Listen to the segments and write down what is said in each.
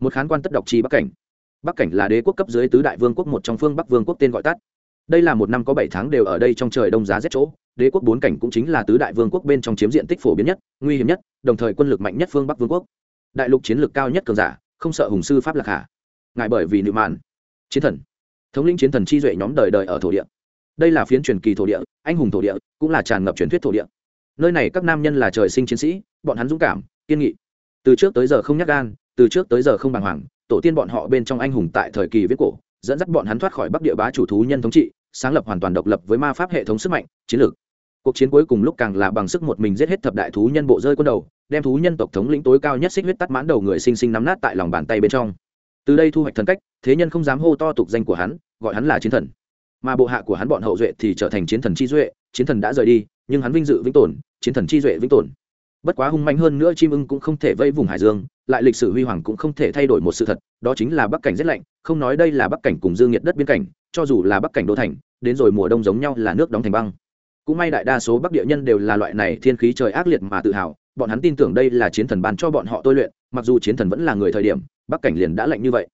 một khán quan tất đọc chi bắc cảnh. Bắc cảnh là đế quốc cấp dưới tứ đại vương quốc một trong phương bắc vương quốc tên gọi tắt. Đây là một năm có bảy tháng đều ở đây trong trời đông giá rét chỗ. Đế quốc bốn cảnh cũng chính là tứ đại vương quốc bên trong chiếm diện tích phổ biến nhất, nguy hiểm nhất, đồng thời quân lực mạnh nhất phương bắc vương quốc. Đại lục chiến lược cao nhất cường giả, không sợ hùng sư pháp lạc hạ. Ngại bởi vì nịu mạn chiến thần, thống lĩnh chiến thần chi duệ nhóm đời đời ở thổ địa. Đây là phiến truyền kỳ thổ địa, anh hùng thổ địa, cũng là tràn ngập truyền thuyết thổ địa. Nơi này các nam nhân là trời sinh chiến sĩ, bọn hắn dũng cảm, kiên nghị. Từ trước tới giờ không nhắc gan từ trước tới giờ không bằng hoàng, tổ tiên bọn họ bên trong anh hùng tại thời kỳ viết cổ, dẫn dắt bọn hắn thoát khỏi bắc địa bá chủ thú nhân thống trị, sáng lập hoàn toàn độc lập với ma pháp hệ thống sức mạnh, chiến lược. Cuộc chiến cuối cùng lúc càng là bằng sức một mình giết hết thập đại thú nhân bộ rơi quân đầu, đem thú nhân tộc thống lĩnh tối cao nhất xích huyết tắt mãn đầu người sinh sinh nắm nát tại lòng bàn tay bên trong. Từ đây thu hoạch thần cách, thế nhân không dám hô to tục danh của hắn, gọi hắn là chiến thần. Mà bộ hạ của hắn bọn hậu duệ thì trở thành chiến thần chi duệ, chiến thần đã rời đi, nhưng hắn vinh dự vĩnh tồn, chiến thần chi duệ vĩnh tồn bất quá hung mạnh hơn nữa chim ưng cũng không thể vây vùng hải dương, lại lịch sử huy hoàng cũng không thể thay đổi một sự thật, đó chính là bắc cảnh rét lạnh, không nói đây là bắc cảnh cùng dương nhiệt đất biên cảnh, cho dù là bắc cảnh đô thành, đến rồi mùa đông giống nhau là nước đóng thành băng. Cũng may đại đa số bắc địa nhân đều là loại này thiên khí trời ác liệt mà tự hào, bọn hắn tin tưởng đây là chiến thần ban cho bọn họ tôi luyện, mặc dù chiến thần vẫn là người thời điểm, bắc cảnh liền đã lạnh như vậy.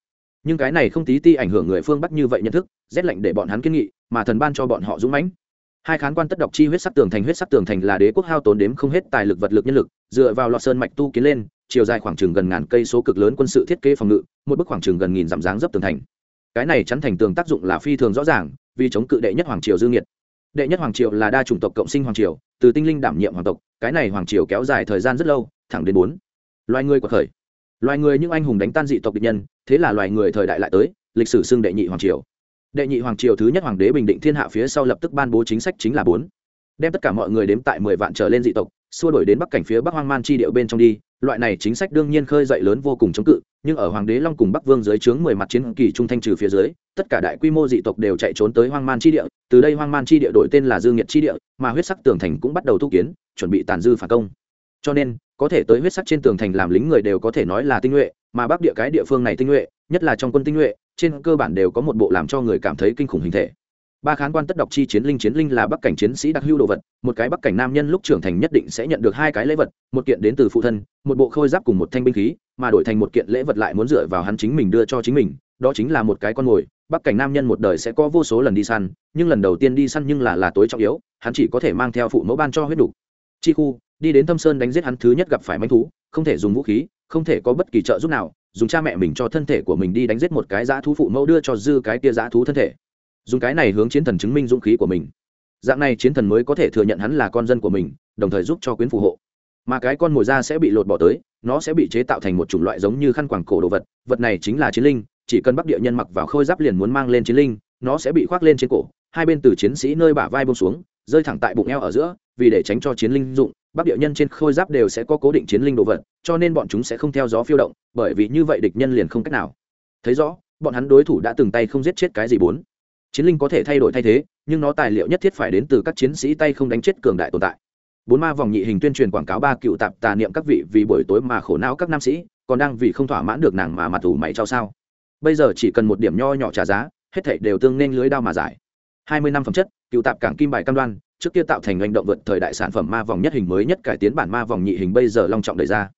Nhưng cái này không tí ti ảnh hưởng người phương bắc như vậy nhận thức, rét lạnh để bọn hắn kiên nghị, mà thần ban cho bọn họ dũng mãnh hai khán quan tất đọc chi huyết sắc tường thành, huyết sắc tường thành là đế quốc hao tốn đếm không hết tài lực vật lực nhân lực, dựa vào lọ sơn mạch tu kiến lên, chiều dài khoảng chừng gần ngàn cây số cực lớn quân sự thiết kế phòng ngự, một bức khoảng chừng gần nghìn dặm dáng dấp tường thành. Cái này chắn thành tường tác dụng là phi thường rõ ràng, vì chống cự đệ nhất hoàng triều dương nhiệt đệ nhất hoàng triều là đa chủng tộc cộng sinh hoàng triều, từ tinh linh đảm nhiệm hoàng tộc, cái này hoàng triều kéo dài thời gian rất lâu, thẳng đến bốn. Loài người của khởi. Loài người những anh hùng đánh tan dị tộc địch nhân, thế là loài người thời đại lại tới, lịch sử xưng đệ nhị hoàng triều đệ nhị hoàng triều thứ nhất hoàng đế bình định thiên hạ phía sau lập tức ban bố chính sách chính là bốn. Đem tất cả mọi người đếm tại mười vạn trở lên dị tộc, xua đổi đến bắc cảnh phía bắc hoang man chi điệu bên trong đi. Loại này chính sách đương nhiên khơi dậy lớn vô cùng chống cự, nhưng ở hoàng đế long cùng bắc vương dưới trướng mười mặt chiến kỳ trung thanh trừ phía dưới, tất cả đại quy mô dị tộc đều chạy trốn tới hoang man chi địa. Từ đây hoang man chi địa đổi tên là dương nhiệt chi địa, mà huyết sắc tường thành cũng bắt đầu thu kiến, chuẩn bị tàn dư phản công. Cho nên, có thể tới huyết sắc trên tường thành làm lính người đều có thể nói là tinh nhuệ, mà bắc địa cái địa phương này tinh nhuệ, nhất là trong quân tinh nhuệ trên cơ bản đều có một bộ làm cho người cảm thấy kinh khủng hình thể. Ba khán quan tất độc chi chiến linh chiến linh là bắc cảnh chiến sĩ đặc hưu đồ vật, một cái bắc cảnh nam nhân lúc trưởng thành nhất định sẽ nhận được hai cái lễ vật, một kiện đến từ phụ thân, một bộ khôi giáp cùng một thanh binh khí, mà đổi thành một kiện lễ vật lại muốn dựa vào hắn chính mình đưa cho chính mình, đó chính là một cái con mồi. Bắc cảnh nam nhân một đời sẽ có vô số lần đi săn, nhưng lần đầu tiên đi săn nhưng là là tối trọng yếu, hắn chỉ có thể mang theo phụ mẫu ban cho huyết đủ. Chi khu, đi đến thâm sơn đánh giết hắn thứ nhất gặp phải manh thú, không thể dùng vũ khí không thể có bất kỳ trợ giúp nào, dùng cha mẹ mình cho thân thể của mình đi đánh giết một cái dã thú phụ mẫu đưa cho dư cái tia dã thú thân thể. Dùng cái này hướng chiến thần chứng minh dũng khí của mình. Dạng này chiến thần mới có thể thừa nhận hắn là con dân của mình, đồng thời giúp cho quyến phù hộ. Mà cái con mồi da sẽ bị lột bỏ tới, nó sẽ bị chế tạo thành một chủng loại giống như khăn quàng cổ đồ vật vật này chính là chiến linh, chỉ cần bắc địa nhân mặc vào khôi giáp liền muốn mang lên chiến linh, nó sẽ bị khoác lên trên cổ, hai bên từ chiến sĩ nơi bả vai bông xuống, rơi thẳng tại bụng eo ở giữa, vì để tránh cho chiến linh dụng bắc địa nhân trên khôi giáp đều sẽ có cố định chiến linh đồ vật, cho nên bọn chúng sẽ không theo gió phiêu động, bởi vì như vậy địch nhân liền không cách nào. Thấy rõ, bọn hắn đối thủ đã từng tay không giết chết cái gì bốn. Chiến linh có thể thay đổi thay thế, nhưng nó tài liệu nhất thiết phải đến từ các chiến sĩ tay không đánh chết cường đại tồn tại. Bốn ma vòng nhị hình tuyên truyền quảng cáo ba cựu tạp tà niệm các vị vì buổi tối mà khổ não các nam sĩ, còn đang vì không thỏa mãn được nàng mà mặt ủ mày cho sao. Bây giờ chỉ cần một điểm nho nhỏ trả giá, hết thảy đều tương nên lưới đao mà giải. Hai mươi năm phẩm chất, cựu tạp cảng kim bài cam đoan trước kia tạo thành hành động vượt thời đại sản phẩm ma vòng nhất hình mới nhất cải tiến bản ma vòng nhị hình bây giờ long trọng đề ra.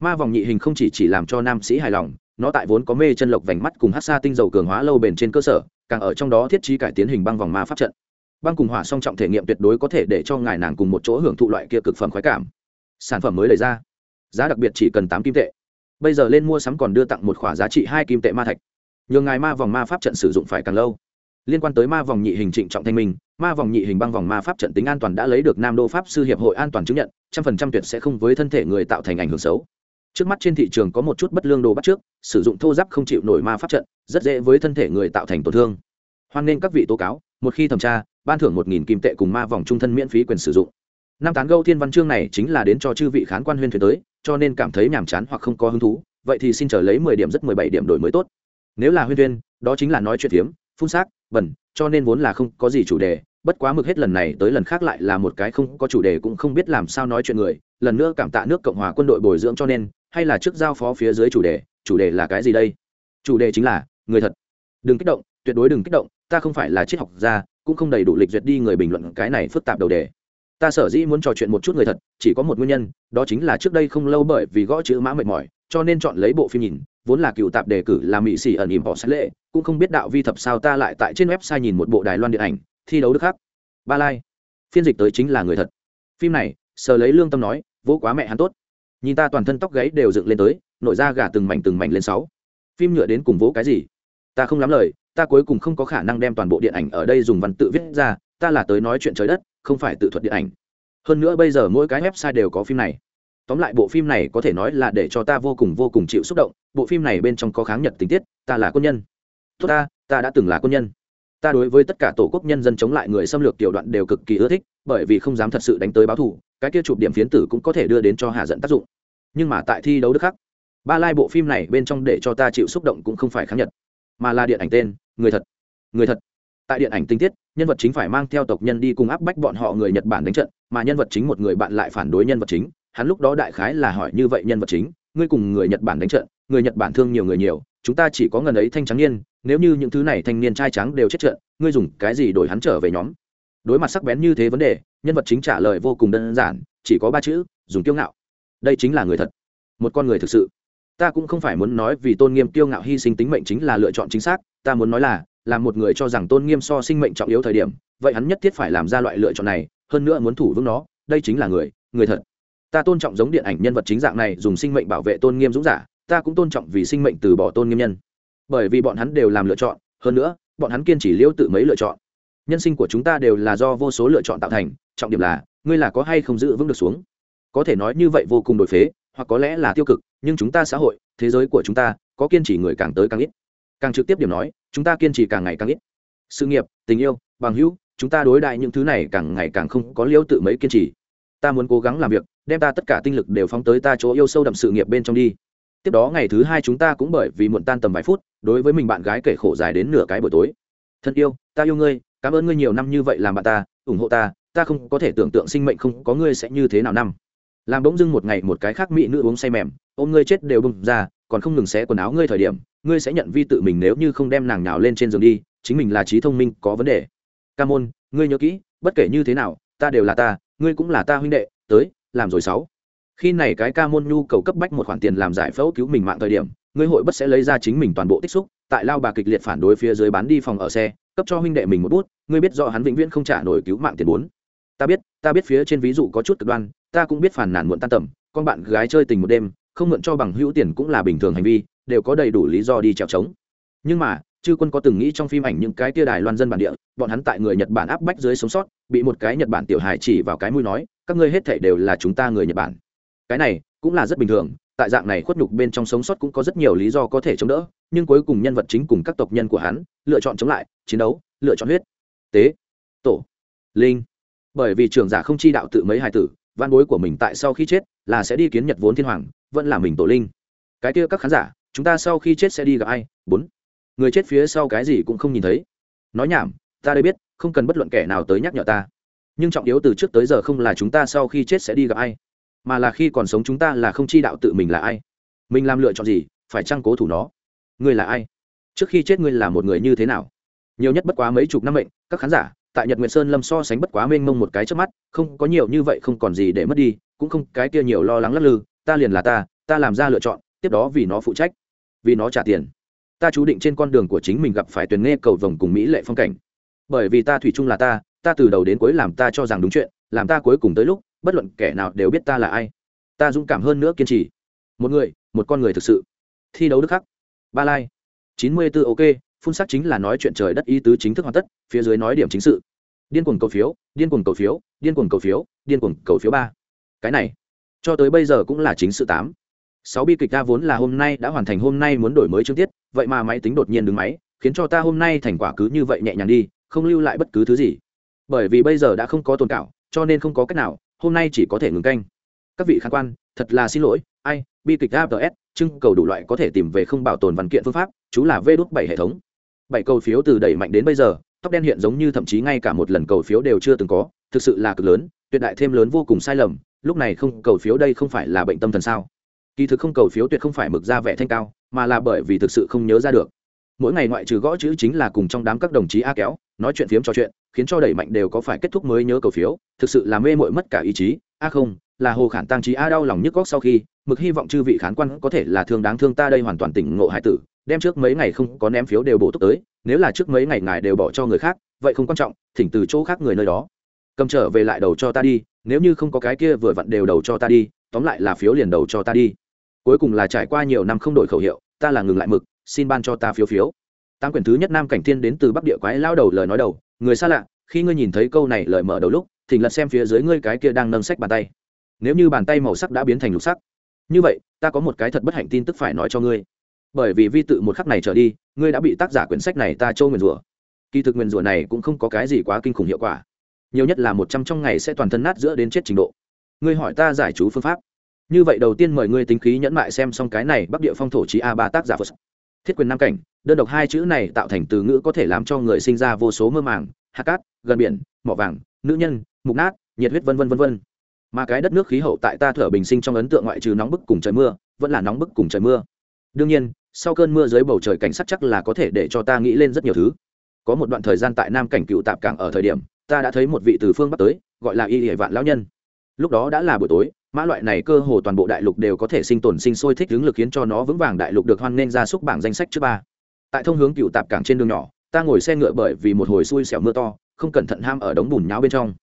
Ma vòng nhị hình không chỉ chỉ làm cho nam sĩ hài lòng, nó tại vốn có mê chân lộc vành mắt cùng hát xa tinh dầu cường hóa lâu bền trên cơ sở, càng ở trong đó thiết trí cải tiến hình băng vòng ma pháp trận. Băng cùng hỏa song trọng thể nghiệm tuyệt đối có thể để cho ngài nàng cùng một chỗ hưởng thụ loại kia cực phẩm khoái cảm. Sản phẩm mới đẩy ra. Giá đặc biệt chỉ cần tám kim tệ. Bây giờ lên mua sắm còn đưa tặng một khoản giá trị hai kim tệ ma thạch. Nhường ngài ma vòng ma pháp trận sử dụng phải càng lâu liên quan tới ma vòng nhị hình trịnh trọng thanh minh, ma vòng nhị hình băng vòng ma pháp trận tính an toàn đã lấy được nam đô pháp sư hiệp hội an toàn chứng nhận, trăm phần trăm tuyệt sẽ không với thân thể người tạo thành ảnh hưởng xấu. Trước mắt trên thị trường có một chút bất lương đồ bắt trước, sử dụng thô giáp không chịu nổi ma pháp trận, rất dễ với thân thể người tạo thành tổn thương. Hoan nên các vị tố cáo, một khi thẩm tra, ban thưởng một nghìn kim tệ cùng ma vòng trung thân miễn phí quyền sử dụng. Năm tán gâu thiên văn chương này chính là đến cho chư vị khán quan huyên thuyền tới, cho nên cảm thấy nhàm chán hoặc không có hứng thú, vậy thì xin trở lấy mười điểm rất mười bảy điểm đổi mới tốt. Nếu là huyên thuyền đó chính là nói chuyện phiếm, phun xác bẩn, cho nên vốn là không có gì chủ đề, bất quá mực hết lần này tới lần khác lại là một cái không có chủ đề cũng không biết làm sao nói chuyện người, lần nữa cảm tạ nước cộng hòa quân đội bồi dưỡng cho nên, hay là trước giao phó phía dưới chủ đề chủ đề là cái gì đây? Chủ đề chính là, người thật. Đừng kích động, tuyệt đối đừng kích động, ta không phải là triết học gia, cũng không đầy đủ lịch duyệt đi người bình luận cái này phức tạp đầu đề. Ta sở dĩ muốn trò chuyện một chút người thật, chỉ có một nguyên nhân, đó chính là trước đây không lâu bởi vì gõ chữ mã mệt mỏi, cho nên chọn lấy bộ phim nhìn vốn là cựu tạp đề cử là mỹ sĩ ẩn ỉm họ sẽ lệ, cũng không biết đạo vi thập sao ta lại tại trên website nhìn một bộ đài loan điện ảnh, thi đấu đức khắc ba lai. Phiên dịch tới chính là người thật. Phim này sờ lấy lương tâm nói vỗ quá mẹ hắn tốt. Nhìn ta toàn thân tóc gáy đều dựng lên tới, nội ra gà từng mảnh từng mảnh lên sáu. Phim nhựa đến cùng vỗ cái gì? Ta không lắm lời, ta cuối cùng không có khả năng đem toàn bộ điện ảnh ở đây dùng văn tự viết ra, ta là tới nói chuyện trời đất, không phải tự thuật điện ảnh. Hơn nữa bây giờ mỗi cái website đều có phim này tóm lại bộ phim này có thể nói là để cho ta vô cùng vô cùng chịu xúc động, bộ phim này bên trong có kháng nhật tình tiết, ta là quân nhân. Tốt ta ta đã từng là quân nhân. Ta đối với tất cả tổ quốc nhân dân chống lại người xâm lược tiểu đoạn đều cực kỳ ưa thích, bởi vì không dám thật sự đánh tới báo thù, cái kia chụp điểm phiến tử cũng có thể đưa đến cho hạ dẫn tác dụng. Nhưng mà tại thi đấu đức khắc, ba lai bộ phim này bên trong để cho ta chịu xúc động cũng không phải kháng nhật, mà là điện ảnh tên, người thật. Người thật. Tại điện ảnh tinh tiết, nhân vật chính phải mang theo tộc nhân đi cùng áp bách bọn họ người nhật bản đánh trận, mà nhân vật chính một người bạn lại phản đối nhân vật chính hắn lúc đó đại khái là hỏi như vậy nhân vật chính, ngươi cùng người nhật bản đánh trận, người nhật bản thương nhiều người nhiều, chúng ta chỉ có ngần ấy thanh trắng niên, nếu như những thứ này thanh niên trai trắng đều chết trận, ngươi dùng cái gì đổi hắn trở về nhóm? Đối mặt sắc bén như thế vấn đề, nhân vật chính trả lời vô cùng đơn giản, chỉ có ba chữ, dùng kiêu ngạo. Đây chính là người thật. Một con người thực sự. Ta cũng không phải muốn nói vì tôn nghiêm kiêu ngạo hy sinh tính mệnh chính là lựa chọn chính xác, ta muốn nói là là một người cho rằng tôn nghiêm so sinh mệnh trọng yếu thời điểm, vậy hắn nhất thiết phải làm ra loại lựa chọn này, hơn nữa muốn thủ vững nó, đây chính là người người thật ta tôn trọng giống điện ảnh nhân vật chính dạng này, dùng sinh mệnh bảo vệ tôn nghiêm dũng giả, ta cũng tôn trọng vì sinh mệnh từ bỏ tôn nghiêm nhân. Bởi vì bọn hắn đều làm lựa chọn, hơn nữa, bọn hắn kiên trì liêu tự mấy lựa chọn. Nhân sinh của chúng ta đều là do vô số lựa chọn tạo thành, trọng điểm là, ngươi là có hay không giữ vững được xuống. Có thể nói như vậy vô cùng đổi phế, hoặc có lẽ là tiêu cực, nhưng chúng ta xã hội, thế giới của chúng ta, có kiên trì người càng tới càng ít. Càng trực tiếp điểm nói, chúng ta kiên trì càng ngày càng ít. Sự nghiệp, tình yêu, bằng hữu, chúng ta đối đại những thứ này càng ngày càng không có liêu tự mấy kiên trì ta muốn cố gắng làm việc, đem ta tất cả tinh lực đều phóng tới ta chỗ yêu sâu đậm sự nghiệp bên trong đi. Tiếp đó ngày thứ hai chúng ta cũng bởi vì muộn tan tầm vài phút, đối với mình bạn gái kể khổ dài đến nửa cái buổi tối. Thân yêu, ta yêu ngươi, cảm ơn ngươi nhiều năm như vậy làm bạn ta, ủng hộ ta ta không có thể tưởng tượng sinh mệnh không có ngươi sẽ như thế nào năm. Làm bỗng dưng một ngày một cái khác mỹ nữ uống say mềm, ôm ngươi chết đều bung ra, còn không ngừng xé quần áo ngươi thời điểm, ngươi sẽ nhận vi tự mình nếu như không đem nàng nào lên trên giường đi, chính mình là trí thông minh, có vấn đề. Ca môn, ngươi nhớ kỹ, bất kể như thế nào, ta đều là ta ngươi cũng là ta huynh đệ, tới, làm rồi sáu. Khi này cái ca môn nhu cầu cấp bách một khoản tiền làm giải phẫu cứu mình mạng thời điểm, ngươi hội bất sẽ lấy ra chính mình toàn bộ tích xúc, tại lao bà kịch liệt phản đối phía dưới bán đi phòng ở xe, cấp cho huynh đệ mình một bút, ngươi biết rõ hắn vĩnh viễn không trả nổi cứu mạng tiền bốn. Ta biết ta biết phía trên ví dụ có chút cực đoan, ta cũng biết phản nản muộn tan tầm, con bạn gái chơi tình một đêm, không mượn cho bằng hữu tiền cũng là bình thường hành vi, đều có đầy đủ lý do đi trèo trống nhưng mà chư quân có từng nghĩ trong phim ảnh những cái tia đài loan dân bản địa, bọn hắn tại người nhật bản áp bách dưới sống sót, bị một cái nhật bản tiểu hài chỉ vào cái mũi nói, các ngươi hết thể đều là chúng ta người nhật bản. Cái này cũng là rất bình thường, tại dạng này khuất nhục bên trong sống sót cũng có rất nhiều lý do có thể chống đỡ, nhưng cuối cùng nhân vật chính cùng các tộc nhân của hắn, lựa chọn chống lại, chiến đấu, lựa chọn huyết. Tế, tổ, linh. Bởi vì trưởng giả không chi đạo tự mấy hài tử, văn bối của mình tại sau khi chết là sẽ đi kiến nhật vốn thiên hoàng, vẫn là mình tổ linh. Cái kia các khán giả, chúng ta sau khi chết sẽ đi gặp ai? Bốn người chết phía sau cái gì cũng không nhìn thấy. Nói nhảm, ta đây biết, không cần bất luận kẻ nào tới nhắc nhở ta. Nhưng trọng yếu từ trước tới giờ không là chúng ta sau khi chết sẽ đi gặp ai, mà là khi còn sống chúng ta là không chi đạo tự mình là ai. Mình làm lựa chọn gì, phải chăng cố thủ nó? Ngươi là ai? Trước khi chết ngươi là một người như thế nào? Nhiều nhất bất quá mấy chục năm mệnh, các khán giả, tại nhật nguyệt sơn lâm so sánh bất quá mênh mông một cái trước mắt, không có nhiều như vậy không còn gì để mất đi, cũng không cái kia nhiều lo lắng lắc lư, ta liền là ta ta làm ra lựa chọn, tiếp đó vì nó phụ trách, vì nó trả tiền ta chú định trên con đường của chính mình gặp phải tuyển nghe cầu vồng cùng mỹ lệ phong cảnh. Bởi vì ta thủy chung là ta ta từ đầu đến cuối làm ta cho rằng đúng chuyện, làm ta cuối cùng tới lúc, bất luận kẻ nào đều biết ta là ai. Ta dũng cảm hơn nữa kiên trì. Một người, một con người thực sự. Thi đấu đức khắc. Ba lai. Chín mươi bốn ok, phun sắc chính là nói chuyện trời đất ý tứ chính thức hoàn tất, phía dưới nói điểm chính sự. Điên cuồng cầu phiếu, điên cuồng cầu phiếu, điên cuồng cầu phiếu, điên cuồng cầu phiếu ba. Cái này, cho tới bây giờ cũng là chính sự tám sáu bi kịch ta vốn là hôm nay đã hoàn thành, hôm nay muốn đổi mới chương tiết, vậy mà máy tính đột nhiên đứng máy, khiến cho ta hôm nay thành quả cứ như vậy nhẹ nhàng đi, không lưu lại bất cứ thứ gì. Bởi vì bây giờ đã không có tồn cảo, cho nên không có cách nào, hôm nay chỉ có thể ngừng canh. Các vị khán quan, thật là xin lỗi, ai, bi kịch abs trưng cầu đủ loại có thể tìm về không bảo tồn văn kiện phương pháp, chú là v đút bảy hệ thống. Bảy cầu phiếu từ đẩy mạnh đến bây giờ, tóc đen hiện giống như thậm chí ngay cả một lần cầu phiếu đều chưa từng có, thực sự là cực lớn, tuyệt đại thêm lớn vô cùng sai lầm, lúc này không, cầu phiếu đây không phải là bệnh tâm thần sao? Kỳ thực không cầu phiếu tuyệt không phải mực ra vẻ thanh cao, mà là bởi vì thực sự không nhớ ra được. Mỗi ngày ngoại trừ gõ chữ chính là cùng trong đám các đồng chí a kéo, nói chuyện phiếm trò chuyện, khiến cho đẩy mạnh đều có phải kết thúc mới nhớ cầu phiếu, thực sự là mê mội mất cả ý chí. A không, là hồ khản tăng trí a đau lòng nhức góc sau khi, mực hy vọng chư vị khán quan có thể là thương đáng thương ta đây hoàn toàn tỉnh ngộ hải tử, đem trước mấy ngày không có ném phiếu đều bổ túc tới, nếu là trước mấy ngày ngài đều bỏ cho người khác, vậy không quan trọng, thỉnh từ chỗ khác người nơi đó. Cầm trở về lại đầu cho ta đi, nếu như không có cái kia vừa vặn đều đầu cho ta đi, tóm lại là phiếu liền đầu cho ta đi cuối cùng là trải qua nhiều năm không đổi khẩu hiệu, ta là ngừng lại mực, xin ban cho ta phiếu phiếu. Tăng quyển thứ nhất nam cảnh thiên đến từ bắc địa quái lao đầu lời nói đầu, người xa lạ, khi ngươi nhìn thấy câu này lời mở đầu lúc, thỉnh lật xem phía dưới ngươi cái kia đang nâng sách bàn tay. Nếu như bàn tay màu sắc đã biến thành lục sắc, như vậy, ta có một cái thật bất hạnh tin tức phải nói cho ngươi. Bởi vì vi tự một khắc này trở đi, ngươi đã bị tác giả quyển sách này ta trôi nguyền rủa. Kỳ thực nguyền rủa này cũng không có cái gì quá kinh khủng hiệu quả. Nhiều nhất là một trăm trong ngày sẽ toàn thân nát giữa đến chết trình độ. Ngươi hỏi ta giải chú phương pháp như vậy đầu tiên mời ngươi tính khí nhẫn mại xem xong cái này bắc địa phong thổ trí a ba tác giả phật. Thiết quyền nam cảnh, đơn độc hai chữ này tạo thành từ ngữ có thể làm cho người sinh ra vô số mơ màng, hạt cát, gần biển, mỏ vàng, nữ nhân, mục nát, nhiệt huyết vân vân vân vân. Mà cái đất nước khí hậu tại ta thở bình sinh trong ấn tượng ngoại trừ nóng bức cùng trời mưa, vẫn là nóng bức cùng trời mưa. Đương nhiên, sau cơn mưa dưới bầu trời cảnh sắc chắc là có thể để cho ta nghĩ lên rất nhiều thứ. Có một đoạn thời gian tại nam cảnh cựu tạp cảng ở thời điểm, ta đã thấy một vị từ phương bắc tới, gọi là y hệ vạn lão nhân. Lúc đó đã là buổi tối mã loại này cơ hồ toàn bộ đại lục đều có thể sinh tồn sinh sôi thích hướng lực khiến cho nó vững vàng đại lục được hoan nghênh ra xúc bảng danh sách trước ba. Tại thông hướng cựu tạp cảng trên đường nhỏ, ta ngồi xe ngựa bởi vì một hồi xui xẻo mưa to, không cẩn thận ham ở đống bùn nháo bên trong.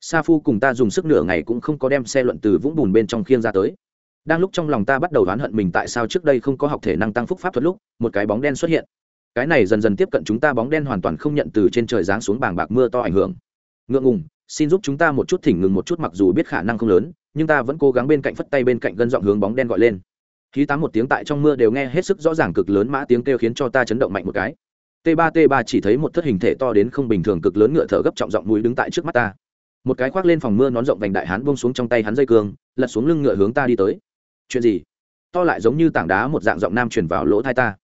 Sa phu cùng ta dùng sức nửa ngày cũng không có đem xe luận từ vũng bùn bên trong khiêng ra tới. Đang lúc trong lòng ta bắt đầu đoán hận mình tại sao trước đây không có học thể năng tăng phúc pháp thuật lúc, một cái bóng đen xuất hiện. Cái này dần dần tiếp cận chúng ta bóng đen hoàn toàn không nhận từ trên trời giáng xuống bảng bạc mưa to ảnh hưởng. Ngượng ngùng, xin giúp chúng ta một chút thỉnh ngừng một chút mặc dù biết khả năng không lớn nhưng ta vẫn cố gắng bên cạnh phất tay bên cạnh gân giọng hướng bóng đen gọi lên. Khí tám một tiếng tại trong mưa đều nghe hết sức rõ ràng cực lớn mã tiếng kêu khiến cho ta chấn động mạnh một cái. T 3 t 3 chỉ thấy một thất hình thể to đến không bình thường cực lớn ngựa thở gấp trọng giọng mũi đứng tại trước mắt ta. Một cái khoác lên phòng mưa nón rộng vành đại hán buông xuống trong tay hắn dây cương, lật xuống lưng ngựa hướng ta đi tới. Chuyện gì? To lại giống như tảng đá một dạng giọng nam chuyển vào lỗ thai ta.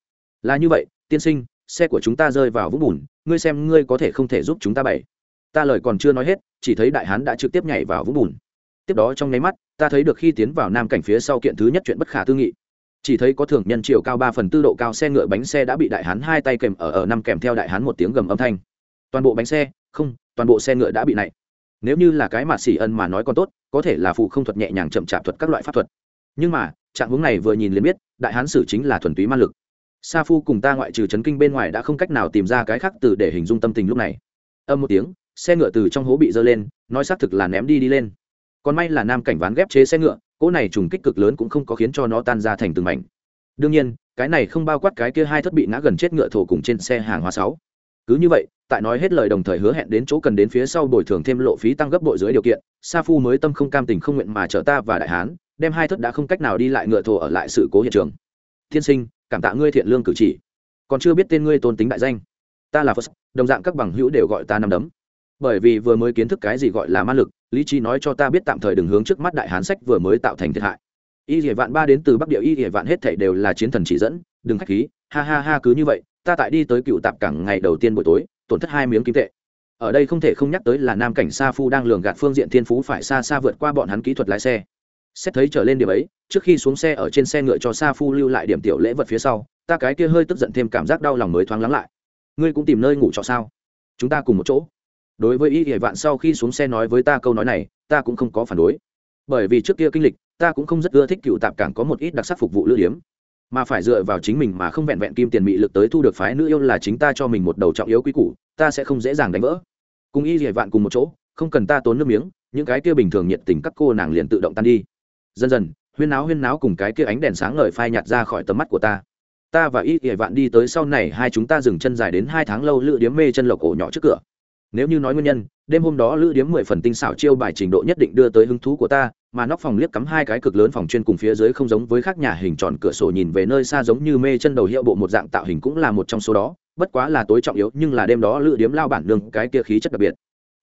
Là như vậy, tiên sinh, xe của chúng ta rơi vào vũng bùn, ngươi xem ngươi có thể không thể giúp chúng ta bày ta lời còn chưa nói hết, chỉ thấy đại hán đã trực tiếp nhảy vào vũng bùn tiếp đó trong nháy mắt, ta thấy được khi tiến vào nam cảnh phía sau kiện thứ nhất chuyện bất khả tư nghị. Chỉ thấy có thường nhân chiều cao ba phần tư độ cao xe ngựa bánh xe đã bị đại hán hai tay kèm ở ở năm kèm theo đại hán một tiếng gầm âm thanh. Toàn bộ bánh xe, không, toàn bộ xe ngựa đã bị nạy nếu như là cái mà xỉ ân mà nói còn tốt, có thể là phụ không thuật nhẹ nhàng chậm chạp thuật các loại pháp thuật. Nhưng mà, trạng hướng này vừa nhìn liền biết, đại hán sử chính là thuần túy ma lực. Sa phu cùng ta ngoại trừ chấn kinh bên ngoài đã không cách nào tìm ra cái khác từ để hình dung tâm tình lúc này. Âm một tiếng, xe ngựa từ trong hố bị dơ lên, nói xác thực là ném đi đi lên còn may là nam cảnh ván ghép chế xe ngựa, cỗ này trùng kích cực lớn cũng không có khiến cho nó tan ra thành từng mảnh. Đương nhiên, cái này không bao quát cái kia hai thất bị ngã gần chết ngựa thổ cùng trên xe hàng hóa sáu. Cứ như vậy, tại nói hết lời đồng thời hứa hẹn đến chỗ cần đến phía sau bồi thường thêm lộ phí tăng gấp bội dưới điều kiện, sa phu mới tâm không cam tình không nguyện mà chở ta và đại hán, đem hai thất đã không cách nào đi lại ngựa thổ ở lại sự cố hiện trường. Thiên sinh, cảm tạ ngươi thiện lương cử chỉ. Còn chưa biết tên ngươi tôn tính đại danh. Ta là phật, đồng dạng các bằng hữu đều gọi ta năm đấm. Bởi vì vừa mới kiến thức cái gì gọi là ma lực lý trí nói cho ta biết tạm thời đừng hướng trước mắt đại hán sách vừa mới tạo thành thiệt hại. Y địa vạn ba đến từ bắc địa, y địa vạn hết thảy đều là chiến thần chỉ dẫn, đừng khách khí, ha ha ha cứ như vậy, ta tại đi tới cựu tạp cảng ngày đầu tiên buổi tối, tổn thất hai miếng kim tệ. Ở đây không thể không nhắc tới là nam cảnh sa phu đang lường gạt phương diện thiên phú phải xa xa vượt qua bọn hắn kỹ thuật lái xe. Xét thấy trở lên điểm ấy, trước khi xuống xe ở trên xe ngựa cho sa phu lưu lại điểm tiểu lễ vật phía sau, ta cái kia hơi tức giận thêm cảm giác đau lòng mới thoáng lắng lại. Ngươi cũng tìm nơi ngủ trọ sao? Chúng ta cùng một chỗ đối với y hệ vạn sau khi xuống xe nói với ta câu nói này, ta cũng không có phản đối. Bởi vì trước kia kinh lịch, ta cũng không rất ưa thích cựu tạp cảng có một ít đặc sắc phục vụ lữ điếm. Mà phải dựa vào chính mình mà không vẹn vẹn kim tiền mị lực tới thu được phái nữ yêu là chính ta cho mình một đầu trọng yếu quý củ, ta sẽ không dễ dàng đánh vỡ. Cùng y hệ vạn cùng một chỗ, không cần ta tốn nước miếng, những cái kia bình thường nhiệt tình các cô nàng liền tự động tan đi. Dần dần, huyên náo huyên náo cùng cái kia ánh đèn sáng ngời phai nhạt ra khỏi tầm mắt của ta. Ta và y hệ vạn đi tới sau này hai chúng ta dừng chân dài đến hai tháng lâu lựa điếm mê chân lộc ổ nhỏ trước cửa nếu như nói nguyên nhân, đêm hôm đó lữ điếm mười phần tinh xảo chiêu bài trình độ nhất định đưa tới hứng thú của ta, mà nóc phòng liếc cắm hai cái cực lớn phòng chuyên cùng phía dưới không giống với các nhà hình tròn cửa sổ nhìn về nơi xa giống như mê chân đầu hiệu bộ một dạng tạo hình cũng là một trong số đó, bất quá là tối trọng yếu, nhưng là đêm đó lữ điếm lao bản đường cái kia khí chất đặc biệt.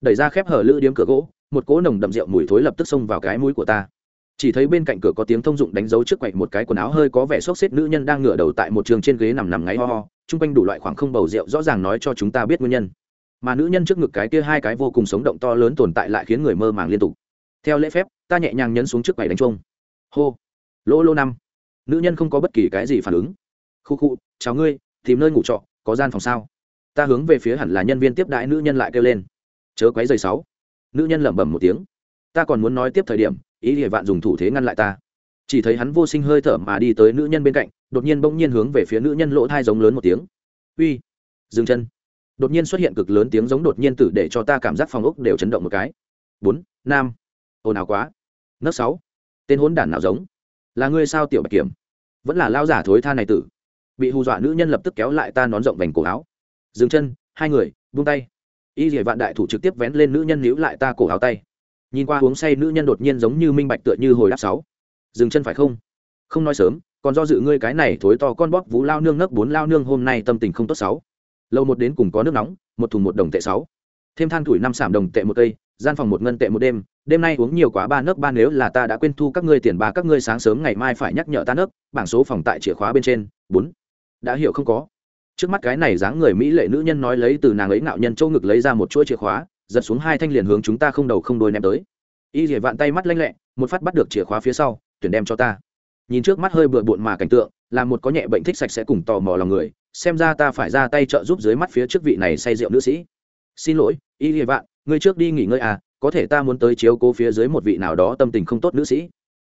Đẩy ra khép hở lữ điếm cửa gỗ, một cỗ nồng đậm rượu mùi thối lập tức xông vào cái mũi của ta. Chỉ thấy bên cạnh cửa có tiếng thông dụng đánh dấu trước quậy một cái quần áo hơi có vẻ xốc xếp nữ nhân đang ngửa đầu tại một trường trên ghế nằm nằm ngáy ho ho, chung quanh đủ loại khoảng không bầu rượu rõ ràng nói cho chúng ta biết nguyên nhân mà nữ nhân trước ngực cái kia hai cái vô cùng sống động to lớn tồn tại lại khiến người mơ màng liên tục. Theo lễ phép, ta nhẹ nhàng nhấn xuống trước quầy đánh trông hô. Lỗ lô năm. Nữ nhân không có bất kỳ cái gì phản ứng. Khu khu, chào ngươi, tìm nơi ngủ trọ, có gian phòng sao? Ta hướng về phía hẳn là nhân viên tiếp đãi nữ nhân lại kêu lên. Chớ quấy giày sáu. Nữ nhân lẩm bẩm một tiếng. Ta còn muốn nói tiếp thời điểm, ý địa vạn dùng thủ thế ngăn lại ta. Chỉ thấy hắn vô sinh hơi thở mà đi tới nữ nhân bên cạnh, đột nhiên bỗng nhiên hướng về phía nữ nhân lỗ thai giống lớn một tiếng. Uy. Dừng chân đột nhiên xuất hiện cực lớn tiếng giống đột nhiên tử để cho ta cảm giác phòng ốc đều chấn động một cái. Bốn nam ồn ào quá. Nấc sáu. Tên hốn đản nào giống? Là ngươi sao, tiểu bạch kiểm? Vẫn là lao giả thối tha này tử. Bị hù dọa nữ nhân lập tức kéo lại ta nón rộng vành cổ áo. Dừng chân, hai người, buông tay. Y dỉa vạn đại thủ trực tiếp vén lên nữ nhân níu lại ta cổ áo tay. Nhìn qua uống say nữ nhân đột nhiên giống như minh bạch tựa như hồi đáp sáu. Dừng chân phải không? Không nói sớm, còn do dự ngươi cái này thối to con bóp vũ lao nương nấc bốn lao nương hôm nay tâm tình không tốt sáu lâu một đến cùng có nước nóng, một thùng một đồng tệ sáu. Thêm than thủi năm sảm đồng tệ một cây, gian phòng một ngân tệ một đêm đêm nay uống nhiều quá ba nước ba nếu là ta đã quên thu các ngươi tiền ba các ngươi sáng sớm ngày mai phải nhắc nhở ta nước, bảng số phòng tại chìa khóa bên trên, bốn. Đã hiểu không có? Trước mắt cái này dáng người mỹ lệ nữ nhân nói lấy từ nàng ấy nạo nhân châu ngực lấy ra một chuỗi chìa khóa, giật xuống hai thanh liền hướng chúng ta không đầu không đôi ném tới. Y dỉa vạn tay mắt lanh lẹ, một phát bắt được chìa khóa phía sau, tuyển đem cho ta. Nhìn trước mắt hơi bừa bộn mà cảnh tượng, là một có nhẹ bệnh thích sạch sẽ cùng tò mò lòng người xem ra ta phải ra tay trợ giúp dưới mắt phía trước vị này say rượu nữ sĩ. Xin lỗi, y dỉa vạn, ngươi trước đi nghỉ ngơi à có thể ta muốn tới chiếu cố phía dưới một vị nào đó tâm tình không tốt nữ sĩ.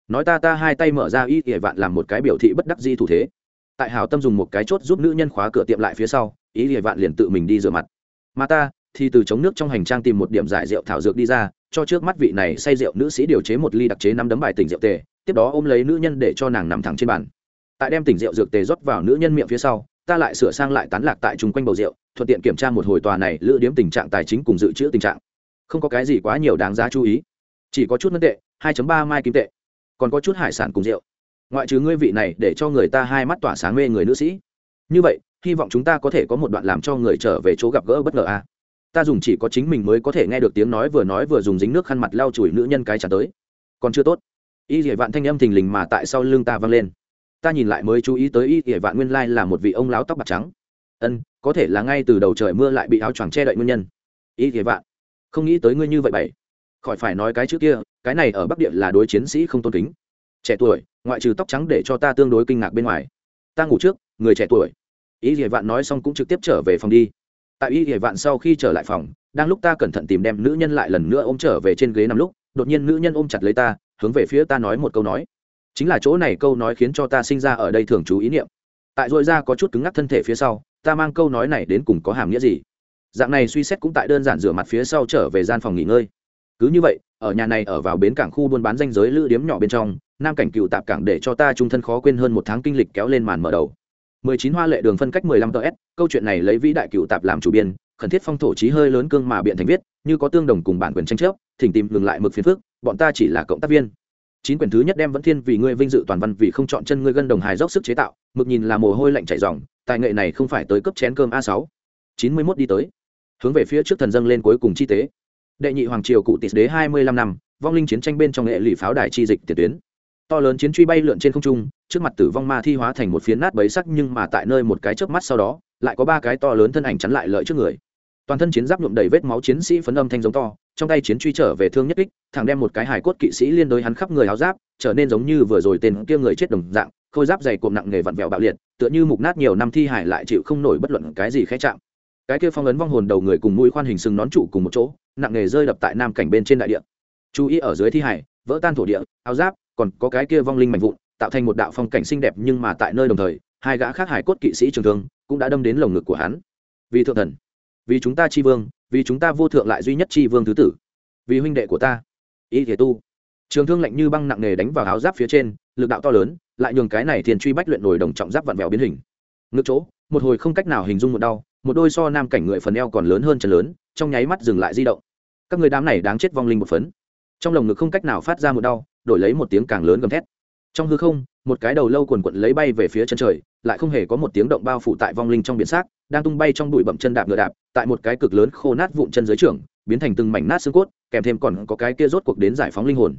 Nói ta ta hai tay mở ra y dỉa vạn làm một cái biểu thị bất đắc di thủ thế. Tại hào tâm dùng một cái chốt giúp nữ nhân khóa cửa tiệm lại phía sau, y địa vạn liền tự mình đi rửa mặt. Mà ta, thì từ chống nước trong hành trang tìm một điểm giải rượu thảo dược đi ra, cho trước mắt vị này say rượu nữ sĩ điều chế một ly đặc chế năm đấm bài tỉnh rượu tề, tiếp đó ôm lấy nữ nhân để cho nàng nằm thẳng trên bàn. Tại đem tỉnh rượu dược tề rót vào nữ nhân miệng phía sau ta lại sửa sang lại tán lạc tại chung quanh bầu rượu, thuận tiện kiểm tra một hồi tòa này lựa điếm tình trạng tài chính cùng dự trữ tình trạng. Không có cái gì quá nhiều đáng giá chú ý. Chỉ có chút ngân tệ 2 ba mai kim tệ. Còn có chút hải sản cùng rượu. Ngoại trừ ngươi vị này để cho người ta hai mắt tỏa sáng mê người nữ sĩ. Như vậy, hy vọng chúng ta có thể có một đoạn làm cho người trở về chỗ gặp gỡ bất ngờ a ta dùng chỉ có chính mình mới có thể nghe được tiếng nói vừa nói vừa dùng dính nước khăn mặt lau chùi nữ nhân cái trả tới. Còn chưa tốt. Y dỉa vạn thanh âm thình lình mà tại sau lưng ta vang lên ta nhìn lại mới chú ý tới y ỉa vạn nguyên lai là một vị ông láo tóc bạc trắng. Ân, có thể là ngay từ đầu trời mưa lại bị áo choàng che đậy nguyên nhân. Y ỉa vạn, không nghĩ tới ngươi như vậy bảy. Khỏi phải nói cái trước kia, cái này ở bắc địa là đối chiến sĩ không tôn kính. Trẻ tuổi, ngoại trừ tóc trắng để cho ta tương đối kinh ngạc bên ngoài. Ta ngủ trước, người trẻ tuổi. Y ỉa vạn nói xong cũng trực tiếp trở về phòng đi. Tại y ỉa vạn sau khi trở lại phòng, đang lúc ta cẩn thận tìm đem nữ nhân lại lần nữa ôm trở về trên ghế nằm lúc, đột nhiên nữ nhân ôm chặt lấy ta, hướng về phía ta nói một câu nói chính là chỗ này câu nói khiến cho ta sinh ra ở đây thường chú ý niệm. Tại dội ra có chút cứng ngắc thân thể phía sau, ta mang câu nói này đến cùng có hàm nghĩa gì? Dạng này suy xét cũng tại đơn giản rửa mặt phía sau trở về gian phòng nghỉ ngơi. Cứ như vậy, ở nhà này ở vào bến cảng khu buôn bán danh giới lữ điếm nhỏ bên trong, nam cảnh cựu tạp cảng để cho ta trung thân khó quên hơn một tháng kinh lịch kéo lên màn mở đầu. 19 hoa lệ đường phân cách 15 ts câu chuyện này lấy vĩ đại cựu tạp làm chủ biên, khẩn thiết phong thổ trí hơi lớn cương mà biện thành viết, như có tương đồng cùng bản quyền tranh chấp, thỉnh tìm ngừng lại mực phiền phức, bọn ta chỉ là cộng tác viên chín quyển thứ nhất đem vẫn thiên vì ngươi vinh dự toàn văn vì không chọn chân ngươi gân đồng hài dốc sức chế tạo, mực nhìn là mồ hôi lạnh chảy ròng, tài nghệ này không phải tới cấp chén cơm a 6 91 đi tới. Hướng về phía trước thần dâng lên cuối cùng chi tế. Đệ nhị hoàng triều cụ tỷ đế 25 năm, vong linh chiến tranh bên trong nghệ lụy pháo đài chi dịch tiền tuyến. To lớn chiến truy bay lượn trên không trung, trước mặt tử vong ma thi hóa thành một phiến nát bấy sắc nhưng mà tại nơi một cái chớp mắt sau đó, lại có ba cái to lớn thân ảnh chắn lại lợi trước người toàn thân chiến giáp nhuộm đầy vết máu chiến sĩ phấn âm thanh giống to, trong tay chiến truy trở về thương nhất kích, thẳng đem một cái hài cốt kỵ sĩ liên đối hắn khắp người áo giáp, trở nên giống như vừa rồi tên kia người chết đồng dạng, khôi giáp dày cộm nặng nghề vặn vẹo bạo liệt, tựa như mục nát nhiều năm thi hải lại chịu không nổi bất luận cái gì khẽ chạm. Cái kia phong ấn vong hồn đầu người cùng mũi khoan hình sừng nón trụ cùng một chỗ, nặng nghề rơi đập tại nam cảnh bên trên đại địa. Chú ý ở dưới thi hải vỡ tan thổ địa, áo giáp, còn có cái kia vong linh mạnh vụn, tạo thành một đạo phong cảnh xinh đẹp nhưng mà tại nơi đồng thời, hai gã khác hải cốt kỵ sĩ trường thương cũng đã đâm đến lồng ngực của hắn. Vì thượng thần vì chúng ta chi vương, vì chúng ta vô thượng lại duy nhất chi vương thứ tử, vì huynh đệ của ta. Y thể tu. Trường thương lạnh như băng nặng nề đánh vào áo giáp phía trên, lực đạo to lớn, lại nhường cái này thiền truy bách luyện nổi đồng trọng giáp vặn vẹo biến hình. Ngược chỗ, một hồi không cách nào hình dung một đau, một đôi so nam cảnh người phần eo còn lớn hơn chân lớn, trong nháy mắt dừng lại di động. Các người đám này đáng chết vong linh một phấn. Trong lồng ngực không cách nào phát ra một đau, đổi lấy một tiếng càng lớn gầm thét. Trong hư không, một cái đầu lâu quần quận lấy bay về phía chân trời lại không hề có một tiếng động bao phủ tại vong linh trong biển xác, đang tung bay trong bụi bậm chân đạp ngựa đạp, tại một cái cực lớn khô nát vụn chân dưới trưởng biến thành từng mảnh nát xương cốt, kèm thêm còn có cái kia rốt cuộc đến giải phóng linh hồn.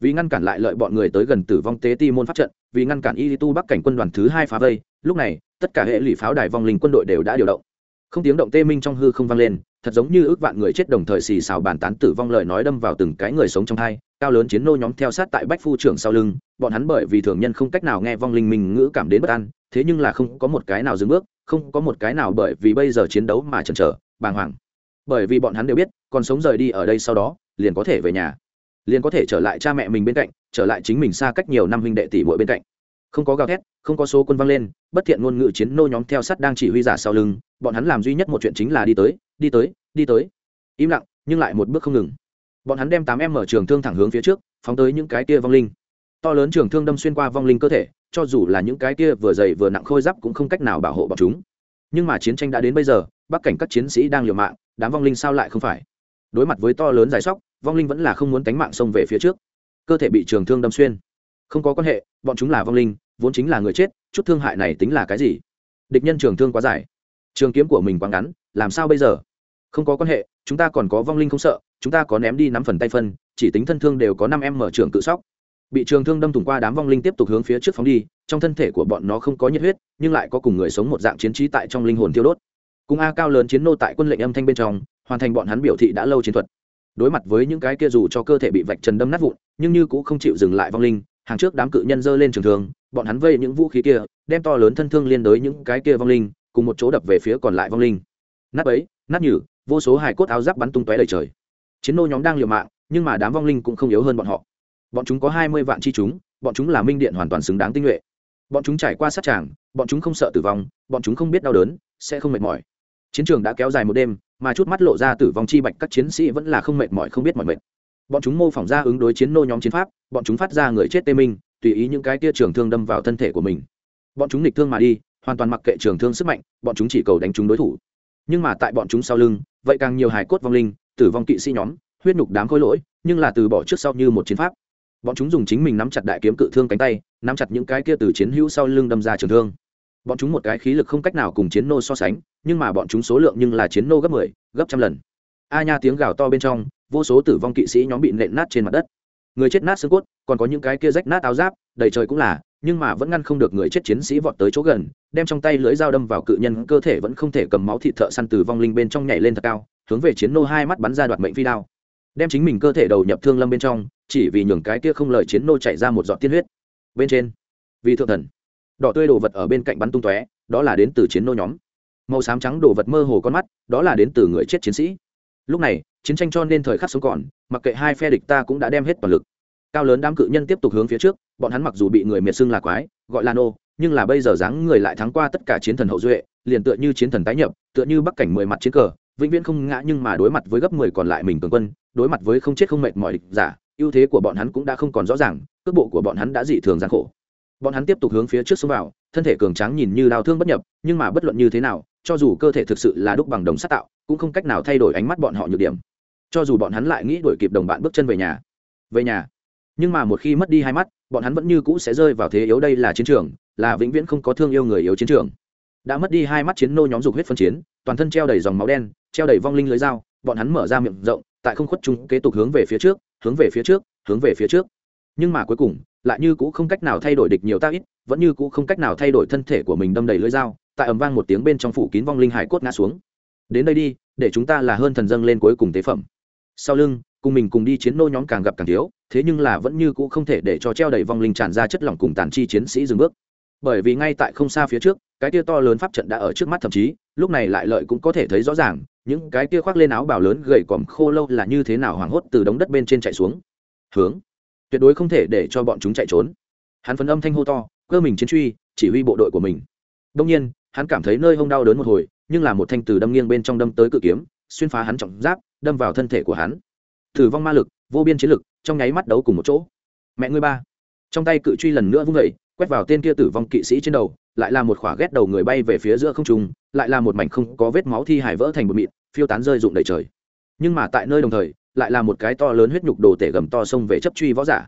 Vì ngăn cản lại lợi bọn người tới gần tử vong tế ti môn pháp trận, vì ngăn cản y tu bắc cảnh quân đoàn thứ hai phá vây, lúc này, tất cả hệ lụy pháo đài vong linh quân đội đều đã điều động. Không tiếng động tê minh trong hư không vang lên, thật giống như ước vạn người chết đồng thời xì xào bàn tán tử vong lời nói đâm vào từng cái người sống trong thai cao lớn chiến nô nhóm theo sát tại bách phu trưởng sau lưng bọn hắn bởi vì thường nhân không cách nào nghe vong linh mình ngữ cảm đến bất an, thế nhưng là không có một cái nào dừng bước, không có một cái nào bởi vì bây giờ chiến đấu mà chần chờ, bàng hoàng. Bởi vì bọn hắn đều biết, còn sống rời đi ở đây sau đó, liền có thể về nhà. Liền có thể trở lại cha mẹ mình bên cạnh, trở lại chính mình xa cách nhiều năm huynh đệ tỷ muội bên cạnh. Không có gào thét, không có số quân văng lên, bất thiện ngôn ngữ chiến nô nhóm theo sắt đang chỉ huy giả sau lưng, bọn hắn làm duy nhất một chuyện chính là đi tới đi tới đi tới. Im lặng, nhưng lại một bước không ngừng. Bọn hắn đem tám em mở trường thương thẳng hướng phía trước, phóng tới những cái kia vong linh to lớn trường thương đâm xuyên qua vong linh cơ thể, cho dù là những cái kia vừa dày vừa nặng khôi giáp cũng không cách nào bảo hộ bọn chúng. Nhưng mà chiến tranh đã đến bây giờ, bắc cảnh các chiến sĩ đang liều mạng, đám vong linh sao lại không phải? Đối mặt với to lớn dài sóc, vong linh vẫn là không muốn tánh mạng xông về phía trước. Cơ thể bị trường thương đâm xuyên. Không có quan hệ, bọn chúng là vong linh, vốn chính là người chết, chút thương hại này tính là cái gì? Địch nhân trường thương quá dài. Trường kiếm của mình quá ngắn, làm sao bây giờ? Không có quan hệ, chúng ta còn có vong linh không sợ, chúng ta có ném đi nắm phần tay phân, chỉ tính thân thương đều có năm em mở trường cự sóc bị trường thương đâm thủng qua đám vong linh tiếp tục hướng phía trước phóng đi, trong thân thể của bọn nó không có nhiệt huyết, nhưng lại có cùng người sống một dạng chiến trí tại trong linh hồn tiêu đốt. Cùng a cao lớn chiến nô tại quân lệnh âm thanh bên trong, hoàn thành bọn hắn biểu thị đã lâu chiến thuật. Đối mặt với những cái kia dù cho cơ thể bị vạch trần đâm nát vụn, nhưng như cũng không chịu dừng lại vong linh, hàng trước đám cự nhân giơ lên trường thương, bọn hắn vây những vũ khí kia, đem to lớn thân thương liên đối những cái kia vong linh, cùng một chỗ đập về phía còn lại vong linh. Nát ấy nát nhử vô số hài cốt áo giáp bắn tung tóe đầy trời. Chiến nô nhóm đang liều mạng, nhưng mà đám vong linh cũng không yếu hơn bọn họ bọn chúng có hai mươi vạn chi chúng, bọn chúng là minh điện hoàn toàn xứng đáng tinh nhuệ. Bọn chúng trải qua sát tràng, bọn chúng không sợ tử vong, bọn chúng không biết đau đớn, sẽ không mệt mỏi. Chiến trường đã kéo dài một đêm, mà chút mắt lộ ra tử vong chi bạch các chiến sĩ vẫn là không mệt mỏi, không biết mỏi mệt. Bọn chúng mô phỏng ra ứng đối chiến nô nhóm chiến pháp, bọn chúng phát ra người chết tê minh, tùy ý những cái tia trường thương đâm vào thân thể của mình. Bọn chúng nghịch thương mà đi, hoàn toàn mặc kệ trường thương sức mạnh, bọn chúng chỉ cầu đánh trúng đối thủ. Nhưng mà tại bọn chúng sau lưng, vậy càng nhiều hài cốt vong linh, tử vong kỵ sĩ nhóm, huyết nhục đám khối lỗi, nhưng là từ bỏ trước sau như một chiến pháp bọn chúng dùng chính mình nắm chặt đại kiếm cự thương cánh tay nắm chặt những cái kia từ chiến hữu sau lưng đâm ra trường thương. Bọn chúng một cái khí lực không cách nào cùng chiến nô so sánh nhưng mà bọn chúng số lượng nhưng là chiến nô gấp mười 10, gấp trăm lần. A nha tiếng gào to bên trong vô số tử vong kỵ sĩ nhóm bị nện nát trên mặt đất. Người chết nát xương cốt còn có những cái kia rách nát áo giáp đầy trời cũng là nhưng mà vẫn ngăn không được người chết chiến sĩ vọt tới chỗ gần đem trong tay lưỡi dao đâm vào cự nhân cơ thể vẫn không thể cầm máu thịt thợ săn từ vong linh bên trong nhảy lên thật cao hướng về chiến nô hai mắt bắn ra đoạt mệnh phi đao. Đem chính mình cơ thể đầu nhập thương lâm bên trong chỉ vì nhường cái kia không lời chiến nô chạy ra một giọt tiên huyết. Bên trên, vì thượng thần, đỏ tươi đồ vật ở bên cạnh bắn tung tóe, đó là đến từ chiến nô nhóm. Màu xám trắng đồ vật mơ hồ con mắt, đó là đến từ người chết chiến sĩ. Lúc này, chiến tranh cho nên thời khắc sống còn, mặc kệ hai phe địch ta cũng đã đem hết toàn lực. Cao lớn đám cự nhân tiếp tục hướng phía trước, bọn hắn mặc dù bị người miệt xưng là quái, gọi là nô, nhưng là bây giờ dáng người lại thắng qua tất cả chiến thần hậu duệ, liền tựa như chiến thần tái nhập, tựa như bắc cảnh mười mặt chiến cờ, vĩnh viễn không ngã nhưng mà đối mặt với gấp mười còn lại mình cường quân, đối mặt với không chết không mệt mọi địch giả ưu thế của bọn hắn cũng đã không còn rõ ràng, cước bộ của bọn hắn đã dị thường gian khổ. Bọn hắn tiếp tục hướng phía trước xông vào, thân thể cường tráng nhìn như đau thương bất nhập, nhưng mà bất luận như thế nào, cho dù cơ thể thực sự là đúc bằng đồng sắt tạo, cũng không cách nào thay đổi ánh mắt bọn họ nhược điểm. Cho dù bọn hắn lại nghĩ đuổi kịp đồng bạn bước chân về nhà về nhà, nhưng mà một khi mất đi hai mắt, bọn hắn vẫn như cũ sẽ rơi vào thế yếu đây là chiến trường, là vĩnh viễn không có thương yêu người yếu chiến trường. Đã mất đi hai mắt chiến nô nhóm dục huyết phân chiến, toàn thân treo đầy dòng máu đen, treo đầy vong linh lưới dao, bọn hắn mở ra miệng rộng, tại không khuất chúng kế tục hướng về phía trước hướng về phía trước, hướng về phía trước. Nhưng mà cuối cùng, lại như cũ không cách nào thay đổi địch nhiều ta ít, vẫn như cũ không cách nào thay đổi thân thể của mình đâm đầy lưỡi dao, tại ầm vang một tiếng bên trong phủ kín vong linh hải cốt ngã xuống. Đến đây đi, để chúng ta là hơn thần dâng lên cuối cùng tế phẩm. Sau lưng, cùng mình cùng đi chiến nô nhóm càng gặp càng thiếu, thế nhưng là vẫn như cũ không thể để cho treo đầy vong linh tràn ra chất lỏng cùng tàn chi chiến sĩ dừng bước. Bởi vì ngay tại không xa phía trước cái tia to lớn pháp trận đã ở trước mắt thậm chí, lúc này lại lợi cũng có thể thấy rõ ràng, những cái tia khoác lên áo bào lớn gầy còm khô lâu là như thế nào hoảng hốt từ đống đất bên trên chạy xuống. Hướng. Tuyệt đối không thể để cho bọn chúng chạy trốn. Hắn phấn âm thanh hô to, cơ mình chiến truy, chỉ huy bộ đội của mình. Đông nhiên, hắn cảm thấy nơi hông đau đớn một hồi, nhưng là một thanh từ đâm nghiêng bên trong đâm tới cự kiếm, xuyên phá hắn trọng giáp, đâm vào thân thể của hắn. Thử vong ma lực, vô biên chiến lực, trong nháy mắt đấu cùng một chỗ. Mẹ ngươi ba. Trong tay cự truy lần nữa vung vẩy quét vào tên kia tử vong kỵ sĩ trên đầu lại là một khỏa ghét đầu người bay về phía giữa không trung, lại là một mảnh không có vết máu thi hải vỡ thành một mịn, phiêu tán rơi rụng đầy trời. Nhưng mà tại nơi đồng thời, lại là một cái to lớn huyết nhục đồ tể gầm to xông về chấp truy võ giả.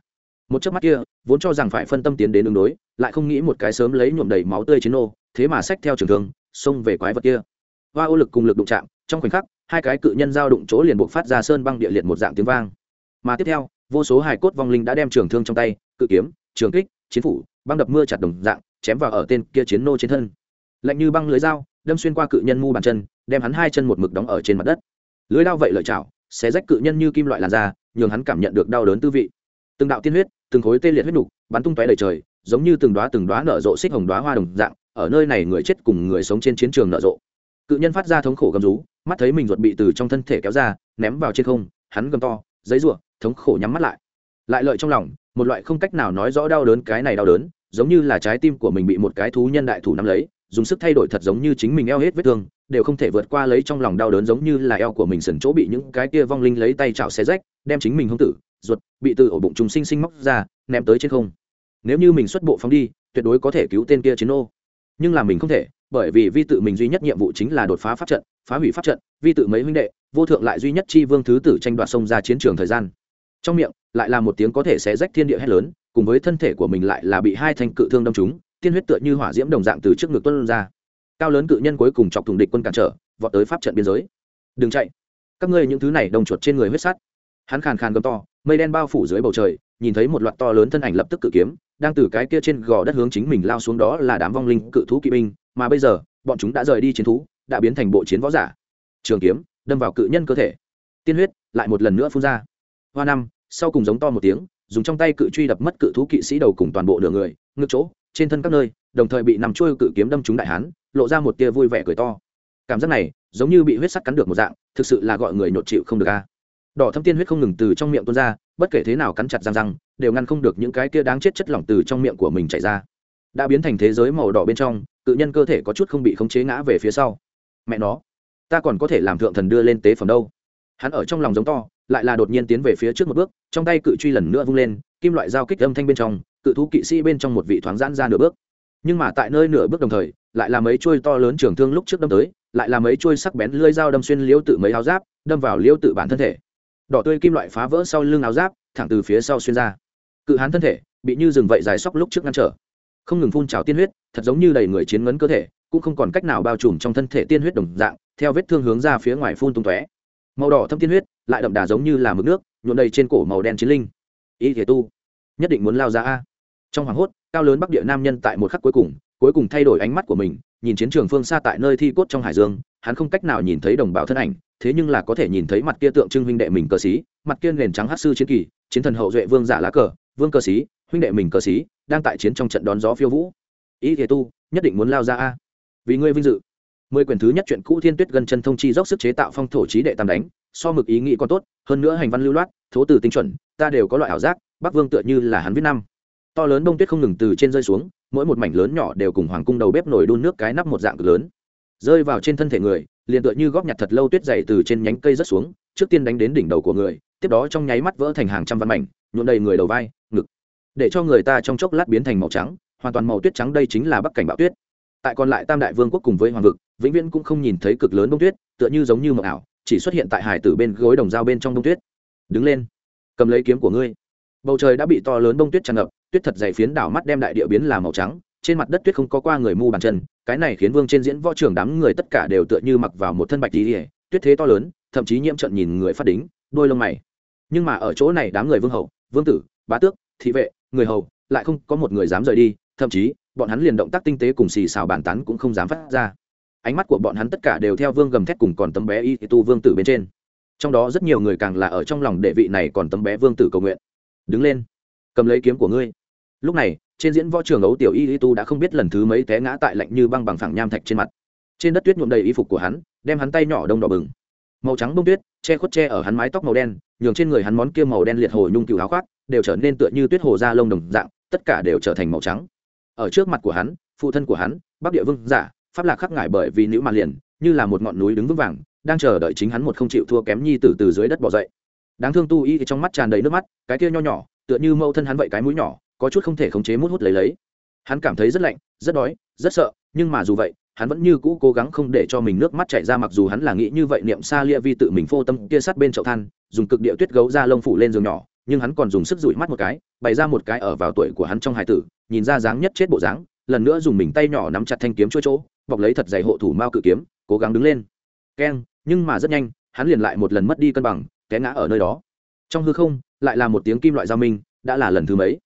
Một chớp mắt kia, vốn cho rằng phải phân tâm tiến đến ứng đối, lại không nghĩ một cái sớm lấy nhuộm đầy máu tươi chiến nô, thế mà xách theo trường thương, xông về quái vật kia. Hoa ô lực cùng lực đụng chạm, trong khoảnh khắc, hai cái cự nhân giao đụng chỗ liền buộc phát ra sơn băng địa liệt một dạng tiếng vang. Mà tiếp theo, vô số hài cốt vong linh đã đem trường thương trong tay, cự kiếm, trường kích, chiến phủ, băng đập mưa chặt đồng dạng chém vào ở tên kia chiến nô trên thân. Lạnh như băng lưới dao, đâm xuyên qua cự nhân mu bàn chân, đem hắn hai chân một mực đóng ở trên mặt đất. Lưới đao vậy lợi chảo, xé rách cự nhân như kim loại làn da, nhường hắn cảm nhận được đau đớn tư vị. Từng đạo tiên huyết, từng khối tê liệt huyết nục, bắn tung tóe đầy trời, giống như từng đoá từng đoá nở rộ xích hồng đoá hoa đồng dạng, ở nơi này người chết cùng người sống trên chiến trường nở rộ. Cự nhân phát ra thống khổ gầm rú, mắt thấy mình ruột bị từ trong thân thể kéo ra, ném vào trên không, hắn gầm to, giấy ruộng thống khổ nhắm mắt lại. Lại lợi trong lòng, một loại không cách nào nói rõ đau đớn, cái này đau đớn giống như là trái tim của mình bị một cái thú nhân đại thủ nắm lấy, dùng sức thay đổi thật giống như chính mình eo hết vết thương, đều không thể vượt qua lấy trong lòng đau đớn giống như là eo của mình sần chỗ bị những cái kia vong linh lấy tay chảo xé rách, đem chính mình hông tử, ruột, bị từ ổ bụng trùng sinh sinh móc ra, ném tới trên không. Nếu như mình xuất bộ phóng đi, tuyệt đối có thể cứu tên kia chiến ô nhưng là mình không thể, bởi vì vi tự mình duy nhất nhiệm vụ chính là đột phá pháp trận, phá hủy pháp trận, vi tự mấy huynh đệ, vô thượng lại duy nhất chi vương thứ tử tranh đoạt sông ra chiến trường thời gian. Trong miệng, lại là một tiếng có thể xé rách thiên địa hét lớn cùng với thân thể của mình lại là bị hai thanh cự thương đâm trúng, tiên huyết tựa như hỏa diễm đồng dạng từ trước ngực tuân ra. Cao lớn cự nhân cuối cùng chọc thùng địch quân cản trở, vọt tới pháp trận biên giới. Đừng chạy. Các ngươi những thứ này đồng chuột trên người huyết sắt. Hắn khàn khàn gầm to, mây đen bao phủ dưới bầu trời, nhìn thấy một loạt to lớn thân ảnh lập tức cự kiếm, đang từ cái kia trên gò đất hướng chính mình lao xuống đó là đám vong linh cự thú kỵ binh, mà bây giờ, bọn chúng đã rời đi chiến thú, đã biến thành bộ chiến võ giả. Trường kiếm, đâm vào cự nhân cơ thể. Tiên huyết lại một lần nữa phun ra. Hoa năm, sau cùng giống to một tiếng dùng trong tay cự truy đập mất cự thú kỵ sĩ đầu cùng toàn bộ nửa người ngực chỗ, trên thân các nơi, đồng thời bị nằm trôi cự kiếm đâm trúng đại hán, lộ ra một tia vui vẻ cười to. Cảm giác này, giống như bị huyết sắt cắn được một dạng, thực sự là gọi người nhột chịu không được a. Đỏ thâm tiên huyết không ngừng từ trong miệng tuôn ra, bất kể thế nào cắn chặt răng răng, đều ngăn không được những cái kia đáng chết chất lỏng từ trong miệng của mình chảy ra. Đã biến thành thế giới màu đỏ bên trong cự nhân cơ thể có chút không bị khống chế ngã về phía sau. Mẹ nó, ta còn có thể làm thượng thần đưa lên tế phẩm đâu. Hắn ở trong lòng giống to lại là đột nhiên tiến về phía trước một bước, trong tay cự truy lần nữa vung lên, kim loại dao kích âm thanh bên trong, cự thú kỵ sĩ bên trong một vị thoáng giãn ra nửa bước. Nhưng mà tại nơi nửa bước đồng thời, lại là mấy chuôi to lớn trường thương lúc trước đâm tới, lại là mấy chuôi sắc bén lưỡi dao đâm xuyên liêu tự mấy áo giáp, đâm vào liêu tự bản thân thể. Đỏ tươi kim loại phá vỡ sau lưng áo giáp, thẳng từ phía sau xuyên ra. Cự hán thân thể bị như rừng vậy dài sóc lúc trước ngăn trở. Không ngừng phun trào tiên huyết, thật giống như đầy người chiến ngấn cơ thể, cũng không còn cách nào bao trùm trong thân thể tiên huyết đồng dạng, theo vết thương hướng ra phía ngoài phun tung tóe màu đỏ thâm tiên huyết, lại đậm đà giống như là mực nước, nhuộm đầy trên cổ màu đen chiến linh. Y thể tu, nhất định muốn lao ra a. Trong hoàng hốt, cao lớn bắc địa nam nhân tại một khắc cuối cùng cuối cùng thay đổi ánh mắt của mình, nhìn chiến trường phương xa tại nơi thi cốt trong hải dương, hắn không cách nào nhìn thấy đồng bào thân ảnh, thế nhưng là có thể nhìn thấy mặt kia tượng trưng huynh đệ mình cờ xí mặt kia nền trắng hát sư chiến kỳ, chiến thần hậu duệ vương giả lá cờ, vương cờ xí huynh đệ mình cờ xí đang tại chiến trong trận đón gió phiêu vũ. Ý thế tu, nhất định muốn lao ra a. Vì ngươi vinh dự mười quyển thứ nhất chuyện cũ thiên tuyết gần chân thông chi dốc sức chế tạo phong thổ trí đệ tam đánh, so mực ý nghĩ còn tốt, hơn nữa hành văn lưu loát, thố từ tinh chuẩn, ta đều có loại ảo giác, bắc vương tựa như là hắn viết năm. To lớn đông tuyết không ngừng từ trên rơi xuống, mỗi một mảnh lớn nhỏ đều cùng hoàng cung đầu bếp nổi đun nước cái nắp một dạng cực lớn. Rơi vào trên thân thể người, liền tựa như góp nhặt thật lâu tuyết dày từ trên nhánh cây rớt xuống, trước tiên đánh đến đỉnh đầu của người, tiếp đó trong nháy mắt vỡ thành hàng trăm văn mảnh nhuộn đầy người đầu vai, ngực. Để cho người ta trong chốc lát biến thành màu trắng, hoàn toàn màu tuyết trắng đây chính là bắc cảnh bạo tuyết. Tại còn lại tam đại vương quốc cùng với hoàng vực vĩnh viễn cũng không nhìn thấy cực lớn đông tuyết, tựa như giống như mộng ảo, chỉ xuất hiện tại hải tử bên gối đồng dao bên trong đông tuyết. Đứng lên, cầm lấy kiếm của ngươi. Bầu trời đã bị to lớn đông tuyết tràn ngập, tuyết thật dày phiến đảo mắt đem đại địa biến là màu trắng, trên mặt đất tuyết không có qua người mu bàn chân, cái này khiến vương trên diễn võ trường đám người tất cả đều tựa như mặc vào một thân bạch tí ỉa tuyết thế to lớn, thậm chí nhiễm trận nhìn người phát đính, đôi lông mày. Nhưng mà ở chỗ này đám người vương hậu, vương tử, bá tước, thị vệ, người hầu, lại không có một người dám rời đi, thậm chí, bọn hắn liền động tác tinh tế cùng xì xào bàn tán cũng không dám phát ra ánh mắt của bọn hắn tất cả đều theo vương gầm thét cùng còn tấm bé y tu vương tử bên trên. Trong đó rất nhiều người càng là ở trong lòng đệ vị này còn tấm bé vương tử cầu nguyện. Đứng lên, cầm lấy kiếm của ngươi. Lúc này, trên diễn võ trường ấu tiểu y y tu đã không biết lần thứ mấy té ngã tại lạnh như băng bằng phẳng nham thạch trên mặt. Trên đất tuyết nhuộm đầy y phục của hắn, đem hắn tay nhỏ đông đỏ bừng. Màu trắng bông tuyết, che khuất che ở hắn mái tóc màu đen, nhường trên người hắn món kia màu đen liệt hồ nhung cựu áo khoác, đều trở nên tựa như tuyết hồ da lông đồng dạng, tất cả đều trở thành màu trắng. Ở trước mặt của hắn, phụ thân của hắn, bắc địa vương giả pháp lạc khắc ngại bởi vì nữ màn liền, như là một ngọn núi đứng vững vàng, đang chờ đợi chính hắn một không chịu thua kém nhi từ từ dưới đất bỏ dậy. Đáng thương tu y trong mắt tràn đầy nước mắt, cái kia nho nhỏ, tựa như mâu thân hắn vậy cái mũi nhỏ, có chút không thể khống chế mút hút lấy lấy. Hắn cảm thấy rất lạnh, rất đói, rất sợ, nhưng mà dù vậy, hắn vẫn như cũ cố gắng không để cho mình nước mắt chảy ra mặc dù hắn là nghĩ như vậy niệm xa lia vi tự mình phô tâm kia sát bên chậu than, dùng cực địa tuyết gấu ra lông phủ lên giường nhỏ, nhưng hắn còn dùng sức dụi mắt một cái, bày ra một cái ở vào tuổi của hắn trong hải tử, nhìn ra dáng nhất chết bộ dáng, lần nữa dùng mình tay nhỏ nắm chặt thanh kiếm chỗ chỗ bọc lấy thật dày hộ thủ mao cự kiếm, cố gắng đứng lên. Keng, nhưng mà rất nhanh, hắn liền lại một lần mất đi cân bằng, té ngã ở nơi đó. Trong hư không, lại là một tiếng kim loại giao minh, đã là lần thứ mấy?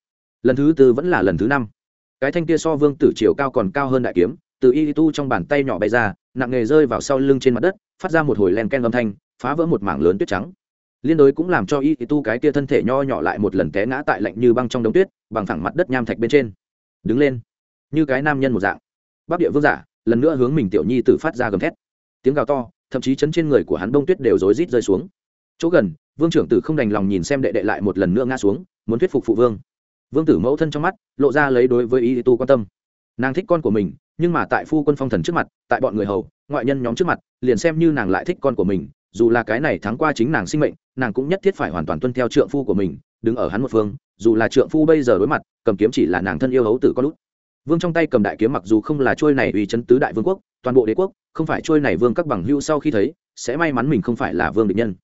Lần thứ tư vẫn là lần thứ năm. Cái thanh kia so vương tử chiều cao còn cao hơn đại kiếm, từ y tu trong bàn tay nhỏ bay ra, nặng nghề rơi vào sau lưng trên mặt đất, phát ra một hồi len ken âm thanh, phá vỡ một mảng lớn tuyết trắng. Liên đối cũng làm cho y tu cái kia thân thể nho nhỏ lại một lần té ngã tại lạnh như băng trong đống tuyết, bằng thẳng mặt đất nham thạch bên trên. Đứng lên. Như cái nam nhân một dạng. Bắc địa vương giả lần nữa hướng mình tiểu nhi tử phát ra gầm thét. Tiếng gào to, thậm chí chấn trên người của hắn đông tuyết đều rối rít rơi xuống. Chỗ gần, vương trưởng tử không đành lòng nhìn xem đệ đệ lại một lần nữa ngã xuống, muốn thuyết phục phụ vương. Vương tử mẫu thân trong mắt, lộ ra lấy đối với ý tu quan tâm. Nàng thích con của mình, nhưng mà tại phu quân phong thần trước mặt, tại bọn người hầu, ngoại nhân nhóm trước mặt, liền xem như nàng lại thích con của mình, dù là cái này thắng qua chính nàng sinh mệnh, nàng cũng nhất thiết phải hoàn toàn tuân theo trượng phu của mình, đứng ở hắn một phương, dù là trượng phu bây giờ đối mặt, cầm kiếm chỉ là nàng thân yêu hấu tử con lút vương trong tay cầm đại kiếm mặc dù không là trôi này uy chấn tứ đại vương quốc, toàn bộ đế quốc, không phải trôi này vương các bằng hưu sau khi thấy, sẽ may mắn mình không phải là vương địch nhân.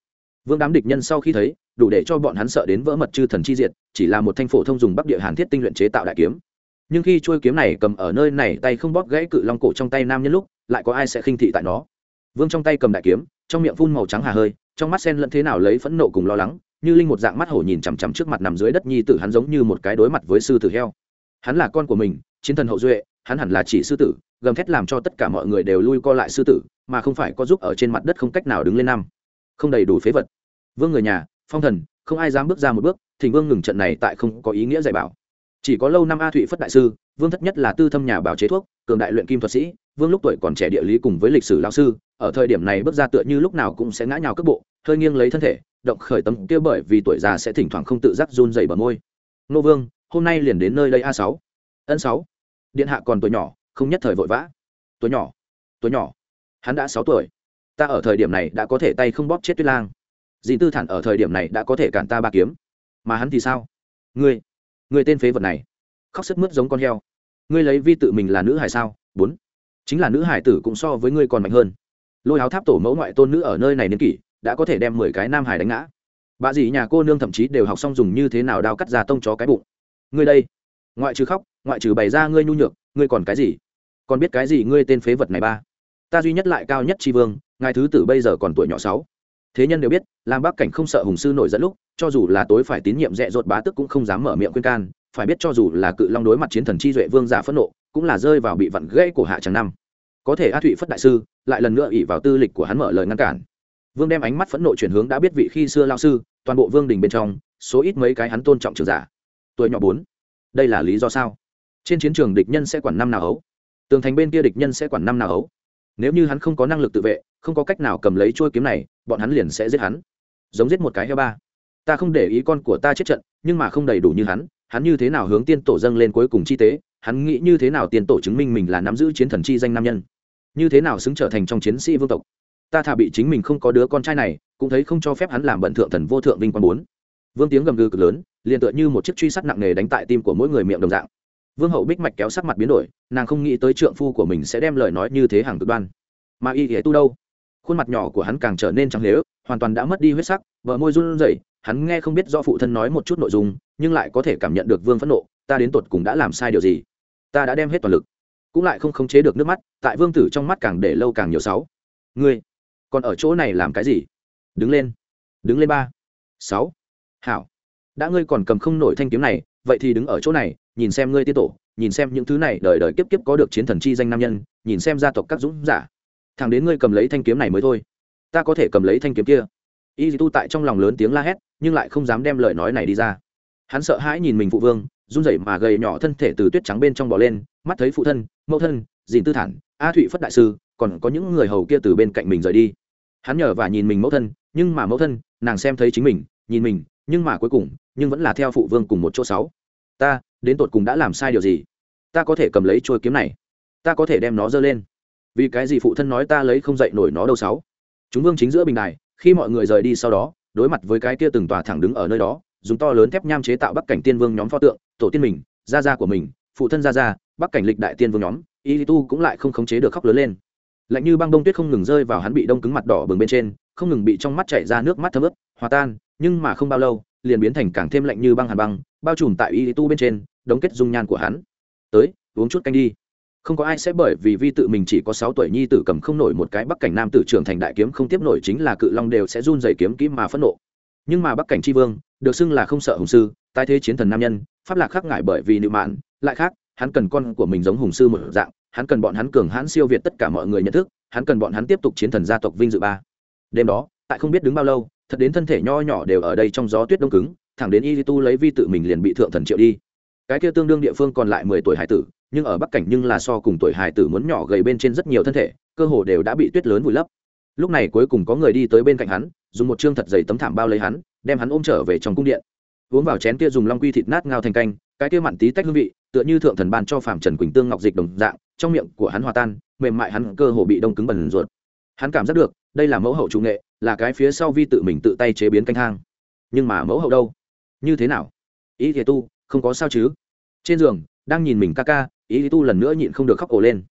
Vương đám địch nhân sau khi thấy, đủ để cho bọn hắn sợ đến vỡ mật chư thần chi diệt, chỉ là một thanh phổ thông dùng bắc địa hàn thiết tinh luyện chế tạo đại kiếm. Nhưng khi trôi kiếm này cầm ở nơi này, tay không bóp gãy cự long cổ trong tay nam nhân lúc, lại có ai sẽ khinh thị tại nó? Vương trong tay cầm đại kiếm, trong miệng phun màu trắng hà hơi, trong mắt sen lẫn thế nào lấy phẫn nộ cùng lo lắng, như linh một dạng mắt hổ nhìn chằm chằm trước mặt nằm dưới đất nhi tử hắn giống như một cái đối mặt với sư tử heo. Hắn là con của mình chiến thần hậu duệ, hắn hẳn là chỉ sư tử, gầm thét làm cho tất cả mọi người đều lui co lại sư tử, mà không phải có giúp ở trên mặt đất không cách nào đứng lên năm. Không đầy đủ phế vật. Vương người nhà, phong thần, không ai dám bước ra một bước, thỉnh vương ngừng trận này tại không có ý nghĩa dạy bảo. Chỉ có lâu năm a thụy phất đại sư, vương thất nhất là tư thâm nhà bảo chế thuốc, cường đại luyện kim thuật sĩ, vương lúc tuổi còn trẻ địa lý cùng với lịch sử lao sư, ở thời điểm này bước ra tựa như lúc nào cũng sẽ ngã nhào cước bộ, hơi nghiêng lấy thân thể, động khởi tấm kia bởi vì tuổi già sẽ thỉnh thoảng không tự giác run dày bờ môi. Nô vương, hôm nay liền đến nơi đây a sáu. Ân sáu điện hạ còn tuổi nhỏ, không nhất thời vội vã. Tuổi nhỏ tuổi nhỏ. Hắn đã sáu tuổi. Ta ở thời điểm này đã có thể tay không bóp chết tuyết lang. Dì tư thản ở thời điểm này đã có thể cản ta ba kiếm. Mà hắn thì sao? Ngươi ngươi tên phế vật này. Khóc sức mướt giống con heo. Ngươi lấy vi tự mình là nữ hải sao? Bốn. Chính là nữ hải tử cũng so với ngươi còn mạnh hơn. Lôi áo tháp tổ mẫu ngoại tôn nữ ở nơi này niên kỷ, đã có thể đem mười cái nam hải đánh ngã. Bà dì nhà cô nương thậm chí đều học xong dùng như thế nào đao cắt ra tông chó cái bụng. Ngươi đây. Ngoại trừ khóc ngoại trừ bày ra ngươi nhu nhược, ngươi còn cái gì? Còn biết cái gì ngươi tên phế vật này ba? Ta duy nhất lại cao nhất tri vương, ngài thứ tử bây giờ còn tuổi nhỏ sáu. Thế nhân đều biết làm bác cảnh không sợ hùng sư nổi dẫn lúc, cho dù là tối phải tín nhiệm dẹ dột bá tức cũng không dám mở miệng khuyên can, phải biết cho dù là cự long đối mặt chiến thần chi duệ vương giả phẫn nộ, cũng là rơi vào bị vặn gãy của hạ tràng năm. Có thể a thụy phất đại sư, lại lần nữa ỉ vào tư lịch của hắn mở lời ngăn cản. Vương đem ánh mắt phẫn nộ chuyển hướng đã biết vị khi xưa lao sư, toàn bộ vương đình bên trong, số ít mấy cái hắn tôn trọng trường giả. Tuổi nhỏ bốn. Đây là lý do sao? Trên chiến trường địch nhân sẽ quản năm nào ấu tường thành bên kia địch nhân sẽ quản năm nào ấu nếu như hắn không có năng lực tự vệ, không có cách nào cầm lấy trôi kiếm này, bọn hắn liền sẽ giết hắn. Giống giết một cái heo ba. Ta không để ý con của ta chết trận, nhưng mà không đầy đủ như hắn hắn như thế nào hướng tiên tổ dâng lên cuối cùng chi tế, hắn nghĩ như thế nào tiên tổ chứng minh mình là nắm giữ chiến thần chi danh nam nhân? Như thế nào xứng trở thành trong chiến sĩ vương tộc? Ta thà bị chính mình không có đứa con trai này, cũng thấy không cho phép hắn làm bận thượng thần vô thượng vinh quang bốn. Vương tiếng gầm gừ cực lớn, liền tựa như một chiếc truy sát nặng nề đánh tại tim của mỗi người miệng đồng dạng vương hậu bích mạch kéo sắc mặt biến đổi, nàng không nghĩ tới trượng phu của mình sẽ đem lời nói như thế hàng cực đoan. Mà y ghẻ tu đâu? Khuôn mặt nhỏ của hắn càng trở nên trắng lếu, hoàn toàn đã mất đi huyết sắc vợ môi run rẩy, hắn nghe không biết do phụ thân nói một chút nội dung, nhưng lại có thể cảm nhận được vương phẫn nộ, ta đến tột cùng đã làm sai điều gì? Ta đã đem hết toàn lực. Cũng lại không khống chế được nước mắt, tại vương tử trong mắt càng để lâu càng nhiều sáu. Ngươi, còn ở chỗ này làm cái gì? Đứng lên. Đứng lên ba. Sáu. Hảo. Đã ngươi còn cầm không nổi thanh kiếm này, vậy thì đứng ở chỗ này nhìn xem ngươi tiết tổ, nhìn xem những thứ này đời đời kiếp kiếp có được chiến thần chi danh nam nhân, nhìn xem gia tộc các dũng giả. Thằng đến ngươi cầm lấy thanh kiếm này mới thôi. Ta có thể cầm lấy thanh kiếm kia. Y tu tại trong lòng lớn tiếng la hét, nhưng lại không dám đem lời nói này đi ra. Hắn sợ hãi nhìn mình phụ vương, run rẩy mà gầy nhỏ thân thể từ tuyết trắng bên trong bò lên, mắt thấy phụ thân, mẫu thân, dìn tư thản, a thụy phất đại sư, còn có những người hầu kia từ bên cạnh mình rời đi. Hắn nhờ và nhìn mình mẫu thân, nhưng mà mẫu thân, nàng xem thấy chính mình, nhìn mình, nhưng mà cuối cùng, nhưng vẫn là theo phụ vương cùng một chỗ sáu ta, đến tột cùng đã làm sai điều gì? Ta có thể cầm lấy trôi kiếm này. Ta có thể đem nó dơ lên. Vì cái gì phụ thân nói ta lấy không dậy nổi nó đâu sáu? Chúng vương chính giữa bình đài, khi mọi người rời đi sau đó, đối mặt với cái kia từng tòa thẳng đứng ở nơi đó, dùng to lớn thép nham chế tạo bắc cảnh tiên vương nhóm pho tượng, tổ tiên mình, gia gia của mình, phụ thân gia gia, bắc cảnh lịch đại tiên vương nhóm, y tu cũng lại không khống chế được khóc lớn lên. Lạnh như băng đông tuyết không ngừng rơi vào hắn bị đông cứng mặt đỏ bừng bên trên, không ngừng bị trong mắt chảy ra nước mắt thấm ướt, hòa tan, nhưng mà không bao lâu liền biến thành càng thêm lạnh như băng hàn băng, bao trùm tại y tu bên trên đống kết dung nhan của hắn. Tới, uống chút canh đi. Không có ai sẽ bởi vì vi tự mình chỉ có sáu tuổi nhi tử cầm không nổi một cái bắc cảnh nam tử trưởng thành đại kiếm không tiếp nổi chính là cự long đều sẽ run dày kiếm kỹ mà phẫn nộ. Nhưng mà bắc cảnh tri vương, được xưng là không sợ hùng sư, tái thế chiến thần nam nhân, pháp lạc khác ngại bởi vì nịu mạn, lại khác, hắn cần con của mình giống hùng sư một dạng, hắn cần bọn hắn cường hãn siêu việt tất cả mọi người nhận thức, hắn cần bọn hắn tiếp tục chiến thần gia tộc vinh dự ba. Đêm đó, tại không biết đứng bao lâu thật đến thân thể nho nhỏ đều ở đây trong gió tuyết đông cứng, thẳng đến y tu lấy vi tự mình liền bị thượng thần triệu đi. Cái kia tương đương địa phương còn lại mười tuổi hải tử, nhưng ở bắc cảnh nhưng là so cùng tuổi hải tử muốn nhỏ gầy bên trên rất nhiều thân thể, cơ hồ đều đã bị tuyết lớn vùi lấp. Lúc này cuối cùng có người đi tới bên cạnh hắn, dùng một chương thật dày tấm thảm bao lấy hắn, đem hắn ôm trở về trong cung điện. Uống vào chén kia dùng long quy thịt nát ngao thành canh, cái kia mặn tí tách hương vị, tựa như thượng thần ban cho phạm trần quỳnh tương ngọc dịch đồng dạng, trong miệng của hắn hòa tan, mềm mại hắn cơ hồ bị đông cứng bẩn ruột. Hắn cảm giác được đây là mẫu hậu chủ nghệ, là cái phía sau vi tự mình tự tay chế biến canh thang. Nhưng mà mẫu hậu đâu? Như thế nào? Ý thì tu, không có sao chứ? Trên giường, đang nhìn mình ca ca, ý thì tu lần nữa nhịn không được khóc ổ lên.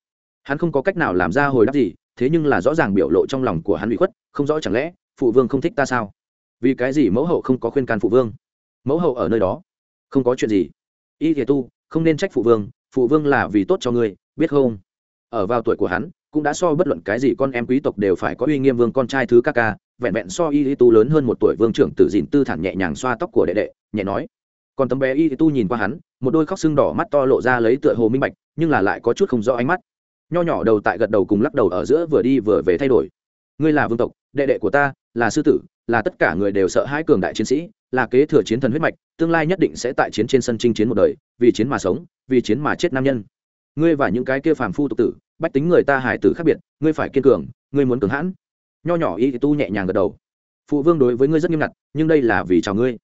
Hắn không có cách nào làm ra hồi đáp gì, thế nhưng là rõ ràng biểu lộ trong lòng của hắn bị khuất, không rõ chẳng lẽ, phụ vương không thích ta sao? Vì cái gì mẫu hậu không có khuyên can phụ vương? Mẫu hậu ở nơi đó, không có chuyện gì. Y thì tu, không nên trách phụ vương phụ vương là vì tốt cho ngươi, biết không? Ở vào tuổi của hắn cũng đã so bất luận cái gì con em quý tộc đều phải có uy nghiêm vương con trai thứ ca ca, vẹn vẹn so y tu lớn hơn một tuổi vương trưởng tử dìn tư thản nhẹ nhàng xoa tóc của đệ đệ, nhẹ nói. Còn tấm bé y tu nhìn qua hắn, một đôi khóc xương đỏ mắt to lộ ra lấy tựa hồ minh bạch, nhưng là lại có chút không rõ ánh mắt. Nho nhỏ đầu tại gật đầu cùng lắc đầu ở giữa vừa đi vừa về thay đổi. Ngươi là vương tộc, đệ đệ của ta, là sư tử, là tất cả người đều sợ hãi cường đại chiến sĩ, là kế thừa chiến thần huyết mạch, tương lai nhất định sẽ tại chiến trên sân chinh chiến một đời, vì chiến mà sống, vì chiến mà chết nam nhân. Ngươi và những cái kia phàm phu tục tử bách tính người ta hải tử khác biệt, ngươi phải kiên cường, ngươi muốn cường hãn. Nho nhỏ y tu nhẹ nhàng gật đầu. Phụ vương đối với ngươi rất nghiêm ngặt, nhưng đây là vì chào ngươi.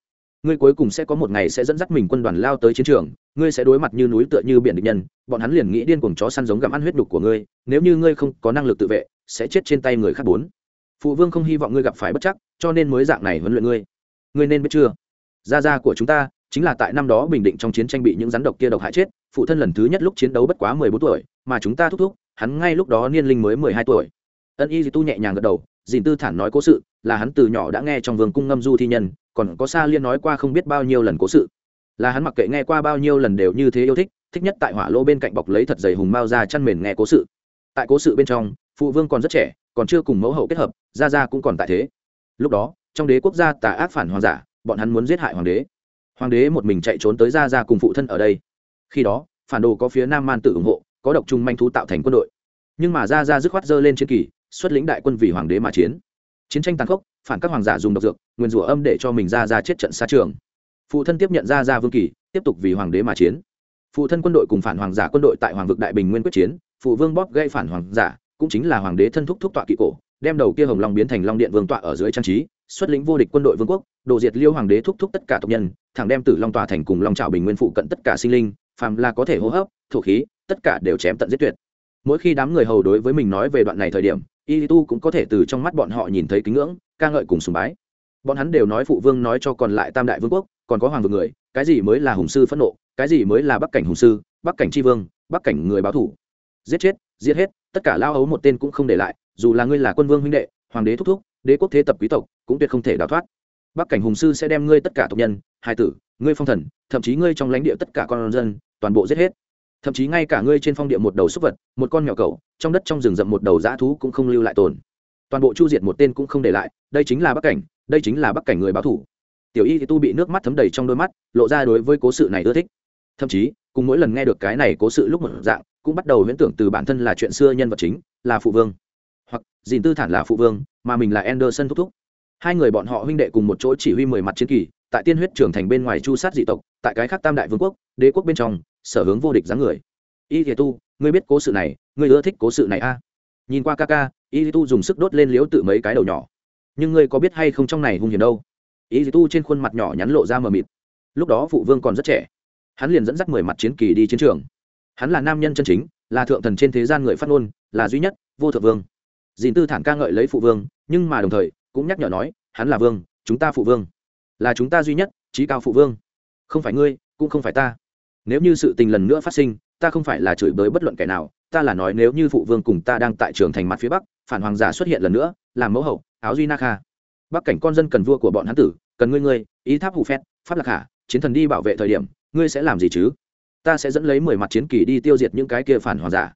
Ngươi cuối cùng sẽ có một ngày sẽ dẫn dắt mình quân đoàn lao tới chiến trường, ngươi sẽ đối mặt như núi tựa như biển địch nhân, bọn hắn liền nghĩ điên cuồng chó săn giống gặm ăn huyết đục của ngươi, nếu như ngươi không có năng lực tự vệ, sẽ chết trên tay người khác bốn. Phụ vương không hy vọng ngươi gặp phải bất chắc, cho nên mới dạng này huấn luyện ngươi. Ngươi nên biết chưa? Gia gia của chúng ta chính là tại năm đó bình định trong chiến tranh bị những rắn độc kia độc hại chết, phụ thân lần thứ nhất lúc chiến đấu bất quá mười bốn tuổi, mà chúng ta thúc thúc hắn ngay lúc đó niên linh mới mười hai tuổi. Ân y dì tu nhẹ nhàng gật đầu, dìn tư thản nói cố sự, là hắn từ nhỏ đã nghe trong vương cung ngâm du thi nhân, còn có xa liên nói qua không biết bao nhiêu lần cố sự. Là hắn mặc kệ nghe qua bao nhiêu lần đều như thế yêu thích thích nhất tại hỏa lô bên cạnh bọc lấy thật dày hùng mao ra chăn mền nghe cố sự. Tại cố sự bên trong, phụ vương còn rất trẻ, còn chưa cùng mẫu hậu kết hợp, gia gia cũng còn tại thế. Lúc đó, trong đế quốc gia tà ác phản hoàng giả, bọn hắn muốn giết hại hoàng đế. Hoàng đế một mình chạy trốn tới gia gia cùng phụ thân ở đây. Khi đó, phản đồ có phía nam man tự ủng hộ có độc trung manh thú tạo thành quân đội. Nhưng mà gia gia dứt khoát dơ lên chiến kỳ, xuất lĩnh đại quân vì hoàng đế mà chiến. Chiến tranh tàn khốc, phản các hoàng giả dùng độc dược, nguyên rủa âm để cho mình ra ra chết trận xa trường. Phụ thân tiếp nhận ra ra vương kỳ, tiếp tục vì hoàng đế mà chiến. Phụ thân quân đội cùng phản hoàng giả quân đội tại hoàng vực đại bình nguyên quyết chiến, phụ vương bóp gây phản hoàng giả, cũng chính là hoàng đế thân thúc thúc tọa kỵ cổ, đem đầu kia hồng long biến thành long điện vương tọa ở dưới trang trí, xuất lĩnh vô địch quân đội vương quốc, đồ diệt liêu hoàng đế thúc thúc tất cả tộc nhân, thẳng đem tử long tòa thành cùng long trào bình nguyên phụ cận tất cả sinh linh, phàm là có thể hô hấp, thổ khí tất cả đều chém tận giết tuyệt. Mỗi khi đám người hầu đối với mình nói về đoạn này thời điểm, y tu cũng có thể từ trong mắt bọn họ nhìn thấy kính ngưỡng, ca ngợi cùng sùng bái. Bọn hắn đều nói phụ vương nói cho còn lại tam đại vương quốc, còn có hoàng vương người, cái gì mới là hùng sư phẫn nộ, cái gì mới là bắc cảnh hùng sư, bắc cảnh tri vương, bắc cảnh người báo thủ. Giết chết, giết hết, tất cả lao ấu một tên cũng không để lại, dù là ngươi là quân vương huynh đệ, hoàng đế thúc thúc, đế quốc thế tập quý tộc, cũng tuyệt không thể đào thoát. Bắc cảnh hùng sư sẽ đem ngươi tất cả tộc nhân, hai tử, ngươi phong thần, thậm chí ngươi trong lãnh địa tất cả con dân, toàn bộ giết hết thậm chí ngay cả ngươi trên phong địa một đầu súc vật, một con mèo cầu trong đất trong rừng rậm một đầu dã thú cũng không lưu lại tồn. Toàn bộ chu diệt một tên cũng không để lại, đây chính là bắc cảnh, đây chính là bắc cảnh người báo thủ. Tiểu y thì tu bị nước mắt thấm đầy trong đôi mắt, lộ ra đối với cố sự này ưa thích. Thậm chí, cùng mỗi lần nghe được cái này cố sự lúc một dạng, cũng bắt đầu huyễn tưởng từ bản thân là chuyện xưa nhân vật chính, là phụ vương. Hoặc dìn tư thản là phụ vương, mà mình là anderson thúc thúc. Hai người bọn họ huynh đệ cùng một chỗ chỉ huy mười mặt chiến kỳ, tại tiên huyết trưởng thành bên ngoài chu sát dị tộc, tại cái khác tam đại vương quốc, đế quốc bên trong sở hướng vô địch dáng người. Y thì tu, ngươi biết cố sự này, ngươi ưa thích cố sự này a? À? nhìn qua ca ca, y tu dùng sức đốt lên liếu tự mấy cái đầu nhỏ. Nhưng ngươi có biết hay không trong này hung hiểm đâu? Y tu trên khuôn mặt nhỏ nhắn lộ ra mờ mịt. Lúc đó phụ vương còn rất trẻ. Hắn liền dẫn dắt mười mặt chiến kỳ đi chiến trường. Hắn là nam nhân chân chính, là thượng thần trên thế gian người phát ngôn, là duy nhất, vô thượng vương. Dìn tư thản ca ngợi lấy phụ vương, nhưng mà đồng thời, cũng nhắc nhở nói, hắn là vương, chúng ta phụ vương. Là chúng ta duy nhất trí cao phụ vương. Không phải ngươi, cũng không phải ta nếu như sự tình lần nữa phát sinh, ta không phải là chửi bới bất luận kẻ nào, ta là nói nếu như phụ vương cùng ta đang tại trường thành mặt phía bắc, phản hoàng giả xuất hiện lần nữa, làm mẫu hậu, áo duy na kha. Bắc cảnh con dân cần vua của bọn hán tử, cần ngươi ngươi, ý tháp hủ phét, pháp lạc hạ, chiến thần đi bảo vệ thời điểm, ngươi sẽ làm gì chứ? Ta sẽ dẫn lấy mười mặt chiến kỳ đi tiêu diệt những cái kia phản hoàng giả,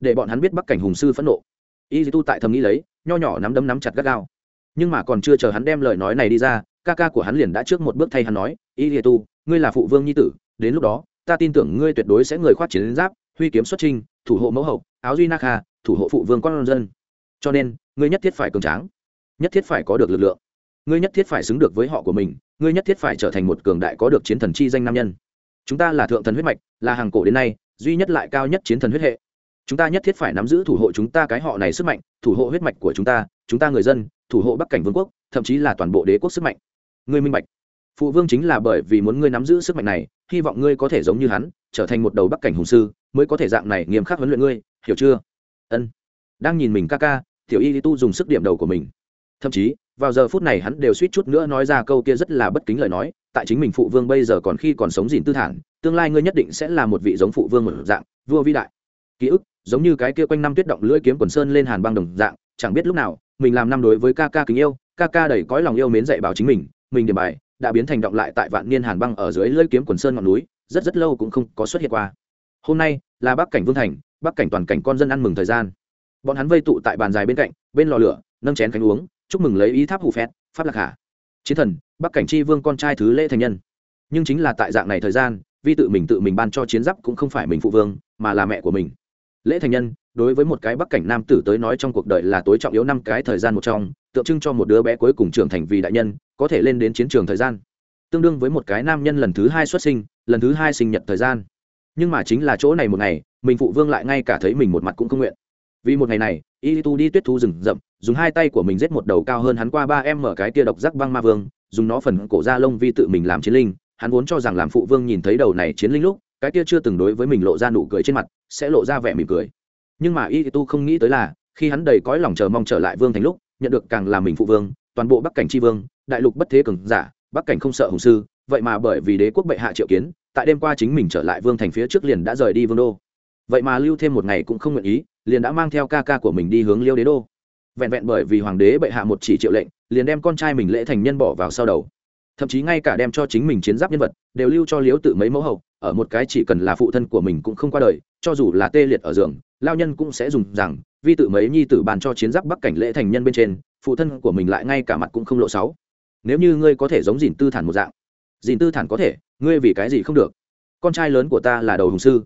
để bọn hắn biết bắc cảnh hùng sư phẫn nộ. Y tu tại thầm nghĩ lấy, nho nhỏ nắm đấm nắm chặt gắt gao. Nhưng mà còn chưa chờ hắn đem lời nói này đi ra, ca ca của hắn liền đã trước một bước thay hắn nói, y tu, ngươi là phụ vương nhi tử, đến lúc đó ta tin tưởng ngươi tuyệt đối sẽ người khoát chiến giáp, huy kiếm xuất trinh thủ hộ mẫu hậu, áo duy na kha, thủ hộ phụ vương con dân. Cho nên, ngươi nhất thiết phải cường tráng, nhất thiết phải có được lực lượng. Ngươi nhất thiết phải xứng được với họ của mình, ngươi nhất thiết phải trở thành một cường đại có được chiến thần chi danh nam nhân. Chúng ta là thượng thần huyết mạch, là hàng cổ đến nay, duy nhất lại cao nhất chiến thần huyết hệ. Chúng ta nhất thiết phải nắm giữ thủ hộ chúng ta cái họ này sức mạnh, thủ hộ huyết mạch của chúng ta chúng ta người dân, thủ hộ bắc cảnh vương quốc, thậm chí là toàn bộ đế quốc sức mạnh. Ngươi minh bạch phụ vương chính là bởi vì muốn ngươi nắm giữ sức mạnh này, hy vọng ngươi có thể giống như hắn, trở thành một đầu bắc cảnh hùng sư, mới có thể dạng này nghiêm khắc huấn luyện ngươi, hiểu chưa? Ân. Đang nhìn mình ca ca, tiểu y tu dùng sức điểm đầu của mình. Thậm chí, vào giờ phút này hắn đều suýt chút nữa nói ra câu kia rất là bất kính lời nói, tại chính mình phụ vương bây giờ còn khi còn sống gìn tư thản, tương lai ngươi nhất định sẽ là một vị giống phụ vương một dạng, vua vĩ đại. Ký ức, giống như cái kia quanh năm tuyết động lưỡi kiếm quần sơn lên hàn băng đồng dạng, chẳng biết lúc nào, mình làm năm đối với ca ca kính yêu, ca ca đầy cõi lòng yêu mến dạy bảo chính mình mình điểm bài đã biến thành động lại tại vạn niên hàn băng ở dưới lưỡi kiếm quần sơn ngọn núi, rất rất lâu cũng không có xuất hiện qua. Hôm nay là bắc cảnh vương thành, bắc cảnh toàn cảnh con dân ăn mừng thời gian. Bọn hắn vây tụ tại bàn dài bên cạnh, bên lò lửa, nâng chén cánh uống, chúc mừng lấy ý tháp hù phét, pháp lạc hạ. Chiến thần, bắc cảnh chi vương con trai thứ lễ thành nhân. Nhưng chính là tại dạng này thời gian, vi tự mình tự mình ban cho chiến giáp cũng không phải mình phụ vương, mà là mẹ của mình. Lễ thành nhân, đối với một cái bắc cảnh nam tử tới nói trong cuộc đời là tối trọng yếu năm cái thời gian một trong, tượng trưng cho một đứa bé cuối cùng trưởng thành vì đại nhân có thể lên đến chiến trường thời gian. Tương đương với một cái nam nhân lần thứ hai xuất sinh, lần thứ hai sinh nhật thời gian. Nhưng mà chính là chỗ này một ngày, mình phụ vương lại ngay cả thấy mình một mặt cũng không nguyện. Vì một ngày này, y tu đi tuyết thu rừng rậm, dùng hai tay của mình giết một đầu cao hơn hắn qua ba em mở cái tia độc giác băng ma vương, dùng nó phần cổ da lông vi tự mình làm chiến linh. Hắn vốn cho rằng làm phụ vương nhìn thấy đầu này chiến linh lúc, cái tia chưa từng đối với mình lộ ra nụ cười trên mặt, sẽ lộ ra vẻ mỉm cười. Nhưng mà y tu không nghĩ tới là, khi hắn đầy cõi lòng chờ mong trở lại vương thành lúc, nhận được càng là mình phụ vương toàn bộ bắc cảnh tri vương, đại lục bất thế cường giả, bắc cảnh không sợ hùng sư, vậy mà bởi vì đế quốc bệ hạ triệu kiến, tại đêm qua chính mình trở lại vương thành phía trước liền đã rời đi vương đô. Vậy mà lưu thêm một ngày cũng không nguyện ý, liền đã mang theo ca ca của mình đi hướng liêu đế đô. Vẹn vẹn bởi vì hoàng đế bệ hạ một chỉ triệu lệnh, liền đem con trai mình lễ thành nhân bỏ vào sau đầu. Thậm chí ngay cả đem cho chính mình chiến giáp nhân vật, đều lưu cho liếu tự mấy mẫu hậu, ở một cái chỉ cần là phụ thân của mình cũng không qua đời, cho dù là tê liệt ở giường, lao nhân cũng sẽ dùng rằng, vi tự mấy nhi tử bàn cho chiến giáp bắc cảnh lễ thành nhân bên trên phụ thân của mình lại ngay cả mặt cũng không lộ sáu. Nếu như ngươi có thể giống dìn tư thản một dạng, dìn tư thản có thể, ngươi vì cái gì không được? Con trai lớn của ta là đầu hùng sư,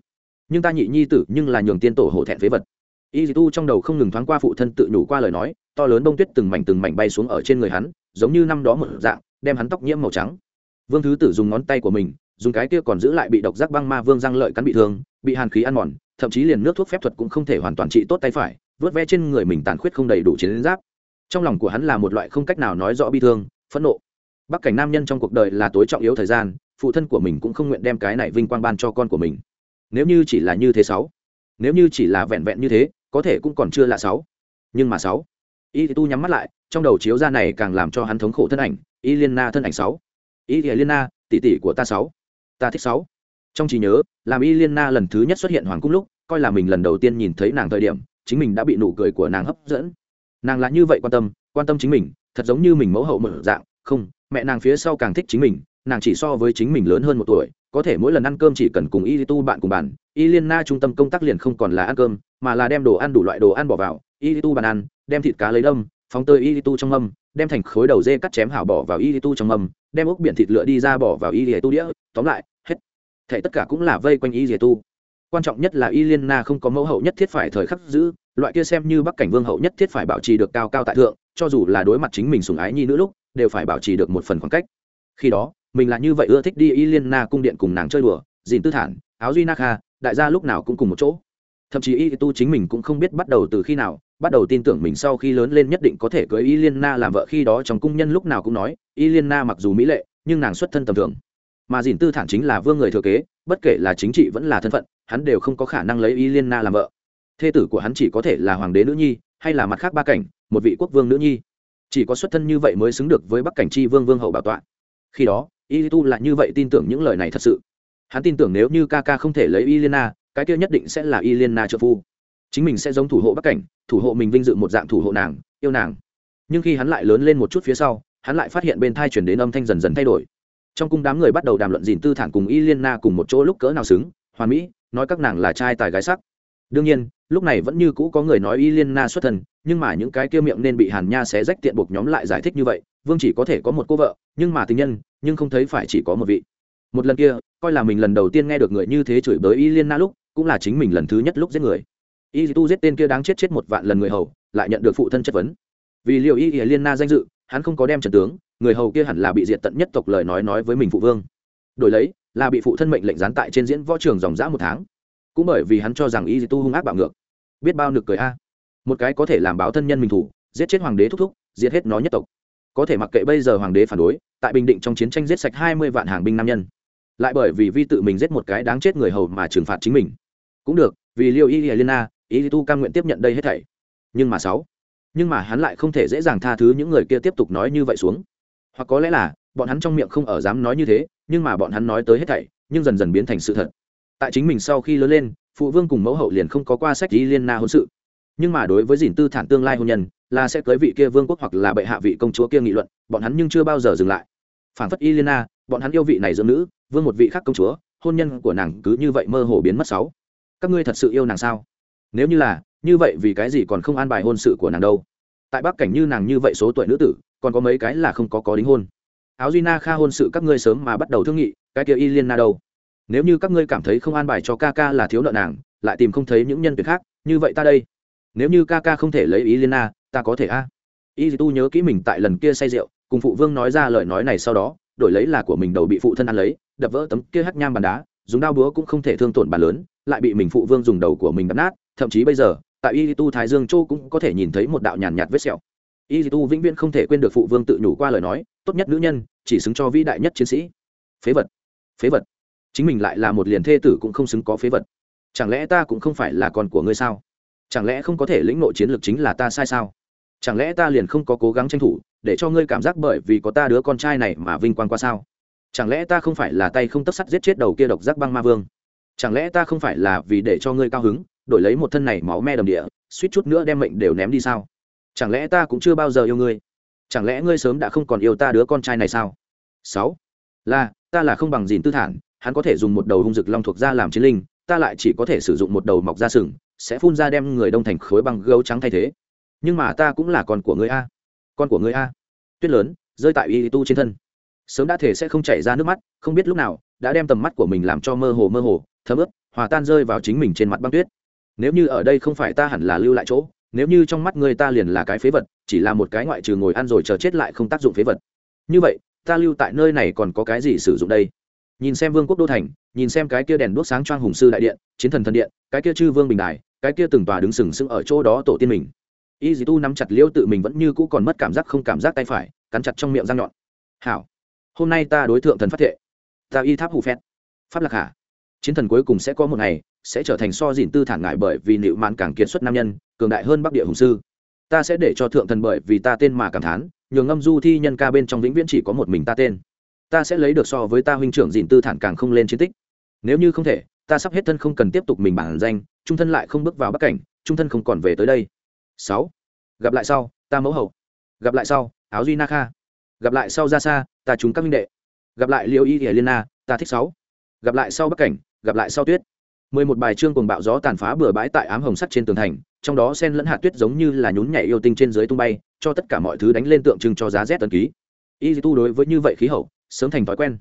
nhưng ta nhị nhi tử nhưng là nhường tiên tổ hổ thẹn phế vật. Y dì tu trong đầu không ngừng thoáng qua phụ thân tự nhủ qua lời nói, to lớn bông tuyết từng mảnh từng mảnh bay xuống ở trên người hắn, giống như năm đó một dạng, đem hắn tóc nhiễm màu trắng. Vương thứ tử dùng ngón tay của mình, dùng cái kia còn giữ lại bị độc giác băng ma vương răng lợi cắn bị thương, bị hàn khí ăn mòn, thậm chí liền nước thuốc phép thuật cũng không thể hoàn toàn trị tốt tay phải, vớt ve trên người mình tàn khuyết không đầy đủ chiến giáp trong lòng của hắn là một loại không cách nào nói rõ bi thương, phẫn nộ. Bắc cảnh nam nhân trong cuộc đời là tối trọng yếu thời gian, phụ thân của mình cũng không nguyện đem cái này vinh quang ban cho con của mình. Nếu như chỉ là như thế sáu, nếu như chỉ là vẹn vẹn như thế, có thể cũng còn chưa là sáu. Nhưng mà sáu, y tu nhắm mắt lại, trong đầu chiếu ra này càng làm cho hắn thống khổ thân ảnh, y liên na thân ảnh sáu. Y liên na, tỷ tỷ của ta sáu. Ta thích sáu. Trong trí nhớ, làm y liên na lần thứ nhất xuất hiện hoàng cung lúc, coi là mình lần đầu tiên nhìn thấy nàng thời điểm, chính mình đã bị nụ cười của nàng hấp dẫn nàng là như vậy quan tâm quan tâm chính mình, thật giống như mình mẫu hậu mở dạng, không, mẹ nàng phía sau càng thích chính mình, nàng chỉ so với chính mình lớn hơn một tuổi, có thể mỗi lần ăn cơm chỉ cần cùng y tu bạn cùng bàn, y liên na trung tâm công tác liền không còn là ăn cơm, mà là đem đồ ăn đủ loại đồ ăn bỏ vào, y tu bàn ăn, đem thịt cá lấy đâm, phóng tơi y tu trong mâm, đem thành khối đầu dê cắt chém hảo bỏ vào y tu trong mâm, đem ốc biển thịt lựa đi ra bỏ vào y tu đĩa, tóm lại, hết. Thể tất cả cũng là vây quanh y tu. Quan trọng nhất là y liên na không có mẫu hậu nhất thiết phải thời khắc giữ loại kia xem như bắc cảnh vương hậu nhất thiết phải bảo trì được cao cao tại thượng, cho dù là đối mặt chính mình sùng ái nhi nữ lúc, đều phải bảo trì được một phần khoảng cách. Khi đó, mình là như vậy ưa thích đi y liên na cung điện cùng nàng chơi đùa dìn tư thản, áo duy na kha, đại gia lúc nào cũng cùng một chỗ. Thậm chí y tu chính mình cũng không biết bắt đầu từ khi nào, bắt đầu tin tưởng mình sau khi lớn lên nhất định có thể cưới y liên na làm vợ khi đó trong cung nhân lúc nào cũng nói y liên na mặc dù mỹ lệ, nhưng nàng xuất thân tầm thường. Mà dìn tư thản chính là vương người thừa kế, bất kể là chính trị vẫn là thân phận, hắn đều không có khả năng lấy y liên na làm vợ thê tử của hắn chỉ có thể là hoàng đế nữ nhi, hay là mặt khác ba cảnh, một vị quốc vương nữ nhi. Chỉ có xuất thân như vậy mới xứng được với bắc cảnh chi vương vương hậu bảo tọa. Khi đó y tu lại như vậy tin tưởng những lời này thật sự. Hắn tin tưởng nếu như ca ca không thể lấy y liên na cái kia nhất định sẽ là y liên na trợ phu. Chính mình sẽ giống thủ hộ bắc cảnh, thủ hộ mình vinh dự một dạng thủ hộ nàng, yêu nàng. Nhưng khi hắn lại lớn lên một chút phía sau, hắn lại phát hiện bên thai chuyển đến âm thanh dần dần thay đổi. Trong cung đám người bắt đầu đàm luận dìn tư thản cùng y liên na cùng một chỗ lúc cỡ nào xứng, hoàn mỹ, nói các nàng là trai tài gái sắc đương nhiên, lúc này vẫn như cũ có người nói y liên na xuất thân, nhưng mà những cái kia miệng nên bị hàn nha xé rách tiện buộc nhóm lại giải thích như vậy, vương chỉ có thể có một cô vợ, nhưng mà tình nhân, nhưng không thấy phải chỉ có một vị. Một lần kia, coi là mình lần đầu tiên nghe được người như thế chửi bới y liên na lúc, cũng là chính mình lần thứ nhất lúc giết người. Y tu giết tên kia đáng chết chết một vạn lần người hầu, lại nhận được phụ thân chất vấn. Vì liệu y liên na danh dự, hắn không có đem trần tướng, người hầu kia hẳn là bị diệt tận nhất tộc lời nói nói với mình phụ vương. Đổi lấy, là bị phụ thân mệnh lệnh gián tại trên diễn võ trường dòng dã một tháng cũng bởi vì hắn cho rằng y tu hung ác bạo ngược. Biết bao nực cười a. Một cái có thể làm báo thân nhân mình thủ, giết chết hoàng đế thúc thúc, giết hết nó nhất tộc. Có thể mặc kệ bây giờ hoàng đế phản đối, tại bình định trong chiến tranh giết sạch hai mươi vạn hàng binh nam nhân. Lại bởi vì vi tự mình giết một cái đáng chết người hầu mà trừng phạt chính mình. Cũng được, vì liêu y helena ý tu cam nguyện tiếp nhận đây hết thảy. Nhưng mà sáu, nhưng mà hắn lại không thể dễ dàng tha thứ những người kia tiếp tục nói như vậy xuống. Hoặc có lẽ là, bọn hắn trong miệng không ở dám nói như thế, nhưng mà bọn hắn nói tới hết thảy, nhưng dần dần biến thành sự thật tại chính mình sau khi lớn lên, phụ vương cùng mẫu hậu liền không có qua sách lý liên na hôn sự. Nhưng mà đối với dìn tư thản tương lai hôn nhân, là sẽ cưới vị kia vương quốc hoặc là bệ hạ vị công chúa kia nghị luận, bọn hắn nhưng chưa bao giờ dừng lại. Phản phất y liên na, bọn hắn yêu vị này dưỡng nữ, vương một vị khác công chúa, hôn nhân của nàng cứ như vậy mơ hồ biến mất sáu. Các ngươi thật sự yêu nàng sao? Nếu như là, như vậy vì cái gì còn không an bài hôn sự của nàng đâu? Tại bắc cảnh như nàng như vậy số tuổi nữ tử, còn có mấy cái là không có có đính hôn. Áo duy na kha hôn sự các ngươi sớm mà bắt đầu thương nghị, cái kia y liên na đâu? Nếu như các ngươi cảm thấy không an bài cho ca ca là thiếu nợ nàng, lại tìm không thấy những nhân tuyệt khác, như vậy ta đây. Nếu như ca ca không thể lấy ý liên na ta có thể a. Y tu nhớ kỹ mình tại lần kia say rượu, cùng phụ vương nói ra lời nói này sau đó, đổi lấy là của mình đầu bị phụ thân ăn lấy, đập vỡ tấm kia hắc nham bàn đá, dùng đao búa cũng không thể thương tổn bàn lớn, lại bị mình phụ vương dùng đầu của mình đập nát, thậm chí bây giờ, tại y tu thái dương châu cũng có thể nhìn thấy một đạo nhàn nhạt vết sẹo. Y tu vĩnh viễn không thể quên được phụ vương tự nhủ qua lời nói, tốt nhất nữ nhân, chỉ xứng cho vĩ đại nhất chiến sĩ. Phế vật. Phế vật chính mình lại là một liền thê tử cũng không xứng có phế vật. Chẳng lẽ ta cũng không phải là con của ngươi sao? Chẳng lẽ không có thể lĩnh nội chiến lược chính là ta sai sao? Chẳng lẽ ta liền không có cố gắng tranh thủ, để cho ngươi cảm giác bởi vì có ta đứa con trai này mà vinh quang qua sao? Chẳng lẽ ta không phải là tay không tất sắt giết chết đầu kia độc giác băng ma vương? Chẳng lẽ ta không phải là vì để cho ngươi cao hứng, đổi lấy một thân này máu me đầm địa, suýt chút nữa đem mệnh đều ném đi sao? Chẳng lẽ ta cũng chưa bao giờ yêu ngươi? Chẳng lẽ ngươi sớm đã không còn yêu ta đứa con trai này sao? Sáu, là, ta là không bằng dìn tư thản hắn có thể dùng một đầu hung dực long thuộc ra làm chiến linh, ta lại chỉ có thể sử dụng một đầu mọc ra sừng, sẽ phun ra đem người đông thành khối bằng gấu trắng thay thế. Nhưng mà ta cũng là con của người a, con của người a. Tuyết lớn, rơi tại y tu trên thân. Sớm đã thể sẽ không chảy ra nước mắt, không biết lúc nào, đã đem tầm mắt của mình làm cho mơ hồ mơ hồ, thấm ướt, hòa tan rơi vào chính mình trên mặt băng tuyết. Nếu như ở đây không phải ta hẳn là lưu lại chỗ, nếu như trong mắt người ta liền là cái phế vật, chỉ là một cái ngoại trừ ngồi ăn rồi chờ chết lại không tác dụng phế vật. Như vậy, ta lưu tại nơi này còn có cái gì sử dụng đây? Nhìn xem vương quốc đô thành, nhìn xem cái kia đèn đuốc sáng choang hùng sư đại điện, chiến thần thần điện, cái kia chư vương bình đài, cái kia từng tòa đứng sừng sững ở chỗ đó tổ tiên mình. Y dì tu nắm chặt liêu tự mình vẫn như cũ còn mất cảm giác không cảm giác tay phải, cắn chặt trong miệng răng nhọn. Hảo, hôm nay ta đối tượng thần phát thệ. Ta y tháp hù phét. Pháp lạc hạ chiến thần cuối cùng sẽ có một ngày, sẽ trở thành so dìn tư thản ngại bởi vì nịu mạn càng kiệt xuất nam nhân, cường đại hơn bắc địa hùng sư. Ta sẽ để cho thượng thần bởi vì ta tên mà cảm thán, nhường ngâm du thi nhân ca bên trong vĩnh viễn chỉ có một mình ta tên ta sẽ lấy được so với ta huynh trưởng dìn tư thản càng không lên chiến tích. Nếu như không thể, ta sắp hết thân không cần tiếp tục mình bản danh, trung thân lại không bước vào bắc cảnh, trung thân không còn về tới đây. Sáu. Gặp lại sau, ta mẫu hậu. Gặp lại sau, áo duy na kha. Gặp lại sau ra xa, ta chúng các minh đệ. Gặp lại liêu y hiền liên na, ta thích sáu. Gặp lại sau bắc cảnh, gặp lại sau tuyết. Mười một bài chương cùng bạo gió tàn phá bừa bãi tại ám hồng sắt trên tường thành, trong đó sen lẫn hạt tuyết giống như là nhún nhảy yêu tinh trên dưới tung bay, cho tất cả mọi thứ đánh lên tượng trưng cho giá rét tần ký y tu đối với như vậy khí hậu, sớm thành thói quen.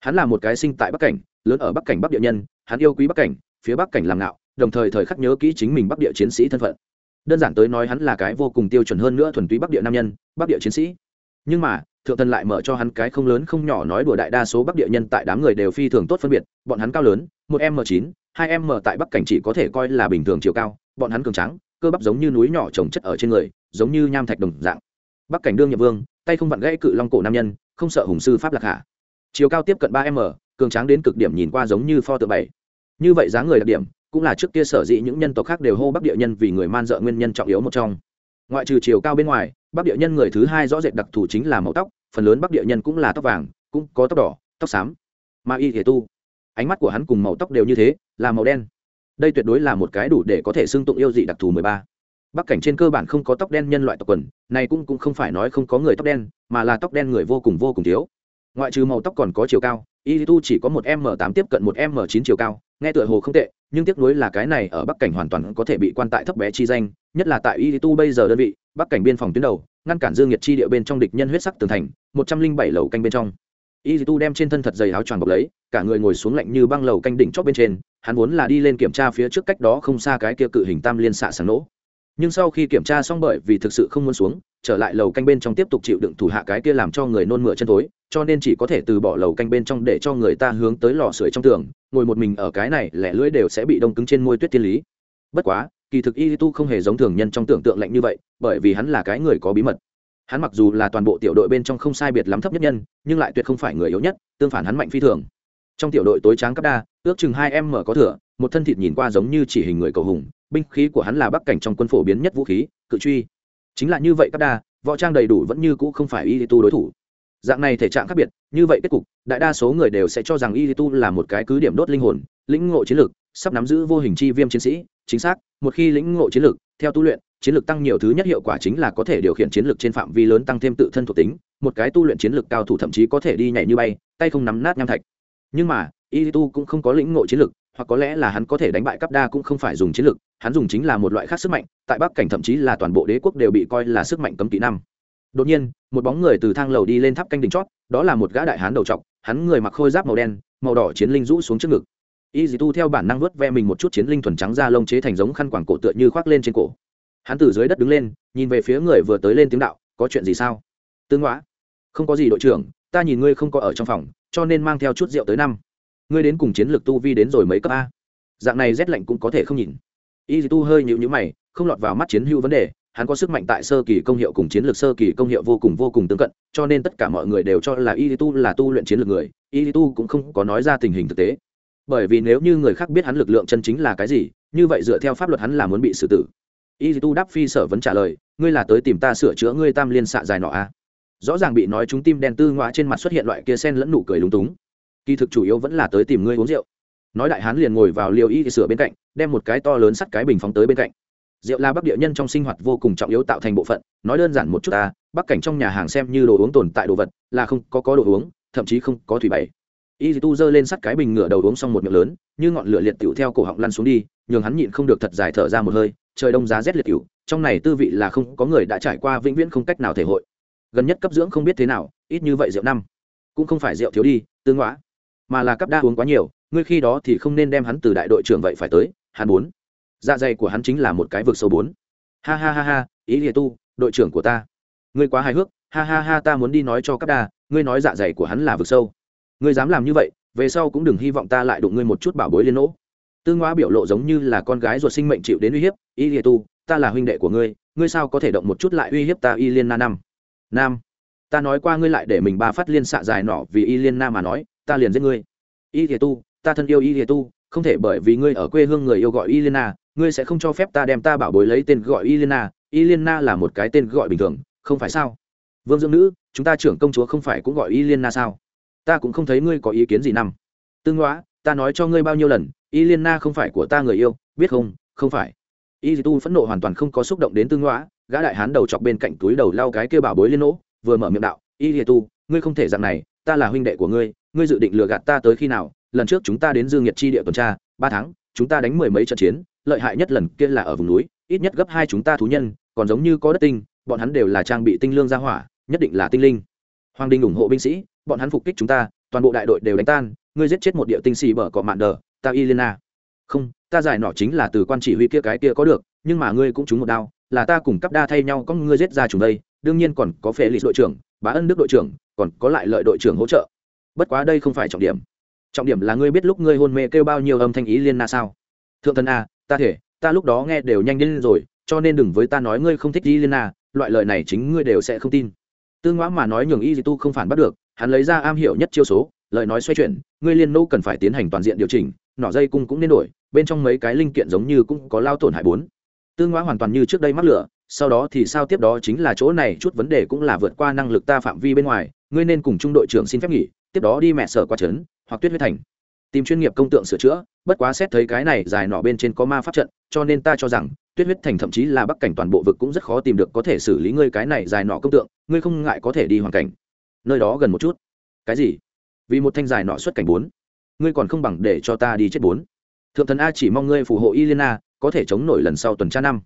Hắn là một cái sinh tại bắc cảnh, lớn ở bắc cảnh bắc địa nhân, hắn yêu quý bắc cảnh, phía bắc cảnh làm ngạo, đồng thời thời khắc nhớ kỹ chính mình bắc địa chiến sĩ thân phận. Đơn giản tới nói hắn là cái vô cùng tiêu chuẩn hơn nữa thuần túy bắc địa nam nhân, bắc địa chiến sĩ. Nhưng mà, thượng thần lại mở cho hắn cái không lớn không nhỏ nói đùa đại đa số bắc địa nhân tại đám người đều phi thường tốt phân biệt, bọn hắn cao lớn, một m chín, hai m tại bắc cảnh chỉ có thể coi là bình thường chiều cao, bọn hắn cường trắng cơ bắp giống như núi nhỏ trồng chất ở trên người, giống như nham thạch đồng dạng. Bắc cảnh đương nhiệm vương tay không vặn gãy cự long cổ nam nhân, không sợ hùng sư pháp lạc hạ. Chiều cao tiếp cận ba m, cường tráng đến cực điểm nhìn qua giống như pho tượng bảy. Như vậy dáng người đặc điểm, cũng là trước kia sở dĩ những nhân tộc khác đều hô bắc địa nhân vì người man dợ nguyên nhân trọng yếu một trong. Ngoại trừ chiều cao bên ngoài, bắc địa nhân người thứ hai rõ rệt đặc thù chính là màu tóc, phần lớn bắc địa nhân cũng là tóc vàng, cũng có tóc đỏ, tóc xám. Ma y thể tu, ánh mắt của hắn cùng màu tóc đều như thế, là màu đen. Đây tuyệt đối là một cái đủ để có thể xưng tụng yêu dị đặc thù mười ba bắc cảnh trên cơ bản không có tóc đen nhân loại tộc quần, này cũng cũng không phải nói không có người tóc đen, mà là tóc đen người vô cùng vô cùng thiếu. Ngoại trừ màu tóc còn có chiều cao y tu chỉ có một m tám tiếp cận một m chín chiều cao, nghe tựa hồ không tệ, nhưng tiếc nuối là cái này ở bắc cảnh hoàn toàn có thể bị quan tại thấp bé chi danh, nhất là tại y tu bây giờ đơn vị, bắc cảnh biên phòng tuyến đầu, ngăn cản dương nhiệt chi địa bên trong địch nhân huyết sắc tường thành, một trăm linh bảy lầu canh bên trong. Y tu đem trên thân thật dày áo choàng bọc lấy, cả người ngồi xuống lạnh như băng lầu canh đỉnh chót bên trên, hắn vốn là đi lên kiểm tra phía trước cách đó không xa cái kia cự hình tam liên xạ sáng nổ nhưng sau khi kiểm tra xong bởi vì thực sự không muốn xuống, trở lại lầu canh bên trong tiếp tục chịu đựng thủ hạ cái kia làm cho người nôn mửa chân tối cho nên chỉ có thể từ bỏ lầu canh bên trong để cho người ta hướng tới lò sưởi trong tường, ngồi một mình ở cái này, lẻ lưỡi đều sẽ bị đông cứng trên môi tuyết tiên lý. Bất quá, kỳ thực y tu không hề giống thường nhân trong tưởng tượng lạnh như vậy, bởi vì hắn là cái người có bí mật. Hắn mặc dù là toàn bộ tiểu đội bên trong không sai biệt lắm thấp nhất nhân, nhưng lại tuyệt không phải người yếu nhất, tương phản hắn mạnh phi thường. Trong tiểu đội tối tráng cấp đa, ước chừng hai em mở có thừa, một thân thịt nhìn qua giống như chỉ hình người cầu hùng binh khí của hắn là bắc cảnh trong quân phổ biến nhất vũ khí, cự truy. Chính là như vậy các đa, võ trang đầy đủ vẫn như cũ không phải y tu đối thủ. Dạng này thể trạng khác biệt, như vậy kết cục, đại đa số người đều sẽ cho rằng y tu là một cái cứ điểm đốt linh hồn, lĩnh ngộ chiến lược, sắp nắm giữ vô hình chi viêm chiến sĩ. Chính xác, một khi lĩnh ngộ chiến lược, theo tu luyện, chiến lược tăng nhiều thứ nhất hiệu quả chính là có thể điều khiển chiến lược trên phạm vi lớn tăng thêm tự thân thuộc tính. Một cái tu luyện chiến lược cao thủ thậm chí có thể đi nhảy như bay, tay không nắm nát nham thạch. Nhưng mà, y tu cũng không có lĩnh ngộ chiến lược hoặc có lẽ là hắn có thể đánh bại cấp đa cũng không phải dùng chiến lược, hắn dùng chính là một loại khác sức mạnh, tại bắc cảnh thậm chí là toàn bộ đế quốc đều bị coi là sức mạnh cấm kỵ năm. Đột nhiên, một bóng người từ thang lầu đi lên tháp canh đỉnh chót, đó là một gã đại hán đầu trọc, hắn người mặc khôi giáp màu đen, màu đỏ chiến linh rũ xuống trước ngực. Y dì tu theo bản năng vuốt ve mình một chút chiến linh thuần trắng da lông chế thành giống khăn quàng cổ tựa như khoác lên trên cổ. Hắn từ dưới đất đứng lên, nhìn về phía người vừa tới lên tiếng đạo, có chuyện gì sao? Tương ngoã. Không có gì, đội trưởng, ta nhìn ngươi không có ở trong phòng, cho nên mang theo chút rượu tới năm ngươi đến cùng chiến lược tu vi đến rồi mấy cấp a? Dạng này rét lạnh cũng có thể không nhìn. Y tu hơi nhịu nhữ mày, không lọt vào mắt chiến hữu vấn đề, hắn có sức mạnh tại sơ kỳ công hiệu cùng chiến lược sơ kỳ công hiệu vô cùng vô cùng tương cận, cho nên tất cả mọi người đều cho là y tu là tu luyện chiến lược người, y tu cũng không có nói ra tình hình thực tế. Bởi vì nếu như người khác biết hắn lực lượng chân chính là cái gì, như vậy dựa theo pháp luật hắn là muốn bị xử tử. Y tu đáp phi sở vấn trả lời, ngươi là tới tìm ta sửa chữa ngươi tam liên xạ dài nọ a à? rõ ràng bị nói chúng tim đen tư ngoã trên mặt xuất hiện loại kia sen lẫn nụ cười lúng túng kỳ thực chủ yếu vẫn là tới tìm ngươi uống rượu. Nói đại hán liền ngồi vào liều y sửa bên cạnh, đem một cái to lớn sắt cái bình phóng tới bên cạnh. Rượu là bắc địa nhân trong sinh hoạt vô cùng trọng yếu tạo thành bộ phận, nói đơn giản một chút ta, bắc cảnh trong nhà hàng xem như đồ uống tồn tại đồ vật, là không có có đồ uống, thậm chí không có thủy bày y tu giơ lên sắt cái bình ngửa đầu uống xong một miệng lớn, như ngọn lửa liệt tiểu theo cổ họng lăn xuống đi, nhường hắn nhịn không được thật dài thở ra một hơi, trời đông giá rét liệt tiểu, trong này tư vị là không có người đã trải qua vĩnh viễn không cách nào thể hội. Gần nhất cấp dưỡng không biết thế nào, ít như vậy rượu năm. Cũng không phải rượu thiếu đi, tương ngõa mà là cấp đa uống quá nhiều, ngươi khi đó thì không nên đem hắn từ đại đội trưởng vậy phải tới, hắn bốn dạ dày của hắn chính là một cái vực sâu bốn. Ha ha ha ha, ý lìa tu, đội trưởng của ta. Ngươi quá hài hước, ha ha ha, ta muốn đi nói cho cấp đa, ngươi nói dạ dày của hắn là vực sâu. Ngươi dám làm như vậy, về sau cũng đừng hy vọng ta lại đụng ngươi một chút bảo bối liên nỗ. Tương ngoa biểu lộ giống như là con gái ruột sinh mệnh chịu đến uy hiếp y lìa tu, ta là huynh đệ của ngươi ngươi sao có thể động một chút lại uy hiếp ta y liên na năm nam, ta nói qua ngươi lại để mình ba phát liên xạ dài nọ vì y liên na mà nói ta liền giết ngươi y lìa tu ta thân yêu y lìa tu không thể bởi vì ngươi ở quê hương người yêu gọi y liên na ngươi sẽ không cho phép ta đem ta bảo bối lấy tên gọi Ilena, Ilena là một cái tên gọi bình thường, không phải sao? Vương Dương nữ, chúng ta trưởng công chúa không phải cũng gọi Ilena sao? Ta cũng không thấy ngươi có ý kiến gì nằm. Tương hóa ta nói cho ngươi bao nhiêu lần, Ilena không phải của ta người yêu, biết không? Không phải. Y Tu phẫn nộ hoàn toàn không có xúc động đến Tương hóa gã đại hán đầu chọc bên cạnh túi đầu lau cái kia bảo bối liên nỗ, vừa mở miệng đạo, Y Tu, ngươi không thể dạng này, ta là huynh đệ của ngươi, ngươi dự định lừa gạt ta tới khi nào? Lần trước chúng ta đến Dương Nhiệt chi địa tuần tra, ba tháng, chúng ta đánh mười mấy trận chiến, lợi hại nhất lần kia là ở vùng núi ít nhất gấp hai chúng ta thú nhân còn giống như có đất tinh bọn hắn đều là trang bị tinh lương gia hỏa nhất định là tinh linh. Hoàng đình ủng hộ binh sĩ bọn hắn phục kích chúng ta toàn bộ đại đội đều đánh tan ngươi giết chết một địa tinh xì bở cọ mạn đờ ta ilena không ta giải nọ chính là từ quan chỉ huy kia cái kia có được nhưng mà ngươi cũng trúng một đao là ta cùng cấp đa thay nhau có ngươi giết ra chúng đây đương nhiên còn có phê lý đội trưởng bá ân đức đội trưởng còn có lại lợi đội trưởng hỗ trợ bất quá đây không phải trọng điểm. Trọng điểm là ngươi biết lúc ngươi hôn mê kêu bao nhiêu âm thanh ý liên na sao? Thượng thần a ta thể, ta lúc đó nghe đều nhanh đến rồi, cho nên đừng với ta nói ngươi không thích di liên na, loại lời này chính ngươi đều sẽ không tin. Tương ngoã mà nói nhường y tu không phản bắt được, hắn lấy ra am hiểu nhất chiêu số, lời nói xoay chuyển, ngươi liên nô cần phải tiến hành toàn diện điều chỉnh, nỏ dây cung cũng nên đổi, bên trong mấy cái linh kiện giống như cũng có lao tổn hại bốn. Tương ngoã hoàn toàn như trước đây mắc lửa sau đó thì sao tiếp đó chính là chỗ này, chút vấn đề cũng là vượt qua năng lực ta phạm vi bên ngoài, ngươi nên cùng trung đội trưởng xin phép nghỉ, tiếp đó đi mẹ sở qua trấn, hoặc tuyết huyết thành. Tìm chuyên nghiệp công tượng sửa chữa, bất quá xét thấy cái này dài nọ bên trên có ma pháp trận, cho nên ta cho rằng, tuyết huyết thành thậm chí là bắc cảnh toàn bộ vực cũng rất khó tìm được có thể xử lý ngươi cái này dài nọ công tượng, ngươi không ngại có thể đi hoàn cảnh. Nơi đó gần một chút. Cái gì? Vì một thanh dài nọ xuất cảnh bốn. Ngươi còn không bằng để cho ta đi chết bốn. Thượng thần a chỉ mong ngươi phù hộ Ilena có thể chống nổi lần sau tuần tra năm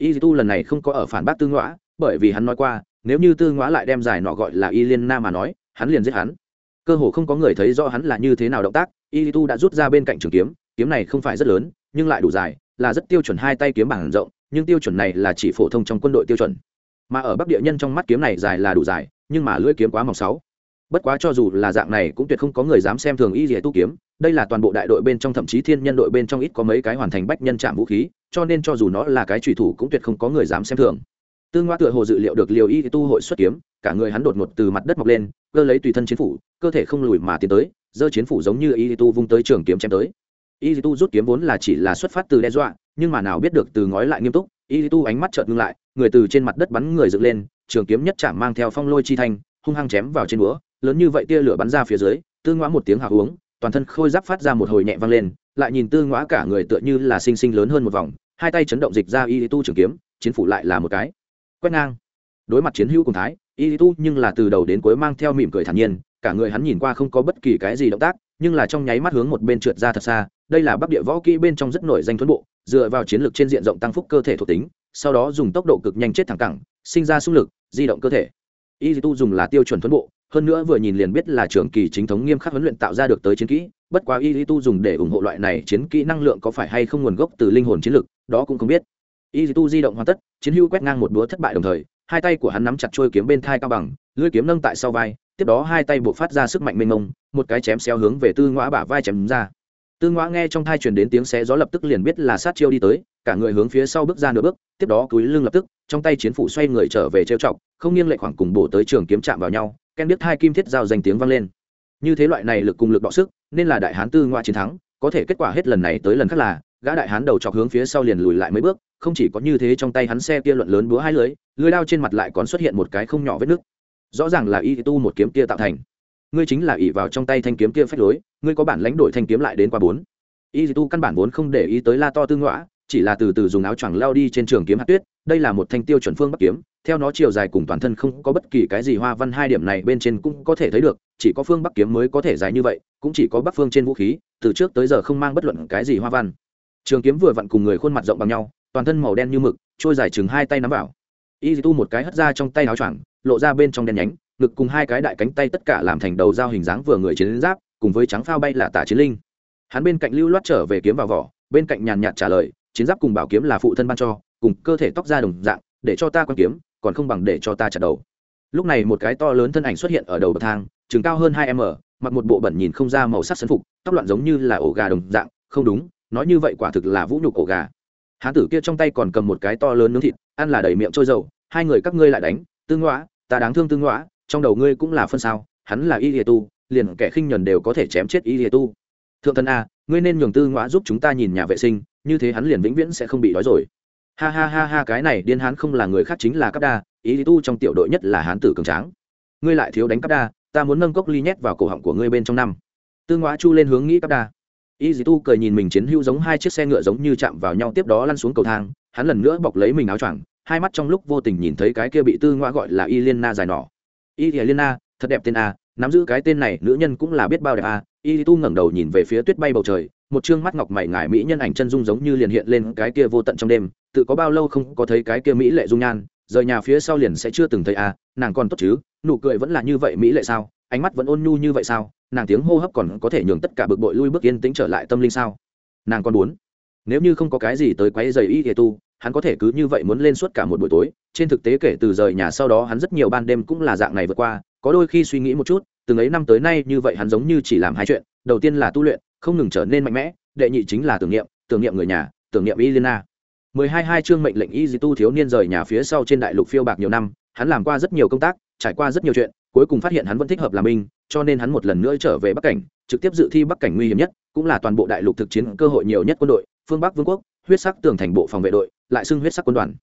y tu lần này không có ở phản bác tư ngõa bởi vì hắn nói qua, nếu như tư ngõa lại đem giải nọ gọi là y liên na mà nói, hắn liền giết hắn. Cơ hồ không có người thấy rõ hắn là như thế nào động tác, y tu đã rút ra bên cạnh trường kiếm kiếm này không phải rất lớn, nhưng lại đủ dài, là rất tiêu chuẩn hai tay kiếm bảng rộng, nhưng tiêu chuẩn này là chỉ phổ thông trong quân đội tiêu chuẩn. Mà ở bắc địa nhân trong mắt kiếm này dài là đủ dài, nhưng mà lưỡi kiếm quá mỏng sáu. Bất quá cho dù là dạng này cũng tuyệt không có người dám xem thường y dĩa tu kiếm, đây là toàn bộ đại đội bên trong thậm chí thiên nhân đội bên trong ít có mấy cái hoàn thành bách nhân chạm vũ khí cho nên cho dù nó là cái trùy thủ cũng tuyệt không có người dám xem thường. Tương ngoa tựa hồ dự liệu được liều y tu hội xuất kiếm, cả người hắn đột ngột từ mặt đất mọc lên, cơ lấy tùy thân chiến phủ, cơ thể không lùi mà tiến tới, giơ chiến phủ giống như y tu vung tới trường kiếm chém tới. Y tu rút kiếm vốn là chỉ là xuất phát từ đe dọa, nhưng mà nào biết được từ ngói lại nghiêm túc, y tu ánh mắt chợt ngưng lại, người từ trên mặt đất bắn người dựng lên, trường kiếm nhất chạm mang theo phong lôi chi thanh, hung hăng chém vào trên búa, lớn như vậy tia lửa bắn ra phía dưới tương ngoã một tiếng hào uống toàn thân khôi giáp phát ra một hồi nhẹ vang lên, lại nhìn tương ngoã cả người tựa như là sinh sinh lớn hơn một vòng, hai tay chấn động dịch ra y tu trường kiếm, chiến phủ lại là một cái. Quét ngang. Đối mặt chiến hữu cùng thái, y tu nhưng là từ đầu đến cuối mang theo mỉm cười thản nhiên, cả người hắn nhìn qua không có bất kỳ cái gì động tác, nhưng là trong nháy mắt hướng một bên trượt ra thật xa, đây là bắc địa võ kỹ bên trong rất nổi danh thuấn bộ, dựa vào chiến lược trên diện rộng tăng phúc cơ thể thuộc tính, sau đó dùng tốc độ cực nhanh chết thẳng cẳng, sinh ra xung lực, di động cơ thể. Y tu dùng là tiêu chuẩn thuấn bộ hơn nữa vừa nhìn liền biết là trường kỳ chính thống nghiêm khắc huấn luyện tạo ra được tới chiến kỹ, bất quá y tu dùng để ủng hộ loại này chiến kỹ năng lượng có phải hay không nguồn gốc từ linh hồn chiến lực? đó cũng không biết y tu di động hoàn tất, chiến hưu quét ngang một búa thất bại đồng thời, hai tay của hắn nắm chặt trôi kiếm bên thai cao bằng, lưỡi kiếm nâng tại sau vai, tiếp đó hai tay buộc phát ra sức mạnh mênh mông, một cái chém xéo hướng về tư ngõ bả vai chém ra tư ngõ nghe trong thai truyền đến tiếng xé gió lập tức liền biết là sát chiêu đi tới, cả người hướng phía sau bước ra nửa bước, tiếp đó cúi lưng lập tức, trong tay chiến phủ xoay người trở về trêu chọc, không nghiêng lệ khoảng cùng bổ tới trường kiếm chạm vào nhau ken biết hai kim thiết giao danh tiếng vang lên. Như thế loại này lực cùng lực đọ sức, nên là đại hán tư ngoại chiến thắng, có thể kết quả hết lần này tới lần khác là, gã đại hán đầu chọc hướng phía sau liền lùi lại mấy bước, không chỉ có như thế trong tay hắn xe kia luận lớn búa hai lưới lưới lao trên mặt lại còn xuất hiện một cái không nhỏ vết nứt. Rõ ràng là y tu một kiếm kia tạo thành. Ngươi chính là ỷ vào trong tay thanh kiếm kia phách lối, ngươi có bản lãnh đổi thanh kiếm lại đến qua bốn. Y tu căn bản vốn không để ý tới la to tư ngõa chỉ là từ từ dùng áo choàng lao đi trên trường kiếm hạt tuyết, đây là một thanh tiêu chuẩn phương bắc kiếm, theo nó chiều dài cùng toàn thân không có bất kỳ cái gì hoa văn hai điểm này bên trên cũng có thể thấy được, chỉ có phương bắc kiếm mới có thể dài như vậy, cũng chỉ có bắc phương trên vũ khí, từ trước tới giờ không mang bất luận cái gì hoa văn. Trường kiếm vừa vặn cùng người khuôn mặt rộng bằng nhau, toàn thân màu đen như mực, trôi dài chừng hai tay nắm vào. Y tu một cái hất ra trong tay áo choàng, lộ ra bên trong đen nhánh, ngực cùng hai cái đại cánh tay tất cả làm thành đầu dao hình dáng vừa người chiến giáp, cùng với trắng phao bay là tả chiến linh. Hắn bên cạnh lưu loát trở về kiếm vào vỏ, bên cạnh nhàn nhạt trả lời chiến giáp cùng bảo kiếm là phụ thân ban cho, cùng cơ thể tóc ra đồng dạng, để cho ta quan kiếm, còn không bằng để cho ta chặt đầu. Lúc này một cái to lớn thân ảnh xuất hiện ở đầu bậc thang, chừng cao hơn hai m, mặc một bộ bẩn nhìn không ra màu sắc sân phục, tóc loạn giống như là ổ gà đồng dạng, không đúng, nói như vậy quả thực là vũ nhục ổ gà. Hán tử kia trong tay còn cầm một cái to lớn nướng thịt, ăn là đầy miệng trôi dầu, hai người các ngươi lại đánh tương ngõa, ta đáng thương tương ngõa, trong đầu ngươi cũng là phân sao, hắn là y lìa tu, liền kẻ khinh nhuần đều có thể chém chết y lìa tu. Thượng thần a, ngươi nên nhường tư ngõa giúp chúng ta nhìn nhà vệ sinh như thế hắn liền vĩnh viễn sẽ không bị đói rồi. Ha ha ha ha, cái này điên hán không là người khác chính là cấp đa, ý tu trong tiểu đội nhất là hán tử cường tráng. Ngươi lại thiếu đánh cấp đa, ta muốn nâng cốc ly nhét vào cổ họng của ngươi bên trong năm. Tư ngõa chu lên hướng nghĩ cấp đa. Y dì tu cười nhìn mình chiến hữu giống hai chiếc xe ngựa giống như chạm vào nhau tiếp đó lăn xuống cầu thang, hắn lần nữa bọc lấy mình áo choàng, hai mắt trong lúc vô tình nhìn thấy cái kia bị tư ngõa gọi là y liên na dài nỏ y liên na, thật đẹp tên a, nắm giữ cái tên này, nữ nhân cũng là biết bao đẹp a y tu ngẩng đầu nhìn về phía tuyết bay bầu trời, một chương mắt ngọc mày ngải mỹ nhân ảnh chân dung giống như liền hiện lên cái kia vô tận trong đêm, tự có bao lâu không có thấy cái kia mỹ lệ dung nhan, rời nhà phía sau liền sẽ chưa từng thấy à nàng còn tốt chứ, nụ cười vẫn là như vậy mỹ lệ sao, ánh mắt vẫn ôn nhu như vậy sao, nàng tiếng hô hấp còn có thể nhường tất cả bực bội lui bước yên tĩnh trở lại tâm linh sao. Nàng còn muốn. Nếu như không có cái gì tới quấy giày y kề tu, hắn có thể cứ như vậy muốn lên suốt cả một buổi tối, trên thực tế kể từ rời nhà sau đó hắn rất nhiều ban đêm cũng là dạng này vượt qua, có đôi khi suy nghĩ một chút từng ấy năm tới nay như vậy hắn giống như chỉ làm hai chuyện, đầu tiên là tu luyện, không ngừng trở nên mạnh mẽ, đệ nhị chính là tưởng niệm tưởng niệm người nhà, tưởng niệm y liên mười hai hai chương mệnh lệnh y di tu thiếu niên rời nhà phía sau trên đại lục phiêu bạc nhiều năm, hắn làm qua rất nhiều công tác, trải qua rất nhiều chuyện, cuối cùng phát hiện hắn vẫn thích hợp làm binh, cho nên hắn một lần nữa trở về bắc cảnh, trực tiếp dự thi bắc cảnh nguy hiểm nhất, cũng là toàn bộ đại lục thực chiến cơ hội nhiều nhất quân đội, phương bắc vương quốc, huyết sắc tường thành bộ phòng vệ đội, lại xưng huyết sắc quân đoàn.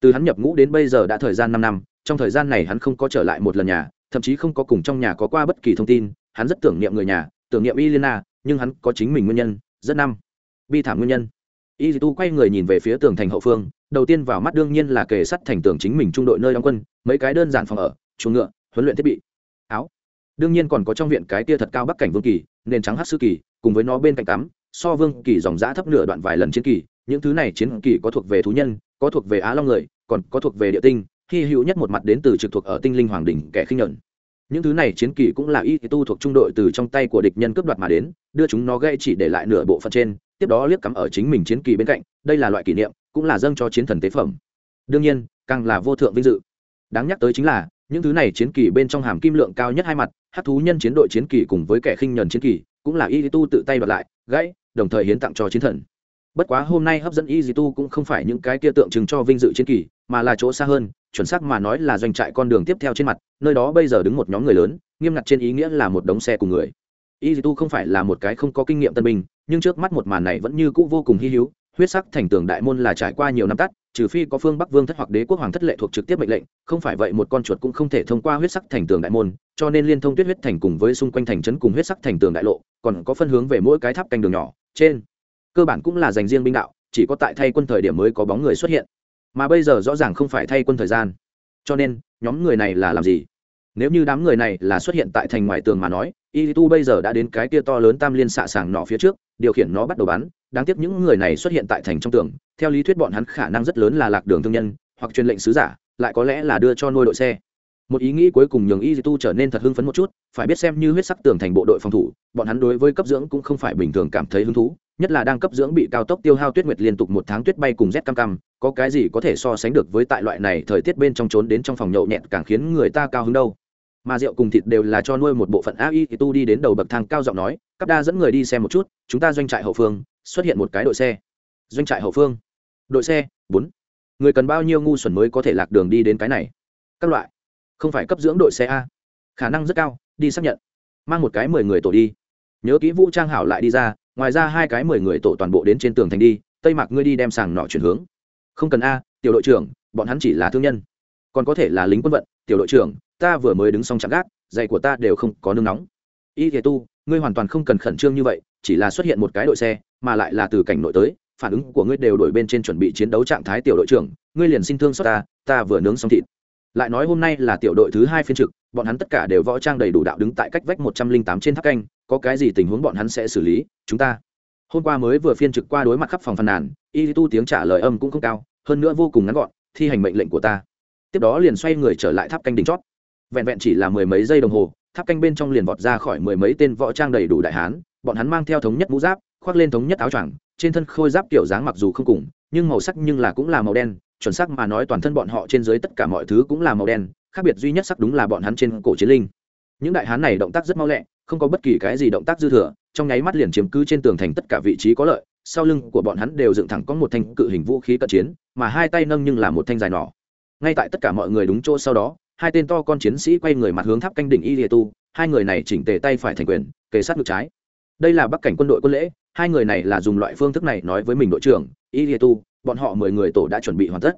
Từ hắn nhập ngũ đến bây giờ đã thời gian năm năm, trong thời gian này hắn không có trở lại một lần nhà thậm chí không có cùng trong nhà có qua bất kỳ thông tin hắn rất tưởng niệm người nhà tưởng niệm Elena, nhưng hắn có chính mình nguyên nhân rất năm. Bi thảm nguyên nhân. Y tu quay người nhìn về phía tường thành hậu phương đầu tiên vào mắt đương nhiên là kề sắt thành tường chính mình trung đội nơi đóng quân mấy cái đơn giản phòng ở chuồng ngựa huấn luyện thiết bị áo. Đương nhiên còn có trong viện cái tia thật cao bắc cảnh vương kỳ nền trắng hát sư kỳ cùng với nó bên cạnh tắm so vương kỳ dòng giã thấp nửa đoạn vài lần chiến kỳ những thứ này chiến kỳ có thuộc về thú nhân có thuộc về á long người còn có thuộc về địa tinh hy hữu nhất một mặt đến từ trực thuộc ở tinh linh hoàng đình kẻ khinh nhẫn. những thứ này chiến kỳ cũng là y tu thuộc trung đội từ trong tay của địch nhân cướp đoạt mà đến, đưa chúng nó gây chỉ để lại nửa bộ phận trên, tiếp đó liếc cắm ở chính mình chiến kỳ bên cạnh, đây là loại kỷ niệm, cũng là dâng cho chiến thần tế phẩm. Đương nhiên, càng là vô thượng vinh dự. Đáng nhắc tới chính là, những thứ này chiến kỳ bên trong hàm kim lượng cao nhất hai mặt hát thú nhân chiến đội chiến kỳ cùng với kẻ khinh nhẫn chiến kỳ, cũng là y tu tự tay đoạt lại, gãy, đồng thời hiến tặng cho chiến thần bất quá hôm nay hấp dẫn y dì tu cũng không phải những cái kia tượng trưng cho vinh dự chiến kỳ, mà là chỗ xa hơn, chuẩn xác mà nói là doanh trại con đường tiếp theo trên mặt, nơi đó bây giờ đứng một nhóm người lớn, nghiêm ngặt trên ý nghĩa là một đống xe cùng người. Y dì tu không phải là một cái không có kinh nghiệm tân binh, nhưng trước mắt một màn này vẫn như cũ vô cùng hy hữu, huyết sắc thành tường đại môn là trải qua nhiều năm tắt, trừ phi có phương bắc vương thất hoặc đế quốc hoàng thất lệ thuộc trực tiếp mệnh lệnh, không phải vậy một con chuột cũng không thể thông qua huyết sắc thành tường đại môn, cho nên liên thông tuyết huyết thành cùng với xung quanh thành trấn cùng huyết sắc thành tường đại lộ, còn có phân hướng về mỗi cái tháp canh đường nhỏ, trên cơ bản cũng là dành riêng binh đạo, chỉ có tại thay quân thời điểm mới có bóng người xuất hiện. Mà bây giờ rõ ràng không phải thay quân thời gian. Cho nên, nhóm người này là làm gì? Nếu như đám người này là xuất hiện tại thành ngoài tường mà nói y tu bây giờ đã đến cái kia to lớn tam liên xạ sàng nọ phía trước, điều khiển nó bắt đầu bắn. Đáng tiếc những người này xuất hiện tại thành trong tường, theo lý thuyết bọn hắn khả năng rất lớn là lạc đường thương nhân, hoặc truyền lệnh sứ giả, lại có lẽ là đưa cho nuôi đội xe một ý nghĩ cuối cùng nhường y tu trở nên thật hưng phấn một chút, phải biết xem như huyết sắc tường thành bộ đội phòng thủ, bọn hắn đối với cấp dưỡng cũng không phải bình thường cảm thấy hứng thú, nhất là đang cấp dưỡng bị cao tốc tiêu hao tuyết nguyệt liên tục một tháng tuyết bay cùng rét cam cam, có cái gì có thể so sánh được với tại loại này thời tiết bên trong trốn đến trong phòng nhậu nhẹt càng khiến người ta cao hứng đâu. Mà rượu cùng thịt đều là cho nuôi một bộ phận ai y tu đi đến đầu bậc thang cao giọng nói, cấp đa dẫn người đi xem một chút, chúng ta doanh trại hậu phương, xuất hiện một cái đội xe. Doanh trại hậu phương. Đội xe, bốn. Người cần bao nhiêu ngu xuẩn mới có thể lạc đường đi đến cái này? Các loại không phải cấp dưỡng đội xe a. Khả năng rất cao, đi xác nhận. Mang một cái mười người tổ đi. Nhớ kỹ vũ trang hảo lại đi ra, ngoài ra hai cái mười người tổ toàn bộ đến trên tường thành đi, tây mạc ngươi đi đem sàng nọ chuyển hướng. Không cần a, tiểu đội trưởng, bọn hắn chỉ là thương nhân. Còn có thể là lính quân vận, tiểu đội trưởng, ta vừa mới đứng xong chạm gác, giày của ta đều không có nương nóng. Y thể tu, ngươi hoàn toàn không cần khẩn trương như vậy, chỉ là xuất hiện một cái đội xe, mà lại là từ cảnh nội tới, phản ứng của ngươi đều đổi bên trên chuẩn bị chiến đấu trạng thái tiểu đội trưởng, ngươi liền xin thương xót ta ta vừa nướng xong thịt lại nói hôm nay là tiểu đội thứ hai phiên trực, bọn hắn tất cả đều võ trang đầy đủ đạo đứng tại cách vách một trăm linh tám trên tháp canh, có cái gì tình huống bọn hắn sẽ xử lý, chúng ta. Hôm qua mới vừa phiên trực qua đối mặt khắp phòng phàn nàn y tu tiếng trả lời âm cũng không cao, hơn nữa vô cùng ngắn gọn, thi hành mệnh lệnh của ta. Tiếp đó liền xoay người trở lại tháp canh đỉnh chót. Vẹn vẹn chỉ là mười mấy giây đồng hồ, tháp canh bên trong liền vọt ra khỏi mười mấy tên võ trang đầy đủ đại hán, bọn hắn mang theo thống nhất mũ giáp, khoác lên thống nhất áo choàng, trên thân khôi giáp kiểu dáng mặc dù không cùng, nhưng màu sắc nhưng là cũng là màu đen chuẩn xác mà nói toàn thân bọn họ trên dưới tất cả mọi thứ cũng là màu đen, khác biệt duy nhất sắc đúng là bọn hắn trên cổ chiến linh. Những đại hán này động tác rất mau lẹ, không có bất kỳ cái gì động tác dư thừa, trong nháy mắt liền chiếm cứ trên tường thành tất cả vị trí có lợi, sau lưng của bọn hắn đều dựng thẳng có một thanh cự hình vũ khí cận chiến, mà hai tay nâng nhưng là một thanh dài nỏ. Ngay tại tất cả mọi người đúng chỗ sau đó, hai tên to con chiến sĩ quay người mặt hướng tháp canh đỉnh y lìa tu, hai người này chỉnh tề tay phải thành quyền, kề sát ngược trái. Đây là bắc cảnh quân đội quân lễ, hai người này là dùng loại phương thức này nói với mình đội trưởng, y lìa tu bọn họ mười người tổ đã chuẩn bị hoàn tất.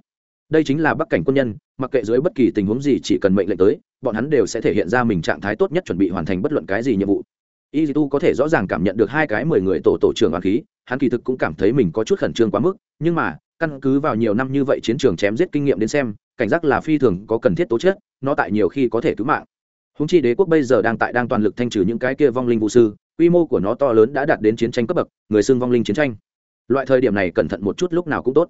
Đây chính là bắc cảnh quân nhân, mặc kệ dưới bất kỳ tình huống gì chỉ cần mệnh lệnh tới, bọn hắn đều sẽ thể hiện ra mình trạng thái tốt nhất chuẩn bị hoàn thành bất luận cái gì nhiệm vụ. Y tu có thể rõ ràng cảm nhận được hai cái mười người tổ tổ trưởng hoàng khí, hắn kỳ thực cũng cảm thấy mình có chút khẩn trương quá mức, nhưng mà, căn cứ vào nhiều năm như vậy chiến trường chém giết kinh nghiệm đến xem, cảnh giác là phi thường có cần thiết tố chất, nó tại nhiều khi có thể cứu mạng. Húng chi đế quốc bây giờ đang tại đang toàn lực thanh trừ những cái kia vong linh vũ sư, quy mô của nó to lớn đã đạt đến chiến tranh cấp bậc, người xưng vong linh chiến tranh loại thời điểm này cẩn thận một chút lúc nào cũng tốt.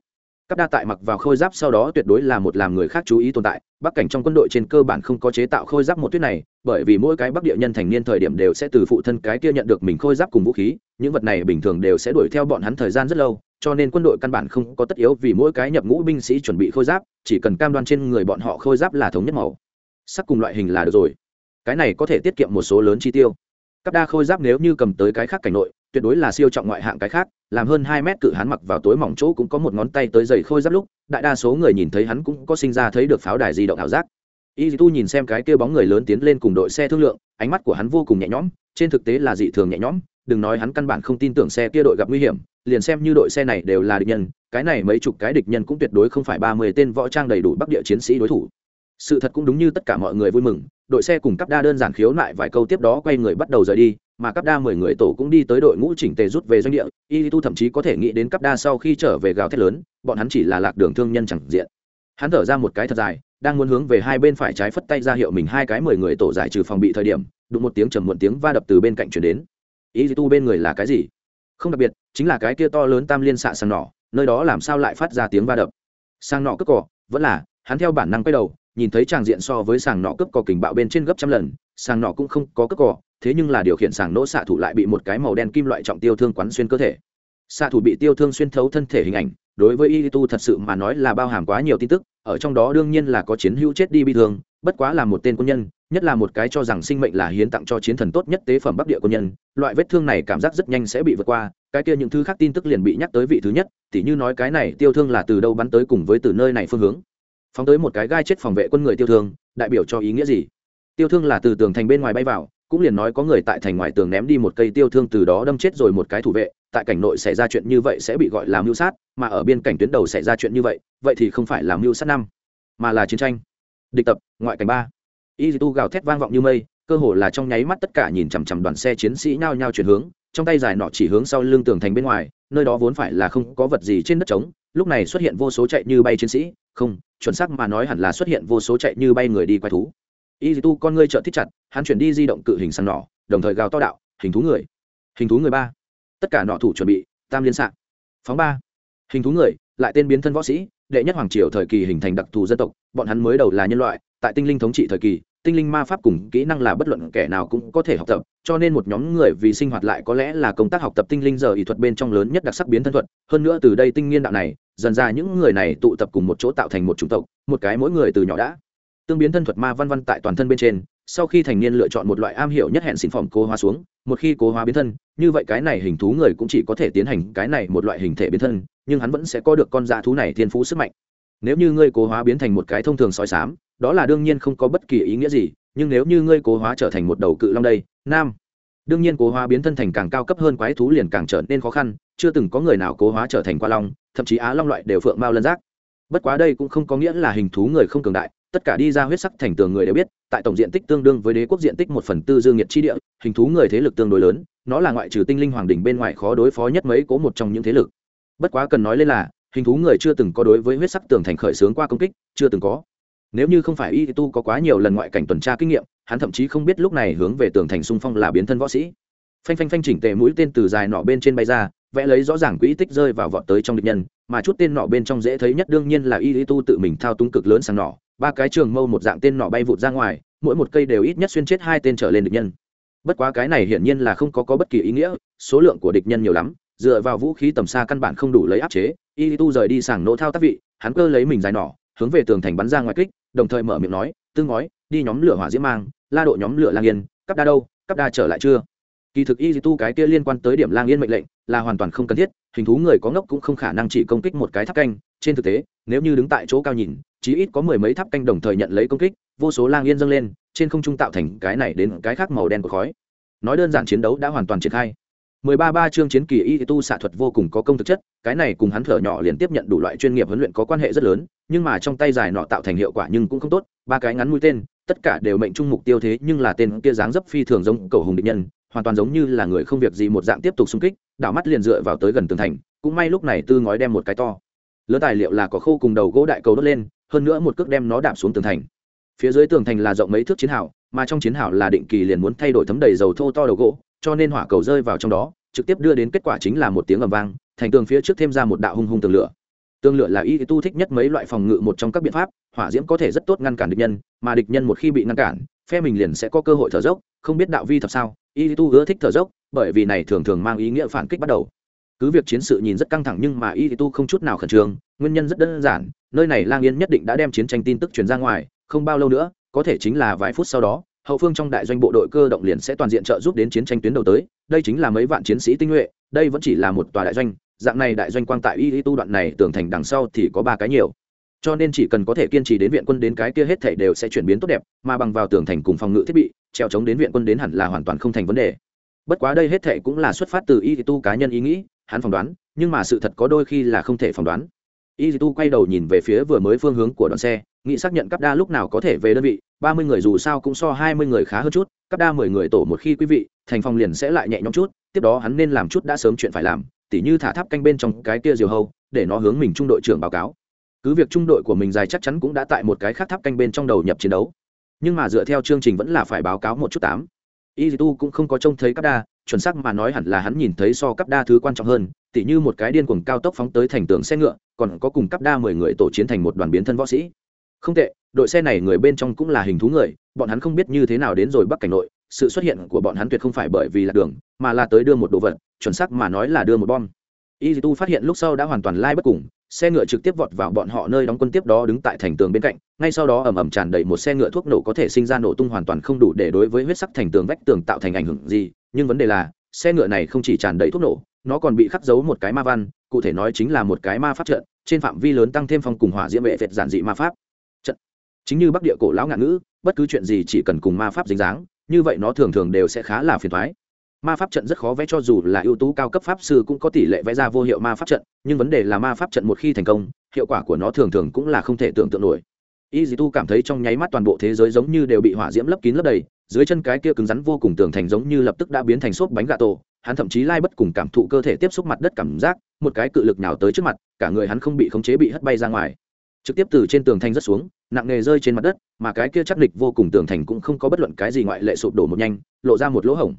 Cắp đa tại mặc vào khôi giáp sau đó tuyệt đối là một làm người khác chú ý tồn tại. Bắc cảnh trong quân đội trên cơ bản không có chế tạo khôi giáp một tuyết này, bởi vì mỗi cái bắc địa nhân thành niên thời điểm đều sẽ từ phụ thân cái kia nhận được mình khôi giáp cùng vũ khí, những vật này bình thường đều sẽ đuổi theo bọn hắn thời gian rất lâu, cho nên quân đội căn bản không có tất yếu vì mỗi cái nhập ngũ binh sĩ chuẩn bị khôi giáp, chỉ cần cam đoan trên người bọn họ khôi giáp là thống nhất màu. Sắc cùng loại hình là được rồi. Cái này có thể tiết kiệm một số lớn chi tiêu. Cắp đa khôi giáp nếu như cầm tới cái khác cảnh nội tuyệt đối là siêu trọng ngoại hạng cái khác, làm hơn hai mét cự hắn mặc vào tối mỏng chỗ cũng có một ngón tay tới giày khôi giáp lúc, đại đa số người nhìn thấy hắn cũng có sinh ra thấy được pháo đài di động ảo giác. Y tu nhìn xem cái kêu bóng người lớn tiến lên cùng đội xe thương lượng, ánh mắt của hắn vô cùng nhẹ nhõm, trên thực tế là dị thường nhẹ nhõm, đừng nói hắn căn bản không tin tưởng xe kia đội gặp nguy hiểm, liền xem như đội xe này đều là địch nhân, cái này mấy chục cái địch nhân cũng tuyệt đối không phải ba mươi tên võ trang đầy đủ bắc địa chiến sĩ đối thủ. Sự thật cũng đúng như tất cả mọi người vui mừng, đội xe cùng cắp đa đơn giản khiếu nại vài câu tiếp đó quay người bắt đầu rời đi mà cấp đa mười người tổ cũng đi tới đội ngũ chỉnh tề rút về doanh địa, y tu thậm chí có thể nghĩ đến cấp đa sau khi trở về gào thét lớn, bọn hắn chỉ là lạc đường thương nhân chẳng diện. Hắn thở ra một cái thật dài, đang muốn hướng về hai bên phải trái phất tay ra hiệu mình hai cái mười người tổ giải trừ phòng bị thời điểm, đụng một tiếng trầm muộn tiếng va đập từ bên cạnh truyền đến. Y tu bên người là cái gì? Không đặc biệt, chính là cái kia to lớn tam liên xạ sang nỏ, nơi đó làm sao lại phát ra tiếng va đập? Sang nọ cướp cỏ vẫn là, hắn theo bản năng quay đầu, nhìn thấy tràng diện so với sàng nọ cướp cỏ kình bạo bên trên gấp trăm lần sàng nọ cũng không có cất cỏ, thế nhưng là điều khiển sàng nỗ xạ thủ lại bị một cái màu đen kim loại trọng tiêu thương quắn xuyên cơ thể. Xạ thủ bị tiêu thương xuyên thấu thân thể hình ảnh, đối với y tu thật sự mà nói là bao hàm quá nhiều tin tức, ở trong đó đương nhiên là có chiến hữu chết đi bị thương, bất quá là một tên quân nhân, nhất là một cái cho rằng sinh mệnh là hiến tặng cho chiến thần tốt nhất tế phẩm bắc địa quân nhân, loại vết thương này cảm giác rất nhanh sẽ bị vượt qua, cái kia những thứ khác tin tức liền bị nhắc tới vị thứ nhất, tỉ như nói cái này tiêu thương là từ đâu bắn tới cùng với từ nơi này phương hướng. Phóng tới một cái gai chết phòng vệ quân người tiêu thương, đại biểu cho ý nghĩa gì? Tiêu thương là từ tường thành bên ngoài bay vào, cũng liền nói có người tại thành ngoài tường ném đi một cây tiêu thương từ đó đâm chết rồi một cái thủ vệ, tại cảnh nội xảy ra chuyện như vậy sẽ bị gọi là mưu sát, mà ở biên cảnh tuyến đầu xảy ra chuyện như vậy vậy thì không phải là mưu sát năm, mà là chiến tranh. Địch tập, ngoại cảnh ba. Y tu gào thét vang vọng như mây, cơ hồ là trong nháy mắt tất cả nhìn chằm chằm đoàn xe chiến sĩ nhao nhao chuyển hướng, trong tay dài nọ chỉ hướng sau lưng tường thành bên ngoài, nơi đó vốn phải là không có vật gì trên đất trống, lúc này xuất hiện vô số chạy như bay chiến sĩ, không, chuẩn xác mà nói hẳn là xuất hiện vô số chạy như bay người đi quay thú y tu con ngươi trợ thích chặt, hắn chuyển đi di động cự hình săn nỏ, đồng thời gào to đạo, hình thú người, hình thú người ba. Tất cả nọ thủ chuẩn bị, tam liên sạc phóng ba. Hình thú người, lại tên biến thân võ sĩ, đệ nhất hoàng triều thời kỳ hình thành đặc thù dân tộc, bọn hắn mới đầu là nhân loại, tại tinh linh thống trị thời kỳ, tinh linh ma pháp cùng kỹ năng là bất luận kẻ nào cũng có thể học tập, cho nên một nhóm người vì sinh hoạt lại có lẽ là công tác học tập tinh linh giờ ý thuật bên trong lớn nhất đặc sắc biến thân thuật. Hơn nữa từ đây tinh nghiên đạo này, dần ra những người này tụ tập cùng một chỗ tạo thành một chủng tộc, một cái mỗi người từ nhỏ đã tương biến thân thuật ma văn văn tại toàn thân bên trên, sau khi thành niên lựa chọn một loại am hiểu nhất hẹn xin phòng cố hóa xuống, một khi cố hóa biến thân, như vậy cái này hình thú người cũng chỉ có thể tiến hành cái này một loại hình thể biến thân, nhưng hắn vẫn sẽ có được con dạ thú này thiên phú sức mạnh. Nếu như ngươi cố hóa biến thành một cái thông thường sói sám đó là đương nhiên không có bất kỳ ý nghĩa gì, nhưng nếu như ngươi cố hóa trở thành một đầu cự long đây, nam, đương nhiên cố hóa biến thân thành càng cao cấp hơn quái thú liền càng trở nên khó khăn, chưa từng có người nào cố hóa trở thành qua long, thậm chí á long loại đều phượng mao lân giác. Bất quá đây cũng không có nghĩa là hình thú người không cường đại tất cả đi ra huyết sắc thành tường người đều biết, tại tổng diện tích tương đương với đế quốc diện tích một phần tư dương nhiệt chi địa, hình thú người thế lực tương đối lớn, nó là ngoại trừ tinh linh hoàng đỉnh bên ngoài khó đối phó nhất mấy cố một trong những thế lực. Bất quá cần nói lên là, hình thú người chưa từng có đối với huyết sắc tường thành khởi xướng qua công kích, chưa từng có. Nếu như không phải y tu có quá nhiều lần ngoại cảnh tuần tra kinh nghiệm, hắn thậm chí không biết lúc này hướng về tường thành xung phong là biến thân võ sĩ. Phanh phanh phanh chỉnh tề mũi tên từ dài nọ bên trên bay ra, vẽ lấy rõ ràng quỹ tích rơi vào vọt tới trong địch nhân, mà chút tên nọ bên trong dễ thấy nhất đương nhiên là y tu tự mình thao túng cực lớn sang nọ ba cái trường mâu một dạng tên nọ bay vụt ra ngoài mỗi một cây đều ít nhất xuyên chết hai tên trở lên địch nhân. Bất quá cái này hiển nhiên là không có, có bất kỳ ý nghĩa số lượng của địch nhân nhiều lắm dựa vào vũ khí tầm xa căn bản không đủ lấy áp chế. Y tu rời đi sảng nỗ thao tác vị hắn cơ lấy mình dài nỏ hướng về tường thành bắn ra ngoài kích đồng thời mở miệng nói tương ngói đi nhóm lửa hỏa diễm mang la độ nhóm lửa lang yên cắp đa đâu cắp đa trở lại chưa? Kỳ thực y tu cái kia liên quan tới điểm lang yên mệnh lệnh là hoàn toàn không cần thiết, hình thú người có ngốc cũng không khả năng chỉ công kích một cái tháp canh. Trên thực tế, nếu như đứng tại chỗ cao nhìn, chí ít có mười mấy tháp canh đồng thời nhận lấy công kích, vô số lang yên dâng lên, trên không trung tạo thành cái này đến cái khác màu đen của khói. Nói đơn giản chiến đấu đã hoàn toàn triển khai. mười ba ba chương chiến kỳ y tu xạ thuật vô cùng có công thực chất, cái này cùng hắn thở nhỏ liền tiếp nhận đủ loại chuyên nghiệp huấn luyện có quan hệ rất lớn, nhưng mà trong tay dài nọ tạo thành hiệu quả nhưng cũng không tốt, ba cái ngắn mũi tên, tất cả đều mệnh trung mục tiêu thế nhưng là tên kia dáng dấp phi thường giống cầu hùng địch nhân hoàn toàn giống như là người không việc gì một dạng tiếp tục xung kích, đảo mắt liền dựa vào tới gần tường thành, cũng may lúc này tư ngói đem một cái to. Lớn tài liệu là có khô cùng đầu gỗ đại cầu đốt lên, hơn nữa một cước đem nó đạp xuống tường thành. Phía dưới tường thành là rộng mấy thước chiến hào, mà trong chiến hào là định kỳ liền muốn thay đổi thấm đầy dầu thô to đầu gỗ, cho nên hỏa cầu rơi vào trong đó, trực tiếp đưa đến kết quả chính là một tiếng ầm vang, thành tường phía trước thêm ra một đạo hung hung tường lửa. Tường lửa là y tu thích nhất mấy loại phòng ngự một trong các biện pháp, hỏa diễm có thể rất tốt ngăn cản địch nhân, mà địch nhân một khi bị ngăn cản, phe mình liền sẽ có cơ hội thở dốc, không biết đạo vi thật sao y tu ưa thích thở dốc, bởi vì này thường thường mang ý nghĩa phản kích bắt đầu. Cứ việc chiến sự nhìn rất căng thẳng nhưng mà y tu không chút nào khẩn trương, nguyên nhân rất đơn giản, nơi này lang yên nhất định đã đem chiến tranh tin tức truyền ra ngoài, không bao lâu nữa, có thể chính là vài phút sau đó, hậu phương trong đại doanh bộ đội cơ động liền sẽ toàn diện trợ giúp đến chiến tranh tuyến đầu tới, đây chính là mấy vạn chiến sĩ tinh nhuệ, đây vẫn chỉ là một tòa đại doanh, dạng này đại doanh quang tại y tu đoạn này tưởng thành đằng sau thì có ba cái nhiều cho nên chỉ cần có thể kiên trì đến viện quân đến cái kia hết thảy đều sẽ chuyển biến tốt đẹp, mà bằng vào tường thành cùng phòng ngự thiết bị, treo chống đến viện quân đến hẳn là hoàn toàn không thành vấn đề. Bất quá đây hết thảy cũng là xuất phát từ y tu cá nhân ý nghĩ, hắn phỏng đoán, nhưng mà sự thật có đôi khi là không thể phỏng đoán. Y tu quay đầu nhìn về phía vừa mới phương hướng của đoàn xe, nghĩ xác nhận cấp đa lúc nào có thể về đơn vị, ba mươi người dù sao cũng so hai mươi người khá hơn chút, cấp đa mười người tổ một khi quý vị, thành phòng liền sẽ lại nhẹ nhõm chút, tiếp đó hắn nên làm chút đã sớm chuyện phải làm, tỉ như thả tháp canh bên trong cái kia diều hâu, để nó hướng mình trung đội trưởng báo cáo cứ việc trung đội của mình dài chắc chắn cũng đã tại một cái khác tháp canh bên trong đầu nhập chiến đấu. Nhưng mà dựa theo chương trình vẫn là phải báo cáo một chút tám. Y tu cũng không có trông thấy cấp đa chuẩn xác mà nói hẳn là hắn nhìn thấy so cấp đa thứ quan trọng hơn, tỉ như một cái điên cuồng cao tốc phóng tới thành tường xe ngựa, còn có cùng cấp đa mười người tổ chiến thành một đoàn biến thân võ sĩ. Không tệ, đội xe này người bên trong cũng là hình thú người, bọn hắn không biết như thế nào đến rồi bắc cảnh nội, sự xuất hiện của bọn hắn tuyệt không phải bởi vì là đường, mà là tới đưa một đồ vật, chuẩn xác mà nói là đưa một bom. Y tu phát hiện lúc sau đã hoàn toàn lai bất cùng xe ngựa trực tiếp vọt vào bọn họ nơi đóng quân tiếp đó đứng tại thành tường bên cạnh, ngay sau đó ầm ầm tràn đầy một xe ngựa thuốc nổ có thể sinh ra nổ tung hoàn toàn không đủ để đối với huyết sắc thành tường vách tường tạo thành ảnh hưởng gì, nhưng vấn đề là, xe ngựa này không chỉ tràn đầy thuốc nổ, nó còn bị khắc dấu một cái ma văn, cụ thể nói chính là một cái ma pháp trận, trên phạm vi lớn tăng thêm phong cùng hỏa diễm vệ vệt giản dị ma pháp. Trận. Chính như bắc địa cổ lão ngạn ngữ, bất cứ chuyện gì chỉ cần cùng ma pháp dính dáng, như vậy nó thường thường đều sẽ khá là phiền thoái ma pháp trận rất khó vẽ cho dù là ưu tú cao cấp pháp sư cũng có tỷ lệ vẽ ra vô hiệu ma pháp trận, nhưng vấn đề là ma pháp trận một khi thành công, hiệu quả của nó thường thường cũng là không thể tưởng tượng nổi. Y dì tu cảm thấy trong nháy mắt toàn bộ thế giới giống như đều bị hỏa diễm lấp kín lấp đầy, dưới chân cái kia cứng rắn vô cùng tường thành giống như lập tức đã biến thành xốp bánh gà tổ, hắn thậm chí lai bất cùng cảm thụ cơ thể tiếp xúc mặt đất cảm giác, một cái cự lực nào tới trước mặt, cả người hắn không bị khống chế bị hất bay ra ngoài. Trực tiếp từ trên tường thành rất xuống, nặng nề rơi trên mặt đất, mà cái kia chắc địch vô cùng tường thành cũng không có bất luận cái gì ngoại lệ sụp đổ một nhanh, lộ ra một lỗ hổng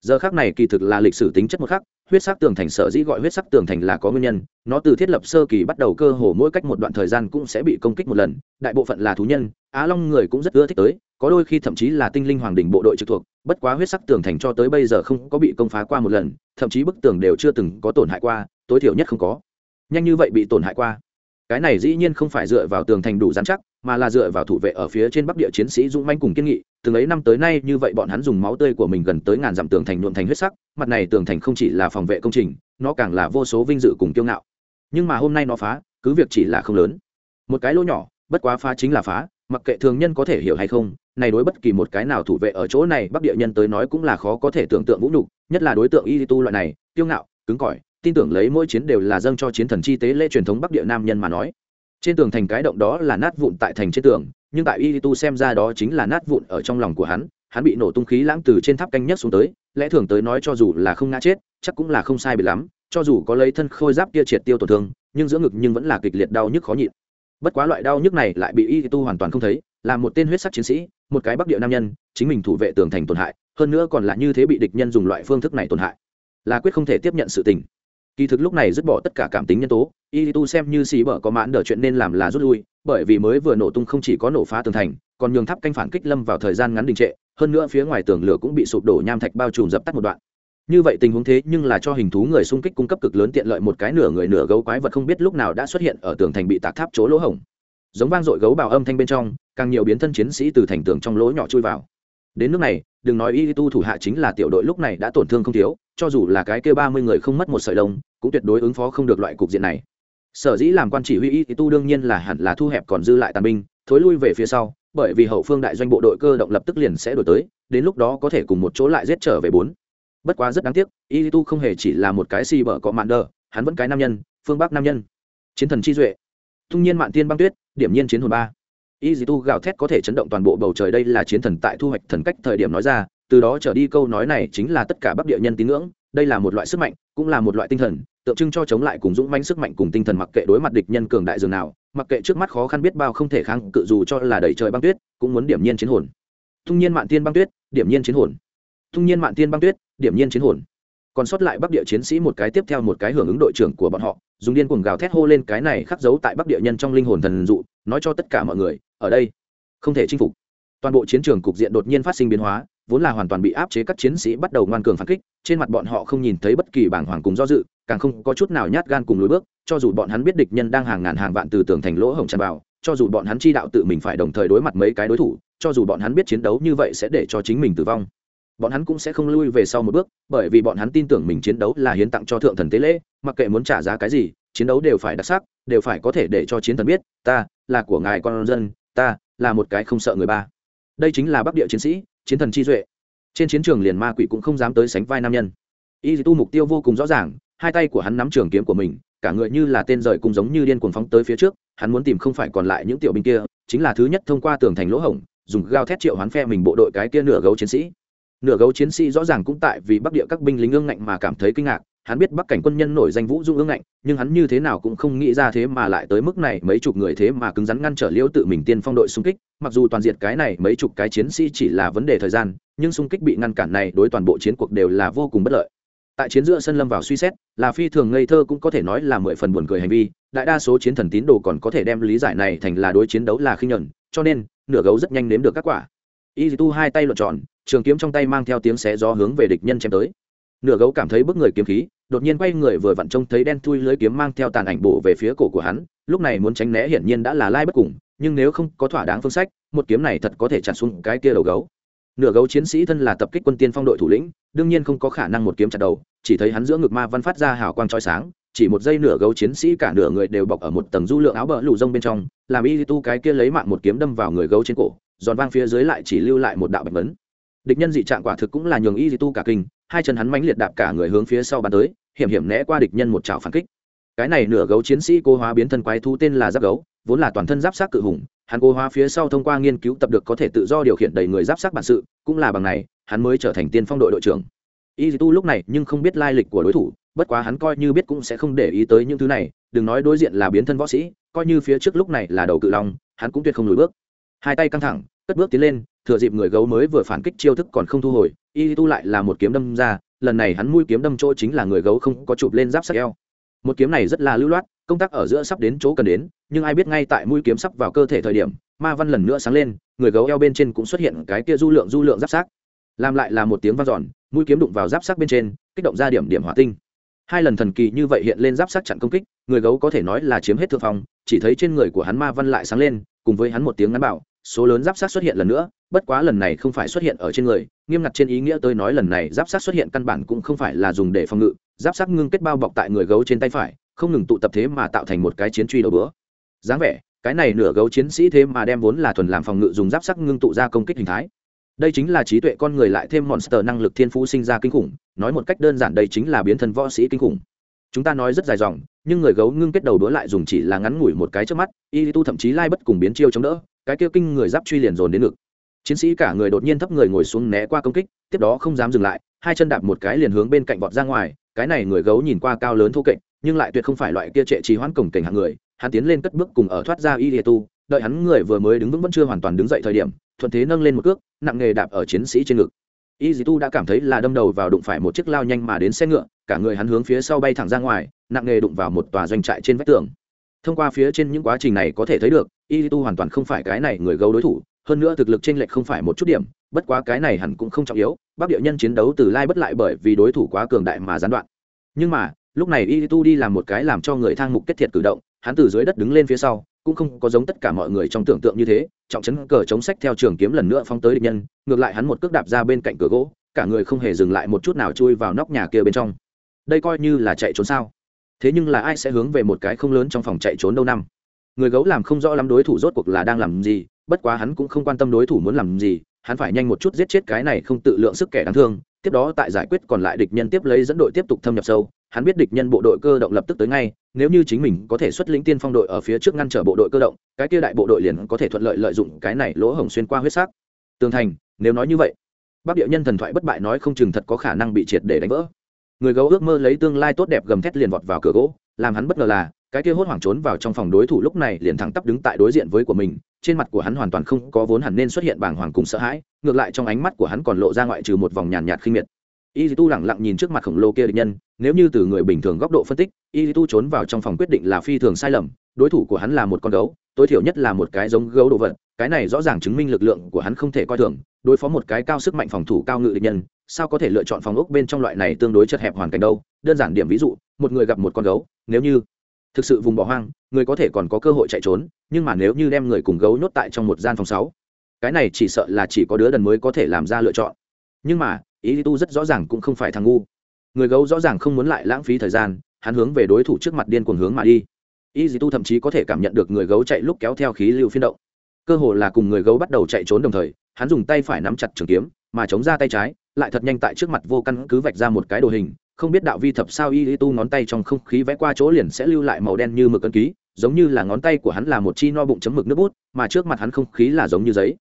giờ khác này kỳ thực là lịch sử tính chất một khác huyết sắc tường thành sở dĩ gọi huyết sắc tường thành là có nguyên nhân, nó từ thiết lập sơ kỳ bắt đầu cơ hồ mỗi cách một đoạn thời gian cũng sẽ bị công kích một lần, đại bộ phận là thú nhân, á long người cũng rất ưa thích tới, có đôi khi thậm chí là tinh linh hoàng đình bộ đội trực thuộc, bất quá huyết sắc tường thành cho tới bây giờ không có bị công phá qua một lần, thậm chí bức tường đều chưa từng có tổn hại qua, tối thiểu nhất không có. Nhanh như vậy bị tổn hại qua cái này dĩ nhiên không phải dựa vào tường thành đủ dán chắc, mà là dựa vào thủ vệ ở phía trên bắc địa chiến sĩ dũng manh cùng kiên nghị. Từng ấy năm tới nay, như vậy bọn hắn dùng máu tươi của mình gần tới ngàn dặm tường thành nhuộm thành huyết sắc, mặt này tường thành không chỉ là phòng vệ công trình, nó càng là vô số vinh dự cùng kiêu ngạo. Nhưng mà hôm nay nó phá, cứ việc chỉ là không lớn. Một cái lỗ nhỏ, bất quá phá chính là phá, mặc kệ thường nhân có thể hiểu hay không, này đối bất kỳ một cái nào thủ vệ ở chỗ này bắc địa nhân tới nói cũng là khó có thể tưởng tượng vũ nhục, nhất là đối tượng y tu loại này, kiêu ngạo, cứng cỏi tin tưởng lấy mỗi chiến đều là dâng cho chiến thần chi tế lễ truyền thống bắc địa nam nhân mà nói. Trên tường thành cái động đó là nát vụn tại thành trên tường, nhưng tại y tu xem ra đó chính là nát vụn ở trong lòng của hắn hắn bị nổ tung khí lãng từ trên tháp canh nhất xuống tới, lẽ thường tới nói cho dù là không ngã chết, chắc cũng là không sai bị lắm, cho dù có lấy thân khôi giáp kia triệt tiêu tổn thương, nhưng giữa ngực nhưng vẫn là kịch liệt đau nhức khó nhịn. Bất quá loại đau nhức này lại bị y tu hoàn toàn không thấy, là một tên huyết sắc chiến sĩ, một cái bắc địa nam nhân, chính mình thủ vệ tường thành tổn hại, hơn nữa còn là như thế bị địch nhân dùng loại phương thức này tổn hại. Là quyết không thể tiếp nhận sự tình kỳ thực lúc này dứt bỏ tất cả cảm tính nhân tố y tu xem như xì bở có mãn đờ chuyện nên làm là rút lui, bởi vì mới vừa nổ tung không chỉ có nổ phá tường thành, còn nhường tháp canh phản kích lâm vào thời gian ngắn đình trệ, hơn nữa phía ngoài tường lửa cũng bị sụp đổ nham thạch bao trùm dập tắt một đoạn. Như vậy tình huống thế nhưng là cho hình thú người xung kích cung cấp cực lớn tiện lợi một cái nửa người nửa gấu quái vật không biết lúc nào đã xuất hiện ở tường thành bị tạc tháp chỗ lỗ hổng. Giống vang dội gấu bào âm thanh bên trong, càng nhiều biến thân chiến sĩ từ thành tường trong lỗ nhỏ chui vào. Đến nước này, đừng nói y tu thủ hạ chính là tiểu đội lúc này đã tổn thương không thiếu, cho dù là cái kia ba mươi người không mất một sợi lông cũng tuyệt đối ứng phó không được loại cục diện này. Sở dĩ làm quan chỉ huy y tu đương nhiên là hẳn là thu hẹp còn dư lại tàn binh, thối lui về phía sau, bởi vì hậu phương đại doanh bộ đội cơ động lập tức liền sẽ đổi tới, đến lúc đó có thể cùng một chỗ lại giết trở về bốn. Bất quá rất đáng tiếc, y tu không hề chỉ là một cái xì bở có mạn đờ, hắn vẫn cái nam nhân, phương bắc nam nhân. Chiến thần chi duệ. Thung nhiên mạn tiên băng tuyết, điểm nhiên chiến hồn ba. Y tu gào thét có thể chấn động toàn bộ bầu trời đây là chiến thần tại thu hoạch thần cách thời điểm nói ra, từ đó trở đi câu nói này chính là tất cả bắc địa nhân tín ngưỡng đây là một loại sức mạnh, cũng là một loại tinh thần, tượng trưng cho chống lại cùng dũng manh sức mạnh cùng tinh thần mặc kệ đối mặt địch nhân cường đại dường nào, mặc kệ trước mắt khó khăn biết bao không thể kháng cự dù cho là đẩy trời băng tuyết, cũng muốn điểm nhiên chiến hồn. Thung nhiên mạn tiên băng tuyết, điểm nhiên chiến hồn. Thung nhiên mạn tiên băng tuyết, điểm nhiên chiến hồn. Còn sót lại bắc địa chiến sĩ một cái tiếp theo một cái hưởng ứng đội trưởng của bọn họ, dùng điên cuồng gào thét hô lên cái này khắc dấu tại bắc địa nhân trong linh hồn thần dụ, nói cho tất cả mọi người, ở đây, không thể chinh phục. Toàn bộ chiến trường cục diện đột nhiên phát sinh biến hóa vốn là hoàn toàn bị áp chế các chiến sĩ bắt đầu ngoan cường phản kích, trên mặt bọn họ không nhìn thấy bất kỳ bảng hoàng cùng do dự, càng không có chút nào nhát gan cùng lối bước, cho dù bọn hắn biết địch nhân đang hàng ngàn hàng vạn từ tường thành lỗ hổng tràn vào, cho dù bọn hắn chi đạo tự mình phải đồng thời đối mặt mấy cái đối thủ, cho dù bọn hắn biết chiến đấu như vậy sẽ để cho chính mình tử vong. Bọn hắn cũng sẽ không lui về sau một bước, bởi vì bọn hắn tin tưởng mình chiến đấu là hiến tặng cho thượng thần tế lễ, mặc kệ muốn trả giá cái gì, chiến đấu đều phải đặc sắc, đều phải có thể để cho chiến thần biết, ta là của ngài con dân, ta là một cái không sợ người ba. Đây chính là bắc địa chiến sĩ chiến thần chi duệ. Trên chiến trường liền ma quỷ cũng không dám tới sánh vai nam nhân. Y tu mục tiêu vô cùng rõ ràng, hai tay của hắn nắm trường kiếm của mình, cả người như là tên rời cùng giống như điên cuồng phóng tới phía trước, hắn muốn tìm không phải còn lại những tiểu binh kia, chính là thứ nhất thông qua tường thành lỗ hổng, dùng gao thét triệu hoán phe mình bộ đội cái kia nửa gấu chiến sĩ. Nửa gấu chiến sĩ rõ ràng cũng tại vì bắc địa các binh lính ương ngạnh mà cảm thấy kinh ngạc hắn biết bắc cảnh quân nhân nổi danh vũ dung ương ngạnh, nhưng hắn như thế nào cũng không nghĩ ra thế mà lại tới mức này, mấy chục người thế mà cứng rắn ngăn trở liễu tự mình tiên phong đội xung kích. Mặc dù toàn diệt cái này, mấy chục cái chiến sĩ chỉ là vấn đề thời gian, nhưng xung kích bị ngăn cản này đối toàn bộ chiến cuộc đều là vô cùng bất lợi. Tại chiến giữa sân lâm vào suy xét, là phi thường ngây thơ cũng có thể nói là mười phần buồn cười hành vi. Đại đa số chiến thần tín đồ còn có thể đem lý giải này thành là đối chiến đấu là khinh nhuận, cho nên, nửa gấu rất nhanh nếm được các quả. Y tu hai tay lộn tròn, trường kiếm trong tay mang theo tiếng xé gió hướng về địch nhân chém tới nửa gấu cảm thấy bức người kiếm khí, đột nhiên quay người vừa vặn trông thấy đen thui lưới kiếm mang theo tàn ảnh bổ về phía cổ của hắn, lúc này muốn tránh né hiển nhiên đã là lai bất cùng, nhưng nếu không có thỏa đáng phương sách, một kiếm này thật có thể chặt xuống cái kia đầu gấu. Nửa gấu chiến sĩ thân là tập kích quân tiên phong đội thủ lĩnh, đương nhiên không có khả năng một kiếm chặt đầu, chỉ thấy hắn giữa ngực ma văn phát ra hào quang trói sáng, chỉ một giây nửa gấu chiến sĩ cả nửa người đều bọc ở một tầng du lượng áo bờ lù rông bên trong, làm y tu cái kia lấy mạng một kiếm đâm vào người gấu trên cổ, giòn vang phía dưới lại chỉ lưu lại một đạo bạch vấn. Địch nhân dị trạng quả thực cũng là nhường y tu cả kinh hai chân hắn mãnh liệt đạp cả người hướng phía sau bắn tới, hiểm hiểm né qua địch nhân một trào phản kích. Cái này nửa gấu chiến sĩ cô hóa biến thân quái thú tên là giáp gấu, vốn là toàn thân giáp sát cự hùng, hắn cô hóa phía sau thông qua nghiên cứu tập được có thể tự do điều khiển đầy người giáp sát bản sự, cũng là bằng này, hắn mới trở thành tiên phong đội đội trưởng. Y tu lúc này nhưng không biết lai lịch của đối thủ, bất quá hắn coi như biết cũng sẽ không để ý tới những thứ này, đừng nói đối diện là biến thân võ sĩ, coi như phía trước lúc này là đầu cự long, hắn cũng tuyệt không lùi bước. Hai tay căng thẳng, cất bước tiến lên, thừa dịp người gấu mới vừa phản kích chiêu thức còn không thu hồi y tu lại là một kiếm đâm ra, lần này hắn mũi kiếm đâm chỗ chính là người gấu không có chụp lên giáp sắc eo. Một kiếm này rất là lưu loát, công tác ở giữa sắp đến chỗ cần đến, nhưng ai biết ngay tại mũi kiếm sắp vào cơ thể thời điểm, ma văn lần nữa sáng lên, người gấu eo bên trên cũng xuất hiện cái kia du lượng du lượng giáp sắc làm lại là một tiếng vang giòn mũi kiếm đụng vào giáp sắc bên trên, kích động ra điểm điểm hỏa tinh. Hai lần thần kỳ như vậy hiện lên giáp sắc chặn công kích, người gấu có thể nói là chiếm hết thượng phong, chỉ thấy trên người của hắn ma văn lại sáng lên, cùng với hắn một tiếng ngắn bảo số lớn giáp sát xuất hiện lần nữa, bất quá lần này không phải xuất hiện ở trên người, nghiêm ngặt trên ý nghĩa tôi nói lần này giáp sát xuất hiện căn bản cũng không phải là dùng để phòng ngự, giáp sát ngưng kết bao bọc tại người gấu trên tay phải, không ngừng tụ tập thế mà tạo thành một cái chiến truy đầu bữa. Dáng vẻ, cái này nửa gấu chiến sĩ thế mà đem vốn là thuần làm phòng ngự dùng giáp sắc ngưng tụ ra công kích hình thái. Đây chính là trí tuệ con người lại thêm monster năng lực thiên phú sinh ra kinh khủng, nói một cách đơn giản đây chính là biến thân võ sĩ kinh khủng. Chúng ta nói rất dài dòng, nhưng người gấu ngưng kết đầu đũa lại dùng chỉ là ngắn ngủi một cái trước mắt, y tu thậm chí lai bất cùng biến chiêu chống đỡ cái kia kinh người giáp truy liền dồn đến ngực. Chiến sĩ cả người đột nhiên thấp người ngồi xuống né qua công kích, tiếp đó không dám dừng lại, hai chân đạp một cái liền hướng bên cạnh vọt ra ngoài, cái này người gấu nhìn qua cao lớn thô kệch, nhưng lại tuyệt không phải loại kia trệ trì hoãn cổng cảnh hạng người, hắn tiến lên cất bước cùng ở thoát ra y tu, đợi hắn người vừa mới đứng vững vẫn chưa hoàn toàn đứng dậy thời điểm, thuận thế nâng lên một cước, nặng nghề đạp ở chiến sĩ trên ngực. Y dì tu đã cảm thấy là đâm đầu vào đụng phải một chiếc lao nhanh mà đến xe ngựa, cả người hắn hướng phía sau bay thẳng ra ngoài, nặng nghề đụng vào một tòa doanh trại trên vách tường thông qua phía trên những quá trình này có thể thấy được y tu hoàn toàn không phải cái này người gấu đối thủ, hơn nữa thực lực chênh lệch không phải một chút điểm, bất quá cái này hẳn cũng không trọng yếu, bắc địa nhân chiến đấu từ lai bất lại bởi vì đối thủ quá cường đại mà gián đoạn. Nhưng mà, lúc này y tu đi làm một cái làm cho người thang mục kết thiệt cử động, hắn từ dưới đất đứng lên phía sau, cũng không có giống tất cả mọi người trong tưởng tượng như thế, trọng chấn cờ chống sách theo trường kiếm lần nữa phóng tới địch nhân, ngược lại hắn một cước đạp ra bên cạnh cửa gỗ, cả người không hề dừng lại một chút nào chui vào nóc nhà kia bên trong. Đây coi như là chạy trốn sao? Thế nhưng là ai sẽ hướng về một cái không lớn trong phòng chạy trốn đâu năm? Người gấu làm không rõ lắm đối thủ rốt cuộc là đang làm gì, bất quá hắn cũng không quan tâm đối thủ muốn làm gì, hắn phải nhanh một chút giết chết cái này không tự lượng sức kẻ đáng thương, tiếp đó tại giải quyết còn lại địch nhân tiếp lấy dẫn đội tiếp tục thâm nhập sâu, hắn biết địch nhân bộ đội cơ động lập tức tới ngay, nếu như chính mình có thể xuất lĩnh tiên phong đội ở phía trước ngăn trở bộ đội cơ động, cái kia đại bộ đội liền có thể thuận lợi lợi dụng cái này lỗ hổng xuyên qua huyết sắc. Tường thành, nếu nói như vậy, bắc địa nhân thần thoại bất bại nói không chừng thật có khả năng bị triệt để đánh vỡ người gấu ước mơ lấy tương lai tốt đẹp gầm thét liền vọt vào cửa gỗ, làm hắn bất ngờ là, cái kia hốt hoảng trốn vào trong phòng đối thủ lúc này liền thẳng tắp đứng tại đối diện với của mình, trên mặt của hắn hoàn toàn không có vốn hẳn nên xuất hiện bàng hoàng cùng sợ hãi, ngược lại trong ánh mắt của hắn còn lộ ra ngoại trừ một vòng nhàn nhạt khinh miệt. Y tu lẳng lặng nhìn trước mặt khổng lồ kia địch nhân, nếu như từ người bình thường góc độ phân tích, y tu trốn vào trong phòng quyết định là phi thường sai lầm, đối thủ của hắn là một con gấu, tối thiểu nhất là một cái giống gấu đồ vật, cái này rõ ràng chứng minh lực lượng của hắn không thể coi thường, đối phó một cái cao sức mạnh phòng thủ cao ngự địch nhân sao có thể lựa chọn phòng ốc bên trong loại này tương đối chật hẹp hoàn cảnh đâu? Đơn giản điểm ví dụ, một người gặp một con gấu, nếu như thực sự vùng bỏ hoang, người có thể còn có cơ hội chạy trốn, nhưng mà nếu như đem người cùng gấu nhốt tại trong một gian phòng sáu, cái này chỉ sợ là chỉ có đứa đần mới có thể làm ra lựa chọn. Nhưng mà, ý tu rất rõ ràng cũng không phải thằng ngu. Người gấu rõ ràng không muốn lại lãng phí thời gian, hắn hướng về đối thủ trước mặt điên cuồng hướng mà đi. Ý tu thậm chí có thể cảm nhận được người gấu chạy lúc kéo theo khí lưu phiên động. Cơ hồ là cùng người gấu bắt đầu chạy trốn đồng thời, hắn dùng tay phải nắm chặt trường kiếm mà chống ra tay trái, lại thật nhanh tại trước mặt vô căn cứ vạch ra một cái đồ hình, không biết đạo vi thập sao y tu ngón tay trong không khí vẽ qua chỗ liền sẽ lưu lại màu đen như mực cân ký, giống như là ngón tay của hắn là một chi no bụng chấm mực nước bút, mà trước mặt hắn không khí là giống như giấy.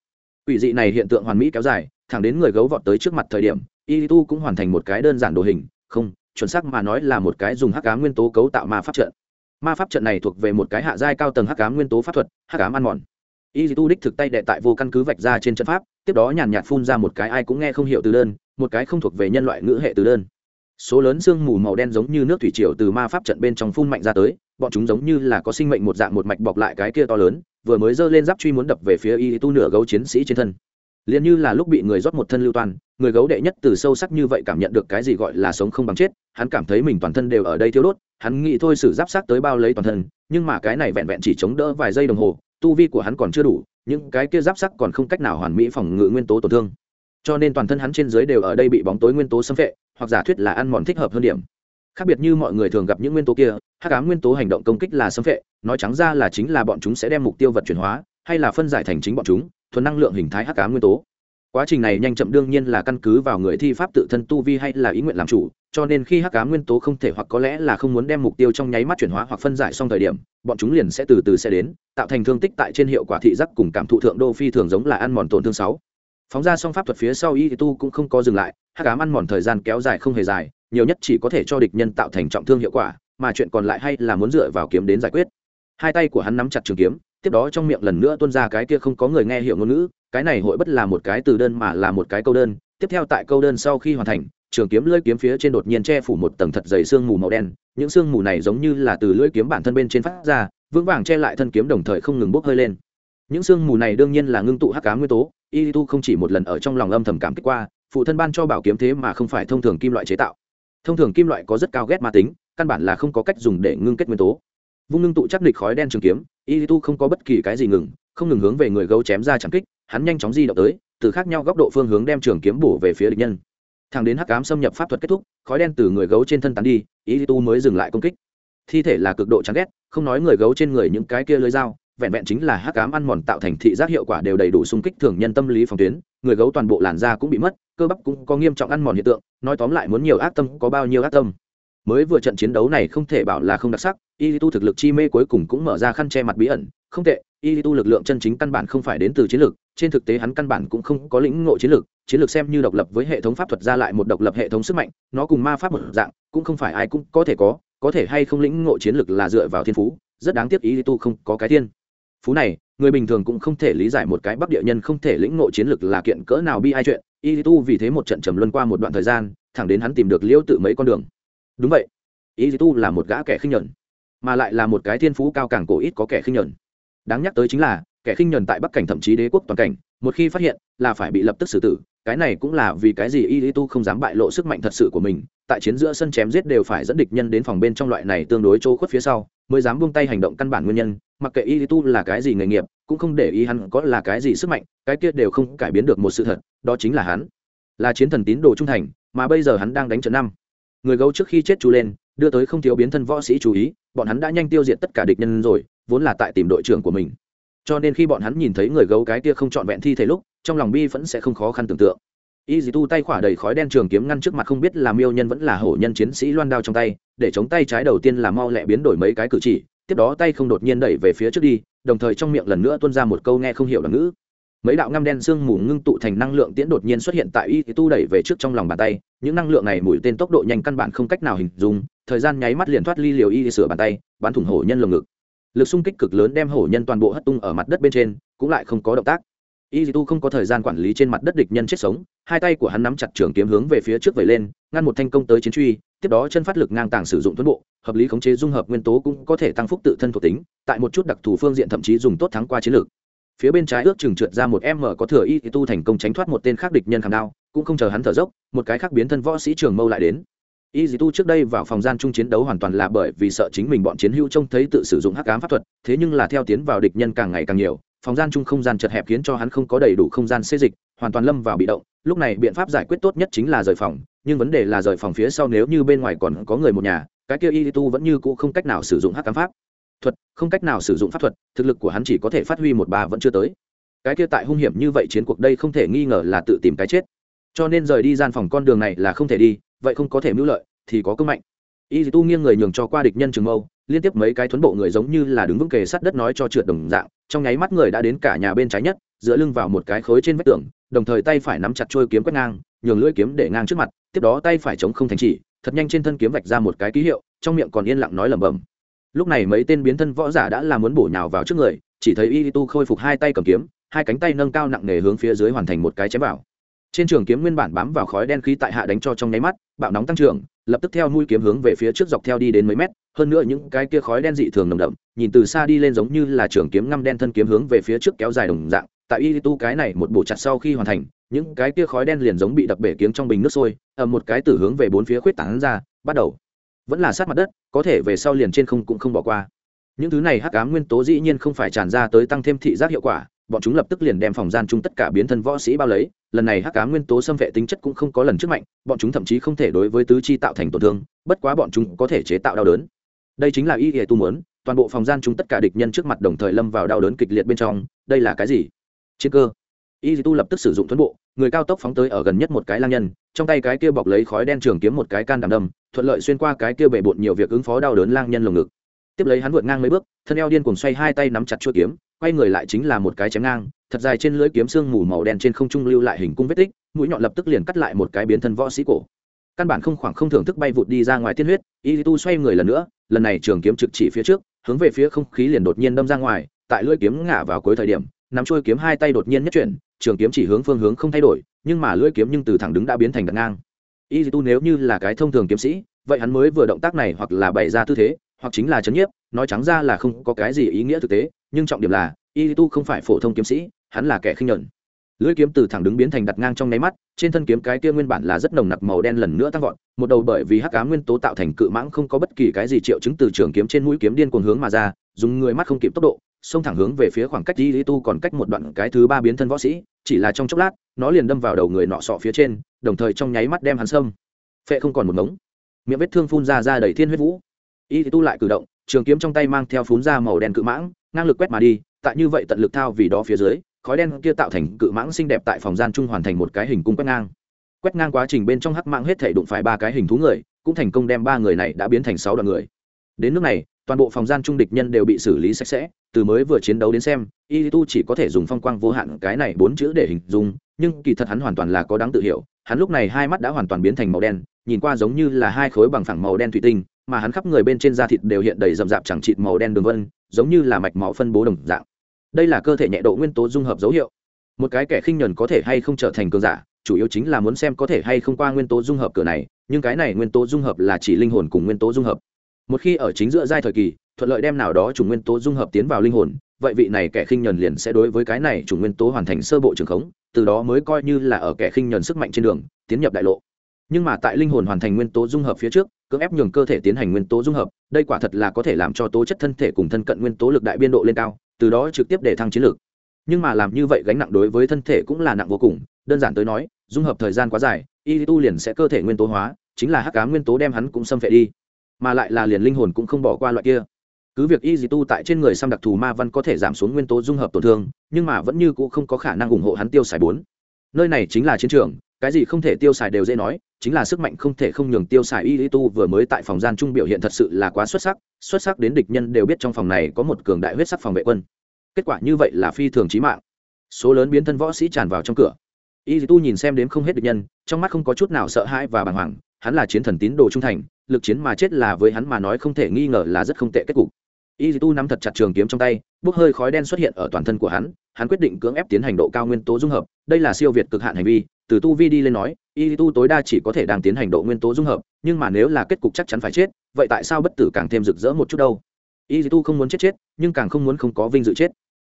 Ủy dị này hiện tượng hoàn mỹ kéo dài, thẳng đến người gấu vọt tới trước mặt thời điểm, y tu cũng hoàn thành một cái đơn giản đồ hình, không, chuẩn xác mà nói là một cái dùng hắc ám nguyên tố cấu tạo ma pháp trận. Ma pháp trận này thuộc về một cái hạ giai cao tầng hắc ám nguyên tố pháp thuật, hắc ám ăn mòn. Y tu đích thực tay đệ tại vô căn cứ vạch ra trên trận pháp tiếp đó nhàn nhạt phun ra một cái ai cũng nghe không hiểu từ đơn, một cái không thuộc về nhân loại ngữ hệ từ đơn. Số lớn sương mù màu đen giống như nước thủy triều từ ma pháp trận bên trong phun mạnh ra tới, bọn chúng giống như là có sinh mệnh một dạng một mạch bọc lại cái kia to lớn, vừa mới giơ lên giáp truy muốn đập về phía y tu nửa gấu chiến sĩ trên thân. Liền như là lúc bị người rót một thân lưu toàn, người gấu đệ nhất từ sâu sắc như vậy cảm nhận được cái gì gọi là sống không bằng chết, hắn cảm thấy mình toàn thân đều ở đây thiếu đốt, hắn nghĩ thôi xử giáp sát tới bao lấy toàn thân, nhưng mà cái này vẹn vẹn chỉ chống đỡ vài giây đồng hồ, tu vi của hắn còn chưa đủ những cái kia giáp sắc còn không cách nào hoàn mỹ phòng ngự nguyên tố tổn thương. Cho nên toàn thân hắn trên dưới đều ở đây bị bóng tối nguyên tố xâm phệ, hoặc giả thuyết là ăn mòn thích hợp hơn điểm. Khác biệt như mọi người thường gặp những nguyên tố kia, hắc ám nguyên tố hành động công kích là xâm phệ, nói trắng ra là chính là bọn chúng sẽ đem mục tiêu vật chuyển hóa, hay là phân giải thành chính bọn chúng, thuần năng lượng hình thái hắc ám nguyên tố quá trình này nhanh chậm đương nhiên là căn cứ vào người thi pháp tự thân tu vi hay là ý nguyện làm chủ, cho nên khi hắc ám nguyên tố không thể hoặc có lẽ là không muốn đem mục tiêu trong nháy mắt chuyển hóa hoặc phân giải xong thời điểm, bọn chúng liền sẽ từ từ sẽ đến, tạo thành thương tích tại trên hiệu quả thị giác cùng cảm thụ thượng đô phi thường giống là ăn mòn tổn thương sáu. Phóng ra xong pháp thuật phía sau y tu cũng không có dừng lại, hắc ám ăn mòn thời gian kéo dài không hề dài, nhiều nhất chỉ có thể cho địch nhân tạo thành trọng thương hiệu quả, mà chuyện còn lại hay là muốn dựa vào kiếm đến giải quyết. Hai tay của hắn nắm chặt trường kiếm, tiếp đó trong miệng lần nữa tuôn ra cái kia không có người nghe hiểu ngôn ngữ cái này hội bất là một cái từ đơn mà là một cái câu đơn. Tiếp theo tại câu đơn sau khi hoàn thành, trường kiếm lưỡi kiếm phía trên đột nhiên che phủ một tầng thật dày sương mù màu đen. Những sương mù này giống như là từ lưỡi kiếm bản thân bên trên phát ra, vững vàng che lại thân kiếm đồng thời không ngừng bốc hơi lên. Những sương mù này đương nhiên là ngưng tụ hắc cá nguyên tố. Y tu không chỉ một lần ở trong lòng âm thầm cảm kích qua, phụ thân ban cho bảo kiếm thế mà không phải thông thường kim loại chế tạo. Thông thường kim loại có rất cao ghét ma tính, căn bản là không có cách dùng để ngưng kết nguyên tố. Vung ngưng tụ chắc địch khói đen trường kiếm, y tu không có bất kỳ cái gì ngừng, không ngừng hướng về người gấu chém ra chẳng kích hắn nhanh chóng di động tới, từ khác nhau góc độ phương hướng đem trường kiếm bổ về phía địch nhân. Thằng đến hắc ám xâm nhập pháp thuật kết thúc, khói đen từ người gấu trên thân tán đi, ý tu mới dừng lại công kích. Thi thể là cực độ chán ghét, không nói người gấu trên người những cái kia lưới dao, vẹn vẹn chính là hắc ám ăn mòn tạo thành thị giác hiệu quả đều đầy đủ xung kích thường nhân tâm lý phòng tuyến, người gấu toàn bộ làn da cũng bị mất, cơ bắp cũng có nghiêm trọng ăn mòn hiện tượng, nói tóm lại muốn nhiều ác tâm có bao nhiêu ác tâm. Mới vừa trận chiến đấu này không thể bảo là không đặc sắc y tu thực lực chi mê cuối cùng cũng mở ra khăn che mặt bí ẩn, không tệ y tu lực lượng chân chính căn bản không phải đến từ chiến lược, trên thực tế hắn căn bản cũng không có lĩnh ngộ chiến lược chiến lược xem như độc lập với hệ thống pháp thuật ra lại một độc lập hệ thống sức mạnh, nó cùng ma pháp một dạng, cũng không phải ai cũng có thể có có thể hay không lĩnh ngộ chiến lược là dựa vào thiên phú, rất đáng tiếc y tu không có cái thiên phú này, người bình thường cũng không thể lý giải một cái bắc địa nhân không thể lĩnh ngộ chiến lược là kiện cỡ nào bi ai chuyện, y tu vì thế một trận trầm luân qua một đoạn thời gian, thẳng đến hắn tìm được liễu tự mấy con đường. Đúng vậy, y tu là một gã kẻ khinh nhẫn mà lại là một cái thiên phú cao càng cổ ít có kẻ khinh nhẫn đáng nhắc tới chính là, kẻ khinh nhuần tại bắc cảnh thậm chí đế quốc toàn cảnh, một khi phát hiện là phải bị lập tức xử tử, cái này cũng là vì cái gì y tu không dám bại lộ sức mạnh thật sự của mình, tại chiến giữa sân chém giết đều phải dẫn địch nhân đến phòng bên trong loại này tương đối chỗ khuất phía sau, mới dám buông tay hành động căn bản nguyên nhân, mặc kệ y tu là cái gì nghề nghiệp, cũng không để ý hắn có là cái gì sức mạnh, cái kia đều không cải biến được một sự thật, đó chính là hắn. Là chiến thần tín đồ trung thành, mà bây giờ hắn đang đánh trận năm. Người gấu trước khi chết chú lên, đưa tới không thiếu biến thân võ sĩ chú ý, bọn hắn đã nhanh tiêu diệt tất cả địch nhân rồi vốn là tại tìm đội trưởng của mình. Cho nên khi bọn hắn nhìn thấy người gấu cái kia không trọn vẹn thi thể lúc, trong lòng bi vẫn sẽ không khó khăn tưởng tượng. Y dì tu tay khỏa đầy khói đen trường kiếm ngăn trước mặt không biết là miêu nhân vẫn là hổ nhân chiến sĩ loan đao trong tay, để chống tay trái đầu tiên là mau lẹ biến đổi mấy cái cử chỉ, tiếp đó tay không đột nhiên đẩy về phía trước đi, đồng thời trong miệng lần nữa tuôn ra một câu nghe không hiểu là ngữ. Mấy đạo ngăm đen sương mù ngưng tụ thành năng lượng tiễn đột nhiên xuất hiện tại y tu đẩy về trước trong lòng bàn tay, những năng lượng này mũi tên tốc độ nhanh căn bản không cách nào hình dung, thời gian nháy mắt liền thoát ly liều y sửa bàn tay, bắn thủng hổ nhân lồng ngực lực xung kích cực lớn đem hổ nhân toàn bộ hất tung ở mặt đất bên trên, cũng lại không có động tác. Y tu không có thời gian quản lý trên mặt đất địch nhân chết sống, hai tay của hắn nắm chặt trường kiếm hướng về phía trước vẩy lên, ngăn một thanh công tới chiến truy, tiếp đó chân phát lực ngang tàng sử dụng tuấn bộ, hợp lý khống chế dung hợp nguyên tố cũng có thể tăng phúc tự thân thuộc tính, tại một chút đặc thù phương diện thậm chí dùng tốt thắng qua chiến lược. Phía bên trái ước chừng trượt ra một em mở có thừa y tu thành công tránh thoát một tên khác địch nhân khảm đao, cũng không chờ hắn thở dốc, một cái khác biến thân võ sĩ trường mâu lại đến y tu trước đây vào phòng gian chung chiến đấu hoàn toàn là bởi vì sợ chính mình bọn chiến hữu trông thấy tự sử dụng hắc ám pháp thuật, thế nhưng là theo tiến vào địch nhân càng ngày càng nhiều, phòng gian chung không gian chật hẹp khiến cho hắn không có đầy đủ không gian xê dịch, hoàn toàn lâm vào bị động, lúc này biện pháp giải quyết tốt nhất chính là rời phòng, nhưng vấn đề là rời phòng phía sau nếu như bên ngoài còn có người một nhà, cái kia y tu vẫn như cũ không cách nào sử dụng hắc ám pháp thuật, không cách nào sử dụng pháp thuật, thực lực của hắn chỉ có thể phát huy một ba vẫn chưa tới. Cái kia tại hung hiểm như vậy chiến cuộc đây không thể nghi ngờ là tự tìm cái chết. Cho nên rời đi gian phòng con đường này là không thể đi vậy không có thể mưu lợi, thì có công mạnh. Y tu nghiêng người nhường cho qua địch nhân trường mâu, liên tiếp mấy cái thuấn bộ người giống như là đứng vững kề sát đất nói cho trượt đồng dạng, trong nháy mắt người đã đến cả nhà bên trái nhất, dựa lưng vào một cái khối trên vách tường, đồng thời tay phải nắm chặt trôi kiếm quét ngang, nhường lưỡi kiếm để ngang trước mặt, tiếp đó tay phải chống không thành chỉ, thật nhanh trên thân kiếm vạch ra một cái ký hiệu, trong miệng còn yên lặng nói lẩm bẩm. Lúc này mấy tên biến thân võ giả đã làm muốn bổ nhào vào trước người, chỉ thấy y tu khôi phục hai tay cầm kiếm, hai cánh tay nâng cao nặng nề hướng phía dưới hoàn thành một cái chém vào trên trường kiếm nguyên bản bám vào khói đen khí tại hạ đánh cho trong nháy mắt, bạo nóng tăng trưởng, lập tức theo mũi kiếm hướng về phía trước dọc theo đi đến mấy mét, hơn nữa những cái kia khói đen dị thường nồng đậm, nhìn từ xa đi lên giống như là trường kiếm ngăm đen thân kiếm hướng về phía trước kéo dài đồng dạng, tại y tu cái này một bộ chặt sau khi hoàn thành, những cái kia khói đen liền giống bị đập bể kiếng trong bình nước sôi, ầm một cái tử hướng về bốn phía khuyết tán ra, bắt đầu. Vẫn là sát mặt đất, có thể về sau liền trên không cũng không bỏ qua. Những thứ này hắc ám nguyên tố dĩ nhiên không phải tràn ra tới tăng thêm thị giác hiệu quả, bọn chúng lập tức liền đem phòng gian chung tất cả biến thân võ sĩ bao lấy lần này hắc cá nguyên tố xâm vệ tính chất cũng không có lần trước mạnh, bọn chúng thậm chí không thể đối với tứ chi tạo thành tổn thương, bất quá bọn chúng có thể chế tạo đau đớn. Đây chính là ý nghĩa tu muốn, toàn bộ phòng gian chúng tất cả địch nhân trước mặt đồng thời lâm vào đau đớn kịch liệt bên trong, đây là cái gì? Chiến cơ. Y tu lập tức sử dụng thuẫn bộ, người cao tốc phóng tới ở gần nhất một cái lang nhân, trong tay cái kia bọc lấy khói đen trường kiếm một cái can đảm đâm, thuận lợi xuyên qua cái kia bể bộn nhiều việc ứng phó đau đớn lang nhân lồng ngực. Tiếp lấy hắn vượt ngang mấy bước, thân eo điên cùng xoay hai tay nắm chặt chuôi kiếm, quay người lại chính là một cái chém ngang thật dài trên lưỡi kiếm xương mù màu đen trên không trung lưu lại hình cung vết tích, mũi nhọn lập tức liền cắt lại một cái biến thân võ sĩ cổ. Căn bản không khoảng không thưởng thức bay vụt đi ra ngoài tiên huyết, y tu xoay người lần nữa, lần này trường kiếm trực chỉ phía trước, hướng về phía không khí liền đột nhiên đâm ra ngoài, tại lưỡi kiếm ngã vào cuối thời điểm, nắm trôi kiếm hai tay đột nhiên nhất chuyển, trường kiếm chỉ hướng phương hướng không thay đổi, nhưng mà lưỡi kiếm nhưng từ thẳng đứng đã biến thành đặt ngang. Y tu nếu như là cái thông thường kiếm sĩ, vậy hắn mới vừa động tác này hoặc là bày ra tư thế, hoặc chính là chấn nhiếp, nói trắng ra là không có cái gì ý nghĩa thực tế, nhưng trọng điểm là, y tu không phải phổ thông kiếm sĩ hắn là kẻ khinh nhẫn. Lưỡi kiếm từ thẳng đứng biến thành đặt ngang trong nháy mắt, trên thân kiếm cái kia nguyên bản là rất nồng nặc màu đen lần nữa tăng vọt, một đầu bởi vì hắc cá nguyên tố tạo thành cự mãng không có bất kỳ cái gì triệu chứng từ trường kiếm trên mũi kiếm điên cuồng hướng mà ra, dùng người mắt không kịp tốc độ, xông thẳng hướng về phía khoảng cách di lý tu còn cách một đoạn cái thứ ba biến thân võ sĩ, chỉ là trong chốc lát, nó liền đâm vào đầu người nọ sọ phía trên, đồng thời trong nháy mắt đem hắn sâm phệ không còn một ngống. Miệng vết thương phun ra ra đầy thiên huyết vũ. Y tu lại cử động, trường kiếm trong tay mang theo phun ra màu đen cự mãng, ngang lực quét mà đi, tại như vậy tận lực thao vì đó phía dưới khói đen kia tạo thành cự mãng xinh đẹp tại phòng gian trung hoàn thành một cái hình cung quét ngang. Quét ngang quá trình bên trong hắc mãng hết thể đụng phải ba cái hình thú người, cũng thành công đem ba người này đã biến thành sáu đoạn người. Đến nước này, toàn bộ phòng gian trung địch nhân đều bị xử lý sạch sẽ, từ mới vừa chiến đấu đến xem y tu chỉ có thể dùng phong quang vô hạn cái này bốn chữ để hình dung, nhưng kỳ thật hắn hoàn toàn là có đáng tự hiểu, hắn lúc này hai mắt đã hoàn toàn biến thành màu đen, nhìn qua giống như là hai khối bằng phẳng màu đen thủy tinh, mà hắn khắp người bên trên da thịt đều hiện đầy rậm rạp chẳng chịt màu đen đường vân, giống như là mạch máu phân bố đồng dạng đây là cơ thể nhẹ độ nguyên tố dung hợp dấu hiệu. Một cái kẻ khinh nhuần có thể hay không trở thành cường giả, chủ yếu chính là muốn xem có thể hay không qua nguyên tố dung hợp cửa này, nhưng cái này nguyên tố dung hợp là chỉ linh hồn cùng nguyên tố dung hợp. Một khi ở chính giữa giai thời kỳ, thuận lợi đem nào đó chủ nguyên tố dung hợp tiến vào linh hồn, vậy vị này kẻ khinh nhuần liền sẽ đối với cái này chủ nguyên tố hoàn thành sơ bộ trường khống, từ đó mới coi như là ở kẻ khinh nhuần sức mạnh trên đường, tiến nhập đại lộ. Nhưng mà tại linh hồn hoàn thành nguyên tố dung hợp phía trước cưỡng ép nhường cơ thể tiến hành nguyên tố dung hợp, đây quả thật là có thể làm cho tố chất thân thể cùng thân cận nguyên tố lực đại biên độ lên cao, từ đó trực tiếp để thăng chiến lược. Nhưng mà làm như vậy gánh nặng đối với thân thể cũng là nặng vô cùng, đơn giản tới nói, dung hợp thời gian quá dài, y tu liền sẽ cơ thể nguyên tố hóa, chính là hắc cá nguyên tố đem hắn cũng xâm phệ đi. Mà lại là liền linh hồn cũng không bỏ qua loại kia. Cứ việc y tu tại trên người xăm đặc thù ma văn có thể giảm xuống nguyên tố dung hợp tổn thương, nhưng mà vẫn như cũng không có khả năng ủng hộ hắn tiêu xài bốn. Nơi này chính là chiến trường cái gì không thể tiêu xài đều dễ nói, chính là sức mạnh không thể không nhường tiêu xài y tu vừa mới tại phòng gian trung biểu hiện thật sự là quá xuất sắc xuất sắc đến địch nhân đều biết trong phòng này có một cường đại huyết sắc phòng vệ quân. Kết quả như vậy là phi thường trí mạng. Số lớn biến thân võ sĩ tràn vào trong cửa. Y tu nhìn xem đến không hết địch nhân, trong mắt không có chút nào sợ hãi và bàng hoàng, hắn là chiến thần tín đồ trung thành, lực chiến mà chết là với hắn mà nói không thể nghi ngờ là rất không tệ kết cục. Y tu nắm thật chặt trường kiếm trong tay, bốc hơi khói đen xuất hiện ở toàn thân của hắn hắn quyết định cưỡng ép tiến hành độ cao nguyên tố dung hợp, đây là siêu việt cực hạn hành vi từ tu vi đi lên nói, y tu tối đa chỉ có thể đang tiến hành độ nguyên tố dung hợp, nhưng mà nếu là kết cục chắc chắn phải chết, vậy tại sao bất tử càng thêm rực rỡ một chút đâu? Y tu không muốn chết chết, nhưng càng không muốn không có vinh dự chết.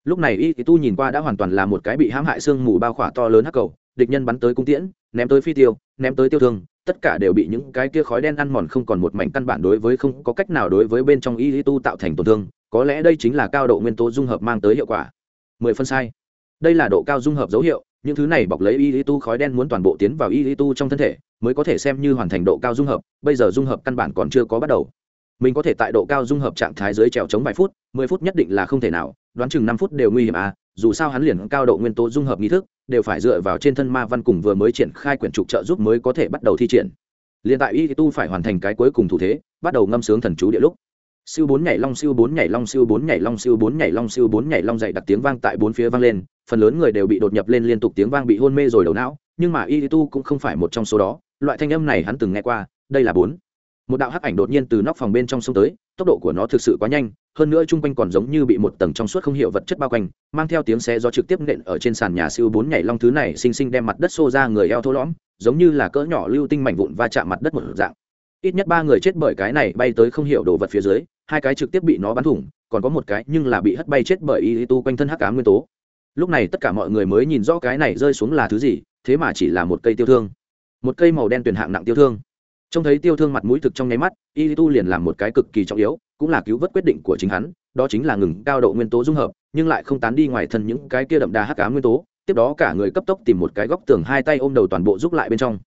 Lúc này y tu nhìn qua đã hoàn toàn là một cái bị hãm hại xương mù bao khỏa to lớn hắc cầu, địch nhân bắn tới cung tiễn, ném tới phi tiêu, ném tới tiêu thương, tất cả đều bị những cái kia khói đen ăn mòn không còn một mảnh căn bản đối với không có cách nào đối với bên trong y tu tạo thành tổn thương, có lẽ đây chính là cao độ nguyên tố dung hợp mang tới hiệu quả. Mười phân sai. Đây là độ cao dung hợp dấu hiệu những thứ này bọc lấy y tu khói đen muốn toàn bộ tiến vào y tu trong thân thể, mới có thể xem như hoàn thành độ cao dung hợp, bây giờ dung hợp căn bản còn chưa có bắt đầu. Mình có thể tại độ cao dung hợp trạng thái dưới trèo chống vài phút, mười phút nhất định là không thể nào, đoán chừng năm phút đều nguy hiểm à dù sao hắn liền cao độ nguyên tố dung hợp nghi thức, đều phải dựa vào trên thân ma văn cùng vừa mới triển khai quyển trục trợ giúp mới có thể bắt đầu thi triển. Liền tại y tu phải hoàn thành cái cuối cùng thủ thế, bắt đầu ngâm sướng thần chú địa lúc siêu bốn nhảy long, siêu bốn nhảy long, siêu bốn nhảy long, siêu bốn nhảy long, siêu bốn nhảy long dậy đặc tiếng vang tại bốn phía vang lên. Phần lớn người đều bị đột nhập lên liên tục tiếng vang bị hôn mê rồi đầu não, nhưng mà y tu cũng không phải một trong số đó. Loại thanh âm này hắn từng nghe qua, đây là bốn. Một đạo hắc ảnh đột nhiên từ nóc phòng bên trong sông tới, tốc độ của nó thực sự quá nhanh, hơn nữa chung quanh còn giống như bị một tầng trong suốt không hiểu vật chất bao quanh, mang theo tiếng xe do trực tiếp nện ở trên sàn nhà siêu bốn nhảy long thứ này, xinh xinh đem mặt đất xô ra người eo thô lõm, giống như là cỡ nhỏ lưu tinh mảnh vụn va chạm mặt đất một dạng ít nhất ba người chết bởi cái này bay tới không hiểu đồ vật phía dưới, hai cái trực tiếp bị nó bắn thủng, còn có một cái nhưng là bị hất bay chết bởi y tu quanh thân hắc cá nguyên tố. Lúc này tất cả mọi người mới nhìn rõ cái này rơi xuống là thứ gì, thế mà chỉ là một cây tiêu thương. Một cây màu đen tuyển hạng nặng tiêu thương. Trông thấy tiêu thương mặt mũi thực trong nháy mắt, y tu liền làm một cái cực kỳ trọng yếu, cũng là cứu vớt quyết định của chính hắn, đó chính là ngừng cao độ nguyên tố dung hợp, nhưng lại không tán đi ngoài thân những cái kia đậm đà hắc cá nguyên tố, tiếp đó cả người cấp tốc tìm một cái góc tường hai tay ôm đầu toàn bộ giúp lại bên trong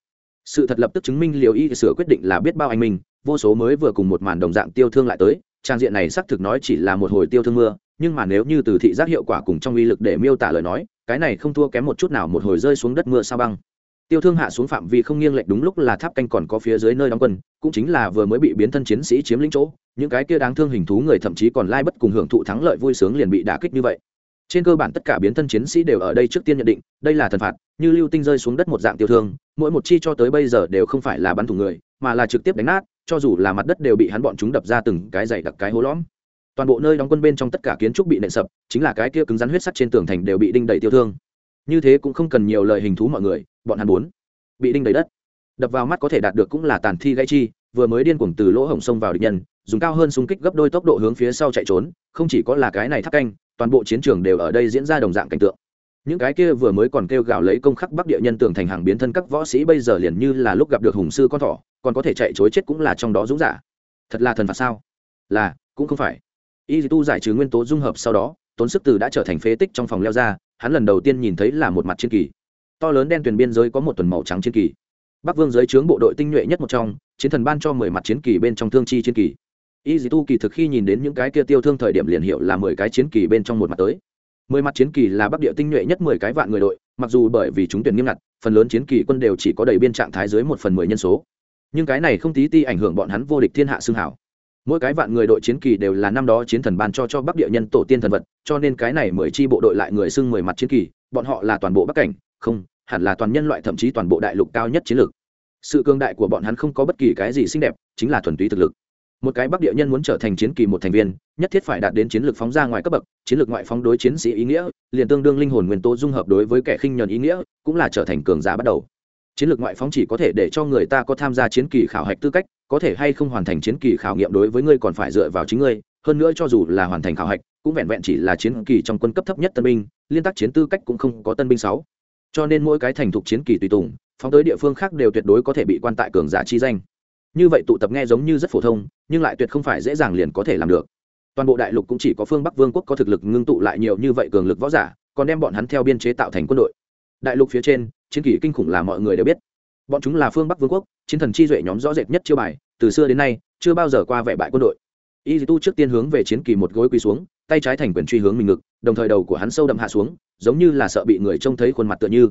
sự thật lập tức chứng minh liều y sửa quyết định là biết bao anh minh, vô số mới vừa cùng một màn đồng dạng tiêu thương lại tới, trang diện này xác thực nói chỉ là một hồi tiêu thương mưa, nhưng mà nếu như từ thị giác hiệu quả cùng trong uy lực để miêu tả lời nói, cái này không thua kém một chút nào một hồi rơi xuống đất mưa sao băng. Tiêu thương hạ xuống phạm vi không nghiêng lệch đúng lúc là tháp canh còn có phía dưới nơi đóng quân, cũng chính là vừa mới bị biến thân chiến sĩ chiếm lĩnh chỗ, những cái kia đáng thương hình thú người thậm chí còn lai bất cùng hưởng thụ thắng lợi vui sướng liền bị đả kích như vậy trên cơ bản tất cả biến thân chiến sĩ đều ở đây trước tiên nhận định, đây là thần phạt, như lưu tinh rơi xuống đất một dạng tiêu thương, mỗi một chi cho tới bây giờ đều không phải là bắn thủng người, mà là trực tiếp đánh nát, cho dù là mặt đất đều bị hắn bọn chúng đập ra từng cái dày đặc cái hố lõm. Toàn bộ nơi đóng quân bên trong tất cả kiến trúc bị nện sập, chính là cái kia cứng rắn huyết sắt trên tường thành đều bị đinh đầy tiêu thương. Như thế cũng không cần nhiều lời hình thú mọi người, bọn hắn bốn bị đinh đầy đất. Đập vào mắt có thể đạt được cũng là tàn thi gãy chi, vừa mới điên cuồng từ lỗ hổng sông vào địch nhân, dùng cao hơn xung kích gấp đôi tốc độ hướng phía sau chạy trốn, không chỉ có là cái này thắt canh toàn bộ chiến trường đều ở đây diễn ra đồng dạng cảnh tượng. Những cái kia vừa mới còn kêu gào lấy công khắc bắc địa nhân tường thành hàng biến thân các võ sĩ bây giờ liền như là lúc gặp được hùng sư con thỏ, còn có thể chạy chối chết cũng là trong đó dũng giả. Thật là thần phạt sao? Là, cũng không phải. Y tu giải trừ nguyên tố dung hợp sau đó, tốn sức từ đã trở thành phế tích trong phòng leo ra, hắn lần đầu tiên nhìn thấy là một mặt chiến kỳ. To lớn đen tuyền biên giới có một tuần màu trắng chiến kỳ. Bắc vương giới trướng bộ đội tinh nhuệ nhất một trong, chiến thần ban cho mười mặt chiến kỳ bên trong thương chi chiến kỳ y dì tu kỳ thực khi nhìn đến những cái kia tiêu thương thời điểm liền hiệu là mười cái chiến kỳ bên trong một mặt tới. Mười mặt chiến kỳ là bắc địa tinh nhuệ nhất mười cái vạn người đội, mặc dù bởi vì chúng tuyển nghiêm ngặt, phần lớn chiến kỳ quân đều chỉ có đầy biên trạng thái dưới một phần mười nhân số. Nhưng cái này không tí ti ảnh hưởng bọn hắn vô địch thiên hạ xương hảo. Mỗi cái vạn người đội chiến kỳ đều là năm đó chiến thần ban cho cho bắc địa nhân tổ tiên thần vật, cho nên cái này mười chi bộ đội lại người xưng mười mặt chiến kỳ, bọn họ là toàn bộ bắc cảnh, không, hẳn là toàn nhân loại thậm chí toàn bộ đại lục cao nhất chiến lược. Sự cương đại của bọn hắn không có bất kỳ cái gì xinh đẹp, chính là thuần túy thực lực một cái bắc địa nhân muốn trở thành chiến kỳ một thành viên, nhất thiết phải đạt đến chiến lược phóng ra ngoài cấp bậc, chiến lược ngoại phóng đối chiến sĩ ý nghĩa, liền tương đương linh hồn nguyên tố dung hợp đối với kẻ khinh nhuần ý nghĩa, cũng là trở thành cường giả bắt đầu. Chiến lược ngoại phóng chỉ có thể để cho người ta có tham gia chiến kỳ khảo hạch tư cách, có thể hay không hoàn thành chiến kỳ khảo nghiệm đối với ngươi còn phải dựa vào chính ngươi, hơn nữa cho dù là hoàn thành khảo hạch, cũng vẹn vẹn chỉ là chiến kỳ trong quân cấp thấp nhất tân binh, liên tác chiến tư cách cũng không có tân binh sáu. Cho nên mỗi cái thành thục chiến kỳ tùy tùng, phóng tới địa phương khác đều tuyệt đối có thể bị quan tại cường giả chi danh như vậy tụ tập nghe giống như rất phổ thông, nhưng lại tuyệt không phải dễ dàng liền có thể làm được. Toàn bộ đại lục cũng chỉ có phương bắc vương quốc có thực lực ngưng tụ lại nhiều như vậy cường lực võ giả, còn đem bọn hắn theo biên chế tạo thành quân đội. Đại lục phía trên, chiến kỷ kinh khủng là mọi người đều biết. Bọn chúng là phương bắc vương quốc, chiến thần chi duệ nhóm rõ rệt nhất chiêu bài, từ xưa đến nay, chưa bao giờ qua vẻ bại quân đội. Y tu trước tiên hướng về chiến kỳ một gối quỳ xuống, tay trái thành quyền truy hướng mình ngực, đồng thời đầu của hắn sâu đậm hạ xuống, giống như là sợ bị người trông thấy khuôn mặt tựa như.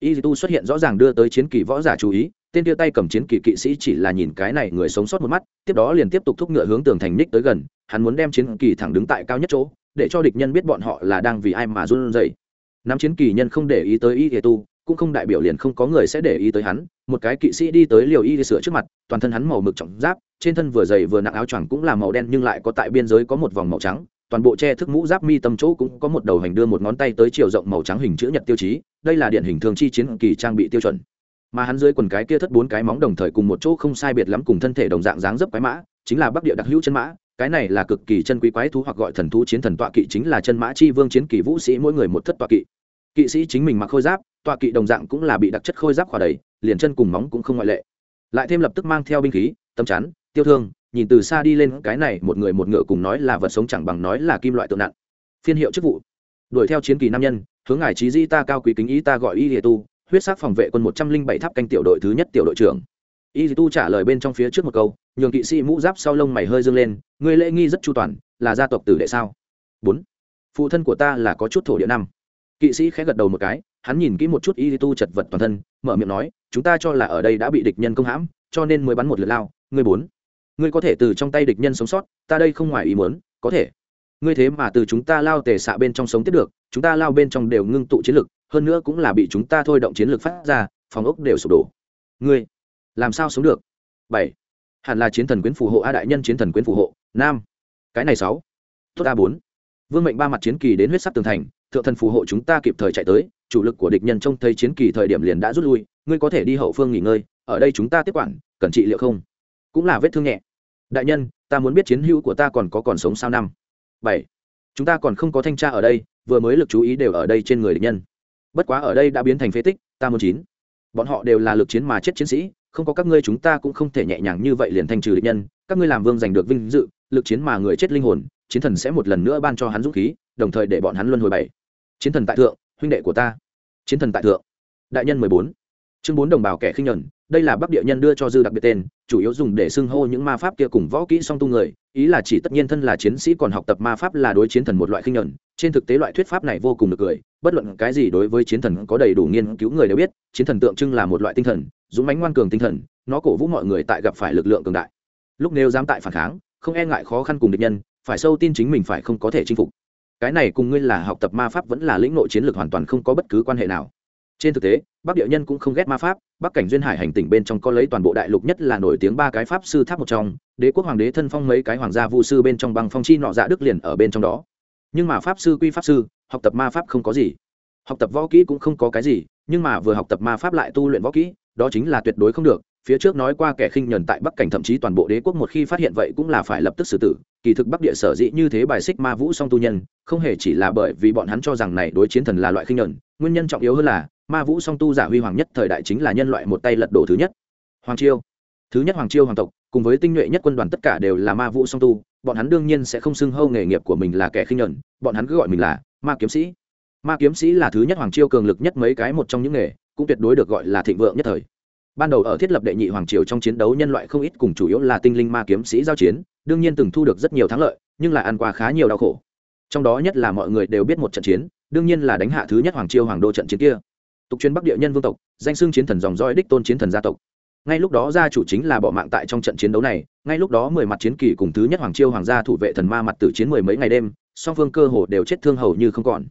Y tu xuất hiện rõ ràng đưa tới chiến kỳ võ giả chú ý tên tia tay cầm chiến kỳ kỵ sĩ chỉ là nhìn cái này người sống sót một mắt, tiếp đó liền tiếp tục thúc ngựa hướng tường thành ních tới gần, hắn muốn đem chiến kỳ thẳng đứng tại cao nhất chỗ, để cho địch nhân biết bọn họ là đang vì ai mà run rẩy. Nắm chiến kỳ nhân không để ý tới y tu, cũng không đại biểu liền không có người sẽ để ý tới hắn, một cái kỵ sĩ đi tới liều y sửa trước mặt, toàn thân hắn màu mực trọng giáp, trên thân vừa dày vừa nặng áo choàng cũng là màu đen nhưng lại có tại biên giới có một vòng màu trắng, toàn bộ che thức mũ giáp mi tâm chỗ cũng có một đầu hành đưa một ngón tay tới chiều rộng màu trắng hình chữ nhật tiêu chí, đây là điển hình thường chi chiến kỳ trang bị tiêu chuẩn mà hắn dưới quần cái kia thất bốn cái móng đồng thời cùng một chỗ không sai biệt lắm cùng thân thể đồng dạng dáng dấp quái mã, chính là bắc địa đặc hữu chân mã. Cái này là cực kỳ chân quý quái thú hoặc gọi thần thú chiến thần tọa kỵ chính là chân mã chi vương chiến kỳ vũ sĩ mỗi người một thất tọa kỵ. Kỵ sĩ chính mình mặc khôi giáp, tọa kỵ đồng dạng cũng là bị đặc chất khôi giáp khỏa đầy, liền chân cùng móng cũng không ngoại lệ. Lại thêm lập tức mang theo binh khí tâm chắn, tiêu thương, nhìn từ xa đi lên, cái này một người một ngựa cùng nói là vật sống chẳng bằng nói là kim loại tượng nặng. Phiên hiệu chức vụ. Đuổi theo chiến kỳ nam nhân, hướng ngài trí di ta cao quý kính ý ta gọi y tu huyết sắc phòng vệ quân một trăm linh bảy tháp canh tiểu đội thứ nhất tiểu đội trưởng. Y tu trả lời bên trong phía trước một câu, nhường kỵ sĩ mũ giáp sau lông mày hơi dâng lên, người lễ nghi rất chu toàn, là gia tộc tử đệ sao? Bốn, phụ thân của ta là có chút thổ địa năm. Kỵ sĩ khẽ gật đầu một cái, hắn nhìn kỹ một chút y tu chật vật toàn thân, mở miệng nói, chúng ta cho là ở đây đã bị địch nhân công hãm, cho nên mới bắn một lượt lao. Ngươi bốn, ngươi có thể từ trong tay địch nhân sống sót, ta đây không ngoài ý muốn, có thể. Ngươi thế mà từ chúng ta lao tề xạ bên trong sống tiếp được, chúng ta lao bên trong đều ngưng tụ chiến lực hơn nữa cũng là bị chúng ta thôi động chiến lược phát ra, phòng ốc đều sụp đổ. Ngươi, làm sao sống được? Bảy. Hẳn là chiến thần quyến phù hộ a đại nhân chiến thần quyến phù hộ. Nam. Cái này sáu. Tốt a bốn. Vương mệnh ba mặt chiến kỳ đến huyết sắc tường thành, thượng thần phù hộ chúng ta kịp thời chạy tới, chủ lực của địch nhân trông thấy chiến kỳ thời điểm liền đã rút lui, ngươi có thể đi hậu phương nghỉ ngơi, ở đây chúng ta tiếp quản, cần trị liệu không? Cũng là vết thương nhẹ. Đại nhân, ta muốn biết chiến hữu của ta còn có còn sống sao năm? Bảy. Chúng ta còn không có thanh tra ở đây, vừa mới lực chú ý đều ở đây trên người địch nhân bất quá ở đây đã biến thành phế tích, ta muốn chín. Bọn họ đều là lực chiến mà chết chiến sĩ, không có các ngươi chúng ta cũng không thể nhẹ nhàng như vậy liền thanh trừ địch nhân. Các ngươi làm vương giành được vinh dự, lực chiến mà người chết linh hồn, chiến thần sẽ một lần nữa ban cho hắn dũng khí, đồng thời để bọn hắn luân hồi bảy. Chiến thần tại thượng, huynh đệ của ta. Chiến thần tại thượng. Đại nhân mười bốn. Chương bốn đồng bào kẻ khinh nhẫn đây là bắc địa nhân đưa cho dư đặc biệt tên, chủ yếu dùng để xưng hô những ma pháp kia cùng võ kỹ song tu người, ý là chỉ tất nhiên thân là chiến sĩ còn học tập ma pháp là đối chiến thần một loại khinh nhuận, trên thực tế loại thuyết pháp này vô cùng được cười, bất luận cái gì đối với chiến thần có đầy đủ nghiên cứu người đều biết, chiến thần tượng trưng là một loại tinh thần, dũng mãnh ngoan cường tinh thần, nó cổ vũ mọi người tại gặp phải lực lượng cường đại. Lúc nếu dám tại phản kháng, không e ngại khó khăn cùng địch nhân, phải sâu tin chính mình phải không có thể chinh phục. Cái này cùng ngươi là học tập ma pháp vẫn là lĩnh nội chiến lược hoàn toàn không có bất cứ quan hệ nào trên thực tế, bắc địa nhân cũng không ghét ma pháp, bắc cảnh duyên hải hành tỉnh bên trong có lấy toàn bộ đại lục nhất là nổi tiếng ba cái pháp sư tháp một trong, đế quốc hoàng đế thân phong mấy cái hoàng gia vu sư bên trong băng phong chi nọ dạ đức liền ở bên trong đó. Nhưng mà pháp sư quy pháp sư, học tập ma pháp không có gì. Học tập võ kỹ cũng không có cái gì, nhưng mà vừa học tập ma pháp lại tu luyện võ kỹ, đó chính là tuyệt đối không được. Phía trước nói qua kẻ khinh nhẫn tại bắc cảnh thậm chí toàn bộ đế quốc một khi phát hiện vậy cũng là phải lập tức xử tử. Kỳ thực bắc địa sở dĩ như thế bài xích ma vũ song tu nhân, không hề chỉ là bởi vì bọn hắn cho rằng này đối chiến thần là loại khinh nhẫn. Nguyên nhân trọng yếu hơn là ma vũ song tu giả huy hoàng nhất thời đại chính là nhân loại một tay lật đổ thứ nhất. Hoàng chiêu. Thứ nhất hoàng chiêu hoàng tộc, cùng với tinh nhuệ nhất quân đoàn tất cả đều là ma vũ song tu, bọn hắn đương nhiên sẽ không xưng hâu nghề nghiệp của mình là kẻ khinh nhẫn, bọn hắn cứ gọi mình là ma kiếm sĩ. Ma kiếm sĩ là thứ nhất hoàng chiêu cường lực nhất mấy cái một trong những nghề, cũng tuyệt đối được gọi là thịnh vượng nhất thời. Ban đầu ở thiết lập đệ nhị hoàng triều trong chiến đấu nhân loại không ít cùng chủ yếu là tinh linh ma kiếm sĩ giao chiến, đương nhiên từng thu được rất nhiều thắng lợi, nhưng lại ăn qua khá nhiều đau khổ. Trong đó nhất là mọi người đều biết một trận chiến, đương nhiên là đánh hạ thứ nhất hoàng triều hoàng đô trận chiến kia tục truyền bắc địa nhân vương tộc, danh xưng chiến thần dòng roi đích tôn chiến thần gia tộc. Ngay lúc đó gia chủ chính là bỏ mạng tại trong trận chiến đấu này, ngay lúc đó mười mặt chiến kỳ cùng thứ nhất hoàng chiêu hoàng gia thủ vệ thần ma mặt tử chiến mười mấy ngày đêm, song phương cơ hồ đều chết thương hầu như không còn.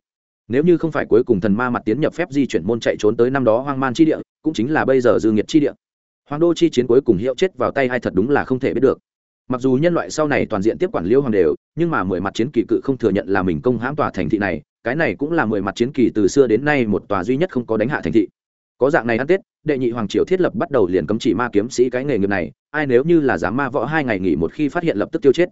Nếu như không phải cuối cùng thần ma mặt tiến nhập phép di chuyển môn chạy trốn tới năm đó hoang man chi địa, cũng chính là bây giờ dư nghiệt chi địa. Hoàng đô chi chiến cuối cùng hiệu chết vào tay hay thật đúng là không thể biết được. Mặc dù nhân loại sau này toàn diện tiếp quản liêu hoàng đều, nhưng mà mười mặt chiến kỳ cự không thừa nhận là mình công hãm tòa thành thị này cái này cũng là mười mặt chiến kỳ từ xưa đến nay một tòa duy nhất không có đánh hạ thành thị. Có dạng này ăn tết, đệ nhị hoàng triều thiết lập bắt đầu liền cấm chỉ ma kiếm sĩ cái nghề nghiệp này, ai nếu như là dám ma võ hai ngày nghỉ một khi phát hiện lập tức tiêu chết.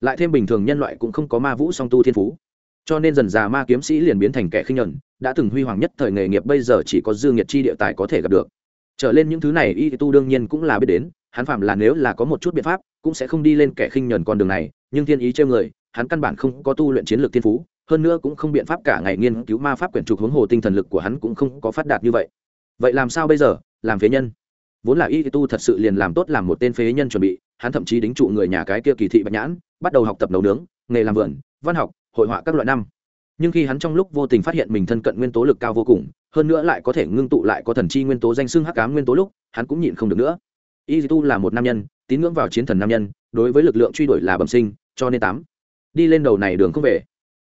Lại thêm bình thường nhân loại cũng không có ma vũ song tu thiên phú. Cho nên dần già ma kiếm sĩ liền biến thành kẻ khinh nhẫn, đã từng huy hoàng nhất thời nghề nghiệp bây giờ chỉ có dư nghiệt chi địa tài có thể gặp được. Trở lên những thứ này y tu đương nhiên cũng là biết đến, hắn phạm là nếu là có một chút biện pháp, cũng sẽ không đi lên kẻ khinh nhẫn con đường này, nhưng thiên ý trêu người, hắn căn bản không có tu luyện chiến lược thiên phú hơn nữa cũng không biện pháp cả ngày nghiên cứu ma pháp quyển trục hướng hồ tinh thần lực của hắn cũng không có phát đạt như vậy. Vậy làm sao bây giờ? Làm phế nhân. Vốn là y tu thật sự liền làm tốt làm một tên phế nhân chuẩn bị, hắn thậm chí đính trụ người nhà cái kia kỳ thị bạch nhãn, bắt đầu học tập nấu nướng, nghề làm vườn, văn học, hội họa các loại năm. Nhưng khi hắn trong lúc vô tình phát hiện mình thân cận nguyên tố lực cao vô cùng, hơn nữa lại có thể ngưng tụ lại có thần chi nguyên tố danh xưng hắc cám nguyên tố lúc, hắn cũng nhịn không được nữa. Y tu là một nam nhân, tín ngưỡng vào chiến thần nam nhân, đối với lực lượng truy đuổi là bẩm sinh, cho nên tám. Đi lên đầu này đường không về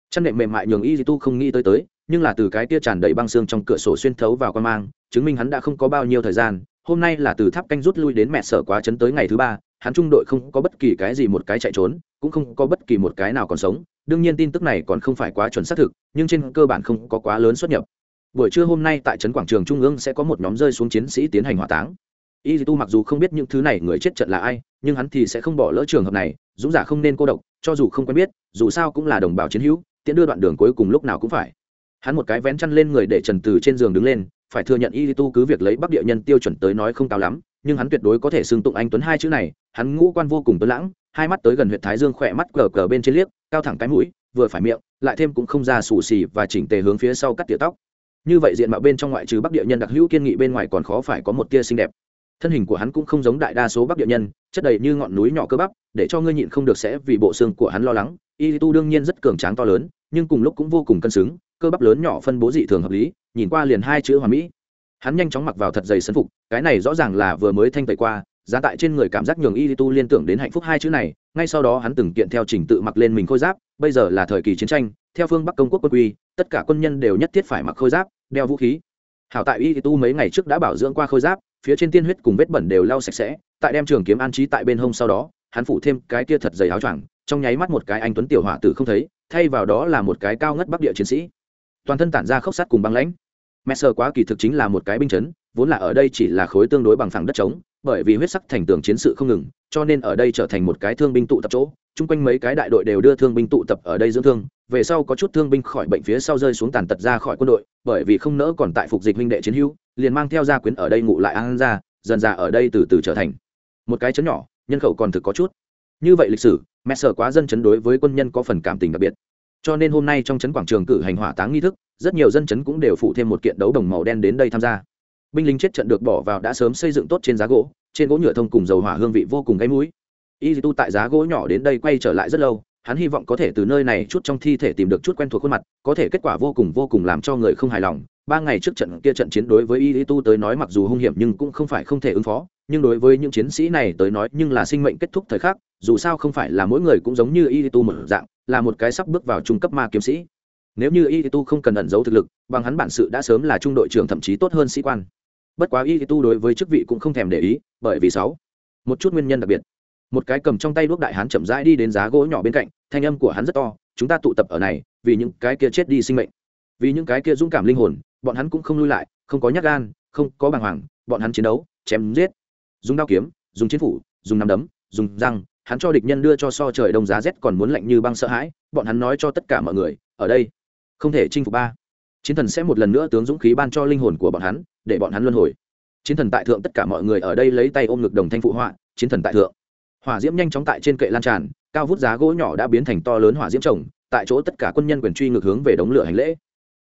chăn nệm mềm mại nhường y tu không nghĩ tới tới, nhưng là từ cái tia tràn đầy băng xương trong cửa sổ xuyên thấu vào quan mang, chứng minh hắn đã không có bao nhiêu thời gian, hôm nay là từ tháp canh rút lui đến mẹ sở quá chấn tới ngày thứ ba, hắn trung đội không có bất kỳ cái gì một cái chạy trốn, cũng không có bất kỳ một cái nào còn sống. Đương nhiên tin tức này còn không phải quá chuẩn xác thực, nhưng trên cơ bản không có quá lớn xuất nhập. Buổi trưa hôm nay tại trấn quảng trường trung ương sẽ có một nhóm rơi xuống chiến sĩ tiến hành hỏa táng. Y tu mặc dù không biết những thứ này người chết trận là ai, nhưng hắn thì sẽ không bỏ lỡ trường hợp này, dũng giả không nên cô độc, cho dù không quen biết, dù sao cũng là đồng bào chiến hữu tiễn đưa đoạn đường cuối cùng lúc nào cũng phải. Hắn một cái vén chăn lên người để trần từ trên giường đứng lên, phải thừa nhận y tu cứ việc lấy bắc địa nhân tiêu chuẩn tới nói không cao lắm, nhưng hắn tuyệt đối có thể xưng tụng anh tuấn hai chữ này, hắn ngũ quan vô cùng tuấn lãng, hai mắt tới gần huyện thái dương khỏe mắt cờ cờ bên trên liếc, cao thẳng cái mũi, vừa phải miệng, lại thêm cũng không ra xù xì và chỉnh tề hướng phía sau cắt tỉa tóc. Như vậy diện mạo bên trong ngoại trừ bắc địa nhân đặc hữu kiên nghị bên ngoài còn khó phải có một tia xinh đẹp. Thân hình của hắn cũng không giống đại đa số bắc địa nhân, chất đầy như ngọn núi nhỏ cơ bắp, để cho ngươi nhịn không được sẽ vì bộ xương của hắn lo lắng y tu đương nhiên rất cường tráng to lớn, nhưng cùng lúc cũng vô cùng cân xứng, cơ bắp lớn nhỏ phân bố dị thường hợp lý, nhìn qua liền hai chữ hoàn mỹ. Hắn nhanh chóng mặc vào thật dày sân phục, cái này rõ ràng là vừa mới thanh tẩy qua, giá tại trên người cảm giác nhường y tu liên tưởng đến hạnh phúc hai chữ này, ngay sau đó hắn từng kiện theo trình tự mặc lên mình khôi giáp, bây giờ là thời kỳ chiến tranh, theo phương bắc công quốc quân quy, tất cả quân nhân đều nhất thiết phải mặc khôi giáp, đeo vũ khí. Hảo tại y tu mấy ngày trước đã bảo dưỡng qua khôi giáp, phía trên tiên huyết cùng vết bẩn đều lau sạch sẽ, tại đem trường kiếm an trí tại bên hông sau đó hắn phủ thêm cái kia thật dày áo choàng, trong nháy mắt một cái anh tuấn tiểu hỏa tử không thấy, thay vào đó là một cái cao ngất bắc địa chiến sĩ. Toàn thân tản ra khốc sát cùng băng lãnh. Mẹ sơ quá kỳ thực chính là một cái binh chấn, vốn là ở đây chỉ là khối tương đối bằng phẳng đất trống, bởi vì huyết sắc thành tường chiến sự không ngừng, cho nên ở đây trở thành một cái thương binh tụ tập chỗ, chung quanh mấy cái đại đội đều đưa thương binh tụ tập ở đây dưỡng thương, về sau có chút thương binh khỏi bệnh phía sau rơi xuống tàn tật ra khỏi quân đội, bởi vì không nỡ còn tại phục dịch huynh đệ chiến hữu, liền mang theo gia quyến ở đây ngụ lại an ra, dần ra ở đây từ từ trở thành một cái chấn nhỏ nhân khẩu còn thực có chút. Như vậy lịch sử, mẹ sở quá dân chấn đối với quân nhân có phần cảm tình đặc biệt. Cho nên hôm nay trong trấn quảng trường cử hành hỏa táng nghi thức, rất nhiều dân chấn cũng đều phụ thêm một kiện đấu đồng màu đen đến đây tham gia. Binh lính chết trận được bỏ vào đã sớm xây dựng tốt trên giá gỗ, trên gỗ nhựa thông cùng dầu hỏa hương vị vô cùng gáy mũi. Y tu tại giá gỗ nhỏ đến đây quay trở lại rất lâu, hắn hy vọng có thể từ nơi này chút trong thi thể tìm được chút quen thuộc khuôn mặt, có thể kết quả vô cùng vô cùng làm cho người không hài lòng. Ba ngày trước trận kia trận chiến đối với y tu tới nói mặc dù hung hiểm nhưng cũng không phải không thể ứng phó nhưng đối với những chiến sĩ này tới nói nhưng là sinh mệnh kết thúc thời khắc, dù sao không phải là mỗi người cũng giống như y tu một dạng, là một cái sắp bước vào trung cấp ma kiếm sĩ. Nếu như y tu không cần ẩn giấu thực lực, bằng hắn bản sự đã sớm là trung đội trưởng thậm chí tốt hơn sĩ quan. Bất quá y tu đối với chức vị cũng không thèm để ý, bởi vì sáu, một chút nguyên nhân đặc biệt. Một cái cầm trong tay đuốc đại hán chậm rãi đi đến giá gỗ nhỏ bên cạnh, thanh âm của hắn rất to, chúng ta tụ tập ở này, vì những cái kia chết đi sinh mệnh. Vì những cái kia dũng cảm linh hồn, bọn hắn cũng không lui lại, không có nhát gan, không có bàng hoàng, bọn hắn chiến đấu, chém giết dùng đao kiếm, dùng chiến phủ, dùng nắm đấm, dùng răng, hắn cho địch nhân đưa cho so trời đông giá rét còn muốn lạnh như băng sợ hãi, bọn hắn nói cho tất cả mọi người, ở đây, không thể chinh phục ba. Chiến thần sẽ một lần nữa tướng dũng khí ban cho linh hồn của bọn hắn, để bọn hắn luân hồi. Chiến thần tại thượng tất cả mọi người ở đây lấy tay ôm ngực đồng thanh phụ họa, chiến thần tại thượng. Hỏa diễm nhanh chóng tại trên kệ lan tràn, cao vút giá gỗ nhỏ đã biến thành to lớn hỏa diễm trồng, tại chỗ tất cả quân nhân quyền truy ngược hướng về đống lửa hành lễ.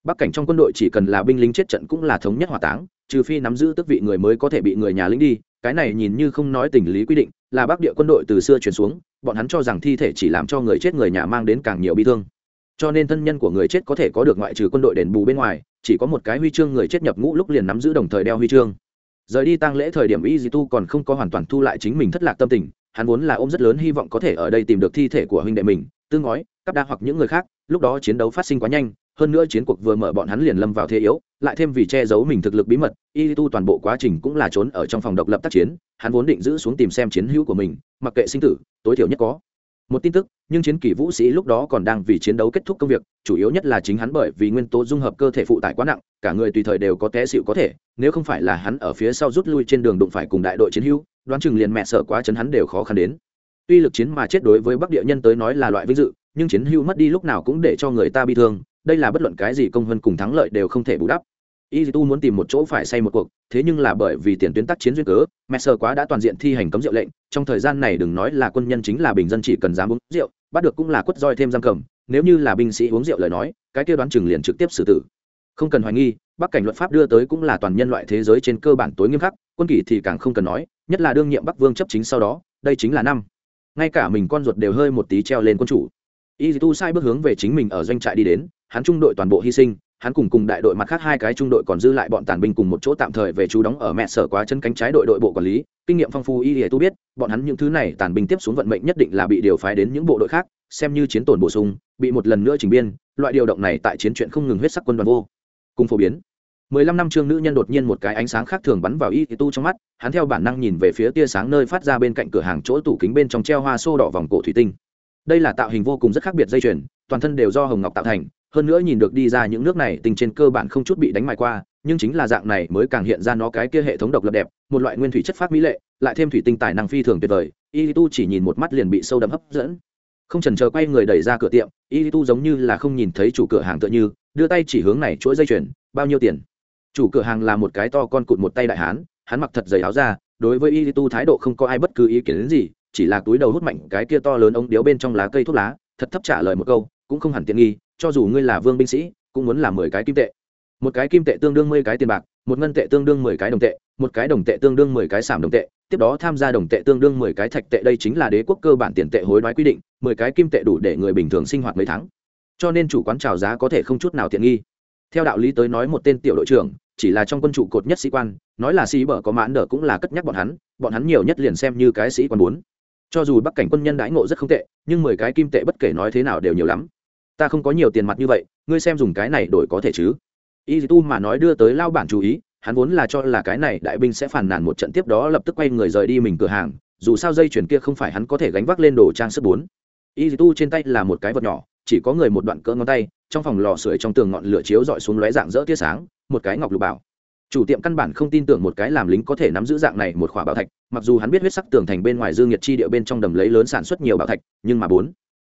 Bắc cảnh trong quân đội chỉ cần là binh lính chết trận cũng là thống nhất hỏa táng, trừ phi nắm giữ tước vị người mới có thể bị người nhà lính đi cái này nhìn như không nói tình lý quy định, là bắc địa quân đội từ xưa chuyển xuống, bọn hắn cho rằng thi thể chỉ làm cho người chết người nhà mang đến càng nhiều bi thương. Cho nên thân nhân của người chết có thể có được ngoại trừ quân đội đền bù bên ngoài, chỉ có một cái huy chương người chết nhập ngũ lúc liền nắm giữ đồng thời đeo huy chương. Rời đi tăng lễ thời điểm y di tu còn không có hoàn toàn thu lại chính mình thất lạc tâm tình, hắn vốn là ôm rất lớn hy vọng có thể ở đây tìm được thi thể của huynh đệ mình, tương ngói cắp đa hoặc những người khác, lúc đó chiến đấu phát sinh quá nhanh hơn nữa chiến cuộc vừa mở bọn hắn liền lâm vào thế yếu, lại thêm vì che giấu mình thực lực bí mật, y tu toàn bộ quá trình cũng là trốn ở trong phòng độc lập tác chiến, hắn vốn định giữ xuống tìm xem chiến hữu của mình, mặc kệ sinh tử, tối thiểu nhất có một tin tức, nhưng chiến kỷ vũ sĩ lúc đó còn đang vì chiến đấu kết thúc công việc, chủ yếu nhất là chính hắn bởi vì nguyên tố dung hợp cơ thể phụ tải quá nặng, cả người tùy thời đều có té xịu có thể, nếu không phải là hắn ở phía sau rút lui trên đường đụng phải cùng đại đội chiến hữu, đoán chừng liền mẹ sợ quá chấn hắn đều khó khăn đến. Tuy lực chiến mà chết đối với bắc địa nhân tới nói là loại vinh dự, nhưng chiến hữu mất đi lúc nào cũng để cho người ta bị thương đây là bất luận cái gì công hơn cùng thắng lợi đều không thể bù đắp. Y tu muốn tìm một chỗ phải xây một cuộc, thế nhưng là bởi vì tiền tuyến tác chiến duyên cớ, mẹ sơ quá đã toàn diện thi hành cấm rượu lệnh, trong thời gian này đừng nói là quân nhân chính là bình dân chỉ cần dám uống rượu, bắt được cũng là quất roi thêm giam cầm, nếu như là binh sĩ uống rượu lời nói, cái kia đoán chừng liền trực tiếp xử tử. Không cần hoài nghi, bắc cảnh luật pháp đưa tới cũng là toàn nhân loại thế giới trên cơ bản tối nghiêm khắc, quân kỷ thì càng không cần nói, nhất là đương nhiệm bắc vương chấp chính sau đó, đây chính là năm. Ngay cả mình con ruột đều hơi một tí treo lên quân chủ. Y tu sai bước hướng về chính mình ở doanh trại đi đến hắn trung đội toàn bộ hy sinh, hắn cùng cùng đại đội mặt khác hai cái trung đội còn dư lại bọn tàn binh cùng một chỗ tạm thời về chú đóng ở mẹ sở quá chân cánh trái đội đội bộ quản lý. Kinh nghiệm phong phú y tu biết, bọn hắn những thứ này tàn binh tiếp xuống vận mệnh nhất định là bị điều phái đến những bộ đội khác, xem như chiến tổn bổ sung, bị một lần nữa trình biên, loại điều động này tại chiến chuyện không ngừng huyết sắc quân đoàn vô cùng phổ biến. Mười lăm năm trương nữ nhân đột nhiên một cái ánh sáng khác thường bắn vào y tu trong mắt, hắn theo bản năng nhìn về phía tia sáng nơi phát ra bên cạnh cửa hàng chỗ tủ kính bên trong treo hoa xô đỏ vòng cổ thủy tinh. Đây là tạo hình vô cùng rất khác biệt dây chuyền, toàn thân đều do hồng ngọc tạo thành hơn nữa nhìn được đi ra những nước này, tình trên cơ bản không chút bị đánh mài qua, nhưng chính là dạng này mới càng hiện ra nó cái kia hệ thống độc lập đẹp, một loại nguyên thủy chất phát mỹ lệ, lại thêm thủy tinh tài năng phi thường tuyệt vời. Y tu chỉ nhìn một mắt liền bị sâu đậm hấp dẫn. Không trần chờ quay người đẩy ra cửa tiệm y tu giống như là không nhìn thấy chủ cửa hàng tựa như, đưa tay chỉ hướng này chuỗi dây chuyền, bao nhiêu tiền? Chủ cửa hàng là một cái to con cụt một tay đại hán, hắn mặc thật dày áo ra đối với y tu thái độ không có ai bất cứ ý kiến đến gì, chỉ là túi đầu hút mạnh cái kia to lớn ống điếu bên trong lá cây thuốc lá, thật thấp trả lời một câu, cũng không hẳn tiện nghi cho dù ngươi là vương binh sĩ, cũng muốn làm mười cái kim tệ. Một cái kim tệ tương đương mười cái tiền bạc, một ngân tệ tương đương mười cái đồng tệ, một cái đồng tệ tương đương mười cái sảm đồng tệ, tiếp đó tham gia đồng tệ tương đương mười cái thạch tệ đây chính là đế quốc cơ bản tiền tệ hối đoái quy định, mười cái kim tệ đủ để người bình thường sinh hoạt mấy tháng. Cho nên chủ quán trào giá có thể không chút nào tiện nghi. Theo đạo lý tới nói một tên tiểu đội trưởng, chỉ là trong quân trụ cột nhất sĩ quan, nói là sĩ bở có mãn đỡ cũng là cất nhắc bọn hắn bọn hắn nhiều nhất liền xem như cái sĩ quan muốn cho dù bắc cảnh quân nhân đãi ngộ rất không tệ, nhưng mười cái kim tệ bất kể nói thế nào đều nhiều lắm ta không có nhiều tiền mặt như vậy, ngươi xem dùng cái này đổi có thể chứ? Y tu mà nói đưa tới lao bản chú ý, hắn vốn là cho là cái này đại binh sẽ phản nàn một trận tiếp đó lập tức quay người rời đi mình cửa hàng, dù sao dây chuyển kia không phải hắn có thể gánh vác lên đồ trang sức bốn. Y tu trên tay là một cái vật nhỏ, chỉ có người một đoạn cỡ ngón tay, trong phòng lò sưởi trong tường ngọn lửa chiếu dọi xuống lóe dạng dỡ tia sáng, một cái ngọc lục bảo. Chủ tiệm căn bản không tin tưởng một cái làm lính có thể nắm giữ dạng này một khỏa bảo thạch, mặc dù hắn biết huyết sắc tường thành bên ngoài dương nhiệt chi địa bên trong đầm lấy lớn sản xuất nhiều bảo thạch, nhưng mà bốn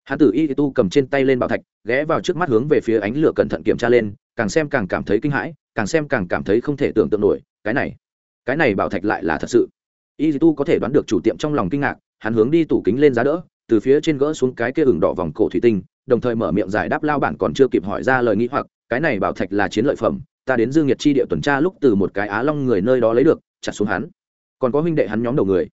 hán tử y tu cầm trên tay lên bảo thạch, ghé vào trước mắt hướng về phía ánh lửa cẩn thận kiểm tra lên, càng xem càng cảm thấy kinh hãi, càng xem càng cảm thấy không thể tưởng tượng nổi, cái này cái này bảo thạch lại là thật sự. Y tu có thể đoán được chủ tiệm trong lòng kinh ngạc, hắn hướng đi tủ kính lên giá đỡ, từ phía trên gỡ xuống cái kia ửng đỏ vòng cổ thủy tinh, đồng thời mở miệng giải đáp lao bản còn chưa kịp hỏi ra lời nghĩ hoặc, cái này bảo thạch là chiến lợi phẩm, ta đến dương nhiệt chi địa tuần tra lúc từ một cái á long người nơi đó lấy được, chặt xuống hắn. Còn có huynh đệ hắn nhóm đầu người.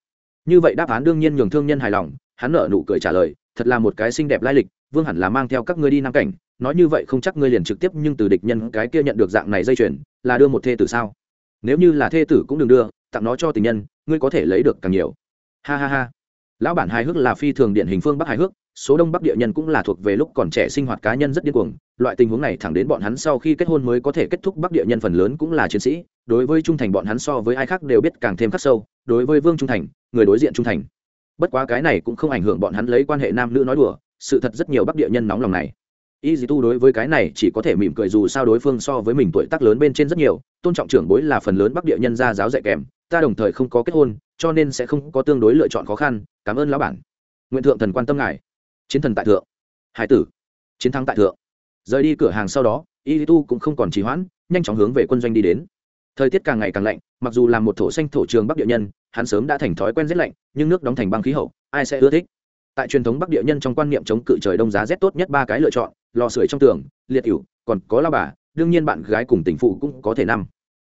Như vậy đáp án đương nhiên nhường thương nhân hài lòng, hắn nở nụ cười trả lời thật là một cái xinh đẹp lai lịch, vương hẳn là mang theo các ngươi đi nam cảnh, nói như vậy không chắc ngươi liền trực tiếp nhưng từ địch nhân cái kia nhận được dạng này dây chuyền, là đưa một thê tử sao? Nếu như là thê tử cũng đừng đưa, tặng nó cho tình nhân, ngươi có thể lấy được càng nhiều. Ha ha ha. Lão bản hài hước là phi thường điển hình phương bắc hài hước, số đông bắc địa nhân cũng là thuộc về lúc còn trẻ sinh hoạt cá nhân rất điên cuồng, loại tình huống này thẳng đến bọn hắn sau khi kết hôn mới có thể kết thúc bắc địa nhân phần lớn cũng là chiến sĩ, đối với trung thành bọn hắn so với ai khác đều biết càng thêm khắc sâu, đối với vương trung thành, người đối diện trung thành bất quá cái này cũng không ảnh hưởng bọn hắn lấy quan hệ nam nữ nói đùa, sự thật rất nhiều bắc địa nhân nóng lòng này. Y dì tu đối với cái này chỉ có thể mỉm cười dù sao đối phương so với mình tuổi tác lớn bên trên rất nhiều, tôn trọng trưởng bối là phần lớn bắc địa nhân gia giáo dạy kèm, ta đồng thời không có kết hôn, cho nên sẽ không có tương đối lựa chọn khó khăn, cảm ơn lão bản. Nguyện thượng thần quan tâm ngài. Chiến thần tại thượng. Hải tử. Chiến thắng tại thượng. Rời đi cửa hàng sau đó y tu cũng không còn trì hoãn, nhanh chóng hướng về quân doanh đi đến thời tiết càng ngày càng lạnh, mặc dù là một thổ xanh thổ trường bắc địa nhân, hắn sớm đã thành thói quen rét lạnh, nhưng nước đóng thành băng khí hậu, ai sẽ ưa thích? Tại truyền thống bắc địa nhân trong quan niệm chống cự trời đông giá rét tốt nhất ba cái lựa chọn, lò sưởi trong tường, liệt ỉu, còn có lao bà, đương nhiên bạn gái cùng tình phụ cũng có thể nằm.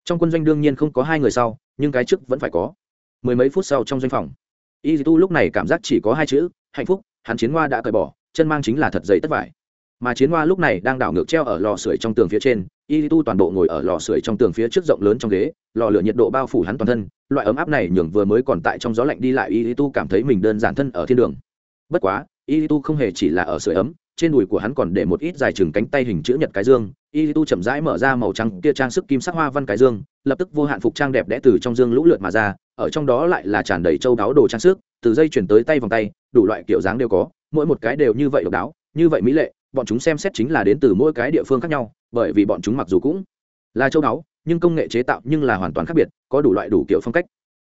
trong quân doanh đương nhiên không có hai người sau, nhưng cái trước vẫn phải có. Mười mấy phút sau trong doanh phòng, y tu lúc này cảm giác chỉ có hai chữ, hạnh phúc, hắn chiến hoa đã cởi bỏ, chân mang chính là thật dày tất vải. Mà chiến hoa lúc này đang đảo ngược treo ở lò sưởi trong tường phía trên y tu toàn bộ ngồi ở lò sưởi trong tường phía trước rộng lớn trong ghế, lò lửa nhiệt độ bao phủ hắn toàn thân, loại ấm áp này nhường vừa mới còn tại trong gió lạnh đi lại y tu cảm thấy mình đơn giản thân ở thiên đường. Bất quá y tu không hề chỉ là ở sưởi ấm, trên đùi của hắn còn để một ít dài chừng cánh tay hình chữ nhật cái dương. Y tu chậm rãi mở ra màu trắng kia trang sức kim sắc hoa văn cái dương, lập tức vô hạn phục trang đẹp đẽ từ trong dương lũ lượt mà ra, ở trong đó lại là tràn đầy châu đáo đồ trang sức, từ dây chuyển tới tay vòng tay, đủ loại kiểu dáng đều có, mỗi một cái đều như vậy độc đáo, như vậy mỹ lệ bọn chúng xem xét chính là đến từ mỗi cái địa phương khác nhau, bởi vì bọn chúng mặc dù cũng là châu đáo, nhưng công nghệ chế tạo nhưng là hoàn toàn khác biệt, có đủ loại đủ kiểu phong cách.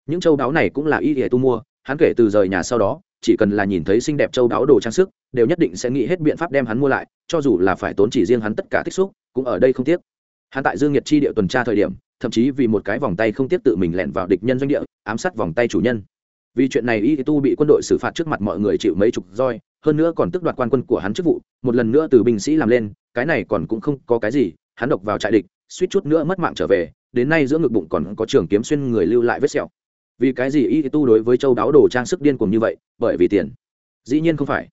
Những châu đáo này cũng là y hệ tu mua, hắn kể từ rời nhà sau đó, chỉ cần là nhìn thấy xinh đẹp châu đáo đồ trang sức, đều nhất định sẽ nghĩ hết biện pháp đem hắn mua lại, cho dù là phải tốn chỉ riêng hắn tất cả tích xúc, cũng ở đây không tiếc. Hắn tại dương nhiệt chi địa tuần tra thời điểm, thậm chí vì một cái vòng tay không tiếc tự mình lẻn vào địch nhân doanh địa, ám sát vòng tay chủ nhân vì chuyện này y tu bị quân đội xử phạt trước mặt mọi người chịu mấy chục roi, hơn nữa còn tức đoạt quan quân của hắn chức vụ, một lần nữa từ binh sĩ làm lên, cái này còn cũng không có cái gì, hắn độc vào trại địch, suýt chút nữa mất mạng trở về, đến nay giữa ngực bụng còn có trường kiếm xuyên người lưu lại vết sẹo. Vì cái gì y tu đối với châu đáo đồ trang sức điên cuồng như vậy? Bởi vì tiền. Dĩ nhiên không phải.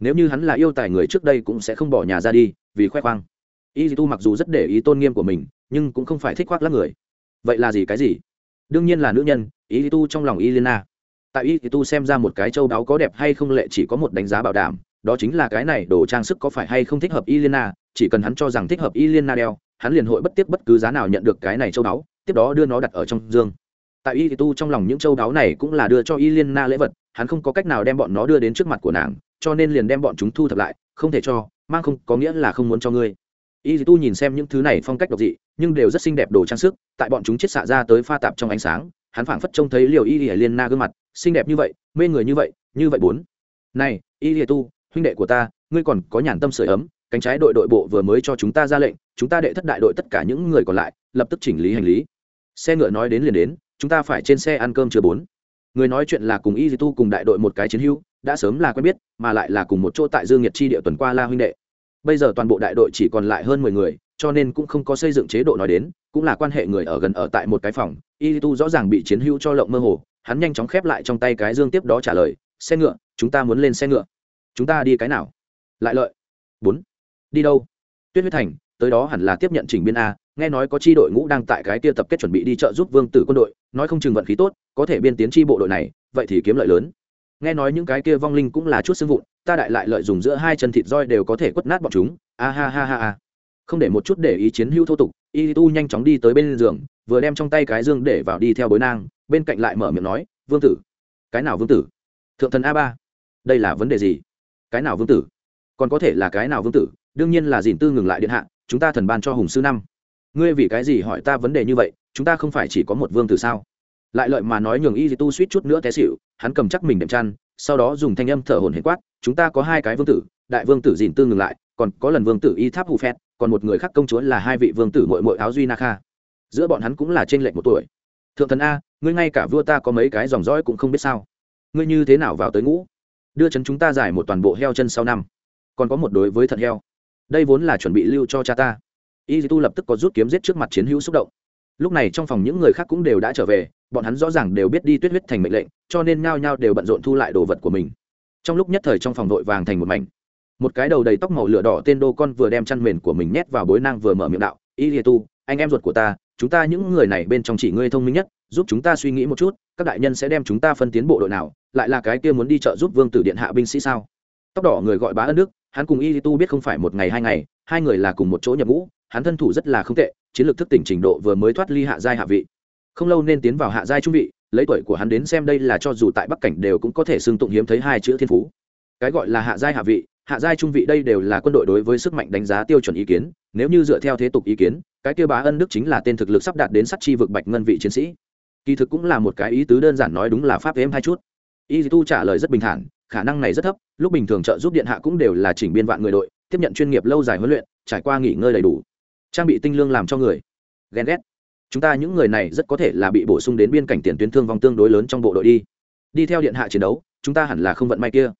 Nếu như hắn là yêu tài người trước đây cũng sẽ không bỏ nhà ra đi, vì khoe khoang. Y tu mặc dù rất để ý tôn nghiêm của mình, nhưng cũng không phải thích khoác lắc người. Vậy là gì cái gì? Đương nhiên là nữ nhân, y tu trong lòng y lena tại y tu xem ra một cái châu đáo có đẹp hay không lệ chỉ có một đánh giá bảo đảm, đó chính là cái này đồ trang sức có phải hay không thích hợp y chỉ cần hắn cho rằng thích hợp y đeo, hắn liền hội bất tiếp bất cứ giá nào nhận được cái này châu đáo, tiếp đó đưa nó đặt ở trong dương. Tại y tu trong lòng những châu đáo này cũng là đưa cho y liên lễ vật, hắn không có cách nào đem bọn nó đưa đến trước mặt của nàng, cho nên liền đem bọn chúng thu thập lại, không thể cho, mang không, có nghĩa là không muốn cho ngươi. Y tu nhìn xem những thứ này phong cách độc dị, nhưng đều rất xinh đẹp đồ trang sức, tại bọn chúng chết xạ ra tới pha tạp trong ánh sáng hắn phảng phất trông thấy liều y lìa liên na gương mặt, xinh đẹp như vậy, mê người như vậy như vậy bốn. Này, y lìa tu, huynh đệ của ta, ngươi còn có nhàn tâm sưởi ấm, cánh trái đội đội bộ vừa mới cho chúng ta ra lệnh, chúng ta đệ thất đại đội tất cả những người còn lại, lập tức chỉnh lý hành lý. Xe ngựa nói đến liền đến, chúng ta phải trên xe ăn cơm chưa bốn. Người nói chuyện là cùng y di tu cùng đại đội một cái chiến hữu, đã sớm là quen biết, mà lại là cùng một chỗ tại dương nhiệt chi địa tuần qua la huynh đệ. Bây giờ toàn bộ đại đội chỉ còn lại hơn mười người cho nên cũng không có xây dựng chế độ nói đến, cũng là quan hệ người ở gần ở tại một cái phòng. Y tu rõ ràng bị chiến hữu cho lộng mơ hồ, hắn nhanh chóng khép lại trong tay cái dương tiếp đó trả lời, xe ngựa, chúng ta muốn lên xe ngựa. Chúng ta đi cái nào? Lại lợi. Bốn. Đi đâu? Tuyết huyết thành, tới đó hẳn là tiếp nhận chỉnh biên a, nghe nói có chi đội ngũ đang tại cái kia tập kết chuẩn bị đi trợ giúp vương tử quân đội, nói không chừng vận khí tốt, có thể biên tiến chi bộ đội này, vậy thì kiếm lợi lớn. Nghe nói những cái kia vong linh cũng là chút xương vụn, ta đại lại lợi dùng giữa hai chân thịt roi đều có thể quất nát bọn chúng. A ha ha ha ha không để một chút để ý chiến hữu thô tục, y tu nhanh chóng đi tới bên giường, vừa đem trong tay cái dương để vào đi theo bối nang, bên cạnh lại mở miệng nói, vương tử. Cái nào vương tử? Thượng thần a ba. Đây là vấn đề gì? Cái nào vương tử? Còn có thể là cái nào vương tử? Đương nhiên là dìn tư ngừng lại điện hạ, chúng ta thần ban cho hùng sư năm. Ngươi vì cái gì hỏi ta vấn đề như vậy? Chúng ta không phải chỉ có một vương tử sao? Lại lợi mà nói nhường y tu suýt chút nữa té xịu hắn cầm chắc mình đệm chăn, sau đó dùng thanh âm thở hồn hển quát, chúng ta có hai cái vương tử, đại vương tử dìn tư ngừng lại, còn có lần vương tử y tháp hù phét còn một người khác công chúa là hai vị vương tử mội mội áo duy na kha. Giữa bọn hắn cũng là trên lệnh một tuổi. Thượng thần a, ngươi ngay cả vua ta có mấy cái dòng dõi cũng không biết sao. Ngươi như thế nào vào tới ngũ? Đưa chân chúng ta giải một toàn bộ heo chân sau năm. Còn có một đối với thận heo. Đây vốn là chuẩn bị lưu cho cha ta. Y tu lập tức có rút kiếm giết trước mặt chiến hữu xúc động. Lúc này trong phòng những người khác cũng đều đã trở về, bọn hắn rõ ràng đều biết đi tuyết huyết thành mệnh lệnh, cho nên nhao nhao đều bận rộn thu lại đồ vật của mình. Trong lúc nhất thời trong phòng vội vàng thành một mảnh một cái đầu đầy tóc màu lửa đỏ tên đô con vừa đem chăn mền của mình nhét vào bối nang vừa mở miệng đạo, y tu, anh em ruột của ta, chúng ta những người này bên trong chỉ ngươi thông minh nhất, giúp chúng ta suy nghĩ một chút, các đại nhân sẽ đem chúng ta phân tiến bộ đội nào, lại là cái kia muốn đi chợ giúp vương tử điện hạ binh sĩ sao? Tóc đỏ người gọi bá ân đức, hắn cùng y tu biết không phải một ngày hai ngày, hai người là cùng một chỗ nhập ngũ, hắn thân thủ rất là không tệ, chiến lược thức tỉnh trình độ vừa mới thoát ly hạ giai hạ vị. Không lâu nên tiến vào hạ giai trung vị, lấy tuổi của hắn đến xem đây là cho dù tại bắc cảnh đều cũng có thể xưng tụng hiếm thấy hai chữ thiên phú. Cái gọi là hạ giai hạ vị hạ giai trung vị đây đều là quân đội đối với sức mạnh đánh giá tiêu chuẩn ý kiến, nếu như dựa theo thế tục ý kiến, cái kia bá ân đức chính là tên thực lực sắp đạt đến sắt chi vực bạch ngân vị chiến sĩ. Kỳ thực cũng là một cái ý tứ đơn giản nói đúng là pháp êm hai chút. Y tu trả lời rất bình thản, khả năng này rất thấp, lúc bình thường trợ giúp điện hạ cũng đều là chỉnh biên vạn người đội, tiếp nhận chuyên nghiệp lâu dài huấn luyện, trải qua nghỉ ngơi đầy đủ. Trang bị tinh lương làm cho người. Ghen ghét. Chúng ta những người này rất có thể là bị bổ sung đến biên cảnh tiền tuyến thương vong tương đối lớn trong bộ đội đi. Đi theo điện hạ chiến đấu, chúng ta hẳn là không vận may kia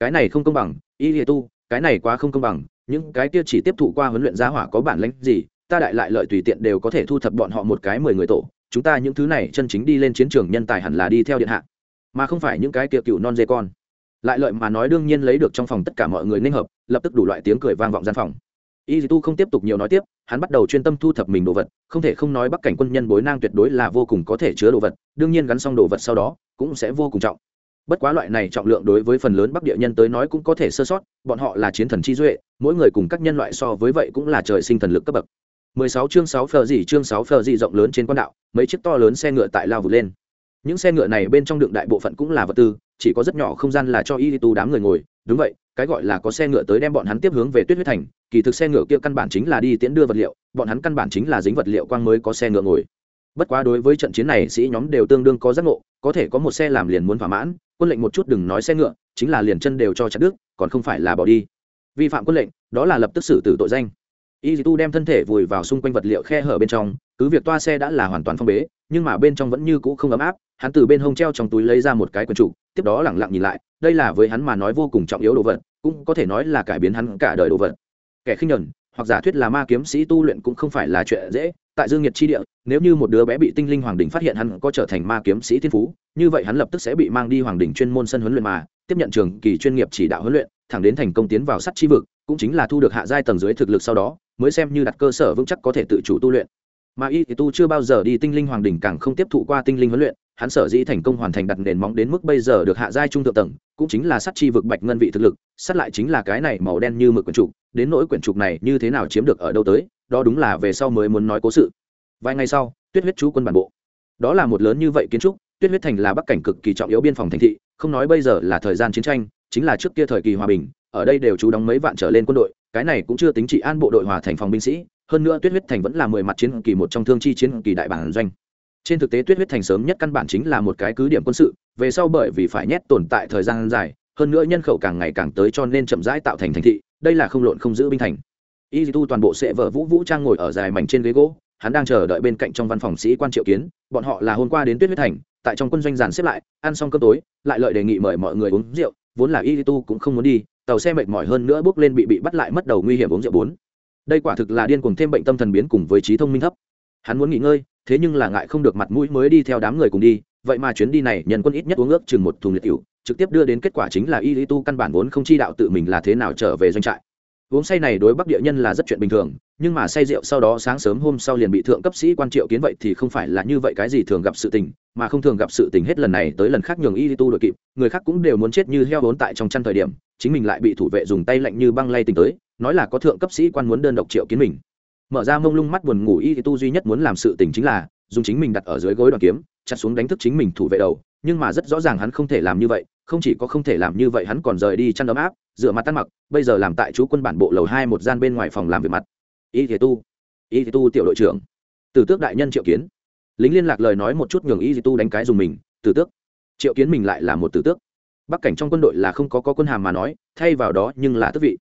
cái này không công bằng, y lìa tu, cái này quá không công bằng, những cái kia chỉ tiếp thụ qua huấn luyện giá hỏa có bản lãnh gì, ta đại lại lợi tùy tiện đều có thể thu thập bọn họ một cái mười người tổ, chúng ta những thứ này chân chính đi lên chiến trường nhân tài hẳn là đi theo điện hạ. Mà không phải những cái kia cựu non dê con. Lại lợi mà nói đương nhiên lấy được trong phòng tất cả mọi người nên hợp, lập tức đủ loại tiếng cười vang vọng gian phòng. Y tu không tiếp tục nhiều nói tiếp, hắn bắt đầu chuyên tâm thu thập mình đồ vật, không thể không nói bắc cảnh quân nhân bối nang tuyệt đối là vô cùng có thể chứa đồ vật, đương nhiên gắn xong đồ vật sau đó, cũng sẽ vô cùng trọng bất quá loại này trọng lượng đối với phần lớn bắc địa nhân tới nói cũng có thể sơ sót, bọn họ là chiến thần chi duệ, mỗi người cùng các nhân loại so với vậy cũng là trời sinh thần lực cấp bậc. 16 chương 6 phờ gì chương 6 phờ gì rộng lớn trên quan đạo, mấy chiếc to lớn xe ngựa tại lao vụt lên. Những xe ngựa này bên trong đựng đại bộ phận cũng là vật tư, chỉ có rất nhỏ không gian là cho y tu đám người ngồi. Đúng vậy, cái gọi là có xe ngựa tới đem bọn hắn tiếp hướng về tuyết huyết thành, kỳ thực xe ngựa kia căn bản chính là đi tiễn đưa vật liệu, bọn hắn căn bản chính là dính vật liệu quang mới có xe ngựa ngồi bất quá đối với trận chiến này, sĩ nhóm đều tương đương có giác ngộ, có thể có một xe làm liền muốn thỏa mãn, quân lệnh một chút đừng nói xe ngựa, chính là liền chân đều cho chặt đức còn không phải là bỏ đi. Vi phạm quân lệnh, đó là lập tức xử tử tội danh. Y tu đem thân thể vùi vào xung quanh vật liệu khe hở bên trong, cứ việc toa xe đã là hoàn toàn phong bế, nhưng mà bên trong vẫn như cũ không ấm áp, hắn từ bên hông treo trong túi lấy ra một cái quần trụ, tiếp đó lẳng lặng nhìn lại, đây là với hắn mà nói vô cùng trọng yếu đồ vật, cũng có thể nói là cải biến hắn cả đời đồ vật. Kẻ khinh nhẫn, hoặc giả thuyết là ma kiếm sĩ tu luyện cũng không phải là chuyện dễ tại dương nhiệt chi địa, nếu như một đứa bé bị tinh linh hoàng đình phát hiện hắn có trở thành ma kiếm sĩ thiên phú, như vậy hắn lập tức sẽ bị mang đi hoàng đình chuyên môn sân huấn luyện mà, tiếp nhận trường kỳ chuyên nghiệp chỉ đạo huấn luyện, thẳng đến thành công tiến vào sắt chi vực, cũng chính là thu được hạ giai tầng dưới thực lực sau đó, mới xem như đặt cơ sở vững chắc có thể tự chủ tu luyện. Mà y thì tu chưa bao giờ đi tinh linh hoàng đình càng không tiếp thụ qua tinh linh huấn luyện, hắn sở dĩ thành công hoàn thành đặt nền móng đến mức bây giờ được hạ giai trung thượng tầng, cũng chính là sắt chi vực bạch ngân vị thực lực, sắt lại chính là cái này màu đen như mực quyển trục, đến nỗi quyển trục này như thế nào chiếm được ở đâu tới đó đúng là về sau mới muốn nói cố sự. Vài ngày sau, tuyết huyết chú quân bản bộ. Đó là một lớn như vậy kiến trúc, tuyết huyết thành là bắc cảnh cực kỳ trọng yếu biên phòng thành thị, không nói bây giờ là thời gian chiến tranh, chính là trước kia thời kỳ hòa bình, ở đây đều trú đóng mấy vạn trở lên quân đội, cái này cũng chưa tính trị an bộ đội hòa thành phòng binh sĩ, hơn nữa tuyết huyết thành vẫn là mười mặt chiến kỳ một trong thương chi chiến kỳ đại bản doanh. Trên thực tế tuyết huyết thành sớm nhất căn bản chính là một cái cứ điểm quân sự, về sau bởi vì phải nhét tồn tại thời gian dài, hơn nữa nhân khẩu càng ngày càng tới cho nên chậm rãi tạo thành thành thị, đây là không lộn không giữ binh thành y tu toàn bộ sệ vợ vũ vũ trang ngồi ở dài mảnh trên ghế gỗ, hắn đang chờ đợi bên cạnh trong văn phòng sĩ quan triệu kiến, bọn họ là hôm qua đến tuyết huyết thành, tại trong quân doanh giàn xếp lại, ăn xong cơm tối, lại lợi đề nghị mời mọi người uống rượu, vốn là y tu cũng không muốn đi, tàu xe mệt mỏi hơn nữa bước lên bị bị bắt lại mất đầu nguy hiểm uống rượu bốn. Đây quả thực là điên cuồng thêm bệnh tâm thần biến cùng với trí thông minh thấp. Hắn muốn nghỉ ngơi, thế nhưng là ngại không được mặt mũi mới đi theo đám người cùng đi, vậy mà chuyến đi này nhân quân ít nhất uống ước chừng một thùng liệt cựu trực tiếp đưa đến kết quả chính là y lý tu căn bản vốn không chi đạo tự mình là thế nào trở về doanh trại uống say này đối bắc địa nhân là rất chuyện bình thường, nhưng mà say rượu sau đó sáng sớm hôm sau liền bị thượng cấp sĩ quan triệu kiến vậy thì không phải là như vậy cái gì thường gặp sự tình, mà không thường gặp sự tình hết lần này tới lần khác nhường y tu đội kịp, người khác cũng đều muốn chết như heo vốn tại trong chăn thời điểm, chính mình lại bị thủ vệ dùng tay lạnh như băng lay tình tới, nói là có thượng cấp sĩ quan muốn đơn độc triệu kiến mình. Mở ra mông lung mắt buồn ngủ y tu duy nhất muốn làm sự tình chính là, dùng chính mình đặt ở dưới gối đoàn kiếm, chặt xuống đánh thức chính mình thủ vệ đầu, nhưng mà rất rõ ràng hắn không thể làm như vậy không chỉ có không thể làm như vậy hắn còn rời đi chăn ấm áp dựa mặt tan mặc bây giờ làm tại chú quân bản bộ lầu hai một gian bên ngoài phòng làm việc mặt. Y Thế tu y Thế tu tiểu đội trưởng. Tử tước đại nhân triệu kiến. Lính liên lạc lời nói một chút nhường y Thế tu đánh cái dùng mình tử tước. Triệu kiến mình lại là một tử tước. Bắc cảnh trong quân đội là không có, có quân hàm mà nói thay vào đó nhưng là tước vị.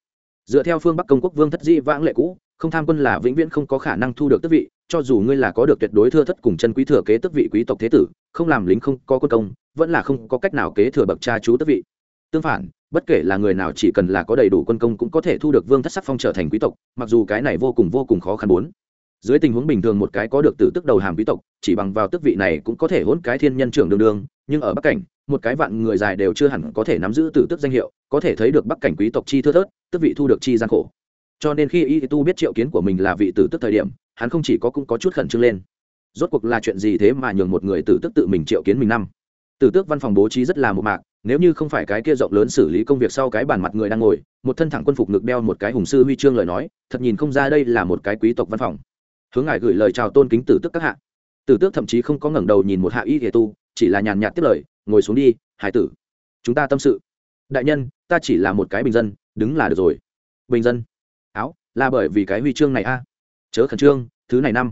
Dựa theo phương bắc công quốc vương thất di vãng lệ cũ không tham quân là vĩnh viễn không có khả năng thu được tước vị cho dù ngươi là có được tuyệt đối thưa thất cùng chân quý thừa kế tước vị quý tộc thế tử không làm lính không có quân công, vẫn là không có cách nào kế thừa bậc cha chú tước vị. Tương phản, bất kể là người nào chỉ cần là có đầy đủ quân công cũng có thể thu được vương thất sắc phong trở thành quý tộc, mặc dù cái này vô cùng vô cùng khó khăn bốn. Dưới tình huống bình thường một cái có được tử tức đầu hàm quý tộc, chỉ bằng vào tước vị này cũng có thể hôn cái thiên nhân trưởng đường đường, nhưng ở bắc cảnh, một cái vạn người dài đều chưa hẳn có thể nắm giữ tử tức danh hiệu, có thể thấy được bắc cảnh quý tộc chi thưa thớt tức vị thu được chi gian khổ. Cho nên khi y tu biết triệu kiến của mình là vị tử tức thời điểm, hắn không chỉ có cũng có chút khẩn trương lên rốt cuộc là chuyện gì thế mà nhường một người tử tức tự mình triệu kiến mình năm? Tử tước văn phòng bố trí rất là một mạc, nếu như không phải cái kia rộng lớn xử lý công việc sau cái bàn mặt người đang ngồi, một thân thẳng quân phục ngực đeo một cái hùng sư huy chương lời nói, thật nhìn không ra đây là một cái quý tộc văn phòng. Hướng ngài gửi lời chào tôn kính tử tước các hạ. Tử tước thậm chí không có ngẩng đầu nhìn một hạ y thể tu, chỉ là nhàn nhạt tiếp lời, ngồi xuống đi, hải tử. Chúng ta tâm sự. Đại nhân, ta chỉ là một cái bình dân, đứng là được rồi. Bình dân? Áo, là bởi vì cái huy chương này a. Chớ khẩn trương, thứ này năm.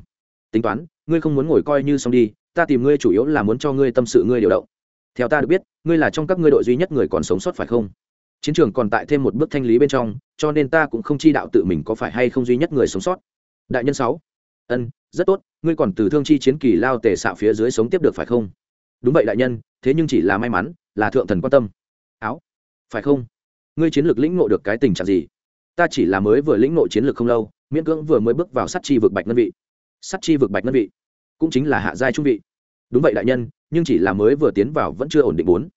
Tính toán ngươi không muốn ngồi coi như xong đi, ta tìm ngươi chủ yếu là muốn cho ngươi tâm sự ngươi điều động. Theo ta được biết, ngươi là trong các ngươi đội duy nhất người còn sống sót phải không? Chiến trường còn tại thêm một bước thanh lý bên trong, cho nên ta cũng không chi đạo tự mình có phải hay không duy nhất người sống sót. Đại nhân sáu. Ân, rất tốt, ngươi còn từ thương chi chiến kỳ lao tề xạ phía dưới sống tiếp được phải không? Đúng vậy đại nhân, thế nhưng chỉ là may mắn, là thượng thần quan tâm. Áo, phải không? Ngươi chiến lược lĩnh ngộ được cái tình trạng gì? Ta chỉ là mới vừa lĩnh ngộ chiến lược không lâu, miễn cưỡng vừa mới bước vào sát chi vực bạch ngân vị sắt chi vực bạch ngân vị, cũng chính là hạ giai trung vị. Đúng vậy đại nhân, nhưng chỉ là mới vừa tiến vào vẫn chưa ổn định bốn.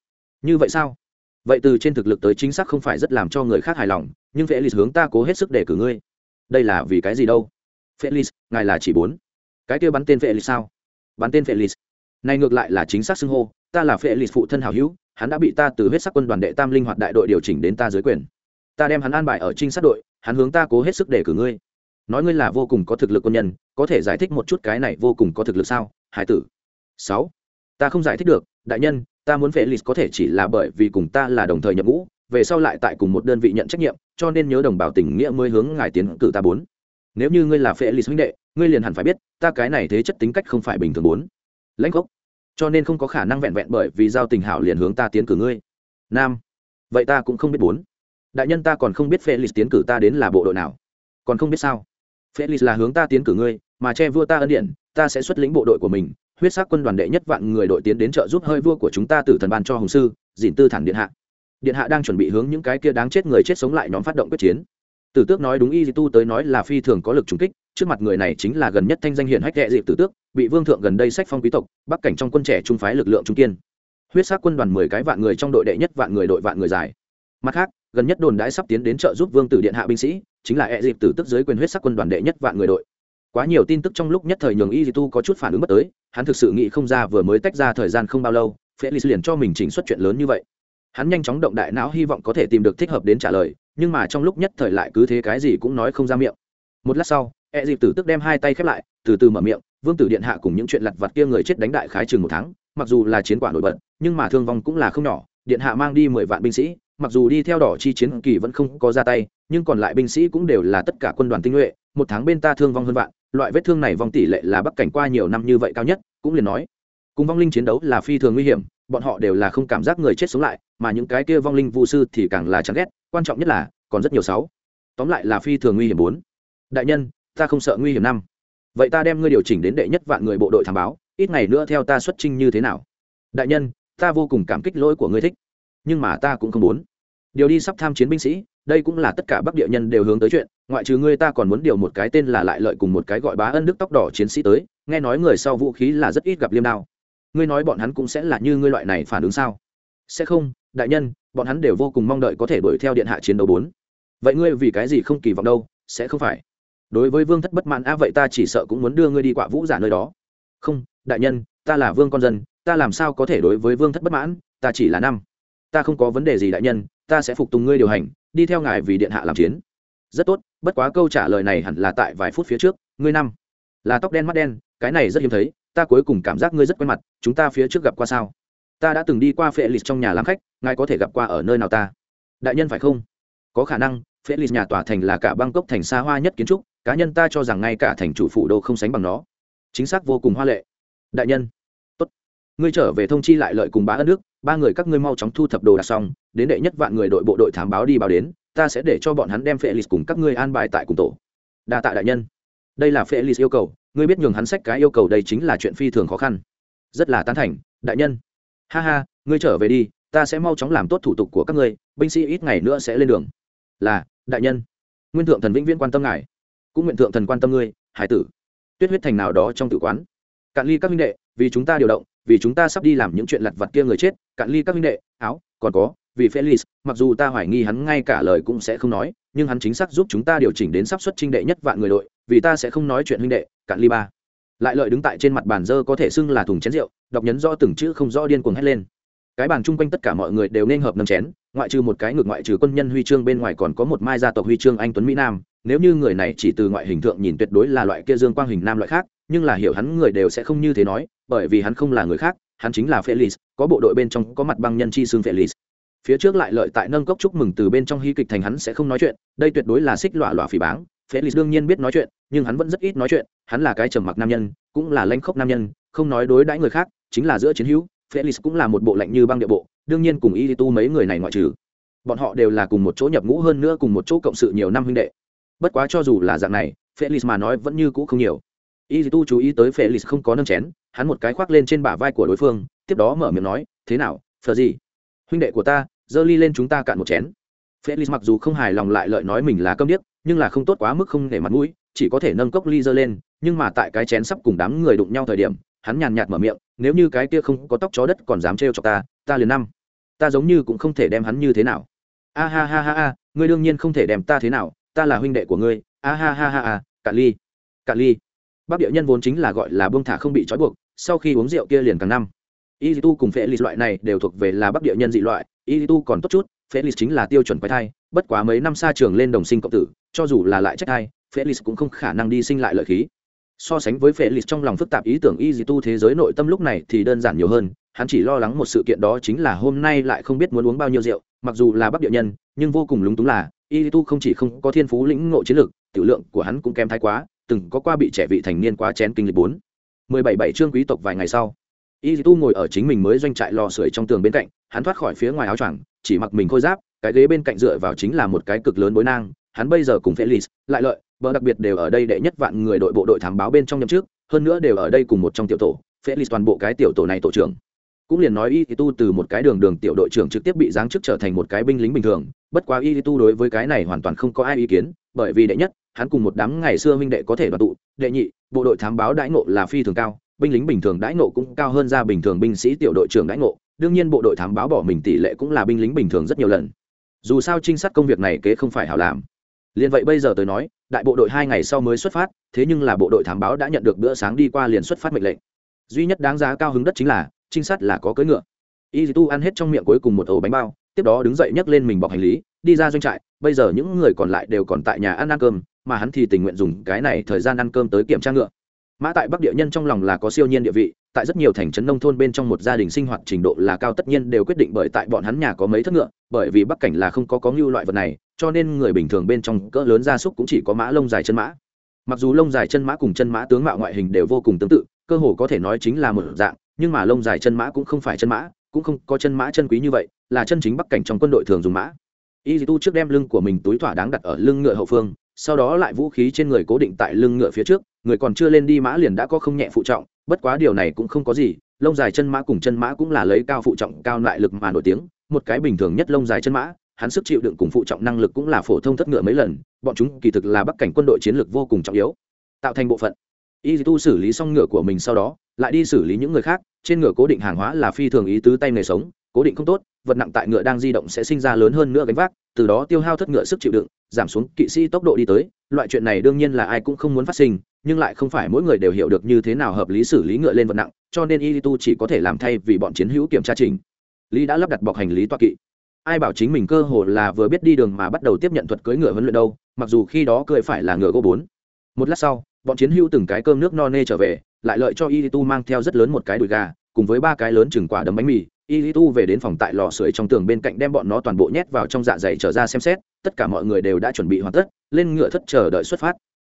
Như vậy sao? Vậy từ trên thực lực tới chính xác không phải rất làm cho người khác hài lòng, nhưng felix hướng ta cố hết sức để cử ngươi. Đây là vì cái gì đâu? Felix, ngài là chỉ bốn. Cái kia bắn tên felix sao? Bắn tên felix. Này ngược lại là chính xác xưng hô, ta là felix phụ thân hảo hữu, hắn đã bị ta từ huyết sắc quân đoàn đệ tam linh hoạt đại đội điều chỉnh đến ta dưới quyền. Ta đem hắn an bài ở trinh sát đội, hắn hướng ta cố hết sức để cử ngươi nói ngươi là vô cùng có thực lực quân nhân, có thể giải thích một chút cái này vô cùng có thực lực sao, hải tử? Sáu. Ta không giải thích được, đại nhân, ta muốn vệ lịch có thể chỉ là bởi vì cùng ta là đồng thời nhập ngũ, về sau lại tại cùng một đơn vị nhận trách nhiệm, cho nên nhớ đồng bào tình nghĩa mới hướng ngài tiến cử ta bốn. Nếu như ngươi là phệ lịch huynh đệ, ngươi liền hẳn phải biết, ta cái này thế chất tính cách không phải bình thường bốn. Lãnh gốc. Cho nên không có khả năng vẹn vẹn bởi vì giao tình hảo liền hướng ta tiến cử ngươi. Nam. Vậy ta cũng không biết bốn. Đại nhân ta còn không biết felix tiến cử ta đến là bộ đội nào. Còn không biết sao? Felix là hướng ta tiến cử ngươi, mà che vua ta ân điện ta sẽ xuất lĩnh bộ đội của mình, huyết sắc quân đoàn đệ nhất vạn người đội tiến đến trợ giúp hơi vua của chúng ta từ thần ban cho hùng sư dìn tư thản điện hạ. Điện hạ đang chuẩn bị hướng những cái kia đáng chết người chết sống lại nhóm phát động quyết chiến. Tử tước nói đúng y di tu tới nói là phi thường có lực trùng kích, trước mặt người này chính là gần nhất thanh danh hiển hách đệ dịp tử tước, bị vương thượng gần đây sách phong quý tộc, bắc cảnh trong quân trẻ trung phái lực lượng trung kiên. Huyết sắc quân đoàn mười cái vạn người trong đội đệ nhất vạn người đội vạn người dài. Mặt khác gần nhất đồn đãi sắp tiến đến trợ giúp vương tử điện hạ binh sĩ, chính là e dịp tử tức dưới quyền huyết sắc quân đoàn đệ nhất vạn người đội. Quá nhiều tin tức trong lúc nhất thời nhường y di tu có chút phản ứng bất tới, hắn thực sự nghĩ không ra vừa mới tách ra thời gian không bao lâu felix liền cho mình chỉnh xuất chuyện lớn như vậy. Hắn nhanh chóng động đại não hy vọng có thể tìm được thích hợp đến trả lời, nhưng mà trong lúc nhất thời lại cứ thế cái gì cũng nói không ra miệng. Một lát sau e dịp tử tức đem hai tay khép lại, từ từ mở miệng, vương tử điện hạ cùng những chuyện lặt vặt kia người chết đánh đại khái chừng một tháng, mặc dù là chiến quả nổi bật, nhưng mà thương vong cũng là không nhỏ, điện hạ mang đi mười vạn binh sĩ mặc dù đi theo đỏ chi chiến kỳ vẫn không có ra tay, nhưng còn lại binh sĩ cũng đều là tất cả quân đoàn tinh nhuệ, một tháng bên ta thương vong hơn vạn, loại vết thương này vong tỷ lệ là bắc cảnh qua nhiều năm như vậy cao nhất, cũng liền nói, cùng vong linh chiến đấu là phi thường nguy hiểm, bọn họ đều là không cảm giác người chết sống lại, mà những cái kia vong linh vu sư thì càng là chán ghét, quan trọng nhất là, còn rất nhiều sáu. Tóm lại là phi thường nguy hiểm bốn. Đại nhân, ta không sợ nguy hiểm năm. Vậy ta đem ngươi điều chỉnh đến đệ nhất vạn người bộ đội thám báo, ít ngày nữa theo ta xuất trinh như thế nào? Đại nhân, ta vô cùng cảm kích lỗi của ngươi thích, nhưng mà ta cũng không muốn điều đi sắp tham chiến binh sĩ, đây cũng là tất cả bắc địa nhân đều hướng tới chuyện, ngoại trừ ngươi ta còn muốn điều một cái tên là lại lợi cùng một cái gọi bá ân đức tóc đỏ chiến sĩ tới, nghe nói người sau vũ khí là rất ít gặp liêm đao. Ngươi nói bọn hắn cũng sẽ là như ngươi loại này phản ứng sao? Sẽ không, đại nhân, bọn hắn đều vô cùng mong đợi có thể đuổi theo điện hạ chiến đấu bốn. Vậy ngươi vì cái gì không kỳ vọng đâu, sẽ không phải. Đối với vương thất bất mãn a vậy ta chỉ sợ cũng muốn đưa ngươi đi quạ vũ giả nơi đó. Không, đại nhân, ta là vương con dân, ta làm sao có thể đối với vương thất bất mãn, ta chỉ là năm. Ta không có vấn đề gì, đại nhân ta sẽ phục tùng ngươi điều hành, đi theo ngài vì điện hạ làm chiến. Rất tốt, bất quá câu trả lời này hẳn là tại vài phút phía trước, ngươi năm. Là tóc đen mắt đen, cái này rất hiếm thấy, ta cuối cùng cảm giác ngươi rất quen mặt, chúng ta phía trước gặp qua sao? Ta đã từng đi qua phệ lịch trong nhà làm khách, ngài có thể gặp qua ở nơi nào ta? Đại nhân phải không? Có khả năng, phệ lịch nhà tòa thành là cả bangkok thành xa hoa nhất kiến trúc, cá nhân ta cho rằng ngay cả thành chủ phủ đô không sánh bằng nó. Chính xác vô cùng hoa lệ. Đại nhân ngươi trở về thông chi lại lợi cùng bá ân nước ba người các ngươi mau chóng thu thập đồ đạc xong, đến đệ nhất vạn người đội bộ đội thám báo đi báo đến, ta sẽ để cho bọn hắn đem phệ lịch cùng các ngươi an bài tại cùng tổ. Đa tạ đại nhân. Đây là phệ lịch yêu cầu, ngươi biết nhường hắn sách cái yêu cầu đây chính là chuyện phi thường khó khăn. Rất là tán thành, đại nhân. Ha ha, ngươi trở về đi, ta sẽ mau chóng làm tốt thủ tục của các ngươi, binh sĩ ít ngày nữa sẽ lên đường. Là, đại nhân. Nguyên thượng thần vĩnh viễn quan tâm ngài. Cũng nguyện thượng thần quan tâm ngươi, hải tử. Tuyết huyết thành nào đó trong tử quán. Cạn ly các minh đệ, vì chúng ta điều động vì chúng ta sắp đi làm những chuyện lặt vặt kia người chết, cạn ly các minh đệ, áo, còn có, vì felix, mặc dù ta hoài nghi hắn ngay cả lời cũng sẽ không nói, nhưng hắn chính xác giúp chúng ta điều chỉnh đến sắp xuất trinh đệ nhất vạn người đội, vì ta sẽ không nói chuyện huynh đệ, cạn ly ba. Lại lợi đứng tại trên mặt bàn dơ có thể xưng là thùng chén rượu, đọc nhấn rõ từng chữ không rõ điên cuồng hét lên. Cái bàn chung quanh tất cả mọi người đều nên hợp nâng chén, ngoại trừ một cái ngược ngoại trừ quân nhân huy chương bên ngoài còn có một mai gia tộc huy chương anh tuấn mỹ nam. Nếu như người này chỉ từ ngoại hình tượng nhìn tuyệt đối là loại kia dương quang hình nam loại khác nhưng là hiểu hắn người đều sẽ không như thế nói, bởi vì hắn không là người khác, hắn chính là felix, có bộ đội bên trong có mặt băng nhân chi xương felix. Phía trước lại lợi tại nâng cốc chúc mừng từ bên trong hy kịch thành hắn sẽ không nói chuyện, đây tuyệt đối là xích lọa lọa phỉ báng, felix đương nhiên biết nói chuyện, nhưng hắn vẫn rất ít nói chuyện, hắn là cái trầm mặc nam nhân, cũng là lanh khốc nam nhân, không nói đối đãi người khác, chính là giữa chiến hữu, felix cũng là một bộ lạnh như băng địa bộ, đương nhiên cùng y tu mấy người này ngoại trừ. Bọn họ đều là cùng một chỗ nhập ngũ hơn nữa cùng một chỗ cộng sự nhiều năm huynh đệ. Bất quá cho dù là dạng này, felix mà nói vẫn như cũ không nhiều y tu chú ý tới felix không có nâng chén, hắn một cái khoác lên trên bả vai của đối phương, tiếp đó mở miệng nói, thế nào phờ gì huynh đệ của ta, giơ ly lên chúng ta cạn một chén. Felix mặc dù không hài lòng lại lợi nói mình là câm điếc, nhưng là không tốt quá mức không để mặt mũi, chỉ có thể nâng cốc ly giơ lên, nhưng mà tại cái chén sắp cùng đám người đụng nhau thời điểm, hắn nhàn nhạt mở miệng, nếu như cái kia không có tóc chó đất còn dám trêu cho ta ta liền năm. Ta giống như cũng không thể đem hắn như thế nào. A ha ha ha ha, ngươi đương nhiên không thể đem ta thế nào, ta là huynh đệ của ngươi. A ha ha ha ha, cạn ly cạn ly bác địa nhân vốn chính là gọi là bông thả không bị trói buộc, sau khi uống rượu kia liền càng năm. Y tu cùng phệ lịch loại này đều thuộc về là bắc địa nhân dị loại y tu còn tốt chút, phệ lịch chính là tiêu chuẩn quái thai, bất quá mấy năm xa trường lên đồng sinh cộng tử, cho dù là lại trách thai, phệ lịch cũng không khả năng đi sinh lại lợi khí. So sánh với phệ lịch trong lòng phức tạp ý tưởng y tu thế giới nội tâm lúc này thì đơn giản nhiều hơn, hắn chỉ lo lắng một sự kiện đó chính là hôm nay lại không biết muốn uống bao nhiêu rượu, mặc dù là bắc địa nhân, nhưng vô cùng lúng túng là y tu không chỉ không có thiên phú lĩnh ngộ chiến lược, tiểu lượng của hắn cũng kém thái quá từng có qua bị trẻ vị thành niên quá chén kinh lịch bốn. Mười bảy bảy trương quý tộc vài ngày sau, y tu ngồi ở chính mình mới doanh trại lò sưởi trong tường bên cạnh, hắn thoát khỏi phía ngoài áo choàng, chỉ mặc mình khôi giáp, cái ghế bên cạnh dựa vào chính là một cái cực lớn bối nang, hắn bây giờ cùng felix, lại lợi, vợ đặc biệt đều ở đây đệ nhất vạn người đội bộ đội thám báo bên trong nhậm trước hơn nữa đều ở đây cùng một trong tiểu tổ, felix toàn bộ cái tiểu tổ này tổ trưởng cũng liền nói y tu từ một cái đường đường tiểu đội trưởng trực tiếp bị giáng chức trở thành một cái binh lính bình thường, bất quá y tu đối với cái này hoàn toàn không có ai ý kiến, bởi vì đệ nhất, hắn cùng một đám ngày xưa minh đệ có thể đoàn tụ, đệ nhị, bộ đội thám báo đãi ngộ là phi thường cao, binh lính bình thường đãi ngộ cũng cao hơn ra bình thường binh sĩ tiểu đội trưởng đãi ngộ, đương nhiên bộ đội thám báo bỏ mình tỷ lệ cũng là binh lính bình thường rất nhiều lần. Dù sao trinh sát công việc này kế không phải hảo làm. Liền vậy bây giờ tôi nói, đại bộ đội hai ngày sau mới xuất phát, thế nhưng là bộ đội thám báo đã nhận được bữa sáng đi qua liền xuất phát mệnh lệnh. Duy nhất đáng giá cao hứng đất chính là trinh sát là có cưỡi ngựa. Y tu ăn hết trong miệng cuối cùng một ổ bánh bao, tiếp đó đứng dậy nhấc lên mình bọc hành lý, đi ra doanh trại, bây giờ những người còn lại đều còn tại nhà ăn ăn cơm, mà hắn thì tình nguyện dùng cái này thời gian ăn cơm tới kiểm tra ngựa. Mã tại bắc địa nhân trong lòng là có siêu nhiên địa vị, tại rất nhiều thành trấn nông thôn bên trong một gia đình sinh hoạt trình độ là cao tất nhiên đều quyết định bởi tại bọn hắn nhà có mấy thất ngựa, bởi vì bắc cảnh là không có có ngưu loại vật này, cho nên người bình thường bên trong cỡ lớn gia súc cũng chỉ có mã lông dài chân mã. Mặc dù lông dài chân mã cùng chân mã tướng mạo ngoại hình đều vô cùng tương tự, cơ hồ có thể nói chính là một dạng nhưng mà lông dài chân mã cũng không phải chân mã, cũng không có chân mã chân quý như vậy, là chân chính bắc cảnh trong quân đội thường dùng mã. Y tu trước đem lưng của mình túi thỏa đáng đặt ở lưng ngựa hậu phương, sau đó lại vũ khí trên người cố định tại lưng ngựa phía trước, người còn chưa lên đi mã liền đã có không nhẹ phụ trọng, bất quá điều này cũng không có gì, lông dài chân mã cùng chân mã cũng là lấy cao phụ trọng, cao lại lực mà nổi tiếng, một cái bình thường nhất lông dài chân mã, hắn sức chịu đựng cùng phụ trọng năng lực cũng là phổ thông thất ngựa mấy lần, bọn chúng kỳ thực là bắc cảnh quân đội chiến lược vô cùng trọng yếu, tạo thành bộ phận. Y tu xử lý xong ngựa của mình sau đó, lại đi xử lý những người khác trên ngựa cố định hàng hóa là phi thường ý tứ tay nghề sống, cố định không tốt, vật nặng tại ngựa đang di động sẽ sinh ra lớn hơn nữa gánh vác, từ đó tiêu hao thất ngựa sức chịu đựng, giảm xuống kỵ sĩ tốc độ đi tới. Loại chuyện này đương nhiên là ai cũng không muốn phát sinh, nhưng lại không phải mỗi người đều hiểu được như thế nào hợp lý xử lý ngựa lên vật nặng, cho nên y tu chỉ có thể làm thay vì bọn chiến hữu kiểm tra trình. Lý đã lắp đặt bọc hành lý toa kỵ. Ai bảo chính mình cơ hồ là vừa biết đi đường mà bắt đầu tiếp nhận thuật cưỡi ngựa huấn luyện đâu, mặc dù khi đó cưỡi phải là ngựa gỗ bốn. Một lát sau, bọn chiến hữu từng cái cơm nước no nê trở về lại lợi cho y tu mang theo rất lớn một cái đùi gà, cùng với ba cái lớn chừng quả đấm bánh mì. Y tu về đến phòng tại lò sưởi trong tường bên cạnh đem bọn nó toàn bộ nhét vào trong dạ dày trở ra xem xét, tất cả mọi người đều đã chuẩn bị hoàn tất, lên ngựa thất chờ đợi xuất phát.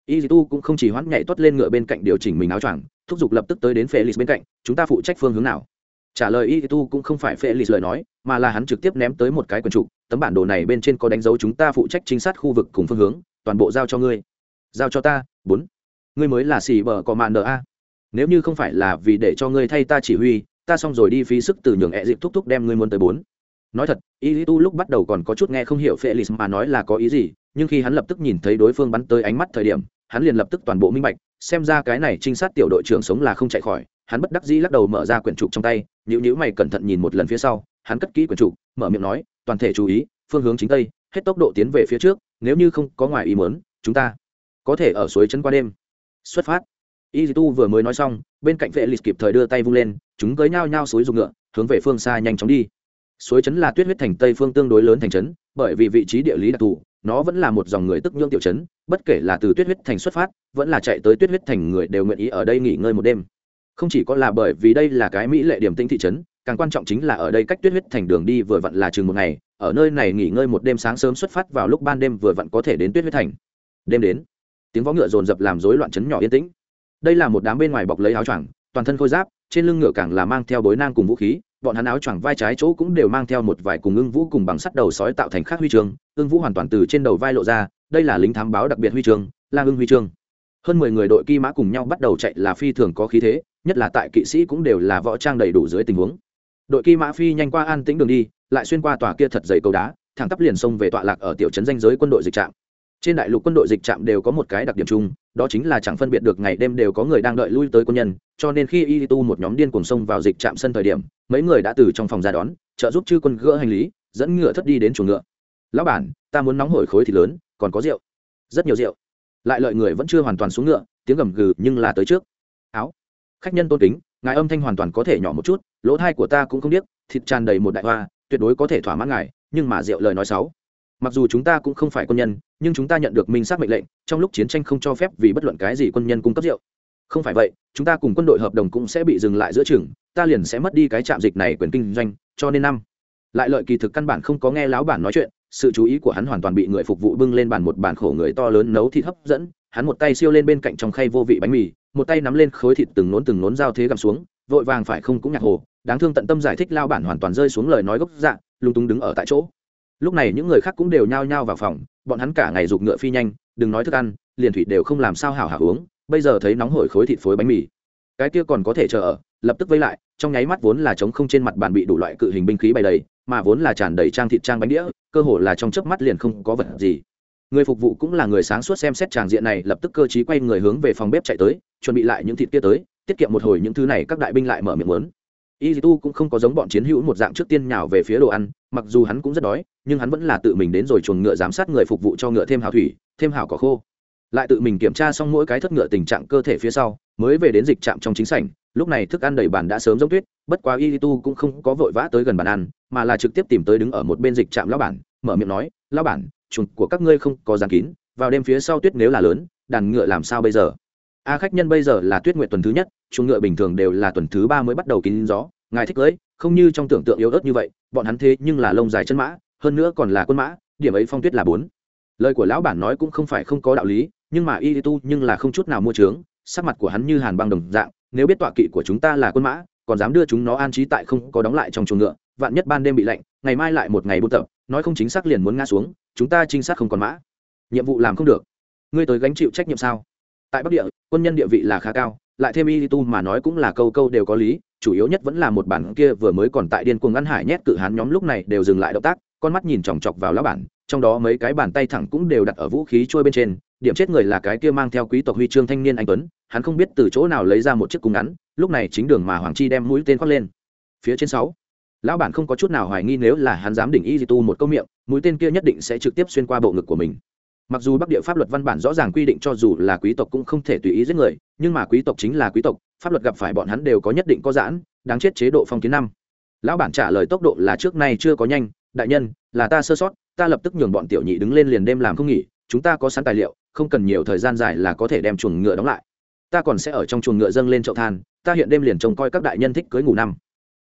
Y tu cũng không chỉ hoãn nhảy tuất lên ngựa bên cạnh điều chỉnh mình áo choàng, thúc giục lập tức tới đến felix bên cạnh, chúng ta phụ trách phương hướng nào? Trả lời y tu cũng không phải felix lời nói, mà là hắn trực tiếp ném tới một cái quần trụ, tấm bản đồ này bên trên có đánh dấu chúng ta phụ trách chính sát khu vực cùng phương hướng, toàn bộ giao cho ngươi. Giao cho ta, bốn. Ngươi mới là xì bờ có mạn nợ a nếu như không phải là vì để cho ngươi thay ta chỉ huy, ta xong rồi đi phí sức từ nhường ẹ dịp thúc thúc đem ngươi muốn tới bốn. Nói thật y tu lúc bắt đầu còn có chút nghe không hiểu felix mà nói là có ý gì, nhưng khi hắn lập tức nhìn thấy đối phương bắn tới ánh mắt thời điểm, hắn liền lập tức toàn bộ minh bạch, xem ra cái này trinh sát tiểu đội trưởng sống là không chạy khỏi, hắn bất đắc dĩ lắc đầu mở ra quyển trục trong tay nhữ nhữ mày cẩn thận nhìn một lần phía sau, hắn cất kỹ quyển trục, mở miệng nói, toàn thể chú ý, phương hướng chính tây, hết tốc độ tiến về phía trước, nếu như không có ngoài ý muốn, chúng ta có thể ở suối chân qua đêm. Xuất phát y tu vừa mới nói xong, bên cạnh vệ lịch kịp thời đưa tay vung lên, chúng cưới nhao nhao suối dùng ngựa, hướng về phương xa nhanh chóng đi. Suối chấn là tuyết huyết thành tây phương tương đối lớn thành trấn bởi vì vị trí địa lý đặc thù, nó vẫn là một dòng người tức nhưỡng tiểu trấn bất kể là từ tuyết huyết thành xuất phát, vẫn là chạy tới tuyết huyết thành người đều nguyện ý ở đây nghỉ ngơi một đêm. Không chỉ có là bởi vì đây là cái mỹ lệ điểm tinh thị trấn, càng quan trọng chính là ở đây cách tuyết huyết thành đường đi vừa vặn là chừng một ngày, ở nơi này nghỉ ngơi một đêm sáng sớm xuất phát vào lúc ban đêm vừa vặn có thể đến tuyết huyết thành. Đêm đến, tiếng vó ngựa rồn rập làm rối loạn chấn nhỏ yên tĩnh đây là một đám bên ngoài bọc lấy áo choàng, toàn thân khôi giáp, trên lưng ngựa càng là mang theo bối nang cùng vũ khí, bọn hắn áo choàng vai trái chỗ cũng đều mang theo một vài cùng ưng vũ cùng bằng sắt đầu sói tạo thành khác huy chương, ưng vũ hoàn toàn từ trên đầu vai lộ ra, đây là lính thám báo đặc biệt huy chương là ưng huy chương. Hơn mười người đội kỳ mã cùng nhau bắt đầu chạy là phi thường có khí thế, nhất là tại kỵ sĩ cũng đều là võ trang đầy đủ dưới tình huống. Đội kỳ mã phi nhanh qua an tĩnh đường đi, lại xuyên qua tòa kia thật dày cầu đá, thẳng tắp liền xông về tọa lạc ở tiểu trấn danh giới quân đội dịch trạm trên đại lục quân đội dịch trạm đều có một cái đặc điểm chung, đó chính là chẳng phân biệt được ngày đêm đều có người đang đợi lui tới quân nhân, cho nên khi y tu một nhóm điên cùng xông vào dịch trạm sân thời điểm, mấy người đã từ trong phòng ra đón, trợ giúp chư quân gỡ hành lý, dẫn ngựa thất đi đến chuồng ngựa. Lão bản, ta muốn nóng hổi khối thì lớn, còn có rượu. Rất nhiều rượu. Lại lợi người vẫn chưa hoàn toàn xuống ngựa, tiếng gầm gừ nhưng là tới trước. Áo, khách nhân tôn kính, ngài âm thanh hoàn toàn có thể nhỏ một chút, lỗ thai của ta cũng không biết thịt tràn đầy một đại hoa, tuyệt đối có thể thỏa mãn ngài, nhưng mà rượu lời nói xấu mặc dù chúng ta cũng không phải quân nhân, nhưng chúng ta nhận được minh xác mệnh lệnh, trong lúc chiến tranh không cho phép vì bất luận cái gì quân nhân cung cấp rượu. Không phải vậy, chúng ta cùng quân đội hợp đồng cũng sẽ bị dừng lại giữa chừng, ta liền sẽ mất đi cái trạm dịch này quyền kinh doanh, cho nên năm. Lại lợi kỳ thực căn bản không có nghe láo bản nói chuyện, sự chú ý của hắn hoàn toàn bị người phục vụ bưng lên bàn một bàn khổ người to lớn nấu thịt hấp dẫn, hắn một tay siêu lên bên cạnh trong khay vô vị bánh mì, một tay nắm lên khối thịt từng nốn từng nốn giao thế gầm xuống, vội vàng phải không cũng nhạc hồ, đáng thương tận tâm giải thích lao bản hoàn toàn rơi xuống lời nói gốc dạ lung tung đứng ở tại chỗ lúc này những người khác cũng đều nhao nhao vào phòng, bọn hắn cả ngày giục ngựa phi nhanh, đừng nói thức ăn, liền thủy đều không làm sao hảo hảo uống, bây giờ thấy nóng hổi khối thịt phối bánh mì. Cái kia còn có thể chờ ở, lập tức vây lại, trong nháy mắt vốn là trống không trên mặt bàn bị đủ loại cự hình binh khí bày đầy, mà vốn là tràn đầy trang thịt trang bánh đĩa, cơ hồ là trong chớp mắt liền không có vật gì. Người phục vụ cũng là người sáng suốt xem xét tràng diện này, lập tức cơ chí quay người hướng về phòng bếp chạy tới, chuẩn bị lại những thịt kia tới, tiết kiệm một hồi những thứ này các đại binh lại mở miệng lớn y tu cũng không có giống bọn chiến hữu một dạng trước tiên nhào về phía đồ ăn mặc dù hắn cũng rất đói, nhưng hắn vẫn là tự mình đến rồi chuồng ngựa giám sát người phục vụ cho ngựa thêm hào thủy, thêm hào cỏ khô. Lại tự mình kiểm tra xong mỗi cái thất ngựa tình trạng cơ thể phía sau, mới về đến dịch trạm trong chính sảnh, lúc này thức ăn đầy bàn đã sớm giống tuyết, bất quá y tu cũng không có vội vã tới gần bàn ăn, mà là trực tiếp tìm tới đứng ở một bên dịch trạm lão bản, mở miệng nói, lão bản, chuồng của các ngươi không có giàn kín, vào đêm phía sau tuyết nếu là lớn, đàn ngựa làm sao bây giờ? A khách nhân bây giờ là tuyết nguyện tuần thứ nhất, chuồng ngựa bình thường đều là tuần thứ ba mới bắt đầu kín gió, ngài thích cưới không như trong tưởng tượng yếu ớt như vậy, bọn hắn thế nhưng là lông dài chân mã, hơn nữa còn là quân mã, điểm ấy phong tuyết là bốn. Lời của lão bản nói cũng không phải không có đạo lý, nhưng mà y tu nhưng là không chút nào mua trướng sắc mặt của hắn như hàn băng đồng dạng, nếu biết tọa kỵ của chúng ta là quân mã, còn dám đưa chúng nó an trí tại không có đóng lại trong chuồng ngựa, vạn nhất ban đêm bị lạnh, ngày mai lại một ngày buôn tập, nói không chính xác liền muốn ngã xuống, chúng ta trinh sát không còn mã. Nhiệm vụ làm không được. Ngươi tới gánh chịu trách nhiệm sao? Tại bắc địa, quân nhân địa vị là khá cao, lại thêm y tu mà nói cũng là câu câu đều có lý chủ yếu nhất vẫn là một bản kia vừa mới còn tại điên cuồng ngăn hải nhét cự hán nhóm lúc này đều dừng lại động tác, con mắt nhìn chòng chọc vào lá bản, trong đó mấy cái bàn tay thẳng cũng đều đặt ở vũ khí trôi bên trên, điểm chết người là cái kia mang theo quý tộc huy chương thanh niên anh tuấn, hắn không biết từ chỗ nào lấy ra một chiếc cung ngắn, lúc này chính đường mà hoàng chi đem mũi tên khoác lên. Phía trên sáu, lão bản không có chút nào hoài nghi nếu là hắn dám đỉnh y di tu một câu miệng, mũi tên kia nhất định sẽ trực tiếp xuyên qua bộ ngực của mình mặc dù bắc địa pháp luật văn bản rõ ràng quy định cho dù là quý tộc cũng không thể tùy ý giết người, nhưng mà quý tộc chính là quý tộc, pháp luật gặp phải bọn hắn đều có nhất định có giãn, đáng chết chế độ phong kiến năm. Lão bản trả lời tốc độ là trước nay chưa có nhanh, đại nhân, là ta sơ sót, ta lập tức nhường bọn tiểu nhị đứng lên liền đêm làm không nghỉ, chúng ta có sẵn tài liệu, không cần nhiều thời gian dài là có thể đem chuồng ngựa đóng lại. Ta còn sẽ ở trong chuồng ngựa dâng lên chậu than, ta hiện đêm liền trông coi các đại nhân thích cưới ngủ năm.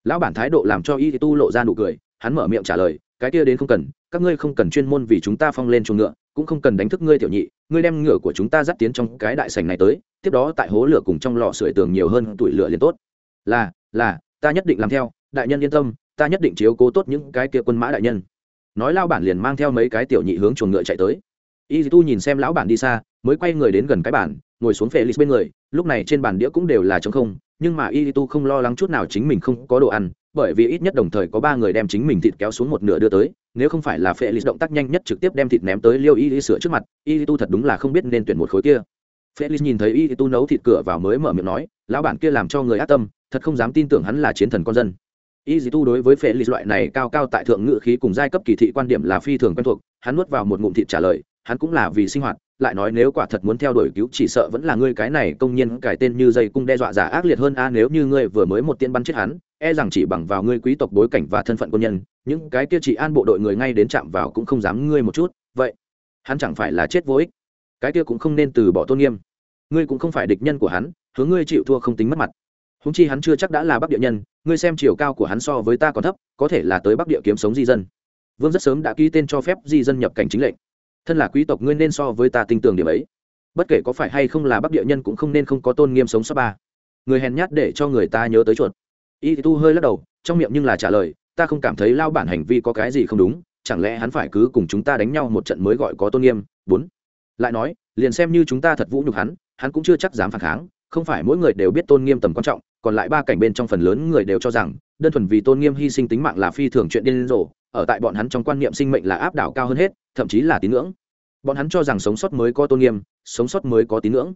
Lão bản thái độ làm cho y tu lộ ra nụ cười, hắn mở miệng trả lời, cái kia đến không cần các ngươi không cần chuyên môn vì chúng ta phong lên chuồng ngựa, cũng không cần đánh thức ngươi tiểu nhị, ngươi đem ngựa của chúng ta dắt tiến trong cái đại sành này tới, tiếp đó tại hố lửa cùng trong lò sưởi tường nhiều hơn tuổi lửa liền tốt. Là là, ta nhất định làm theo, đại nhân yên tâm, ta nhất định chiếu cố tốt những cái kia quân mã đại nhân. Nói lao bản liền mang theo mấy cái tiểu nhị hướng chuồng ngựa chạy tới. Y tu nhìn xem lão bản đi xa, mới quay người đến gần cái bản ngồi xuống phê lít bên người, lúc này trên bàn đĩa cũng đều là trống không, nhưng mà y tu không lo lắng chút nào chính mình không có đồ ăn bởi vì ít nhất đồng thời có ba người đem chính mình thịt kéo xuống một nửa đưa tới, nếu không phải là phệ lì động tác nhanh nhất trực tiếp đem thịt ném tới liêu y y sửa trước mặt, y tu thật đúng là không biết nên tuyển một khối kia. Phệ lì nhìn thấy y tu nấu thịt cửa vào mới mở miệng nói, lão bản kia làm cho người ác tâm, thật không dám tin tưởng hắn là chiến thần con dân. Y tu đối với phệ lì loại này cao cao tại thượng ngự khí cùng giai cấp kỳ thị quan điểm là phi thường quen thuộc, hắn nuốt vào một ngụm thịt trả lời, hắn cũng là vì sinh hoạt, lại nói nếu quả thật muốn theo đuổi cứu chỉ sợ vẫn là ngươi cái này công nhiên cải tên như dây cung đe dọa giả ác liệt hơn a, nếu như ngươi vừa mới một tiên bắn chết hắn e rằng chỉ bằng vào ngươi quý tộc bối cảnh và thân phận quân nhân, những cái kia chỉ an bộ đội người ngay đến chạm vào cũng không dám ngươi một chút, vậy hắn chẳng phải là chết vô ích. Cái kia cũng không nên từ bỏ tôn nghiêm. Ngươi cũng không phải địch nhân của hắn, hướng ngươi chịu thua không tính mất mặt. Húng chi hắn chưa chắc đã là bắc địa nhân, ngươi xem chiều cao của hắn so với ta còn thấp, có thể là tới bắc địa kiếm sống di dân. Vương rất sớm đã ký tên cho phép di dân nhập cảnh chính lệnh. Thân là quý tộc ngươi nên so với ta tin tưởng điểm ấy. Bất kể có phải hay không là bắc địa nhân cũng không nên không có tôn nghiêm sống sót ba. Người hèn nhát để cho người ta nhớ tới chuột y tu hơi lắc đầu, trong miệng nhưng là trả lời, ta không cảm thấy lao bản hành vi có cái gì không đúng, chẳng lẽ hắn phải cứ cùng chúng ta đánh nhau một trận mới gọi có tôn nghiêm? Bốn. Lại nói, liền xem như chúng ta thật vũ nhục hắn hắn cũng chưa chắc dám phản kháng, không phải mỗi người đều biết tôn nghiêm tầm quan trọng, còn lại ba cảnh bên trong phần lớn người đều cho rằng, đơn thuần vì tôn nghiêm hy sinh tính mạng là phi thường chuyện điên rồ, ở tại bọn hắn trong quan niệm sinh mệnh là áp đảo cao hơn hết, thậm chí là tín ngưỡng. Bọn hắn cho rằng sống sót mới có tôn nghiêm, sống sót mới có tín ngưỡng.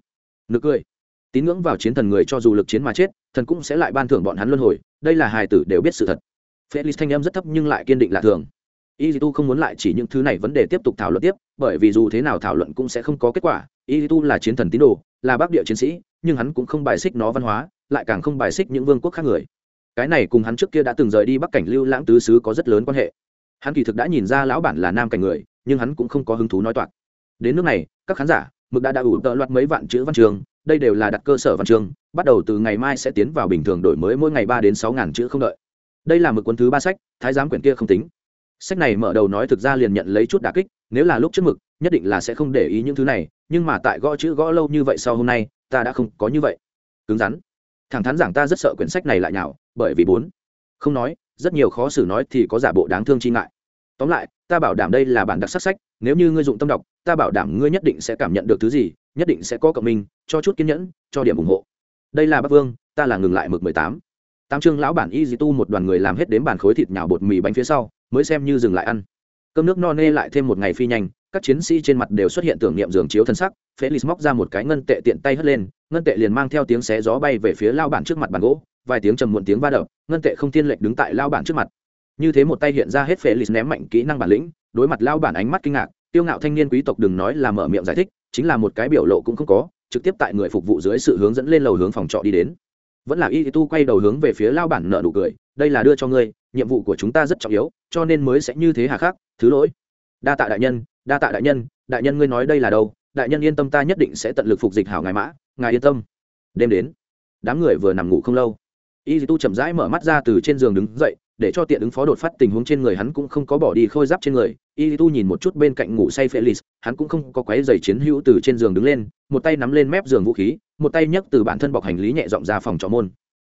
Nực cười tín ngưỡng vào chiến thần người cho dù lực chiến mà chết, thần cũng sẽ lại ban thưởng bọn hắn luân hồi, đây là hài tử đều biết sự thật. Felix thanh em rất thấp nhưng lại kiên định lạ thường. Y tu không muốn lại chỉ những thứ này vấn đề tiếp tục thảo luận tiếp, bởi vì dù thế nào thảo luận cũng sẽ không có kết quả. Y tu là chiến thần tín đồ, là bác địa chiến sĩ, nhưng hắn cũng không bài xích nó văn hóa, lại càng không bài xích những vương quốc khác người. Cái này cùng hắn trước kia đã từng rời đi bắc cảnh lưu lãng tứ xứ có rất lớn quan hệ. Hắn kỳ thực đã nhìn ra lão bản là nam cảnh người, nhưng hắn cũng không có hứng thú nói toạc. Đến nước này, các khán giả mực đã đã ủ tợ loạt mấy vạn chữ văn trường đây đều là đặt cơ sở văn trường bắt đầu từ ngày mai sẽ tiến vào bình thường đổi mới mỗi ngày ba đến sáu ngàn chữ không đợi. Đây là mực cuốn thứ ba sách thái giám quyển kia không tính. Sách này mở đầu nói thực ra liền nhận lấy chút đà kích nếu là lúc trước mực nhất định là sẽ không để ý những thứ này nhưng mà tại gõ chữ gõ lâu như vậy sau hôm nay ta đã không có như vậy. Cứng rắn. Thẳng thắn giảng ta rất sợ quyển sách này lại nhảo, bởi vì bốn. Không nói rất nhiều khó xử nói thì có giả bộ đáng thương chi ngại. Tóm lại ta bảo đảm đây là bản đặc sắc sách nếu như ngươi dụng tâm đọc, ta bảo đảm ngươi nhất định sẽ cảm nhận được thứ gì, nhất định sẽ có cộng minh, cho chút kiên nhẫn, cho điểm ủng hộ. Đây là bắc vương, ta là ngừng lại mực mười tám. Tám chương lão bản y dì tu một đoàn người làm hết đến bàn khối thịt nhào bột mì bánh phía sau, mới xem như dừng lại ăn. Cơm nước no nê lại thêm một ngày phi nhanh, các chiến sĩ trên mặt đều xuất hiện tưởng niệm giường chiếu thân sắc, felix móc ra một cái ngân tệ tiện tay hất lên, ngân tệ liền mang theo tiếng xé gió bay về phía lao bản trước mặt bàn gỗ, vài tiếng trầm muộn tiếng va đập, ngân tệ không thiên lệch đứng tại lao bản trước mặt như thế một tay hiện ra hết felix ném mạnh kỹ năng bản lĩnh, đối mặt lao bản ánh mắt kinh ngạc, tiêu ngạo thanh niên quý tộc đừng nói là mở miệng giải thích, chính là một cái biểu lộ cũng không có, trực tiếp tại người phục vụ dưới sự hướng dẫn lên lầu hướng phòng trọ đi đến. Vẫn là y tu quay đầu hướng về phía lao bản nợ nụ cười, đây là đưa cho ngươi, nhiệm vụ của chúng ta rất trọng yếu, cho nên mới sẽ như thế hà khắc, thứ lỗi. Đa tạ đại nhân, đa tạ đại nhân đại nhân ngươi nói đây là đâu, đại nhân yên tâm ta nhất định sẽ tận lực phục dịch hảo ngài mã, ngài yên tâm. Đêm đến, đám người vừa nằm ngủ không lâu, y tu chậm rãi mở mắt ra từ trên giường đứng dậy để cho tiện ứng phó đột phát tình huống trên người hắn cũng không có bỏ đi khôi giáp trên người. Y tu nhìn một chút bên cạnh ngủ say felix, hắn cũng không có quái giày chiến hữu từ trên giường đứng lên, một tay nắm lên mép giường vũ khí, một tay nhấc từ bản thân bọc hành lý nhẹ dọn ra phòng trọ môn.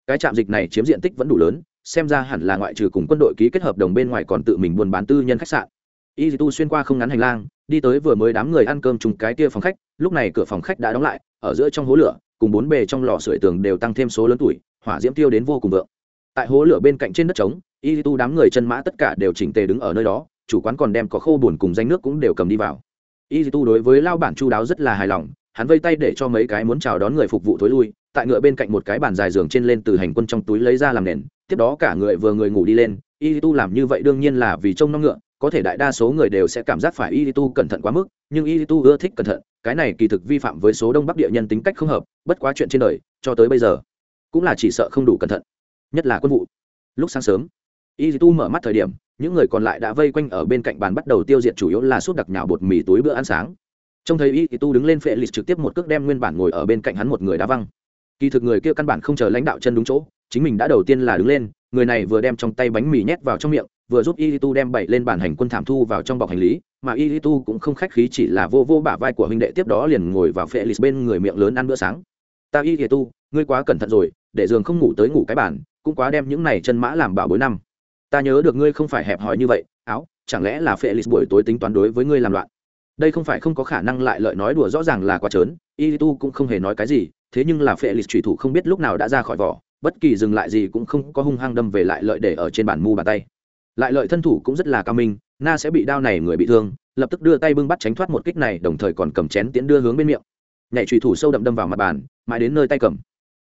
Cái trạm dịch này chiếm diện tích vẫn đủ lớn, xem ra hẳn là ngoại trừ cùng quân đội ký kết hợp đồng bên ngoài còn tự mình buôn bán tư nhân khách sạn. Y tu xuyên qua không ngắn hành lang, đi tới vừa mới đám người ăn cơm trùng cái kia phòng khách, lúc này cửa phòng khách đã đóng lại, ở giữa trong hố lửa, cùng bốn bề trong lò sưởi tường đều tăng thêm số lớn tuổi, hỏa diễm tiêu đến vô cùng vượng. Tại hố lửa bên cạnh trên đất trống y tu đám người chân mã tất cả đều chỉnh tề đứng ở nơi đó, chủ quán còn đem có khô buồn cùng danh nước cũng đều cầm đi vào. Y tu đối với lao bản chu đáo rất là hài lòng, hắn vây tay để cho mấy cái muốn chào đón người phục vụ thối lui, tại ngựa bên cạnh một cái bàn dài giường trên lên từ hành quân trong túi lấy ra làm nền, tiếp đó cả người vừa người ngủ đi lên, y tu làm như vậy đương nhiên là vì trông nom ngựa, có thể đại đa số người đều sẽ cảm giác phải y tu cẩn thận quá mức, nhưng y tu ưa thích cẩn thận, cái này kỳ thực vi phạm với số đông bắc địa nhân tính cách không hợp, bất quá chuyện trên đời, cho tới bây giờ, cũng là chỉ sợ không đủ cẩn thận, nhất là quân vụ. Lúc sáng sớm y tu mở mắt thời điểm, những người còn lại đã vây quanh ở bên cạnh bàn bắt đầu tiêu diệt chủ yếu là suốt đặc nhào bột mì túi bữa ăn sáng. Trông thấy y tu đứng lên phệ lịch trực tiếp một cước đem nguyên bản ngồi ở bên cạnh hắn một người đá văng. Kỳ thực người kia căn bản không chờ lãnh đạo chân đúng chỗ, chính mình đã đầu tiên là đứng lên, người này vừa đem trong tay bánh mì nhét vào trong miệng, vừa giúp y tu đem bậy lên bản hành quân thảm thu vào trong bọc hành lý, mà y tu cũng không khách khí chỉ là vô vô bả vai của huynh đệ tiếp đó liền ngồi vào phệ lịch bên người miệng lớn ăn bữa sáng. Ta y tu, ngươi quá cẩn thận rồi, để giường không ngủ tới ngủ cái bản cũng quá đem những này chân mã làm bảo bối năm ta nhớ được ngươi không phải hẹp hòi như vậy, áo, chẳng lẽ là phệ lịch buổi tối tính toán đối với ngươi làm loạn? Đây không phải không có khả năng lại lợi nói đùa rõ ràng là quá trớn y tu cũng không hề nói cái gì, thế nhưng là phệ lịch thủy thủ không biết lúc nào đã ra khỏi vỏ, bất kỳ dừng lại gì cũng không có hung hăng đâm về lại lợi để ở trên bản mu bàn tay. Lại lợi thân thủ cũng rất là cao minh, na sẽ bị đao này người bị thương, lập tức đưa tay bưng bắt tránh thoát một kích này, đồng thời còn cầm chén tiễn đưa hướng bên miệng. Nhảy trùy thủ sâu đậm đâm vào mặt bàn, mãi đến nơi tay cầm.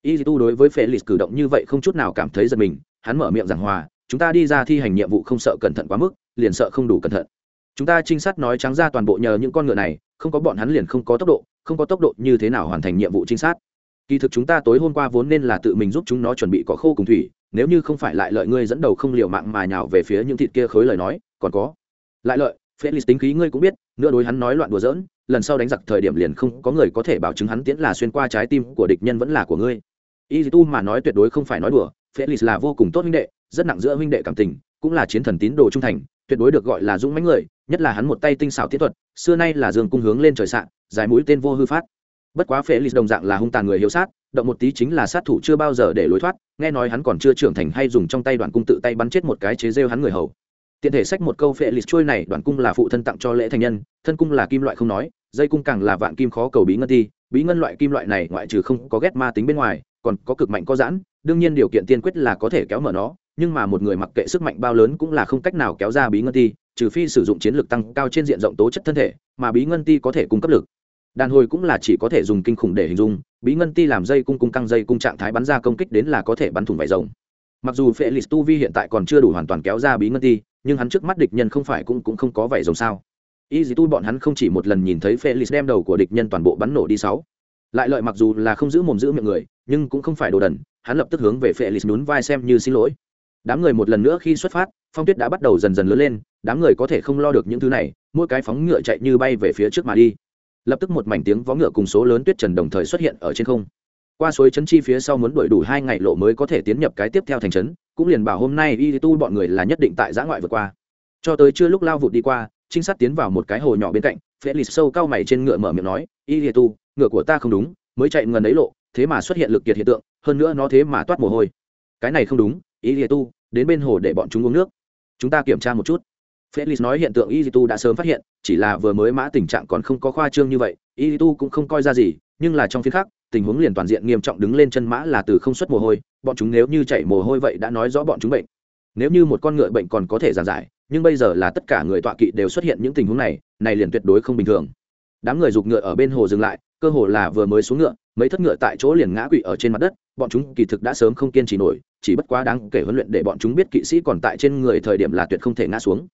Y tu đối với felix cử động như vậy không chút nào cảm thấy giật mình, hắn mở miệng giảng hòa chúng ta đi ra thi hành nhiệm vụ không sợ cẩn thận quá mức, liền sợ không đủ cẩn thận. Chúng ta trinh sát nói trắng ra toàn bộ nhờ những con ngựa này, không có bọn hắn liền không có tốc độ, không có tốc độ như thế nào hoàn thành nhiệm vụ trinh sát. Kỳ thực chúng ta tối hôm qua vốn nên là tự mình giúp chúng nó chuẩn bị có khô cùng thủy, nếu như không phải lại lợi ngươi dẫn đầu không liều mạng mà nhào về phía những thịt kia khối lời nói, còn có. Lại lợi, felix tính khí ngươi cũng biết, nữa đối hắn nói loạn đùa giỡn, lần sau đánh giặc thời điểm liền không có người có thể bảo chứng hắn tiễn là xuyên qua trái tim của địch nhân vẫn là của ngươi. Y tu mà nói tuyệt đối không phải nói đùa, felix là vô cùng tốt huynh đệ rất nặng giữa huynh đệ cảm tình, cũng là chiến thần tín đồ trung thành, tuyệt đối được gọi là dũng mãnh người, nhất là hắn một tay tinh xảo tiến thuật, xưa nay là dương cung hướng lên trời sạn dài mũi tên vô hư phát. Bất quá felix đồng dạng là hung tàn người hiếu sát, động một tí chính là sát thủ chưa bao giờ để lối thoát, nghe nói hắn còn chưa trưởng thành hay dùng trong tay đoạn cung tự tay bắn chết một cái chế rêu hắn người hầu. Tiện thể sách một câu phệ lịch trôi này, đoạn cung là phụ thân tặng cho lễ thành nhân, thân cung là kim loại không nói, dây cung càng là vạn kim khó cầu bí ngân ti, bí ngân loại kim loại này ngoại trừ không có ghét ma tính bên ngoài, còn có cực mạnh có giãn, đương nhiên điều kiện tiên quyết là có thể kéo mở nó nhưng mà một người mặc kệ sức mạnh bao lớn cũng là không cách nào kéo ra bí ngân ti, trừ phi sử dụng chiến lược tăng cao trên diện rộng tố chất thân thể, mà bí ngân ti có thể cung cấp lực. Đàn hồi cũng là chỉ có thể dùng kinh khủng để hình dung, bí ngân ti làm dây cung cung căng dây cung trạng thái bắn ra công kích đến là có thể bắn thủng vải rồng. Mặc dù felix tu vi hiện tại còn chưa đủ hoàn toàn kéo ra bí ngân ti, nhưng hắn trước mắt địch nhân không phải cũng cũng không có vảy rồng sao? Y dì tu bọn hắn không chỉ một lần nhìn thấy felix đem đầu của địch nhân toàn bộ bắn nổ đi sáu. Lại lợi mặc dù là không giữ mồm giữ miệng người, nhưng cũng không phải đồ đần, hắn lập tức hướng về felix nhún vai xem như xin lỗi đám người một lần nữa khi xuất phát, phong tuyết đã bắt đầu dần dần lớn lên, đám người có thể không lo được những thứ này, mỗi cái phóng ngựa chạy như bay về phía trước mà đi. Lập tức một mảnh tiếng vó ngựa cùng số lớn tuyết trần đồng thời xuất hiện ở trên không. Qua suối trấn chi phía sau muốn đuổi đủ hai ngày lộ mới có thể tiến nhập cái tiếp theo thành trấn, cũng liền bảo hôm nay y tu bọn người là nhất định tại giã ngoại vượt qua. Cho tới chưa lúc lao vụt đi qua, trinh sát tiến vào một cái hồ nhỏ bên cạnh phễ lì sâu cao mày trên ngựa mở miệng nói, y tu, ngựa của ta không đúng, mới chạy ngần ấy lộ, thế mà xuất hiện lực kiệt hiện tượng, hơn nữa nó thế mà toát mồ hôi. Cái này không đúng, y tu đến bên hồ để bọn chúng uống nước. Chúng ta kiểm tra một chút. Felix nói hiện tượng y đã sớm phát hiện, chỉ là vừa mới mã tình trạng còn không có khoa trương như vậy y cũng không coi ra gì, nhưng là trong phiên khác, tình huống liền toàn diện nghiêm trọng đứng lên chân mã là từ không xuất mồ hôi, bọn chúng nếu như chạy mồ hôi vậy đã nói rõ bọn chúng bệnh. Nếu như một con ngựa bệnh còn có thể giàn giải, nhưng bây giờ là tất cả người tọa kỵ đều xuất hiện những tình huống này này liền tuyệt đối không bình thường. Đám người giục ngựa ở bên hồ dừng lại, cơ hồ là vừa mới xuống ngựa mấy thất ngựa tại chỗ liền ngã quỵ ở trên mặt đất, bọn chúng kỳ thực đã sớm không kiên trì nổi, chỉ bất quá đáng kể huấn luyện để bọn chúng biết kỵ sĩ còn tại trên người thời điểm là tuyệt không thể ngã xuống.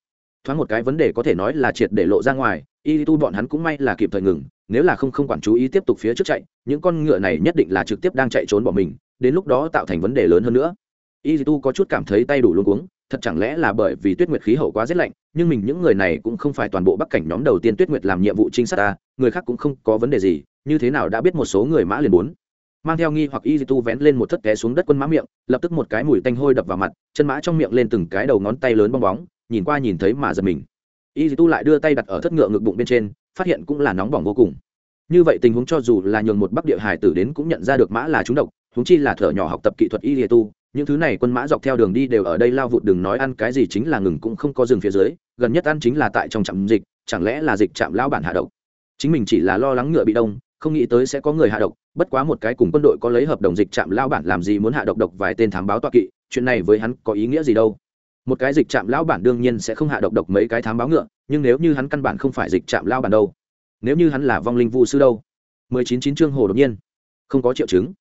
Thoáng một cái vấn đề có thể nói là triệt để lộ ra ngoài y tu bọn hắn cũng may là kịp thời ngừng, nếu là không không quản chú ý tiếp tục phía trước chạy, những con ngựa này nhất định là trực tiếp đang chạy trốn bỏ mình, đến lúc đó tạo thành vấn đề lớn hơn nữa. Y tu có chút cảm thấy tay đủ luôn cuống, thật chẳng lẽ là bởi vì tuyết nguyệt khí hậu quá rét lạnh, nhưng mình những người này cũng không phải toàn bộ bắc cảnh nhóm đầu tiên tuyết nguyệt làm nhiệm vụ trinh sát ta, người khác cũng không có vấn đề gì như thế nào đã biết một số người mã liền bốn. Mang theo nghi hoặc y tu vén lên một thất té xuống đất quân mã miệng, lập tức một cái mùi tanh hôi đập vào mặt, chân mã trong miệng lên từng cái đầu ngón tay lớn bong bóng, nhìn qua nhìn thấy mà giật mình. Y tu lại đưa tay đặt ở thất ngựa ngực bụng bên trên, phát hiện cũng là nóng bỏng vô cùng. Như vậy tình huống cho dù là nhường một bắc địa hải tử đến cũng nhận ra được mã là trúng độc chúng chi là thở nhỏ học tập kỹ thuật y tu, những thứ này quân mã dọc theo đường đi đều ở đây lao vụt đừng nói ăn cái gì chính là ngừng cũng không có rừng phía dưới, gần nhất ăn chính là tại trong trạm dịch, chẳng lẽ là dịch trạm lao bản hạ độc? Chính mình chỉ là lo lắng ngựa bị đông không nghĩ tới sẽ có người hạ độc, bất quá một cái cùng quân đội có lấy hợp đồng dịch trạm lao bản làm gì muốn hạ độc độc vài tên thám báo toa kỵ, chuyện này với hắn có ý nghĩa gì đâu. Một cái dịch trạm lão bản đương nhiên sẽ không hạ độc độc mấy cái thám báo ngựa, nhưng nếu như hắn căn bản không phải dịch trạm lao bản đâu, nếu như hắn là vong linh vu sư đâu, mười chín chín chương hồ đột nhiên, không có triệu chứng.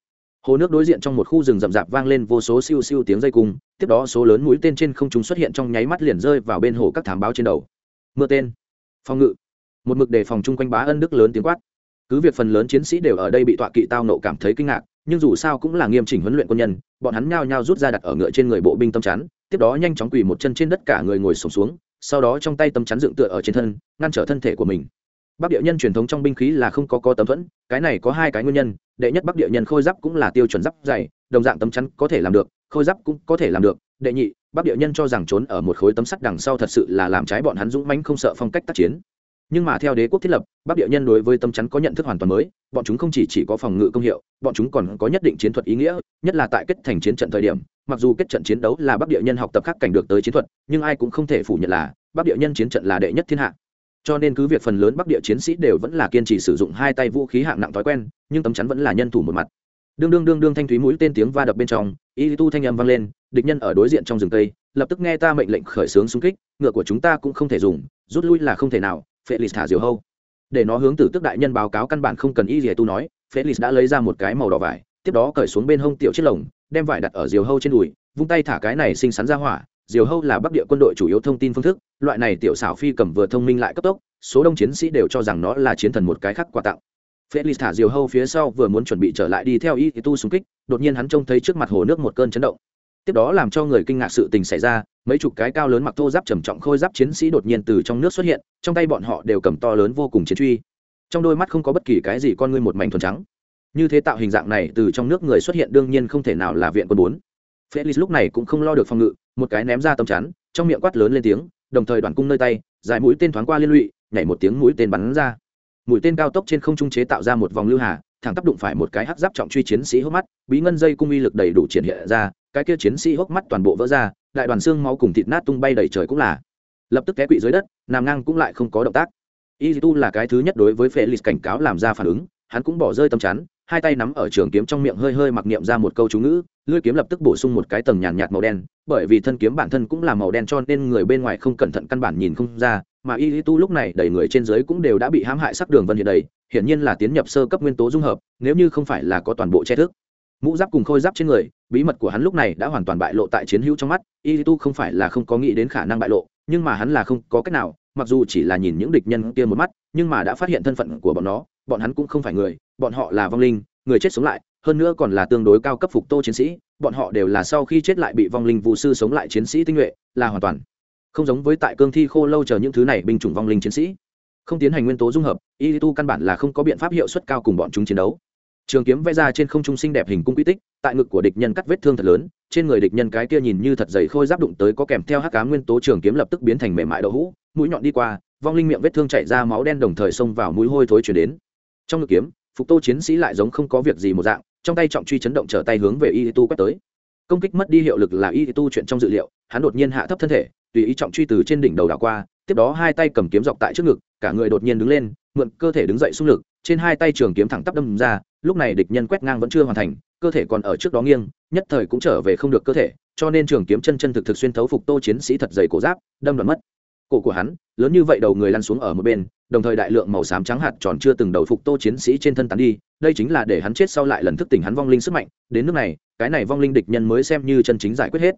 Hồ nước đối diện trong một khu rừng rậm rạp vang lên vô số siêu siêu tiếng dây cung, tiếp đó số lớn mũi tên trên không chúng xuất hiện trong nháy mắt liền rơi vào bên hồ các thám báo trên đầu. Mưa tên, phòng ngự, một mực đề phòng chung quanh bá ân đức lớn tiếng quát cứ việc phần lớn chiến sĩ đều ở đây bị tọa kỵ tao nộ cảm thấy kinh ngạc nhưng dù sao cũng là nghiêm chỉnh huấn luyện quân nhân bọn hắn nhao nhao rút ra đặt ở ngựa trên người bộ binh tâm chắn tiếp đó nhanh chóng quỳ một chân trên đất cả người ngồi sổm xuống, xuống sau đó trong tay tâm chắn dựng tựa ở trên thân ngăn trở thân thể của mình. Bắc địa nhân truyền thống trong binh khí là không có có tấm thuẫn cái này có hai cái nguyên nhân đệ nhất bắc địa nhân khôi giáp cũng là tiêu chuẩn giáp dày đồng dạng tấm chắn có thể làm được khôi giáp cũng có thể làm được. Đệ nhị bắc địa nhân cho rằng trốn ở một khối tấm sắt đằng sau thật sự là làm trái bọn hắn dũng mãnh không sợ phong cách tác chiến nhưng mà theo đế quốc thiết lập bắc địa nhân đối với tâm chắn có nhận thức hoàn toàn mới bọn chúng không chỉ, chỉ có phòng ngự công hiệu bọn chúng còn có nhất định chiến thuật ý nghĩa nhất là tại kết thành chiến trận thời điểm mặc dù kết trận chiến đấu là bắc địa nhân học tập khắc cảnh được tới chiến thuật nhưng ai cũng không thể phủ nhận là bắc địa nhân chiến trận là đệ nhất thiên hạ. Cho nên cứ việc phần lớn bắc địa chiến sĩ đều vẫn là kiên trì sử dụng hai tay vũ khí hạng nặng thói quen nhưng tấm chắn vẫn là nhân thủ một mặt. Đương đương đương đương thanh thúy mũi tên tiếng va đập bên trong y tu thanh âm vang lên địch nhân ở đối diện trong rừng tây lập tức nghe ta mệnh lệnh khởi xướng xung kích ngựa của chúng ta cũng không thể dùng rút lui là không thể nào felix thả diều hâu. Để nó hướng từ tức đại nhân báo cáo căn bản không cần y tu nói, felix đã lấy ra một cái màu đỏ vải, tiếp đó cởi xuống bên hông tiểu chiếc lồng, đem vải đặt ở diều hâu trên đùi, vung tay thả cái này xinh xắn ra hỏa. Diều hâu là bắc địa quân đội chủ yếu thông tin phương thức, loại này tiểu xảo phi cầm vừa thông minh lại cấp tốc, số đông chiến sĩ đều cho rằng nó là chiến thần một cái khác quà tặng. Felix thả diều hâu phía sau vừa muốn chuẩn bị trở lại đi theo y tu xung kích, đột nhiên hắn trông thấy trước mặt hồ nước một cơn chấn động tiếp đó làm cho người kinh ngạc sự tình xảy ra, mấy chục cái cao lớn mặc thô giáp trầm trọng khôi giáp chiến sĩ đột nhiên từ trong nước xuất hiện, trong tay bọn họ đều cầm to lớn vô cùng chiến truy. Trong đôi mắt không có bất kỳ cái gì con ngươi một mảnh thuần trắng. Như thế tạo hình dạng này từ trong nước người xuất hiện đương nhiên không thể nào là viện quân bốn. Felix lúc này cũng không lo được phòng ngự, một cái ném ra tầm chắn, trong miệng quát lớn lên tiếng, đồng thời đoàn cung nơi tay, dài mũi tên thoáng qua liên lụy, nhảy một tiếng mũi tên bắn ra. Mũi tên cao tốc trên không trung chế tạo ra một vòng lưu hà, thẳng tắp đụng phải một cái hắc giáp trọng truy chiến sĩ hốc mắt, bí ngân dây cung uy lực đầy đủ triển hiện ra cái kia chiến sĩ hốc mắt toàn bộ vỡ ra đại đoàn xương máu cùng thịt nát tung bay đầy trời cũng là. Lập tức té quỵ dưới đất nằm ngang cũng lại không có động tác. Y tu là cái thứ nhất đối với felix cảnh cáo làm ra phản ứng hắn cũng bỏ rơi tầm chắn hai tay nắm ở trường kiếm trong miệng hơi hơi mặc niệm ra một câu chú ngữ lưỡi kiếm lập tức bổ sung một cái tầng nhàn nhạt, nhạt màu đen bởi vì thân kiếm bản thân cũng là màu đen cho nên người bên ngoài không cẩn thận căn bản nhìn không ra mà y tu lúc này đầy người trên dưới cũng đều đã bị hãm hại sắc đường vân hiện đầy hiển nhiên là tiến nhập sơ cấp nguyên tố dung hợp nếu như không phải là có toàn bộ che thức mũ giáp cùng khôi giáp trên người, bí mật của hắn lúc này đã hoàn toàn bại lộ tại chiến hữu trong mắt y tu không phải là không có nghĩ đến khả năng bại lộ, nhưng mà hắn là không có cách nào, mặc dù chỉ là nhìn những địch nhân kia một mắt, nhưng mà đã phát hiện thân phận của bọn nó, bọn hắn cũng không phải người, bọn họ là vong linh, người chết sống lại, hơn nữa còn là tương đối cao cấp phục tô chiến sĩ, bọn họ đều là sau khi chết lại bị vong linh vụ sư sống lại chiến sĩ tinh nhuệ, là hoàn toàn không giống với tại cương thi khô lâu chờ những thứ này binh chủng vong linh chiến sĩ. Không tiến hành nguyên tố dung hợp y tu căn bản là không có biện pháp hiệu suất cao cùng bọn chúng chiến đấu trường kiếm vẽ ra trên không trung xinh đẹp hình cung quy tích, tại ngực của địch nhân cắt vết thương thật lớn, trên người địch nhân cái kia nhìn như thật dày khôi giáp đụng tới có kèm theo hắc cá nguyên tố trường kiếm lập tức biến thành mềm mại đậu hũ, mũi nhọn đi qua, vong linh miệng vết thương chảy ra máu đen đồng thời xông vào mũi hôi thối chuyển đến. Trong ngực kiếm, phục tô chiến sĩ lại giống không có việc gì một dạng, trong tay trọng truy chấn động trở tay hướng về y tu quét tới. Công kích mất đi hiệu lực là y tu chuyện trong dự liệu, hắn đột nhiên hạ thấp thân thể, tùy ý trọng truy từ trên đỉnh đầu đảo qua, tiếp đó hai tay cầm kiếm dọc tại trước ngực, cả người đột nhiên đứng lên, mượn cơ thể đứng dậy xung lực, trên hai tay trường kiếm thẳng tắp đâm ra lúc này địch nhân quét ngang vẫn chưa hoàn thành, cơ thể còn ở trước đó nghiêng, nhất thời cũng trở về không được cơ thể, cho nên trường kiếm chân chân thực thực xuyên thấu phục tô chiến sĩ thật dày cổ giáp, đâm đoạn mất. Cổ của hắn, lớn như vậy đầu người lăn xuống ở một bên, đồng thời đại lượng màu xám trắng hạt tròn chưa từng đầu phục tô chiến sĩ trên thân tán đi, đây chính là để hắn chết sau lại lần thức tỉnh hắn vong linh sức mạnh. Đến nước này, cái này vong linh địch nhân mới xem như chân chính giải quyết hết.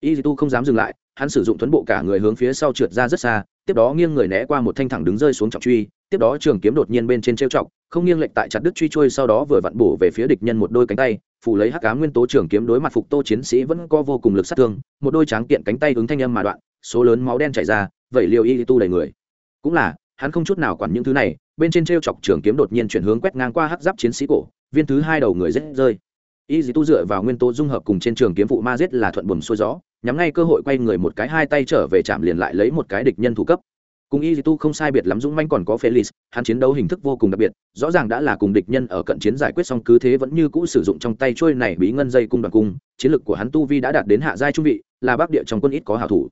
Y tu không dám dừng lại, hắn sử dụng thuấn bộ cả người hướng phía sau trượt ra rất xa, tiếp đó nghiêng người né qua một thanh thẳng đứng rơi xuống trọng truy, tiếp đó trường kiếm đột nhiên bên trên trêu chọc không nghiêng lệch tại chặt đứt truy trôi sau đó vừa vặn bổ về phía địch nhân một đôi cánh tay, phủ lấy hắc cá nguyên tố trường kiếm đối mặt phục tô chiến sĩ vẫn có vô cùng lực sát thương, một đôi tráng kiện cánh tay ứng thanh âm mà đoạn, số lớn máu đen chảy ra, vậy liều y tu đầy người. Cũng là, hắn không chút nào quản những thứ này, bên trên t r e o chọc trường kiếm đột nhiên chuyển hướng quét ngang qua hắc giáp chiến sĩ cổ, viên thứ hai đầu người rết rơi. Y dì tu dựa vào nguyên tố dung hợp cùng trên trường kiếm phụ ma rết là thuận buồm xuôi gió, nhắm ngay cơ hội quay người một cái hai tay trở về chạm liền lại lấy một cái địch nhân thủ cấp cùng y tu không sai biệt lắm, dũng manh còn có felix, hắn chiến đấu hình thức vô cùng đặc biệt, rõ ràng đã là cùng địch nhân ở cận chiến giải quyết xong cứ thế vẫn như cũ sử dụng trong tay trôi này bí ngân dây cung đoàn cung, chiến lực của hắn tu vi đã đạt đến hạ giai trung vị, là bắc địa trong quân ít có hảo thủ.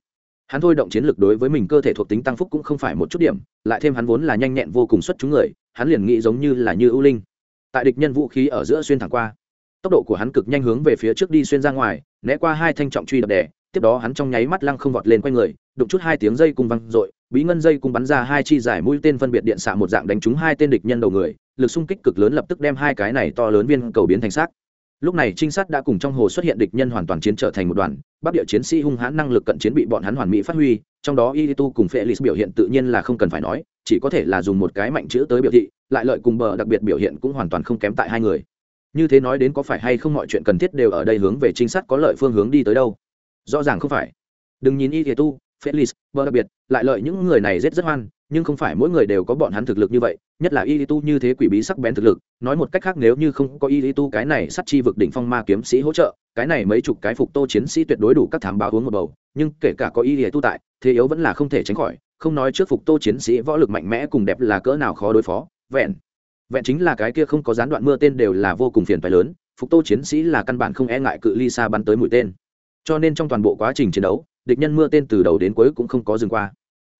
Hắn thôi động chiến lược đối với mình cơ thể thuộc tính tăng phúc cũng không phải một chút điểm, lại thêm hắn vốn là nhanh nhẹn vô cùng xuất chúng người, hắn liền nghĩ giống như là như ưu linh. Tại địch nhân vũ khí ở giữa xuyên thẳng qua, tốc độ của hắn cực nhanh hướng về phía trước đi xuyên ra ngoài, né qua hai thanh trọng truy đập đè, tiếp đó hắn trong nháy mắt lăng không vọt lên quanh người, đụng chút hai tiếng dây cung văng r bí ngân dây cung bắn ra hai chi giải mũi tên phân biệt điện xạ một dạng đánh trúng hai tên địch nhân đầu người, lực xung kích cực lớn lập tức đem hai cái này to lớn viên cầu biến thành xác. Lúc này trinh sát đã cùng trong hồ xuất hiện địch nhân hoàn toàn chiến trở thành một đoàn, bắc địa chiến sĩ hung hãn năng lực cận chiến bị bọn hắn hoàn mỹ phát huy, trong đó y tu cùng felix biểu hiện tự nhiên là không cần phải nói, chỉ có thể là dùng một cái mạnh chữ tới biểu thị, lại lợi cùng bờ đặc biệt biểu hiện cũng hoàn toàn không kém tại hai người. Như thế nói đến có phải hay không mọi chuyện cần thiết đều ở đây hướng về trinh sát có lợi phương hướng đi tới đâu? Rõ ràng không phải. Đừng nhìn y tu felix, bờ đặc biệt, lại lợi những người này rất rất hoan, nhưng không phải mỗi người đều có bọn hắn thực lực như vậy, nhất là y tu như thế quỷ bí sắc bén thực lực, nói một cách khác nếu như không có y tu cái này sắt chi vực đỉnh phong ma kiếm sĩ hỗ trợ, cái này mấy chục cái phục tô chiến sĩ tuyệt đối đủ các thám báo uống một bầu, nhưng kể cả có y tu tại, thế yếu vẫn là không thể tránh khỏi, không nói trước phục tô chiến sĩ võ lực mạnh mẽ cùng đẹp là cỡ nào khó đối phó, vẹn vẹn chính là cái kia không có gián đoạn mưa tên đều là vô cùng phiền phải lớn, phục tô chiến sĩ là căn bản không e ngại cự ly xa bắn tới mũi tên. Cho nên trong toàn bộ quá trình chiến đấu địch nhân mưa tên từ đầu đến cuối cũng không có dừng qua.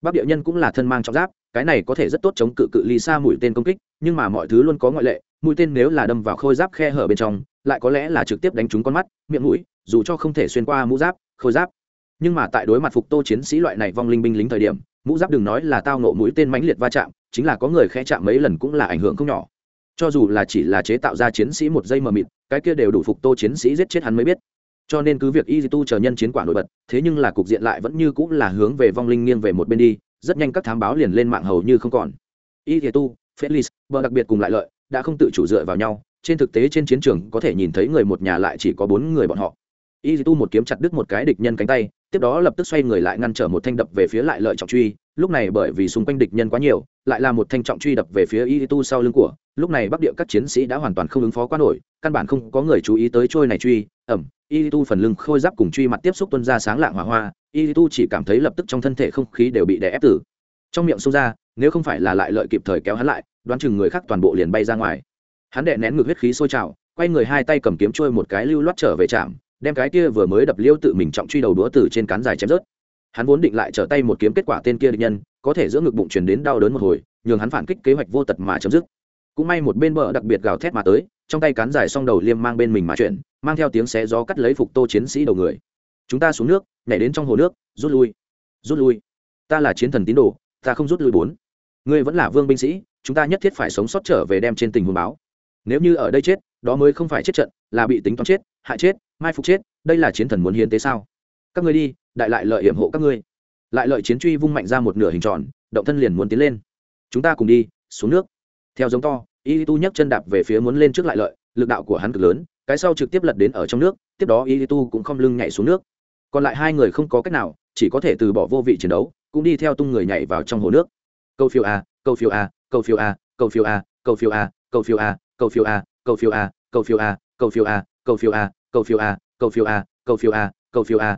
Bắc địa nhân cũng là thân mang trọng giáp, cái này có thể rất tốt chống cự cự ly xa mũi tên công kích, nhưng mà mọi thứ luôn có ngoại lệ, mũi tên nếu là đâm vào khôi giáp khe hở bên trong, lại có lẽ là trực tiếp đánh trúng con mắt, miệng mũi, dù cho không thể xuyên qua mũ giáp, khôi giáp. Nhưng mà tại đối mặt phục tô chiến sĩ loại này vong linh binh lính thời điểm, mũ giáp đừng nói là tao nộ mũi tên mãnh liệt va chạm, chính là có người khẽ chạm mấy lần cũng là ảnh hưởng không nhỏ. Cho dù là chỉ là chế tạo ra chiến sĩ một giây mờ mịt, cái kia đều đủ phục tô chiến sĩ giết chết hắn mới biết cho nên cứ việc y tu chờ nhân chiến quả nổi bật, thế nhưng là cục diện lại vẫn như cũng là hướng về vong linh nghiêng về một bên đi, rất nhanh các thám báo liền lên mạng hầu như không còn. Y tu felix bờ đặc biệt cùng lại lợi, đã không tự chủ dựa vào nhau, trên thực tế trên chiến trường có thể nhìn thấy người một nhà lại chỉ có bốn người bọn họ. Y tu một kiếm chặt đứt một cái địch nhân cánh tay, tiếp đó lập tức xoay người lại ngăn trở một thanh đập về phía lại lợi trọng truy lúc này bởi vì xung quanh địch nhân quá nhiều, lại là một thanh trọng truy đập về phía y tu sau lưng của. Lúc này bắc địa các chiến sĩ đã hoàn toàn không ứng phó quá nổi, căn bản không có người chú ý tới trôi này truy. Ẩm y tu phần lưng khôi giáp cùng truy mặt tiếp xúc tuân ra sáng lạng hỏa hoa. Y tu chỉ cảm thấy lập tức trong thân thể không khí đều bị đè ép tử. Trong miệng xông ra, nếu không phải là lại lợi kịp thời kéo hắn lại, đoán chừng người khác toàn bộ liền bay ra ngoài. Hắn đệ nén ngược huyết khí sôi trào, quay người hai tay cầm kiếm trôi một cái lưu loát trở về trạm, đem cái kia vừa mới đập liêu tự mình trọng truy đầu đũa từ trên cán dài chém rớt hắn vốn định lại trở tay một kiếm kết quả tên kia địch nhân, có thể giữa ngực bụng truyền đến đau đớn một hồi, nhường hắn phản kích kế hoạch vô tật mà chấm dứt. Cũng may một bên bờ đặc biệt gào thét mà tới, trong tay cán dài song đầu liêm mang bên mình mà chuyển, mang theo tiếng xé gió cắt lấy phục tô chiến sĩ đầu người. Chúng ta xuống nước, nhảy đến trong hồ nước, rút lui. Rút lui. Ta là chiến thần tín đồ, ta không rút lui bốn. Ngươi vẫn là vương binh sĩ, chúng ta nhất thiết phải sống sót trở về đem trên tình huống báo. Nếu như ở đây chết, đó mới không phải chết trận, là bị tính toán chết, hại chết, mai phục chết, đây là chiến thần muốn hiến tế sao? Các ngươi đi đại lại lợi hiểm hộ các ngươi lại lợi chiến truy vung mạnh ra một nửa hình tròn động thân liền muốn tiến lên chúng ta cùng đi xuống nước theo giống to y tu nhấc chân đạp về phía muốn lên trước lại lợi lực đạo của hắn cực lớn cái sau trực tiếp lật đến ở trong nước tiếp đó y tu cũng không lưng nhảy xuống nước còn lại hai người không có cách nào chỉ có thể từ bỏ vô vị chiến đấu cũng đi theo tung người nhảy vào trong hồ nước câu phiêu a câu phiêu a câu phiêu a câu phiêu a câu phiêu a câu phiêu a câu phiêu a câu phiêu a câu phiêu a câu phiêu a câu phiêu a câu phiêu a câu phiêu a câu phiêu a câu phiêu a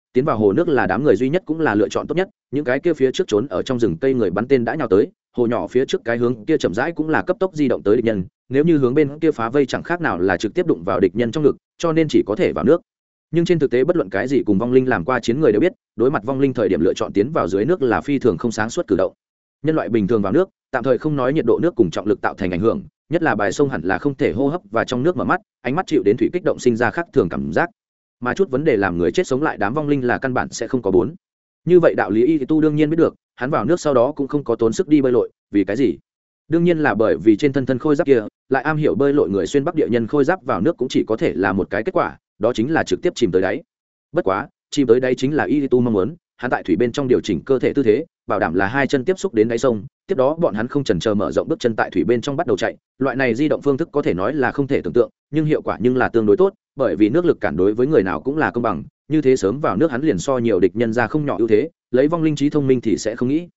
tiến vào hồ nước là đám người duy nhất cũng là lựa chọn tốt nhất, những cái kia phía trước trốn ở trong rừng cây người bắn tên đã nhào tới, hồ nhỏ phía trước cái hướng kia chậm rãi cũng là cấp tốc di động tới địch nhân, nếu như hướng bên kia phá vây chẳng khác nào là trực tiếp đụng vào địch nhân trong ngực, cho nên chỉ có thể vào nước. Nhưng trên thực tế bất luận cái gì cùng vong linh làm qua chiến người đều biết, đối mặt vong linh thời điểm lựa chọn tiến vào dưới nước là phi thường không sáng suốt cử động. Nhân loại bình thường vào nước, tạm thời không nói nhiệt độ nước cùng trọng lực tạo thành ảnh hưởng, nhất là bài sông hẳn là không thể hô hấp và trong nước mở mắt, ánh mắt chịu đến thủy kích động sinh ra khác thường cảm giác mà chút vấn đề làm người chết sống lại đám vong linh là căn bản sẽ không có bốn. Như vậy đạo lý y tu đương nhiên biết được, hắn vào nước sau đó cũng không có tốn sức đi bơi lội, vì cái gì? Đương nhiên là bởi vì trên thân thân khôi giáp kia, lại am hiểu bơi lội người xuyên bắc địa nhân khôi giáp vào nước cũng chỉ có thể là một cái kết quả, đó chính là trực tiếp chìm tới đáy. Bất quá, chìm tới đáy chính là y tu mong muốn, hắn tại thủy bên trong điều chỉnh cơ thể tư thế, bảo đảm là hai chân tiếp xúc đến đáy sông, tiếp đó bọn hắn không chần chờ mở rộng bước chân tại thủy bên trong bắt đầu chạy, loại này di động phương thức có thể nói là không thể tưởng tượng, nhưng hiệu quả nhưng là tương đối tốt bởi vì nước lực cản đối với người nào cũng là công bằng, như thế sớm vào nước hắn liền so nhiều địch nhân ra không nhỏ ưu thế, lấy vong linh trí thông minh thì sẽ không nghĩ.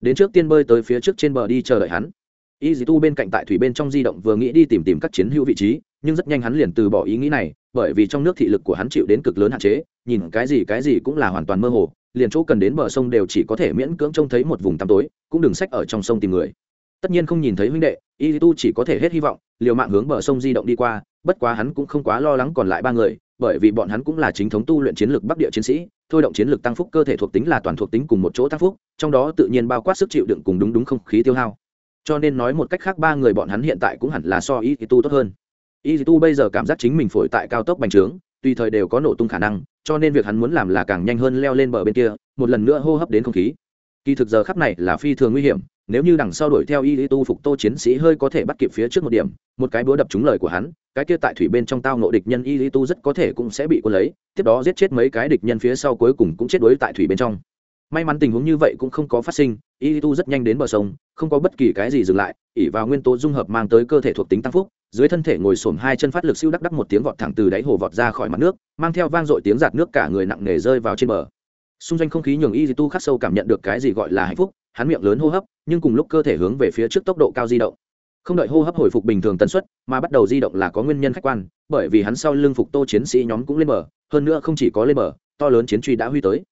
Đến trước tiên bơi tới phía trước trên bờ đi chờ đợi hắn. Y dì tu bên cạnh tại thủy bên trong di động vừa nghĩ đi tìm tìm các chiến hữu vị trí, nhưng rất nhanh hắn liền từ bỏ ý nghĩ này, bởi vì trong nước thị lực của hắn chịu đến cực lớn hạn chế, nhìn cái gì cái gì cũng là hoàn toàn mơ hồ, liền chỗ cần đến bờ sông đều chỉ có thể miễn cưỡng trông thấy một vùng tăm tối, cũng đừng sách ở trong sông tìm người. Tất nhiên không nhìn thấy huynh đệ y tu chỉ có thể hết hy vọng, liều mạng hướng bờ sông di động đi qua bất quá hắn cũng không quá lo lắng còn lại ba người, bởi vì bọn hắn cũng là chính thống tu luyện chiến lược bắc địa chiến sĩ, thôi động chiến lược tăng phúc cơ thể thuộc tính là toàn thuộc tính cùng một chỗ tăng phúc, trong đó tự nhiên bao quát sức chịu đựng cùng đúng đúng không khí tiêu hao. Cho nên nói một cách khác ba người bọn hắn hiện tại cũng hẳn là so y tu tốt hơn. Y tu bây giờ cảm giác chính mình phổi tại cao tốc bành trướng, tùy thời đều có nổ tung khả năng, cho nên việc hắn muốn làm là càng nhanh hơn leo lên bờ bên kia, một lần nữa hô hấp đến không khí. Kỳ thực giờ khắp này là phi thường nguy hiểm nếu như đằng sau đuổi theo y tu phục tô chiến sĩ hơi có thể bắt kịp phía trước một điểm, một cái búa đập trúng lời của hắn, cái kia tại thủy bên trong tao nộ địch nhân y tu rất có thể cũng sẽ bị quân lấy, tiếp đó giết chết mấy cái địch nhân phía sau cuối cùng cũng chết đuối tại thủy bên trong. May mắn tình huống như vậy cũng không có phát sinh, y tu rất nhanh đến bờ sông, không có bất kỳ cái gì dừng lại ỉ vào nguyên tố dung hợp mang tới cơ thể thuộc tính tăng phúc, dưới thân thể ngồi xổm hai chân phát lực siêu đắc đắc một tiếng vọt thẳng từ đáy hồ vọt ra khỏi mặt nước, mang theo vang dội tiếng giạt nước cả người nặng nề rơi vào trên bờ. Xung quanh không khí nhường y tu khắc sâu cảm nhận được cái gì gọi là hạnh phúc hắn miệng lớn hô hấp, nhưng cùng lúc cơ thể hướng về phía trước tốc độ cao di động. Không đợi hô hấp hồi phục bình thường tần suất, mà bắt đầu di động là có nguyên nhân khách quan, bởi vì hắn sau lưng phục tô chiến sĩ nhóm cũng lên bờ, hơn nữa không chỉ có lên bờ, to lớn chiến truy đã huy tới.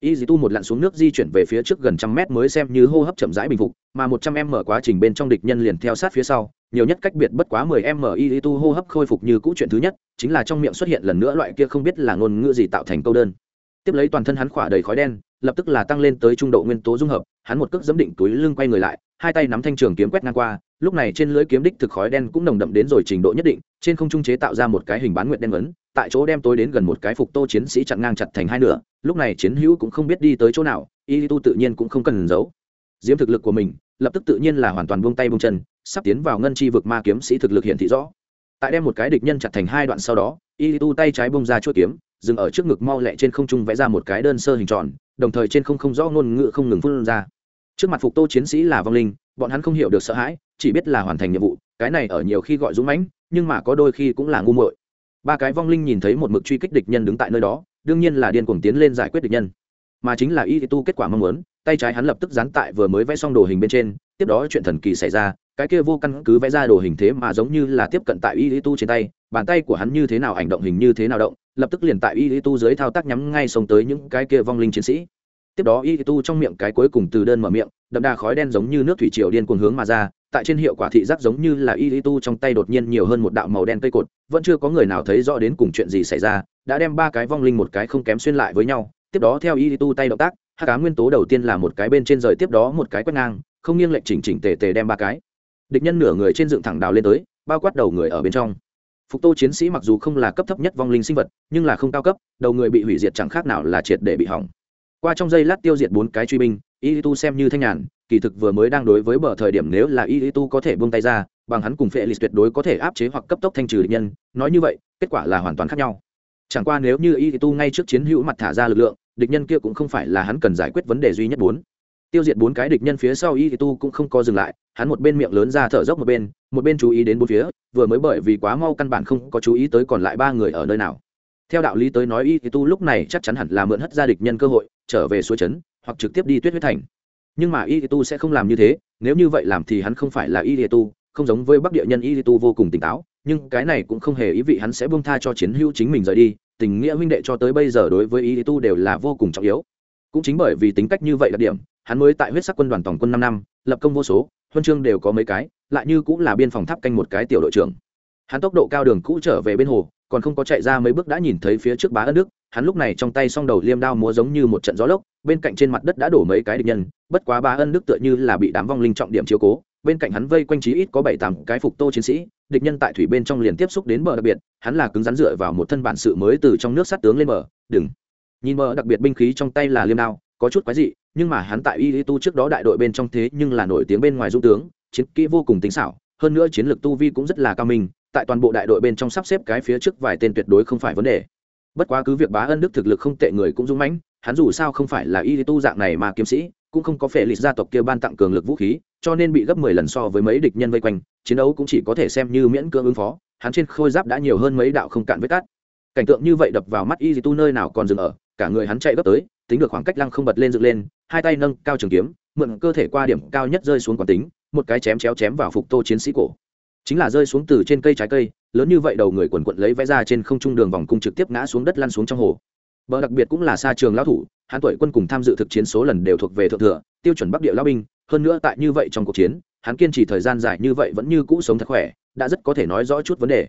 Y dì tu một lặn xuống nước di chuyển về phía trước gần trăm mét mới xem như hô hấp chậm rãi bình phục, mà một trăm em mở quá trình bên trong địch nhân liền theo sát phía sau, nhiều nhất cách biệt bất quá mười em mở y dì tu hô hấp khôi phục như cũ chuyện thứ nhất, chính là trong miệng xuất hiện lần nữa loại kia không biết là ngôn ngữ gì tạo thành câu đơn. Tiếp lấy toàn thân hắn khỏa đầy khói đen lập tức là tăng lên tới trung độ nguyên tố dung hợp, hắn một cước giẫm định túi lưng quay người lại, hai tay nắm thanh trường kiếm quét ngang qua, lúc này trên lưới kiếm đích thực khói đen cũng nồng đậm đến rồi trình độ nhất định, trên không trung chế tạo ra một cái hình bán nguyện đen ấn, tại chỗ đem tối đến gần một cái phục tô chiến sĩ chặn ngang chặt thành hai nửa, lúc này chiến hữu cũng không biết đi tới chỗ nào, y tu tự nhiên cũng không cần giấu. Diễm thực lực của mình, lập tức tự nhiên là hoàn toàn buông tay buông chân, sắp tiến vào ngân chi vực ma kiếm sĩ thực lực hiện thị rõ. Tại đem một cái địch nhân chặt thành hai đoạn sau đó, y tu tay trái bông ra chuỗi kiếm dừng ở trước ngực mau lẹ trên không trung vẽ ra một cái đơn sơ hình tròn, đồng thời trên không không rõ ngôn ngữ không ngừng phun ra. Trước mặt phục tô chiến sĩ là vong linh, bọn hắn không hiểu được sợ hãi, chỉ biết là hoàn thành nhiệm vụ, cái này ở nhiều khi gọi dũng mãnh, nhưng mà có đôi khi cũng là ngu muội. Ba cái vong linh nhìn thấy một mực truy kích địch nhân đứng tại nơi đó, đương nhiên là điên cuồng tiến lên giải quyết địch nhân. Mà chính là y tu kết quả mong muốn, tay trái hắn lập tức dán tại vừa mới vẽ xong đồ hình bên trên, tiếp đó chuyện thần kỳ xảy ra, cái kia vô căn cứ vẽ ra đồ hình thế mà giống như là tiếp cận tại y tu trên tay, bàn tay của hắn như thế nào ảnh động hình như thế nào động lập tức liền tại y tu dưới thao tác nhắm ngay xông tới những cái kia vong linh chiến sĩ. Tiếp đó y tu trong miệng cái cuối cùng từ đơn mở miệng, đậm đà khói đen giống như nước thủy triều điên cuồng hướng mà ra, tại trên hiệu quả thị giác giống như là y tu trong tay đột nhiên nhiều hơn một đạo màu đen cây cột, vẫn chưa có người nào thấy rõ đến cùng chuyện gì xảy ra, đã đem ba cái vong linh một cái không kém xuyên lại với nhau. Tiếp đó theo y tu tay động tác hát cá nguyên tố đầu tiên là một cái bên trên rời tiếp đó một cái quét ngang, không nghiêng lệch chỉnh chỉnh tề tề đem ba cái. Địch nhân nửa người trên dựng thẳng đào lên tới, bao quát đầu người ở bên trong phục tô chiến sĩ mặc dù không là cấp thấp nhất vong linh sinh vật, nhưng là không cao cấp, đầu người bị hủy diệt chẳng khác nào là triệt để bị hỏng. Qua trong giây lát tiêu diệt bốn cái truy binh y tu xem như thanh nhàn, kỳ thực vừa mới đang đối với bờ thời điểm nếu là y tu có thể buông tay ra, bằng hắn cùng phệ lịch tuyệt đối có thể áp chế hoặc cấp tốc thanh trừ địch nhân, nói như vậy, kết quả là hoàn toàn khác nhau. Chẳng qua nếu như y tu ngay trước chiến hữu mặt thả ra lực lượng, địch nhân kia cũng không phải là hắn cần giải quyết vấn đề duy nhất bốn tiêu diệt bốn cái địch nhân phía sau y tu cũng không có dừng lại, hắn một bên miệng lớn ra thở dốc một bên một bên chú ý đến bốn phía, vừa mới bởi vì quá mau căn bản không có chú ý tới còn lại ba người ở nơi nào. Theo đạo lý tới nói y tu lúc này chắc chắn hẳn là mượn hất ra địch nhân cơ hội, trở về suối trấn, hoặc trực tiếp đi tuyết huyết thành. Nhưng mà y tu sẽ không làm như thế, nếu như vậy làm thì hắn không phải là y tu, không giống với bắc địa nhân y tu vô cùng tỉnh táo, nhưng cái này cũng không hề ý vị hắn sẽ buông tha cho chiến hữu chính mình rời đi, tình nghĩa huynh đệ cho tới bây giờ đối với y tu đều là vô cùng trọng yếu. Cũng chính bởi vì tính cách như vậy đặc điểm hắn mới tại huyết sắc quân đoàn tổng quân năm năm, lập công vô số, huân chương đều có mấy cái, lại như cũng là biên phòng tháp canh một cái tiểu đội trưởng. Hắn tốc độ cao đường cũ trở về bên hồ, còn không có chạy ra mấy bước đã nhìn thấy phía trước bá ân đức, hắn lúc này trong tay song đầu liêm đao múa giống như một trận gió lốc, bên cạnh trên mặt đất đã đổ mấy cái địch nhân, bất quá bá ân đức tựa như là bị đám vong linh trọng điểm chiếu cố, bên cạnh hắn vây quanh chí ít có bảy tám cái phục tô chiến sĩ, địch nhân tại thủy bên trong liền tiếp xúc đến bờ đặc biệt, hắn là cứng rắn dựa vào một thân bản sự mới từ trong nước sát tướng lên bờ, đừng. Nhìn bờ đặc biệt binh khí trong tay là liêm đao có chút quái dị, nhưng mà hắn tại y tu trước đó đại đội bên trong thế nhưng là nổi tiếng bên ngoài dung tướng, chiến kỹ vô cùng tính xảo, hơn nữa chiến lược tu vi cũng rất là cao minh, tại toàn bộ đại đội bên trong sắp xếp cái phía trước vài tên tuyệt đối không phải vấn đề. Bất quá cứ việc bá ân đức thực lực không tệ người cũng dũng mãnh, hắn dù sao không phải là y tu dạng này mà kiếm sĩ, cũng không có phệ lịch gia tộc kia ban tặng cường lực vũ khí, cho nên bị gấp mười lần so với mấy địch nhân vây quanh, chiến đấu cũng chỉ có thể xem như miễn cưỡng ứng phó, hắn trên khôi giáp đã nhiều hơn mấy đạo không cạn vết cát cảnh tượng như vậy đập vào mắt y tu nơi nào còn dừng ở, cả người hắn chạy gấp tới tính được khoảng cách lăng không bật lên dựng lên, hai tay nâng cao trường kiếm, mượn cơ thể qua điểm cao nhất rơi xuống quán tính, một cái chém chéo chém vào phục tô chiến sĩ cổ. Chính là rơi xuống từ trên cây trái cây, lớn như vậy đầu người quần quận lấy vẽ ra trên không trung đường vòng cung trực tiếp ngã xuống đất lăn xuống trong hồ. Bờ đặc biệt cũng là xa trường lão thủ, hắn tuổi quân cùng tham dự thực chiến số lần đều thuộc về thượng thừa, tiêu chuẩn bắc địa lão binh, hơn nữa tại như vậy trong cuộc chiến, hắn kiên trì thời gian dài như vậy vẫn như cũ sống thật khỏe, đã rất có thể nói rõ chút vấn đề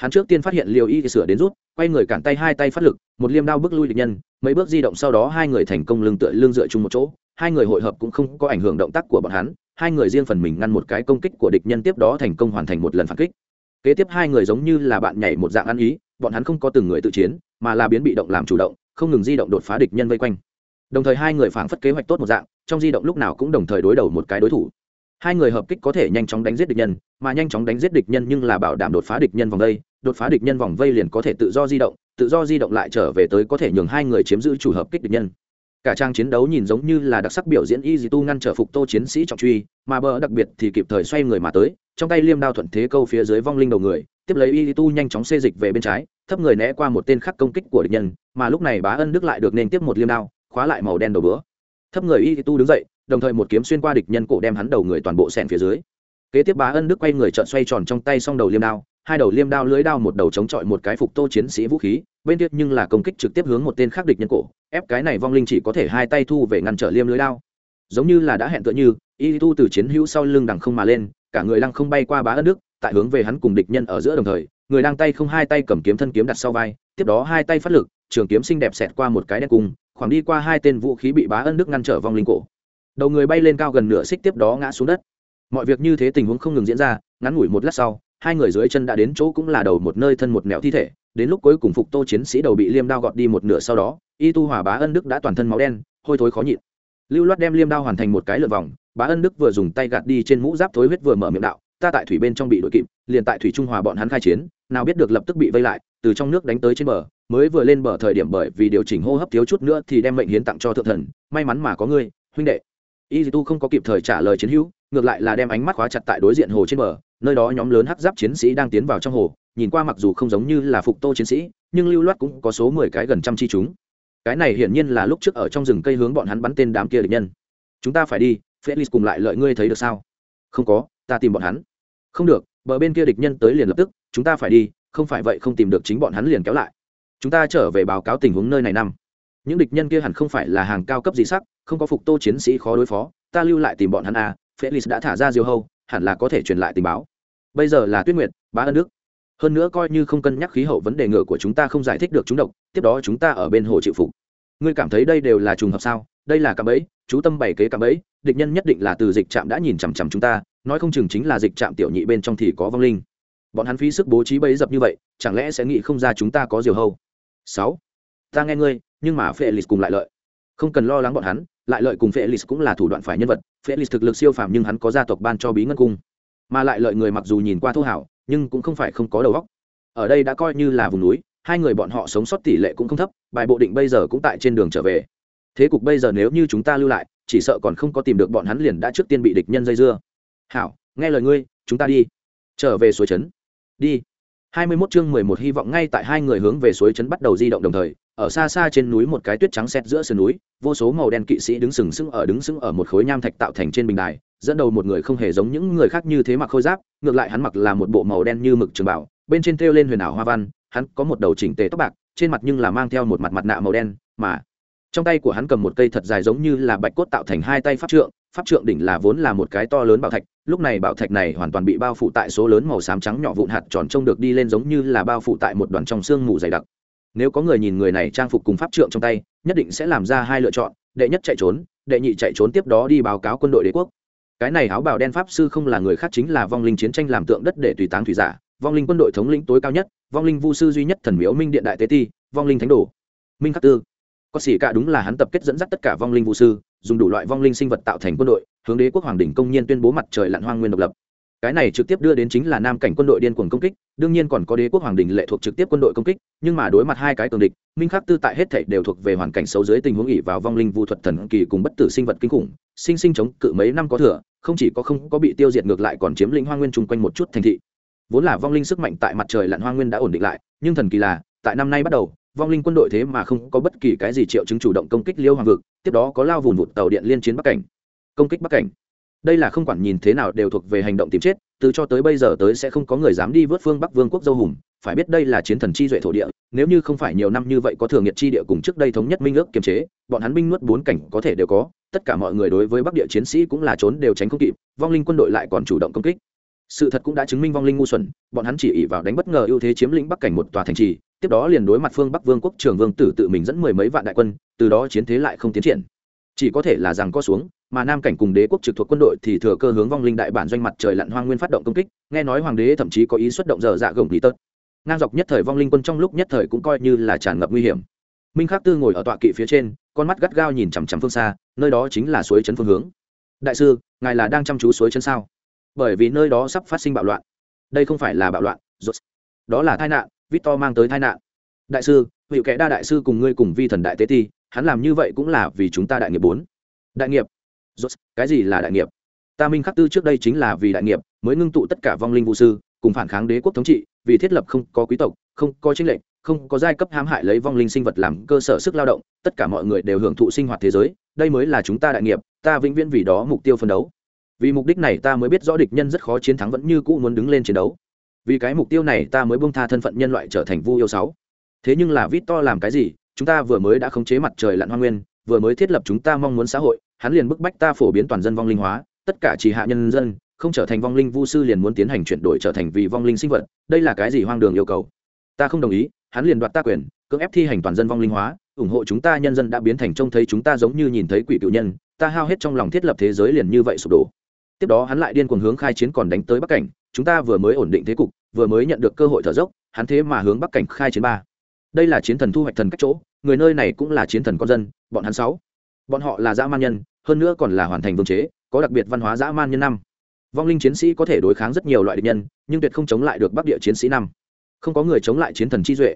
hắn trước tiên phát hiện liều y sửa đến rút, quay người cản tay hai tay phát lực, một liêm đao bước lui địch nhân, mấy bước di động sau đó hai người thành công lưng tựa lưng dựa chung một chỗ, hai người hội hợp cũng không có ảnh hưởng động tác của bọn hắn, hai người riêng phần mình ngăn một cái công kích của địch nhân tiếp đó thành công hoàn thành một lần phản kích kế tiếp hai người giống như là bạn nhảy một dạng ăn ý, bọn hắn không có từng người tự chiến, mà là biến bị động làm chủ động, không ngừng di động đột phá địch nhân vây quanh đồng thời hai người phảng phất kế hoạch tốt một dạng, trong di động lúc nào cũng đồng thời đối đầu một cái đối thủ hai người hợp kích có thể nhanh chóng đánh giết địch nhân, mà nhanh chóng đánh giết địch nhân nhưng là bảo đảm đột phá địch nhân vòng đây đột phá địch nhân vòng vây liền có thể tự do di động, tự do di động lại trở về tới có thể nhường hai người chiếm giữ chủ hợp kích địch nhân. Cả trang chiến đấu nhìn giống như là đặc sắc biểu diễn y dì tu ngăn trở phục tô chiến sĩ trọng truy, mà bờ đặc biệt thì kịp thời xoay người mà tới, trong tay liêm đao thuận thế câu phía dưới vong linh đầu người, tiếp lấy y dì tu nhanh chóng xê dịch về bên trái, thấp người né qua một tên khắc công kích của địch nhân, mà lúc này bá ân đức lại được nên tiếp một liêm đao, khóa lại màu đen đầu bữa. Thấp người y dì tu đứng dậy, đồng thời một kiếm xuyên qua địch nhân cổ đem hắn đầu người toàn bộ xẹn phía dưới. Kế tiếp bá ân đức quay người trợn xoay tròn trong tay xong đầu liêm đao hai đầu liêm đao lưới đao một đầu chống chọi một cái phục tô chiến sĩ vũ khí, bên tiết nhưng là công kích trực tiếp hướng một tên khắc địch nhân cổ, ép cái này vong linh chỉ có thể hai tay thu về ngăn trở liêm lưới đao. Giống như là đã hẹn tựa như, y tu từ chiến hữu sau lưng đằng không mà lên, cả người lăng không bay qua bá ân đức, tại hướng về hắn cùng địch nhân ở giữa đồng thời, người đang tay không hai tay cầm kiếm thân kiếm đặt sau vai, tiếp đó hai tay phát lực, trường kiếm xinh đẹp xẹt qua một cái đen cung, khoảng đi qua hai tên vũ khí bị bá ân đức ngăn trở vong linh cổ. Đầu người bay lên cao gần nửa xích tiếp đó ngã xuống đất. Mọi việc như thế tình huống không ngừng diễn ra, ngắn ngủi một lát sau hai người dưới chân đã đến chỗ cũng là đầu một nơi thân một mẹo thi thể, đến lúc cuối cùng phục tô chiến sĩ đầu bị liêm đao gọt đi một nửa sau đó, y tu hòa bá ân đức đã toàn thân máu đen, hôi thối khó nhịn. Lưu loát đem liêm đao hoàn thành một cái lượt vòng, bá ân đức vừa dùng tay gạt đi trên mũ giáp thối huyết vừa mở miệng đạo, ta tại thủy bên trong bị đội kịp, liền tại thủy trung hòa bọn hắn khai chiến, nào biết được lập tức bị vây lại, từ trong nước đánh tới trên bờ, mới vừa lên bờ thời điểm bởi vì điều chỉnh hô hấp thiếu chút nữa thì đem mệnh hiến tặng cho thượng thần, may mắn mà có ngươi, huynh đệ y tu không có kịp thời trả lời chiến hữu, ngược lại là đem ánh mắt khóa chặt tại đối diện hồ trên bờ, nơi đó nhóm lớn hắc giáp chiến sĩ đang tiến vào trong hồ, nhìn qua mặc dù không giống như là phục tô chiến sĩ, nhưng lưu loát cũng có số mười cái gần trăm chi chúng. Cái này hiển nhiên là lúc trước ở trong rừng cây hướng bọn hắn bắn tên đám kia địch nhân. Chúng ta phải đi, felix cùng lại lợi ngươi thấy được sao? Không có, ta tìm bọn hắn. Không được, bờ bên kia địch nhân tới liền lập tức, chúng ta phải đi, không phải vậy không tìm được chính bọn hắn liền kéo lại. Chúng ta trở về báo cáo tình huống nơi này năm những địch nhân kia hẳn không phải là hàng cao cấp gì sắc không có phục tô chiến sĩ khó đối phó, ta lưu lại tìm bọn hắn à felix đã thả ra diều hâu, hẳn là có thể truyền lại tình báo. Bây giờ là tuyết nguyệt, bá ân đức. Hơn nữa coi như không cân nhắc khí hậu vấn đề ngựa của chúng ta không giải thích được chúng độc, tiếp đó chúng ta ở bên hồ chịu phục. Ngươi cảm thấy đây đều là trùng hợp sao? Đây là cạm bẫy, chú tâm bày kế cạm bẫy, địch nhân nhất định là từ dịch trạm đã nhìn chằm chằm chúng ta, nói không chừng chính là dịch trạm tiểu nhị bên trong thì có vong linh. Bọn hắn phí sức bố trí bẫy dập như vậy, chẳng lẽ sẽ nghĩ không ra chúng ta có diều hâu? Sáu. Ta nghe ngươi, nhưng mà felix cùng lại lợi không cần lo lắng bọn hắn, lại lợi cùng felix cũng là thủ đoạn phải nhân vật. Felix thực lực siêu phàm nhưng hắn có gia tộc ban cho bí ngân cung. Mà lại lợi người mặc dù nhìn qua thô hảo, nhưng cũng không phải không có đầu óc. Ở đây đã coi như là vùng núi, hai người bọn họ sống sót tỷ lệ cũng không thấp, bài bộ định bây giờ cũng tại trên đường trở về. Thế cục bây giờ nếu như chúng ta lưu lại, chỉ sợ còn không có tìm được bọn hắn liền đã trước tiên bị địch nhân dây dưa. Hảo, nghe lời ngươi, chúng ta đi. Trở về suối trấn. Đi. Hai mươi 21 chương mười một, hy vọng ngay tại hai người hướng về suối trấn bắt đầu di động đồng thời ở xa xa trên núi một cái tuyết trắng xẹt giữa sườn núi, vô số màu đen kỵ sĩ đứng sừng sững ở đứng sững ở một khối nham thạch tạo thành trên bình đài, dẫn đầu một người không hề giống những người khác như thế mặc khôi giáp, ngược lại hắn mặc là một bộ màu đen như mực trường bảo, bên trên thêu lên huyền ảo hoa văn, hắn có một đầu chỉnh tề tóc bạc, trên mặt nhưng là mang theo một mặt mặt nạ màu đen, mà trong tay của hắn cầm một cây thật dài giống như là bạch cốt tạo thành hai tay pháp trượng pháp trượng đỉnh là vốn là một cái to lớn bảo thạch, lúc này bảo thạch này hoàn toàn bị bao phủ tại số lớn màu xám trắng nhỏ vụn hạt tròn trông được đi lên giống như là bao phủ tại một đoàn trong xương mù dày đặc nếu có người nhìn người này trang phục cùng pháp trượng trong tay, nhất định sẽ làm ra hai lựa chọn, đệ nhất chạy trốn, đệ nhị chạy trốn tiếp đó đi báo cáo quân đội đế quốc. Cái này áo bào đen pháp sư không là người khác chính là vong linh chiến tranh làm tượng đất để tùy táng thủy giả, vong linh quân đội thống lĩnh tối cao nhất, vong linh vu sư duy nhất thần miếu minh điện đại tế ti, vong linh thánh đồ. Minh khắc tư. Có xỉ cả đúng là hắn tập kết dẫn dắt tất cả vong linh vu sư, dùng đủ loại vong linh sinh vật tạo thành quân đội, hướng đế quốc hoàng đỉnh công nhiên tuyên bố mặt trời lặn hoang nguyên độc lập cái này trực tiếp đưa đến chính là nam cảnh quân đội điên cuồng công kích, đương nhiên còn có đế quốc hoàng đình lệ thuộc trực tiếp quân đội công kích, nhưng mà đối mặt hai cái cường địch, minh khắc tư tại hết thảy đều thuộc về hoàn cảnh xấu dưới tình huống ỉ vào vong linh vu thuật thần kỳ cùng bất tử sinh vật kinh khủng, sinh sinh chống cự mấy năm có thừa, không chỉ có không có bị tiêu diệt ngược lại còn chiếm lĩnh hoa nguyên chung quanh một chút thành thị. Vốn là vong linh sức mạnh tại mặt trời lặn hoa nguyên đã ổn định lại, nhưng thần kỳ là, tại năm nay bắt đầu, vong linh quân đội thế mà không có bất kỳ cái gì triệu chứng chủ động công kích liêu hoàng vực, tiếp đó có lao vùn vụt tàu điện liên chiến bắc cảnh. Công kích bắc cảnh đây là không quản nhìn thế nào đều thuộc về hành động tìm chết, từ cho tới bây giờ tới sẽ không có người dám đi vớt phương bắc vương quốc dâu hùng. Phải biết đây là chiến thần chi duệ thổ địa, nếu như không phải nhiều năm như vậy có thường nhiệt chi địa cùng trước đây thống nhất minh ước kiềm chế, bọn hắn binh nuốt bốn cảnh có thể đều có, tất cả mọi người đối với bắc địa chiến sĩ cũng là trốn đều tránh không kịp, vong linh quân đội lại còn chủ động công kích. Sự thật cũng đã chứng minh vong linh ngu xuẩn, bọn hắn chỉ ỉ vào đánh bất ngờ ưu thế chiếm lĩnh bắc cảnh một tòa thành trì, tiếp đó liền đối mặt phương bắc vương quốc trường vương tử tự mình dẫn mười mấy vạn đại quân, từ đó chiến thế lại không tiến triển chỉ có thể là rằng có xuống, mà nam cảnh cùng đế quốc trực thuộc quân đội thì thừa cơ hướng vong linh đại bản doanh mặt trời lặn hoang nguyên phát động công kích, nghe nói hoàng đế thậm chí có ý xuất động dở dạ gồng lý tớt. Ngang dọc nhất thời vong linh quân trong lúc nhất thời cũng coi như là tràn ngập nguy hiểm. Minh khắc tư ngồi ở tọa kỵ phía trên, con mắt gắt gao nhìn chằm chằm phương xa, nơi đó chính là suối chân phương hướng. Đại sư, ngài là đang chăm chú suối chân sao? Bởi vì nơi đó sắp phát sinh bạo loạn. Đây không phải là bạo loạn đó là tai nạn, victor mang tới tai nạn. Đại sư vị kẻ đa đại sư cùng ngươi cùng vi thần đại tế ti hắn làm như vậy cũng là vì chúng ta đại nghiệp bốn. Đại nghiệp? Rốt, cái gì là đại nghiệp? Ta minh khắc tư trước đây chính là vì đại nghiệp mới ngưng tụ tất cả vong linh vũ sư cùng phản kháng đế quốc thống trị vì thiết lập không có quý tộc không có chính lệnh không có giai cấp hãm hại lấy vong linh sinh vật làm cơ sở sức lao động tất cả mọi người đều hưởng thụ sinh hoạt thế giới đây mới là chúng ta đại nghiệp ta vĩnh viễn vì đó mục tiêu phân đấu. Vì mục đích này ta mới biết rõ địch nhân rất khó chiến thắng vẫn như cũ muốn đứng lên chiến đấu. Vì cái mục tiêu này ta mới bông tha thân phận nhân loại trở thành vu yêu sáu. Thế nhưng là vít to làm cái gì? Chúng ta vừa mới đã khống chế mặt trời lặn hoa nguyên, vừa mới thiết lập chúng ta mong muốn xã hội, hắn liền bức bách ta phổ biến toàn dân vong linh hóa, tất cả chỉ hạ nhân dân, không trở thành vong linh vu sư liền muốn tiến hành chuyển đổi trở thành vì vong linh sinh vật, đây là cái gì hoang đường yêu cầu? Ta không đồng ý, hắn liền đoạt ta quyền, cưỡng ép thi hành toàn dân vong linh hóa, ủng hộ chúng ta nhân dân đã biến thành trông thấy chúng ta giống như nhìn thấy quỷ cựu nhân, ta hao hết trong lòng thiết lập thế giới liền như vậy sụp đổ. Tiếp đó hắn lại điên cuồng hướng khai chiến còn đánh tới bắc cảnh, chúng ta vừa mới ổn định thế cục, vừa mới nhận được cơ hội thở dốc, hắn thế mà hướng bắc cảnh khai chiến ba. Đây là chiến thần thu hoạch thần cách chỗ người nơi này cũng là chiến thần con dân, bọn hắn sáu. Bọn họ là dã man nhân, hơn nữa còn là hoàn thành vương chế, có đặc biệt văn hóa dã man nhân năm. Vong linh chiến sĩ có thể đối kháng rất nhiều loại địch nhân, nhưng tuyệt không chống lại được bắc địa chiến sĩ năm. Không có người chống lại chiến thần chi duệ.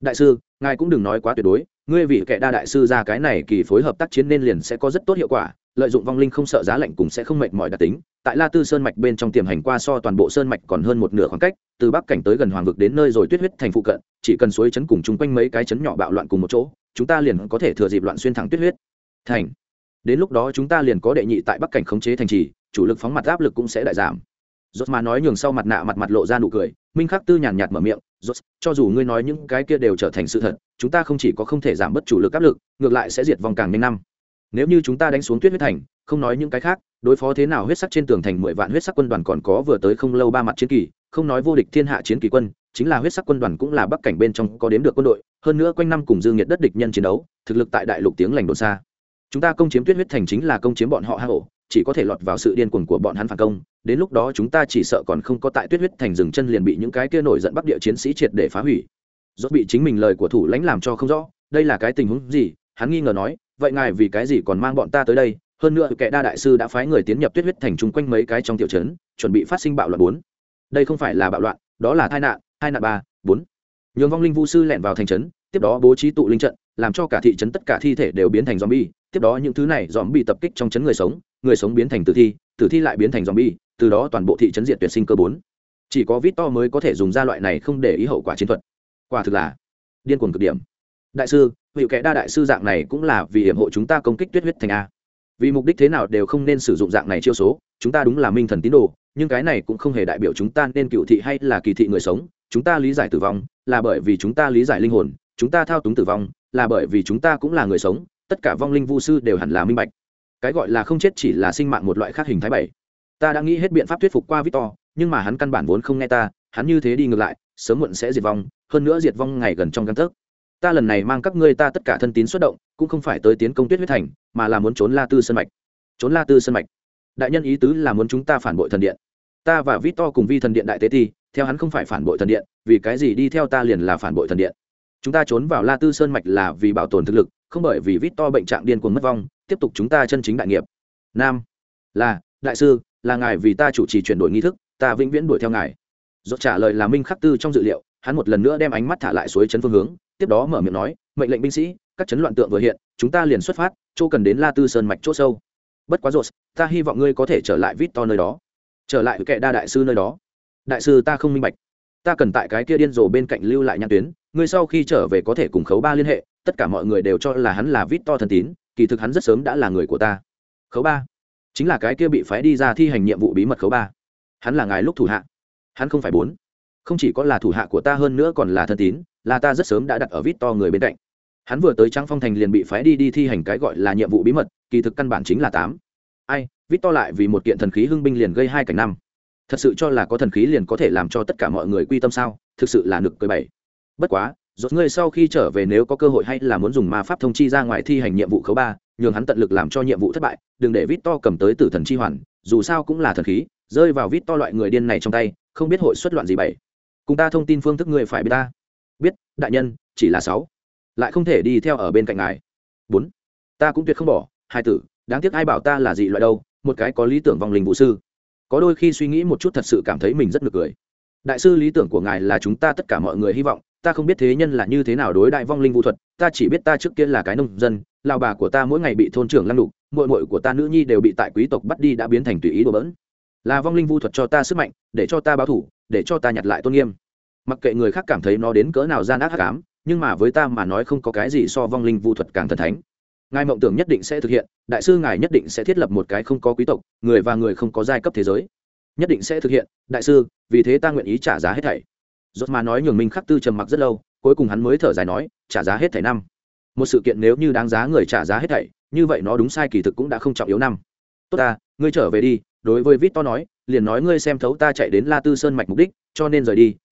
Đại sư, ngài cũng đừng nói quá tuyệt đối, ngươi vì kẻ đa đại sư ra cái này kỳ phối hợp tác chiến nên liền sẽ có rất tốt hiệu quả lợi dụng vong linh không sợ giá lạnh cũng sẽ không mệt mỏi đặc tính, tại la tư sơn mạch bên trong tiềm hành qua so toàn bộ sơn mạch còn hơn một nửa khoảng cách, từ bắc cảnh tới gần hoàng vực đến nơi rồi tuyết huyết thành phụ cận, chỉ cần suối chấn cùng chung quanh mấy cái chấn nhỏ bạo loạn cùng một chỗ, chúng ta liền có thể thừa dịp loạn xuyên thẳng tuyết huyết. Thành. Đến lúc đó chúng ta liền có đệ nhị tại bắc cảnh khống chế thành trì, chủ lực phóng mặt áp lực cũng sẽ đại giảm. Rốt mà nói nhường sau mặt nạ mặt mặt lộ ra nụ cười, minh khắc tư nhàn nhạt mở miệng, rốt, cho dù ngươi nói những cái kia đều trở thành sự thật, chúng ta không chỉ có không thể giảm bớt chủ lực áp lực, ngược lại sẽ diệt vòng càng nhanh năm nếu như chúng ta đánh xuống tuyết huyết thành, không nói những cái khác, đối phó thế nào huyết sắc trên tường thành mười vạn huyết sắc quân đoàn còn có vừa tới không lâu ba mặt chiến kỳ, không nói vô địch thiên hạ chiến kỳ quân, chính là huyết sắc quân đoàn cũng là bắc cảnh bên trong có đếm được quân đội, hơn nữa quanh năm cùng dương nhiệt đất địch nhân chiến đấu, thực lực tại đại lục tiếng lành đồn xa. Chúng ta công chiếm tuyết huyết thành chính là công chiếm bọn họ hạ hổ chỉ có thể lọt vào sự điên cuồng của bọn hắn phản công, đến lúc đó chúng ta chỉ sợ còn không có tại tuyết huyết thành dừng chân liền bị những cái kia nổi giận bắc địa chiến sĩ triệt để phá hủy. Rốt bị chính mình lời của thủ lãnh làm cho không rõ, đây là cái tình huống gì hắn nghi ngờ nói, vậy ngài vì cái gì còn mang bọn ta tới đây? Hơn nữa kẻ đa đại sư đã phái người tiến nhập tuyết huyết thành chung quanh mấy cái trong tiểu trấn, chuẩn bị phát sinh bạo loạn bốn. Đây không phải là bạo loạn, đó là tai nạn hai nạn ba, bốn. Nhường vong linh vu sư lẻn vào thành trấn, tiếp đó bố trí tụ linh trận, làm cho cả thị trấn tất cả thi thể đều biến thành zombie. Tiếp đó những thứ này zombie tập kích trong trấn người sống người sống biến thành tử thi tử thi lại biến thành zombie, từ đó toàn bộ thị trấn diệt tuyệt sinh cơ bốn. Chỉ có vít to mới có thể dùng ra loại này không để ý hậu quả chiến thuật. Quả thực là điên cuồng cực điểm đại sư vị kẻ đa đại sư dạng này cũng là vì hiểm hộ chúng ta công kích tuyết huyết thành a. Vì mục đích thế nào đều không nên sử dụng dạng này chiêu số, chúng ta đúng là minh thần tín đồ, nhưng cái này cũng không hề đại biểu chúng ta nên cựu thị hay là kỳ thị người sống, chúng ta lý giải tử vong là bởi vì chúng ta lý giải linh hồn, chúng ta thao túng tử vong là bởi vì chúng ta cũng là người sống, tất cả vong linh vu sư đều hẳn là minh bạch. Cái gọi là không chết chỉ là sinh mạng một loại khác hình thái bảy. Ta đã nghĩ hết biện pháp thuyết phục qua victor, nhưng mà hắn căn bản vốn không nghe ta, hắn như thế đi ngược lại, sớm muộn sẽ diệt vong, hơn nữa diệt vong ngày gần trong căn thức ta lần này mang các ngươi ta tất cả thân tín xuất động, cũng không phải tới tiến công tuyết huyết thành, mà là muốn trốn la tư sân mạch. Trốn la tư sân mạch. Đại nhân ý tứ là muốn chúng ta phản bội thần điện. Ta và vít to cùng vi thần điện đại tế ti, theo hắn không phải phản bội thần điện, vì cái gì đi theo ta liền là phản bội thần điện. Chúng ta trốn vào la tư sơn mạch là vì bảo tồn thực lực, không bởi vì vít to bệnh trạng điên cuồng mất vong, tiếp tục chúng ta chân chính đại nghiệp. Nam. Là, đại sư, là ngài vì ta chủ trì chuyển đổi nghi thức, ta vĩnh viễn đuổi theo ngài. Dốt trả lời là minh khắc tư trong dự liệu, hắn một lần nữa đem ánh mắt thả lại suối chấn phương hướng tiếp đó mở miệng nói, mệnh lệnh binh sĩ, các chấn loạn tượng vừa hiện, chúng ta liền xuất phát, chỗ cần đến la tư sơn mạch chỗ sâu. Bất quá rột ta hy vọng ngươi có thể trở lại vít to nơi đó. Trở lại kệ đa đại sư nơi đó. Đại sư ta không minh bạch. Ta cần tại cái kia điên rồ bên cạnh lưu lại nhãn tuyến, ngươi sau khi trở về có thể cùng khấu ba liên hệ, tất cả mọi người đều cho là hắn là vít to thần tín, kỳ thực hắn rất sớm đã là người của ta. Khấu ba. Chính là cái kia bị phái đi ra thi hành nhiệm vụ bí mật khấu ba. Hắn là ngài lúc thủ hạ. Hắn không phải bốn. Không chỉ có là thủ hạ của ta hơn nữa còn là thân tín là ta rất sớm đã đặt ở vít to người bên cạnh. Hắn vừa tới trang phong thành liền bị phái đi đi thi hành cái gọi là nhiệm vụ bí mật, kỳ thực căn bản chính là tám. Ai, vít to lại vì một kiện thần khí hưng binh liền gây hai cảnh năm. Thật sự cho là có thần khí liền có thể làm cho tất cả mọi người quy tâm sao? Thực sự là nực cười bảy bất quá, rốt ngươi sau khi trở về nếu có cơ hội hay là muốn dùng ma pháp thông chi ra ngoài thi hành nhiệm vụ khấu ba, nhường hắn tận lực làm cho nhiệm vụ thất bại, đừng để vít to cầm tới tử thần chi hoàn, dù sao cũng là thần khí, rơi vào vít to loại người điên này trong tay, không biết hội xuất loạn gì bảy cùng ta thông tin phương thức người phải biết ta biết, đại nhân, chỉ là sáu. Lại không thể đi theo ở bên cạnh ngài. Bốn. Ta cũng tuyệt không bỏ. Hai tử, đáng tiếc ai bảo ta là gì loại đâu, một cái có lý tưởng vong linh vũ sư. Có đôi khi suy nghĩ một chút thật sự cảm thấy mình rất ngược cười. Đại sư, lý tưởng của ngài là chúng ta tất cả mọi người hy vọng. Ta không biết thế nhân là như thế nào đối đại vong linh vũ thuật. Ta chỉ biết ta trước kia là cái nông dân lao bà của ta mỗi ngày bị thôn trưởng lăng đục, muội muội của ta nữ nhi đều bị tại quý tộc bắt đi đã biến thành tùy ý đồ bỡn. Là vong linh vũ thuật cho ta sức mạnh, để cho ta báo thủ, để cho ta nhặt lại tôn nghiêm mặc kệ người khác cảm thấy nó đến cỡ nào gian ác hắc ám, nhưng mà với ta mà nói không có cái gì so vong linh vu thuật càng thần thánh. Ngài mộng tưởng nhất định sẽ thực hiện, đại sư ngài nhất định sẽ thiết lập một cái không có quý tộc, người và người không có giai cấp thế giới. Nhất định sẽ thực hiện, đại sư, vì thế ta nguyện ý trả giá hết thảy. Rốt mà nói nhường minh khắc tư trầm mặc rất lâu, cuối cùng hắn mới thở dài nói, trả giá hết thảy năm. Một sự kiện nếu như đáng giá người trả giá hết thảy, như vậy nó đúng sai kỳ thực cũng đã không trọng yếu năm. Tốt ta, ngươi trở về đi, đối với vít to nói, liền nói ngươi xem thấu ta chạy đến la tư sơn mạch mục đích, cho nên rời đi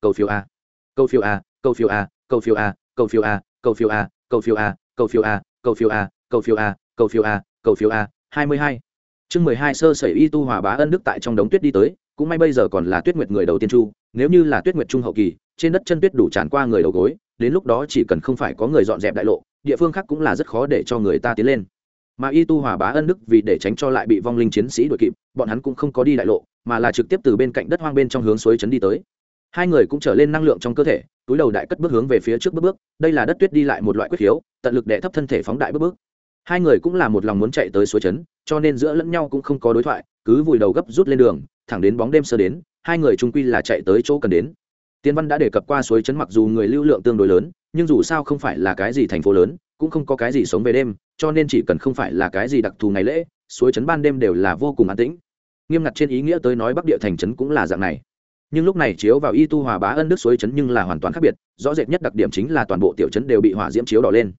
cầu phiếu a cầu phiếu a cầu phiếu a cầu phiếu a cầu phiếu a cầu phiếu a cầu phiếu a cầu phiếu a cầu phiếu a cầu phiếu a cầu phiếu a cầu phiếu a hai mươi hai chương mười hai sơ sẩy y tu hòa bá ân đức tại trong đống tuyết đi tới cũng may bây giờ còn là tuyết nguyệt người đầu tiên chu nếu như là tuyết nguyệt trung hậu kỳ trên đất chân tuyết đủ tràn qua người đầu gối đến lúc đó chỉ cần không phải có người dọn dẹp đại lộ địa phương khác cũng là rất khó để cho người ta tiến lên mà y tu hòa bá ân đức vì để tránh cho lại bị vong linh chiến sĩ đuổi kịp bọn hắn cũng không có đi đại lộ mà là trực tiếp từ bên cạnh đất hoang bên trong hướng suối trấn đi tới hai người cũng trở lên năng lượng trong cơ thể, túi đầu đại cất bước hướng về phía trước bước bước, đây là đất tuyết đi lại một loại quyết khiếu tận lực đệ thấp thân thể phóng đại bước bước. Hai người cũng là một lòng muốn chạy tới suối trấn, cho nên giữa lẫn nhau cũng không có đối thoại, cứ vùi đầu gấp rút lên đường, thẳng đến bóng đêm sơ đến, hai người trung quy là chạy tới chỗ cần đến. Tiên văn đã đề cập qua suối trấn mặc dù người lưu lượng tương đối lớn, nhưng dù sao không phải là cái gì thành phố lớn, cũng không có cái gì sống về đêm, cho nên chỉ cần không phải là cái gì đặc thù ngày lễ, suối trấn ban đêm đều là vô cùng an tĩnh. Nghiêm ngặt trên ý nghĩa tới nói bắc địa thành trấn cũng là dạng này nhưng lúc này chiếu vào y tu hòa bá ân đức suối trấn nhưng là hoàn toàn khác biệt, rõ rệt nhất đặc điểm chính là toàn bộ tiểu trấn đều bị hỏa diễm chiếu đỏ lên.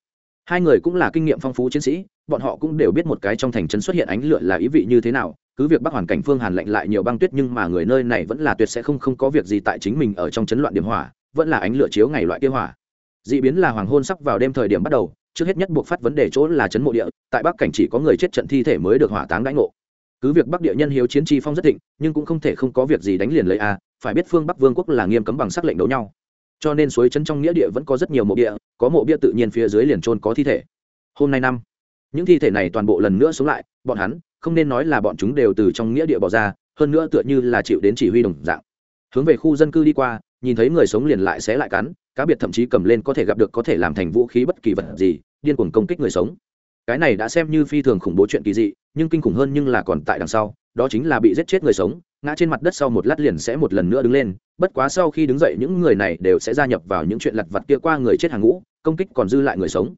Hai người cũng là kinh nghiệm phong phú chiến sĩ, bọn họ cũng đều biết một cái trong thành trấn xuất hiện ánh lửa là ý vị như thế nào, cứ việc bắc hoàn cảnh phương hàn lạnh lại nhiều băng tuyết nhưng mà người nơi này vẫn là tuyệt sẽ không không có việc gì tại chính mình ở trong trấn loạn điểm hỏa, vẫn là ánh lửa chiếu ngày loại kia hỏa. D ị biến là hoàng hôn sắp vào đêm thời điểm bắt đầu, trước hết nhất buộc phát vấn đề chỗ là trấn mộ địa, tại bắc cảnh chỉ có người chết trận thi thể mới được hỏa táng đãi ngộ cứ việc bắc địa nhân hiếu chiến chi phong rất thịnh, nhưng cũng không thể không có việc gì đánh liền lấy a, phải biết phương bắc vương quốc là nghiêm cấm bằng sắc lệnh đấu nhau. Cho nên suối chân trong nghĩa địa vẫn có rất nhiều mộ địa có mộ bia tự nhiên phía dưới liền trôn có thi thể. Hôm nay năm, những thi thể này toàn bộ lần nữa sống lại, bọn hắn, không nên nói là bọn chúng đều từ trong nghĩa địa bỏ ra, hơn nữa tựa như là chịu đến chỉ huy đồng dạng. Hướng về khu dân cư đi qua, nhìn thấy người sống liền lại sẽ lại cắn, cá biệt thậm chí cầm lên có thể gặp được có thể làm thành vũ khí bất kỳ vật gì, điên cuồng công kích người sống. Cái này đã xem như phi thường khủng bố chuyện kỳ dị nhưng kinh khủng hơn nhưng là còn tại đằng sau, đó chính là bị giết chết người sống, ngã trên mặt đất sau một lát liền sẽ một lần nữa đứng lên, bất quá sau khi đứng dậy những người này đều sẽ gia nhập vào những chuyện lặt vặt kia qua người chết hàng ngũ, công kích còn dư lại người sống.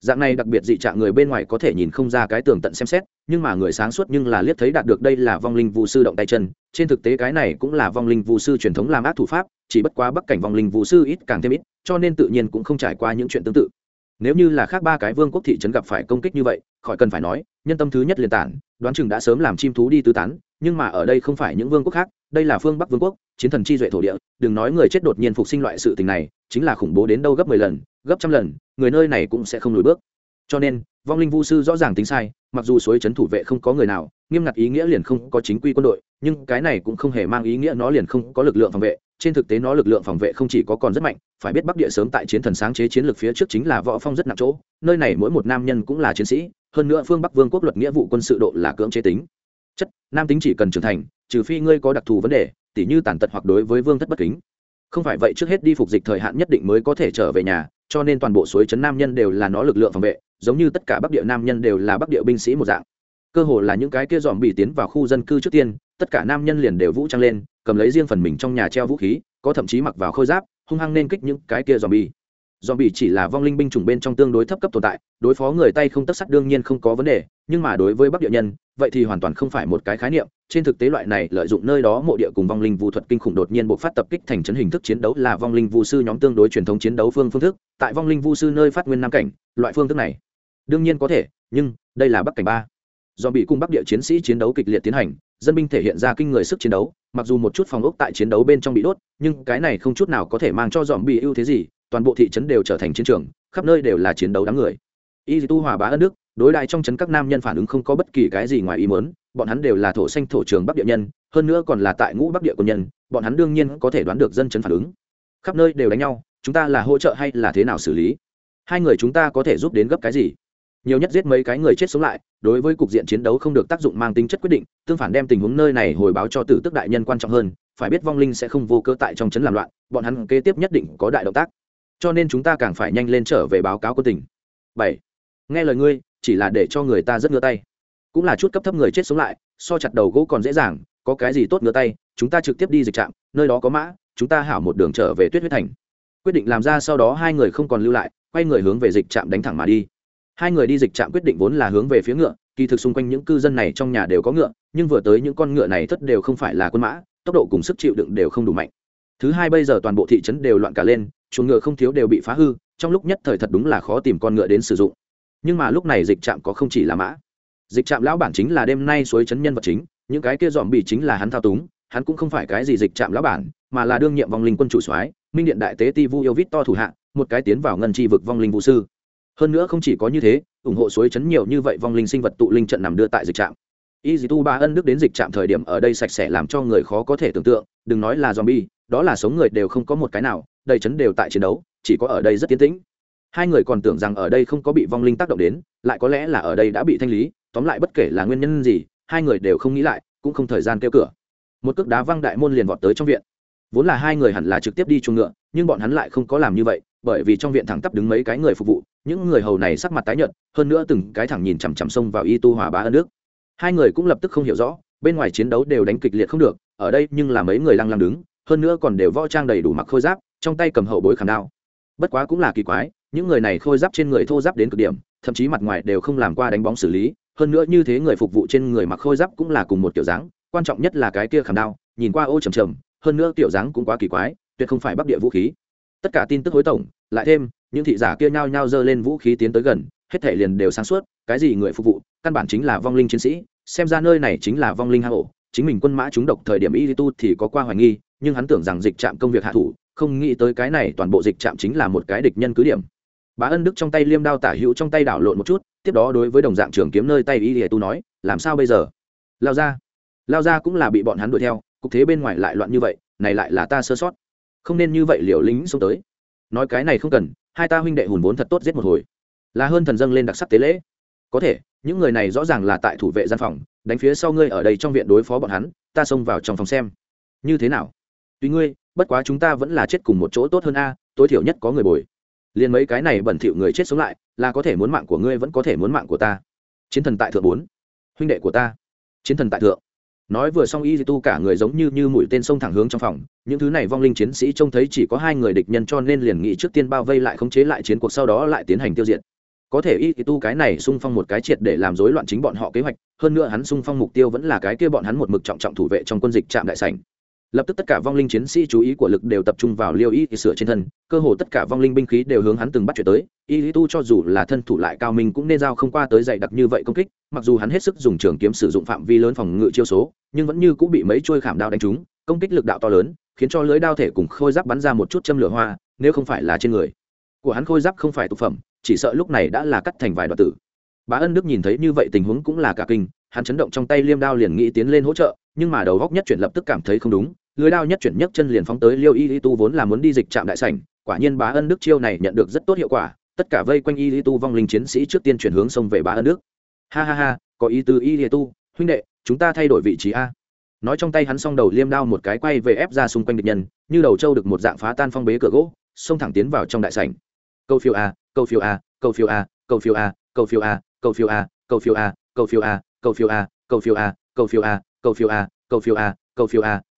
Dạng này đặc biệt dị trạng người bên ngoài có thể nhìn không ra cái tường tận xem xét, nhưng mà người sáng suốt nhưng là liếc thấy đạt được đây là vong linh vu sư động tay chân, trên thực tế cái này cũng là vong linh vu sư truyền thống làm ác thủ pháp, chỉ bất quá bắc cảnh vong linh vu sư ít càng thêm ít, cho nên tự nhiên cũng không trải qua những chuyện tương tự nếu như là khác ba cái vương quốc thị trấn gặp phải công kích như vậy, khỏi cần phải nói, nhân tâm thứ nhất liền tản, đoán chừng đã sớm làm chim thú đi tứ tán, nhưng mà ở đây không phải những vương quốc khác, đây là phương bắc vương quốc, chiến thần chi duệ thổ địa, đừng nói người chết đột nhiên phục sinh loại sự tình này, chính là khủng bố đến đâu gấp mười lần, gấp trăm lần, người nơi này cũng sẽ không lùi bước. Cho nên, vong linh vu sư rõ ràng tính sai, mặc dù suối trấn thủ vệ không có người nào, nghiêm ngặt ý nghĩa liền không có chính quy quân đội, nhưng cái này cũng không hề mang ý nghĩa nó liền không có lực lượng phòng vệ trên thực tế nó lực lượng phòng vệ không chỉ có còn rất mạnh, phải biết bắc địa sớm tại chiến thần sáng chế chiến lược phía trước chính là võ phong rất nặng chỗ, nơi này mỗi một nam nhân cũng là chiến sĩ, hơn nữa phương bắc vương quốc luật nghĩa vụ quân sự độ là cưỡng chế tính. Chất, nam tính chỉ cần trưởng thành, trừ phi ngươi có đặc thù vấn đề, tỉ như tàn tật hoặc đối với vương thất bất kính. Không phải vậy trước hết đi phục dịch thời hạn nhất định mới có thể trở về nhà, cho nên toàn bộ suối trấn nam nhân đều là nó lực lượng phòng vệ, giống như tất cả bắc địa nam nhân đều là bắc địa binh sĩ một dạng cơ hồ là những cái kia dòm bị tiến vào khu dân cư trước tiên, tất cả nam nhân liền đều vũ trang lên, cầm lấy riêng phần mình trong nhà treo vũ khí, có thậm chí mặc vào khôi giáp, hung hăng nên kích những cái kia dòm bị. dòm bị chỉ là vong linh binh chủng bên trong tương đối thấp cấp tồn tại, đối phó người tay không tất sắt đương nhiên không có vấn đề, nhưng mà đối với bắc địa nhân, vậy thì hoàn toàn không phải một cái khái niệm, trên thực tế loại này lợi dụng nơi đó mộ địa cùng vong linh vu thuật kinh khủng đột nhiên buộc phát tập kích thành trấn hình thức chiến đấu là vong linh vu sư nhóm tương đối truyền thống chiến đấu phương phương thức, tại vong linh vu sư nơi phát nguyên nam cảnh, loại phương thức này, đương nhiên có thể, nhưng đây là bắc cảnh ba do bị cung bắc địa chiến sĩ chiến đấu kịch liệt tiến hành, dân binh thể hiện ra kinh người sức chiến đấu, mặc dù một chút phòng ốc tại chiến đấu bên trong bị đốt, nhưng cái này không chút nào có thể mang cho dòm bị ưu thế gì, toàn bộ thị trấn đều trở thành chiến trường, khắp nơi đều là chiến đấu đám người. Y tu hòa bá ân đức, đối đại trong trấn các nam nhân phản ứng không có bất kỳ cái gì ngoài ý mớn bọn hắn đều là thổ xanh thổ trường bắc địa nhân, hơn nữa còn là tại ngũ bắc địa quân nhân, bọn hắn đương nhiên có thể đoán được dân chấn phản ứng. Khắp nơi đều đánh nhau, chúng ta là hỗ trợ hay là thế nào xử lý? Hai người chúng ta có thể giúp đến gấp cái gì? Nhiều nhất giết mấy cái người chết sống lại, đối với cục diện chiến đấu không được tác dụng mang tính chất quyết định, tương phản đem tình huống nơi này hồi báo cho tử tức đại nhân quan trọng hơn, phải biết vong linh sẽ không vô cơ tại trong chấn làm loạn, bọn hắn kế tiếp nhất định có đại động tác. Cho nên chúng ta càng phải nhanh lên trở về báo cáo quân tình. Bảy, nghe lời ngươi, chỉ là để cho người ta rất ngứa tay. Cũng là chút cấp thấp người chết sống lại, so chặt đầu gỗ còn dễ dàng, có cái gì tốt ngứa tay, chúng ta trực tiếp đi dịch trạm, nơi đó có mã, chúng ta hảo một đường trở về tuyết huyết thành. Quyết định làm ra sau đó hai người không còn lưu lại, quay người hướng về dịch trạm đánh thẳng mà đi hai người đi dịch trạm quyết định vốn là hướng về phía ngựa, kỳ thực xung quanh những cư dân này trong nhà đều có ngựa, nhưng vừa tới những con ngựa này thất đều không phải là quân mã, tốc độ cùng sức chịu đựng đều không đủ mạnh. Thứ hai bây giờ toàn bộ thị trấn đều loạn cả lên, chuồng ngựa không thiếu đều bị phá hư, trong lúc nhất thời thật đúng là khó tìm con ngựa đến sử dụng. Nhưng mà lúc này dịch trạm có không chỉ là mã. Dịch trạm lão bản chính là đêm nay suối chấn nhân vật chính, những cái kia dòm bị chính là hắn thao túng, hắn cũng không phải cái gì dịch trạm lão bản, mà là đương nhiệm vong linh quân chủ soái, minh điện đại tế ti vu yêu vít to thủ hạ, một cái tiến vào ngân tri vực vong linh vũ sư hơn nữa không chỉ có như thế, ủng hộ suối chấn nhiều như vậy vong linh sinh vật tụ linh trận nằm đưa tại dịch trạm. Y dì tu ba ân đức đến dịch trạm thời điểm ở đây sạch sẽ làm cho người khó có thể tưởng tượng, đừng nói là zombie, đó là sống người đều không có một cái nào, đầy chấn đều tại chiến đấu, chỉ có ở đây rất tiến tĩnh. Hai người còn tưởng rằng ở đây không có bị vong linh tác động đến, lại có lẽ là ở đây đã bị thanh lý, tóm lại bất kể là nguyên nhân gì, hai người đều không nghĩ lại, cũng không thời gian kêu cửa. Một cước đá văng đại môn liền vọt tới trong viện. Vốn là hai người hẳn là trực tiếp đi chuồng ngựa, nhưng bọn hắn lại không có làm như vậy, bởi vì trong viện thẳng tắp đứng mấy cái người phục vụ những người hầu này sắc mặt tái nhợt, hơn nữa từng cái thẳng nhìn chằm chằm xông vào y tu hòa bá ân nước hai người cũng lập tức không hiểu rõ, bên ngoài chiến đấu đều đánh kịch liệt không được, ở đây nhưng là mấy người lăng lăng đứng, hơn nữa còn đều võ trang đầy đủ mặc khôi giáp, trong tay cầm hậu bối khảm đao. Bất quá cũng là kỳ quái, những người này khôi giáp trên người thô giáp đến cực điểm, thậm chí mặt ngoài đều không làm qua đánh bóng xử lý, hơn nữa như thế người phục vụ trên người mặc khôi giáp cũng là cùng một kiểu dáng, quan trọng nhất là cái kia khảm đao, nhìn qua ô trầm trầm, hơn nữa kiểu dáng cũng quá kỳ quái, tuyệt không phải bắc địa vũ khí. Tất cả tin tức hối tổng, lại thêm những thị giả kia nhao nhao giơ lên vũ khí tiến tới gần, hết thể liền đều sáng suốt, cái gì người phục vụ, căn bản chính là vong linh chiến sĩ. Xem ra nơi này chính là vong linh hạ ổ. Chính mình quân mã chúng độc thời điểm y tu thì có qua hoài nghi, nhưng hắn tưởng rằng dịch trạm công việc hạ thủ, không nghĩ tới cái này toàn bộ dịch trạm chính là một cái địch nhân cứ điểm. Bá ân đức trong tay liêm đao tả hữu trong tay đảo lộn một chút, tiếp đó đối với đồng dạng trường kiếm nơi tay y tu nói, làm sao bây giờ? Lao ra. Lao ra cũng là bị bọn hắn đuổi theo, cục thế bên ngoài lại loạn như vậy, này lại là ta sơ sót. Không nên như vậy liều lính xông tới nói cái này không cần, hai ta huynh đệ hùn vốn thật tốt giết một hồi. Là hơn thần dâng lên đặc sắc tế lễ. Có thể, những người này rõ ràng là tại thủ vệ gian phòng, đánh phía sau ngươi ở đây trong viện đối phó bọn hắn, ta xông vào trong phòng xem. Như thế nào? Tuy ngươi, bất quá chúng ta vẫn là chết cùng một chỗ tốt hơn a, tối thiểu nhất có người bồi. Liền mấy cái này bẩn thỉu người chết sống lại, là có thể muốn mạng của ngươi vẫn có thể muốn mạng của ta. Chiến thần tại thượng bốn. Huynh đệ của ta. Chiến thần tại thượng nói vừa xong y tu cả người giống như như mũi tên sông thẳng hướng trong phòng, những thứ này vong linh chiến sĩ trông thấy chỉ có hai người địch nhân cho nên liền nghĩ trước tiên bao vây lại khống chế lại chiến cuộc sau đó lại tiến hành tiêu diệt. Có thể y tu cái này xung phong một cái triệt để làm rối loạn chính bọn họ kế hoạch, hơn nữa hắn xung phong mục tiêu vẫn là cái kia bọn hắn một mực trọng trọng thủ vệ trong quân dịch trạm đại sảnh lập tức tất cả vong linh chiến sĩ chú ý của lực đều tập trung vào liêu y sửa trên thân, cơ hồ tất cả vong linh binh khí đều hướng hắn từng bắt chuyển tới. Y tu cho dù là thân thủ lại cao minh cũng nên giao không qua tới dày đặc như vậy công kích, mặc dù hắn hết sức dùng trường kiếm sử dụng phạm vi lớn phòng ngự chiêu số, nhưng vẫn như cũng bị mấy trôi khảm đao đánh trúng, công kích lực đạo to lớn, khiến cho lưới đao thể cùng khôi giáp bắn ra một chút châm lửa hoa, nếu không phải là trên người của hắn khôi giáp không phải tục phẩm, chỉ sợ lúc này đã là cắt thành vài đoạn tử. Bá ân đức nhìn thấy như vậy tình huống cũng là cả kinh, hắn chấn động trong tay liêm đao liền nghĩ tiến lên hỗ trợ, nhưng mà đầu góc nhất chuyển lập tức cảm thấy không đúng lưới đao nhất chuyển nhất chân liền phóng tới liêu y y tu vốn là muốn đi dịch trạm đại sảnh quả nhiên bá ân đức chiêu này nhận được rất tốt hiệu quả tất cả vây quanh y y tu vong linh chiến sĩ trước tiên chuyển hướng sông về bá ân đức ha ha ha có ý tư y y tu huynh đệ chúng ta thay đổi vị trí a nói trong tay hắn xong đầu liêm đao một cái quay về ép ra xung quanh địch nhân như đầu trâu được một dạng phá tan phong bế cửa gỗ xông thẳng tiến vào trong đại sảnh câu phiêu a câu phiêu a câu phiêu a câu phiêu a câu phiêu a câu phiêu a câu phiêu a câu phiêu a câu phiêu a câu phiêu a câu phiêu a câu phiêu a câu phiêu a câu phiêu a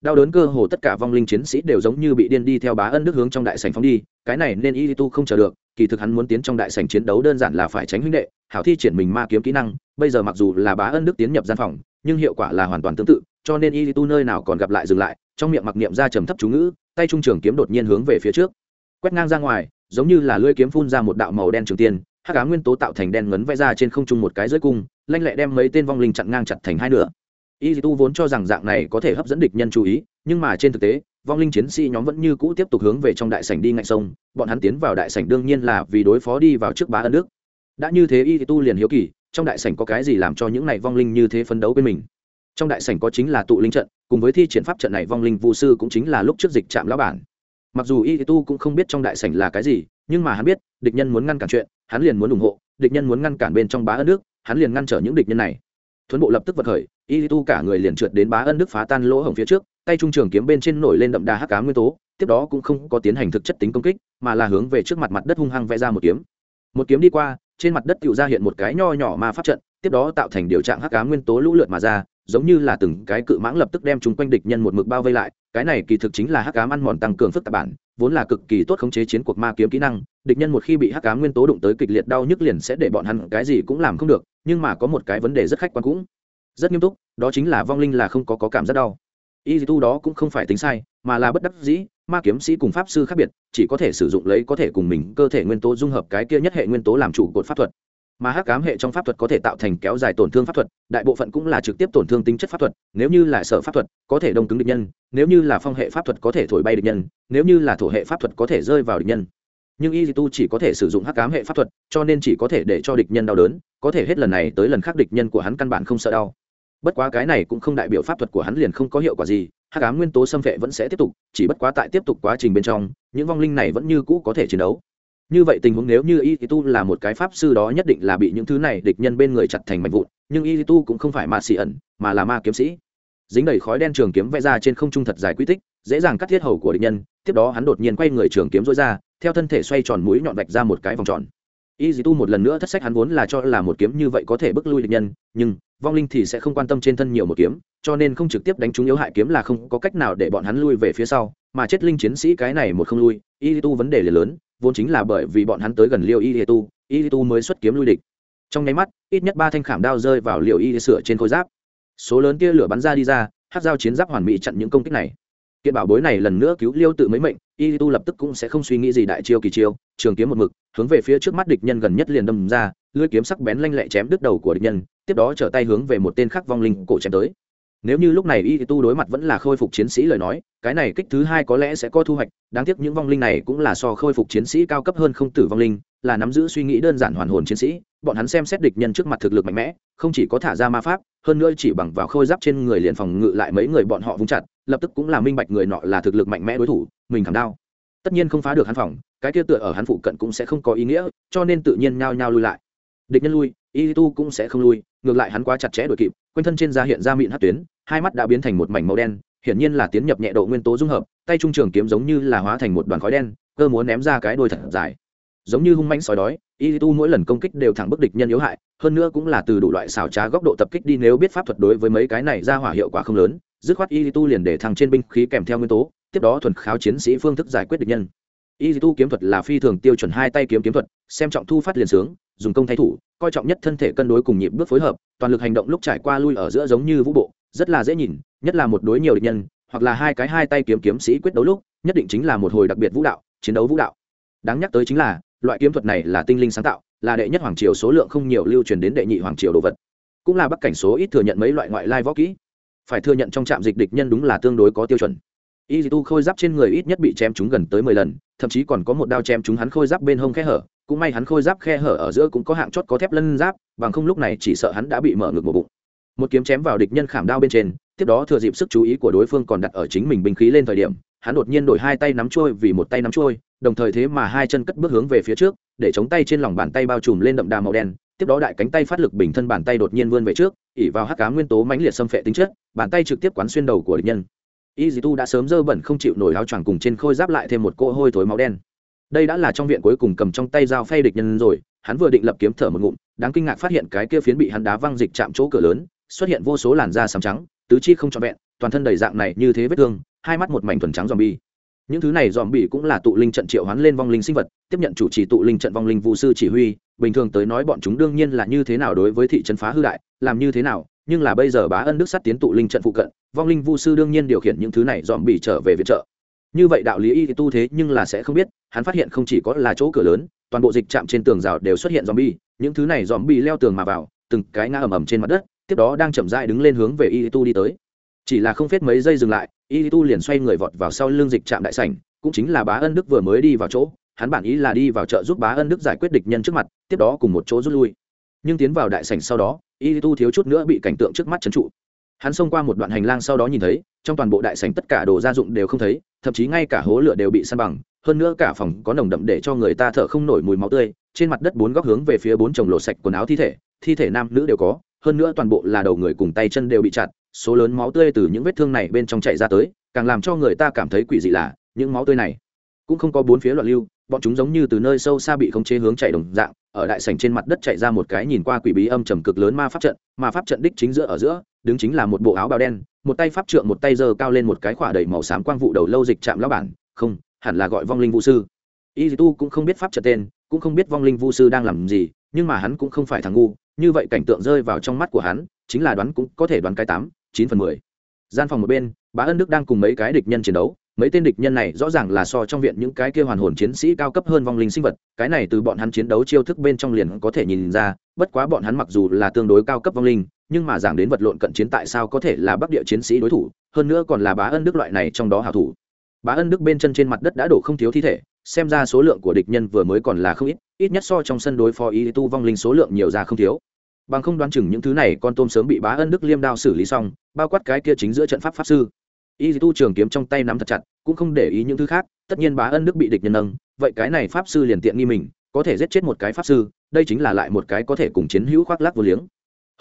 đau đớn cơ hồ tất cả vong linh chiến sĩ đều giống như bị điên đi theo bá ân đức hướng trong đại sảnh phóng đi, cái này nên y tu không chờ được, kỳ thực hắn muốn tiến trong đại sảnh chiến đấu đơn giản là phải tránh huynh đệ, hảo thi triển mình ma kiếm kỹ năng, bây giờ mặc dù là bá ân đức tiến nhập gian phòng, nhưng hiệu quả là hoàn toàn tương tự, cho nên y tu nơi nào còn gặp lại dừng lại, trong miệng mặc niệm ra trầm thấp chú ngữ, tay trung trường kiếm đột nhiên hướng về phía trước, quét ngang ra ngoài, giống như là lưỡi kiếm phun ra một đạo màu đen trường tiên, hắc cá nguyên tố tạo thành đen ngấn vẽ ra trên không trung một cái dưới cung, lanh lẹ đem mấy tên vong linh chặn ngang chặt thành hai nửa y tu vốn cho rằng dạng này có thể hấp dẫn địch nhân chú ý, nhưng mà trên thực tế, vong linh chiến sĩ nhóm vẫn như cũ tiếp tục hướng về trong đại sảnh đi ngạnh sông, bọn hắn tiến vào đại sảnh đương nhiên là vì đối phó đi vào trước bá ân đức. Đã như thế y tu liền hiếu kỳ, trong đại sảnh có cái gì làm cho những này vong linh như thế phấn đấu bên mình? Trong đại sảnh có chính là tụ linh trận, cùng với thi triển pháp trận này vong linh vũ sư cũng chính là lúc trước dịch chạm lão bản. Mặc dù y tu cũng không biết trong đại sảnh là cái gì, nhưng mà hắn biết, địch nhân muốn ngăn cản chuyện, hắn liền muốn ủng hộ, địch nhân muốn ngăn cản bên trong bá ân đức, hắn liền ngăn trở những địch nhân này. Thuấn bộ lập tức vật khởi y tu cả người liền trượt đến bá ân đức phá tan lỗ hổng phía trước, tay trung trường kiếm bên trên nổi lên đậm đà hắc cá nguyên tố, tiếp đó cũng không có tiến hành thực chất tính công kích, mà là hướng về trước mặt mặt đất hung hăng vẽ ra một kiếm. Một kiếm đi qua, trên mặt đất tự ra hiện một cái nho nhỏ ma pháp trận, tiếp đó tạo thành điều trạng hắc cá nguyên tố lũ lượt mà ra, giống như là từng cái cự mãng lập tức đem chúng quanh địch nhân một mực bao vây lại. Cái này kỳ thực chính là hắc cám ăn mòn tăng cường phức tạp bản, vốn là cực kỳ tốt khống chế chiến cuộc ma kiếm kỹ năng, địch nhân một khi bị hắc cám nguyên tố đụng tới kịch liệt đau nhức liền sẽ để bọn hắn cái gì cũng làm không được, nhưng mà có một cái vấn đề rất khách quan cũng rất nghiêm túc đó chính là vong linh là không có, có cảm giác đau. Y tu đó cũng không phải tính sai mà là bất đắc dĩ ma kiếm sĩ cùng pháp sư khác biệt chỉ có thể sử dụng lấy có thể cùng mình cơ thể nguyên tố dung hợp cái kia nhất hệ nguyên tố làm chủ cột pháp thuật. Mà hắc cám hệ trong pháp thuật có thể tạo thành kéo dài tổn thương pháp thuật đại bộ phận cũng là trực tiếp tổn thương tính chất pháp thuật nếu như là sở pháp thuật có thể đông cứng địch nhân nếu như là phong hệ pháp thuật có thể thổi bay địch nhân nếu như là thổ hệ pháp thuật có thể rơi vào địch nhân. Nhưng y tu chỉ có thể sử dụng hắc cám hệ pháp thuật cho nên chỉ có thể để cho địch nhân đau đớn có thể hết lần này tới lần khác địch nhân của hắn căn bản không sợ đau bất quá cái này cũng không đại biểu pháp thuật của hắn liền không có hiệu quả gì, hắc ám nguyên tố xâm vệ vẫn sẽ tiếp tục, chỉ bất quá tại tiếp tục quá trình bên trong, những vong linh này vẫn như cũ có thể chiến đấu. Như vậy tình huống nếu như y tu là một cái pháp sư đó nhất định là bị những thứ này địch nhân bên người chặt thành mạnh vụn, nhưng y tu cũng không phải ma xì ẩn, mà là ma kiếm sĩ. Dính đầy khói đen trường kiếm vẽ ra trên không trung thật dài quy tích, dễ dàng cắt thiết hầu của địch nhân, tiếp đó hắn đột nhiên quay người trường kiếm rối ra, theo thân thể xoay tròn mũi nhọn vạch ra một cái vòng tròn y dì tu một lần nữa thất sách hắn vốn là cho là một kiếm như vậy có thể bức lui địch nhân, nhưng vong linh thì sẽ không quan tâm trên thân nhiều một kiếm, cho nên không trực tiếp đánh trúng yếu hại kiếm là không có cách nào để bọn hắn lui về phía sau, mà chết linh chiến sĩ cái này một không lui y tu vấn đề liền lớn, vốn chính là bởi vì bọn hắn tới gần liêu y tu y tu mới xuất kiếm lui địch. Trong nháy mắt, ít nhất ba thanh khảm đao rơi vào liều y sửa trên khối giáp. Số lớn tia lửa bắn ra đi ra hát dao chiến giáp hoàn mỹ chặn những công kích này kiện bảo bối này lần nữa cứu liêu tự mấy mệnh, y tu lập tức cũng sẽ không suy nghĩ gì đại chiêu kỳ chiêu, trường kiếm một mực, hướng về phía trước mắt địch nhân gần nhất liền đâm ra, lưỡi kiếm sắc bén lanh lẹ chém đứt đầu của địch nhân, tiếp đó trở tay hướng về một tên khắc vong linh cổ chém tới nếu như lúc này y tu đối mặt vẫn là khôi phục chiến sĩ lời nói, cái này kích thứ hai có lẽ sẽ có thu hoạch. Đáng tiếc những vong linh này cũng là so khôi phục chiến sĩ cao cấp hơn không tử vong linh, là nắm giữ suy nghĩ đơn giản hoàn hồn chiến sĩ. Bọn hắn xem xét địch nhân trước mặt thực lực mạnh mẽ, không chỉ có thả ra ma pháp, hơn nữa chỉ bằng vào khôi giáp trên người liền phòng ngự lại mấy người bọn họ vung chặt, lập tức cũng là minh bạch người nọ là thực lực mạnh mẽ đối thủ, mình thảm đau. tất nhiên không phá được hắn phòng, cái kia tựa ở hắn phụ cận cũng sẽ không có ý nghĩa, cho nên tự nhiên nhao nhao lui lại. Địch nhân lui y tu cũng sẽ không lui, ngược lại hắn quá chặt chẽ đuổi kịp, quanh thân trên da hiện ra mịn hát tuyến, hai mắt đã biến thành một mảnh màu đen, hiển nhiên là tiến nhập nhẹ độ nguyên tố dung hợp, tay trung trường kiếm giống như là hóa thành một đoàn khói đen, cơ muốn ném ra cái đôi thật dài. Giống như hung mãnh sói đói, y tu mỗi lần công kích đều thẳng bức địch nhân yếu hại, hơn nữa cũng là từ đủ loại xảo trá góc độ tập kích đi nếu biết pháp thuật đối với mấy cái này ra hỏa hiệu quả không lớn, dứt khoát y tu liền để thằng trên binh khí kèm theo nguyên tố, tiếp đó thuần kháo chiến sĩ phương thức giải quyết địch nhân. Y tu kiếm thuật là phi thường tiêu chuẩn hai tay kiếm kiếm thuật, xem trọng thu phát liền sướng dùng công thay thủ, coi trọng nhất thân thể cân đối cùng nhịp bước phối hợp, toàn lực hành động lúc trải qua lui ở giữa giống như vũ bộ, rất là dễ nhìn, nhất là một đối nhiều địch nhân, hoặc là hai cái hai tay kiếm kiếm sĩ quyết đấu lúc, nhất định chính là một hồi đặc biệt vũ đạo, chiến đấu vũ đạo. Đáng nhắc tới chính là, loại kiếm thuật này là tinh linh sáng tạo, là đệ nhất hoàng triều số lượng không nhiều lưu truyền đến đệ nhị hoàng triều đồ vật. Cũng là bắc cảnh số ít thừa nhận mấy loại ngoại lai võ kỹ. Phải thừa nhận trong trạm dịch địch nhân đúng là tương đối có tiêu chuẩn. Y tu khôi giáp trên người ít nhất bị chém chúng gần tới mười lần, thậm chí còn có một đao chém chúng hắn khôi giáp bên hông khe hở cũng may hắn khôi giáp khe hở ở giữa cũng có hạng chót có thép lân giáp, bằng không lúc này chỉ sợ hắn đã bị mở ngực một bụng. Một kiếm chém vào địch nhân khảm đao bên trên, tiếp đó thừa dịp sức chú ý của đối phương còn đặt ở chính mình binh khí lên thời điểm, hắn đột nhiên đổi hai tay nắm trôi vì một tay nắm trôi đồng thời thế mà hai chân cất bước hướng về phía trước, để chống tay trên lòng bàn tay bao trùm lên đậm đà màu đen, tiếp đó đại cánh tay phát lực bình thân bàn tay đột nhiên vươn về trước ỉ vào hắc cá nguyên tố mãnh liệt xâm phệ tính chất, bàn tay trực tiếp quán xuyên đầu của địch nhân. Y dì tu đã sớm dơ bẩn không chịu nổi áo choàng cùng trên khôi giáp lại thêm một cỗ hôi thối máu đen đây đã là trong viện cuối cùng cầm trong tay dao phay địch nhân rồi, hắn vừa định lập kiếm thở một ngụm, đáng kinh ngạc phát hiện cái kia phiến bị hắn đá văng dịch chạm chỗ cửa lớn, xuất hiện vô số làn da sám trắng, tứ chi không trọn vẹn, toàn thân đầy dạng này như thế vết thương, hai mắt một mảnh thuần trắng dòm bi những thứ này dòm bị cũng là tụ linh trận triệu hoán lên vong linh sinh vật, tiếp nhận chủ trì tụ linh trận vong linh vũ sư chỉ huy, bình thường tới nói bọn chúng đương nhiên là như thế nào đối với thị trấn phá hư đại, làm như thế nào, nhưng là bây giờ bá ân đức sắt tiến tụ linh trận phụ cận, vong linh vũ sư đương nhiên điều khiển những thứ này dòm bị trở về viện trợ như vậy đạo lý y tu thế nhưng là sẽ không biết, hắn phát hiện không chỉ có là chỗ cửa lớn, toàn bộ dịch chạm trên tường rào đều xuất hiện dòm bi những thứ này dòm bi leo tường mà vào, từng cái ngã ầm ầm trên mặt đất, tiếp đó đang chậm rãi đứng lên hướng về y tu đi tới. Chỉ là không phết mấy giây dừng lại, y tu liền xoay người vọt vào sau lưng dịch trạm đại sảnh, cũng chính là bá ân đức vừa mới đi vào chỗ, hắn bản ý là đi vào chợ giúp bá ân đức giải quyết địch nhân trước mặt, tiếp đó cùng một chỗ rút lui. Nhưng tiến vào đại sảnh sau đó, y tu thiếu chút nữa bị cảnh tượng trước mắt trấn trụ hắn xông qua một đoạn hành lang sau đó nhìn thấy, trong toàn bộ đại sảnh tất cả đồ gia dụng đều không thấy, thậm chí ngay cả hố lửa đều bị săn bằng, hơn nữa cả phòng có nồng đậm để cho người ta thở không nổi mùi máu tươi, trên mặt đất bốn góc hướng về phía bốn chồng lộ sạch quần áo thi thể thi thể nam nữ đều có, hơn nữa toàn bộ là đầu người cùng tay chân đều bị chặt, số lớn máu tươi từ những vết thương này bên trong chạy ra tới, càng làm cho người ta cảm thấy quỷ dị là, những máu tươi này cũng không có bốn phía loạn lưu, bọn chúng giống như từ nơi sâu xa bị khống chế hướng chạy đồng dạng, ở đại sảnh trên mặt đất chạy ra một cái nhìn qua quỷ bí âm trầm cực lớn ma pháp trận, ma pháp trận đích chính giữa, ở giữa đứng chính là một bộ áo bào đen, một tay pháp trượng, một tay giơ cao lên một cái khỏa đầy màu xám quang vụ đầu lâu dịch chạm lão bản. Không, hẳn là gọi vong linh vũ sư. Y tu cũng không biết pháp trợ tên, cũng không biết vong linh vũ sư đang làm gì, nhưng mà hắn cũng không phải thằng ngu, như vậy cảnh tượng rơi vào trong mắt của hắn, chính là đoán cũng có thể đoán cái tám, chín phần mười. Gian phòng một bên, bá ân đức đang cùng mấy cái địch nhân chiến đấu mấy tên địch nhân này rõ ràng là so trong viện những cái kia hoàn hồn chiến sĩ cao cấp hơn vong linh sinh vật, cái này từ bọn hắn chiến đấu chiêu thức bên trong liền có thể nhìn ra, bất quá bọn hắn mặc dù là tương đối cao cấp vong linh, nhưng mà giảng đến vật lộn cận chiến tại sao có thể là bắc địa chiến sĩ đối thủ, hơn nữa còn là bá ân đức loại này trong đó hảo thủ. Bá ân đức bên chân trên mặt đất đã đổ không thiếu thi thể, xem ra số lượng của địch nhân vừa mới còn là không ít ít nhất so trong sân đối phó ý tu vong linh số lượng nhiều ra không thiếu. Bằng không đoán chừng những thứ này con tôm sớm bị bá ân đức liêm đao xử lý xong, bao quát cái kia chính giữa trận pháp pháp sư y tu trường kiếm trong tay nắm thật chặt, cũng không để ý những thứ khác, tất nhiên bá ân đức bị địch nhân nâng, vậy cái này pháp sư liền tiện nghi mình, có thể giết chết một cái pháp sư, đây chính là lại một cái có thể cùng chiến hữu khoác lác vô liếng.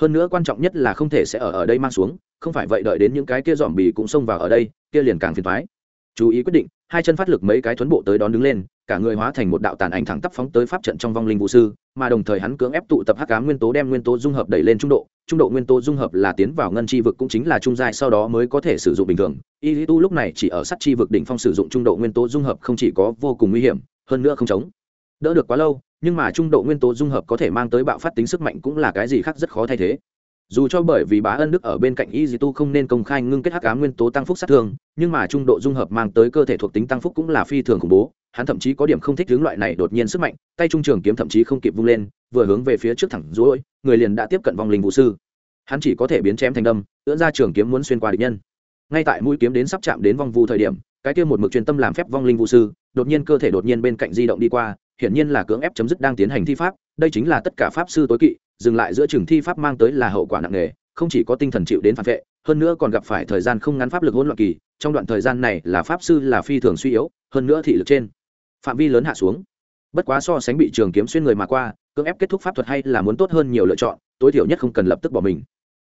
Hơn nữa quan trọng nhất là không thể sẽ ở ở đây mang xuống, không phải vậy đợi đến những cái kia dòm bì cũng xông vào ở đây, kia liền càng phiền thoái chú ý quyết định, hai chân phát lực mấy cái thuấn bộ tới đón đứng lên cả người hóa thành một đạo tàn ảnh thẳng tắp phóng tới pháp trận trong vong linh vũ sư, mà đồng thời hắn cưỡng ép tụ tập hắc ám nguyên tố đem nguyên tố dung hợp đẩy lên trung độ. Trung độ nguyên tố dung hợp là tiến vào ngân chi vực cũng chính là trung giai, sau đó mới có thể sử dụng bình thường. Y tu lúc này chỉ ở sắt chi vực đỉnh phong sử dụng trung độ nguyên tố dung hợp không chỉ có vô cùng nguy hiểm, hơn nữa không chống. Đỡ được quá lâu, nhưng mà trung độ nguyên tố dung hợp có thể mang tới bạo phát tính sức mạnh cũng là cái gì khác rất khó thay thế dù cho bởi vì bá ân đức ở bên cạnh y dì tu không nên công khai ngưng kết hắc ám nguyên tố tăng phúc sát thương, nhưng mà trung độ dung hợp mang tới cơ thể thuộc tính tăng phúc cũng là phi thường khủng bố, hắn thậm chí có điểm không thích hướng loại này đột nhiên sức mạnh, tay trung trường kiếm thậm chí không kịp vung lên, vừa hướng về phía trước thẳng dối người liền đã tiếp cận vòng linh vũ sư. Hắn chỉ có thể biến chém thành đâm, ưỡn ra trường kiếm muốn xuyên qua địch nhân. Ngay tại mũi kiếm đến sắp chạm đến vong vu thời điểm, cái kia một mực truyền tâm làm phép vong linh vũ sư, đột nhiên cơ thể đột nhiên bên cạnh di động đi qua, hiển nhiên là cưỡng ép chấm dứt đang tiến hành thi pháp đây chính là tất cả pháp sư tối kỵ, dừng lại giữa trường thi pháp mang tới là hậu quả nặng nề, không chỉ có tinh thần chịu đến phản vệ, hơn nữa còn gặp phải thời gian không ngắn pháp lực hỗn loạn kỳ, trong đoạn thời gian này là pháp sư là phi thường suy yếu, hơn nữa thị lực trên phạm vi lớn hạ xuống. Bất quá so sánh bị trường kiếm xuyên người mà qua, cưỡng ép kết thúc pháp thuật hay là muốn tốt hơn nhiều lựa chọn, tối thiểu nhất không cần lập tức bỏ mình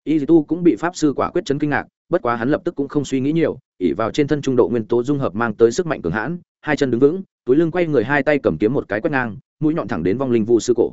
y tu cũng bị pháp sư quả quyết chấn kinh ngạc, bất quá hắn lập tức cũng không suy nghĩ nhiều ỉ vào trên thân trung độ nguyên tố dung hợp mang tới sức mạnh cường hãn, hai chân đứng vững, túi lưng quay người hai tay cầm kiếm một cái quét ngang, mũi nhọn thẳng đến vong linh vu sư cổ.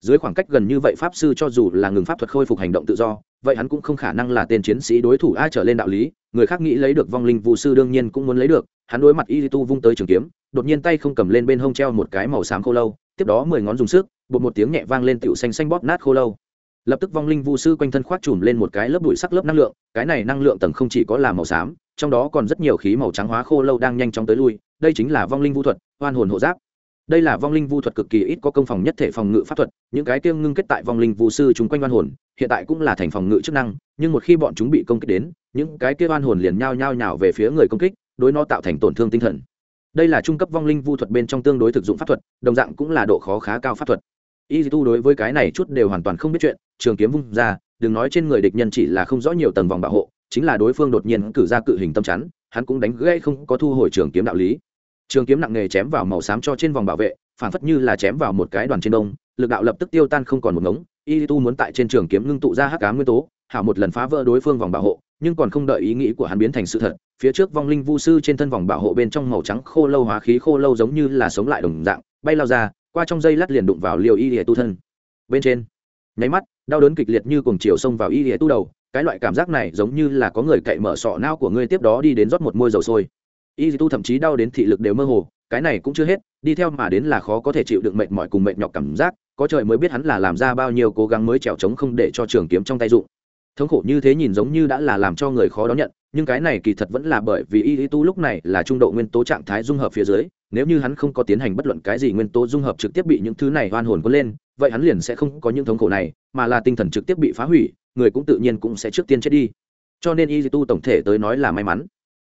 Dưới khoảng cách gần như vậy pháp sư cho dù là ngừng pháp thuật khôi phục hành động tự do, vậy hắn cũng không khả năng là tên chiến sĩ đối thủ ai trở lên đạo lý, người khác nghĩ lấy được vong linh vu sư đương nhiên cũng muốn lấy được, hắn đối mặt y tu vung tới trường kiếm, đột nhiên tay không cầm lên bên hông treo một cái màu xám khô lâu, tiếp đó mười ngón dùng sức, bột một tiếng nhẹ vang lên tựu xanh xanh bóp nát khô lâu lập tức vong linh vu sư quanh thân khoác trùm lên một cái lớp bụi sắc lớp năng lượng, cái này năng lượng tầng không chỉ có là màu xám, trong đó còn rất nhiều khí màu trắng hóa khô lâu đang nhanh chóng tới lui, đây chính là vong linh vu thuật, oan hồn hộ giáp. Đây là vong linh vu thuật cực kỳ ít có công phòng nhất thể phòng ngự pháp thuật, những cái kiêng ngưng kết tại vong linh vu sư chúng quanh oan hồn, hiện tại cũng là thành phòng ngự chức năng, nhưng một khi bọn chúng bị công kích đến, những cái kia oan hồn liền nhao nhao nhào về phía người công kích, đối nó tạo thành tổn thương tinh thần. Đây là trung cấp vong linh vu thuật bên trong tương đối thực dụng pháp thuật, đồng dạng cũng là độ khó khá cao pháp thuật y tu đối với cái này chút đều hoàn toàn không biết chuyện, trường kiếm vung ra, đừng nói trên người địch nhân chỉ là không rõ nhiều tầng vòng bảo hộ, chính là đối phương đột nhiên cử ra cự hình tâm chắn, hắn cũng đánh gãy không có thu hồi trường kiếm đạo lý. Trường kiếm nặng nề chém vào màu xám cho trên vòng bảo vệ, phản phất như là chém vào một cái đoàn trên đông, lực đạo lập tức tiêu tan không còn một ngống, y tu muốn tại trên trường kiếm ngưng tụ ra hắc cá nguyên tố, hảo một lần phá vỡ đối phương vòng bảo hộ, nhưng còn không đợi ý nghĩ của hắn biến thành sự thật, phía trước vong linh vu sư trên thân vòng bảo hộ bên trong màu trắng khô lâu hóa khí khô lâu giống như là sống lại đồng dạng, bay lao ra qua trong dây lát liền đụng vào liều y lìa tu thân. Bên trên, nháy mắt, đau đớn kịch liệt như cùng chiều xông vào y lìa tu đầu, cái loại cảm giác này giống như là có người cậy mở sọ não của ngươi tiếp đó đi đến rót một môi dầu sôi. Y tu thậm chí đau đến thị lực đều mơ hồ, cái này cũng chưa hết, đi theo mà đến là khó có thể chịu được mệt mỏi cùng mệt nhọc cảm giác, có trời mới biết hắn là làm ra bao nhiêu cố gắng mới trèo trống không để cho trường kiếm trong tay dụng. Thống khổ như thế nhìn giống như đã là làm cho người khó đón nhận, nhưng cái này kỳ thật vẫn là bởi vì y tu lúc này là trung độ nguyên tố trạng thái dung hợp phía dưới nếu như hắn không có tiến hành bất luận cái gì nguyên tố dung hợp trực tiếp bị những thứ này oan hồn cuốn lên, vậy hắn liền sẽ không có những thống khổ này, mà là tinh thần trực tiếp bị phá hủy, người cũng tự nhiên cũng sẽ trước tiên chết đi. Cho nên y tu tổng thể tới nói là may mắn.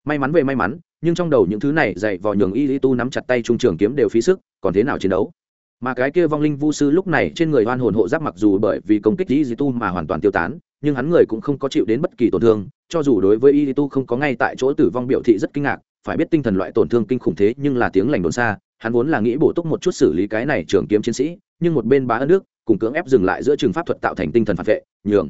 May mắn về may mắn, nhưng trong đầu những thứ này dạy vò nhường y tu nắm chặt tay trung trường kiếm đều phí sức, còn thế nào chiến đấu? Mà cái kia vong linh vu sư lúc này trên người oan hồn hộ giáp mặc dù bởi vì công kích y tu mà hoàn toàn tiêu tán, nhưng hắn người cũng không có chịu đến bất kỳ tổn thương, cho dù đối với y tu không có ngay tại chỗ tử vong biểu thị rất kinh ngạc phải biết tinh thần loại tổn thương kinh khủng thế nhưng là tiếng lành đồn xa, hắn vốn là nghĩ bổ túc một chút xử lý cái này trường kiếm chiến sĩ, nhưng một bên bá ân nước cùng cưỡng ép dừng lại giữa trường pháp thuật tạo thành tinh thần phản vệ, nhường.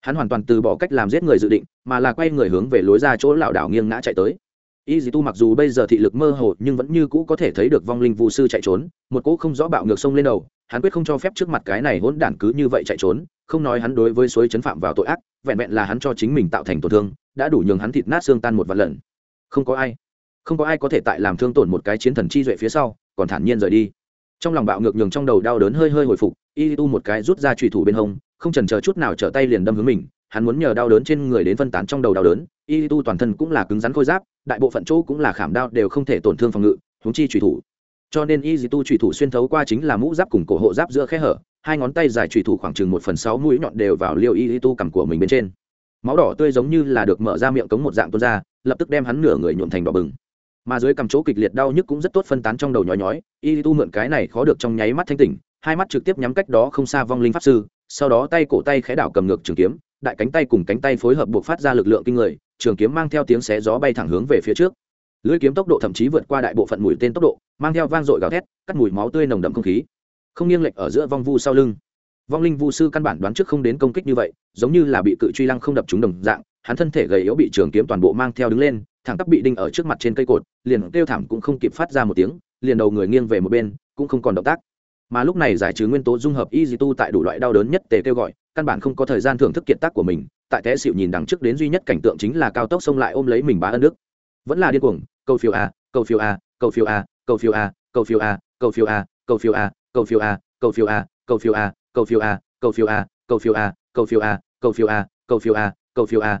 Hắn hoàn toàn từ bỏ cách làm giết người dự định, mà là quay người hướng về lối ra chỗ lảo đảo nghiêng ngã chạy tới. Y dì tu mặc dù bây giờ thị lực mơ hồ, nhưng vẫn như cũ có thể thấy được vong linh vu sư chạy trốn, một cỗ không rõ bạo ngược sông lên đầu, hắn quyết không cho phép trước mặt cái này hỗn đản cứ như vậy chạy trốn, không nói hắn đối với suối chấn phạm vào tội ác, vẹn vẹn là hắn cho chính mình tạo thành tổn thương, đã đủ nhường hắn thịt nát xương tan một vạn lần. Không có ai không có ai có thể tại làm thương tổn một cái chiến thần chi duệ phía sau, còn thản nhiên rời đi. Trong lòng bạo ngược nhường trong đầu đau đớn hơi hơi hồi phục, y tu một cái rút ra trùy thủ bên hông, không trần chờ chút nào trở tay liền đâm hướng mình, hắn muốn nhờ đau đớn trên người đến phân tán trong đầu đau đớn, y tu toàn thân cũng là cứng rắn khôi giáp, đại bộ phận chỗ cũng là khảm đao đều không thể tổn thương phòng ngự húng chi trùy thủ. Cho nên y tu trùy thủ xuyên thấu qua chính là mũ giáp cùng cổ hộ giáp giữa khe hở, hai ngón tay dài trùy thủ khoảng chừng một phần sáu mũi nhọn đều vào liều y tu cằm của mình bên trên. Máu đỏ tươi giống như là được mở ra miệng cống một dạng tuôn ra, lập tức đem hắn nửa người nhuộm thành đỏ bừng mà dưới cằm chỗ kịch liệt đau nhức cũng rất tốt phân tán trong đầu nhói nhói. Y tu mượn cái này khó được trong nháy mắt thanh tỉnh, hai mắt trực tiếp nhắm cách đó không xa vong linh pháp sư, sau đó tay cổ tay khẽ đảo cầm ngược trường kiếm, đại cánh tay cùng cánh tay phối hợp buộc phát ra lực lượng kinh người, trường kiếm mang theo tiếng xé gió bay thẳng hướng về phía trước. Lưỡi kiếm tốc độ thậm chí vượt qua đại bộ phận mũi tên tốc độ, mang theo vang dội gào thét, cắt mùi máu tươi nồng đậm không khí. Không nghiêng lệch ở giữa vong vu sau lưng. Vong linh vu sư căn bản đoán trước không đến công kích như vậy, giống như là bị cự truy lăng không đập trúng đồng dạng hắn thân thể gầy yếu bị trường kiếm toàn bộ mang theo đứng lên thẳng tắp bị đinh ở trước mặt trên cây cột liền kêu thảm cũng không kịp phát ra một tiếng liền đầu người nghiêng về một bên cũng không còn động tác mà lúc này giải trừ nguyên tố dung hợp y di tu tại đủ loại đau đớn nhất tề kêu gọi căn bản không có thời gian thưởng thức kiệt tác của mình tại té xịu nhìn đằng trước đến duy nhất cảnh tượng chính là cao tốc xông lại ôm lấy mình bá ân đức vẫn là điên cuồng câu phiếu a câu phiếu a câu phiếu a câu phiếu a câu phiếu a câu phiếu a câu phiếu a câu phiếu a câu phiếu a câu phiếu a câu phiếu a câu phiếu a câu phiếu a câu phiếu a câu phiếu a câu phiếu a câu phiếu a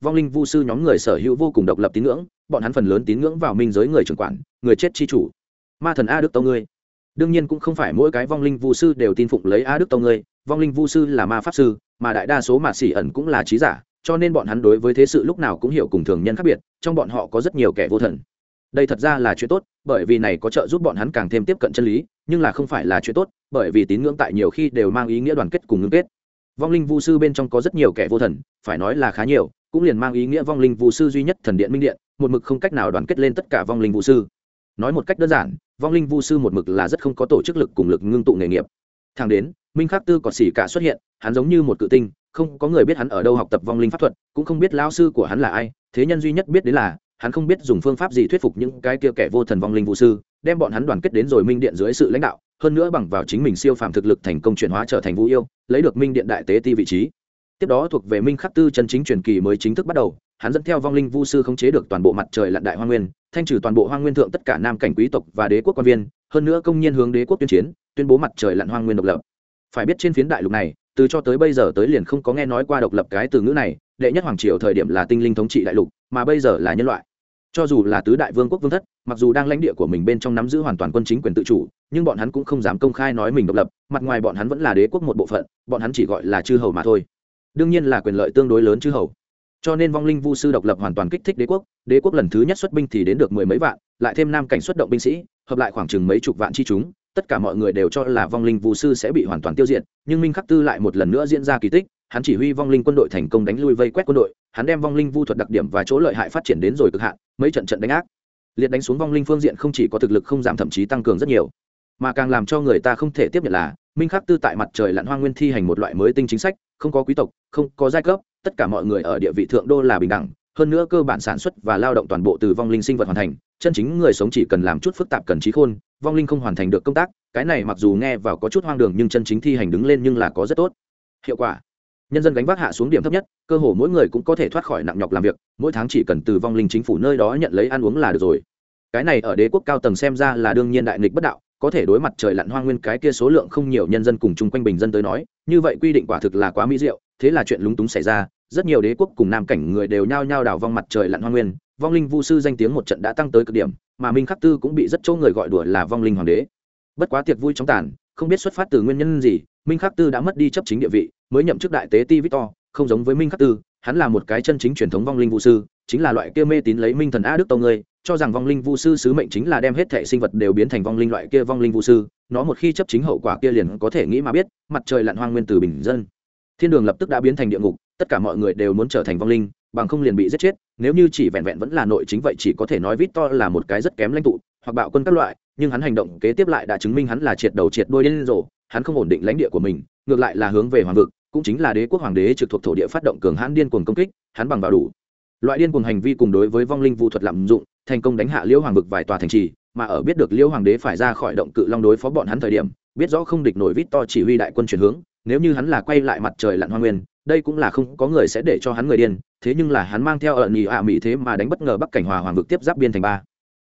vong linh vu sư nhóm người sở hữu vô cùng độc lập tín ngưỡng, bọn hắn phần lớn tín ngưỡng vào minh giới người trưởng quản, người chết chi chủ. Ma thần a đức tâu ngươi. Đương nhiên cũng không phải mỗi cái vong linh vu sư đều tin phụng lấy a đức tâu ngươi, vong linh vu sư là ma pháp sư, mà đại đa số mạt xỉ ẩn cũng là trí giả, cho nên bọn hắn đối với thế sự lúc nào cũng hiểu cùng thường nhân khác biệt, trong bọn họ có rất nhiều kẻ vô thần. Đây thật ra là chuyện tốt, bởi vì này có trợ giúp bọn hắn càng thêm tiếp cận chân lý, nhưng là không phải là chuyện tốt, bởi vì tín ngưỡng tại nhiều khi đều mang ý nghĩa đoàn kết cùng ngưng kết. Vong linh vu sư bên trong có rất nhiều kẻ vô thần, phải nói là khá nhiều cũng liền mang ý nghĩa vong linh vũ sư duy nhất thần điện minh điện, một mực không cách nào đoàn kết lên tất cả vong linh vũ sư. Nói một cách đơn giản, vong linh vũ sư một mực là rất không có tổ chức lực cùng lực ngưng tụ nghề nghiệp. Thang đến, minh khắc tư còn xỉ cả xuất hiện, hắn giống như một cự tinh, không có người biết hắn ở đâu học tập vong linh pháp thuật, cũng không biết lao sư của hắn là ai, thế nhân duy nhất biết đến là, hắn không biết dùng phương pháp gì thuyết phục những cái kia kẻ vô thần vong linh vũ sư, đem bọn hắn đoàn kết đến rồi minh điện dưới sự lãnh đạo, hơn nữa bằng vào chính mình siêu phàm thực lực thành công chuyển hóa trở thành vũ yêu, lấy được minh điện đại tế ti vị trí tiếp đó thuộc về minh khắc tư chân chính truyền kỳ mới chính thức bắt đầu, hắn dẫn theo vong linh vu sư khống chế được toàn bộ mặt trời lặn đại hoa nguyên, thanh trừ toàn bộ hoa nguyên thượng tất cả nam cảnh quý tộc và đế quốc quan viên, hơn nữa công nhiên hướng đế quốc tuyên chiến, tuyên bố mặt trời lặn hoa nguyên độc lập. Phải biết trên phiến đại lục này, từ cho tới bây giờ tới liền không có nghe nói qua độc lập cái từ ngữ này, đệ nhất hoàng triều thời điểm là tinh linh thống trị đại lục, mà bây giờ là nhân loại. Cho dù là tứ đại vương quốc vương thất, mặc dù đang lãnh địa của mình bên trong nắm giữ hoàn toàn quân chính quyền tự chủ, nhưng bọn hắn cũng không dám công khai nói mình độc lập, mặt ngoài bọn hắn vẫn là đế quốc một bộ phận, bọn hắn chỉ gọi là chư hầu mà thôi đương nhiên là quyền lợi tương đối lớn chứ hầu. Cho nên vong linh vu sư độc lập hoàn toàn kích thích đế quốc đế quốc lần thứ nhất xuất binh thì đến được mười mấy vạn, lại thêm nam cảnh xuất động binh sĩ, hợp lại khoảng chừng mấy chục vạn chi chúng, tất cả mọi người đều cho là vong linh vu sư sẽ bị hoàn toàn tiêu diệt, nhưng minh khắc tư lại một lần nữa diễn ra kỳ tích, hắn chỉ huy vong linh quân đội thành công đánh lui vây quét quân đội, hắn đem vong linh vu thuật đặc điểm và chỗ lợi hại phát triển đến rồi cực hạn, mấy trận trận đánh ác. Liệt đánh xuống vong linh phương diện không chỉ có thực lực không giảm thậm chí tăng cường rất nhiều, mà càng làm cho người ta không thể tiếp nhận là minh khắc tư tại mặt trời lặn hoang nguyên thi hành một loại mới tinh chính sách, không có quý tộc, không có giai cấp, tất cả mọi người ở địa vị thượng đô là bình đẳng. Hơn nữa cơ bản sản xuất và lao động toàn bộ từ vong linh sinh vật hoàn thành, chân chính người sống chỉ cần làm chút phức tạp cần trí khôn, vong linh không hoàn thành được công tác, cái này mặc dù nghe vào có chút hoang đường nhưng chân chính thi hành đứng lên nhưng là có rất tốt. Hiệu quả. Nhân dân gánh vác hạ xuống điểm thấp nhất, cơ hồ mỗi người cũng có thể thoát khỏi nặng nhọc làm việc, mỗi tháng chỉ cần từ vong linh chính phủ nơi đó nhận lấy ăn uống là được rồi. Cái này ở đế quốc cao tầng xem ra là đương nhiên đại nghịch bất đạo có thể đối mặt trời lặn hoang nguyên cái kia số lượng không nhiều nhân dân cùng chung quanh bình dân tới nói, như vậy quy định quả thực là quá mỹ diệu, thế là chuyện lúng túng xảy ra, rất nhiều đế quốc cùng nam cảnh người đều nhao nhao đảo vong mặt trời lặn hoang nguyên, vong linh vu sư danh tiếng một trận đã tăng tới cực điểm, mà minh khắc tư cũng bị rất chỗ người gọi đùa là vong linh hoàng đế. Bất quá tiệc vui trong tàn, không biết xuất phát từ nguyên nhân gì, minh khắc tư đã mất đi chấp chính địa vị, mới nhậm chức đại tế ti victor, không giống với minh khắc tư, hắn là một cái chân chính truyền thống vong linh vũ sư, chính là loại kia mê tín lấy minh thần a đức tâu ngươi cho rằng vong linh vu sư sứ mệnh chính là đem hết thể sinh vật đều biến thành vong linh loại kia vong linh vu sư, nó một khi chấp chính hậu quả kia liền có thể nghĩ mà biết, mặt trời lặn hoang nguyên từ bình dân. Thiên đường lập tức đã biến thành địa ngục, tất cả mọi người đều muốn trở thành vong linh, bằng không liền bị giết chết, nếu như chỉ vẹn vẹn vẫn là nội chính vậy chỉ có thể nói vít to là một cái rất kém lãnh tụ, hoặc bạo quân các loại, nhưng hắn hành động kế tiếp lại đã chứng minh hắn là triệt đầu triệt đôi điên rồ, hắn không ổn định lãnh địa của mình, ngược lại là hướng về hoàng vực, cũng chính là đế quốc hoàng đế trực thuộc thổ địa phát động cường hãn điên cuồng công kích, hắn bằng vào đủ. Loại điên cuồng hành vi cùng đối với vong linh vu thuật lạm dụng thành công đánh hạ liễu hoàng vực vài tòa thành trì, mà ở biết được liễu hoàng đế phải ra khỏi động cự long đối phó bọn hắn thời điểm, biết rõ không địch nổi vít to chỉ huy đại quân chuyển hướng, nếu như hắn là quay lại mặt trời lặn hoa nguyên, đây cũng là không có người sẽ để cho hắn người điên, thế nhưng là hắn mang theo ợn nhì ạ à mỹ thế mà đánh bất ngờ bắc cảnh hòa hoàng vực tiếp giáp biên thành ba.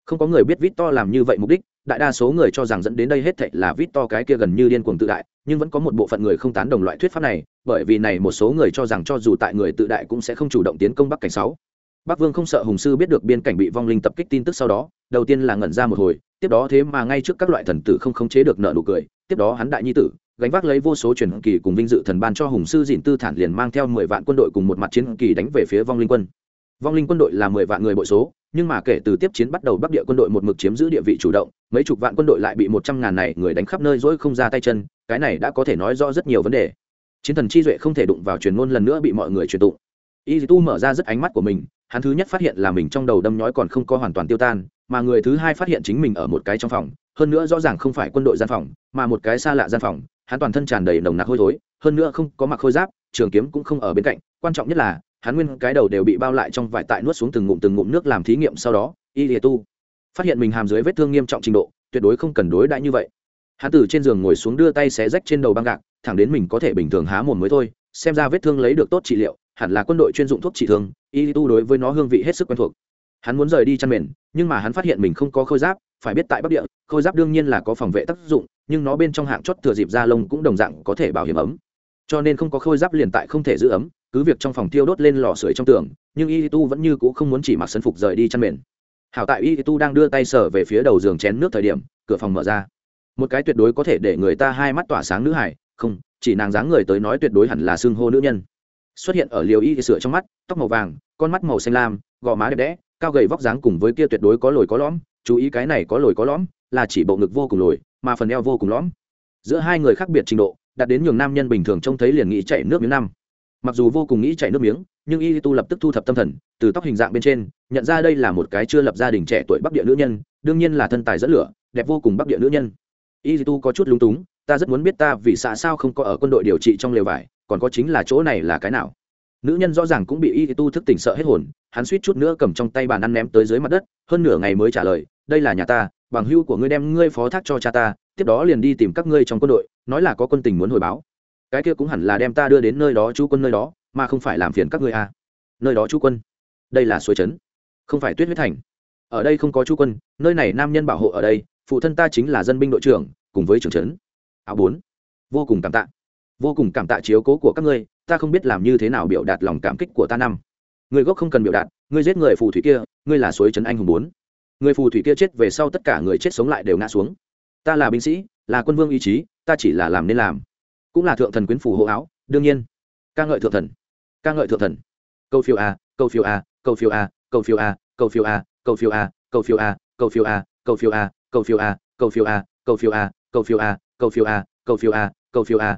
Không có người biết vít to làm như vậy mục đích, đại đa số người cho rằng dẫn đến đây hết thệ là vít to cái kia gần như điên cuồng tự đại, nhưng vẫn có một bộ phận người không tán đồng loại thuyết pháp này, bởi vì này một số người cho rằng cho dù tại người tự đại cũng sẽ không chủ động tiến công bắc cảnh sáu bắc vương không sợ hùng sư biết được biên cảnh bị vong linh tập kích tin tức sau đó, đầu tiên là ngẩn ra một hồi, tiếp đó thế mà ngay trước các loại thần tử không khống chế được nợ nụ cười, tiếp đó hắn đại nhi tử, gánh vác lấy vô số truyền kỳ cùng vinh dự thần ban cho hùng sư dìn tư thản liền mang theo mười vạn quân đội cùng một mặt chiến kỳ đánh về phía vong linh quân. Vong linh quân đội là mười vạn người bội số, nhưng mà kể từ tiếp chiến bắt đầu bắc địa quân đội một mực chiếm giữ địa vị chủ động, mấy chục vạn quân đội lại bị một trăm ngàn này người đánh khắp nơi dỗi không ra tay chân, cái này đã có thể nói rõ rất nhiều vấn đề. Chiến thần chi duệ không thể đụng vào truyền ngôn lần nữa bị mọi người truyền tụng y tu mở ra rất ánh mắt của mình, hắn thứ nhất phát hiện là mình trong đầu đâm nhói còn không có hoàn toàn tiêu tan, mà người thứ hai phát hiện chính mình ở một cái trong phòng, hơn nữa rõ ràng không phải quân đội gian phòng, mà một cái xa lạ gian phòng, hắn toàn thân tràn đầy nồng nặc hôi thối, hơn nữa không có mặc khôi giáp, trường kiếm cũng không ở bên cạnh, quan trọng nhất là, hắn nguyên cái đầu đều bị bao lại trong vải tại nuốt xuống từng ngụm từng ngụm nước làm thí nghiệm sau đó y lìa tu phát hiện mình hàm dưới vết thương nghiêm trọng trình độ, tuyệt đối không cần đối đãi như vậy. Hắn từ trên giường ngồi xuống đưa tay xé rách trên đầu băng gạc, thẳng đến mình có thể bình thường há mồm mới thôi, xem ra vết thương lấy được tốt trị liệu hẳn là quân đội chuyên dụng thuốc trị thương, y tu đối với nó hương vị hết sức quen thuộc. Hắn muốn rời đi chăn mền, nhưng mà hắn phát hiện mình không có khôi giáp, phải biết tại bắc địa, khôi giáp đương nhiên là có phòng vệ tác dụng, nhưng nó bên trong hạng chót thừa dịp da lông cũng đồng dạng có thể bảo hiểm ấm. Cho nên không có khôi giáp liền tại không thể giữ ấm, cứ việc trong phòng tiêu đốt lên lò sưởi trong tường, nhưng y tu vẫn như c ũ không muốn chỉ mặc sân phục rời đi chăn mền. Hảo tại y tu đang đưa tay sở về phía đầu giường chén nước thời điểm, cửa phòng mở ra. Một cái tuyệt đối có thể để người ta hai mắt tỏa sáng nữ hải không, chỉ nàng dáng người tới nói tuyệt đối hẳn là xưng hô nữ nhân xuất hiện ở liều y sửa trong mắt, tóc màu vàng, con mắt màu xanh lam, gò má đẹp đẽ, cao gầy vóc dáng cùng với kia tuyệt đối có lồi có lõm. Chú ý cái này có lồi có lõm, là chỉ bộ ngực vô cùng lồi, mà phần eo vô cùng lõm. Giữa hai người khác biệt trình độ, đạt đến nhường nam nhân bình thường trông thấy liền nghĩ chạy nước miếng năm. Mặc dù vô cùng nghĩ chạy nước miếng, nhưng y tu lập tức thu thập tâm thần, từ tóc hình dạng bên trên, nhận ra đây là một cái chưa lập gia đình trẻ tuổi bắc địa nữ nhân, đương nhiên là thân tài dẫn lửa, đẹp vô cùng bắc địa nữ nhân. Y tu có chút lúng túng, ta rất muốn biết ta vì xạ sao không có ở quân đội điều trị trong lều vải còn có chính là chỗ này là cái nào? Nữ nhân rõ ràng cũng bị y tu thức tỉnh sợ hết hồn, hắn suýt chút nữa cầm trong tay bàn ăn ném tới dưới mặt đất, hơn nửa ngày mới trả lời, đây là nhà ta, bằng hưu của ngươi đem ngươi phó thác cho cha ta, tiếp đó liền đi tìm các ngươi trong quân đội, nói là có quân tình muốn hồi báo. Cái kia cũng hẳn là đem ta đưa đến nơi đó chú quân nơi đó, mà không phải làm phiền các ngươi à. nơi đó chú quân. Đây là suối trấn. Không phải tuyết huyết thành. Ở đây không có chú quân, nơi này nam nhân bảo hộ ở đây, phụ thân ta chính là dân binh đội trưởng, cùng với trưởng trấn. Áo bốn. Vô cùng cảm tạ vô cùng cảm tạ chiếu cố của các ngươi ta không biết làm như thế nào biểu đạt lòng cảm kích của ta năm người gốc không cần biểu đạt ngươi giết người phù thủy kia ngươi là suối trấn anh hùng bốn người phù thủy kia chết về sau tất cả người chết sống lại đều ngã xuống ta là binh sĩ là quân vương ý chí ta chỉ là làm nên làm cũng là thượng thần quyến phù hộ áo đương nhiên ca ngợi thượng thần ca ngợi thượng thần câu phiếu a câu phiếu a câu phiếu a câu phiếu a câu phiếu a câu phiếu a câu phiếu a câu phiếu a câu phiếu a câu phiếu a câu phiếu a câu phiếu a câu phiếu a câu phiếu a câu phiếu a câu phiếu a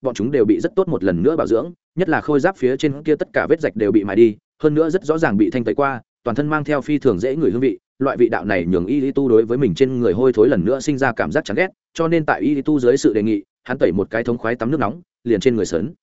bọn chúng đều bị rất tốt một lần nữa bảo dưỡng, nhất là khôi giáp phía trên kia tất cả vết rạch đều bị mài đi, hơn nữa rất rõ ràng bị thanh tẩy qua, toàn thân mang theo phi thường dễ người hương vị, loại vị đạo này nhường y lý tu đối với mình trên người hôi thối lần nữa sinh ra cảm giác chán ghét, cho nên tại y lý tu dưới sự đề nghị, hắn tẩy một cái thống khoái tắm nước nóng, liền trên người sớn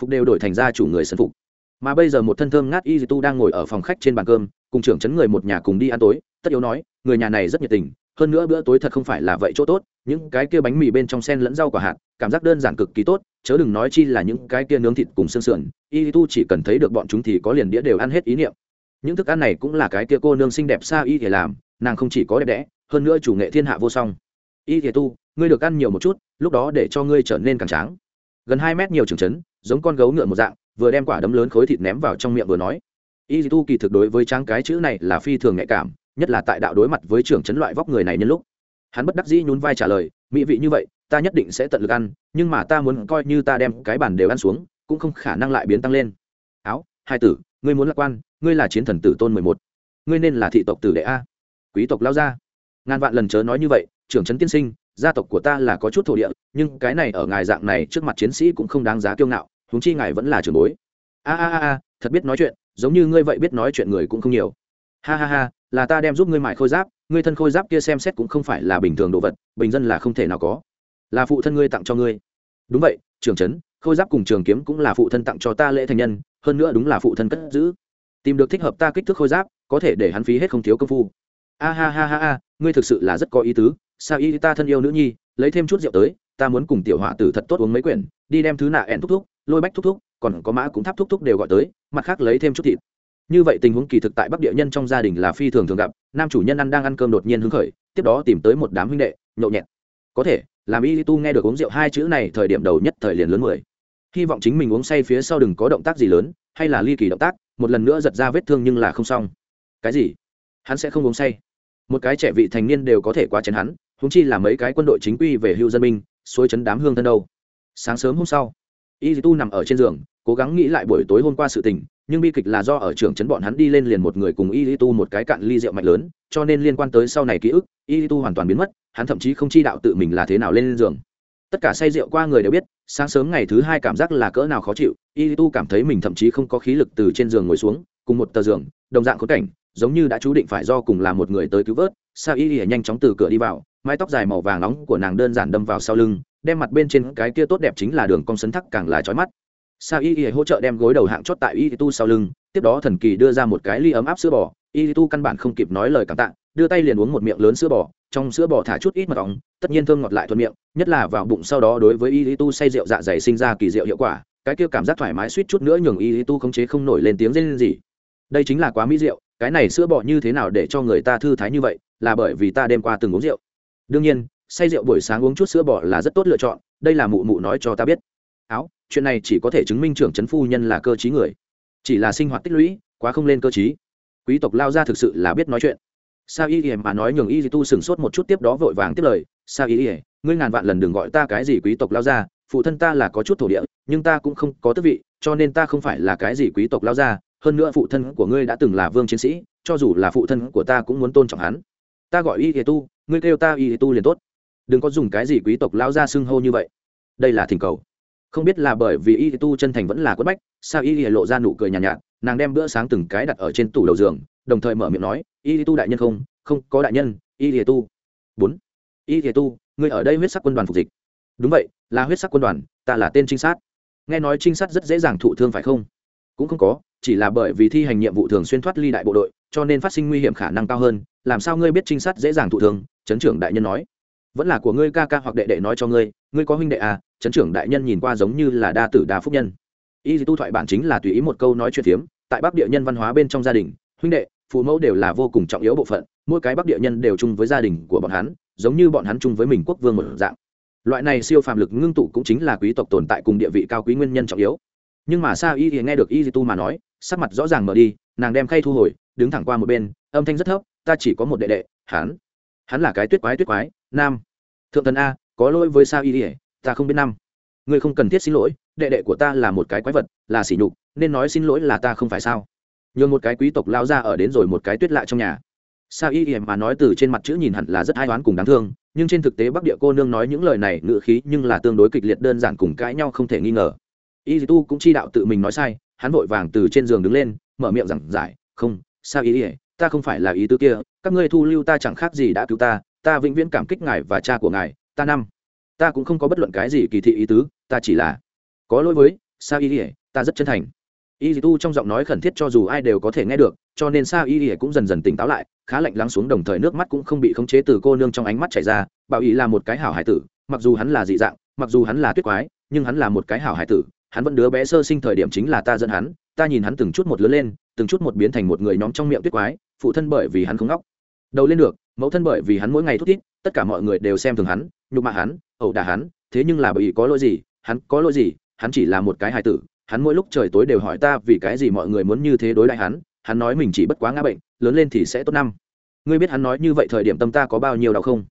phục đều đổi thành ra chủ người sân phục. Mà bây giờ một thân thơm ngát y tu đang ngồi ở phòng khách trên bàn cơm, cùng trưởng chấn người một nhà cùng đi ăn tối, tất yếu nói, người nhà này rất nhiệt tình hơn nữa bữa tối thật không phải là vậy chỗ tốt, những cái kia bánh mì bên trong sen lẫn rau quả hạt, cảm giác đơn giản cực kỳ tốt, chớ đừng nói chi là những cái kia nướng thịt cùng xương sườn, y tu chỉ cần thấy được bọn chúng thì có liền đĩa đều ăn hết ý niệm. Những thức ăn này cũng là cái kia cô nương xinh đẹp xa y thể làm, nàng không chỉ có đẹp đẽ, hơn nữa chủ nghệ thiên hạ vô song. Y thể tu, ngươi được ăn nhiều một chút, lúc đó để cho ngươi trở nên càng tráng. Gần hai mét nhiều trưởng chấn, giống con gấu ngựa một dạng, vừa đem quả đấm lớn khối thịt ném vào trong miệng vừa nói. Y tu kỳ thực đối với tráng cái chữ này là phi thường nhạy cảm nhất là tại đạo đối mặt với trưởng chấn loại vóc người này nhân lúc. Hắn bất đắc dĩ nhún vai trả lời, mỹ vị như vậy, ta nhất định sẽ tận lực ăn, nhưng mà ta muốn coi như ta đem cái bản đều ăn xuống, cũng không khả năng lại biến tăng lên. Áo, hai tử, ngươi muốn lạc quan, ngươi là chiến thần tử tôn mười một, ngươi nên là thị tộc tử đệ a. Quý tộc lao ra ngàn vạn lần chớ nói như vậy, trưởng trấn tiên sinh, gia tộc của ta là có chút thổ địa, nhưng cái này ở ngài dạng này trước mặt chiến sĩ cũng không đáng giá kiêu ngạo húng chi ngài vẫn là trưởng bối. A a a, thật biết nói chuyện, giống như ngươi vậy biết nói chuyện người cũng không nhiều. Ha ha ha là ta đem giúp ngươi mại khôi giáp, ngươi thân khôi giáp kia xem xét cũng không phải là bình thường đồ vật, bình dân là không thể nào có. Là phụ thân ngươi tặng cho ngươi. Đúng vậy, trưởng trấn, khôi giáp cùng trường kiếm cũng là phụ thân tặng cho ta lễ thành nhân, hơn nữa đúng là phụ thân cất giữ. Tìm được thích hợp ta kích thước khôi giáp, có thể để hắn phí hết không thiếu công phu. A ha ha ha ha, ngươi thực sự là rất có ý tứ. Sao y ta thân yêu nữ nhi, lấy thêm chút rượu tới, ta muốn cùng tiểu họa tử thật tốt uống mấy quyển, đi đem thứ nạ ẹn thúc thúc, lôi bách thúc thúc, còn có mã cũng tháp thúc thúc đều gọi tới, mặt khác lấy thêm chút thịt như vậy tình huống kỳ thực tại bắc địa nhân trong gia đình là phi thường thường gặp, nam chủ nhân ăn đang ăn cơm đột nhiên hứng khởi, tiếp đó tìm tới một đám huynh đệ, nhậu nhẹt. Có thể, làm y tu nghe được uống rượu hai chữ này thời điểm đầu nhất thời liền lớn mười. Hy vọng chính mình uống say phía sau đừng có động tác gì lớn, hay là ly kỳ động tác, một lần nữa giật ra vết thương nhưng là không xong. Cái gì? Hắn sẽ không uống say. Một cái trẻ vị thành niên đều có thể quá chén hắn húng chi là mấy cái quân đội chính quy về hưu dân binh xuôi chấn đám hương thân đâu. Sáng sớm hôm sau, y tu nằm ở trên giường, cố gắng nghĩ lại buổi tối hôm qua sự tình nhưng bi kịch là do ở trưởng trấn bọn hắn đi lên liền một người cùng y tu một cái cạn ly rượu mạnh lớn, cho nên liên quan tới sau này ký ức, y tu hoàn toàn biến mất, hắn thậm chí không chi đạo tự mình là thế nào lên giường. Tất cả say rượu qua người đều biết, sáng sớm ngày thứ hai cảm giác là cỡ nào khó chịu, y tu cảm thấy mình thậm chí không có khí lực từ trên giường ngồi xuống, cùng một tờ giường, đồng dạng khốn cảnh, giống như đã chú định phải do cùng là một người tới cứu vớt, sao y y nhanh chóng từ cửa đi vào, mái tóc dài màu vàng nóng của nàng đơn giản đâm vào sau lưng, đem mặt bên trên cái kia tốt đẹp chính là đường cong sấn thắc càng là trói mắt sa y y hỗ trợ đem gối đầu hạng chót tại y tu sau lưng, tiếp đó thần kỳ đưa ra một cái ly ấm áp sữa bò. Y tu căn bản không kịp nói lời cảm tạ, đưa tay liền uống một miệng lớn sữa bò, trong sữa bò thả chút ít mật ong, tất nhiên thơm ngọt lại thuận miệng, nhất là vào bụng sau đó đối với y tu say rượu dạ dày sinh ra kỳ diệu hiệu quả, cái kia cảm giác thoải mái suýt chút nữa nhường y tu khống chế không nổi lên tiếng rên gì đây chính là quá mỹ rượu, cái này sữa bò như thế nào để cho người ta thư thái như vậy, là bởi vì ta đêm qua từng uống rượu. Đương nhiên, say rượu buổi sáng uống chút sữa bò là rất tốt lựa chọn, đây là mụ mụ nói cho ta biết. Áo chuyện này chỉ có thể chứng minh trưởng trấn phu nhân là cơ t người. Chỉ là sinh hoạt tích lũy, quá không lên cơ t quý tộc lao ra thực sự là biết nói chuyện. Sao y ỉa mà nói nhường y tu sửng sốt một chút tiếp đó vội vàng tiếp lời. Sao y ỉa ngươi ngàn vạn lần đừng gọi ta cái gì quý tộc lao ra phụ thân ta là có chút thổ địa, nhưng ta cũng không có tước vị, cho nên ta không phải là cái gì quý tộc lao ra hơn nữa phụ thân của ngươi đã từng là vương chiến sĩ, cho dù là phụ thân của ta cũng muốn tôn trọng hắn. Ta gọi y ỉa tu, ngươi kêu ta y tu liền tốt. Đừng có dùng cái gì quý tộc lao ra xưng hô như vậy. Đây là thỉnh cầu không biết là bởi vì y tu chân thành vẫn là quất bách sao y lộ ra nụ cười nhàn nhạt, nhạt nàng đem bữa sáng từng cái đặt ở trên tủ đầu giường đồng thời mở miệng nói y tu đại nhân không? Không có đại nhân y tu. Bốn. Y tu ngươi ở đây huyết sắc quân đoàn phục dịch. Đúng vậy là huyết sắc quân đoàn ta là tên trinh sát. Nghe nói trinh sát rất dễ dàng thụ thương phải không? Cũng không có chỉ là bởi vì thi hành nhiệm vụ thường xuyên thoát ly đại bộ đội cho nên phát sinh nguy hiểm khả năng cao hơn. Làm sao ngươi biết trinh sát dễ dàng thụ thương? Trấn trưởng đại nhân nói vẫn là của ngươi ca ca hoặc đệ đệ nói cho ngươi ngươi có huynh đệ à trấn trưởng đại nhân nhìn qua giống như là đa tử đa phúc nhân. Y tu thoại bản chính là tùy ý một câu nói chuyện phiếm, tại bắc địa nhân văn hóa bên trong gia đình, huynh đệ, phụ mẫu đều là vô cùng trọng yếu bộ phận, mỗi cái bắc địa nhân đều chung với gia đình của bọn hắn, giống như bọn hắn chung với mình quốc vương một dạng. Loại này siêu phàm lực ngưng tụ cũng chính là quý tộc tồn tại cùng địa vị cao quý nguyên nhân trọng yếu. Nhưng mà sao y thì nghe được y tu mà nói, sắc mặt rõ ràng mở đi, nàng đem khay thu hồi, đứng thẳng qua một bên, âm thanh rất thấp, ta chỉ có một đệ đệ, hắn. Hắn là cái tuyết quái tuyết quái nam. Thượng thần a, có lỗi với sao y ỉa ta không biết năm ngươi không cần thiết xin lỗi, đệ đệ của ta là một cái quái vật, là sỉ nhục, nên nói xin lỗi là ta không phải sao? Nhường một cái quý tộc lao ra ở đến rồi một cái tuyết lạ trong nhà. Sao y ỉa mà nói từ trên mặt chữ nhìn hẳn là rất ai oán cùng đáng thương, nhưng trên thực tế bắc địa cô nương nói những lời này ngự khí nhưng là tương đối kịch liệt đơn giản cùng cãi nhau không thể nghi ngờ. Y tu cũng chi đạo tự mình nói sai, hắn vội vàng từ trên giường đứng lên, mở miệng giảng giải, không, sao ý ỉa ta không phải là ý tư kia, các ngươi thu lưu ta chẳng khác gì đã cứu ta ta vĩnh viễn cảm kích ngài và cha của ngài, ta năm. Ta cũng không có bất luận cái gì kỳ thị ý tứ, ta chỉ là có lỗi với sao y ỉa ta rất chân thành. Y tu trong giọng nói khẩn thiết cho dù ai đều có thể nghe được, cho nên sao y ỉa cũng dần dần tỉnh táo lại, khá lạnh lắng xuống đồng thời nước mắt cũng không bị khống chế từ cô nương trong ánh mắt chảy ra, bảo ý là một cái hảo hải tử, mặc dù hắn là dị dạng, mặc dù hắn là tuyết quái, nhưng hắn là một cái hảo hải tử, hắn vẫn đứa bé sơ sinh thời điểm chính là ta dẫn hắn, ta nhìn hắn từng chút một lớn lên, từng chút một biến thành một người nhóm trong miệng tuyết quái, phụ thân bởi vì hắn không ngóc đầu lên được mẫu thân bởi vì hắn mỗi ngày thút thít, tất cả mọi người đều xem thường hắn, nhục mạ hắn, ẩu đả hắn, thế nhưng là bởi vì có lỗi gì, hắn có lỗi gì, hắn chỉ là một cái hài tử, hắn mỗi lúc trời tối đều hỏi ta vì cái gì mọi người muốn như thế đối lại hắn hắn nói mình chỉ bất quá ngã bệnh, lớn lên thì sẽ tốt năm. Ngươi biết hắn nói như vậy thời điểm tâm ta có bao nhiêu đau không?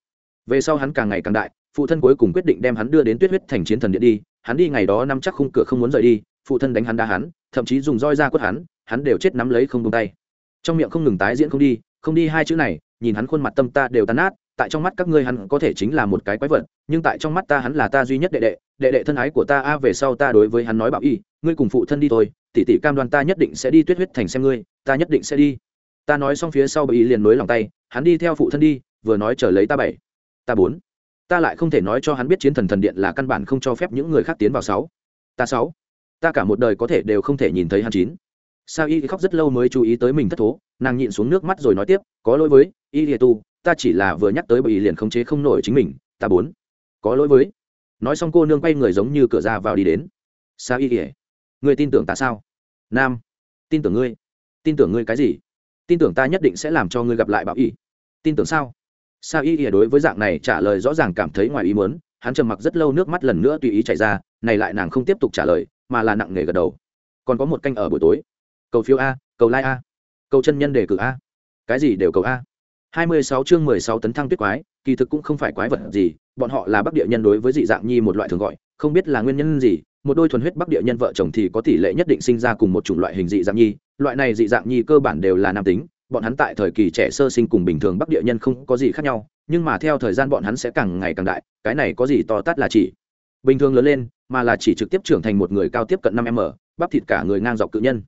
Về sau hắn càng ngày càng đại, phụ thân cuối cùng quyết định đem hắn đưa đến tuyết huyết thành chiến thần điện đi, hắn đi ngày đó năm chắc khung cửa không muốn rời đi, phụ thân đánh hắn đá hắn, thậm chí dùng roi ra quất hắn hắn đều chết nắm lấy không tung tay. Trong miệng không ngừng tái diễn không đi không đi hai chữ này nhìn hắn khuôn mặt tâm ta đều tan nát, tại trong mắt các ngươi hắn có thể chính là một cái quái vật, nhưng tại trong mắt ta hắn là ta duy nhất đệ đệ đệ đệ thân ái của ta, a, về sau ta đối với hắn nói bảo y, ngươi cùng phụ thân đi thôi, tỷ tỷ cam đoan ta nhất định sẽ đi tuyết huyết thành xem ngươi, ta nhất định sẽ đi. Ta nói xong phía sau bảo y liền nối lòng tay, hắn đi theo phụ thân đi, vừa nói trở lấy ta bảy, ta bốn. Ta lại không thể nói cho hắn biết chiến thần thần điện là căn bản không cho phép những người khác tiến vào sáu. Ta sáu. Ta cả một đời có thể đều không thể nhìn thấy hắn chín. Sao y khóc rất lâu mới chú ý tới mình thất thố, nàng nhịn xuống nước mắt rồi nói tiếp, có lỗi với y lìa tu, ta chỉ là vừa nhắc tới bởi liền khống chế không nổi chính mình, ta bốn. Có lỗi với. Nói xong cô nương quay người giống như cửa ra vào đi đến. Sao y lìa? Người tin tưởng ta sao? Nam. Tin tưởng ngươi. Tin tưởng ngươi cái gì? Tin tưởng ta nhất định sẽ làm cho ngươi gặp lại bảo y. Tin tưởng sao? Sao y lìa đối với dạng này trả lời rõ ràng cảm thấy ngoài ý muốn, hắn trầm mặc rất lâu nước mắt lần nữa tùy ý chảy ra, này lại nàng không tiếp tục trả lời, mà là nặng nề gật đầu. Còn có một canh ở buổi tối. Cầu phiếu a, cầu like a, cầu chân nhân đề cử a. Cái gì đều cầu a hai mươi sáu chương mười sáu tấn thăng tuyết quái, kỳ thực cũng không phải quái vật gì, bọn họ là bắc địa nhân đối với dị dạng nhi một loại thường gọi, không biết là nguyên nhân gì, một đôi thuần huyết bắc địa nhân vợ chồng thì có tỷ lệ nhất định sinh ra cùng một chủng loại hình dị dạng nhi, loại này dị dạng nhi cơ bản đều là nam tính, bọn hắn tại thời kỳ trẻ sơ sinh cùng bình thường bắc địa nhân không có gì khác nhau, nhưng mà theo thời gian bọn hắn sẽ càng ngày càng đại, cái này có gì to tát là chỉ. Bình thường lớn lên, mà là chỉ trực tiếp trưởng thành một người cao tiếp cận năm m, bắp thịt cả người ngang dọc cự nhân.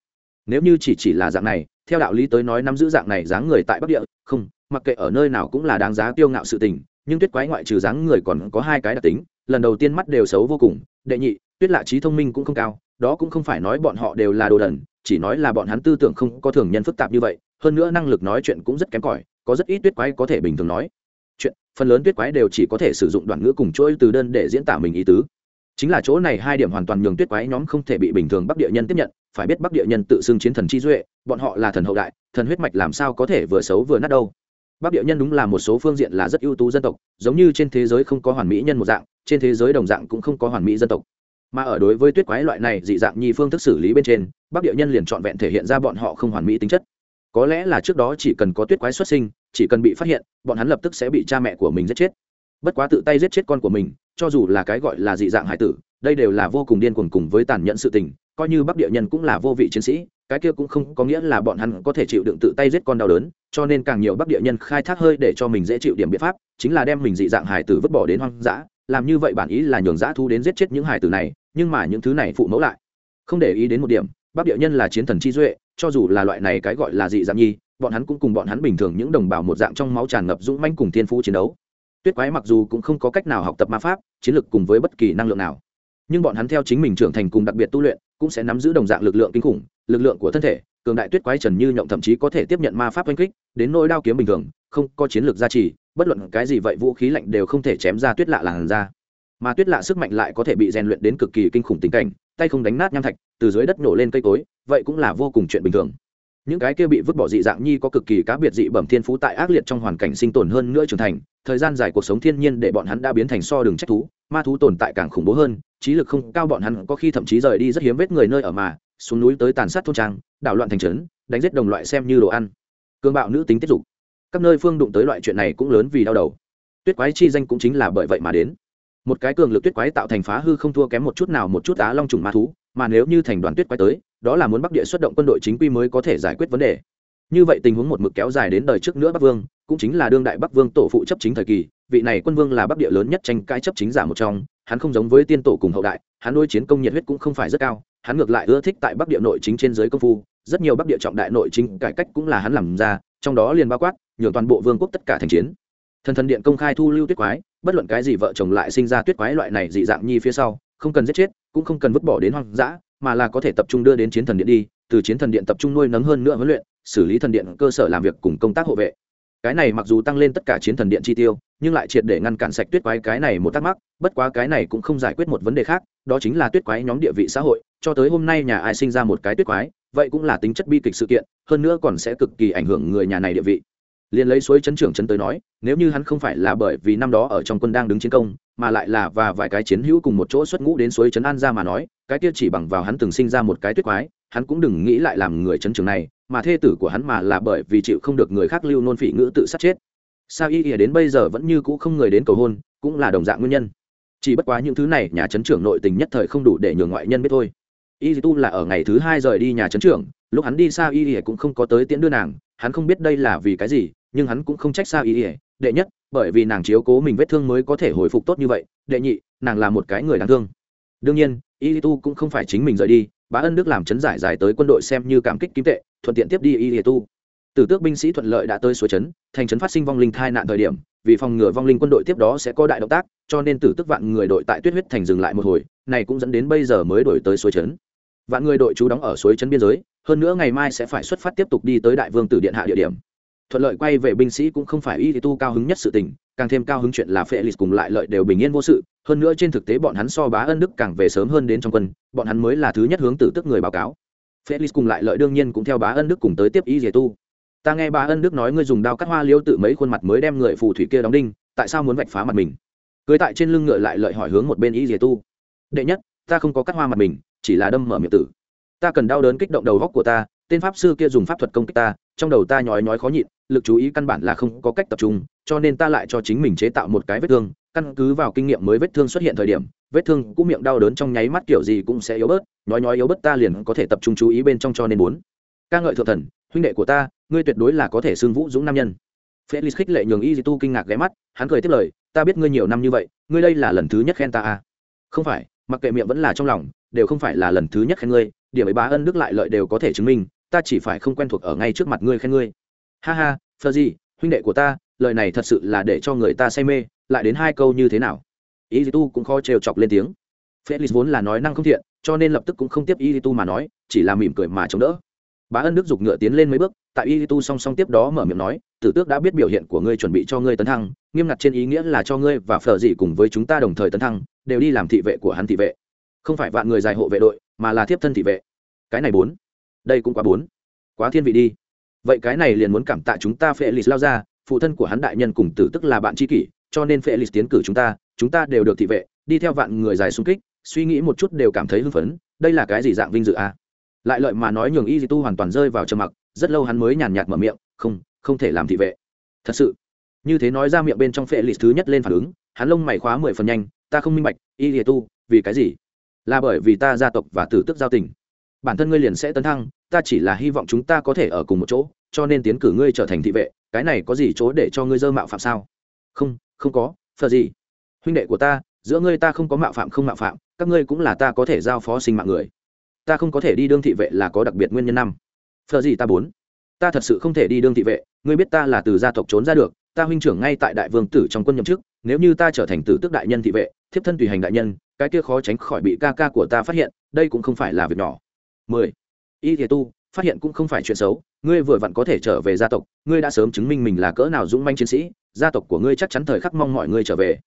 Nếu như chỉ chỉ là dạng này theo đạo lý tới nói nắm giữ dạng này dáng người tại bắc địa, không, mặc kệ ở nơi nào cũng là đáng giá tiêu ngạo sự tình, nhưng tuyết quái ngoại trừ dáng người còn có hai cái đặc tính, lần đầu tiên mắt đều xấu vô cùng, đệ nhị, tuyết lạ trí thông minh cũng không cao, đó cũng không phải nói bọn họ đều là đồ đần, chỉ nói là bọn hắn tư tưởng không có thường nhân phức tạp như vậy, hơn nữa năng lực nói chuyện cũng rất kém cỏi, có rất ít tuyết quái có thể bình thường nói. Chuyện, phần lớn tuyết quái đều chỉ có thể sử dụng đoạn ngữ cùng chuỗi từ đơn để diễn tả mình ý tứ chính là chỗ này hai điểm hoàn toàn nhường tuyết quái nhóm không thể bị bình thường bắc địa nhân tiếp nhận, phải biết bắc địa nhân tự xưng chiến thần chi duệ, bọn họ là thần hậu đại, thần huyết mạch làm sao có thể vừa xấu vừa nát đâu. Bắc địa nhân đúng là một số phương diện là rất ưu tú dân tộc, giống như trên thế giới không có hoàn mỹ nhân một dạng, trên thế giới đồng dạng cũng không có hoàn mỹ dân tộc. Mà ở đối với tuyết quái loại này dị dạng nhi phương thức xử lý bên trên, bắc địa nhân liền trọn vẹn thể hiện ra bọn họ không hoàn mỹ tính chất. Có lẽ là trước đó chỉ cần có tuyết quái xuất sinh, chỉ cần bị phát hiện, bọn hắn lập tức sẽ bị cha mẹ của mình giết chết bất quá tự tay giết chết con của mình, cho dù là cái gọi là dị dạng hải tử, đây đều là vô cùng điên cuồng cùng với tàn nhẫn sự tình, coi như bắc địa nhân cũng là vô vị chiến sĩ, cái kia cũng không có nghĩa là bọn hắn có thể chịu đựng tự tay giết con đau đớn, cho nên càng nhiều bắc địa nhân khai thác hơi để cho mình dễ chịu điểm biện pháp, chính là đem mình dị dạng hải tử vứt bỏ đến hoang dã, làm như vậy bản ý là nhường dã thu đến giết chết những hải tử này, nhưng mà những thứ này phụ mẫu lại không để ý đến một điểm, bắc địa nhân là chiến thần chi duệ, cho dù là loại này cái gọi là dị dạng nhi, bọn hắn cũng cùng bọn hắn bình thường những đồng bào một dạng trong máu tràn ngập dũng manh cùng thiên phú chiến đấu tuyết quái mặc dù cũng không có cách nào học tập ma pháp, chiến lược cùng với bất kỳ năng lượng nào. Nhưng bọn hắn theo chính mình trưởng thành cùng đặc biệt tu luyện, cũng sẽ nắm giữ đồng dạng lực lượng kinh khủng, lực lượng của thân thể, cường đại tuyết quái trần như nhộng thậm chí có thể tiếp nhận ma pháp oanh kích, đến nỗi đao kiếm bình thường, không có chiến lược gia trì, bất luận cái gì vậy vũ khí lạnh đều không thể chém ra tuyết lạ làn ra mà tuyết lạ sức mạnh lại có thể bị rèn luyện đến cực kỳ kinh khủng tình cảnh, tay không đánh nát nham thạch, từ dưới đất nổ lên cây cối, vậy cũng là vô cùng chuyện bình thường những cái kia bị vứt bỏ dị dạng nhi có cực kỳ cá biệt dị bẩm thiên phú tại ác liệt trong hoàn cảnh sinh tồn hơn nữa trưởng thành, thời gian dài cuộc sống thiên nhiên để bọn hắn đã biến thành so đường trách thú, ma thú tồn tại càng khủng bố hơn, trí lực không cao bọn hắn có khi thậm chí rời đi rất hiếm vết người nơi ở mà, xuống núi tới tàn sát thôn trang, đảo loạn thành trấn, đánh giết đồng loại xem như đồ ăn. Cương bạo nữ tính tiết dục các nơi phương đụng tới loại chuyện này cũng lớn vì đau đầu. Tuyết quái chi danh cũng chính là bởi vậy mà đến. Một cái cường lực tuyết quái tạo thành phá hư không thua kém một chút nào một chút á long trùng ma thú, mà nếu như thành đoàn tuyết quái tới đó là muốn bắc địa xuất động quân đội chính quy mới có thể giải quyết vấn đề. Như vậy tình huống một mực kéo dài đến đời trước nữa bắc vương, cũng chính là đương đại bắc vương tổ phụ chấp chính thời kỳ, vị này quân vương là bắc địa lớn nhất tranh cãi chấp chính giả một trong, hắn không giống với tiên tổ cùng hậu đại, hắn nuôi chiến công nhiệt huyết cũng không phải rất cao, hắn ngược lại ưa thích tại bắc địa nội chính trên giới công phu, rất nhiều bắc địa trọng đại nội chính cải cách cũng là hắn làm ra, trong đó liền bao quát, nhường toàn bộ vương quốc tất cả thành chiến. Thần thần điện công khai thu lưu tuyết quái, bất luận cái gì vợ chồng lại sinh ra tuyết quái loại này dị dạng nhi phía sau, không cần giết chết cũng không cần vứt bỏ đến hoang dã, mà là có thể tập trung đưa đến chiến thần điện đi, từ chiến thần điện tập trung nuôi nấng hơn nữa huấn luyện, xử lý thần điện cơ sở làm việc cùng công tác hộ vệ. Cái này mặc dù tăng lên tất cả chiến thần điện chi tiêu, nhưng lại triệt để ngăn cản sạch tuyết quái cái này một thắc mắc, bất quá cái này cũng không giải quyết một vấn đề khác, đó chính là tuyết quái nhóm địa vị xã hội, cho tới hôm nay nhà ai sinh ra một cái tuyết quái, vậy cũng là tính chất bi kịch sự kiện, hơn nữa còn sẽ cực kỳ ảnh hưởng người nhà này địa vị liền lấy suối chấn trưởng chấn tới nói, nếu như hắn không phải là bởi vì năm đó ở trong quân đang đứng chiến công, mà lại là và vài cái chiến hữu cùng một chỗ xuất ngũ đến suối chấn an ra mà nói, cái kia chỉ bằng vào hắn từng sinh ra một cái tuyết quái, hắn cũng đừng nghĩ lại làm người chấn trưởng này, mà thê tử của hắn mà là bởi vì chịu không được người khác lưu nôn phỉ ngữ tự sát chết. Sao y ỉa đến bây giờ vẫn như cũ không người đến cầu hôn, cũng là đồng dạng nguyên nhân. Chỉ bất quá những thứ này nhà chấn trưởng nội tình nhất thời không đủ để nhường ngoại nhân biết thôi. Y tu là ở ngày thứ hai rời đi nhà chấn trưởng, lúc hắn đi sao y ỉa cũng không có tới tiễn đưa nàng, hắn không biết đây là vì cái gì nhưng hắn cũng không trách sao y ỉa đệ nhất, bởi vì nàng chiếu cố mình vết thương mới có thể hồi phục tốt như vậy, đệ nhị, nàng là một cái người đáng thương. Đương nhiên y tu cũng không phải chính mình rời đi, bá ân đức làm chấn giải giải tới quân đội xem như cảm kích kim tệ, thuận tiện tiếp đi y tu. Tử tước binh sĩ thuận lợi đã tới suối trấn thành trấn phát sinh vong linh thai nạn thời điểm, vì phòng ngừa vong linh quân đội tiếp đó sẽ có đại động tác, cho nên tử tức vạn người đội tại tuyết huyết thành dừng lại một hồi, này cũng dẫn đến bây giờ mới đổi tới suối trấn vạn người đội trú đóng ở suối trấn biên giới, hơn nữa ngày mai sẽ phải xuất phát tiếp tục đi tới đại vương tử điện hạ địa điểm thuận lợi quay về binh sĩ cũng không phải y tu cao hứng nhất sự tình, càng thêm cao hứng chuyện là phệ lịch cùng lại lợi đều bình yên vô sự, hơn nữa trên thực tế bọn hắn so bá ân đức càng về sớm hơn đến trong quân, bọn hắn mới là thứ nhất hướng tử tức người báo cáo. Phệ lịch cùng lại lợi đương nhiên cũng theo bá ân đức cùng tới tiếp y tu. Ta nghe bá ân đức nói ngươi dùng đao cắt hoa liêu tự mấy khuôn mặt mới đem người phù thủy kia đóng đinh, tại sao muốn vạch phá mặt mình? Cưới tại trên lưng ngựa lại lợi hỏi hướng một bên y tu. Đệ nhất, ta không có cắt hoa mặt mình, chỉ là đâm mở miệng tử. Ta cần đau đớn kích động đầu góc của ta, tên pháp sư kia dùng pháp thuật công kích ta, trong đầu ta nhói nhói khó nhịn lực chú ý căn bản là không có cách tập trung, cho nên ta lại cho chính mình chế tạo một cái vết thương. Căn cứ vào kinh nghiệm mới vết thương xuất hiện thời điểm, vết thương cũng miệng đau đớn trong nháy mắt kiểu gì cũng sẽ yếu bớt nhói nhói yếu bớt ta liền có thể tập trung chú ý bên trong cho nên bốn ca ngợi thượng thần, huynh đệ của ta, ngươi tuyệt đối là có thể sương vũ dũng nam nhân. Felix khích lệ nhường y tu kinh ngạc ghé mắt, hắn cười tiếp lời, ta biết ngươi nhiều năm như vậy, ngươi đây là lần thứ nhất khen ta à? Không phải, mặc kệ miệng vẫn là trong lòng, đều không phải là lần thứ nhất khen ngươi, điểm ấy bá ân đức lại lợi đều có thể chứng minh, ta chỉ phải không quen thuộc ở ngay trước mặt ngươi khen ngươi ha ha, phờ gì huynh đệ của ta, lời này thật sự là để cho người ta say mê, lại đến hai câu như thế nào? Ý tu cũng khó trêu chọc lên tiếng. Felix vốn là nói năng không thiện, cho nên lập tức cũng không tiếp ý tu mà nói, chỉ là mỉm cười mà chống đỡ. Bá ân đức giục ngựa tiến lên mấy bước, tại y tu song song tiếp đó mở miệng nói, tử tước đã biết biểu hiện của ngươi chuẩn bị cho ngươi tấn thăng, nghiêm ngặt trên ý nghĩa là cho ngươi và phở dị cùng với chúng ta đồng thời tấn thăng, đều đi làm thị vệ của hắn thị vệ. Không phải vạn người dài hộ vệ đội, mà là thiếp thân thị vệ. Cái này bốn. Đây cũng quá bốn. Quá thiên vị đi vậy cái này liền muốn cảm tạ chúng ta phệ lịch lao ra phụ thân của hắn đại nhân cùng tử tức là bạn tri kỷ, cho nên phệ lịch tiến cử chúng ta chúng ta đều được thị vệ, đi theo vạn người dài xung kích, suy nghĩ một chút đều cảm thấy hưng phấn, đây là cái gì dạng vinh dự a à? lại lợi mà nói nhường y di tu hoàn toàn rơi vào trầm mặc, rất lâu hắn mới nhàn nhạt mở miệng, không không thể làm thị vệ. Thật sự? Như thế nói ra miệng bên trong phệ lịch thứ nhất lên phản ứng, hắn lông mày khóa mười phần nhanh, ta không minh bạch y di tu, vì cái gì? Là bởi vì ta gia tộc và tử tức giao tình. Bản thân ngươi liền sẽ tấn thăng ta chỉ là hy vọng chúng ta có thể ở cùng một chỗ, cho nên tiến cử ngươi trở thành thị vệ, cái này có gì chỗ để cho ngươi dơ mạo phạm sao? Không không có phờ gì? Huynh đệ của ta, giữa ngươi ta không có mạo phạm không mạo phạm, các ngươi cũng là ta có thể giao phó sinh mạng người. Ta không có thể đi đương thị vệ là có đặc biệt nguyên nhân năm. Phờ gì ta bốn? Ta thật sự không thể đi đương thị vệ, ngươi biết ta là từ gia tộc trốn ra được, ta huynh trưởng ngay tại đại vương tử trong quân nhậm chức, nếu như ta trở thành tử tước đại nhân thị vệ, thiếp thân tùy hành đại nhân, cái kia khó tránh khỏi bị ca ca của ta phát hiện, đây cũng không phải là việc nhỏ. Mười y thiệt tu, phát hiện cũng không phải chuyện xấu, ngươi vừa vặn có thể trở về gia tộc, ngươi đã sớm chứng minh mình là cỡ nào dũng manh chiến sĩ, gia tộc của ngươi chắc chắn thời khắc mong mọi ngươi trở về.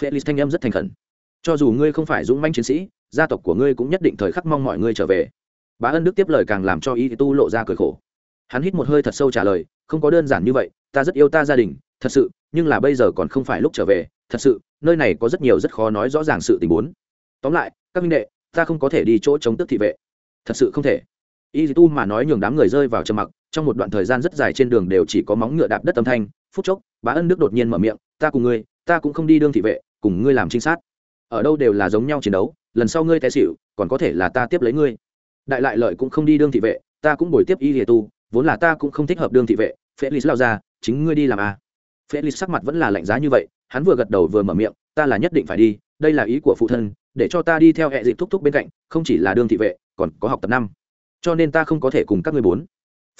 Felix thanh âm rất thành khẩn. Cho dù ngươi không phải dũng manh chiến sĩ, gia tộc của ngươi cũng nhất định thời khắc mong mọi ngươi trở về. Bá ân đức tiếp lời càng làm cho y tu lộ ra cười khổ. Hắn hít một hơi thật sâu trả lời, không có đơn giản như vậy, ta rất yêu ta gia đình, thật sự, nhưng là bây giờ còn không phải lúc trở về, thật sự, nơi này có rất nhiều rất khó nói rõ ràng sự tình huống tóm lại, các minh đệ, ta không có thể đi chỗ chống tức thị vệ. Thật sự không thể y tu mà nói nhường đám người rơi vào trầm mặc, trong một đoạn thời gian rất dài trên đường đều chỉ có móng ngựa đạp đất âm thanh, phút chốc, bá ân đức đột nhiên mở miệng, ta cùng ngươi, ta cũng không đi đương thị vệ, cùng ngươi làm trinh sát. Ở đâu đều là giống nhau chiến đấu, lần sau ngươi té xỉu, còn có thể là ta tiếp lấy ngươi. Đại lại lợi cũng không đi đương thị vệ, ta cũng bồi tiếp y lìa tu, vốn là ta cũng không thích hợp đương thị vệ felix lao ra, chính ngươi đi làm à. felix sắc mặt vẫn là lạnh giá như vậy, hắn vừa gật đầu vừa mở miệng, ta là nhất định phải đi, đây là ý của phụ thân, để cho ta đi theo hệ dịch thúc thúc bên cạnh, không chỉ là đương thị vệ, còn có học tập năm cho nên ta không có thể cùng các ngươi bốn.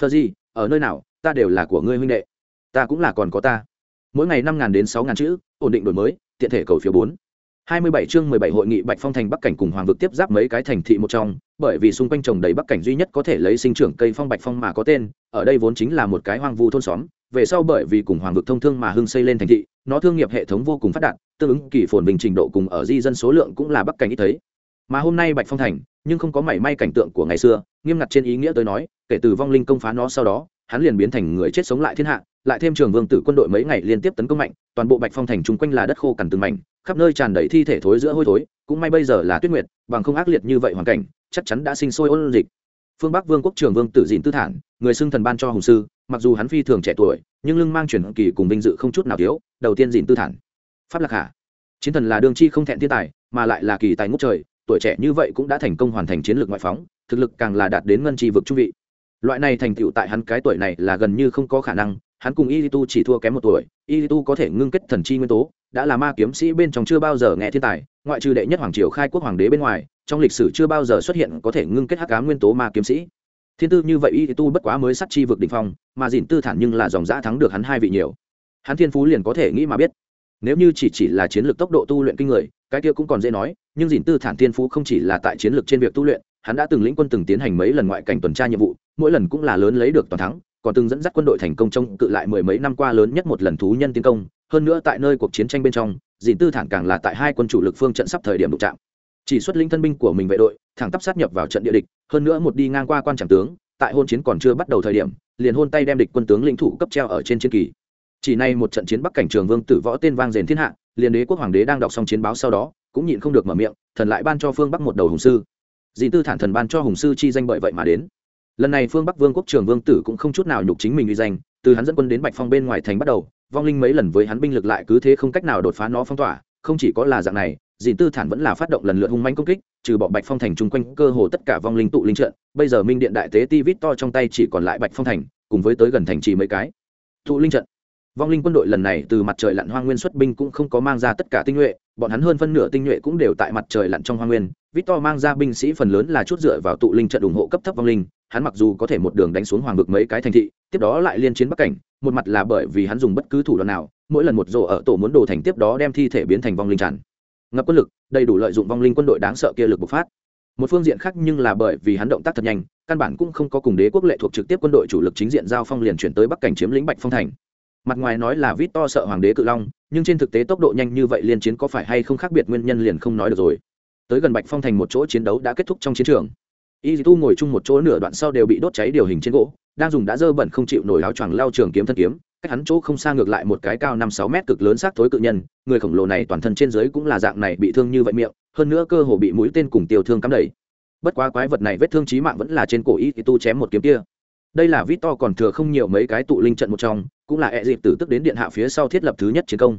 Phờ gì ở nơi nào ta đều là của ngươi huynh đệ. Ta cũng là còn có ta. Mỗi ngày năm ngàn đến sáu ngàn chữ ổn định đổi mới tiện thể cầu phiếu bốn. 27 chương 17 hội nghị Bạch Phong thành Bắc cảnh cùng Hoàng vực tiếp giáp mấy cái thành thị một trong, bởi vì xung quanh trồng đầy Bắc cảnh duy nhất có thể lấy sinh trưởng cây phong Bạch Phong mà có tên, ở đây vốn chính là một cái hoang vu thôn xóm, về sau bởi vì cùng Hoàng vực thông thương mà hưng xây lên thành thị, nó thương nghiệp hệ thống vô cùng phát đạt, tương ứng kỳ phồn bình trình độ cùng ở di dân số lượng cũng là Bắc cảnh ít thấy. Mà hôm nay Bạch Phong thành, nhưng không có mảy may cảnh tượng của ngày xưa, nghiêm ngặt trên ý nghĩa tới nói, kể từ vong linh công phá nó sau đó, hắn liền biến thành người chết sống lại thiên hạ, lại thêm trường vương tử quân đội mấy ngày liên tiếp tấn công mạnh, toàn bộ Bạch Phong thành chung quanh là đất khô cằn từng mảnh, khắp nơi tràn đầy thi thể thối giữa hôi thối cũng may bây giờ là tuyết nguyệt bằng không ác liệt như vậy hoàn cảnh chắc chắn đã sinh sôi ôn dịch. Phương bắc vương quốc trường vương tử dịn tư thản người xưng thần ban cho hùng sư mặc dù hắn phi thường trẻ tuổi nhưng lưng mang truyền kỳ cùng vinh dự không chút nào thiếu đầu tiên dịn tư thản. Pháp lạc hạ chiến thần là đương chi không thẹn thiên tài mà lại là kỳ tài ngốc trời tuổi trẻ như vậy cũng đã thành công hoàn thành chiến lược ngoại phóng, thực lực càng là đạt đến ngân tri vực trung vị. Loại này thành tựu tại hắn cái tuổi này là gần như không có khả năng, hắn cùng y tu chỉ thua kém một tuổi y tu có thể ngưng kết thần chi nguyên tố, đã là ma kiếm sĩ bên trong chưa bao giờ nghe thiên tài, ngoại trừ đệ nhất hoàng triều khai quốc hoàng đế bên ngoài, trong lịch sử chưa bao giờ xuất hiện có thể ngưng kết hắc cá nguyên tố ma kiếm sĩ. Thiên tư như vậy y tu bất quá mới sắt chi vực đ ỉ n h phong, mà dìn tư thản nhưng là dòng giã thắng được hắn hai vị nhiều. Hắn thiên phú liền có thể nghĩ mà biết. Nếu như chỉ chỉ là chiến lược tốc độ tu luyện kinh người cái kia cũng còn dễ nói, nhưng dìn tư thản thiên phú không chỉ là tại chiến lược trên việc tu luyện, hắn đã từng lĩnh quân từng tiến hành mấy lần ngoại cảnh tuần tra nhiệm vụ, mỗi lần cũng là lớn lấy được toàn thắng, còn từng dẫn dắt quân đội thành công trong cự lại mười mấy năm qua lớn nhất một lần thú nhân tiến công, hơn nữa tại nơi cuộc chiến tranh bên trong dìn tư thản càng là tại hai quân chủ lực phương trận sắp thời điểm đụng chạm. Chỉ xuất linh thân binh của mình vệ đội, thẳng tắp sát nhập vào trận địa địch, hơn nữa một đi ngang qua quan tràng tướng, tại hôn chiến còn chưa bắt đầu thời điểm, liền hôn tay đem địch quân tướng lĩnh thủ cấp treo ở trên chiến kỳ. Chỉ nay một trận chiến bắc cảnh trường vương tử võ tên vang rền thiên hạ liền đế quốc hoàng đế đang đọc xong chiến báo sau đó, cũng nhịn không được mở miệng, thần lại ban cho phương bắc một đầu hùng sư. Dì tư thản thần ban cho hùng sư chi danh bởi vậy mà đến. Lần này phương bắc vương quốc trường vương tử cũng không chút nào nhục chính mình uy danh, từ hắn dẫn quân đến bạch phong bên ngoài thành bắt đầu, vong linh mấy lần với hắn binh lực lại cứ thế không cách nào đột phá nó phong tỏa, không chỉ có là dạng này dì tư thản vẫn là phát động lần lượt hung manh công kích, trừ bỏ bạch phong thành chung quanh cơ hồ tất cả vong linh tụ linh trận, bây giờ minh điện đại tế ti vít to trong tay chỉ còn lại bạch phong thành, cùng với tới gần thành chỉ mấy cái tụ linh trận vong linh quân đội lần này từ mặt trời lặn hoa nguyên xuất binh cũng không có mang ra tất cả tinh nhuệ, bọn hắn hơn phân nửa tinh nhuệ cũng đều tại mặt trời lặn trong hoa nguyên. Victor mang ra binh sĩ phần lớn là chút dựa vào tụ linh trận ủng hộ cấp thấp vong linh, hắn mặc dù có thể một đường đánh xuống hoàng vực mấy cái thành thị, tiếp đó lại liên chiến bắc cảnh, một mặt là bởi vì hắn dùng bất cứ thủ đoạn nào, mỗi lần một rổ ở tổ muốn đồ thành tiếp đó đem thi thể biến thành vong linh tràn. Ngập quân lực, đầy đủ lợi dụng vong linh quân đội đáng sợ kia lực bộc phát. Một phương diện khác nhưng là bởi vì hắn động tác thật nhanh, căn bản cũng không có cùng đế quốc lệ thuộc trực tiếp quân đội chủ lực chính diện giao phong liền chuyển tới bắc cảnh chiếm lĩnh bạch phong thành mặt ngoài nói là vít to sợ hoàng đế cự long, nhưng trên thực tế tốc độ nhanh như vậy liên chiến có phải hay không khác biệt nguyên nhân liền không nói được rồi. Tới gần bạch phong thành một chỗ chiến đấu đã kết thúc trong chiến trường. Y tu ngồi chung một chỗ nửa đoạn sau đều bị đốt cháy điều hình trên gỗ, đang dùng đã dơ bẩn không chịu nổi áo choàng lao trường kiếm thân kiếm, cách hắn chỗ không xa ngược lại một cái cao năm sáu mét cực lớn xác thối cự nhân, người khổng lồ này toàn thân trên dưới cũng là dạng này bị thương như vậy miệng, hơn nữa cơ hồ bị mũi tên cùng tiêu thương cắm đầy. Bất quá quái vật này vết thương chí mạng vẫn là trên cổ y tu chém một kiếm kia đây là vít to còn thừa không nhiều mấy cái tụ linh trận một trong, cũng là e dịp tử tức đến điện hạ phía sau thiết lập thứ nhất chiến công.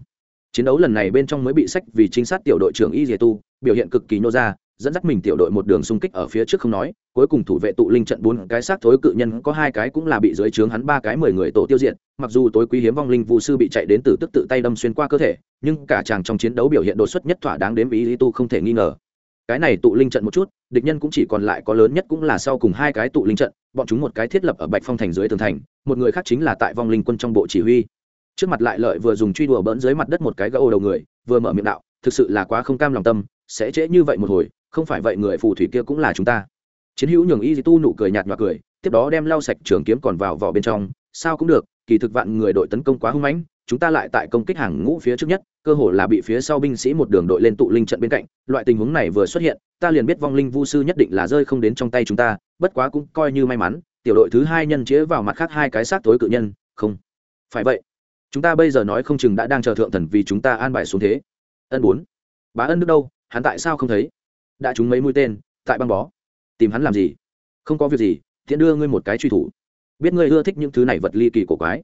Chiến đấu lần này bên trong mới bị sách vì trinh sát tiểu đội trưởng y dì tu, biểu hiện cực kỳ nhô ra, dẫn dắt mình tiểu đội một đường xung kích ở phía trước không nói, cuối cùng thủ vệ tụ linh trận bốn cái xác thối cự nhân có hai cái cũng là bị dưới trướng hắn ba cái mười người tổ tiêu diệt, mặc dù tối quý hiếm vong linh vũ sư bị chạy đến từ tức tự tay đâm xuyên qua cơ thể, nhưng cả chàng trong chiến đấu biểu hiện đột xuất nhất thỏa đáng đến ý lý tu không thể nghi ngờ cái này tụ linh trận một chút, địch nhân cũng chỉ còn lại có lớn nhất cũng là sau cùng hai cái tụ linh trận, bọn chúng một cái thiết lập ở bạch phong thành dưới tường thành, một người khác chính là tại vong linh quân trong bộ chỉ huy. Trước mặt lại lợi vừa dùng truy đùa bỡn dưới mặt đất một cái gỗ đầu người, vừa mở miệng đạo, thực sự là quá không cam lòng tâm, sẽ trễ như vậy một hồi, không phải vậy người phù thủy kia cũng là chúng ta. Chiến hữu nhường y tu nụ cười nhạt nhòa cười, tiếp đó đem lau sạch trường kiếm còn vào vỏ bên trong, sao cũng được, kỳ thực vạn người đội tấn công quá hung mãnh chúng ta lại tại công kích hàng ngũ phía trước nhất, cơ hồ là bị phía sau binh sĩ một đường đội lên tụ linh trận bên cạnh, loại tình huống này vừa xuất hiện, ta liền biết vong linh vu sư nhất định là rơi không đến trong tay chúng ta, bất quá cũng coi như may mắn, tiểu đội thứ hai nhân chế vào mặt khác hai cái xác tối cự nhân, không phải vậy. Chúng ta bây giờ nói không chừng đã đang chờ thượng thần vì chúng ta an bài xuống thế. Ân bốn. Bá ân nước đâu, hắn tại sao không thấy? Đã trúng mấy mũi tên, tại băng bó. Tìm hắn làm gì? Không có việc gì thiện đưa ngươi một cái truy thủ. Biết ngươi ưa thích những thứ này vật ly kỳ cổ quái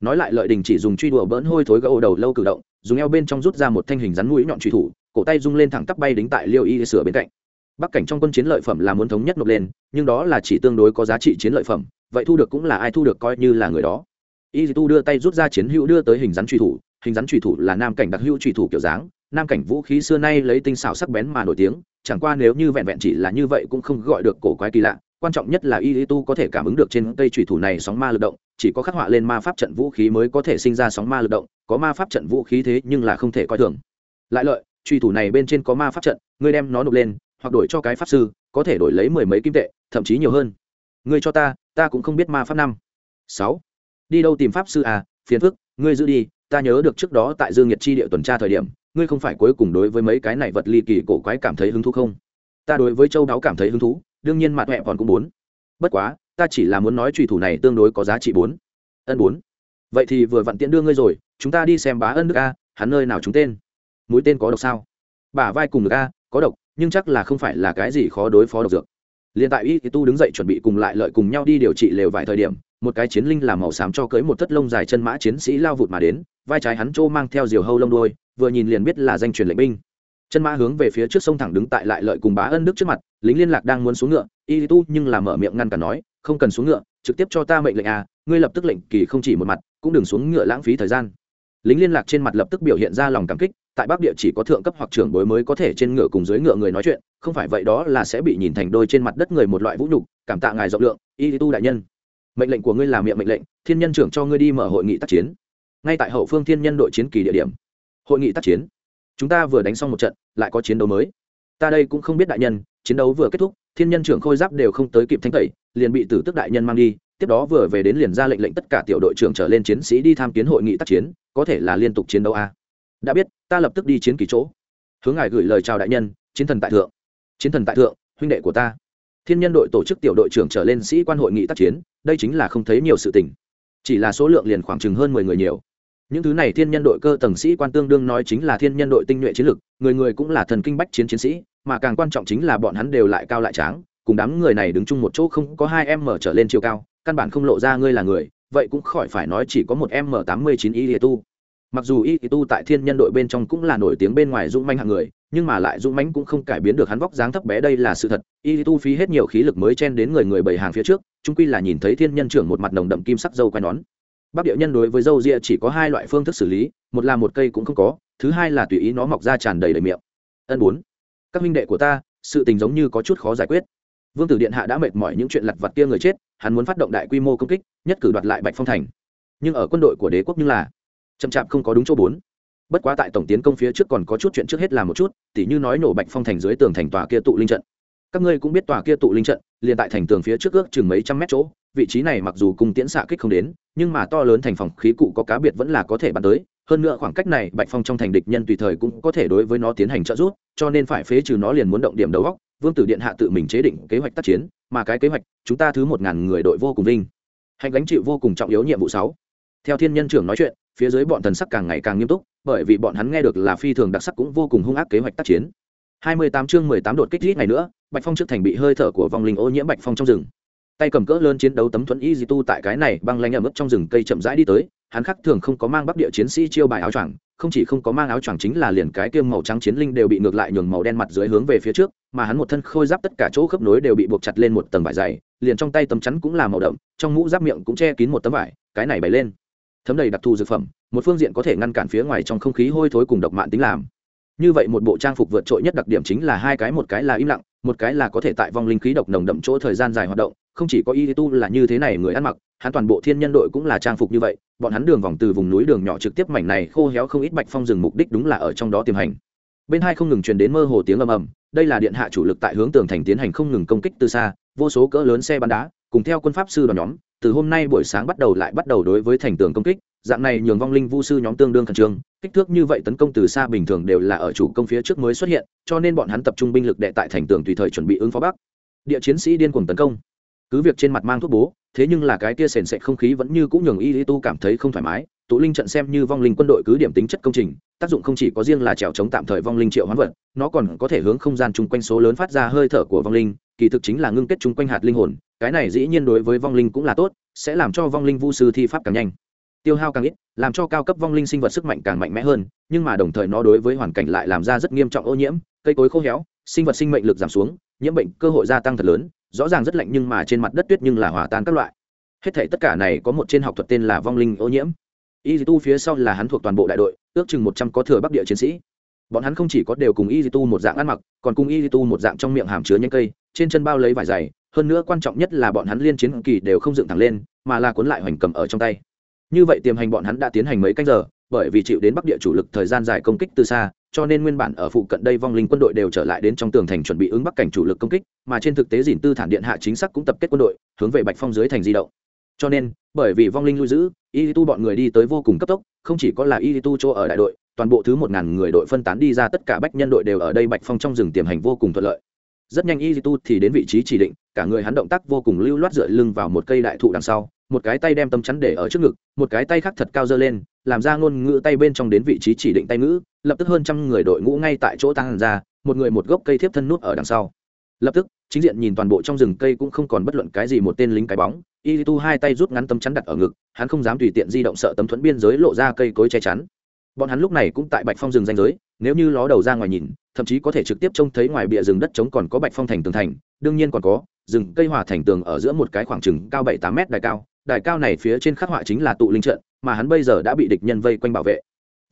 nói lại lợi đình chỉ dùng truy đùa bỡn hôi thối gỡ đầu lâu cử động, dùng eo bên trong rút ra một thanh hình rắn mũi nhọn truy thủ, cổ tay rung lên thẳng tắp bay đính tại liêu y sửa bên cạnh. Bắc cảnh trong quân chiến lợi phẩm là muốn thống nhất nộp lên, nhưng đó là chỉ tương đối có giá trị chiến lợi phẩm, vậy thu được cũng là ai thu được coi như là người đó. Y tu đưa tay rút ra chiến hữu đưa tới hình rắn truy thủ, hình rắn truy thủ là nam cảnh đặc hữu truy thủ kiểu dáng, nam cảnh vũ khí xưa nay lấy tinh xảo sắc bén mà nổi tiếng, chẳng qua nếu như vẹn vẹn chỉ là như vậy cũng không gọi được cổ quái kỳ lạ, quan trọng nhất là y tu có thể cảm ứng được trên cây truy thủ này sóng ma lực động chỉ có khắc họa lên ma pháp trận vũ khí mới có thể sinh ra sóng ma lực động, có ma pháp trận vũ khí thế nhưng là không thể coi thường. Lại lợi, truy thủ này bên trên có ma pháp trận, ngươi đem nó nộp lên, hoặc đổi cho cái pháp sư, có thể đổi lấy mười mấy kim tệ, thậm chí nhiều hơn. Ngươi cho ta ta cũng không biết ma pháp năm. Sáu. Đi đâu tìm pháp sư à phiền phức, ngươi giữ đi, ta nhớ được trước đó tại dương nhiệt chi địa tuần tra thời điểm, ngươi không phải cuối cùng đối với mấy cái này vật ly kỳ cổ quái cảm thấy hứng thú không? Ta đối với châu đáo cảm thấy hứng thú, đương nhiên mặt mẹ còn cũng muốn. Bất quá ta chỉ là muốn nói trùy thủ này tương đối có giá trị bốn. Ân bốn. Vậy thì vừa vặn tiện đưa ngươi rồi, chúng ta đi xem bá ân đức a, hắn nơi nào chúng tên. Mũi tên có độc sao? Bả vai cùng được a, có độc, nhưng chắc là không phải là cái gì khó đối phó độc dược. Liền tại y tu đứng dậy chuẩn bị cùng lại lợi cùng nhau đi điều trị lều vài thời điểm, một cái chiến linh làm màu xám cho cưới một thất lông dài chân mã chiến sĩ lao vụt mà đến, vai trái hắn trô mang theo diều hâu lông đôi vừa nhìn liền biết là danh truyền lệnh binh. Chân mã hướng về phía trước sông thẳng đứng tại lại lợi cùng bá ân đức trước mặt, lính liên lạc đang muốn xuống ngựa, y tu nhưng làm mở miệng ngăn cả nói không cần xuống ngựa, trực tiếp cho ta mệnh lệnh à ngươi lập tức lệnh kỳ không chỉ một mặt, cũng đừng xuống ngựa lãng phí thời gian. Lính liên lạc trên mặt lập tức biểu hiện ra lòng cảm kích, tại bắc địa chỉ có thượng cấp hoặc trưởng bối mới có thể trên ngựa cùng dưới ngựa người nói chuyện, không phải vậy đó là sẽ bị nhìn thành đôi trên mặt đất người một loại vũ nhục, cảm tạ ngài rộng lượng, y tu đại nhân. Mệnh lệnh của ngươi là miệng mệnh lệnh, thiên nhân trưởng cho ngươi đi mở hội nghị tác chiến. Ngay tại hậu phương thiên nhân đội chiến kỳ địa điểm. Hội nghị tác chiến. Chúng ta vừa đánh xong một trận, lại có chiến đấu mới. Ta đây cũng không biết đại nhân, chiến đấu vừa kết thúc thiên nhân trưởng khôi giáp đều không tới kịp thanh tẩy, liền bị tử tức đại nhân mang đi, tiếp đó vừa về đến liền ra lệnh lệnh tất cả tiểu đội trưởng trở lên chiến sĩ đi tham kiến hội nghị tác chiến, có thể là liên tục chiến đấu a. Đã biết, ta lập tức đi chiến kỳ chỗ. Hướng ngài gửi lời chào đại nhân, chiến thần tại thượng. Chiến thần tại thượng, huynh đệ của ta. Thiên nhân đội tổ chức tiểu đội trưởng trở lên sĩ quan hội nghị tác chiến, đây chính là không thấy nhiều sự tình. Chỉ là số lượng liền khoảng chừng hơn mười người nhiều. Những thứ này thiên nhân đội cơ tầng sĩ quan tương đương nói chính là thiên nhân đội tinh nhuệ chiến lực, người người cũng là thần kinh bách chiến chiến sĩ mà càng quan trọng chính là bọn hắn đều lại cao lại tráng, cùng đám người này đứng chung một chỗ không có hai em mở trở lên chiều cao, căn bản không lộ ra ngươi là người, vậy cũng khỏi phải nói chỉ có một m tám mươi chín y tu. Mặc dù y tu tại thiên nhân đội bên trong cũng là nổi tiếng bên ngoài dũng manh hạng người, nhưng mà lại dũng mãnh cũng không cải biến được hắn vóc dáng thấp bé đây là sự thật. Y tu phí hết nhiều khí lực mới chen đến người người bảy hàng phía trước trung quy là nhìn thấy thiên nhân trưởng một mặt nồng đậm kim sắc dâu quai nón. Bắc địa nhân đối với dâu ria chỉ có hai loại phương thức xử lý, một là một cây cũng không có, thứ hai là tùy ý nó mọc ra tràn đầy đầy miệng. Ân bốn các minh đệ của ta, sự tình giống như có chút khó giải quyết. Vương tử điện hạ đã mệt mỏi những chuyện lặt vặt kia người chết, hắn muốn phát động đại quy mô công kích, nhất cử đoạt lại bạch phong thành. Nhưng ở quân đội của đế quốc như là chậm chạp không có đúng chỗ bốn. Bất quá tại tổng tiến công phía trước còn có chút chuyện trước hết là một chút, tỉ như nói nổ bạch phong thành dưới tường thành tòa kia tụ linh trận. Các ngươi cũng biết tòa kia tụ linh trận, liền tại thành tường phía trước ước chừng mấy trăm mét chỗ, vị trí này mặc dù cung tiễn xạ kích không đến, nhưng mà to lớn thành phòng khí cụ có cá biệt vẫn là có thể bắn tới hơn nữa khoảng cách này, bạch phong trong thành địch nhân tùy thời cũng có thể đối với nó tiến hành trợ giúp, cho nên phải phế trừ nó liền muốn động điểm đầu góc vương tử điện hạ tự mình chế định kế hoạch tác chiến, mà cái kế hoạch, chúng ta thứ một ngàn người đội vô cùng vinh. Hành gánh chịu vô cùng trọng yếu nhiệm vụ sáu. Theo thiên nhân trưởng nói chuyện, phía dưới bọn thần sắc càng ngày càng nghiêm túc, bởi vì bọn hắn nghe được là phi thường đặc sắc cũng vô cùng hung ác kế hoạch tác chiến. 28 chương 18 đột kích rít ngày nữa, bạch phong trước thành bị hơi thở của vong linh ô nhiễm bạch phong trong rừng. Tay cầm cỡ lớn chiến đấu tấm thuẫn y di tu tại cái này băng lanh ở mức trong rừng cây chậm rãi đi tới hắn khắc thường không có mang bắc địa chiến sĩ chiêu bài áo choàng, không chỉ không có mang áo choàng chính là liền cái kiêm màu trắng chiến linh đều bị ngược lại nhường màu đen mặt dưới hướng về phía trước, mà hắn một thân khôi giáp tất cả chỗ khớp nối đều bị buộc chặt lên một tầng vải dày, liền trong tay tấm chắn cũng là màu đậm, trong mũ giáp miệng cũng che kín một tấm vải, cái này bày lên. Thấm đầy đặc thù dược phẩm, một phương diện có thể ngăn cản phía ngoài trong không khí hôi thối cùng độc mạng tính làm. Như vậy một bộ trang phục vượt trội nhất đặc điểm chính là hai cái, một cái là im lặng một cái là có thể tại vong linh khí độc nồng đậm chỗ thời gian dài hoạt động, không chỉ có y tu là như thế này người ăn mặc, hắn toàn bộ thiên nhân đội cũng là trang phục như vậy, bọn hắn đường vòng từ vùng núi đường nhỏ trực tiếp mảnh này khô héo không ít bạch phong rừng mục đích đúng là ở trong đó tiềm hành. Bên hai không ngừng truyền đến mơ hồ tiếng ầm ầm, đây là điện hạ chủ lực tại hướng tường thành tiến hành không ngừng công kích từ xa, vô số cỡ lớn xe bắn đá, cùng theo quân pháp sư đoàn nhóm, từ hôm nay buổi sáng bắt đầu lại bắt đầu đối với thành tường công kích dạng này nhường vong linh vu sư nhóm tương đương khẩn trương, kích thước như vậy tấn công từ xa bình thường đều là ở chủ công phía trước mới xuất hiện, cho nên bọn hắn tập trung binh lực đệ tại thành tường tùy thời chuẩn bị ứng phó bắc. Địa chiến sĩ điên cuồng tấn công. Cứ việc trên mặt mang thuốc bố, thế nhưng là cái kia sền sệt không khí vẫn như cũng nhường y lý tu cảm thấy không thoải mái. Tụ linh trận xem như vong linh quân đội cứ điểm tính chất công trình, tác dụng không chỉ có riêng là trèo chống tạm thời vong linh triệu hoán vật, nó còn có thể hướng không gian chung quanh số lớn phát ra hơi thở của vong linh, kỳ thực chính là ngưng kết chung quanh hạt linh hồn, cái này dĩ nhiên đối với vong linh cũng là tốt, sẽ làm cho vong linh vu sư thi pháp càng nhanh tiêu hao càng ít, làm cho cao cấp vong linh sinh vật sức mạnh càng mạnh mẽ hơn, nhưng mà đồng thời nó đối với hoàn cảnh lại làm ra rất nghiêm trọng ô nhiễm, cây cối khô héo, sinh vật sinh mệnh lực giảm xuống, nhiễm bệnh cơ hội gia tăng thật lớn, rõ ràng rất lạnh nhưng mà trên mặt đất tuyết nhưng là hòa tan các loại. Hết thể tất cả này có một trên học thuật tên là vong linh ô nhiễm. Y tu phía sau là hắn thuộc toàn bộ đại đội, ước chừng một trăm có thừa bắc địa chiến sĩ. Bọn hắn không chỉ có đều cùng y tu một dạng ăn mặc, còn cùng y tu một dạng trong miệng hàm chứa nhanh cây, trên chân bao lấy vải dày, hơn nữa quan trọng nhất là bọn hắn liên chiến kỳ đều không dựng thẳng lên, mà là cuốn lại hoành cầm ở trong tay như vậy tiềm hành bọn hắn đã tiến hành mấy canh giờ, bởi vì chịu đến bắc địa chủ lực thời gian dài công kích từ xa, cho nên nguyên bản ở phụ cận đây vong linh quân đội đều trở lại đến trong tường thành chuẩn bị ứng bắc cảnh chủ lực công kích, mà trên thực tế dìn tư thản điện hạ chính xác cũng tập kết quân đội, hướng về bạch phong dưới thành di động. Cho nên, bởi vì vong linh lưu giữ y tu bọn người đi tới vô cùng cấp tốc, không chỉ có là y tu chỗ ở đại đội, toàn bộ thứ một ngàn người đội phân tán đi ra tất cả bách nhân đội đều ở đây bạch phong trong rừng tiềm hành vô cùng thuận lợi. Rất nhanh y tu thì đến vị trí chỉ định, cả người hắn động tác vô cùng lưu loát dựa lưng vào một cây đại thụ đằng sau một cái tay đem tấm chắn để ở trước ngực, một cái tay khác thật cao dơ lên, làm ra ngôn ngữ tay bên trong đến vị trí chỉ định tay ngữ, lập tức hơn trăm người đội ngũ ngay tại chỗ tăng ra, một người một gốc cây thiếp thân nút ở đằng sau. Lập tức, chính diện nhìn toàn bộ trong rừng cây cũng không còn bất luận cái gì một tên lính cái bóng. Y tu hai tay rút ngắn tấm chắn đặt ở ngực, hắn không dám tùy tiện di động sợ tấm thuẫn biên giới lộ ra cây cối che chắn. Bọn hắn lúc này cũng tại bạch phong rừng danh giới, nếu như ló đầu ra ngoài nhìn, thậm chí có thể trực tiếp trông thấy ngoài bìa rừng đất trống còn có bạch phong thành tường thành, đương nhiên còn có rừng cây hòa thành tường ở giữa một cái khoảng chừng cao bảy tám mét đài cao. Đài cao này phía trên khắc họa chính là tụ linh trận, mà hắn bây giờ đã bị địch nhân vây quanh bảo vệ.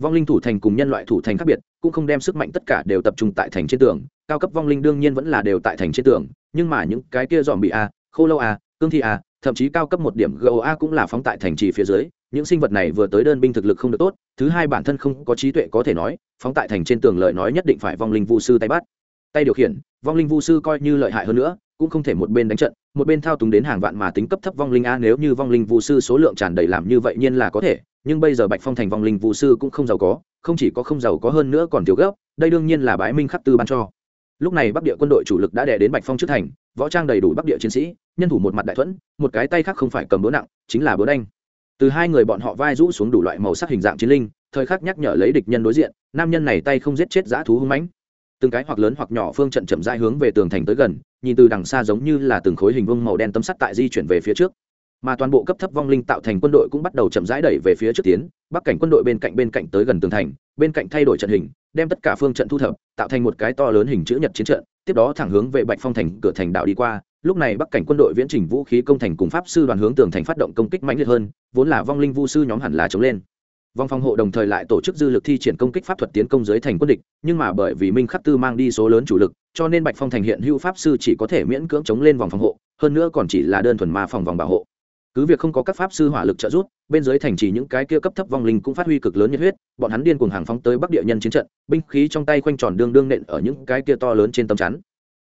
Vong linh thủ thành cùng nhân loại thủ thành khác biệt, cũng không đem sức mạnh tất cả đều tập trung tại thành trên tường. Cao cấp vong linh đương nhiên vẫn là đều tại thành trên tường, nhưng mà những cái kia dòm bị a, khô lâu a, cương thi a, thậm chí cao cấp một điểm goa cũng là phóng tại thành trì phía dưới. Những sinh vật này vừa tới đơn binh thực lực không được tốt, thứ hai bản thân không có trí tuệ có thể nói, phóng tại thành trên tường lợi nói nhất định phải vong linh vu sư tay bắt. Tay điều khiển, vong linh vu sư coi như lợi hại hơn nữa cũng không thể một bên đánh trận, một bên thao túng đến hàng vạn mà tính cấp thấp vong linh a nếu như vong linh vũ sư số lượng tràn đầy làm như vậy nhiên là có thể, nhưng bây giờ bạch phong thành vong linh vũ sư cũng không giàu có, không chỉ có không giàu có hơn nữa còn thiếu gấp đây đương nhiên là bái minh khắc tư ban cho. Lúc này bắc địa quân đội chủ lực đã đè đến bạch phong trước thành, võ trang đầy đủ bắc địa chiến sĩ, nhân thủ một mặt đại thuẫn, một cái tay khác không phải cầm búa nặng, chính là búa đanh. Từ hai người bọn họ vai rũ xuống đủ loại màu sắc hình dạng chiến linh, thời khắc nhắc nhở lấy địch nhân đối diện, nam nhân này tay không giết chết dã thú hung mãnh từng cái hoặc lớn hoặc nhỏ phương trận chậm rãi hướng về tường thành tới gần, nhìn từ đằng xa giống như là từng khối hình vuông màu đen tấm sắt tại di chuyển về phía trước. Mà toàn bộ cấp thấp vong linh tạo thành quân đội cũng bắt đầu chậm rãi đẩy về phía trước tiến, bắc cảnh quân đội bên cạnh bên cạnh tới gần tường thành, bên cạnh thay đổi trận hình, đem tất cả phương trận thu thập, tạo thành một cái to lớn hình chữ nhật chiến trận, tiếp đó thẳng hướng về bạch phong thành, cửa thành đạo đi qua. Lúc này bắc cảnh quân đội viễn trình vũ khí công thành cùng pháp sư đoàn hướng tường thành phát động công kích mãnh liệt hơn, vốn là vong linh vu sư nhóm hẳn là chống lên vòng phòng hộ đồng thời lại tổ chức dư lực thi triển công kích pháp thuật tiến công dưới thành quân địch, nhưng mà bởi vì minh khắc tư mang đi số lớn chủ lực, cho nên bạch phong thành hiện hữu pháp sư chỉ có thể miễn cưỡng chống lên vòng phòng hộ, hơn nữa còn chỉ là đơn thuần ma phòng vòng bảo hộ. Cứ việc không có các pháp sư hỏa lực trợ giúp, bên dưới thành chỉ những cái kia cấp thấp vong linh cũng phát huy cực lớn nhiệt huyết, bọn hắn điên cuồng hàng phóng tới bắc địa nhân chiến trận, binh khí trong tay quanh tròn đương đương nện ở những cái kia to lớn trên tấm chắn.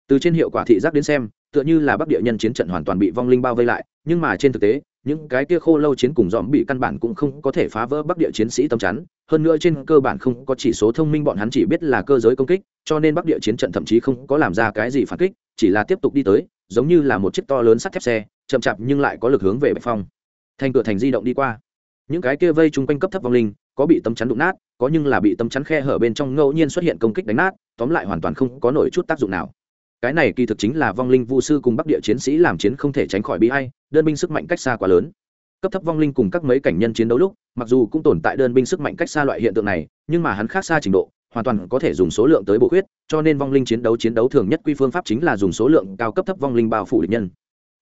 Từ trên hiệu quả thị giác đến xem, tựa như là bắc địa nhân chiến trận hoàn toàn bị vong linh bao vây lại, nhưng mà trên thực tế những cái kia khô lâu chiến cùng dòm bị căn bản cũng không có thể phá vỡ bắc địa chiến sĩ tâm chắn, hơn nữa trên cơ bản không có chỉ số thông minh bọn hắn chỉ biết là cơ giới công kích, cho nên bắc địa chiến trận thậm chí không có làm ra cái gì phản kích, chỉ là tiếp tục đi tới, giống như là một chiếc to lớn sắt thép xe, chậm chạp nhưng lại có lực hướng về bạch phong. Thành cửa thành di động đi qua. Những cái kia vây chung quanh cấp thấp vong linh, có bị tấm chắn đụng nát, có nhưng là bị tấm chắn khe hở bên trong ngẫu nhiên xuất hiện công kích đánh nát, tóm lại hoàn toàn không có nổi chút tác dụng nào cái này kỳ thực chính là vong linh vu sư cùng bắc địa chiến sĩ làm chiến không thể tránh khỏi bị hay đơn binh sức mạnh cách xa quá lớn. Cấp thấp vong linh cùng các mấy cảnh nhân chiến đấu lúc, mặc dù cũng tồn tại đơn binh sức mạnh cách xa loại hiện tượng này, nhưng mà hắn khác xa trình độ, hoàn toàn có thể dùng số lượng tới bổ khuyết, cho nên vong linh chiến đấu chiến đấu thường nhất quy phương pháp chính là dùng số lượng cao cấp thấp vong linh bao phủ địch nhân.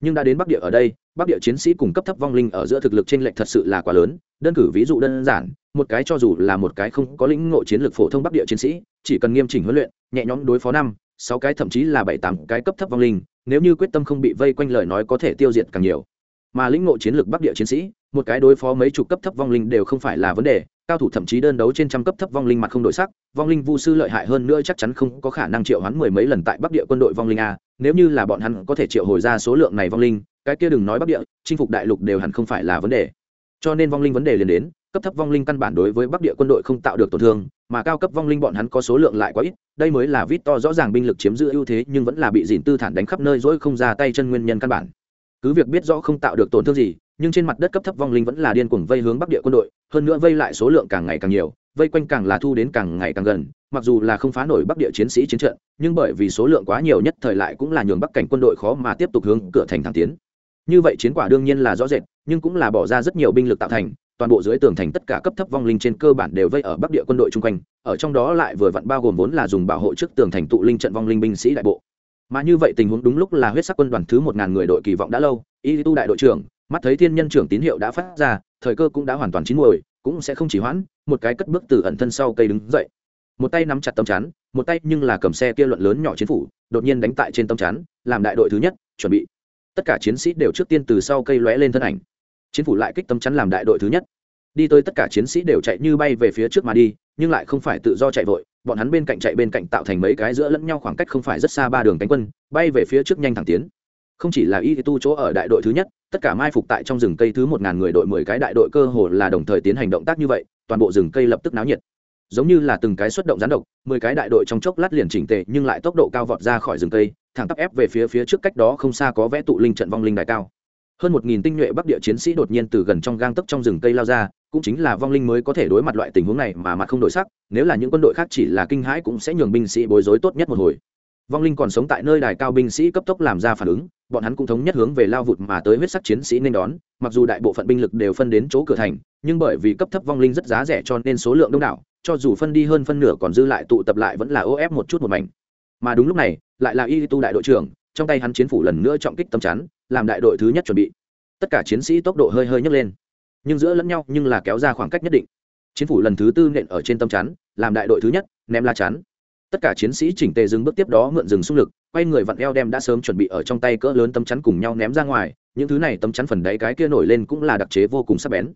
Nhưng đã đến bắc địa ở đây, bắc địa chiến sĩ cùng cấp thấp vong linh ở giữa thực lực t r ê n lệch thật sự là quá lớn, đơn cử ví dụ đơn giản, một cái cho dù là một cái không có lĩnh ngộ chiến lược phổ thông bắc địa chiến sĩ, chỉ cần nghiêm chỉnh huấn luyện, nhẹ nhõm đối phó năm sáu cái thậm chí là bảy tám cái cấp thấp vong linh, nếu như quyết tâm không bị vây quanh lời nói có thể tiêu diệt càng nhiều. Mà lĩnh ngộ chiến lược bắc địa chiến sĩ, một cái đối phó mấy chục cấp thấp vong linh đều không phải là vấn đề, cao thủ thậm chí đơn đấu trên trăm cấp thấp vong linh mặt không đổi sắc, vong linh vu sư lợi hại hơn nữa chắc chắn không có khả năng triệu hoán mười mấy lần tại bắc địa quân đội vong linh a, nếu như là bọn hắn có thể triệu hồi ra số lượng này vong linh, cái kia đừng nói bắc địa, chinh phục đại lục đều hẳn không phải là vấn đề. Cho nên vong linh vấn đề liền đến cấp thấp vong linh căn bản đối với bắc địa quân đội không tạo được tổn thương, mà cao cấp vong linh bọn hắn có số lượng lại quá ít, đây mới là vít to rõ ràng binh lực chiếm giữ ưu thế, nhưng vẫn là bị dìn tư thản đánh khắp nơi dỗi không ra tay chân nguyên nhân căn bản. Cứ việc biết rõ không tạo được tổn thương gì, nhưng trên mặt đất cấp thấp vong linh vẫn là điên cuồng vây hướng bắc địa quân đội, hơn nữa vây lại số lượng càng ngày càng nhiều, vây quanh càng là thu đến càng ngày càng gần, mặc dù là không phá nổi bắc địa chiến sĩ chiến trận, nhưng bởi vì số lượng quá nhiều nhất thời lại cũng là nhường bắc cảnh quân đội khó mà tiếp tục hướng cửa thành thẳng tiến. Như vậy chiến quả đương nhiên là rõ rệt, nhưng cũng là bỏ ra rất nhiều binh lực tạo thành toàn bộ dưới tường thành tất cả cấp thấp vong linh trên cơ bản đều vây ở bắc địa quân đội chung quanh, ở trong đó lại vừa vặn bao gồm vốn là dùng bảo hộ trước tường thành tụ linh trận vong linh binh sĩ đại bộ. Mà như vậy tình huống đúng lúc là huyết sắc quân đoàn thứ một ngàn người đội kỳ vọng đã lâu, y tu đại đội trưởng, mắt thấy thiên nhân trưởng tín hiệu đã phát ra, thời cơ cũng đã hoàn toàn chín muồi, cũng sẽ không chỉ hoãn, một cái cất bước từ ẩn thân sau cây đứng dậy. Một tay nắm chặt tấm chắn, một tay nhưng là cầm xe kia luận lớn nhỏ chiến phủ, đột nhiên đánh tại trên tấm chắn, làm đại đội thứ nhất, chuẩn bị. Tất cả chiến sĩ đều trước tiên từ sau cây lóe lên thân ảnh chiến phủ lại kích tâm chắn làm đại đội thứ nhất. Đi tới tất cả chiến sĩ đều chạy như bay về phía trước mà đi, nhưng lại không phải tự do chạy vội, bọn hắn bên cạnh chạy bên cạnh tạo thành mấy cái giữa lẫn nhau khoảng cách không phải rất xa ba đường cánh quân, bay về phía trước nhanh thẳng tiến. Không chỉ là y tu chỗ ở đại đội thứ nhất, tất cả mai phục tại trong rừng cây thứ một ngàn người đội mười cái đại đội cơ hồ là đồng thời tiến hành động tác như vậy, toàn bộ rừng cây lập tức náo nhiệt. Giống như là từng cái xuất động gián độc, mười cái đại đội trong chốc lát liền chỉnh tề, nhưng lại tốc độ cao vọt ra khỏi rừng cây, thẳng tắp ép về phía phía trước cách đó không xa có vẽ tụ linh trận vong linh đại cao hơn một nghìn tinh nhuệ bắc địa chiến sĩ đột nhiên từ gần trong gang tấc trong rừng cây lao ra, cũng chính là vong linh mới có thể đối mặt loại tình huống này mà mặt không đổi sắc, nếu là những quân đội khác chỉ là kinh hãi cũng sẽ nhường binh sĩ bối rối tốt nhất một hồi. Vong linh còn sống tại nơi đài cao binh sĩ cấp tốc làm ra phản ứng, bọn hắn cũng thống nhất hướng về lao vụt mà tới huyết sắc chiến sĩ nên đón, mặc dù đại bộ phận binh lực đều phân đến chỗ cửa thành, nhưng bởi vì cấp thấp vong linh rất giá rẻ cho nên số lượng đông đảo, cho dù phân đi hơn phân nửa còn dư lại tụ tập lại vẫn là ô ép một chút một mảnh. Mà đúng lúc này, lại là y tu đại đội trưởng trong tay hắn chiến phủ lần nữa trọng kích tâm chắn, làm đại đội thứ nhất chuẩn bị. Tất cả chiến sĩ tốc độ hơi hơi nhấc lên. Nhưng giữa lẫn nhau, nhưng là kéo ra khoảng cách nhất định. Chiến phủ lần thứ tư nện ở trên tâm chắn, làm đại đội thứ nhất, ném la chắn. Tất cả chiến sĩ chỉnh tề dừng bước tiếp đó mượn dừng xung lực, quay người vặn eo đem đã sớm chuẩn bị ở trong tay cỡ lớn tấm chắn cùng nhau ném ra ngoài. Những thứ này tấm chắn phần đáy cái kia nổi lên cũng là đặc chế vô cùng sắc bén.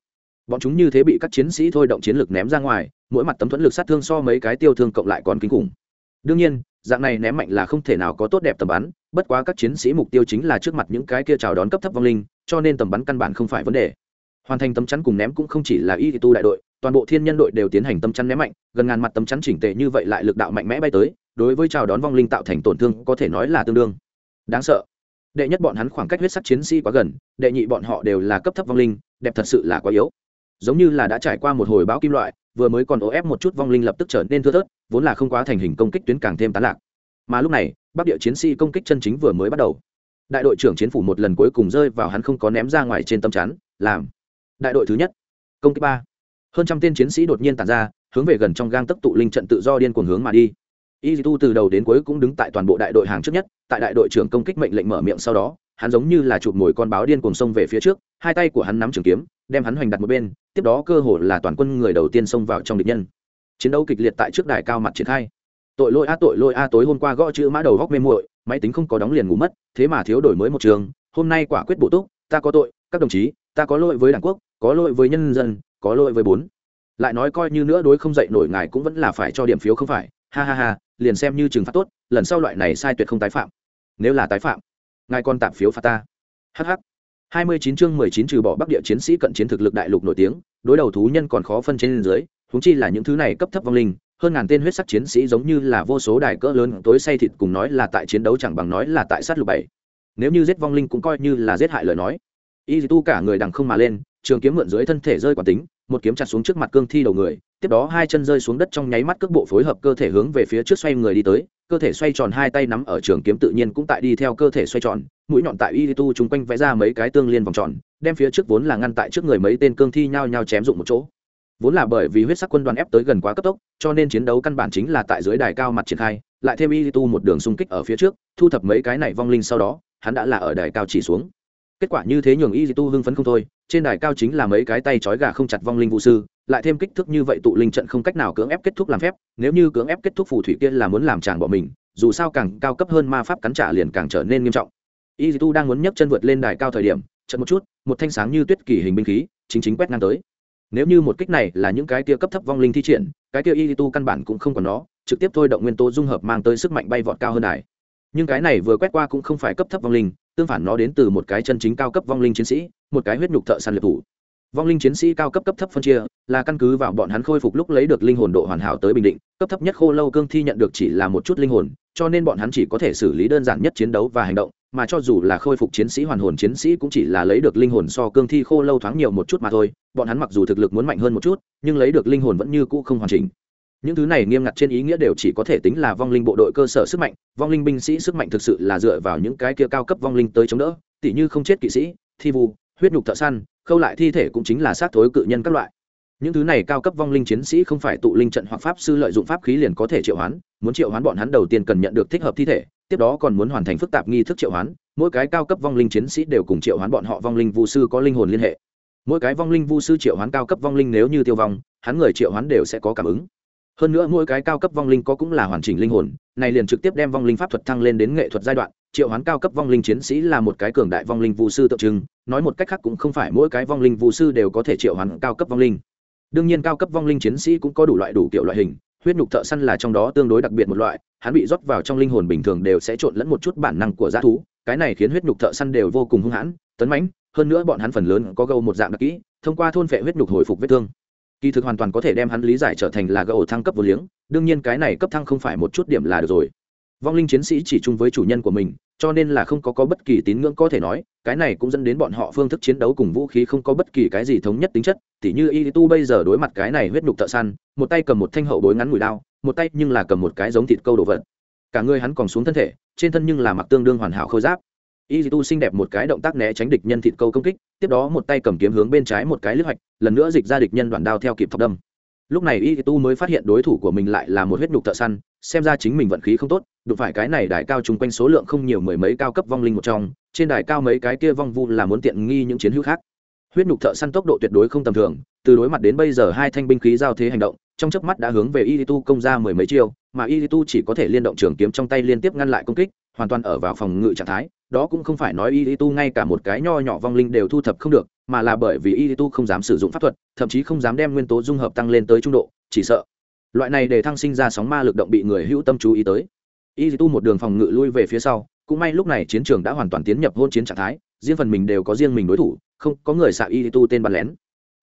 Bọn chúng như thế bị các chiến sĩ thôi động chiến lực ném ra ngoài, mỗi mặt tấm thuẫn lực sát thương so mấy cái tiêu thương cộng lại còn kinh khủng. Đương nhiên, dạng này ném mạnh là không thể nào có tốt đẹp tầm bắn bất quá các chiến sĩ mục tiêu chính là trước mặt những cái kia chào đón cấp thấp vong linh, cho nên tầm bắn căn bản không phải vấn đề. Hoàn thành tấm chắn cùng ném cũng không chỉ là y tu đại đội, toàn bộ thiên nhân đội đều tiến hành tấm chắn ném mạnh, gần ngàn mặt tấm chắn chỉnh tề như vậy lại lực đạo mạnh mẽ bay tới, đối với chào đón vong linh tạo thành tổn thương có thể nói là tương đương. Đáng sợ. Đệ nhất bọn hắn khoảng cách huyết sắc chiến sĩ quá gần, đệ nhị bọn họ đều là cấp thấp vong linh, đẹp thật sự là quá yếu. Giống như là đã trải qua một hồi báo kim loại, vừa mới còn ố ép một chút vong linh lập tức trở nên thưa thớt, vốn là không quá thành hình công kích tuyến càng thêm tán lạc mà lúc này, bắc địa chiến sĩ công kích chân chính vừa mới bắt đầu. Đại đội trưởng chiến phủ một lần cuối cùng rơi vào hắn không có ném ra ngoài trên tâm chắn, làm đại đội thứ nhất. Công kích ba. Hơn trăm tên chiến sĩ đột nhiên tàn ra, hướng về gần trong gang tấc tụ linh trận tự do điên cuồng hướng mà đi. Y tu từ đầu đến cuối cũng đứng tại toàn bộ đại đội hàng trước nhất, tại đại đội trưởng công kích mệnh lệnh mở miệng sau đó, hắn giống như là chụp mồi con báo điên cuồng xông về phía trước, hai tay của hắn nắm trường kiếm, đem hắn hoành đặt một bên, tiếp đó cơ hồ là toàn quân người đầu tiên xông vào trong địch nhân. Chiến đấu kịch liệt tại trước đài cao mặt triển khai tội lỗi a, tội lỗi a, tối hôm qua gõ chữ mã đầu góc mê muội, máy tính không có đóng liền ngủ mất, thế mà thiếu đổi mới một trường, hôm nay quả quyết bổ túc, ta có tội, các đồng chí, ta có lỗi với đảng quốc, có lỗi với nhân dân, có lỗi với bốn. Lại nói coi như nữa đối không dậy nổi ngài cũng vẫn là phải cho điểm phiếu không phải, ha ha ha, liền xem như trừng phạt tốt, lần sau loại này sai tuyệt không tái phạm. Nếu là tái phạm, ngài còn tạm phiếu phạt ta. Hh hai mươi chín chương mười chín trừ bỏ bắc địa chiến sĩ cận chiến thực lực đại lục nổi tiếng, đối đầu thú nhân còn khó phân trên dưới húng chi là những thứ này cấp thấp vong linh hơn ngàn tên huyết sắc chiến sĩ giống như là vô số đài cỡ lớn tối say thịt cùng nói là tại chiến đấu chẳng bằng nói là tại sát lục bảy. Nếu như giết vong linh cũng coi như là giết hại lời nói. Y tu cả người đằng không mà lên, trường kiếm mượn dưới thân thể rơi quả tính, một kiếm chặt xuống trước mặt cương thi đầu người, tiếp đó hai chân rơi xuống đất trong nháy mắt cước bộ phối hợp cơ thể hướng về phía trước xoay người đi tới, cơ thể xoay tròn hai tay nắm ở trường kiếm tự nhiên cũng tại đi theo cơ thể xoay tròn, mũi nhọn tại y tu chung quanh vẽ ra mấy cái tương liên vòng tròn, đem phía trước vốn là ngăn tại trước người mấy tên cương thi nhao nhao chém dụng một chỗ vốn là bởi vì huyết sắc quân đoàn ép tới gần quá cấp tốc, cho nên chiến đấu căn bản chính là tại dưới đài cao mặt triển khai, lại thêm y tu một đường xung kích ở phía trước, thu thập mấy cái này vong linh sau đó, hắn đã là ở đài cao chỉ xuống. Kết quả như thế nhường y tu hưng phấn không thôi, trên đài cao chính là mấy cái tay trói gà không chặt vong linh vũ sư, lại thêm kích thước như vậy tụ linh trận không cách nào cưỡng ép kết thúc làm phép, nếu như cưỡng ép kết thúc phù thủy kia là muốn làm chàng bỏ mình, dù sao càng cao cấp hơn ma pháp cắn trả liền càng trở nên nghiêm trọng. Y tu đang muốn nhấc chân vượt lên đài cao thời điểm chậm một chút, một thanh sáng như tuyết kỳ hình binh khí, chính chính quét ngang tới nếu như một kích này là những cái tia cấp thấp vong linh thi triển, cái tia y tu căn bản cũng không còn nó, trực tiếp thôi động nguyên tố dung hợp mang tới sức mạnh bay vọt cao hơn đài. Nhưng cái này vừa quét qua cũng không phải cấp thấp vong linh, tương phản nó đến từ một cái chân chính cao cấp vong linh chiến sĩ, một cái huyết nhục thợ săn liệt thủ vong linh chiến sĩ cao cấp cấp thấp phân chia, là căn cứ vào bọn hắn khôi phục lúc lấy được linh hồn độ hoàn hảo tới bình định, cấp thấp nhất khô lâu cương thi nhận được chỉ là một chút linh hồn, cho nên bọn hắn chỉ có thể xử lý đơn giản nhất chiến đấu và hành động, mà cho dù là khôi phục chiến sĩ hoàn hồn chiến sĩ cũng chỉ là lấy được linh hồn so cương thi khô lâu thoáng nhiều một chút mà thôi, bọn hắn mặc dù thực lực muốn mạnh hơn một chút, nhưng lấy được linh hồn vẫn như cũ không hoàn chỉnh. Những thứ này nghiêm ngặt trên ý nghĩa đều chỉ có thể tính là vong linh bộ đội cơ sở sức mạnh, vong linh binh sĩ sức mạnh thực sự là dựa vào những cái kia cao cấp vong linh tới chống đỡ, tỉ như không chết kỵ sĩ, thi vu huyết nhục thợ săn, khâu lại thi thể cũng chính là xác thối cự nhân các loại. Những thứ này cao cấp vong linh chiến sĩ không phải tụ linh trận hoặc pháp sư lợi dụng pháp khí liền có thể triệu hoán, muốn triệu hoán bọn hắn đầu tiên cần nhận được thích hợp thi thể, tiếp đó còn muốn hoàn thành phức tạp nghi thức triệu hoán, mỗi cái cao cấp vong linh chiến sĩ đều cùng triệu hoán bọn họ vong linh vũ sư có linh hồn liên hệ. Mỗi cái vong linh vũ sư triệu hoán cao cấp vong linh nếu như tiêu vong, hắn người triệu hoán đều sẽ có cảm ứng hơn nữa mỗi cái cao cấp vong linh có cũng là hoàn chỉnh linh hồn, này liền trực tiếp đem vong linh pháp thuật thăng lên đến nghệ thuật giai đoạn, triệu hoán cao cấp vong linh chiến sĩ là một cái cường đại vong linh vũ sư tượng trưng, nói một cách khác cũng không phải mỗi cái vong linh vũ sư đều có thể triệu hoán cao cấp vong linh. Đương nhiên cao cấp vong linh chiến sĩ cũng có đủ loại đủ kiểu loại hình, huyết nhục thợ săn là trong đó tương đối đặc biệt một loại, hắn bị rót vào trong linh hồn bình thường đều sẽ trộn lẫn một chút bản năng của g thú, cái này khiến huyết nhục thợ săn đều vô cùng hung hãn, tấn mãnh, hơn nữa bọn hắn phần lớn có gâu một dạng đặc kỹ, thông qua thôn phệ huyết nhục hồi phục vết thương kỳ thực hoàn toàn có thể đem hắn lý giải trở thành là gâu thăng cấp vô liếng đương nhiên cái này cấp thăng không phải một chút điểm là được rồi. Vong linh chiến sĩ chỉ chung với chủ nhân của mình cho nên là không có, có bất kỳ tín ngưỡng có thể nói cái này cũng dẫn đến bọn họ phương thức chiến đấu cùng vũ khí không có bất kỳ cái gì thống nhất tính chất tỉ như y tu bây giờ đối mặt cái này huyết nhục thợ săn một tay cầm một thanh hậu bối ngắn mùi đao một tay nhưng là cầm một cái giống thịt câu đồ vật. Cả người hắn còn xuống thân thể trên thân nhưng là mặc tương đương hoàn hảo khôi giáp y tu xinh đẹp một cái động tác né tránh địch nhân thịt câu công kích, tiếp đó một tay cầm kiếm hướng bên trái một cái lướt hoạch, lần nữa dịch ra địch nhân đoạn đao theo kịp thọc đâm. Lúc này y tu mới phát hiện đối thủ của mình lại là một huyết nhục thợ săn, xem ra chính mình vận khí không tốt, đụng phải cái này đài cao chung quanh số lượng không nhiều mười mấy cao cấp vong linh một trong, trên đài cao mấy cái kia vong vu là muốn tiện nghi những chiến hữu khác. Huyết nhục thợ săn tốc độ tuyệt đối không tầm thường, từ đối mặt đến bây giờ hai thanh binh khí giao thế hành động, trong chớp mắt đã hướng về y tu công ra mười mấy chiêu, mà y tu chỉ có thể liên động trường kiếm trong tay liên tiếp ngăn lại công kích, hoàn toàn ở vào phòng ngự trạng thái đó cũng không phải nói y tu ngay cả một cái nho nhỏ vong linh đều thu thập không được, mà là bởi vì y tu không dám sử dụng pháp thuật, thậm chí không dám đem nguyên tố dung hợp tăng lên tới trung độ, chỉ sợ. Loại này để thăng sinh ra sóng ma lực động bị người hữu tâm chú ý tới. Y tu một đường phòng ngự lui về phía sau, cũng may lúc này chiến trường đã hoàn toàn tiến nhập hôn chiến trạng thái, riêng phần mình đều có riêng mình đối thủ, không có người xạ y tu tên bắn lén.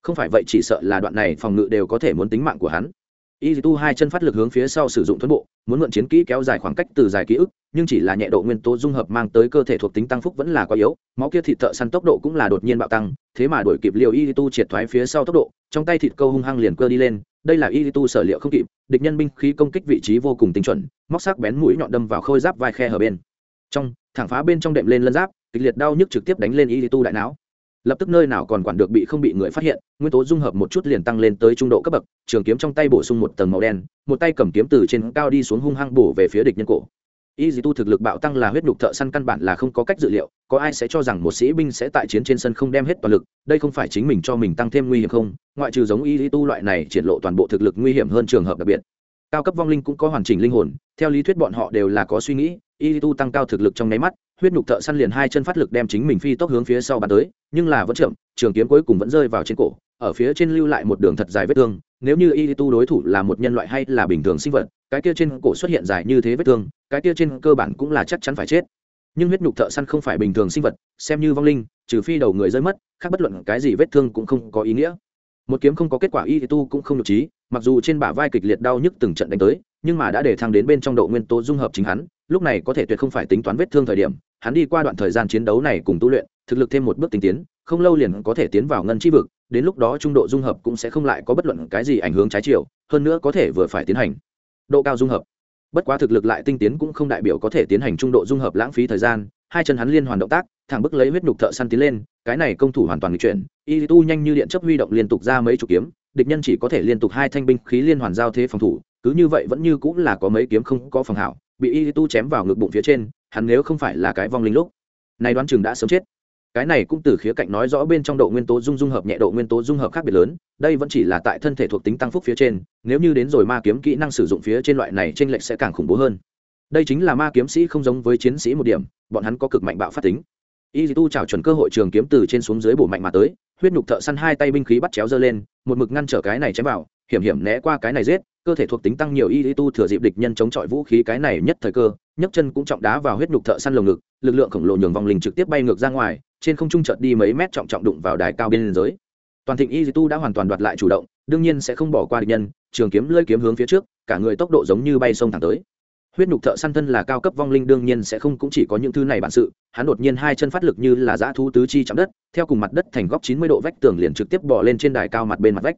Không phải vậy chỉ sợ là đoạn này phòng ngự đều có thể muốn tính mạng của hắn. Y tu hai chân phát lực hướng phía sau sử dụng thuẫn bộ muốn mượn chiến kỹ kéo dài khoảng cách từ dài ký ức, nhưng chỉ là nhẹ độ nguyên tố dung hợp mang tới cơ thể thuộc tính tăng phúc vẫn là quá yếu, máu kia thịt thợ săn tốc độ cũng là đột nhiên bạo tăng, thế mà đổi kịp liều y tu triệt thoái phía sau tốc độ, trong tay thịt câu hung hăng liền cơ đi lên, đây là y tu sở liệu không kịp, địch nhân binh khí công kích vị trí vô cùng tinh chuẩn, móc sắc bén mũi nhọn đâm vào khôi giáp vai khe hở bên. Trong, thẳng phá bên trong đệm lên lân giáp, kịch liệt đau nhức trực tiếp đánh lên y tu đại não lập tức nơi nào còn quản được bị không bị người phát hiện, nguyên tố dung hợp một chút liền tăng lên tới trung độ cấp bậc, trường kiếm trong tay bổ sung một tầng màu đen, một tay cầm kiếm từ trên cao đi xuống hung hăng bổ về phía địch nhân cổ. Y dì tu thực lực bạo tăng là huyết nhục thợ săn căn bản là không có cách dự liệu, có ai sẽ cho rằng một sĩ binh sẽ tại chiến trên sân không đem hết toàn lực, đây không phải chính mình cho mình tăng thêm nguy hiểm không? Ngoại trừ giống y dì tu loại này triển lộ toàn bộ thực lực nguy hiểm hơn trường hợp đặc biệt. Cao cấp vong linh cũng có hoàn chỉnh linh hồn, theo lý thuyết bọn họ đều là có suy nghĩ y tu tăng cao thực lực trong nháy mắt huyết nhục thợ săn liền hai chân phát lực đem chính mình phi tốc hướng phía sau bắn tới, nhưng là vẫn chậm, trường kiếm cuối cùng vẫn rơi vào trên cổ, ở phía trên lưu lại một đường thật dài vết thương. Nếu như y tu đối thủ là một nhân loại hay là bình thường sinh vật, cái kia trên cổ xuất hiện dài như thế vết thương, cái kia trên cơ bản cũng là chắc chắn phải chết. Nhưng huyết nhục thợ săn không phải bình thường sinh vật, xem như vong linh, trừ phi đầu người rơi mất, khác bất luận cái gì vết thương cũng không có ý nghĩa. Một kiếm không có kết quả y tu cũng không nhục trí mặc dù trên bả vai kịch liệt đau nhức từng trận đánh tới, nhưng mà đã để thăng đến bên trong độ nguyên tố dung hợp chính hắn, lúc này có thể tuyệt không phải tính toán vết thương thời điểm, hắn đi qua đoạn thời gian chiến đấu này cùng tu luyện, thực lực thêm một bước tinh tiến, không lâu liền có thể tiến vào ngân chi vực, đến lúc đó trung độ dung hợp cũng sẽ không lại có bất luận cái gì ảnh hưởng trái chiều, hơn nữa có thể vừa phải tiến hành độ cao dung hợp. Bất quá thực lực lại tinh tiến cũng không đại biểu có thể tiến hành trung độ dung hợp lãng phí thời gian, hai chân hắn liên hoàn động tác, thẳng bức lấy huyết nhục thợ săn tiến lên, cái này công thủ hoàn toàn nghịch chuyển, y tu nhanh như điện chấp huy động liên tục ra mấy chục kiếm địch nhân chỉ có thể liên tục hai thanh binh khí liên hoàn giao thế phòng thủ, cứ như vậy vẫn như cũng là có mấy kiếm không có phòng hảo, bị y tu chém vào ngực bụng phía trên, hắn nếu không phải là cái vong linh lúc này đoán chừng đã sớm chết. Cái này cũng từ khía cạnh nói rõ bên trong độ nguyên tố dung dung hợp nhẹ độ nguyên tố dung hợp khác biệt lớn, đây vẫn chỉ là tại thân thể thuộc tính tăng phúc phía trên, nếu như đến rồi ma kiếm kỹ năng sử dụng phía trên loại này trên lệch sẽ càng khủng bố hơn. Đây chính là ma kiếm sĩ không giống với chiến sĩ một điểm, bọn hắn có cực mạnh bạo phát tính y tu trào chuẩn cơ hội trường kiếm từ trên xuống dưới bổ mạnh mà tới, huyết nhục thợ săn hai tay binh khí bắt chéo dơ lên, một mực ngăn trở cái này chém vào, hiểm hiểm né qua cái này giết, cơ thể thuộc tính tăng nhiều y tu thừa dịp địch nhân chống chọi vũ khí cái này nhất thời cơ, nhấc chân cũng trọng đá vào huyết nhục thợ săn lồng ngực, lực lượng khổng lồ nhường vòng linh trực tiếp bay ngược ra ngoài, trên không trung chợt đi mấy mét trọng trọng đụng vào đài cao bên giới toàn thịnh y tu đã hoàn toàn đoạt lại chủ động, đương nhiên sẽ không bỏ qua địch nhân, trường kiếm lơi kiếm hướng phía trước, cả người tốc độ giống như bay sông thẳng tới huyết nhục thợ săn thân là cao cấp vong linh, đương nhiên sẽ không, cũng chỉ có những thứ này bản sự. Hắn đột nhiên hai chân phát lực như là dã thu tứ chi chạm đất, theo cùng mặt đất thành góc chín mươi độ vách tường liền trực tiếp bỏ lên trên đài cao mặt bên mặt vách.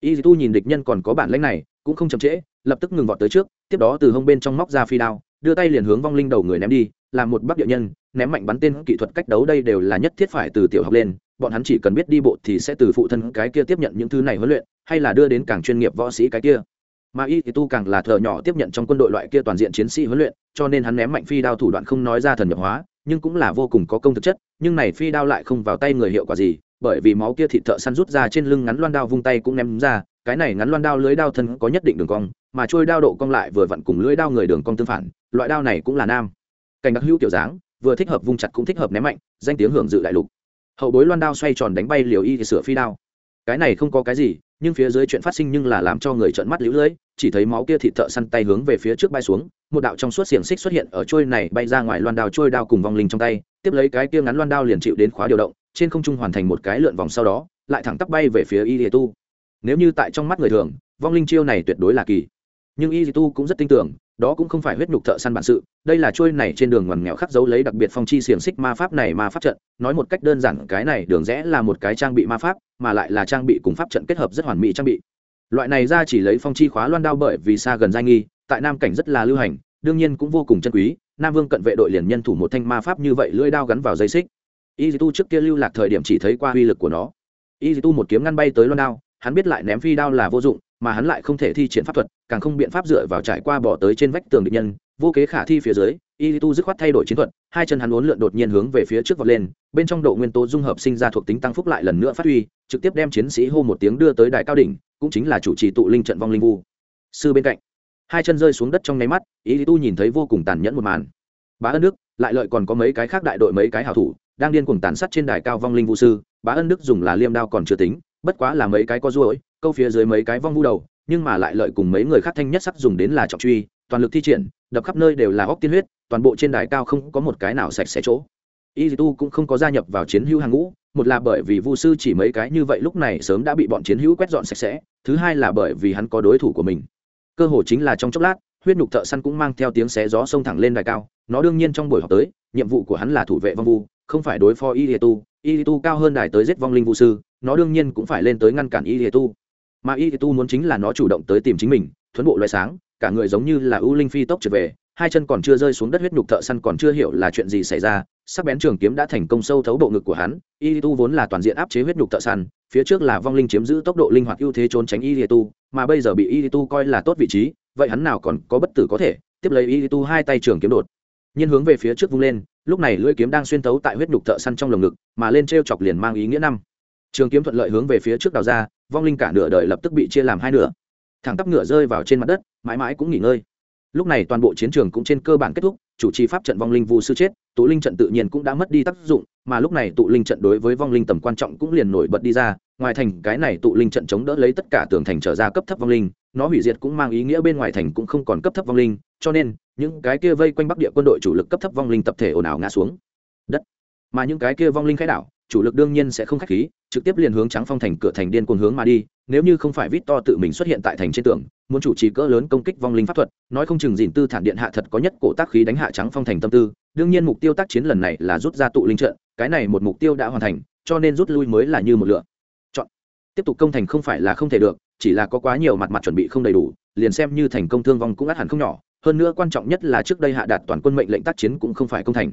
Y tu nhìn địch nhân còn có bản lãnh này, cũng không chậm trễ, lập tức ngừng vọt tới trước, tiếp đó từ hông bên trong móc ra phi đao, đưa tay liền hướng vong linh đầu người ném đi, làm một bắc địa nhân, ném mạnh bắn tên kỹ thuật cách đấu đây đều là nhất thiết phải từ tiểu học lên, bọn hắn chỉ cần biết đi bộ thì sẽ từ phụ thân cái kia tiếp nhận những thứ này huấn luyện, hay là đưa đến càng chuyên nghiệp võ sĩ cái kia mà y thì tu càng là thợ nhỏ tiếp nhận trong quân đội loại kia toàn diện chiến sĩ huấn luyện, cho nên hắn ném mạnh phi đao thủ đoạn không nói ra thần nhập hóa, nhưng cũng là vô cùng có công thực chất, nhưng này phi đao lại không vào tay người hiệu quả gì, bởi vì máu kia thịt thợ săn rút ra trên lưng ngắn loan đao vung tay cũng ném ra, cái này ngắn loan đao lưới đao thân có nhất định đường cong, mà trôi đao độ cong lại vừa vặn cùng lưới đao người đường cong tương phản, loại đao này cũng là nam. Cảnh đặc hữu kiểu dáng, vừa thích hợp vung chặt cũng thích hợp ném mạnh, danh tiếng hưởng dự đại lục. Hậu bối loan đao xoay tròn đánh bay liều y thì sửa phi đao. Cái này không có cái gì nhưng phía dưới chuyện phát sinh nhưng là làm cho người trợn mắt lũ lưỡi chỉ thấy máu kia thịt thợ săn tay hướng về phía trước bay xuống, một đạo trong suốt xiềng xích xuất hiện ở trôi này bay ra ngoài loan đao trôi đao cùng vong linh trong tay, tiếp lấy cái kia ngắn loan đao liền chịu đến khóa điều động, trên không trung hoàn thành một cái lượn vòng sau đó, lại thẳng tắp bay về phía y tu. Nếu như tại trong mắt người thường, vong linh chiêu này tuyệt đối là kỳ. Nhưng y tu cũng rất tin tưởng đó cũng không phải huyết nhục thợ săn bản sự, đây là trôi này trên đường ngoằn nghèo khắc dấu lấy đặc biệt phong chi xiềng xích ma pháp này ma pháp trận, nói một cách đơn giản, cái này đường rẽ là một cái trang bị ma pháp, mà lại là trang bị cùng pháp trận kết hợp rất hoàn mỹ trang bị. Loại này ra chỉ lấy phong chi khóa loan đao bởi vì xa gần giai nghi, tại nam cảnh rất là lưu hành, đương nhiên cũng vô cùng chân quý, nam vương cận vệ đội liền nhân thủ một thanh ma pháp như vậy lưỡi đao gắn vào dây xích. Y tu trước kia lưu lạc thời điểm chỉ thấy qua uy lực của nó. Y tu một kiếm ngăn bay tới loan đao, hắn biết lại ném phi đao là vô dụng mà hắn lại không thể thi triển pháp thuật, càng không biện pháp dựa vào trải qua bỏ tới trên vách tường địch nhân, vô kế khả thi phía dưới y tu dứt khoát thay đổi chiến thuật, hai chân hắn uốn lượn đột nhiên hướng về phía trước vọt lên, bên trong độ nguyên tố dung hợp sinh ra thuộc tính tăng phúc lại lần nữa phát huy, trực tiếp đem chiến sĩ hô một tiếng đưa tới đại cao đỉnh, cũng chính là chủ trì tụ linh trận vong linh vu. Sư bên cạnh, hai chân rơi xuống đất trong nháy mắt y tu nhìn thấy vô cùng tàn nhẫn một màn. Bá ân đức, lại lợi còn có mấy cái khác đại đội mấy cái hảo thủ, đang điên cuồng tàn sát trên đài cao vong linh vũ sư, bá ân đức dùng là liêm đao còn chưa tính, bất quá là mấy cái có ruỗi câu phía dưới mấy cái vong vu đầu, nhưng mà lại lợi cùng mấy người khác thanh nhất sắc dùng đến là trọng truy, toàn lực thi triển, đập khắp nơi đều là óc tiên huyết, toàn bộ trên đài cao không có một cái nào sạch sẽ chỗ. Y tu cũng không có gia nhập vào chiến hữu hàng ngũ, một là bởi vì vu sư chỉ mấy cái như vậy lúc này sớm đã bị bọn chiến hữu quét dọn sạch sẽ, thứ hai là bởi vì hắn có đối thủ của mình. Cơ hội chính là trong chốc lát, huyết nhục thợ săn cũng mang theo tiếng xé gió sông thẳng lên đài cao, nó đương nhiên trong buổi họp tới, nhiệm vụ của hắn là thủ vệ vong vu, không phải đối phó y tu y tu cao hơn đài tới giết vong linh vu sư, nó đương nhiên cũng phải lên tới ngăn cản y tu mà y tu muốn chính là nó chủ động tới tìm chính mình, thuấn bộ loại sáng, cả người giống như là ưu linh phi tốc trở về, hai chân còn chưa rơi xuống đất huyết nhục thợ săn còn chưa hiểu là chuyện gì xảy ra, sắc bén trường kiếm đã thành công sâu thấu bộ ngực của hắn, y tu vốn là toàn diện áp chế huyết nhục thợ săn, phía trước là vong linh chiếm giữ tốc độ linh hoạt ưu thế trốn tránh y tu, mà bây giờ bị y tu coi là tốt vị trí, vậy hắn nào còn có bất tử có thể, tiếp lấy y tu hai tay trường kiếm đột nhiên hướng về phía trước vung lên, lúc này lưỡi kiếm đang xuyên thấu tại huyết nhục thợ săn trong lồng ngực, mà lên t chọc liền mang ý nghĩa năm. Trường kiếm thuận lợi hướng về phía trước đào ra vong linh cả nửa đời lập tức bị chia làm hai nửa. Thẳng tắp ngựa rơi vào trên mặt đất, mãi mãi cũng nghỉ ngơi. Lúc này toàn bộ chiến trường cũng trên cơ bản kết thúc, chủ trì pháp trận vong linh vu sư chết, tụ linh trận tự nhiên cũng đã mất đi tác dụng, mà lúc này tụ linh trận đối với vong linh tầm quan trọng cũng liền nổi bật đi ra, ngoài thành cái này tụ linh trận chống đỡ lấy tất cả tường thành trở ra cấp thấp vong linh, nó hủy diệt cũng mang ý nghĩa bên ngoài thành cũng không còn cấp thấp vong linh, cho nên, những cái kia vây quanh bắc địa quân đội chủ lực cấp thấp vong linh tập thể ồn ào ngã xuống. Đất. Mà những cái kia vong linh khai đảo, chủ lực đương nhiên sẽ không khách khí trực tiếp liền hướng trắng phong thành cửa thành điên cuồng hướng mà đi, nếu như không phải vít to tự mình xuất hiện tại thành trên tường, muốn chủ trì cỡ lớn công kích vong linh pháp thuật, nói không chừng dìn tư thản điện hạ thật có nhất cổ tác khí đánh hạ trắng phong thành tâm tư. Đương nhiên mục tiêu tác chiến lần này là rút ra tụ linh trận, cái này một mục tiêu đã hoàn thành, cho nên rút lui mới là như một lựa. Chọn. Tiếp tục công thành không phải là không thể được, chỉ là có quá nhiều mặt mặt chuẩn bị không đầy đủ, liền xem như thành công thương vong cũng át hẳn không nhỏ. Hơn nữa quan trọng nhất là trước đây hạ đạt toàn quân mệnh lệnh tác chiến cũng không phải công thành.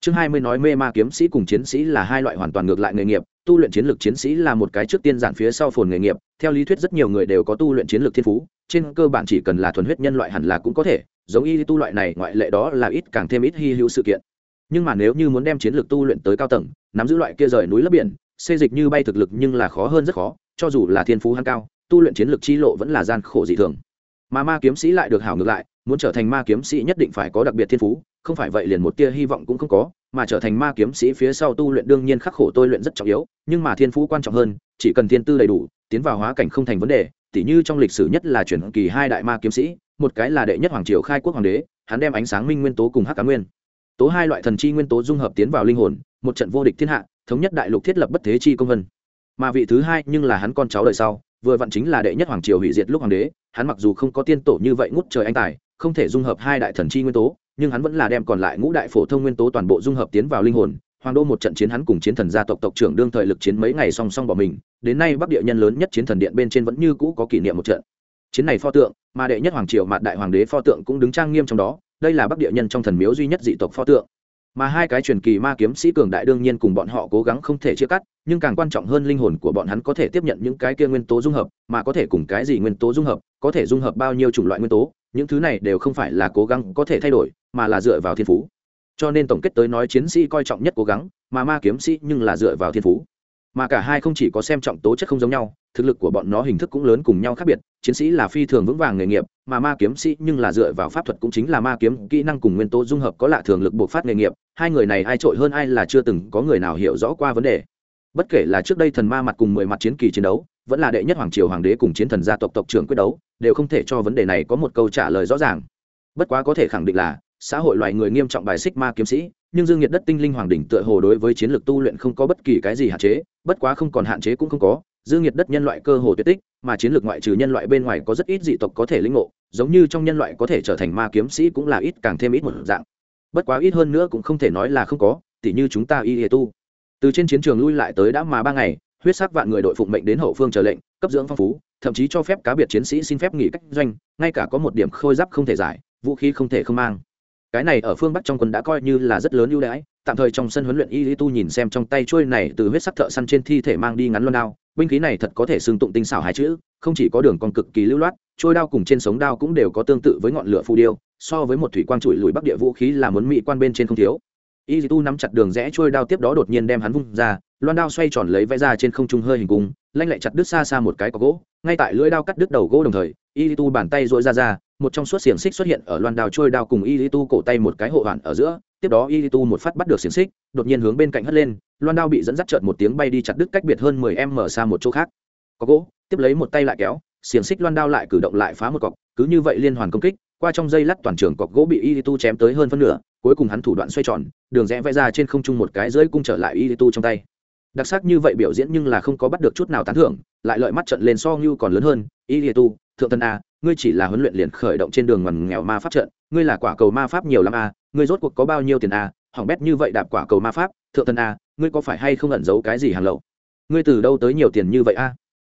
chương hai mươi nói mê ma kiếm sĩ cùng chiến sĩ là hai loại hoàn toàn ngược lại nghề nghiệp, tu luyện chiến lược chiến sĩ là một cái trước tiên giản phía sau phồn nghề nghiệp, theo lý thuyết rất nhiều người đều có tu luyện chiến lược thiên phú, trên cơ bản chỉ cần là thuần huyết nhân loại hẳn là cũng có thể, giống y tu loại này, ngoại lệ đó là ít càng thêm ít hy hữu sự kiện. Nhưng mà nếu như muốn đem chiến lược tu luyện tới cao tầng, nắm giữ loại kia rời núi lấp biển, xê dịch như bay thực lực nhưng là khó hơn rất khó, cho dù là thiên phú hăng cao, tu luyện chiến lược chi lộ vẫn là gian khổ dị thường. Mà ma kiếm sĩ lại được hảo ngược lại muốn trở thành ma kiếm sĩ nhất định phải có đặc biệt thiên phú, không phải vậy liền một tia hy vọng cũng không có, mà trở thành ma kiếm sĩ phía sau tu luyện đương nhiên khắc khổ tôi luyện rất trọng yếu, nhưng mà thiên phú quan trọng hơn, chỉ cần thiên tư đầy đủ, tiến vào hóa cảnh không thành vấn đề, tỉ như trong lịch sử nhất là chuyển kỳ hai đại ma kiếm sĩ, một cái là đệ nhất hoàng triều khai quốc hoàng đế, hắn đem ánh sáng minh nguyên tố cùng hắc cá nguyên. Tố hai loại thần chi nguyên tố dung hợp tiến vào linh hồn, một trận vô địch thiên hạ, thống nhất đại lục thiết lập bất thế chi công vân. Mà vị thứ hai nhưng là hắn con cháu đời sau, vừa vặn chính là đệ nhất hoàng triều hủy diệt lúc hoàng đế, hắn mặc dù không có tiên tổ như vậy ngút trời anh tài không thể dung hợp hai đại thần chi nguyên tố, nhưng hắn vẫn là đem còn lại ngũ đại phổ thông nguyên tố toàn bộ dung hợp tiến vào linh hồn. Hoàng đô một trận chiến hắn cùng chiến thần gia tộc tộc trưởng đương thời lực chiến mấy ngày song song bỏ mình, đến nay bắc địa nhân lớn nhất chiến thần điện bên trên vẫn như cũ có kỷ niệm một trận. Chiến này pho tượng, mà đệ nhất hoàng triều mạt đại hoàng đế pho tượng cũng đứng trang nghiêm trong đó, đây là bắc địa nhân trong thần miếu duy nhất dị tộc pho tượng. Mà hai cái truyền kỳ ma kiếm sĩ cường đại đương nhiên cùng bọn họ cố gắng không thể chia cắt, nhưng càng quan trọng hơn linh hồn của bọn hắn có thể tiếp nhận những cái kia nguyên tố dung hợp, mà có thể cùng cái gì nguyên tố dung hợp, có thể dung hợp bao nhiêu chủng loại nguyên tố những thứ này đều không phải là cố gắng có thể thay đổi, mà là dựa vào thiên phú. Cho nên tổng kết tới nói chiến sĩ coi trọng nhất cố gắng, mà ma kiếm sĩ nhưng là dựa vào thiên phú. Mà cả hai không chỉ có xem trọng tố chất không giống nhau, thực lực của bọn nó hình thức cũng lớn cùng nhau khác biệt, chiến sĩ là phi thường vững vàng nghề nghiệp, mà ma kiếm sĩ nhưng là dựa vào pháp thuật cũng chính là ma kiếm kỹ năng cùng nguyên tố dung hợp có lạ thường lực buộc phát nghề nghiệp, hai người này ai trội hơn ai là chưa từng có người nào hiểu rõ qua vấn đề. Bất kể là trước đây thần ma mặt cùng mười mặt chiến kỳ chiến đấu vẫn là đệ nhất hoàng triều hoàng đế cùng chiến thần gia tộc tộc trưởng quyết đấu, đều không thể cho vấn đề này có một câu trả lời rõ ràng. Bất quá có thể khẳng định là, xã hội loài người nghiêm trọng bài xích ma kiếm sĩ, nhưng dương nhiệt đất tinh linh hoàng đỉnh tựa hồ đối với chiến lược tu luyện không có bất kỳ cái gì hạn chế, bất quá không còn hạn chế cũng không có, dương nhiệt đất nhân loại cơ hồ tuyệt tích, mà chiến lược ngoại trừ nhân loại bên ngoài có rất ít dị tộc có thể lĩnh ngộ, giống như trong nhân loại có thể trở thành ma kiếm sĩ cũng là ít càng thêm ít một dạng. Bất quá ít hơn nữa cũng không thể nói là không có, tỉ như chúng ta y tu. Từ trên chiến trường lui lại tới đã mà ba ngày huyết sắc vạn người đội phụng mệnh đến hậu phương chờ lệnh, cấp dưỡng phong phú, thậm chí cho phép cá biệt chiến sĩ xin phép nghỉ cách doanh, ngay cả có một điểm khôi giáp không thể giải, vũ khí không thể không mang. Cái này ở phương bắc trong quân đã coi như là rất lớn ưu đãi, tạm thời trong sân huấn luyện y lý tu nhìn xem trong tay trôi này từ huyết sắc thợ săn trên thi thể mang đi ngắn luôn đao, binh khí này thật có thể xương tụng tinh xảo hai chữ, không chỉ có đường còn cực kỳ lưu loát trôi đao cùng trên sống đao cũng đều có tương tự với ngọn lửa phù điêu, so với một thủy quang chuỗi lùi bắc địa vũ khí là muốn mỹ quan bên trên không thiếu y dì tu nắm chặt đường rẽ trôi đao tiếp đó đột nhiên đem hắn vung ra, loan đao xoay tròn lấy vẽ ra trên không trung hơi hình cung, lanh lại chặt đứt xa xa một cái có gỗ, ngay tại lưỡi đao cắt đứt đầu gỗ đồng thời, y tu bàn tay dội ra ra, một trong suốt xiềng xích xuất hiện ở loan đao trôi đao cùng y tu cổ tay một cái hộ hoàn ở giữa, tiếp đó y tu một phát bắt được xiềng xích, đột nhiên hướng bên cạnh hất lên, loan đao bị dẫn dắt trợt một tiếng bay đi chặt đứt cách biệt hơn mười em mở xa một chỗ khác. Có gỗ, tiếp lấy một tay lại kéo, xiềng xích loan đao lại cử động lại phá một cọc, cứ như vậy liên hoàn công kích, qua trong dây lát toàn trường cọc gỗ bị y tu chém tới hơn phân nửa cuối cùng hắn thủ đoạn xoay tròn, đường rẽ vẽ ra trên không trung một cái dưới cung trở lại y tu trong tay. Đặc sắc như vậy biểu diễn nhưng là không có bắt được chút nào tán thưởng, lại lợi mắt trận lên so như còn lớn hơn, y tu, thượng tân a, ngươi chỉ là huấn luyện liền khởi động trên đường ngoằn nghèo ma pháp trận, ngươi là quả cầu ma pháp nhiều lắm a, ngươi rốt cuộc có bao nhiêu tiền a, hỏng bét như vậy đạp quả cầu ma pháp, thượng tân a, ngươi có phải hay không ẩn giấu cái gì hàng lậu? Ngươi từ đâu tới nhiều tiền như vậy a?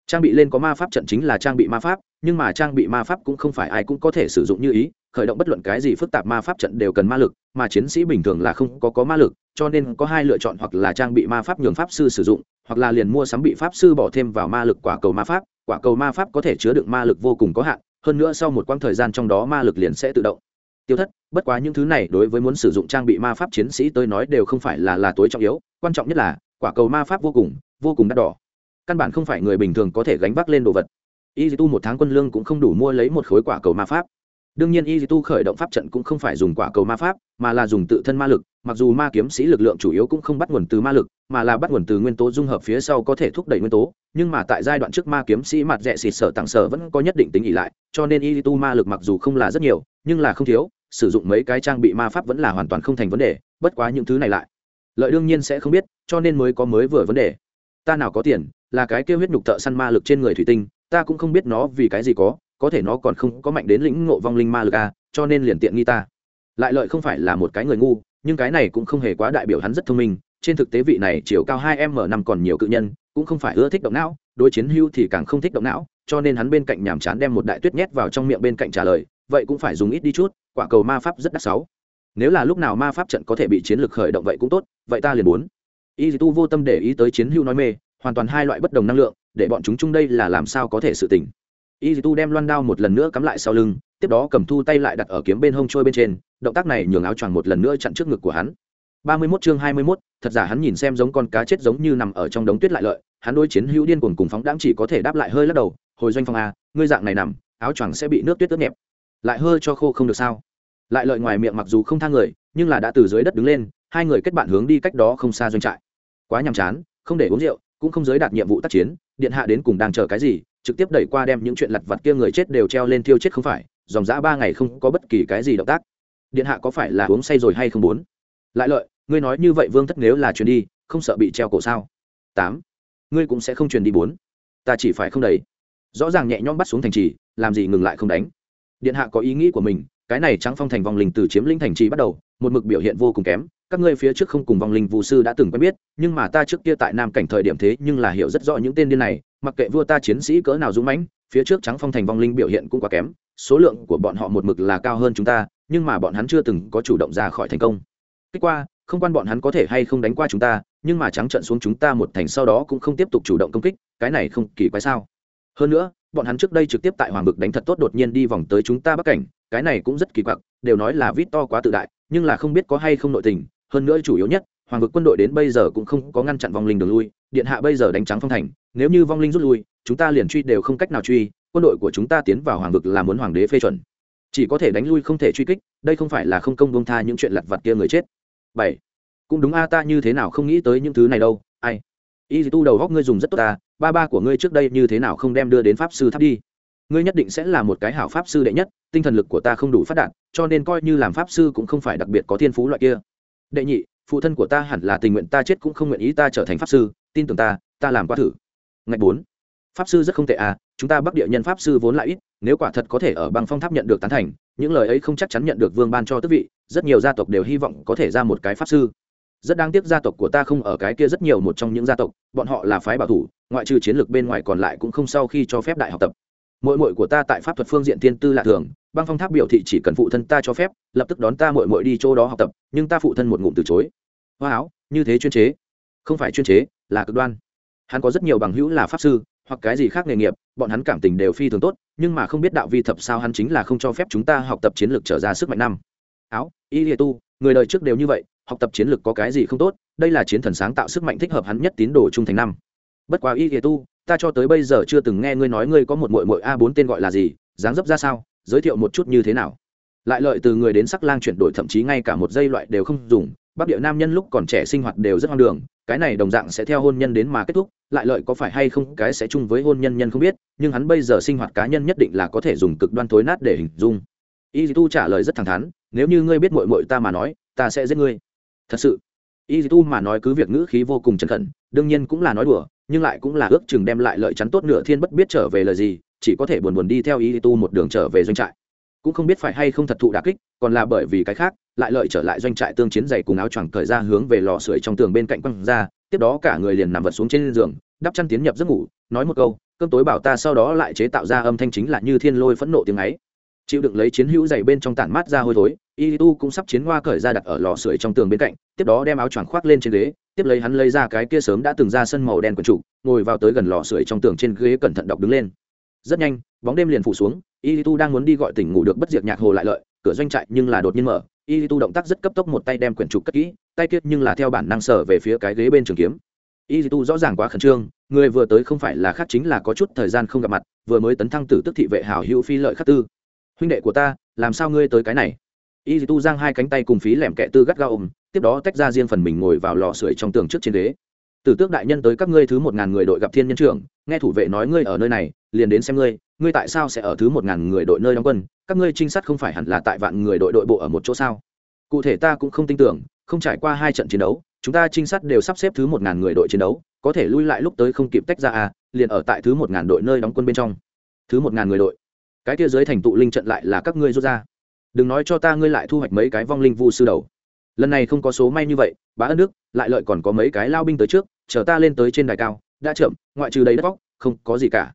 Trang bị lên có ma pháp trận chính là trang bị ma pháp, nhưng mà trang bị ma pháp cũng không phải ai cũng có thể sử dụng như ý, khởi động bất luận cái gì phức tạp ma pháp trận đều cần ma lực mà chiến sĩ bình thường là không có có ma lực, cho nên có hai lựa chọn hoặc là trang bị ma pháp nhường pháp sư sử dụng, hoặc là liền mua sắm bị pháp sư bỏ thêm vào ma lực quả cầu ma pháp, quả cầu ma pháp có thể chứa đựng ma lực vô cùng có hạn, hơn nữa sau một quãng thời gian trong đó ma lực liền sẽ tự động. Tiêu thất, bất quá những thứ này đối với muốn sử dụng trang bị ma pháp chiến sĩ tôi nói đều không phải là là tối trọng yếu, quan trọng nhất là, quả cầu ma pháp vô cùng vô cùng đắt đỏ. Căn bản không phải người bình thường có thể gánh vác lên đồ vật. Y tu một tháng quân lương cũng không đủ mua lấy một khối quả cầu ma pháp đương nhiên, y tu khởi động pháp trận cũng không phải dùng quả cầu ma pháp, mà là dùng tự thân ma lực. Mặc dù ma kiếm sĩ lực lượng chủ yếu cũng không bắt nguồn từ ma lực, mà là bắt nguồn từ nguyên tố dung hợp phía sau có thể thúc đẩy nguyên tố. Nhưng mà tại giai đoạn trước, ma kiếm sĩ mặt rẻ xịt sở tặng sở vẫn có nhất định tính ỉ lại, cho nên y tu ma lực mặc dù không là rất nhiều, nhưng là không thiếu. Sử dụng mấy cái trang bị ma pháp vẫn là hoàn toàn không thành vấn đề, bất quá những thứ này lại. Lợi đương nhiên sẽ không biết, cho nên mới có mới vừa vấn đề. Ta nào có tiền, là cái kêu huyết nhục thợ săn ma lực trên người thủy tinh, ta cũng không biết nó vì cái gì có có thể nó còn không có mạnh đến lĩnh ngộ vong linh ma lực a cho nên liền tiện nghi ta. Lại lợi không phải là một cái người ngu, nhưng cái này cũng không hề quá đại biểu hắn rất thông minh. Trên thực tế vị này chiều cao hai m năm còn nhiều cự nhân, cũng không phải ưa thích động não, đối chiến hưu thì càng không thích động não, cho nên hắn bên cạnh nhàm chán đem một đại tuyết nhét vào trong miệng bên cạnh trả lời, vậy cũng phải dùng ít đi chút, quả cầu ma pháp rất đắt sáu. Nếu là lúc nào ma pháp trận có thể bị chiến lược khởi động vậy cũng tốt, vậy ta liền muốn. Y tu vô tâm để ý tới chiến hưu nói mê, hoàn toàn hai loại bất đồng năng lượng, để bọn chúng chung đây là làm sao có thể sự tỉnh y tu đem loan đao một lần nữa cắm lại sau lưng, tiếp đó cầm thu tay lại đặt ở kiếm bên hông trôi bên trên, động tác này nhường áo choàng một lần nữa chặn trước ngực của hắn. Ba mươi mốt chương hai mươi mốt, thật giả hắn nhìn xem giống con cá chết giống như nằm ở trong đống tuyết lại lợi, hắn đôi chiến hữu điên cuồng cùng phóng đãng chỉ có thể đáp lại hơi lắc đầu, hồi doanh phong a ngươi dạng này nằm, áo choàng sẽ bị nước tuyết ướt nhẹp. Lại hơi cho khô không được sao? Lại lợi ngoài miệng mặc dù không thang người, nhưng là đã từ dưới đất đứng lên, hai người kết bạn hướng đi cách đó không xa doanh trại. Quá nhàm chán, không để uống rượu, cũng không giới đạt nhiệm vụ tác chiến, điện hạ đến cùng đang chờ cái gì trực tiếp đẩy qua đem những chuyện lặt vặt kia người chết đều treo lên thiêu chết không phải, dòng dã ba ngày không có bất kỳ cái gì động tác. Điện hạ có phải là uống say rồi hay không muốn? Lại lợi, ngươi nói như vậy vương thất nếu là truyền đi, không sợ bị treo cổ sao? Tám, ngươi cũng sẽ không truyền đi bốn. Ta chỉ phải không đẩy. rõ ràng nhẹ nhõm bắt xuống thành trì, làm gì ngừng lại không đánh. Điện hạ có ý nghĩ của mình, cái này trắng phong thành vong linh từ chiếm lĩnh thành trì bắt đầu, một mực biểu hiện vô cùng kém. Các ngươi phía trước không cùng vong linh vũ sư đã từng quen biết, nhưng mà ta trước kia tại nam cảnh thời điểm thế nhưng là hiểu rất rõ những tên điên này mặc kệ vua ta chiến sĩ cỡ nào dũng mãnh, phía trước trắng phong thành vong linh biểu hiện cũng quá kém, số lượng của bọn họ một mực là cao hơn chúng ta, nhưng mà bọn hắn chưa từng có chủ động ra khỏi thành công. Kết qua không quan bọn hắn có thể hay không đánh qua chúng ta, nhưng mà trắng trận xuống chúng ta một thành sau đó cũng không tiếp tục chủ động công kích, cái này không kỳ quái sao? Hơn nữa, bọn hắn trước đây trực tiếp tại hoàng vực đánh thật tốt đột nhiên đi vòng tới chúng ta bắc cảnh, cái này cũng rất kỳ quặc, đều nói là vít to quá tự đại, nhưng là không biết có hay không nội tình, hơn nữa chủ yếu nhất hoàng vực quân đội đến bây giờ cũng không có ngăn chặn vong linh đường lui, điện hạ bây giờ đánh trắng phong thành, nếu như vong linh rút lui, chúng ta liền truy đều không cách nào truy, quân đội của chúng ta tiến vào hoàng vực là muốn hoàng đế phê chuẩn. Chỉ có thể đánh lui không thể truy kích, đây không phải là không công bông tha những chuyện lặt vặt kia người chết. Bảy. Cũng đúng a, ta như thế nào không nghĩ tới những thứ này đâu, ai? Y tu đầu góc ngươi dùng rất tốt ta, ba ba của ngươi trước đây như thế nào không đem đưa đến pháp sư tháp đi? Ngươi nhất định sẽ là một cái hảo pháp sư đệ nhất, tinh thần lực của ta không đủ phát đạt, cho nên coi như làm pháp sư cũng không phải đặc biệt có thiên phú loại kia. Đệ nhị phụ thân của ta hẳn là tình nguyện ta chết cũng không nguyện ý ta trở thành pháp sư, tin tưởng ta ta làm qua thử. Ngạch bốn. Pháp sư rất không tệ à chúng ta bắc địa nhân pháp sư vốn lại ít, nếu quả thật có thể ở băng phong tháp nhận được tán thành, những lời ấy không chắc chắn nhận được vương ban cho tước vị, rất nhiều gia tộc đều hy vọng có thể ra một cái pháp sư. Rất đáng tiếc gia tộc của ta không ở cái kia rất nhiều một trong những gia tộc, bọn họ là phái bảo thủ, ngoại trừ chiến lược bên ngoài còn lại cũng không sau khi cho phép đại học tập. Mội mội của ta tại pháp thuật phương diện tiên tư lạ thường, băng phong tháp biểu thị chỉ cần phụ thân ta cho phép, lập tức đón ta mội mội đi chỗ đó học tập, nhưng ta phụ thân một ngụm từ chối hoa áo, như thế chuyên chế. Không phải chuyên chế, là cực đoan. Hắn có rất nhiều bằng hữu là pháp sư, hoặc cái gì khác nghề nghiệp, bọn hắn cảm tình đều phi thường tốt, nhưng mà không biết đạo vi thập sao hắn chính là không cho phép chúng ta học tập chiến lược trở ra sức mạnh năm. Áo, y lìa tu, người đời trước đều như vậy, học tập chiến lược có cái gì không tốt, đây là chiến thần sáng tạo sức mạnh thích hợp hắn nhất tín đồ trung thành năm. Bất quá y lìa tu, ta cho tới bây giờ chưa từng nghe ngươi nói ngươi có một mội mội a bốn tên gọi là gì, dáng dấp ra sao, giới thiệu một chút như thế nào. Lại lợi từ người đến sắc lang chuyển đổi thậm chí ngay cả một giây loại đều không dùng bắc địa nam nhân lúc còn trẻ sinh hoạt đều rất hoang đường, cái này đồng dạng sẽ theo hôn nhân đến mà kết thúc, lại lợi có phải hay không cái sẽ chung với hôn nhân nhân không biết, nhưng hắn bây giờ sinh hoạt cá nhân nhất định là có thể dùng cực đoan thối nát để hình dung. Y tu trả lời rất thẳng thắn, nếu như ngươi biết mội mội ta mà nói, ta sẽ giết ngươi. Thật sự y tu mà nói cứ việc ngữ khí vô cùng chân khẩn, đương nhiên cũng là nói đùa, nhưng lại cũng là ước chừng đem lại lợi chắn tốt nửa thiên bất biết trở về lời gì, chỉ có thể buồn buồn đi theo y tu một đường trở về doanh trại. Cũng không biết phải hay không thật thụ đà kích, còn là bởi vì cái khác lại lợi trở lại doanh trại tương chiến dày cùng áo choàng cởi ra hướng về lò sưởi trong tường bên cạnh quăng ra, tiếp đó cả người liền nằm vật xuống trên giường, đắp chăn tiến nhập giấc ngủ, nói một câu, cơm tối bảo ta sau đó lại chế tạo ra âm thanh chính là như thiên lôi phẫn nộ tiếng ấy. Chịu đựng lấy chiến hữu dày bên trong tản mát ra hôi thối y tu cũng sắp chiến hoa cởi ra đặt ở lò sưởi trong tường bên cạnh, tiếp đó đem áo choàng khoác lên trên ghế, tiếp lấy hắn lấy ra cái kia sớm đã từng ra sân màu đen quần trụ, ngồi vào tới gần lò sưởi trong tường trên ghế cẩn thận đọc đứng lên. Rất nhanh, bóng đêm liền phủ xuống y tu đang muốn đi gọi tỉnh ngủ được bất diệt nhạc hồ lại lợi, cửa doanh trại nhưng là đột nhiên mở. Y tu động tác rất cấp tốc một tay đem quyển trục cất kỹ, tay kiết nhưng là theo bản năng sở về phía cái ghế bên trường kiếm. Y tu rõ ràng quá khẩn trương, người vừa tới không phải là khác chính là có chút thời gian không gặp mặt, vừa mới tấn thăng tử tức thị vệ hảo hữu phi lợi khắc tư. Huynh đệ của ta, làm sao ngươi tới cái này? Y tu giang hai cánh tay cùng phí lẻm kẹ tư gắt ga ôm, tiếp đó tách ra riêng phần mình ngồi vào lò sưởi trong tường trước trên ghế. Tử tước đại nhân tới các ngươi thứ một ngàn người đội gặp thiên nhân trưởng, nghe thủ vệ nói ngươi ở nơi này, liền đến xem ngươi ngươi tại sao sẽ ở thứ một ngàn người đội nơi đóng quân? Các ngươi trinh sát không phải hẳn là tại vạn người đội đội bộ ở một chỗ sao? Cụ thể ta cũng không tin tưởng, không trải qua hai trận chiến đấu, chúng ta trinh sát đều sắp xếp thứ một ngàn người đội chiến đấu, có thể lui lại lúc tới không kịp tách ra à liền ở tại thứ một ngàn đội nơi đóng quân bên trong. Thứ một ngàn người đội. Cái kia dưới thành tụ linh trận lại là các ngươi rút ra. Đừng nói cho ta ngươi lại thu hoạch mấy cái vong linh vu sư đầu. Lần này không có số may như vậy, bá ân đức, lại lợi còn có mấy cái lao binh tới trước, chờ ta lên tới trên đài cao, đã chậm, ngoại trừ đầy đất vóc không có gì cả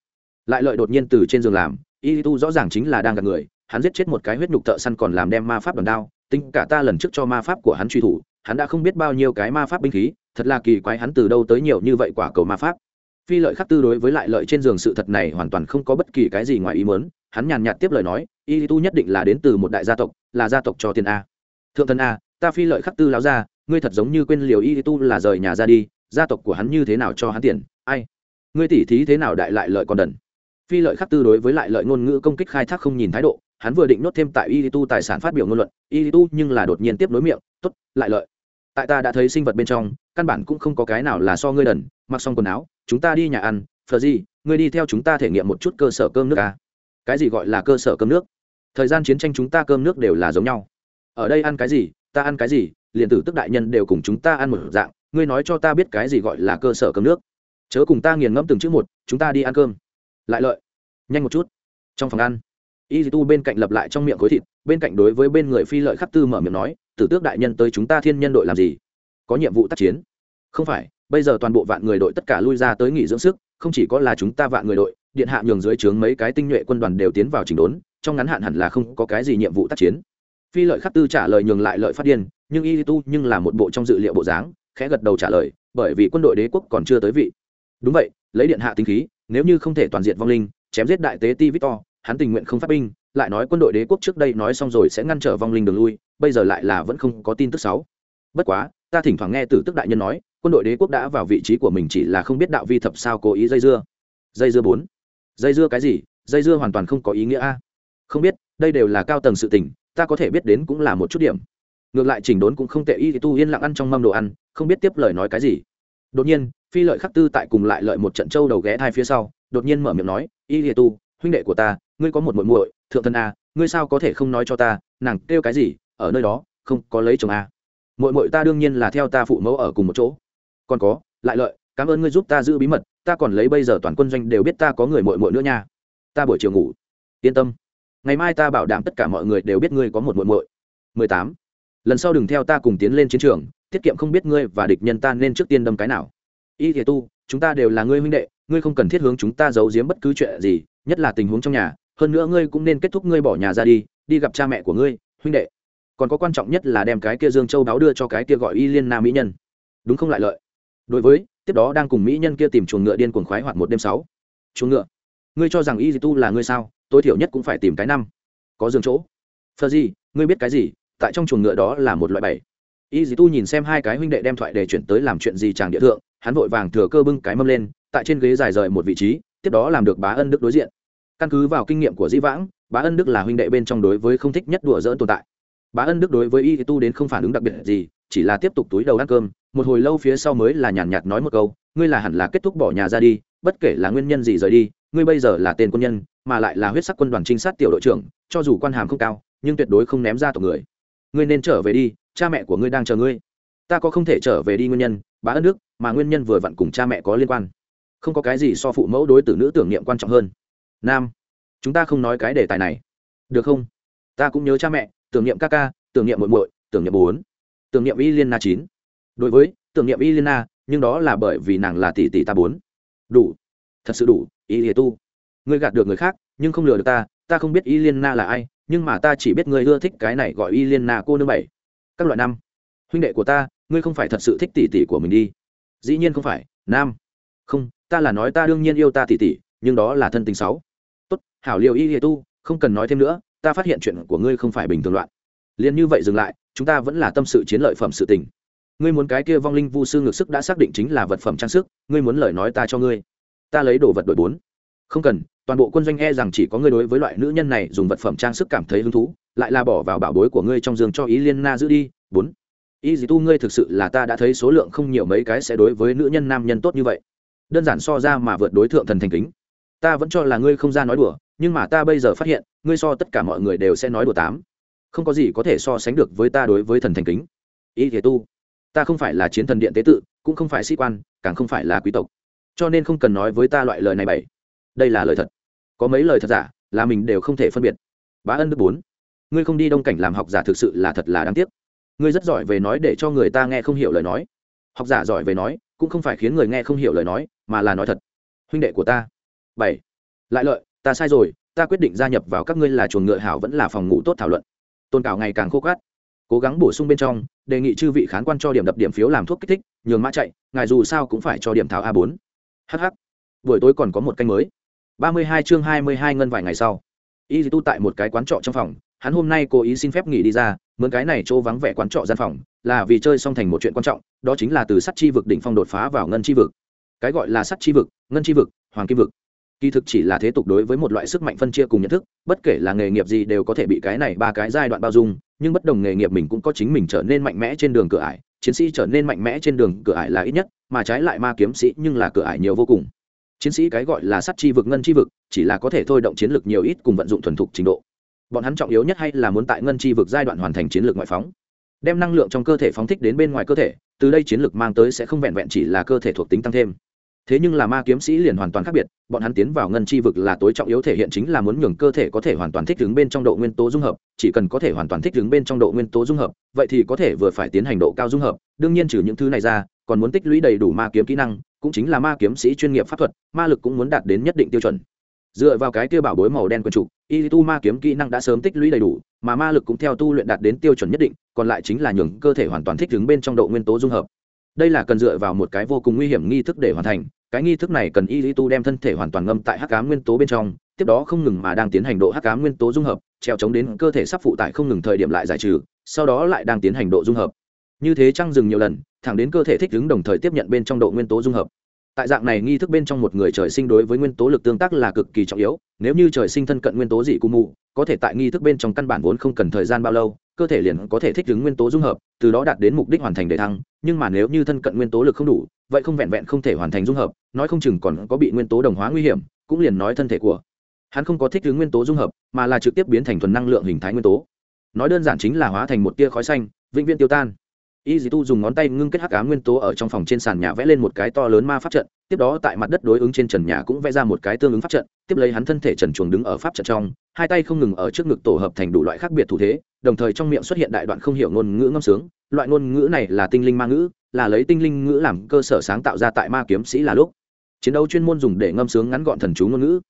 lại lợi đột nhiên từ trên giường làm, y tu rõ ràng chính là đang gặp người, hắn giết chết một cái huyết nhục thợ săn còn làm đem ma pháp đòn đao, tính cả ta lần trước cho ma pháp của hắn truy thủ, hắn đã không biết bao nhiêu cái ma pháp binh khí, thật là kỳ quái hắn từ đâu tới nhiều như vậy quả cầu ma pháp. Phi lợi khắc tư đối với lại lợi trên giường sự thật này hoàn toàn không có bất kỳ cái gì ngoài ý mớn hắn nhàn nhạt tiếp lời nói, y tu nhất định là đến từ một đại gia tộc, là gia tộc cho tiền a. Thượng thần a, ta phi lợi khắc tư láo ra, ngươi thật giống như quên liều y tu là rời nhà ra đi, gia tộc của hắn như thế nào cho hắn tiền, ai? Ngươi tỉ thí thế nào đại lại lợi còn đần? Phi lợi khắc tư đối với lại lợi ngôn ngữ công kích khai thác không nhìn thái độ, hắn vừa định nốt thêm tại y tu tài sản phát biểu ngôn luận. Y tu nhưng là đột nhiên tiếp nối miệng t ố t lại lợi. Tại ta đã thấy sinh vật bên trong, căn bản cũng không có cái nào là so ngươi đần, mặc xong quần áo, chúng ta đi nhà ăn. Phờ gì, ngươi đi theo chúng ta thể nghiệm một chút cơ sở cơm nước à. cái gì gọi là cơ sở cơm nước? Thời gian chiến tranh chúng ta cơm nước đều là giống nhau. Ở đây ăn cái gì, ta ăn cái gì, liền tử tức đại nhân đều cùng chúng ta ăn một dạng. Ngươi nói cho ta biết cái gì gọi là cơ sở cơm nước. Chớ cùng ta nghiền ngẫm từng chữ một, chúng ta đi ăn cơm lại lợi. Nhanh một chút. Trong phòng ăn y tu bên cạnh lập lại trong miệng khối thịt, bên cạnh đối với bên người phi lợi khắc tư mở miệng nói, tử tước đại nhân tới chúng ta thiên nhân đội làm gì? Có nhiệm vụ tác chiến. Không phải, bây giờ toàn bộ vạn người đội tất cả lui ra tới nghỉ dưỡng sức, không chỉ có là chúng ta vạn người đội, điện hạ nhường dưới trướng mấy cái tinh nhuệ quân đoàn đều tiến vào chỉnh đốn, trong ngắn hạn hẳn là không có cái gì nhiệm vụ tác chiến. Phi lợi khắc tư trả lời nhường lại lợi phát điên, nhưng y tu nhưng là một bộ trong dự liệu bộ dáng, khẽ gật đầu trả lời, bởi vì quân đội đế quốc còn chưa tới vị. Đúng vậy, lấy điện hạ tính khí nếu như không thể toàn diện vong linh, chém giết đại tế ti victor, hắn tình nguyện không phát binh, lại nói quân đội đế quốc trước đây nói xong rồi sẽ ngăn trở vong linh đường lui, bây giờ lại là vẫn không có tin tức sáu bất quá, ta thỉnh thoảng nghe từ tức đại nhân nói, quân đội đế quốc đã vào vị trí của mình chỉ là không biết đạo vi thập sao cố ý dây dưa. Dây dưa bốn. Dây dưa cái gì? Dây dưa hoàn toàn không có ý nghĩa a. Không biết, đây đều là cao tầng sự tình, ta có thể biết đến cũng là một chút điểm. Ngược lại chỉnh đốn cũng không tệ y thì tu yên lặng ăn trong mâm đồ ăn, không biết tiếp lời nói cái gì. Đột nhiên phi lợi khắc tư tại cùng lại lợi một trận châu đầu ghé thai phía sau, đột nhiên mở miệng nói, y lìa tu, huynh đệ của ta, ngươi có một muội muội, thượng thân a, ngươi sao có thể không nói cho ta, nàng kêu cái gì, ở nơi đó, không có lấy chồng a. Muội muội ta đương nhiên là theo ta phụ mẫu ở cùng một chỗ. Còn có, lại lợi, cảm ơn ngươi giúp ta giữ bí mật, ta còn lấy bây giờ toàn quân doanh đều biết ta có người muội muội nữa nha. Ta buổi chiều ngủ. Yên tâm. Ngày mai ta bảo đảm tất cả mọi người đều biết ngươi có một muội muội. Mười tám. Lần sau đừng theo ta cùng tiến lên chiến trường, tiết kiệm không biết ngươi và địch nhân ta nên trước tiên đâm cái nào y thể tu, chúng ta đều là ngươi huynh đệ, ngươi không cần thiết hướng chúng ta giấu giếm bất cứ chuyện gì, nhất là tình huống trong nhà, hơn nữa ngươi cũng nên kết thúc ngươi bỏ nhà ra đi đi gặp cha mẹ của ngươi, huynh đệ. Còn có quan trọng nhất là đem cái kia dương châu báo đưa cho cái kia gọi y liên nam mỹ nhân. Đúng không lại lợi? Đối với, tiếp đó đang cùng mỹ nhân kia tìm chuồng ngựa điên cuồng khoái hoạt một đêm sáu. Chuồng ngựa. Ngươi cho rằng y tu là ngươi sao? Tối thiểu nhất cũng phải tìm cái năm. Có giường chỗ. Phờ gì? Ngươi biết cái gì? Tại trong chuồng ngựa đó là một loại bảy. Y tu nhìn xem hai cái huynh đệ đem thoại để chuyển tới làm chuyện gì chàng địa thượng hắn vội vàng thừa cơ bưng cái mâm lên, tại trên ghế dài rời một vị trí, tiếp đó làm được bá ân đức đối diện. Căn cứ vào kinh nghiệm của dĩ vãng, bá ân đức là huynh đệ bên trong đối với không thích nhất đùa dỡn tồn tại. Bá ân đức đối với y tu đến không phản ứng đặc biệt gì, chỉ là tiếp tục túi đầu ăn cơm, một hồi lâu phía sau mới là nhàn nhạt nói một câu, ngươi là hẳn là kết thúc bỏ nhà ra đi, bất kể là nguyên nhân gì rời đi, ngươi bây giờ là tên quân nhân, mà lại là huyết sắc quân đoàn trinh sát tiểu đội trưởng, cho dù quan hàm không cao, nhưng tuyệt đối không ném ra tổ người. Ngươi nên trở về đi, cha mẹ của ngươi đang chờ ngươi. Ta có không thể trở về đi nguyên nhân bá ân đức, mà nguyên nhân vừa vặn cùng cha mẹ có liên quan. Không có cái gì so phụ mẫu đối tử nữ tưởng niệm quan trọng hơn. Nam, chúng ta không nói cái đề tài này. Được không? Ta cũng nhớ cha mẹ, tưởng niệm ca ca, tưởng niệm muội muội, tưởng niệm bốn, tưởng niệm y liên na chín. Đối với, tưởng niệm y liên na, nhưng đó là bởi vì nàng là tỷ tỷ ta bốn. Đủ. Thật sự đủ, y lìa tu. Ngươi gạt được người khác, nhưng không lừa được ta ta không biết y liên na là ai, nhưng mà ta chỉ biết ngươi ưa thích cái này gọi y liên na cô nương bảy. Các loại năm. Huynh đệ của ta ngươi không phải thật sự thích tỷ tỷ của mình đi. Dĩ nhiên không phải, nam. Không, ta là nói ta đương nhiên yêu ta tỷ tỷ, nhưng đó là thân tình sáu tốt, hảo liệu y hệ tu, không cần nói thêm nữa, ta phát hiện chuyện của ngươi không phải bình thường loạn. Liền như vậy dừng lại, chúng ta vẫn là tâm sự chiến lợi phẩm sự tình. Ngươi muốn cái kia vong linh vu sư ngược sức đã xác định chính là vật phẩm trang sức, ngươi muốn lời nói ta cho ngươi. Ta lấy đồ vật đội bốn. Không cần, toàn bộ quân doanh e rằng chỉ có ngươi đối với loại nữ nhân này dùng vật phẩm trang sức cảm thấy hứng thú, lại là bỏ vào bảo bối của ngươi trong giường cho ý liên na giữ đi, bốn y dì tu ngươi thực sự là ta đã thấy số lượng không nhiều mấy cái sẽ đối với nữ nhân nam nhân tốt như vậy. Đơn giản so ra mà vượt đối tượng thần thành kính. Ta vẫn cho là ngươi không ra nói đùa, nhưng mà ta bây giờ phát hiện, ngươi so tất cả mọi người đều sẽ nói đùa tám. Không có gì có thể so sánh được với ta đối với thần thành kính. Y dì tu? Ta không phải là chiến thần điện tế tự, cũng không phải sĩ quan, càng không phải là quý tộc. Cho nên không cần nói với ta loại lời này bảy đây là lời thật. Có mấy lời thật giả, là mình đều không thể phân biệt. Bá ân đức bốn. Ngươi không đi đông cảnh làm học giả thực sự là thật là đáng tiếc ngươi rất giỏi về nói để cho người ta nghe không hiểu lời nói. Học giả giỏi về nói, cũng không phải khiến người nghe không hiểu lời nói, mà là nói thật. Huynh đệ của ta. Bảy. Lại lợi, ta sai rồi, ta quyết định gia nhập vào các ngươi là chuồng ngựa hảo vẫn là phòng ngủ tốt thảo luận. Tôn cảo ngày càng khô cát cố gắng bổ sung bên trong, đề nghị chư vị khán quan cho điểm đập điểm phiếu làm thuốc kích thích, nhường mã chạy, ngài dù sao cũng phải cho điểm thảo a bốn. Hh buổi tối còn có một canh mới. Ba mươi hai chương hai mươi hai ngân vài ngày sau. Y tu tại một cái quán trọ trong phòng, hắn hôm nay cố ý xin phép nghỉ đi ra mướn cái này chỗ vắng vẻ quán trọ gian phòng, là vì chơi xong thành một chuyện quan trọng, đó chính là từ sắt chi vực đỉnh phong đột phá vào ngân chi vực. Cái gọi là sắt chi vực, ngân chi vực, hoàng kim vực. Kỳ thực chỉ là thế tục đối với một loại sức mạnh phân chia cùng nhận thức, bất kể là nghề nghiệp gì đều có thể bị cái này ba cái giai đoạn bao dung, nhưng bất đồng nghề nghiệp mình cũng có chính mình trở nên mạnh mẽ trên đường cửa ải, chiến sĩ trở nên mạnh mẽ trên đường cửa ải là ít nhất, mà trái lại ma kiếm sĩ nhưng là cửa ải nhiều vô cùng. Chiến sĩ cái gọi là sắt chi vực, ngân chi vực, chỉ là có thể thôi động chiến lược nhiều ít cùng vận dụng thuần thục trình độ bọn hắn trọng yếu nhất hay là muốn tại ngân chi vực giai đoạn hoàn thành chiến lược ngoại phóng. Đem năng lượng trong cơ thể phóng thích đến bên ngoài cơ thể, từ đây chiến lược mang tới sẽ không vẹn vẹn chỉ là cơ thể thuộc tính tăng thêm. Thế nhưng là ma kiếm sĩ liền hoàn toàn khác biệt, bọn hắn tiến vào ngân chi vực là tối trọng yếu thể hiện chính là muốn nhường cơ thể có thể hoàn toàn thích ứng bên trong độ nguyên tố dung hợp, chỉ cần có thể hoàn toàn thích ứng bên trong độ nguyên tố dung hợp, vậy thì có thể vừa phải tiến hành độ cao dung hợp, đương nhiên trừ những thứ này ra, còn muốn tích lũy đầy đủ ma kiếm kỹ năng, cũng chính là ma kiếm sĩ chuyên nghiệp pháp thuật, ma lực cũng muốn đạt đến nhất định tiêu chuẩn dựa vào cái kia bảo bối màu đen quần trục y tu ma kiếm kỹ năng đã sớm tích lũy đầy đủ, mà ma lực cũng theo tu luyện đạt đến tiêu chuẩn nhất định, còn lại chính là nhường cơ thể hoàn toàn thích ứng bên trong độ nguyên tố dung hợp. Đây là cần dựa vào một cái vô cùng nguy hiểm nghi thức để hoàn thành, cái nghi thức này cần y tu đem thân thể hoàn toàn ngâm tại hắc cám nguyên tố bên trong, tiếp đó không ngừng mà đang tiến hành độ hắc cám nguyên tố dung hợp, treo chống đến cơ thể sắp phụ tải không ngừng thời điểm lại giải trừ, sau đó lại đang tiến hành độ dung hợp. Như thế trăng dừng nhiều lần, thẳng đến cơ thể thích ứng đồng thời tiếp nhận bên trong độ nguyên tố dung hợp tại dạng này nghi thức bên trong một người trời sinh đối với nguyên tố lực tương tác là cực kỳ trọng yếu, nếu như trời sinh thân cận nguyên tố dị cù mù, có thể tại nghi thức bên trong căn bản vốn không cần thời gian bao lâu, cơ thể liền có thể thích ứng nguyên tố dung hợp, từ đó đạt đến mục đích hoàn thành đề thăng, nhưng mà nếu như thân cận nguyên tố lực không đủ, vậy không vẹn vẹn không thể hoàn thành dung hợp, nói không chừng còn có bị nguyên tố đồng hóa nguy hiểm, cũng liền nói thân thể của hắn không có thích ứng nguyên tố dung hợp, mà là trực tiếp biến thành thuần năng lượng hình thái nguyên tố. Nói đơn giản chính là hóa thành một tia khói xanh, vĩnh viễn tiêu tan y dì tu dùng ngón tay ngưng kết hắc ám nguyên tố ở trong phòng trên sàn nhà vẽ lên một cái to lớn ma pháp trận, tiếp đó tại mặt đất đối ứng trên trần nhà cũng vẽ ra một cái tương ứng pháp trận, tiếp lấy hắn thân thể trần chuồng đứng ở pháp trận trong, hai tay không ngừng ở trước ngực tổ hợp thành đủ loại khác biệt thủ thế, đồng thời trong miệng xuất hiện đại đoạn không hiểu ngôn ngữ ngâm sướng, loại ngôn ngữ này là tinh linh ma ngữ, là lấy tinh linh ngữ làm cơ sở sáng tạo ra tại ma kiếm sĩ là lúc. Chiến đấu chuyên môn dùng để ngâm sướng ngắn gọn thần chú ngôn ngữ,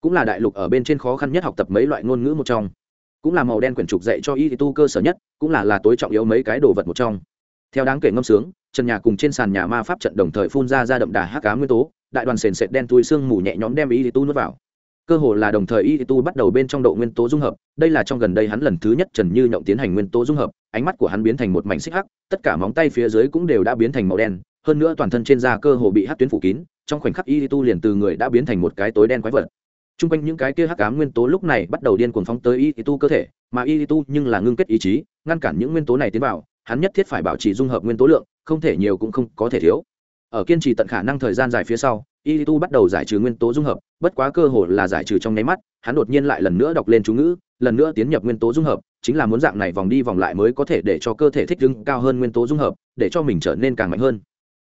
cũng là đại lục ở bên trên khó khăn nhất học tập mấy loại ngôn ngữ một trong. Cũng là màu đen quyển trục dạy cho y tu cơ sở nhất, cũng là là tối trọng yếu mấy cái đồ vật một trong theo đáng kể ngâm sướng, trần nhà cùng trên sàn nhà ma pháp trận đồng thời phun ra ra đậm đà hắc cá nguyên tố, đại đoàn sền sệt đen thui sương mù nhẹ nhõm đem y tu nuốt vào. Cơ hồ là đồng thời y tu bắt đầu bên trong độ nguyên tố dung hợp, đây là trong gần đây hắn lần thứ nhất trần như nhộng tiến hành nguyên tố dung hợp, ánh mắt của hắn biến thành một mảnh xích hắc, tất cả móng tay phía dưới cũng đều đã biến thành màu đen, hơn nữa toàn thân trên da cơ hồ bị hắc tuyến phủ kín, trong khoảnh khắc y tu liền từ người đã biến thành một cái tối đen quái vật. T r u n g quanh những cái kia hắc ám nguyên tố lúc này bắt đầu điên cuồng phóng tới y tu cơ thể, mà y tu nhưng là ngưng kết ý chí, ngăn cản những nguyên tố này tiến vào hắn nhất thiết phải bảo trì dung hợp nguyên tố lượng, không thể nhiều cũng không có thể thiếu. Ở kiên trì tận khả năng thời gian dài phía sau y tu bắt đầu giải trừ nguyên tố dung hợp, bất quá cơ hồ là giải trừ trong nháy mắt, hắn đột nhiên lại lần nữa đọc lên chú ngữ, lần nữa tiến nhập nguyên tố dung hợp, chính là muốn dạng này vòng đi vòng lại mới có thể để cho cơ thể thích ứng cao hơn nguyên tố dung hợp, để cho mình trở nên càng mạnh hơn.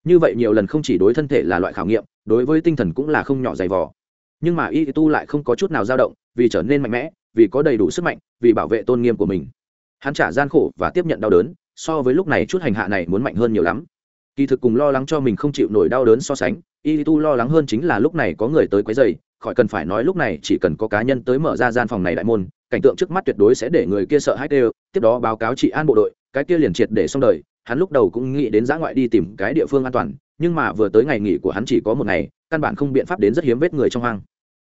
Như vậy nhiều lần không chỉ đối thân thể là loại khảo nghiệm, đối với tinh thần cũng là không nhỏ dày vò. Nhưng mà y tu lại không có chút nào dao động, vì trở nên mạnh mẽ, vì có đầy đủ sức mạnh, vì bảo vệ tôn nghiêm của mình. Hắn trả gian khổ và tiếp nhận đau đớn so với lúc này chút hành hạ này muốn mạnh hơn nhiều lắm. Kỳ thực cùng lo lắng cho mình không chịu nổi đau đớn so sánh y tu lo lắng hơn chính là lúc này có người tới quấy dày khỏi cần phải nói lúc này chỉ cần có cá nhân tới mở ra gian phòng này đại môn, cảnh tượng trước mắt tuyệt đối sẽ để người kia sợ hãi đều. Tiếp đó báo cáo chị an bộ đội, cái kia liền triệt để xong đời, hắn lúc đầu cũng nghĩ đến giã ngoại đi tìm cái địa phương an toàn, nhưng mà vừa tới ngày nghỉ của hắn chỉ có một ngày, căn bản không biện pháp đến rất hiếm vết người trong hang.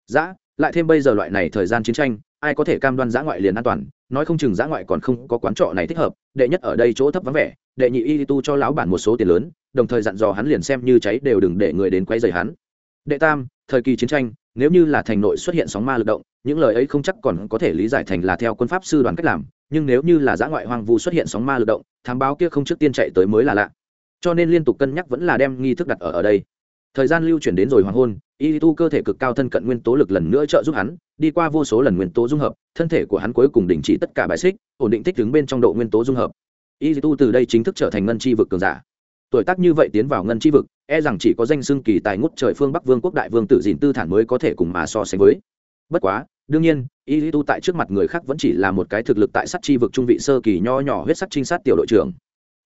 Giã, lại thêm bây giờ loại này thời gian chiến tranh, ai có thể cam đoan giã ngoại liền an toàn nói không chừng giã ngoại còn không có quán trọ này thích hợp, đệ nhất ở đây chỗ thấp vắng vẻ, đệ nhị y tu cho lão bản một số tiền lớn, đồng thời dặn dò hắn liền xem như cháy đều đừng để người đến quay dày hắn. Đệ tam, thời kỳ chiến tranh, nếu như là thành nội xuất hiện sóng ma lực động, những lời ấy không chắc còn có thể lý giải thành là theo quân pháp sư đoàn cách làm, nhưng nếu như là giã ngoại hoang vu xuất hiện sóng ma lực động, thám báo kia không trước tiên chạy tới mới là lạ. Cho nên liên tục cân nhắc vẫn là đem nghi thức đặt ở ở đây. Thời gian lưu chuyển đến rồi hoàng hôn y tu cơ thể cực cao thân cận nguyên tố lực lần nữa trợ giúp hắn, đi qua vô số lần nguyên tố dung hợp, thân thể của hắn cuối cùng đình chỉ tất cả bài xích, ổn định thích đứng bên trong độ nguyên tố dung hợp. Y tu từ đây chính thức trở thành ngân tri vực cường giả. Tuổi tác như vậy tiến vào ngân tri vực e rằng chỉ có danh xưng kỳ tài ngút trời phương bắc vương quốc đại vương tử dìn tư thản mới có thể cùng mà so sánh với. Bất quá, đương nhiên y tu tại trước mặt người khác vẫn chỉ là một cái thực lực tại sắt tri vực trung vị sơ kỳ nho nhỏ huyết sắc trinh sát tiểu đội trưởng.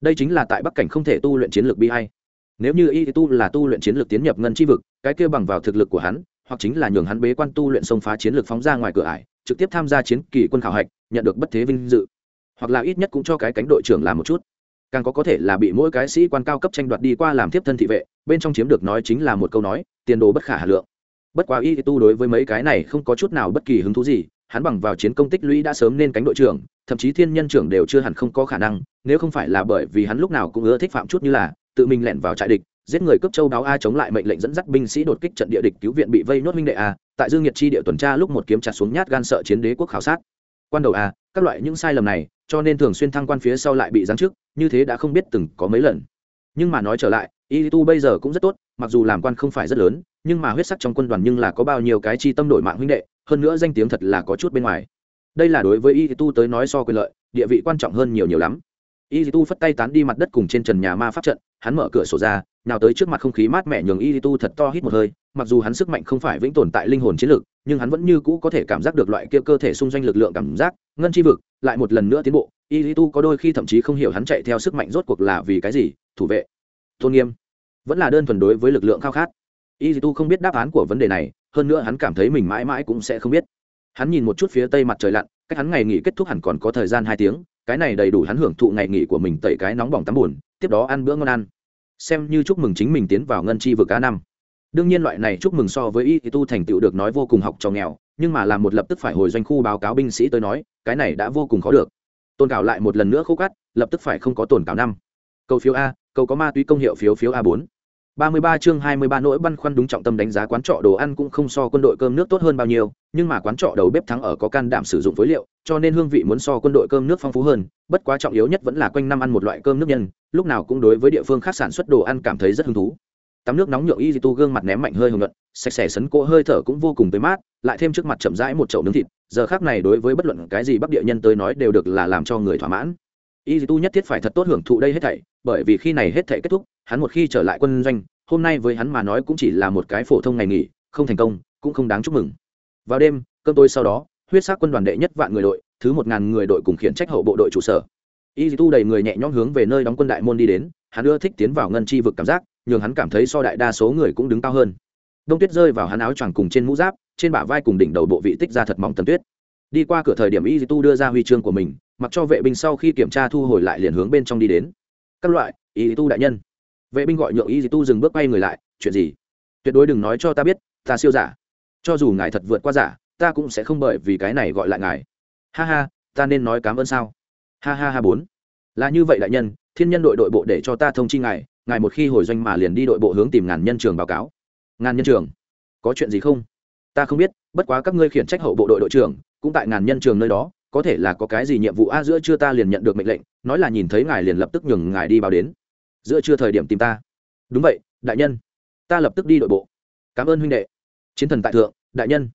Đây chính là tại bắc cảnh không thể tu luyện chiến lược bi hay nếu như y tu là tu luyện chiến lược tiến nhập ngân chi vực, cái kia bằng vào thực lực của hắn, hoặc chính là nhường hắn bế quan tu luyện xông phá chiến lược phóng ra ngoài cửa ải, trực tiếp tham gia chiến kỳ quân khảo hạch, nhận được bất thế vinh dự. Hoặc là ít nhất cũng cho cái cánh đội trưởng làm một chút. Càng có có thể là bị mỗi cái sĩ quan cao cấp tranh đoạt đi qua làm tiếp thân thị vệ, bên trong chiếm được nói chính là một câu nói, tiền đồ bất khả hà lượng. Bất quá y tu đối với mấy cái này không có chút nào bất kỳ hứng thú gì, hắn bằng vào chiến công tích lũy đã sớm nên cánh đội trưởng thậm chí thiên nhân trưởng đều chưa hẳn không có khả năng, nếu không phải là bởi vì hắn lúc nào cũng ưa thích phạm chút như là, tự mình lẻn vào trại địch, giết người cướp châu đáo a chống lại mệnh lệnh dẫn dắt binh sĩ đột kích trận địa địch cứu viện bị vây nốt minh đệ a, tại dương nhiệt chi địa tuần tra lúc một kiếm chặt xuống nhát gan sợ chiến đế quốc khảo sát. Quan đầu a, các loại những sai lầm này, cho nên thường xuyên thăng quan phía sau lại bị giáng chức, như thế đã không biết từng có mấy lần. Nhưng mà nói trở lại, y tu bây giờ cũng rất tốt, mặc dù làm quan không phải rất lớn, nhưng mà huyết sắc trong quân đoàn nhưng là có bao nhiêu cái chi tâm đổi mạng huynh đệ, hơn nữa danh tiếng thật là có chút bên ngoài đây là đối với y tu tới nói so quyền lợi, địa vị quan trọng hơn nhiều nhiều lắm. Y tu phất tay tán đi mặt đất cùng trên trần nhà ma pháp trận, hắn mở cửa sổ ra, nào tới trước mặt không khí mát mẻ nhường y tu thật to hít một hơi, mặc dù hắn sức mạnh không phải vĩnh tồn tại linh hồn chiến lực, nhưng hắn vẫn như cũ có thể cảm giác được loại kia cơ thể xung doanh lực lượng cảm giác, ngân chi vực, lại một lần nữa tiến bộ, y tu có đôi khi thậm chí không hiểu hắn chạy theo sức mạnh rốt cuộc là vì cái gì, thủ vệ, tôn nghiêm, vẫn là đơn thuần đối với lực lượng khao khát. Y tu không biết đáp án của vấn đề này, hơn nữa hắn cảm thấy mình mãi mãi cũng sẽ không biết hắn nhìn một chút phía tây mặt trời lặn, cách hắn ngày nghỉ kết thúc hẳn còn có thời gian hai tiếng, cái này đầy đủ hắn hưởng thụ ngày nghỉ của mình tẩy cái nóng bỏng tắm buồn tiếp đó ăn bữa ngon ăn. Xem như chúc mừng chính mình tiến vào ngân chi vực cá năm. Đương nhiên loại này chúc mừng so với y tu thành tựu được nói vô cùng học trò nghèo, nhưng mà làm một lập tức phải hồi doanh khu báo cáo binh sĩ tới nói, cái này đã vô cùng khó được. Tôn cảo lại một lần nữa khô cắt lập tức phải không có tồn cảo năm. Câu phiếu a câu có ma túy công hiệu phiếu phiếu a bốn ba mươi ba chương hai mươi ba nỗi băn khoăn đúng trọng tâm đánh giá quán trọ đồ ăn cũng không so quân đội cơm nước tốt hơn bao nhiêu, nhưng mà quán trọ đầu bếp thắng ở có can đảm sử dụng phối liệu, cho nên hương vị muốn so quân đội cơm nước phong phú hơn, bất quá trọng yếu nhất vẫn là quanh năm ăn một loại cơm nước nhân, lúc nào cũng đối với địa phương khác sản xuất đồ ăn cảm thấy rất hứng thú. Tắm nước nóng nhượng y tu gương mặt ném mạnh hơi hồng nhuận, sạch sẽ sấn cỗ hơi thở cũng vô cùng tươi mát, lại thêm trước mặt chậm rãi một chậu nướng thịt, giờ khác này đối với bất luận cái gì bắc địa nhân tới nói đều được là làm cho người thỏa mãn. Y tu nhất thiết phải thật tốt hưởng thụ đây hết thảy, bởi vì khi này hết thảy kết thúc, hắn một khi trở lại quân doanh, hôm nay với hắn mà nói cũng chỉ là một cái phổ thông ngày nghỉ không thành công cũng không đáng chúc mừng. Vào đêm cơm tối sau đó huyết sắc quân đoàn đệ nhất vạn người đội thứ một ngàn người đội cùng khiển trách hậu bộ đội trụ sở. Y tu đầy người nhẹ nhõm hướng về nơi đóng quân đại môn đi đến hắn ưa thích tiến vào ngân chi vực cảm giác nhường hắn cảm thấy so đại đa số người cũng đứng cao hơn. Đông tuyết rơi vào hắn áo choàng cùng trên mũ giáp trên bả vai cùng đỉnh đầu bộ vị tích ra thật mỏng tầm tuyết. Đi qua cửa thời điểm y tu đưa ra huy chương của mình mặc cho vệ binh sau khi kiểm tra thu hồi lại liền hướng bên trong đi đến. Các loại, y tu đại nhân. Vệ binh gọi nhượng y tu dừng bước bay người lại, chuyện gì? Tuyệt đối đừng nói cho ta biết, ta siêu giả. Cho dù ngài thật vượt qua giả, ta cũng sẽ không bởi vì cái này gọi lại ngài. Ha ha, ta nên nói cảm ơn sao? Ha ha ha bốn. Là như vậy đại nhân, thiên nhân đội đội bộ để cho ta thông chi ngài ngài một khi hồi doanh mà liền đi đội bộ hướng tìm ngàn nhân trường báo cáo. Ngàn nhân trường? Có chuyện gì không? Ta không biết, bất quá các ngươi khiển trách hậu bộ đội đội trưởng, cũng tại ngàn nhân trường nơi đó có thể là có cái gì nhiệm vụ a, giữa chưa ta liền nhận được mệnh lệnh, nói là nhìn thấy ngài liền lập tức nhường ngài đi báo đến. Giữa chưa thời điểm tìm ta. Đúng vậy, đại nhân. Ta lập tức đi đội bộ. Cảm ơn huynh đệ. Chiến thần tại thượng, đại nhân.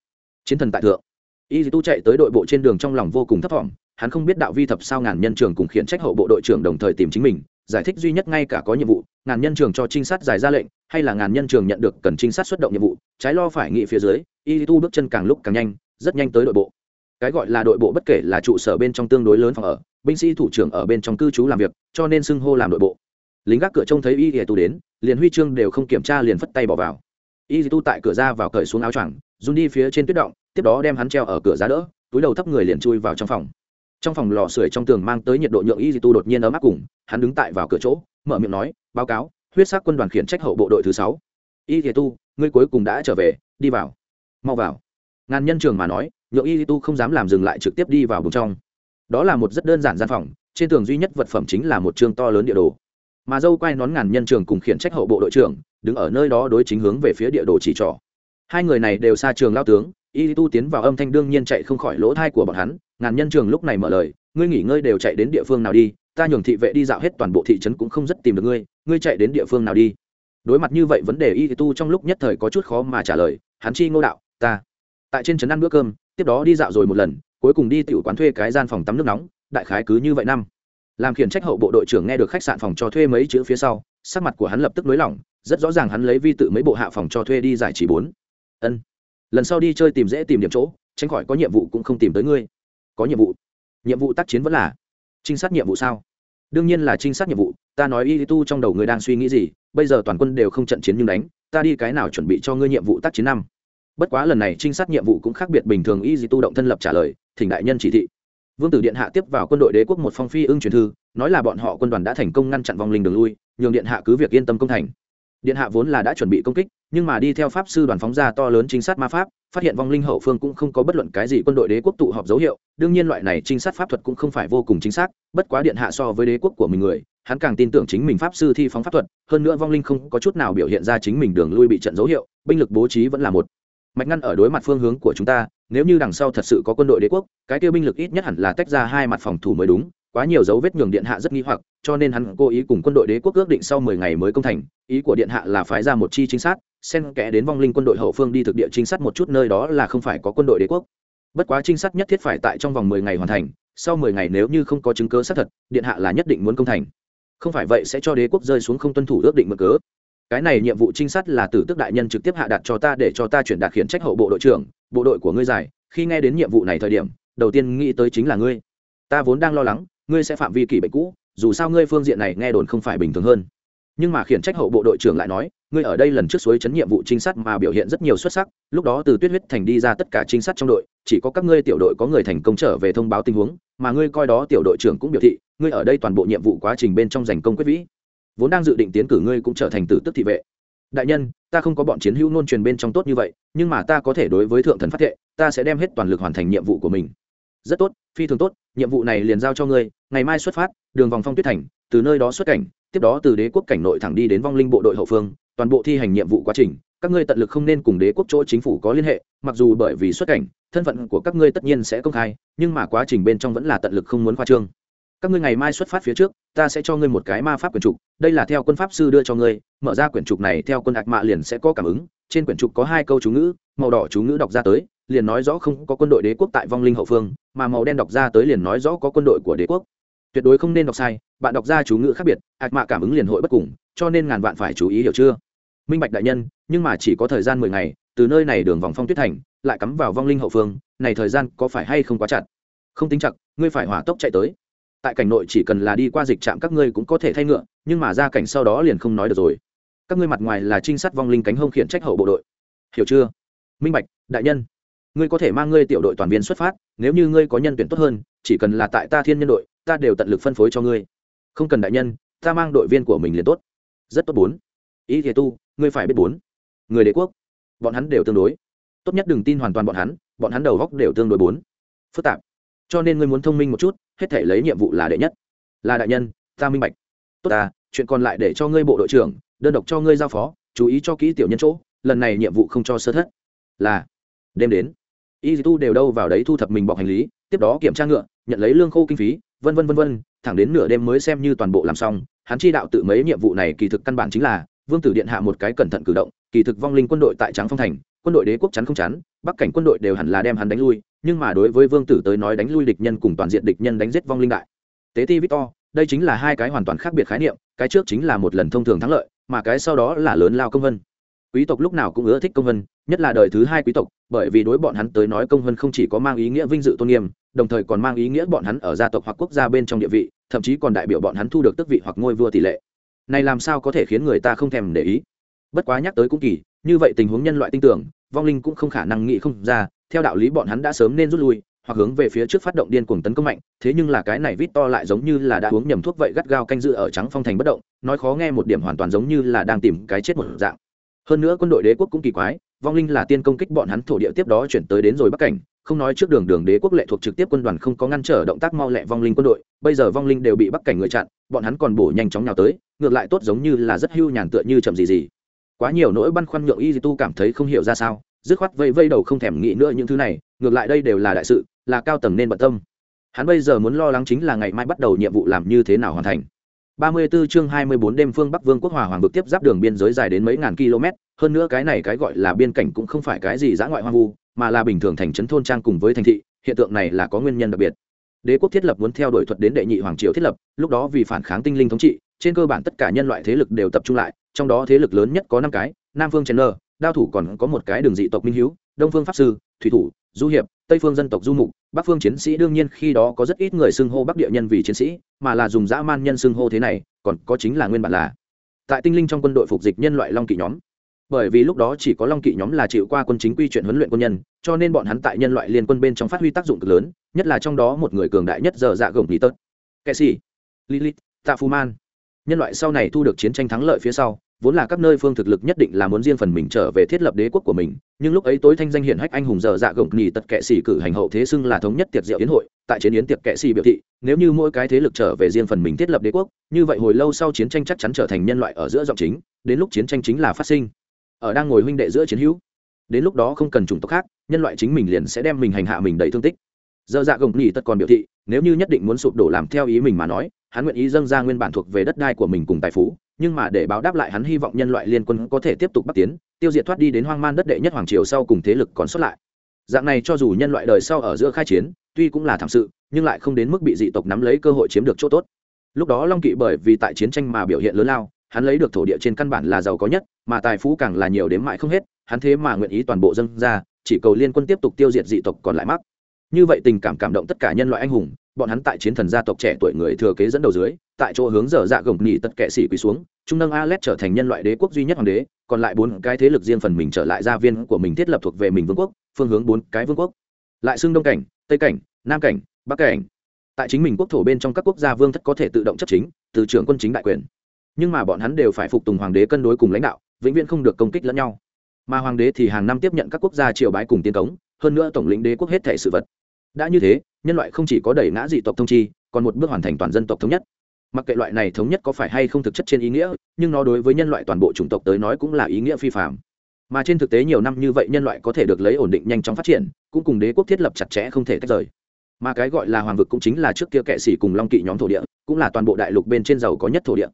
Chiến thần tại thượng. Y tu chạy tới đội bộ trên đường trong lòng vô cùng thấp t hắn không biết đạo vi thập sao ngàn nhân trường cùng khiển trách hậu bộ đội trưởng đồng thời tìm chính mình, giải thích duy nhất ngay cả có nhiệm vụ, ngàn nhân trường cho trinh sát giải ra lệnh, hay là ngàn nhân trường nhận được cần trinh sát xuất động nhiệm vụ, trái lo phải nghị phía dưới, y tu bước chân càng lúc càng nhanh, rất nhanh tới đội bộ cái gọi là đội bộ bất kể là trụ sở bên trong tương đối lớn phòng ở, binh sĩ thủ trưởng ở bên trong cư trú làm việc, cho nên xưng hô làm đội bộ. Lính gác cửa trông thấy y y tu đến, liền huy chương đều không kiểm tra liền phất tay bỏ vào. Y tu tại cửa ra vào cởi xuống áo choàng, run đi phía trên tuyết động, tiếp đó đem hắn treo ở cửa giá đỡ, túi đầu thấp người liền chui vào trong phòng. Trong phòng lò sưởi trong tường mang tới nhiệt độ nhượng y tu đột nhiên ấm áp cùng, hắn đứng tại vào cửa chỗ, mở miệng nói, báo cáo, huyết sắc quân đoàn khiển trách hậu bộ đội thứ sáu. Y tu, ngươi cuối cùng đã trở về, đi vào. Mau vào. Ngàn nhân trường mà nói nhượng y tu không dám làm dừng lại trực tiếp đi vào bụng trong. Đó là một rất đơn giản gian phòng, trên tường duy nhất vật phẩm chính là một chương to lớn địa đồ. Mà dâu quay nón ngàn nhân trường cùng khiển trách hậu bộ đội trưởng, đứng ở nơi đó đối chính hướng về phía địa đồ chỉ trỏ. Hai người này đều xa trường lao tướng, y tu tiến vào âm thanh đương nhiên chạy không khỏi lỗ thai của bọn hắn, ngàn nhân trường lúc này mở lời, ngươi nghỉ ngơi đều chạy đến địa phương nào đi, ta nhường thị vệ đi dạo hết toàn bộ thị trấn cũng không rất tìm được ngươi ngươi chạy đến địa phương nào đi? Đối mặt như vậy vấn đề y tu trong lúc nhất thời có chút khó mà trả lời, hắn chi ngô đạo, ta, tại trên trấn ăn bữa cơm tiếp đó đi dạo rồi một lần, cuối cùng đi tiểu quán thuê cái gian phòng tắm nước nóng, đại khái cứ như vậy năm. Làm khiển trách hậu bộ đội trưởng nghe được khách sạn phòng cho thuê mấy chữ phía sau, sắc mặt của hắn lập tức nới lỏng, rất rõ ràng hắn lấy vi tự mấy bộ hạ phòng cho thuê đi giải trí bốn. Ân. Lần sau đi chơi tìm dễ tìm điểm chỗ, tránh khỏi có nhiệm vụ cũng không tìm tới ngươi. Có nhiệm vụ. Nhiệm vụ tác chiến vẫn là trinh sát nhiệm vụ sao? Đương nhiên là trinh sát nhiệm vụ, ta nói y tu trong đầu người đang suy nghĩ gì, bây giờ toàn quân đều không trận chiến nhưng đánh, ta đi cái nào chuẩn bị cho ngươi nhiệm vụ tác chiến năm? Bất quá lần này trinh sát nhiệm vụ cũng khác biệt bình thường, y tu động thân lập trả lời, thỉnh đại nhân chỉ thị. Vương tử điện hạ tiếp vào quân đội đế quốc một phong phi ưng truyền thư, nói là bọn họ quân đoàn đã thành công ngăn chặn vong linh đường lui, nhường điện hạ cứ việc yên tâm công thành. Điện hạ vốn là đã chuẩn bị công kích, nhưng mà đi theo pháp sư đoàn phóng ra to lớn trinh sát ma pháp, phát hiện vong linh hậu phương cũng không có bất luận cái gì quân đội đế quốc tụ họp dấu hiệu, đương nhiên loại này trinh sát pháp thuật cũng không phải vô cùng chính xác, bất quá điện hạ so với đế quốc của mình người, hắn càng tin tưởng chính mình pháp sư thi phóng pháp thuật, hơn nữa vong linh không có chút nào biểu hiện ra chính mình đường lui bị trận dấu hiệu, binh lực bố trí vẫn là một mạch ngăn ở đối mặt phương hướng của chúng ta, nếu như đằng sau thật sự có quân đội đế quốc, cái tiêu binh lực ít nhất hẳn là tách ra hai mặt phòng thủ mới đúng, quá nhiều dấu vết nhường điện hạ rất nghi hoặc, cho nên hắn cố ý cùng quân đội đế quốc ước định sau mười ngày mới công thành, ý của điện hạ là phái ra một chi chính sát, xen kẽ đến vong linh quân đội hậu phương đi thực địa trinh sát một chút nơi đó là không phải có quân đội đế quốc. Bất quá trinh sát nhất thiết phải tại trong vòng mười ngày hoàn thành, sau mười ngày nếu như không có chứng cứ xác thật, điện hạ là nhất định muốn công thành. Không phải vậy sẽ cho đế quốc rơi xuống không tuân thủ ước định mở cớ cái này nhiệm vụ trinh sát là tử tức đại nhân trực tiếp hạ đặt cho ta để cho ta chuyển đạt khiển trách hậu bộ đội trưởng, bộ đội của ngươi giải. Khi nghe đến nhiệm vụ này thời điểm, đầu tiên nghĩ tới chính là ngươi. Ta vốn đang lo lắng, ngươi sẽ phạm vi kỷ bệnh cũ, dù sao ngươi phương diện này nghe đồn không phải bình thường hơn. Nhưng mà khiển trách hậu bộ đội trưởng lại nói, ngươi ở đây lần trước suối chấn nhiệm vụ trinh sát mà biểu hiện rất nhiều xuất sắc, lúc đó từ tuyết huyết thành đi ra tất cả trinh sát trong đội, chỉ có các ngươi tiểu đội có người thành công trở về thông báo tình huống, mà ngươi coi đó tiểu đội trưởng cũng biểu thị, ngươi ở đây toàn bộ nhiệm vụ quá trình bên trong giành công quyết vĩ vốn đang dự định tiến cử ngươi cũng trở thành tử tức thị vệ. Đại nhân, ta không có bọn chiến hữu nôn truyền bên trong tốt như vậy, nhưng mà ta có thể đối với thượng thần phát thệ, ta sẽ đem hết toàn lực hoàn thành nhiệm vụ của mình. Rất tốt, phi thường tốt, nhiệm vụ này liền giao cho ngươi, ngày mai xuất phát, đường vòng phong tuyết thành, từ nơi đó xuất cảnh, tiếp đó từ đế quốc cảnh nội thẳng đi đến vong linh bộ đội hậu phương, toàn bộ thi hành nhiệm vụ quá trình, các ngươi tận lực không nên cùng đế quốc chỗ chính phủ có liên hệ, mặc dù bởi vì xuất cảnh, thân phận của các ngươi tất nhiên sẽ công khai, nhưng mà quá trình bên trong vẫn là tận lực không muốn khoa trương các ngươi ngày mai xuất phát phía trước, ta sẽ cho ngươi một cái ma pháp quyển trục, đây là theo quân pháp sư đưa cho ngươi, mở ra quyển trục này theo quân ạc mạ liền sẽ có cảm ứng, trên quyển trục có hai câu chú ngữ, màu đỏ chú ngữ đọc ra tới, liền nói rõ không có quân đội đế quốc tại vong linh hậu phương, mà màu đen đọc ra tới liền nói rõ có quân đội của đế quốc. Tuyệt đối không nên đọc sai, bạn đọc ra chú ngữ khác biệt, ạc mạ cảm ứng liền hội bất cùng, cho nên ngàn vạn phải chú ý hiểu chưa? Minh bạch đại nhân, nhưng mà chỉ có thời gian mười ngày, từ nơi này đường vòng phong tuyết thành, lại cắm vào vong linh hậu phương, này thời gian có phải hay không quá chặt? Không tính chặt, ngươi phải hỏa tốc chạy tới tại cảnh nội chỉ cần là đi qua dịch trạm các ngươi cũng có thể thay ngựa, nhưng mà ra cảnh sau đó liền không nói được rồi. Các ngươi mặt ngoài là trinh sát vong linh cánh hông khiển trách hậu bộ đội. Hiểu chưa? Minh bạch, đại nhân, ngươi có thể mang ngươi tiểu đội toàn viên xuất phát, nếu như ngươi có nhân tuyển tốt hơn, chỉ cần là tại ta thiên nhân đội, ta đều tận lực phân phối cho ngươi. Không cần đại nhân, ta mang đội viên của mình liền tốt. Rất tốt bốn. Ý thế tu, ngươi phải biết bốn. Người đế quốc, bọn hắn đều tương đối. Tốt nhất đừng tin hoàn toàn bọn hắn bọn hắn đầu góc đều tương đối bốn. Phức tạp. Cho nên ngươi muốn thông minh một chút hết thể lấy nhiệm vụ là đệ nhất. Là đại nhân, ta minh bạch. Tốt ta, chuyện còn lại để cho ngươi bộ đội trưởng, đơn độc cho ngươi giao phó, chú ý cho kỹ tiểu nhân chỗ, lần này nhiệm vụ không cho sơ thất. Là, đêm đến. Y tu đều đâu vào đấy thu thập mình bọc hành lý, tiếp đó kiểm tra ngựa, nhận lấy lương khô kinh phí, vân vân vân vân, thẳng đến nửa đêm mới xem như toàn bộ làm xong. Hắn chi đạo tự mấy nhiệm vụ này kỳ thực căn bản chính là, vương tử điện hạ một cái cẩn thận cử động, kỳ thực vong linh quân đội tại trắng phong thành, quân đội đế quốc chắn không chắn, bắc cảnh quân đội đều hẳn là đem hắn đánh lui nhưng mà đối với vương tử tới nói đánh lui địch nhân cùng toàn diện địch nhân đánh giết vong linh đại. Tế ti victor, đây chính là hai cái hoàn toàn khác biệt khái niệm, cái trước chính là một lần thông thường thắng lợi, mà cái sau đó là lớn lao công vân. Quý tộc lúc nào cũng ưa thích công vân, nhất là đời thứ hai quý tộc, bởi vì đối bọn hắn tới nói công vân không chỉ có mang ý nghĩa vinh dự tôn nghiêm, đồng thời còn mang ý nghĩa bọn hắn ở gia tộc hoặc quốc gia bên trong địa vị, thậm chí còn đại biểu bọn hắn thu được tước vị hoặc ngôi vua tỷ lệ. Này làm sao có thể khiến người ta không thèm để ý? Bất quá nhắc tới cũng kỳ, như vậy tình huống nhân loại tin tưởng, vong linh cũng không khả năng nghĩ không ra theo đạo lý bọn hắn đã sớm nên rút lui, hoặc hướng về phía trước phát động điên cuồng tấn công mạnh, thế nhưng là cái này vít to lại giống như là đã uống nhầm thuốc vậy gắt gao canh giữ ở trắng phong thành bất động, nói khó nghe một điểm hoàn toàn giống như là đang tìm cái chết một dạng. Hơn nữa quân đội đế quốc cũng kỳ quái, vong linh là tiên công kích bọn hắn thổ địa tiếp đó chuyển tới đến rồi bắc cảnh, không nói trước đường đường đế quốc lệ thuộc trực tiếp quân đoàn không có ngăn trở động tác mau lẹ vong linh quân đội, bây giờ vong linh đều bị bắc cảnh người chặn, bọn hắn còn bổ nhanh chóng nhào tới, ngược lại tốt giống như là rất hưu nhàn tựa như chậm gì gì. Quá nhiều nỗi băn khoăn nhượng y tu cảm thấy không hiểu ra sao dứt khoát vây vây đầu không thèm nghĩ nữa những thứ này ngược lại đây đều là đại sự là cao tầng nên bận tâm hắn bây giờ muốn lo lắng chính là ngày mai bắt đầu nhiệm vụ làm như thế nào hoàn thành 34 chương 24 đêm phương Bắc Vương quốc Hòa Hoàng vực tiếp giáp đường biên giới dài đến mấy ngàn km, hơn nữa cái này cái gọi là biên cảnh cũng không phải cái gì dã ngoại hoang vu, mà là bình thường thành trấn thôn trang cùng với thành thị, hiện tượng này là có nguyên nhân đặc biệt. Đế quốc thiết lập muốn theo đuổi thuật đến đệ nhị hoàng triều thiết lập, lúc đó vì phản kháng tinh linh thống trị, trên cơ bản tất cả nhân loại thế lực đều tập trung lại, trong đó thế lực lớn nhất có năm cái, Nam Phương Chenner, đao thủ còn có một cái đường dị tộc Minh Hiếu, Đông Phương pháp sư, thủy thủ, du hiệp, Tây Phương dân tộc du mục, Bắc Phương chiến sĩ đương nhiên khi đó có rất ít người xưng hô Bắc địa nhân vì chiến sĩ, mà là dùng dã man nhân xưng hô thế này, còn có chính là nguyên bản là. Tại tinh linh trong quân đội phục dịch nhân loại long kỵ nhóm. Bởi vì lúc đó chỉ có long kỵ nhóm là chịu qua quân chính quy chuyện huấn luyện quân nhân cho nên bọn hắn tại nhân loại liên quân bên trong phát huy tác dụng cực lớn nhất là trong đó một người cường đại nhất giờ dạ gồng lý tớt kệ sĩ lilith tạ phu man. Nhân loại sau này thu được chiến tranh thắng lợi phía sau vốn là các nơi phương thực lực nhất định là muốn riêng phần mình trở về thiết lập đế quốc của mình, nhưng lúc ấy tối thanh danh hiển hách anh hùng dở dạ gồng nhì tật kệ xỉ cử hành hậu thế xưng là thống nhất tiệc diệu yến hội, tại chiến yến tiệc kệ xỉ biểu thị, nếu như mỗi cái thế lực trở về riêng phần mình thiết lập đế quốc, như vậy hồi lâu sau chiến tranh chắc chắn trở thành nhân loại ở giữa giọng chính, đến lúc chiến tranh chính là phát sinh. Ở đang ngồi huynh đệ giữa chiến hữu, đến lúc đó không cần chủng tộc khác, nhân loại chính mình liền sẽ đem mình hành hạ mình đầy thương tích. Dơ dạ gồng nhì tật còn biểu thị, nếu như nhất định muốn sụp đổ làm theo ý mình mà nói, hắn nguyện ý dâng ra nguyên bản thuộc về đất đai của mình cùng tài phú nhưng mà để báo đáp lại hắn hy vọng nhân loại liên quân có thể tiếp tục bắt tiến, tiêu diệt thoát đi đến hoang man đất đệ nhất hoàng triều sau cùng thế lực còn xuất lại. Dạng này cho dù nhân loại đời sau ở giữa khai chiến, tuy cũng là thảm sự, nhưng lại không đến mức bị dị tộc nắm lấy cơ hội chiếm được chỗ tốt. Lúc đó long kỵ bởi vì tại chiến tranh mà biểu hiện lớn lao, hắn lấy được thổ địa trên căn bản là giàu có nhất, mà tài phú càng là nhiều đến mãi không hết, hắn thế mà nguyện ý toàn bộ dân ra, chỉ cầu liên quân tiếp tục tiêu diệt dị tộc còn lại mắc. Như vậy tình cảm cảm động tất cả nhân loại anh hùng, bọn hắn tại chiến thần gia tộc trẻ tuổi người thừa kế dẫn đầu dưới, tại chỗ hướng dở dạ gồng nhị tất kệ sĩ quỳ xuống trung nâng alet trở thành nhân loại đế quốc duy nhất hoàng đế, còn lại bốn cái thế lực riêng phần mình trở lại gia viên của mình thiết lập thuộc về mình vương quốc, phương hướng bốn cái vương quốc. Lại xưng đông cảnh, tây cảnh, nam cảnh, bắc cảnh. Tại chính mình quốc thổ bên trong các quốc gia vương thất có thể tự động chấp chính, từ trưởng quân chính đại quyền. Nhưng mà bọn hắn đều phải phục tùng hoàng đế cân đối cùng lãnh đạo, vĩnh viễn không được công kích lẫn nhau. Mà hoàng đế thì hàng năm tiếp nhận các quốc gia triều bái cùng tiên cống, hơn nữa tổng lĩnh đế quốc hết thể sự vật. Đã như thế, nhân loại không chỉ có đẩy ngã dị tộc thông chi, còn một bước hoàn thành toàn dân tộc thống nhất mặc kệ loại này thống nhất có phải hay không thực chất trên ý nghĩa, nhưng nó đối với nhân loại toàn bộ chủng tộc tới nói cũng là ý nghĩa phi phạm mà trên thực tế nhiều năm như vậy nhân loại có thể được lấy ổn định nhanh chóng phát triển, cũng cùng đế quốc thiết lập chặt chẽ không thể tách rời. Mà cái gọi là hoàng vực cũng chính là trước kia kệ sĩ cùng long kỵ nhóm thổ địa, cũng là toàn bộ đại lục bên trên giàu có nhất thổ địa.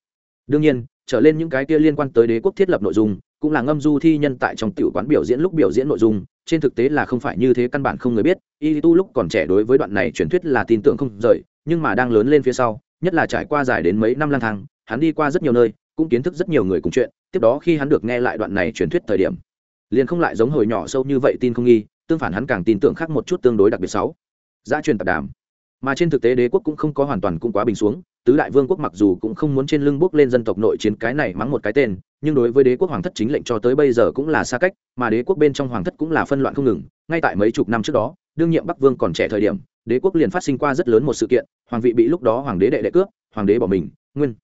Đương nhiên, trở lên những cái kia liên quan tới đế quốc thiết lập nội dung, cũng là ngâm du thi nhân tại trong tiểu quán biểu diễn lúc biểu diễn nội dung, trên thực tế là không phải như thế căn bản không người biết. Y tu lúc còn trẻ đối với đoạn này truyền thuyết là tin tưởng không rời, nhưng mà đang lớn lên phía sau nhất là trải qua dài đến mấy năm lang thang, hắn đi qua rất nhiều nơi, cũng kiến thức rất nhiều người cùng chuyện, tiếp đó khi hắn được nghe lại đoạn này truyền thuyết thời điểm, liền không lại giống hồi nhỏ sâu như vậy tin không nghi, tương phản hắn càng tin tưởng khác một chút tương đối đặc biệt sáu. Gia truyền tạp đàm. Mà trên thực tế đế quốc cũng không có hoàn toàn cũng quá bình xuống, tứ đại vương quốc mặc dù cũng không muốn trên lưng bước lên dân tộc nội chiến cái này mắng một cái tên, nhưng đối với đế quốc hoàng thất chính lệnh cho tới bây giờ cũng là xa cách, mà đế quốc bên trong hoàng thất cũng là phân loạn không ngừng, ngay tại mấy chục năm trước đó, đương nhiệm bắc vương còn trẻ thời điểm đế quốc liền phát sinh qua rất lớn một sự kiện, hoàng vị bị lúc đó hoàng đế đệ đệ cướp, hoàng đế bỏ mình, nguyên.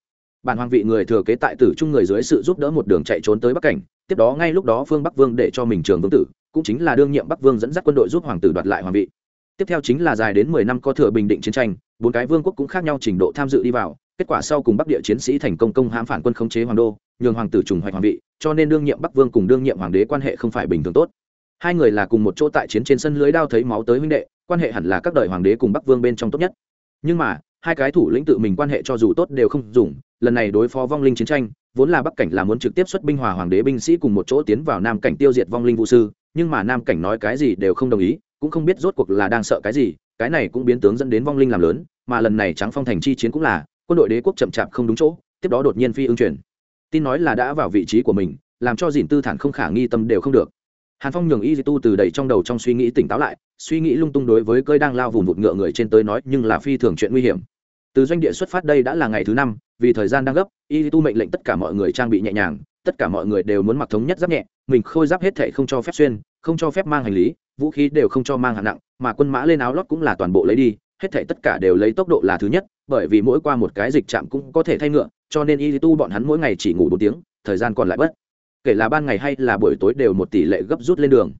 Bản hoàng vị người thừa kế tại tử trung người dưới sự giúp đỡ một đường chạy trốn tới bắc cảnh, tiếp đó ngay lúc đó phương bắc vương để cho mình trường vương tử, cũng chính là đương nhiệm bắc vương dẫn dắt quân đội giúp hoàng tử đoạt lại hoàng vị. Tiếp theo chính là dài đến mười năm có thừa bình định chiến tranh, bốn cái vương quốc cũng khác nhau trình độ tham dự đi vào, kết quả sau cùng bắc địa chiến sĩ thành công công hãm phản quân khống chế hoàng đô, nhường hoàng tử trùng hoạch hoàng vị, cho nên đương nhiệm bắc vương cùng đương nhiệm hoàng đế quan hệ không phải bình thường tốt hai người là cùng một chỗ tại chiến trên sân lưới đao thấy máu tới huynh đệ, quan hệ hẳn là các đời hoàng đế cùng bắc vương bên trong tốt nhất. Nhưng mà, hai cái thủ lĩnh tự mình quan hệ cho dù tốt đều không dùng, lần này đối phó vong linh chiến tranh, vốn là bắc cảnh là muốn trực tiếp xuất binh hòa hoàng đế binh sĩ cùng một chỗ tiến vào nam cảnh tiêu diệt vong linh vũ sư, nhưng mà nam cảnh nói cái gì đều không đồng ý, cũng không biết rốt cuộc là đang sợ cái gì, cái này cũng biến tướng dẫn đến vong linh làm lớn, mà lần này trắng phong thành chi chiến cũng là, quân đội đế quốc chậm chạp không đúng chỗ, tiếp đó đột nhiên phi ưng chuyển. Tin nói là đã vào vị trí của mình, làm cho dìn tư thản không khả nghi tâm đều không được hàn phong nhường y di tu từ đầy trong đầu trong suy nghĩ tỉnh táo lại, suy nghĩ lung tung đối với cơi đang lao vùng vụt ngựa người trên tới nói nhưng là phi thường chuyện nguy hiểm. Từ doanh địa xuất phát đây đã là ngày thứ năm, vì thời gian đang gấp, y tu mệnh lệnh tất cả mọi người trang bị nhẹ nhàng, tất cả mọi người đều muốn mặc thống nhất giáp nhẹ, mình khôi giáp hết thệ không cho phép xuyên, không cho phép mang hành lý, vũ khí đều không cho mang hạng nặng, mà quân mã lên áo lót cũng là toàn bộ lấy đi, hết thảy tất cả đều lấy tốc độ là thứ nhất, bởi vì mỗi qua một cái dịch trạm cũng có thể thay ngựa, cho nên y tu bọn hắn mỗi ngày chỉ ngủ bốn tiếng, thời gian còn lại bất kể là ban ngày hay là buổi tối đều một tỷ lệ gấp rút lên đường.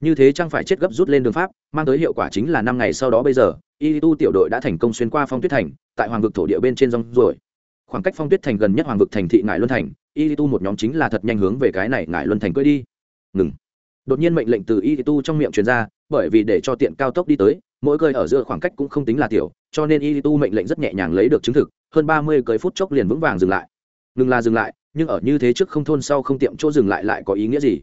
Như thế chẳng phải chết gấp rút lên đường pháp, mang tới hiệu quả chính là năm ngày sau đó bây giờ y tu tiểu đội đã thành công xuyên qua phong tuyết thành, tại hoàng vực thổ địa bên trên rong ruổi. Khoảng cách phong tuyết thành gần nhất hoàng vực thành thị ngải luân thành y tu một nhóm chính là thật nhanh hướng về cái này ngải luân thành cưỡi đi. Ngừng. Đột nhiên mệnh lệnh từ y tu trong miệng truyền ra, bởi vì để cho tiện cao tốc đi tới, mỗi cơi ở giữa khoảng cách cũng không tính là tiểu, cho nên y tu mệnh lệnh rất nhẹ nhàng lấy được chứng thực, hơn ba mươi cơi phút chốc liền vững vàng dừng lại. Ngừng là dừng lại nhưng ở như thế trước không thôn sau không tiệm chỗ dừng lại lại có ý nghĩa gì?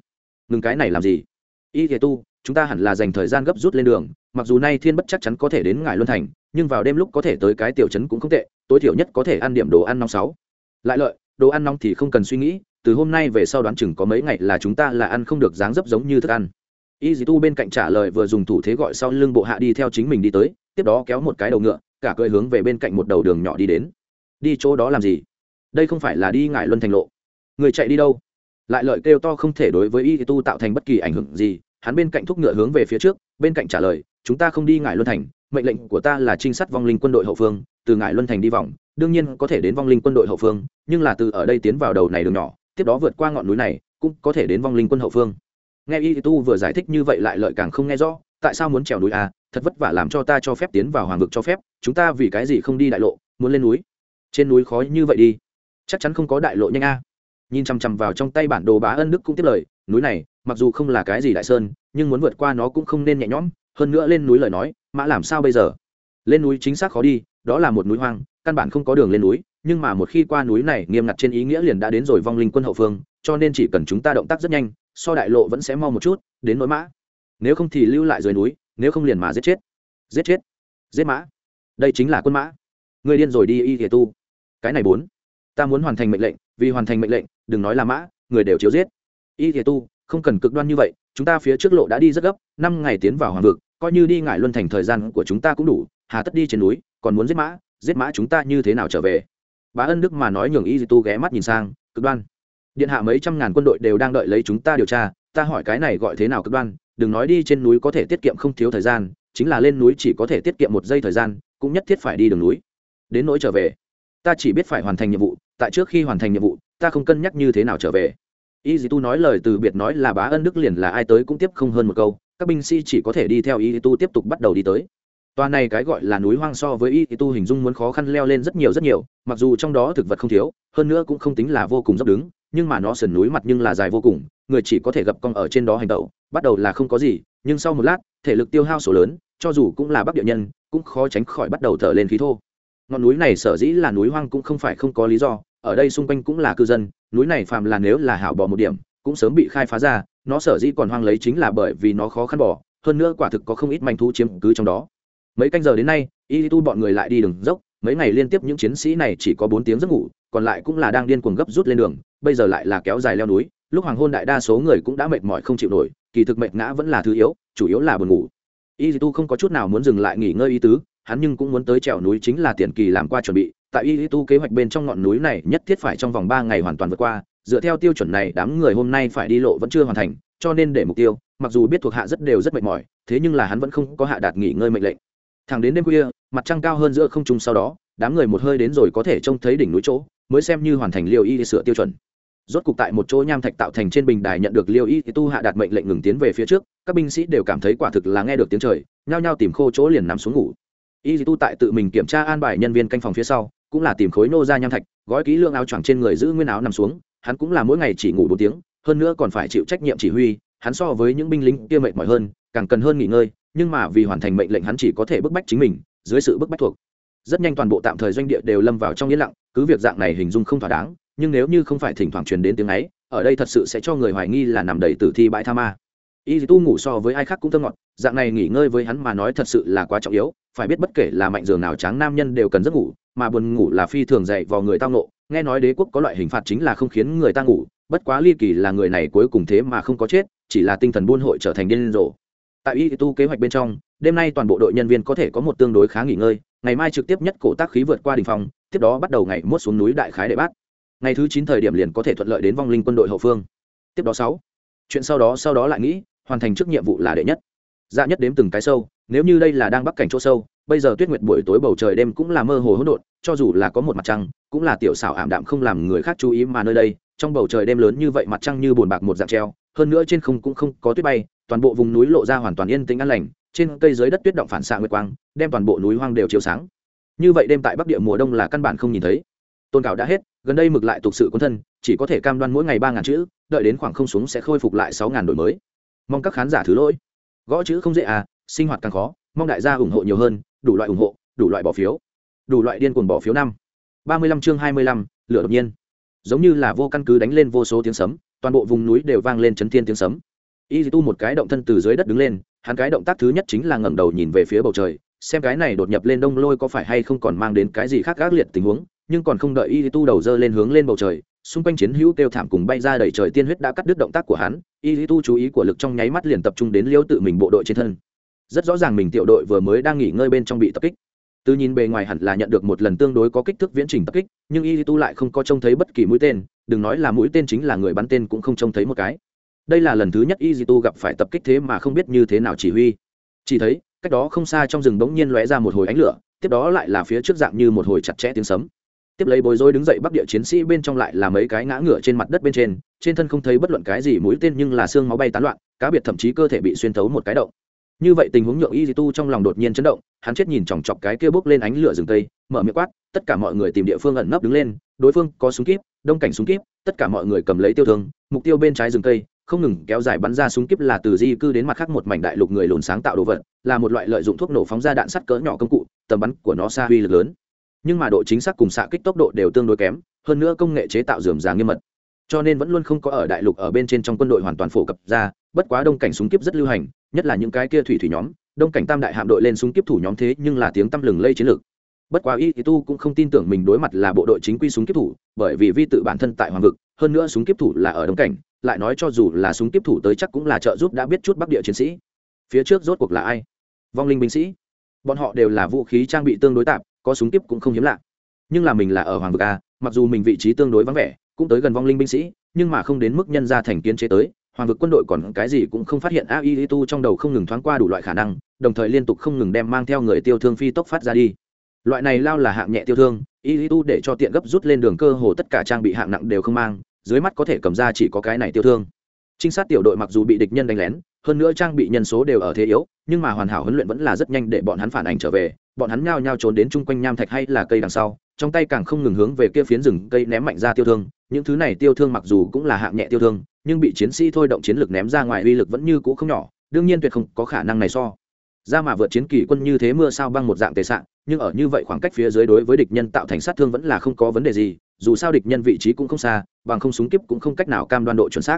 Ngừng cái này làm gì? Y thể tu, chúng ta hẳn là dành thời gian gấp rút lên đường, mặc dù nay thiên bất chắc chắn có thể đến ngài luân thành, nhưng vào đêm lúc có thể tới cái tiểu trấn cũng không tệ, tối thiểu nhất có thể ăn điểm đồ ăn nóng sáu. Lại lợi, đồ ăn nóng thì không cần suy nghĩ, từ hôm nay về sau đoán chừng có mấy ngày là chúng ta là ăn không được dáng dấp giống như thức ăn. Y dì tu bên cạnh trả lời vừa dùng thủ thế gọi sau lưng bộ hạ đi theo chính mình đi tới, tiếp đó kéo một cái đầu ngựa, cả cười hướng về bên cạnh một đầu đường nhỏ đi đến. Đi chỗ đó làm gì? Đây không phải là đi ngại luân thành lộ. Người chạy đi đâu? Lại lợi kêu to không thể đối với y tu tạo thành bất kỳ ảnh hưởng gì, hắn bên cạnh thúc ngựa hướng về phía trước, bên cạnh trả lời, chúng ta không đi ngại luân thành, mệnh lệnh của ta là trinh sát vong linh quân đội hậu phương, từ ngại luân thành đi vòng, đương nhiên có thể đến vong linh quân đội hậu phương, nhưng là từ ở đây tiến vào đầu này đường nhỏ, tiếp đó vượt qua ngọn núi này, cũng có thể đến vong linh quân hậu phương. Nghe y tu vừa giải thích như vậy lại lợi càng không nghe rõ, tại sao muốn trèo núi à? Thật vất vả làm cho ta cho phép tiến vào hoàng vực cho phép, chúng ta vì cái gì không đi đại lộ, muốn lên núi? Trên núi khó như vậy đi chắc chắn không có đại lộ nhanh a. Nhìn chằm chằm vào trong tay bản đồ bá ân đức cũng tiếp lời, núi này, mặc dù không là cái gì đại sơn, nhưng muốn vượt qua nó cũng không nên nhẹ nhõm, hơn nữa lên núi lời nói, mã làm sao bây giờ? Lên núi chính xác khó đi, đó là một núi hoang, căn bản không có đường lên núi, nhưng mà một khi qua núi này, nghiêm ngặt trên ý nghĩa liền đã đến rồi vong linh quân hậu phương, cho nên chỉ cần chúng ta động tác rất nhanh, so đại lộ vẫn sẽ mau một chút, đến nỗi mã. Nếu không thì lưu lại dưới núi, nếu không liền mà giết chết. Giết chết. Giết mã. Đây chính là quân mã. Người điên rồi đi y thể tu. Cái này bốn ta muốn hoàn thành mệnh lệnh, vì hoàn thành mệnh lệnh, đừng nói là mã, người đều chiếu giết. Y thì tu, không cần cực đoan như vậy, chúng ta phía trước lộ đã đi rất gấp, năm ngày tiến vào hoàng vực, coi như đi ngại luân thành thời gian của chúng ta cũng đủ, hà tất đi trên núi, còn muốn giết mã giết mã chúng ta như thế nào trở về? Bá ân đức mà nói nhường y tu ghé mắt nhìn sang, cực đoan. Điện hạ mấy trăm ngàn quân đội đều đang đợi lấy chúng ta điều tra, ta hỏi cái này gọi thế nào cực đoan, đừng nói đi trên núi có thể tiết kiệm không thiếu thời gian, chính là lên núi chỉ có thể tiết kiệm một giây thời gian, cũng nhất thiết phải đi đường núi. Đến nỗi trở về, ta chỉ biết phải hoàn thành nhiệm vụ tại trước khi hoàn thành nhiệm vụ ta không cân nhắc như thế nào trở về y dì tu nói lời từ biệt nói là bá ân đức liền là ai tới cũng tiếp không hơn một câu các binh sĩ chỉ có thể đi theo y tu tiếp tục bắt đầu đi tới Toa này cái gọi là núi hoang so với y tu hình dung muốn khó khăn leo lên rất nhiều rất nhiều, mặc dù trong đó thực vật không thiếu, hơn nữa cũng không tính là vô cùng dốc đứng, nhưng mà nó sườn núi mặt nhưng là dài vô cùng, người chỉ có thể gặp cong ở trên đó hành động, bắt đầu là không có gì, nhưng sau một lát, thể lực tiêu hao số lớn, cho dù cũng là bắc địa nhân, cũng khó tránh khỏi bắt đầu thở lên khí thô. Ngọn núi này sở dĩ là núi hoang cũng không phải không có lý do, ở đây xung quanh cũng là cư dân, núi này phàm là nếu là hảo bỏ một điểm, cũng sớm bị khai phá ra, nó sở dĩ còn hoang lấy chính là bởi vì nó khó khăn bỏ, hơn nữa quả thực có không ít manh thú chiếm cứ trong đó. Mấy canh giờ đến nay y tu bọn người lại đi đường dốc mấy ngày liên tiếp những chiến sĩ này chỉ có bốn tiếng giấc ngủ còn lại cũng là đang điên cuồng gấp rút lên đường bây giờ lại là kéo dài leo núi lúc hoàng hôn đại đa số người cũng đã mệt mỏi không chịu nổi kỳ thực mệt ngã vẫn là thứ yếu chủ yếu là buồn ngủ. Y tu không có chút nào muốn dừng lại nghỉ ngơi y tứ hắn nhưng cũng muốn tới trèo núi chính là tiền kỳ làm qua chuẩn bị, tại y tu kế hoạch bên trong ngọn núi này nhất thiết phải trong vòng ba ngày hoàn toàn vượt qua, dựa theo tiêu chuẩn này đám người hôm nay phải đi lộ vẫn chưa hoàn thành, cho nên để mục tiêu, mặc dù biết thuộc hạ rất đều rất mệt mỏi, thế nhưng là hắn vẫn không có hạ đạt nghỉ ngơi mệnh lệnh. Thẳng đến đêm khuya, mặt trăng cao hơn giữa không trung sau đó, đám người một hơi đến rồi có thể trông thấy đỉnh núi chỗ, mới xem như hoàn thành liều y sửa tiêu chuẩn. Rốt cục tại một chỗ nham thạch tạo thành trên bình đài nhận được liêu y tu hạ đạt mệnh lệnh ngừng tiến về phía trước, các binh sĩ đều cảm thấy quả thực là nghe được tiếng trời, nhao nhao tìm khô chỗ liền nằm xuống ngủ y tu tại tự mình kiểm tra an bài nhân viên canh phòng phía sau, cũng là tìm khối nô ra nham thạch, gói kỹ lương áo choàng trên người giữ nguyên áo nằm xuống, hắn cũng là mỗi ngày chỉ ngủ bốn tiếng, hơn nữa còn phải chịu trách nhiệm chỉ huy, hắn so với những binh lính kia mệt mỏi hơn, càng cần hơn nghỉ ngơi, nhưng mà vì hoàn thành mệnh lệnh hắn chỉ có thể bức bách chính mình, dưới sự bức bách thuộc. Rất nhanh toàn bộ tạm thời doanh địa đều lâm vào trong yên lặng, cứ việc dạng này hình dung không thỏa đáng, nhưng nếu như không phải thỉnh thoảng truyền đến tiếng ấy, ở đây thật sự sẽ cho người hoài nghi là nằm đầy tử thi bãi tha ma. Y tu ngủ so với ai khác cũng thơ ngọt, dạng này nghỉ ngơi với hắn mà nói thật sự là quá trọng yếu phải biết bất kể là mạnh giường nào tráng nam nhân đều cần giấc ngủ, mà buồn ngủ là phi thường dậy vào người tao nộ nghe nói đế quốc có loại hình phạt chính là không khiến người ta ngủ, bất quá ly kỳ là người này cuối cùng thế mà không có chết, chỉ là tinh thần buôn hội trở thành điên rồ. Tại y tu kế hoạch bên trong, đêm nay toàn bộ đội nhân viên có thể có một tương đối khá nghỉ ngơi, ngày mai trực tiếp nhất cổ tác khí vượt qua đình phòng tiếp đó bắt đầu ngày mốt xuống núi đại khái đệ bát. Ngày thứ chín thời điểm liền có thể thuận lợi đến vong linh quân đội hậu phương. Tiếp đó sáu. Chuyện sau đó sau đó lại nghĩ, hoàn thành trước nhiệm vụ là đệ nhất dạ nhất đếm từng cái sâu, nếu như đây là đang bắc cảnh chỗ sâu, bây giờ tuyết nguyệt buổi tối bầu trời đêm cũng là mơ hồ hỗn độn, cho dù là có một mặt trăng, cũng là tiểu xảo ảm đạm không làm người khác chú ý mà nơi đây, trong bầu trời đêm lớn như vậy mặt trăng như bồn bạc một dạng treo, hơn nữa trên không cũng không có tuyết bay, toàn bộ vùng núi lộ ra hoàn toàn yên tĩnh an lành, trên cây dưới đất tuyết động phản xạ nguyệt quang, đem toàn bộ núi hoang đều chiếu sáng. Như vậy đêm tại bắc địa mùa đông là căn bản không nhìn thấy. Tôn cảo đã hết, gần đây mực lại tục sự quân thân, chỉ có thể cam đoan mỗi ngày ba ngàn chữ, đợi đến khoảng không xuống sẽ khôi phục lại sáu ngàn đổi mới. Mong các khán giả thứ lỗi gõ chữ không dễ à sinh hoạt càng khó, mong đại gia ủng hộ nhiều hơn, đủ loại ủng hộ, đủ loại bỏ phiếu, đủ loại điên cuồng bỏ phiếu năm. Ba mươi lăm chương hai mươi lăm, lửa đột nhiên. Giống như là vô căn cứ đánh lên vô số tiếng sấm, toàn bộ vùng núi đều vang lên chấn thiên tiếng sấm. Y tu một cái động thân từ dưới đất đứng lên, hắn cái động tác thứ nhất chính là ngẩng đầu nhìn về phía bầu trời, xem cái này đột nhập lên đông lôi có phải hay không còn mang đến cái gì khác gác liệt tình huống, nhưng còn không đợi y tu đầu dơ lên hướng lên bầu trời xung quanh chiến hữu kêu thảm cùng bay ra đầy trời tiên huyết đã cắt đứt động tác của hắn, y tu chú ý của lực trong nháy mắt liền tập trung đến liêu tự mình bộ đội trên thân. Rất rõ ràng mình tiểu đội vừa mới đang nghỉ ngơi bên trong bị tập kích. Từ nhìn bề ngoài hẳn là nhận được một lần tương đối có kích thước viễn trình tập kích, nhưng y tu lại không có trông thấy bất kỳ mũi tên, đừng nói là mũi tên chính là người bắn tên cũng không trông thấy một cái. Đây là lần thứ nhất y tu gặp phải tập kích thế mà không biết như thế nào chỉ huy. Chỉ thấy, cách đó không xa trong rừng bỗng nhiên lóe ra một hồi ánh lửa, tiếp đó lại là phía trước dạng như một hồi chặt chẽ tiếng sấm tiếp lấy bối rối đứng dậy bắc địa chiến sĩ bên trong lại là mấy cái ngã ngựa trên mặt đất bên trên trên thân không thấy bất luận cái gì mũi tên nhưng là xương máu bay tán loạn, cá biệt thậm chí cơ thể bị xuyên thấu một cái động. Như vậy tình huống nhượng y tu trong lòng đột nhiên chấn động, hắn chết nhìn chòng chọc cái kia bốc lên ánh lửa rừng tây, mở miệng quát, tất cả mọi người tìm địa phương ẩn nấp đứng lên, đối phương có súng kíp, đông cảnh súng kíp, tất cả mọi người cầm lấy tiêu thương, mục tiêu bên trái rừng tây, không ngừng kéo dài bắn ra súng kíp là từ di cư đến mặt khác một mảnh đại lục người lùn sáng tạo đồ vật, là một loại lợi dụng thuốc nổ phóng ra đạn sắt cỡ nhỏ công cụ, tầm bắn của nó xa uy lực lớn nhưng mà độ chính xác cùng xạ kích tốc độ đều tương đối kém, hơn nữa công nghệ chế tạo dườm già nghiêm mật. Cho nên vẫn luôn không có ở đại lục ở bên trên trong quân đội hoàn toàn phổ cập ra, bất quá đông cảnh súng kiếp rất lưu hành, nhất là những cái kia thủy thủy nhóm, đông cảnh tam đại hạm đội lên súng kiếp thủ nhóm thế nhưng là tiếng tăm lừng lây chiến lược. Bất quá y tu cũng không tin tưởng mình đối mặt là bộ đội chính quy súng kiếp thủ, bởi vì vi tự bản thân tại hoàng vực, hơn nữa súng kiếp thủ là ở đông cảnh, lại nói cho dù là súng kiếp thủ tới chắc cũng là trợ giúp đã biết chút bắc địa chiến sĩ. Phía trước rốt cuộc là ai? Vong linh binh sĩ. Bọn họ đều là vũ khí trang bị tương đối tạp có súng kiếp cũng không hiếm lạ. Nhưng là mình là ở hoàng vực a, mặc dù mình vị trí tương đối vắng vẻ, cũng tới gần vong linh binh sĩ, nhưng mà không đến mức nhân ra thành kiến chế tới, hoàng vực quân đội còn cái gì cũng không phát hiện a y tu trong đầu không ngừng thoáng qua đủ loại khả năng, đồng thời liên tục không ngừng đem mang theo người tiêu thương phi tốc phát ra đi. Loại này lao là hạng nhẹ tiêu thương y tu để cho tiện gấp rút lên đường cơ hồ tất cả trang bị hạng nặng đều không mang, dưới mắt có thể cầm ra chỉ có cái này tiêu thương. Trinh sát tiểu đội mặc dù bị địch nhân đánh lén, hơn nữa trang bị nhân số đều ở thế yếu, nhưng mà hoàn hảo huấn luyện vẫn là rất nhanh để bọn hắn phản ảnh trở về bọn hắn nhao nhao trốn đến chung quanh nham thạch hay là cây đằng sau, trong tay càng không ngừng hướng về kia phiến rừng cây ném mạnh ra tiêu thương. Những thứ này tiêu thương mặc dù cũng là hạng nhẹ tiêu thương, nhưng bị chiến sĩ thôi động chiến lược ném ra ngoài uy lực vẫn như cũ không nhỏ, đương nhiên tuyệt không có khả năng này so. Ra mà vượt chiến kỳ quân như thế mưa sao băng một dạng tệ sạn nhưng ở như vậy khoảng cách phía dưới đối với địch nhân tạo thành sát thương vẫn là không có vấn đề gì, dù sao địch nhân vị trí cũng không xa, bằng không súng kiếp cũng không cách nào cam đoan độ chuẩn xác.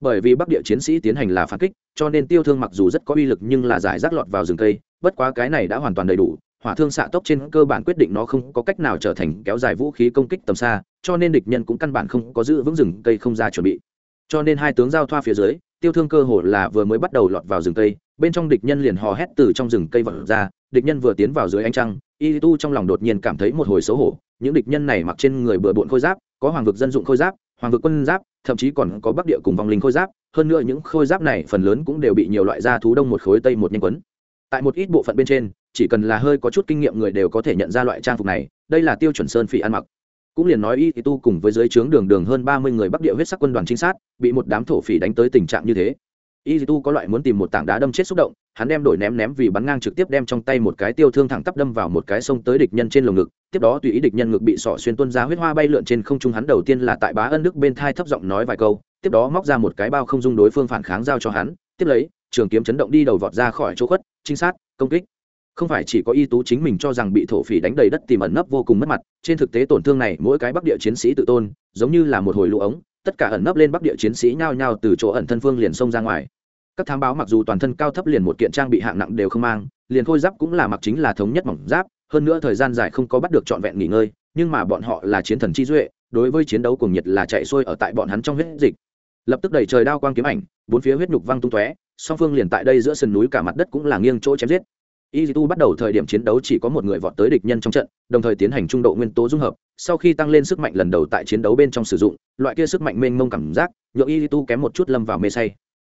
Bởi vì bắc địa chiến sĩ tiến hành là phản kích, cho nên tiêu thương mặc dù rất có uy lực nhưng là giải rác lọt vào rừng cây, bất quá cái này đã hoàn toàn đầy đủ hỏa thương xạ tốc trên cơ bản quyết định nó không có cách nào trở thành kéo dài vũ khí công kích tầm xa, cho nên địch nhân cũng căn bản không có giữ vững rừng cây không ra chuẩn bị. Cho nên hai tướng giao thoa phía dưới, tiêu thương cơ hồ là vừa mới bắt đầu lọt vào rừng cây, bên trong địch nhân liền hò hét từ trong rừng cây vật ra, địch nhân vừa tiến vào dưới ánh trăng, y tu trong lòng đột nhiên cảm thấy một hồi xấu hổ, những địch nhân này mặc trên người bừa bộn khôi giáp, có hoàng vực dân dụng khôi giáp, hoàng vực quân giáp, thậm chí còn có bắc địa cùng vòng linh khôi giáp, hơn nữa những khôi giáp này phần lớn cũng đều bị nhiều loại da thú đông một khối tây một nhanh quấn tại một ít bộ phận bên trên, chỉ cần là hơi có chút kinh nghiệm người đều có thể nhận ra loại trang phục này, đây là tiêu chuẩn sơn phỉ ăn mặc. Cũng liền nói y tu cùng với dưới trướng đường đường hơn ba mươi người bắc địa huyết sắc quân đoàn trinh sát, bị một đám thổ phỉ đánh tới tình trạng như thế. Y tu có loại muốn tìm một tảng đá đâm chết xúc động, hắn đem đổi ném ném vì bắn ngang trực tiếp đem trong tay một cái tiêu thương thẳng tắp đâm vào một cái sông tới địch nhân trên lồng ngực, tiếp đó tùy ý địch nhân ngực bị sỏ xuyên tuân ra huyết hoa bay lượn trên không trung hắn đầu tiên là tại bá ân đức bên thai thấp giọng nói vài câu, tiếp đó móc ra một cái bao không dung đối phương phản kháng giao cho hắn, tiếp lấy trường kiếm chấn động đi đầu vọt ra khỏi chỗ khuất, trinh sát, công kích. Không phải chỉ có y tú chính mình cho rằng bị thổ phỉ đánh đầy đất tìm ẩn nấp vô cùng mất mặt, trên thực tế tổn thương này mỗi cái bắc địa chiến sĩ tự tôn, giống như là một hồi lũ ống, tất cả ẩn nấp lên bắc địa chiến sĩ nhao nhao từ chỗ ẩn thân phương liền xông ra ngoài. Các thám báo mặc dù toàn thân cao thấp liền một kiện trang bị hạng nặng đều không mang, liền khôi giáp cũng là mặc chính là thống nhất mỏng giáp, hơn nữa thời gian dài không có bắt được trọn vẹn nghỉ ngơi, nhưng mà bọn họ là chiến thần chi duệ, đối với chiến đấu cuồng nhiệt là chạy xuôi ở tại bọn hắn trong huyết dịch. Lập tức đẩy trời đao quang kiếm ảnh, bốn phía huyết nhục văng tung tóe song phương liền tại đây giữa sườn núi cả mặt đất cũng là nghiêng chỗ chém giết. Y tu bắt đầu thời điểm chiến đấu chỉ có một người vọt tới địch nhân trong trận, đồng thời tiến hành trung độ nguyên tố dung hợp, sau khi tăng lên sức mạnh lần đầu tại chiến đấu bên trong sử dụng, loại kia sức mạnh mênh mông cảm giác nhựa y tu kém một chút lâm vào mê say.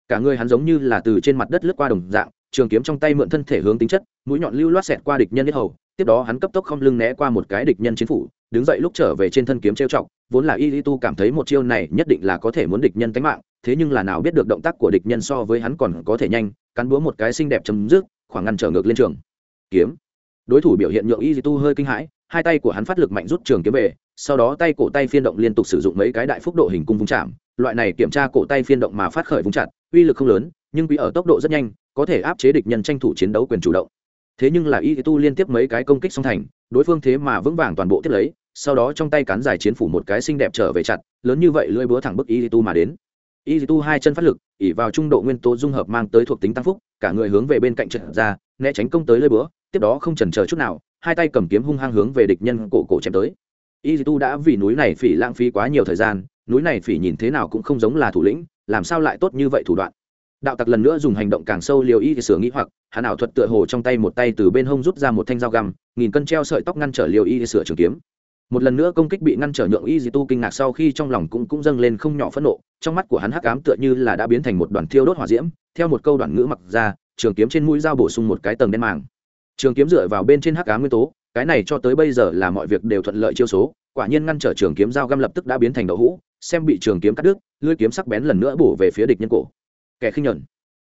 Cả người hắn giống như là từ trên mặt đất lướt qua đồng dạng, trường kiếm trong tay mượn thân thể hướng tính chất, mũi nhọn lưu loát xẹt qua địch nhân nhất hầu, tiếp đó hắn cấp tốc không lưng né qua một cái địch nhân chiến phủ, đứng dậy lúc trở về trên thân kiếm trêu chọc vốn là y tu cảm thấy một chiêu này nhất định là có thể muốn địch nhân tánh mạng, thế nhưng là nào biết được động tác của địch nhân so với hắn còn có thể nhanh, cắn búa một cái xinh đẹp chấm dứt, khoảng ngăn trở ngược lên trường. Kiếm. Đối thủ biểu hiện nhượng y tu hơi kinh hãi, hai tay của hắn phát lực mạnh rút trường kiếm về, sau đó tay cổ tay phiên động liên tục sử dụng mấy cái đại phúc độ hình cung vung chạm, loại này kiểm tra cổ tay phiên động mà phát khởi vung chặt, uy lực không lớn, nhưng vì ở tốc độ rất nhanh, có thể áp chế địch nhân tranh thủ chiến đấu quyền chủ động. Thế nhưng là y tu liên tiếp mấy cái công kích song thành, đối phương thế mà vững vàng toàn bộ tiếp lấy sau đó trong tay cán giải chiến phủ một cái xinh đẹp trở về chặt, lớn như vậy lưỡi búa thẳng bức y tu mà đến. Y tu hai chân phát lực ỉ vào trung độ nguyên tố dung hợp mang tới thuộc tính tăng phúc, cả người hướng về bên cạnh trận ra, né tránh công tới lưỡi búa, tiếp đó không chần chờ chút nào, hai tay cầm kiếm hung hăng hướng về địch nhân cổ cổ chém tới. Y tu đã vì núi này phỉ lãng phí quá nhiều thời gian, núi này phỉ nhìn thế nào cũng không giống là thủ lĩnh, làm sao lại tốt như vậy thủ đoạn. Đạo tặc lần nữa dùng hành động càng sâu liều y thì sửa nghĩ hoặc, hắn ảo thuật tựa hồ trong tay một tay từ bên hông rút ra một thanh dao găm, nghìn cân treo sợi tóc ngăn trở liều y thì sửa trường kiếm một lần nữa công kích bị ngăn trở nhượng y dì tu kinh ngạc sau khi trong lòng cũng cũng dâng lên không nhỏ phẫn nộ, trong mắt của hắn hắc ám tựa như là đã biến thành một đoàn thiêu đốt hỏa diễm, theo một câu đoạn ngữ mặc ra, trường kiếm trên mũi dao bổ sung một cái tầng đen màng. Trường kiếm dựa vào bên trên hắc ám nguyên tố, cái này cho tới bây giờ là mọi việc đều thuận lợi chiêu số, quả nhiên ngăn trở trường kiếm dao găm lập tức đã biến thành đậu hũ, xem bị trường kiếm cắt đứt, lưỡi kiếm sắc bén lần nữa bổ về phía địch nhân cổ. Kẻ khinh nhẫn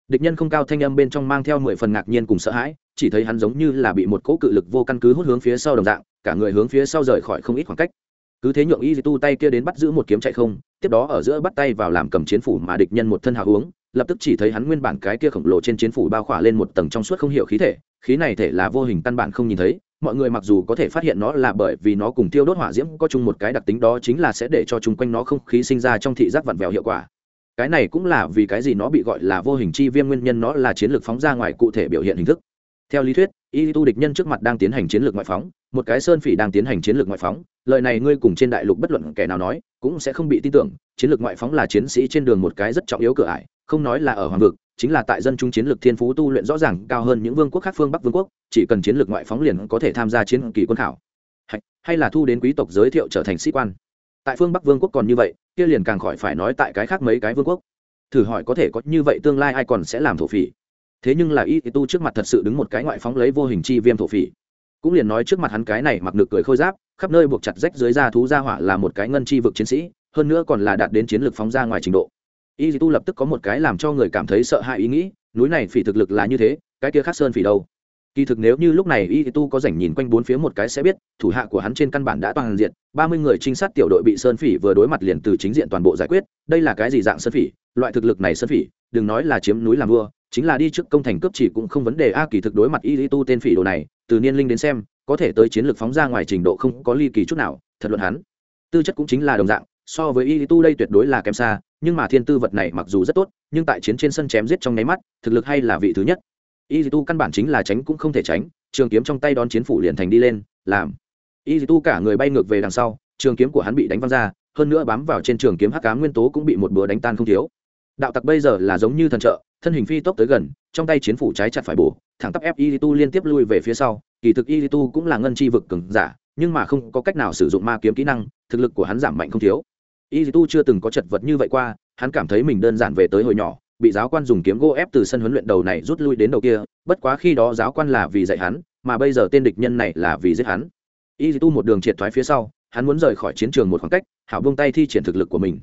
địch nhân không cao thanh âm bên trong mang theo mười phần ngạc nhiên cùng sợ hãi, chỉ thấy hắn giống như là bị một cỗ cự lực vô căn cứ hút hướng phía sau đồng dạng cả người hướng phía sau rời khỏi không ít khoảng cách. Cứ thế nhượng y tu tay kia đến bắt giữ một kiếm chạy không, tiếp đó ở giữa bắt tay vào làm cầm chiến phủ mà địch nhân một thân hào uống, lập tức chỉ thấy hắn nguyên bản cái kia khổng lồ trên chiến phủ bao khỏa lên một tầng trong suốt không hiểu khí thể, khí này thể là vô hình căn bản không nhìn thấy, mọi người mặc dù có thể phát hiện nó là bởi vì nó cùng tiêu đốt hỏa diễm có chung một cái đặc tính đó chính là sẽ để cho chung quanh nó không khí sinh ra trong thị giác vặn vẹo hiệu quả. Cái này cũng là vì cái gì nó bị gọi là vô hình chi viêm nguyên nhân nó là chiến lược phóng ra ngoài cụ thể biểu hiện hình thức. Theo lý thuyết y tu địch nhân trước mặt đang tiến hành chiến lược ngoại phóng, một cái sơn phỉ đang tiến hành chiến lược ngoại phóng. Lời này ngươi cùng trên đại lục bất luận kẻ nào nói, cũng sẽ không bị tin tưởng. Chiến lược ngoại phóng là chiến sĩ trên đường một cái rất trọng yếu cửa ải, không nói là ở hoàng vực, chính là tại dân chúng chiến lược thiên phú tu luyện rõ ràng cao hơn những vương quốc khác phương bắc vương quốc, chỉ cần chiến lược ngoại phóng liền có thể tham gia chiến kỳ quân khảo. Hay là thu đến quý tộc giới thiệu trở thành sĩ quan. Tại phương bắc vương quốc còn như vậy, kia liền càng khỏi phải nói tại cái khác mấy cái vương quốc. Thử hỏi có thể có như vậy tương lai ai còn sẽ làm thổ phỉ? Thế nhưng là y tu trước mặt thật sự đứng một cái ngoại phóng lấy vô hình chi viêm thổ phỉ. Cũng liền nói trước mặt hắn cái này mặc nực cười khôi giáp, khắp nơi buộc chặt rách dưới da thú ra hỏa là một cái ngân chi vực chiến sĩ, hơn nữa còn là đạt đến chiến lược phóng ra ngoài trình độ. Y tu lập tức có một cái làm cho người cảm thấy sợ hãi ý nghĩ, núi này phỉ thực lực là như thế, cái kia khác sơn phỉ đâu? Kỳ thực nếu như lúc này y tu có rảnh nhìn quanh bốn phía một cái sẽ biết, thủ hạ của hắn trên căn bản đã toàn diện, ba mươi người trinh sát tiểu đội bị sơn phỉ vừa đối mặt liền từ chính diện toàn bộ giải quyết, đây là cái gì dạng sơn phỉ? Loại thực lực này sơn phỉ, đừng nói là chiếm núi làm vua chính là đi trước công thành cướp chỉ cũng không vấn đề. A kỳ thực đối mặt y tu tên phỉ đồ này, từ niên linh đến xem, có thể tới chiến lược phóng ra ngoài trình độ không có ly kỳ chút nào, thật luận hắn. Tư chất cũng chính là đồng dạng, so với y tu đây tuyệt đối là kém xa, nhưng mà thiên tư vật này mặc dù rất tốt, nhưng tại chiến trên sân chém giết trong nháy mắt, thực lực hay là vị thứ nhất. Y tu căn bản chính là tránh cũng không thể tránh, trường kiếm trong tay đón chiến phủ liền thành đi lên, làm. Y tu cả người bay ngược về đằng sau, trường kiếm của hắn bị đánh văng ra, hơn nữa bám vào trên trường kiếm hắc cá nguyên tố cũng bị một bữa đánh tan không thiếu. Đạo tặc bây giờ là giống như thần trợ thân hình phi tốc tới gần, trong tay chiến phủ trái chặt phải bổ, thẳng tắp ép y tu liên tiếp lui về phía sau. Kỳ thực y tu cũng là ngân chi vực cứng giả, nhưng mà không có cách nào sử dụng ma kiếm kỹ năng, thực lực của hắn giảm mạnh không thiếu. Y tu chưa từng có chật vật như vậy qua, hắn cảm thấy mình đơn giản về tới hồi nhỏ, bị giáo quan dùng kiếm gỗ ép từ sân huấn luyện đầu này rút lui đến đầu kia, bất quá khi đó giáo quan là vì dạy hắn, mà bây giờ tên địch nhân này là vì giết hắn. Y tu một đường triệt thoái phía sau, hắn muốn rời khỏi chiến trường một khoảng cách, hảo buông tay thi triển thực lực của mình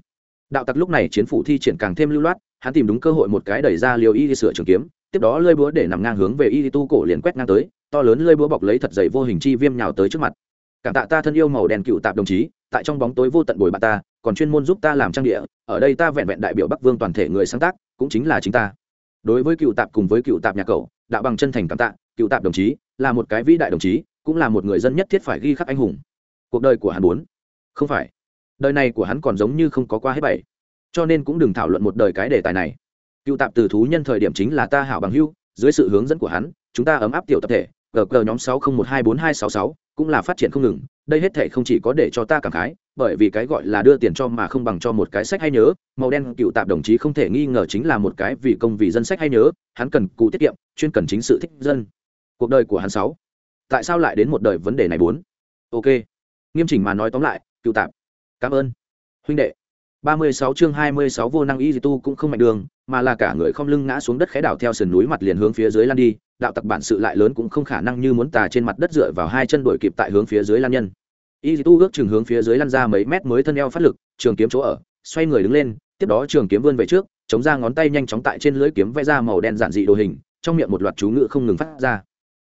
đạo tặc lúc này chiến phủ thi triển càng thêm lưu loát, hắn tìm đúng cơ hội một cái đẩy ra liều y sửa trường kiếm, tiếp đó lơi búa để nằm ngang hướng về y tu cổ liền quét ngang tới, to lớn lơi búa bọc lấy thật dày vô hình chi viêm nhào tới trước mặt. Cảm tạ ta thân yêu màu đen cựu tạp đồng chí, tại trong bóng tối vô tận bồi bạn ta, còn chuyên môn giúp ta làm trang địa, ở đây ta vẹn vẹn đại biểu bắc vương toàn thể người sáng tác, cũng chính là chính ta. Đối với cựu tạp cùng với cựu tạp nhà cậu, đạo bằng chân thành cảm tạ, cựu tạp đồng chí, là một cái vĩ đại đồng chí, cũng là một người dân nhất thiết phải ghi khắc anh hùng. Cuộc đời của hắn bốn không phải đời này của hắn còn giống như không có qua hết bảy. Cho nên cũng đừng thảo luận một đời cái đề tài này. Cựu tạp từ thú nhân thời điểm chính là ta hảo bằng hưu dưới sự hướng dẫn của hắn, chúng ta ấm áp tiểu tập thể, gờ gờ nhóm sáu không một hai bốn hai sáu sáu, cũng là phát triển không ngừng, đây hết thể không chỉ có để cho ta cảm khái, bởi vì cái gọi là đưa tiền cho mà không bằng cho một cái sách hay nhớ, màu đen cựu tạp đồng chí không thể nghi ngờ chính là một cái vì công vì dân sách hay nhớ, hắn cần cụ tiết kiệm, chuyên cần chính sự thích dân. Cuộc đời của hắn sáu. Tại sao lại đến một đời vấn đề này bốn? Ok. Nghiêm chỉnh mà nói tóm lại, cựu tạp cảm ơn. Huynh đệ. Ba mươi sáu chương hai mươi sáu vô năng y tu cũng không mạnh đường, mà là cả người không lưng ngã xuống đất khẽ đảo theo sườn núi mặt liền hướng phía dưới lan đi. Đạo tặc bản sự lại lớn cũng không khả năng như muốn tà trên mặt đất dựa vào hai chân đuổi kịp tại hướng phía dưới lan nhân. Y tu ước chừng hướng phía dưới lăn ra mấy mét mới thân eo phát lực, trường kiếm chỗ ở, xoay người đứng lên, tiếp đó trường kiếm vươn về trước, chống ra ngón tay nhanh chóng tại trên lưỡi kiếm vẽ ra màu đen giản dị đồ hình, trong miệng một loạt chú ngữ không ngừng phát ra.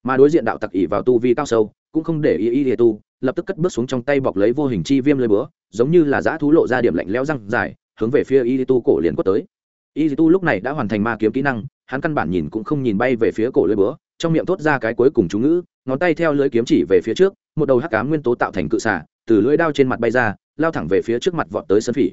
Mà đối diện đạo tặc ỉ vào tu vi cao sâu, cũng không để y y tu lập tức cất bước xuống trong tay bọc lấy vô hình chi viêm lưới búa, giống như là dã thú lộ ra điểm lạnh leo răng dài, hướng về phía y tu cổ liền quất tới. Y tu lúc này đã hoàn thành ma kiếm kỹ năng, hắn căn bản nhìn cũng không nhìn bay về phía cổ lưỡi búa, trong miệng thốt ra cái cuối cùng chú ngữ, ngón tay theo lưỡi kiếm chỉ về phía trước, một đầu hắc cá nguyên tố tạo thành cự xả từ lưỡi đao trên mặt bay ra, lao thẳng về phía trước mặt vọt tới sân phỉ.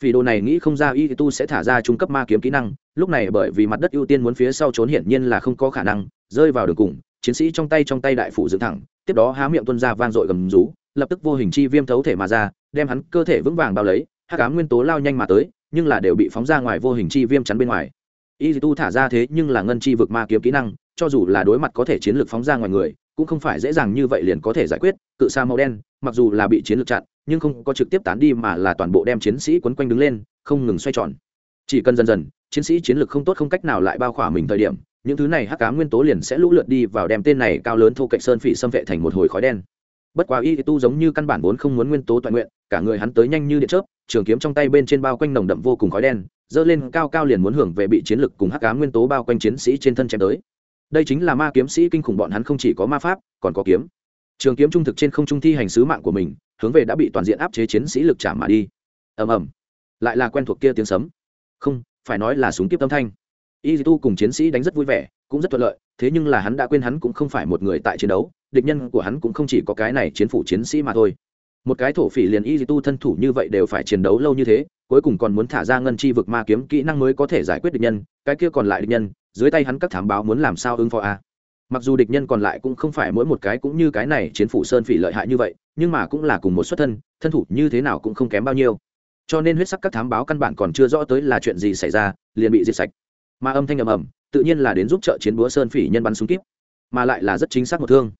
Vì đồ này nghĩ không ra y tu sẽ thả ra trung cấp ma kiếm kỹ năng, lúc này bởi vì mặt đất ưu tiên muốn phía sau trốn hiển nhiên là không có khả năng, rơi vào đường cùng, chiến sĩ trong tay trong tay đại phủ dựng thẳng tiếp đó há miệng tuân ra vang dội gầm rú, lập tức vô hình chi viêm thấu thể mà ra, đem hắn cơ thể vững vàng bao lấy hát cám nguyên tố lao nhanh mà tới, nhưng là đều bị phóng ra ngoài vô hình chi viêm chắn bên ngoài. Y tu thả ra thế nhưng là ngân chi vực ma kiếm kỹ năng, cho dù là đối mặt có thể chiến lược phóng ra ngoài người, cũng không phải dễ dàng như vậy liền có thể giải quyết, cự sa màu đen, mặc dù là bị chiến lược chặn, nhưng không có trực tiếp tán đi mà là toàn bộ đem chiến sĩ quấn quanh đứng lên, không ngừng xoay tròn. Chỉ cần dần dần, chiến sĩ chiến lược không tốt không cách nào lại bao khỏa mình thời điểm những thứ này hắc cá nguyên tố liền sẽ lũ lượt đi vào đem tên này cao lớn thu cạnh sơn phỉ xâm vệ thành một hồi khói đen. Bất quá y tu giống như căn bản vốn không muốn nguyên tố toàn nguyện, cả người hắn tới nhanh như điện chớp, trường kiếm trong tay bên trên bao quanh nồng đậm vô cùng khói đen dơ lên cao cao liền muốn hưởng về bị chiến lực cùng hắc cá nguyên tố bao quanh chiến sĩ trên thân chém tới. Đây chính là ma kiếm sĩ kinh khủng bọn hắn không chỉ có ma pháp, còn có kiếm. Trường kiếm trung thực trên không trung thi hành sứ mạng của mình, hướng về đã bị toàn diện áp chế chiến sĩ lực trả mà đi. Ầm ầm. Lại là quen thuộc kia tiếng sấm. Không, phải nói là súng kiếp âm thanh y tu cùng chiến sĩ đánh rất vui vẻ, cũng rất thuận lợi, thế nhưng là hắn đã quên hắn cũng không phải một người tại chiến đấu, địch nhân của hắn cũng không chỉ có cái này chiến phủ chiến sĩ mà thôi. Một cái thổ phỉ liền y tu thân thủ như vậy đều phải chiến đấu lâu như thế, cuối cùng còn muốn thả ra ngân chi vực ma kiếm kỹ năng mới có thể giải quyết địch nhân, cái kia còn lại địch nhân, dưới tay hắn các thám báo muốn làm sao ứng phó a mặc dù địch nhân còn lại cũng không phải mỗi một cái cũng như cái này chiến phủ sơn phỉ lợi hại như vậy, nhưng mà cũng là cùng một xuất thân thân thủ như thế nào cũng không kém bao nhiêu. Cho nên huyết sắc các thám báo căn bản còn chưa rõ tới là chuyện gì xảy ra, liền bị diệt sạch mà âm thanh ầm ầm, tự nhiên là đến giúp trợ chiến búa sơn phỉ nhân bắn súng kíp, mà lại là rất chính xác một thương.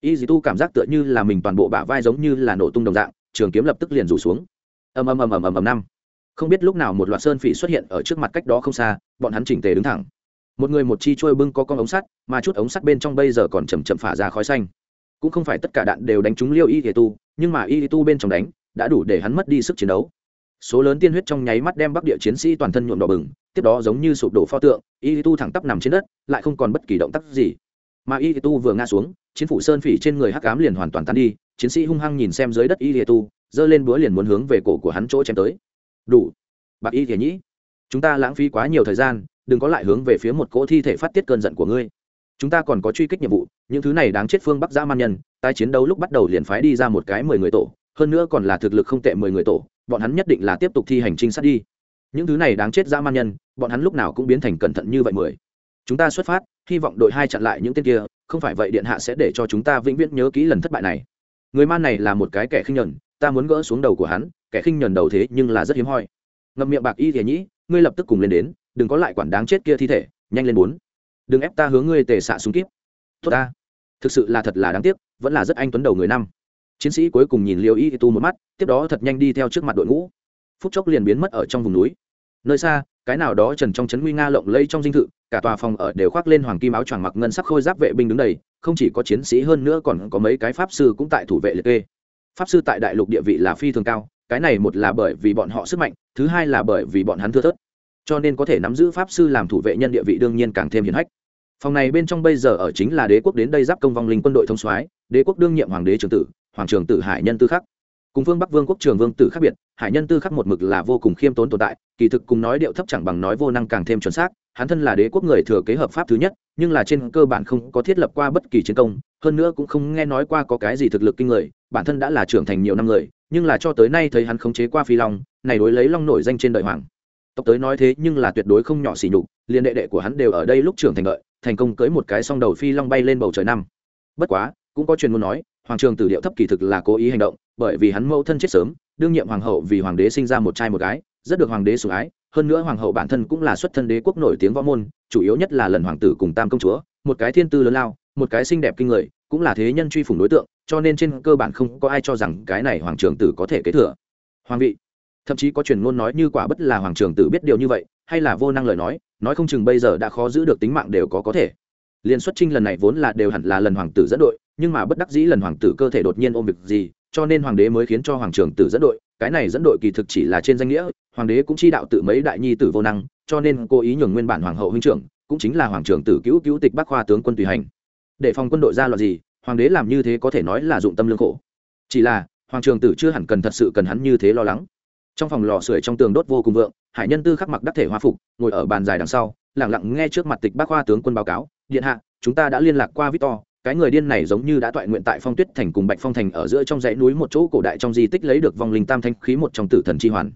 Y dì tu cảm giác tựa như là mình toàn bộ bả vai giống như là nổ tung đồng dạng, trường kiếm lập tức liền rủ xuống. Ầm ầm ầm ầm ầm ầm năm. Không biết lúc nào một loạt sơn phỉ xuất hiện ở trước mặt cách đó không xa, bọn hắn chỉnh tề đứng thẳng. Một người một chi trôi bưng có con ống sắt, mà chút ống sắt bên trong bây giờ còn chầm chậm phả ra khói xanh. Cũng không phải tất cả đạn đều đánh trúng liêu y thể tu, nhưng mà y tu bên trong đánh, đã đủ để hắn mất đi sức chiến đấu số lớn tiên huyết trong nháy mắt đem bắc địa chiến sĩ toàn thân nhuộm đỏ bừng, tiếp đó giống như sụp đổ pho tượng, y tu thẳng tắp nằm trên đất, lại không còn bất kỳ động tác gì. Mà y tu vừa ngã xuống, chiến phủ sơn phỉ trên người hắc ám liền hoàn toàn tan đi, chiến sĩ hung hăng nhìn xem dưới đất y tu, giơ lên búa liền muốn hướng về cổ của hắn chỗ chém tới. Đủ. Bạc y thể nhĩ, chúng ta lãng phí quá nhiều thời gian, đừng có lại hướng về phía một cỗ thi thể phát tiết cơn giận của ngươi. Chúng ta còn có truy kích nhiệm vụ, những thứ này đáng chết phương bắc giã man nhân Tai chiến đấu lúc bắt đầu liền phái đi ra một cái mười người tổ hơn nữa còn là thực lực không tệ mười người tổ, bọn hắn nhất định là tiếp tục thi hành trinh sát đi. Những thứ này đáng chết dã man nhân, bọn hắn lúc nào cũng biến thành cẩn thận như vậy mười. Chúng ta xuất phát, hy vọng đội hai chặn lại những tên kia, không phải vậy điện hạ sẽ để cho chúng ta vĩnh viễn nhớ kỹ lần thất bại này. Người man này là một cái kẻ khinh nhẫn, ta muốn gỡ xuống đầu của hắn, kẻ khinh nhẫn đầu thế nhưng là rất hiếm hoi. Ngậm miệng bạc y thể nhĩ, ngươi lập tức cùng lên đến, đừng có lại quản đáng chết kia thi thể, nhanh lên bốn. Đừng ép ta hướng ngươi tề xạ súng kíp. Tốt ta. Thực sự là thật là đáng tiếc, vẫn là rất anh tuấn đầu người năm chiến sĩ cuối cùng nhìn liêu y tu một mắt, tiếp đó thật nhanh đi theo trước mặt đội ngũ. Phút chốc liền biến mất ở trong vùng núi. Nơi xa, cái nào đó trần trong trấn nguy nga lộng lây trong dinh thự, cả tòa phòng ở đều khoác lên hoàng kim áo choàng mặc ngân sắc khôi giáp vệ binh đứng đầy, không chỉ có chiến sĩ hơn nữa còn có mấy cái pháp sư cũng tại thủ vệ liệt kê. Pháp sư tại đại lục địa vị là phi thường cao, cái này một là bởi vì bọn họ sức mạnh, thứ hai là bởi vì bọn hắn thưa thớt. Cho nên có thể nắm giữ pháp sư làm thủ vệ nhân địa vị đương nhiên càng thêm hiển hách. Phòng này bên trong bây giờ ở chính là đế quốc đến đây giáp công vong linh quân đội thông soái, đế quốc đương nhiệm hoàng đế trường tử hoàng trường tử hải nhân tư khắc. Cùng phương bắc vương quốc trường vương tử khác biệt, hải nhân tư khắc một mực là vô cùng khiêm tốn tồn tại, kỳ thực cùng nói điệu thấp chẳng bằng nói vô năng càng thêm chuẩn xác, hắn thân là đế quốc người thừa kế hợp pháp thứ nhất, nhưng là trên cơ bản không có thiết lập qua bất kỳ chiến công, hơn nữa cũng không nghe nói qua có cái gì thực lực kinh người, bản thân đã là trưởng thành nhiều năm người, nhưng là cho tới nay thấy hắn khống chế qua phi long, này đối lấy long nổi danh trên đời hoàng. Tộc tới nói thế nhưng là tuyệt đối không nhỏ xỉ nhục, liên đệ đệ của hắn đều ở đây lúc trưởng thành lợi thành công cưới một cái song đầu phi long bay lên bầu trời năm. Bất quá, cũng có truyền ngôn nói hoàng trường tử điệu thấp kỳ thực là cố ý hành động, bởi vì hắn mẫu thân chết sớm, đương nhiệm hoàng hậu vì hoàng đế sinh ra một trai một gái, rất được hoàng đế sủng ái, hơn nữa hoàng hậu bản thân cũng là xuất thân đế quốc nổi tiếng võ môn, chủ yếu nhất là lần hoàng tử cùng tam công chúa, một cái thiên tư lớn lao, một cái xinh đẹp kinh người, cũng là thế nhân truy phủng đối tượng, cho nên trên cơ bản không có ai cho rằng cái này hoàng trường tử có thể kế thừa. Hoàng vị, thậm chí có truyền ngôn nói như quả bất là hoàng trường tử biết điều như vậy, hay là vô năng lời nói nói không chừng bây giờ đã khó giữ được tính mạng đều có có thể. Liên xuất trinh lần này vốn là đều hẳn là lần hoàng tử dẫn đội nhưng mà bất đắc dĩ lần hoàng tử cơ thể đột nhiên ôm việc gì, cho nên hoàng đế mới khiến cho hoàng trường tử dẫn đội. Cái này dẫn đội kỳ thực chỉ là trên danh nghĩa, hoàng đế cũng chi đạo tự mấy đại nhi tử vô năng, cho nên cố ý nhường nguyên bản hoàng hậu huynh trưởng, cũng chính là hoàng trường tử cứu cứu tịch bắc khoa tướng quân tùy hành. Để phòng quân đội ra loạt gì, hoàng đế làm như thế có thể nói là dụng tâm lương khổ. Chỉ là, hoàng trường tử chưa hẳn cần thật sự cần hắn như thế lo lắng. Trong phòng lò sưởi trong tường đốt vô cùng vượng, hải nhân tư khắc mặc đắc thể hoa phục, ngồi ở bàn dài đằng sau lẳng lặng nghe trước mặt tịch bác khoa tướng quân báo cáo, điện hạ, chúng ta đã liên lạc qua victor cái người điên này giống như đã toại nguyện tại phong tuyết thành cùng bạch phong thành ở giữa trong dãy núi một chỗ cổ đại trong di tích lấy được vong linh tam thanh khí một trong tử thần chi hoàn.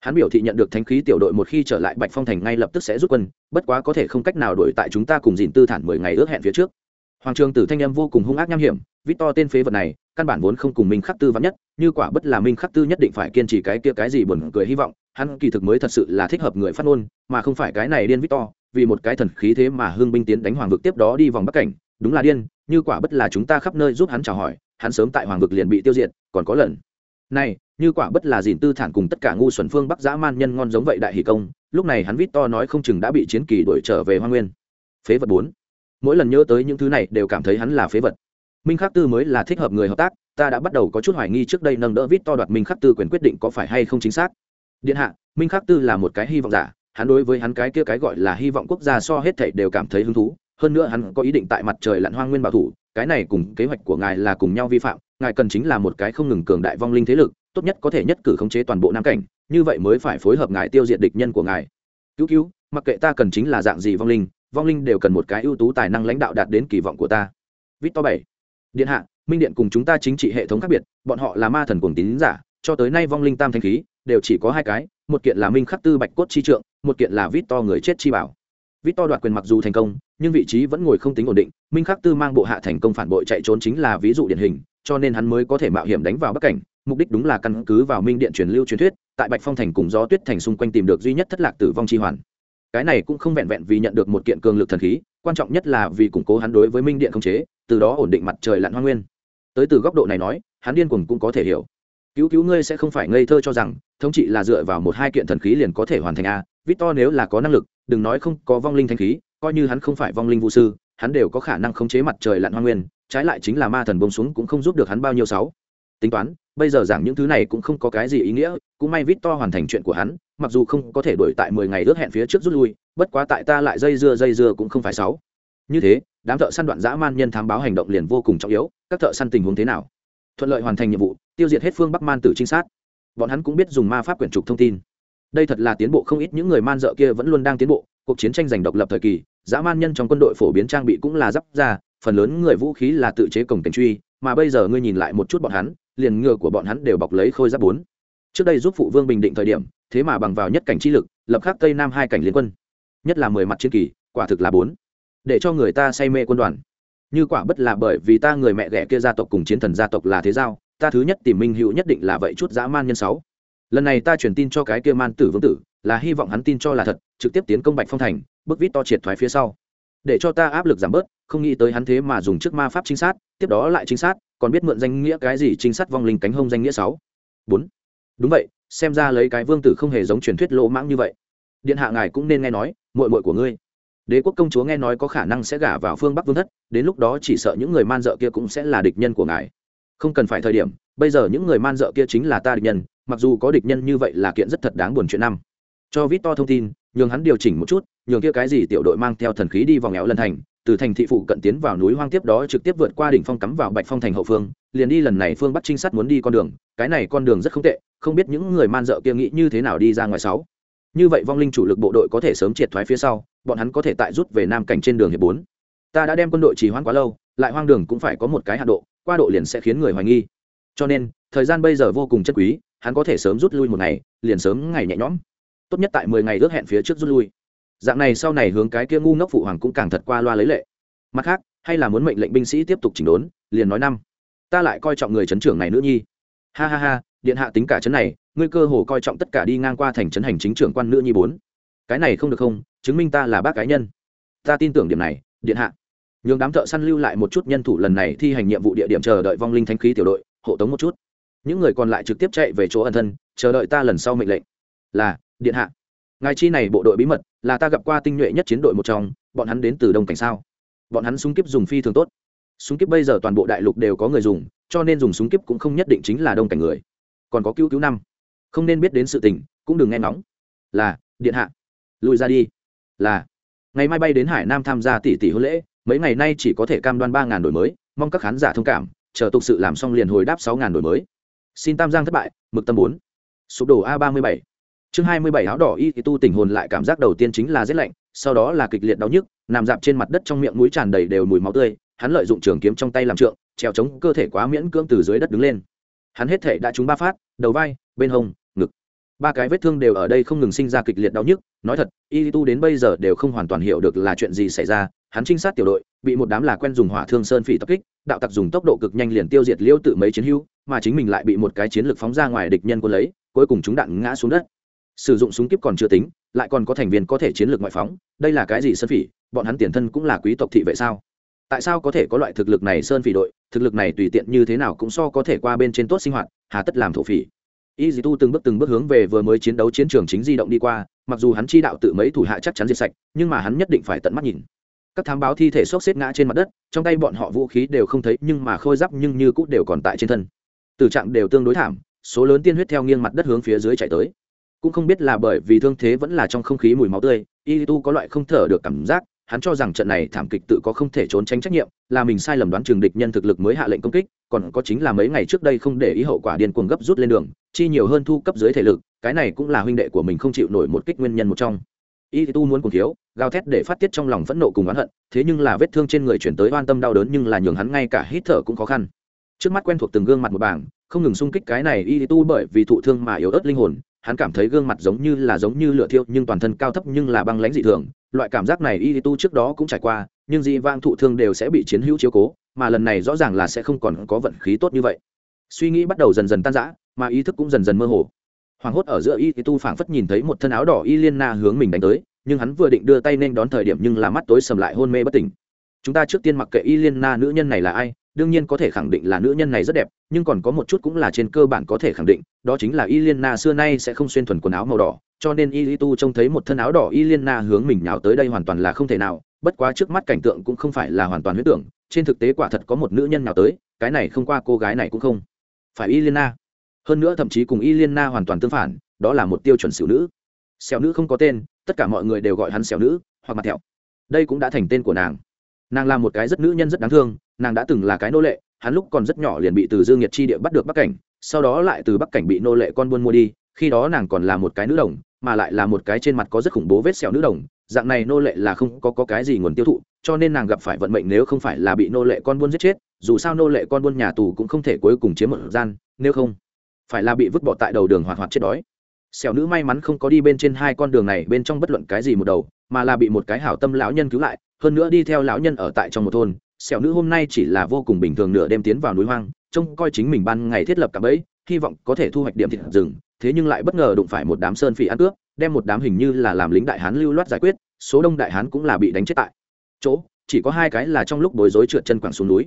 Hắn biểu thị nhận được thánh khí tiểu đội một khi trở lại bạch phong thành ngay lập tức sẽ rút quân, bất quá có thể không cách nào đổi tại chúng ta cùng dìn tư thản mười ngày ước hẹn phía trước. Hoàng trường tử thanh em vô cùng hung ác nham hiểm, vít to tên phế vật này, căn bản vốn không cùng minh khắc tư vắn nhất, như quả bất là minh khắc tư nhất định phải kiên trì cái kia cái gì buồn cười hy vọng, hắn kỳ thực mới thật sự là thích hợp người phát ngôn, mà không phải cái này điên vít to, vì một cái thần khí thế mà hương binh tiến đánh hoàng vực tiếp đó đi vòng bắc cảnh, đúng là điên như quả bất là chúng ta khắp nơi giúp hắn chào hỏi, hắn sớm tại hoàng vực liền bị tiêu diệt, còn có lần. Này, như quả bất là dìn tư thản cùng tất cả ngu xuẩn phương bắc dã man nhân ngon giống vậy đại hỷ công, lúc này hắn vít to nói không chừng đã bị chiến kỳ đuổi trở về hoa nguyên. Phế vật bốn. Mỗi lần nhớ tới những thứ này đều cảm thấy hắn là phế vật. Minh khắc tư mới là thích hợp người hợp tác, ta đã bắt đầu có chút hoài nghi trước đây nâng đỡ vít to đoạt minh khắc tư quyền quyết định có phải hay không chính xác. Điện hạ, minh khắc tư là một cái hy vọng giả, hắn đối với hắn cái kia cái gọi là hy vọng quốc gia so hết thảy đều cảm thấy hứng thú hơn nữa hắn có ý định tại mặt trời lặn hoang nguyên bảo thủ, cái này cùng kế hoạch của ngài là cùng nhau vi phạm, ngài cần chính là một cái không ngừng cường đại vong linh thế lực, tốt nhất có thể nhất cử khống chế toàn bộ nam cảnh, như vậy mới phải phối hợp ngài tiêu diệt địch nhân của ngài. Cứu cứu, mặc kệ ta cần chính là dạng gì vong linh vong linh đều cần một cái ưu tú tài năng lãnh đạo đạt đến kỳ vọng của ta. Vít to bảy. Điện hạ, minh điện cùng chúng ta chính trị hệ thống khác biệt, bọn họ là ma thần cùng tín giả, cho tới nay vong linh tam thanh khí, đều chỉ có hai cái, một kiện là minh khắc tư bạch cốt chi trượng, một kiện là vít to người chết chi bảo vít to đoạt quyền mặc dù thành công, nhưng vị trí vẫn ngồi không tính ổn định. Minh khắc tư mang bộ hạ thành công phản bội chạy trốn chính là ví dụ điển hình, cho nên hắn mới có thể mạo hiểm đánh vào bắc cảnh. Mục đích đúng là căn cứ vào minh điện truyền lưu truyền thuyết, tại bạch phong thành cùng gió tuyết thành xung quanh tìm được duy nhất thất lạc tử vong chi hoàn. Cái này cũng không vẹn vẹn vì nhận được một kiện cường lực thần khí, quan trọng nhất là vì củng cố hắn đối với minh điện không chế, từ đó ổn định mặt trời lặn hoa nguyên. Tới từ góc độ này nói, hắn điên cuồng cũng có thể hiểu. Cứu cứu ngươi sẽ không phải ngây thơ cho rằng, thống trị là dựa vào một hai kiện thần khí liền có thể hoàn thành a. Victor nếu là có năng lực đừng nói không có vong linh thanh khí, coi như hắn không phải vong linh vũ sư, hắn đều có khả năng khống chế mặt trời lặn hoa nguyên, trái lại chính là ma thần bông xuống cũng không giúp được hắn bao nhiêu sáu. Tính toán, bây giờ giảng những thứ này cũng không có cái gì ý nghĩa, cũng may vít to hoàn thành chuyện của hắn, mặc dù không có thể đổi tại mười ngày ước hẹn phía trước rút lui, bất quá tại ta lại dây dưa dây dưa cũng không phải sáu. Như thế, đám thợ săn đoạn dã man nhân thám báo hành động liền vô cùng trọng yếu, các thợ săn tình huống thế nào? Thuận lợi hoàn thành nhiệm vụ, tiêu diệt hết phương bắc man tử trinh sát. Bọn hắn cũng biết dùng ma pháp quyển trục thông tin đây thật là tiến bộ không ít, những người man dợ kia vẫn luôn đang tiến bộ. Cuộc chiến tranh giành độc lập thời kỳ, dã man nhân trong quân đội phổ biến trang bị cũng là giáp ra, phần lớn người vũ khí là tự chế cổng cảnh truy, mà bây giờ ngươi nhìn lại một chút bọn hắn, liền ngựa của bọn hắn đều bọc lấy khôi giáp bốn. Trước đây giúp phụ vương bình định thời điểm, thế mà bằng vào nhất cảnh chi lực, lập khắc tây nam hai cảnh liên quân. Nhất là mười mặt chiến kỳ, quả thực là bốn. Để cho người ta say mê quân đoàn. Như quả bất là bởi vì ta người mẹ ghẻ kia gia tộc cùng chiến thần gia tộc là thế giao, ta thứ nhất tìm minh hữu nhất định là vậy chút dã man nhân sáu lần này ta truyền tin cho cái kia man tử vương tử, là hy vọng hắn tin cho là thật, trực tiếp tiến công bạch phong thành bức vít to triệt thoái phía sau. Để cho ta áp lực giảm bớt, không nghĩ tới hắn thế mà dùng trước ma pháp trinh sát, tiếp đó lại trinh sát, còn biết mượn danh nghĩa cái gì trinh sát vong linh cánh hông danh nghĩa sáu. Bốn. Đúng vậy, xem ra lấy cái vương tử không hề giống truyền thuyết lỗ mãng như vậy. Điện hạ ngài cũng nên nghe nói, muội muội của ngươi. Đế quốc công chúa nghe nói có khả năng sẽ gả vào phương bắc vương thất, đến lúc đó chỉ sợ những người man dợ kia cũng sẽ là địch nhân của ngài. Không cần phải thời điểm bây giờ những người man dợ kia chính là ta địch nhân, mặc dù có địch nhân như vậy là kiện rất thật đáng buồn chuyện năm. Cho vít to thông tin, nhường hắn điều chỉnh một chút, nhường kia cái gì tiểu đội mang theo thần khí đi vòng éo lần thành, từ thành thị phụ cận tiến vào núi hoang tiếp đó trực tiếp vượt qua đỉnh phong cắm vào bạch phong thành hậu phương, liền đi lần này phương bắt trinh sát muốn đi con đường, cái này con đường rất không tệ, không biết những người man dợ kia nghĩ như thế nào đi ra ngoài sáu. Như vậy vong linh chủ lực bộ đội có thể sớm triệt thoái phía sau, bọn hắn có thể tại rút về nam cảnh trên đường hiệp bốn. Ta đã đem quân đội trì hoãn quá lâu, lại hoang đường cũng phải có một cái hạ độ, qua độ liền sẽ khiến người hoài nghi cho nên, thời gian bây giờ vô cùng chất quý, hắn có thể sớm rút lui một ngày, liền sớm ngày nhẹ nhõm. Tốt nhất tại mười ngày ước hẹn phía trước rút lui. Dạng này sau này hướng cái kia ngu ngốc phụ hoàng cũng càng thật qua loa lấy lệ. Mặt khác, hay là muốn mệnh lệnh binh sĩ tiếp tục chỉnh đốn, liền nói năm. Ta lại coi trọng người chấn trưởng này nữa nhi. Ha ha ha, điện hạ tính cả chấn này, ngươi cơ hồ coi trọng tất cả đi ngang qua thành trấn hành chính trưởng quan nữ nhi bốn. Cái này không được không, chứng minh ta là bác cá nhân. Ta tin tưởng điểm này, điện hạ. Nhường đám thợ săn lưu lại một chút nhân thủ lần này thi hành nhiệm vụ địa điểm chờ đợi vong linh thanh khí tiểu đội hộ tống một chút. Những người còn lại trực tiếp chạy về chỗ ẩn thân, chờ đợi ta lần sau mệnh lệnh. Là, điện hạ. Ngài chi này bộ đội bí mật, là ta gặp qua tinh nhuệ nhất chiến đội một trong, bọn hắn đến từ đông cảnh sao? Bọn hắn súng kíp dùng phi thường tốt. Súng kíp bây giờ toàn bộ đại lục đều có người dùng, cho nên dùng súng kíp cũng không nhất định chính là đông cảnh người. Còn có cứu cứu năm. Không nên biết đến sự tình, cũng đừng nghe ngóng. Là, điện hạ. Lùi ra đi. Là. Ngày mai bay đến hải nam tham gia tỷ tỷ hôn lễ, mấy ngày nay chỉ có thể cam đoan ba ngàn đổi mới, mong các khán giả thông cảm chờ tục sự làm xong liền hồi đáp sáu ngàn đổi mới. Xin tam giang thất bại, mực tâm bốn. Sụp đổ a ba mươi bảy. Chương hai mươi bảy áo đỏ y thì tu tình hồn lại cảm giác đầu tiên chính là rét lạnh, sau đó là kịch liệt đau nhức, nằm dạp trên mặt đất trong miệng mũi tràn đầy đều mùi máu tươi, hắn lợi dụng trường kiếm trong tay làm trượng, treo chống cơ thể quá miễn cưỡng từ dưới đất đứng lên. Hắn hết thể đã trúng ba phát, đầu vai, bên hông, ngực. Ba cái vết thương đều ở đây không ngừng sinh ra kịch liệt đau nhức, nói thật, y tu đến bây giờ đều không hoàn toàn hiểu được là chuyện gì xảy ra, hắn trinh sát tiểu đội, bị một đám là quen dùng hỏa thương sơn phỉ tập kích đạo tặc dùng tốc độ cực nhanh liền tiêu diệt liêu tự mấy chiến hữu, mà chính mình lại bị một cái chiến lược phóng ra ngoài địch nhân quân lấy, cuối cùng chúng đạn ngã xuống đất. Sử dụng súng kíp còn chưa tính, lại còn có thành viên có thể chiến lược ngoại phóng, đây là cái gì sơn phỉ, bọn hắn tiền thân cũng là quý tộc thị vệ sao? Tại sao có thể có loại thực lực này sơn phỉ đội, thực lực này tùy tiện như thế nào cũng so có thể qua bên trên tốt sinh hoạt, hà tất làm thổ phỉ. Y dì tu từng bước từng bước hướng về vừa mới chiến đấu chiến trường chính di động đi qua, mặc dù hắn chi đạo tự mấy thủ hạ chắc chắn diệt sạch, nhưng mà hắn nhất định phải tận mắt nhìn các thám báo thi thể xốc xếp ngã trên mặt đất, trong tay bọn họ vũ khí đều không thấy, nhưng mà khôi giáp nhưng như cút đều còn tại trên thân. Từ trạng đều tương đối thảm, số lớn tiên huyết theo nghiêng mặt đất hướng phía dưới chạy tới. Cũng không biết là bởi vì thương thế vẫn là trong không khí mùi máu tươi y tu có loại không thở được cảm giác, hắn cho rằng trận này thảm kịch tự có không thể trốn tránh trách nhiệm, là mình sai lầm đoán trường địch nhân thực lực mới hạ lệnh công kích, còn có chính là mấy ngày trước đây không để ý hậu quả điên cuồng gấp rút lên đường, chi nhiều hơn thu cấp dưới thể lực, cái này cũng là huynh đệ của mình không chịu nổi một kích nguyên nhân một trong y tu muốn cùng thiếu, gào thét để phát tiết trong lòng phẫn nộ cùng oán hận, thế nhưng là vết thương trên người chuyển tới oan tâm đau đớn nhưng là nhường hắn ngay cả hít thở cũng khó khăn. Trước mắt quen thuộc từng gương mặt một bảng, không ngừng xung kích cái này y tu bởi vì thụ thương mà yếu ớt linh hồn, hắn cảm thấy gương mặt giống như là giống như lửa thiêu nhưng toàn thân cao thấp nhưng là băng lãnh dị thường, loại cảm giác này y tu trước đó cũng trải qua, nhưng dị vang thụ thương đều sẽ bị chiến hữu chiếu cố, mà lần này rõ ràng là sẽ không còn có vận khí tốt như vậy. Suy nghĩ bắt đầu dần dần tan rã, mà ý thức cũng dần dần mơ hồ hoảng hốt ở giữa y tu phảng phất nhìn thấy một thân áo đỏ y liên na hướng mình đánh tới, nhưng hắn vừa định đưa tay nên đón thời điểm nhưng là mắt tối sầm lại hôn mê bất tỉnh. Chúng ta trước tiên mặc kệ y liên na nữ nhân này là ai, đương nhiên có thể khẳng định là nữ nhân này rất đẹp, nhưng còn có một chút cũng là trên cơ bản có thể khẳng định, đó chính là y liên na xưa nay sẽ không xuyên thuần quần áo màu đỏ, cho nên y tu trông thấy một thân áo đỏ y liên na hướng mình nhào tới đây hoàn toàn là không thể nào, bất quá trước mắt cảnh tượng cũng không phải là hoàn toàn huyết tưởng, trên thực tế quả thật có một nữ nhân nhào tới, cái này không qua cô gái này cũng không. Phải y liên na hơn nữa thậm chí cùng y liên na hoàn toàn tương phản đó là một tiêu chuẩn xỉu nữ. Xẻo nữ không có tên tất cả mọi người đều gọi hắn xẻo nữ hoặc mặt thẹo. Đây cũng đã thành tên của nàng. Nàng là một cái rất nữ nhân rất đáng thương nàng đã từng là cái nô lệ hắn lúc còn rất nhỏ liền bị từ dương nhiệt chi địa bắt được bắc cảnh sau đó lại từ bắc cảnh bị nô lệ con buôn mua đi khi đó nàng còn là một cái nữ đồng mà lại là một cái trên mặt có rất khủng bố vết sẹo nữ đồng dạng này nô lệ là không có, có cái gì nguồn tiêu thụ cho nên nàng gặp phải vận mệnh nếu không phải là bị nô lệ con buôn giết chết dù sao nô lệ con buôn nhà tù cũng không thể cuối cùng chiếm một gian nếu không phải là bị vứt bỏ tại đầu đường hoạt hoạt chết đói. Xẻo nữ may mắn không có đi bên trên hai con đường này bên trong bất luận cái gì một đầu, mà là bị một cái hảo tâm lão nhân cứu lại, hơn nữa đi theo lão nhân ở tại trong một thôn xẻo nữ hôm nay chỉ là vô cùng bình thường nửa đêm tiến vào núi hoang, trông coi chính mình ban ngày thiết lập cả bẫy, hy vọng có thể thu hoạch điểm thịt rừng, thế nhưng lại bất ngờ đụng phải một đám sơn phỉ ăn cướp, đem một đám hình như là làm lính đại hán lưu loát giải quyết, số đông đại hán cũng là bị đánh chết tại chỗ, chỉ có hai cái là trong lúc bối rối trượt chân quẳng xuống núi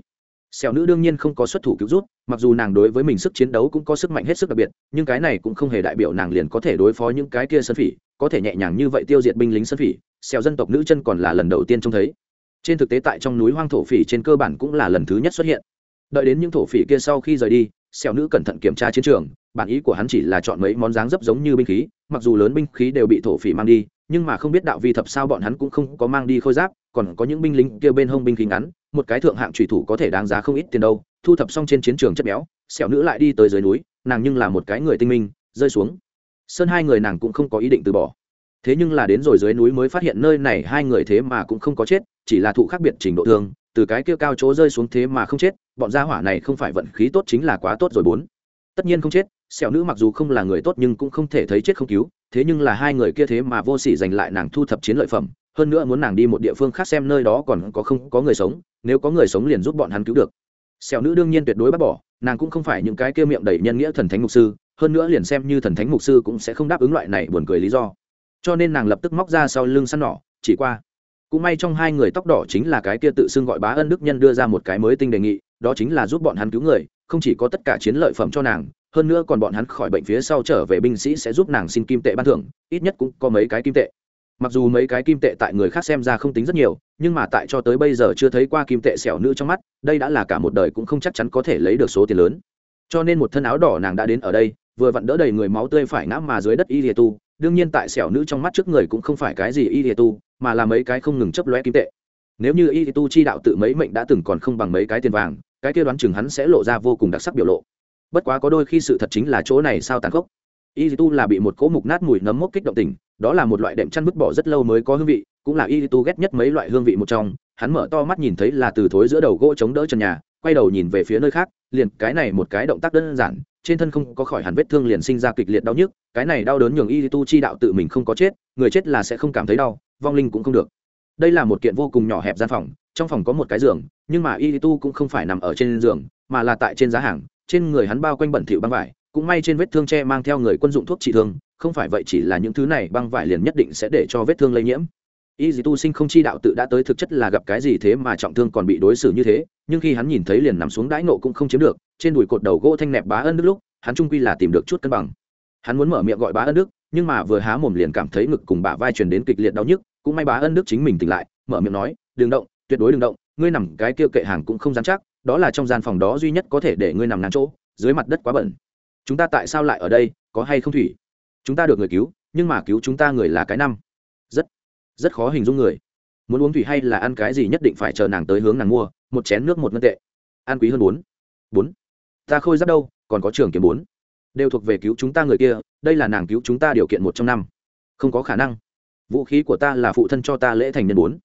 xẻo nữ đương nhiên không có xuất thủ cứu rút mặc dù nàng đối với mình sức chiến đấu cũng có sức mạnh hết sức đặc biệt, nhưng cái này cũng không hề đại biểu nàng liền có thể đối phó những cái kia sơn phỉ, có thể nhẹ nhàng như vậy tiêu diệt binh lính sơn phỉ, xẻo dân tộc nữ chân còn là lần đầu tiên trông thấy. Trên thực tế tại trong núi hoang thổ phỉ trên cơ bản cũng là lần thứ nhất xuất hiện. Đợi đến những thổ phỉ kia sau khi rời đi, xẻo nữ cẩn thận kiểm tra chiến trường, bản ý của hắn chỉ là chọn mấy món dáng dấp giống như binh khí, mặc dù lớn binh khí đều bị thổ phỉ mang đi, nhưng mà không biết đạo vi thập sao bọn hắn cũng không có mang đi khôi giáp, còn có những binh lính kia bên hông binh khí ngắn một cái thượng hạng trùy thủ có thể đáng giá không ít tiền đâu, thu thập xong trên chiến trường chất béo, xẻo nữ lại đi tới dưới núi, nàng nhưng là một cái người tinh minh, rơi xuống. Sơn hai người nàng cũng không có ý định từ bỏ. Thế nhưng là đến rồi dưới núi mới phát hiện nơi này hai người thế mà cũng không có chết, chỉ là thụ khác biệt trình độ thương từ cái kia cao chỗ rơi xuống thế mà không chết, bọn gia hỏa này không phải vận khí tốt chính là quá tốt rồi bốn. Tất nhiên không chết sẹo nữ mặc dù không là người tốt nhưng cũng không thể thấy chết không cứu, thế nhưng là hai người kia thế mà vô sỉ giành lại nàng thu thập chiến lợi phẩm hơn nữa muốn nàng đi một địa phương khác xem nơi đó còn có không có người sống, nếu có người sống liền giúp bọn hắn cứu được. Xẻo nữ đương nhiên tuyệt đối bác bỏ, nàng cũng không phải những cái kia miệng đầy nhân nghĩa thần thánh mục sư, hơn nữa liền xem như thần thánh mục sư cũng sẽ không đáp ứng loại này buồn cười lý do. Cho nên nàng lập tức móc ra sau lưng săn nỏ, chỉ qua. Cũng may trong hai người tóc đỏ chính là cái kia tự xưng gọi bá ân đức nhân đưa ra một cái mới tinh đề nghị, đó chính là giúp bọn hắn cứu người, không chỉ có tất cả chiến lợi phẩm cho nàng, hơn nữa còn bọn hắn khỏi bệnh phía sau trở về binh sĩ sẽ giúp nàng xin kim tệ ban thưởng, ít nhất cũng có mấy cái kim tệ mặc dù mấy cái kim tệ tại người khác xem ra không tính rất nhiều, nhưng mà tại cho tới bây giờ chưa thấy qua kim tệ xẻo nữ trong mắt, đây đã là cả một đời cũng không chắc chắn có thể lấy được số tiền lớn. Cho nên một thân áo đỏ nàng đã đến ở đây, vừa vặn đỡ đầy người máu tươi phải ngã mà dưới đất y tu. Đương nhiên tại xẻo nữ trong mắt trước người cũng không phải cái gì y tu, mà là mấy cái không ngừng chấp lóe kim tệ. Nếu như y tu chi đạo tự mấy mệnh đã từng còn không bằng mấy cái tiền vàng, cái kia đoán chừng hắn sẽ lộ ra vô cùng đặc sắc biểu lộ. Bất quá có đôi khi sự thật chính là chỗ này sao tàn khốc. Y tu là bị một cỗ mục nát mùi nấm mốc kích động tình đó là một loại đệm chăn vứt bỏ rất lâu mới có hương vị, cũng là y tu ghét nhất mấy loại hương vị một trong. Hắn mở to mắt nhìn thấy là từ thối giữa đầu gỗ chống đỡ trần nhà, quay đầu nhìn về phía nơi khác, liền cái này một cái động tác đơn giản, trên thân không có khỏi hẳn vết thương liền sinh ra kịch liệt đau nhức, cái này đau đớn nhường y tu chi đạo tự mình không có chết, người chết là sẽ không cảm thấy đau, vong linh cũng không được. Đây là một kiện vô cùng nhỏ hẹp gian phòng, trong phòng có một cái giường, nhưng mà y tu cũng không phải nằm ở trên giường, mà là tại trên giá hàng, trên người hắn bao quanh bẩn thỉu băng vải, cũng may trên vết thương che mang theo người quân dụng thuốc trị thương không phải vậy chỉ là những thứ này băng vải liền nhất định sẽ để cho vết thương lây nhiễm. Y dì tu sinh không chi đạo tự đã tới thực chất là gặp cái gì thế mà trọng thương còn bị đối xử như thế, nhưng khi hắn nhìn thấy liền nằm xuống đãi nộ cũng không chiếm được, trên đùi cột đầu gỗ thanh nẹp bá ân đức lúc, hắn trung quy là tìm được chút cân bằng. Hắn muốn mở miệng gọi bá ân đức, nhưng mà vừa há mồm liền cảm thấy ngực cùng bả vai truyền đến kịch liệt đau nhức, cũng may bá ân đức chính mình tỉnh lại, mở miệng nói, đừng động, tuyệt đối đừng động, ngươi nằm cái kia kệ hàng cũng không dám chắc, đó là trong gian phòng đó duy nhất có thể để ngươi nằm nán chỗ, dưới mặt đất quá bẩn. Chúng ta tại sao lại ở đây, có hay không thủy? Chúng ta được người cứu, nhưng mà cứu chúng ta người là cái năm. Rất rất khó hình dung người. Muốn uống thủy hay là ăn cái gì nhất định phải chờ nàng tới hướng nàng mua, một chén nước một ngân tệ. Ăn quý hơn bốn. Bốn. Ta khôi giáp đâu, còn có trường kiếm bốn. Đều thuộc về cứu chúng ta người kia, đây là nàng cứu chúng ta điều kiện một trong năm. Không có khả năng. Vũ khí của ta là phụ thân cho ta lễ thành nhân bốn.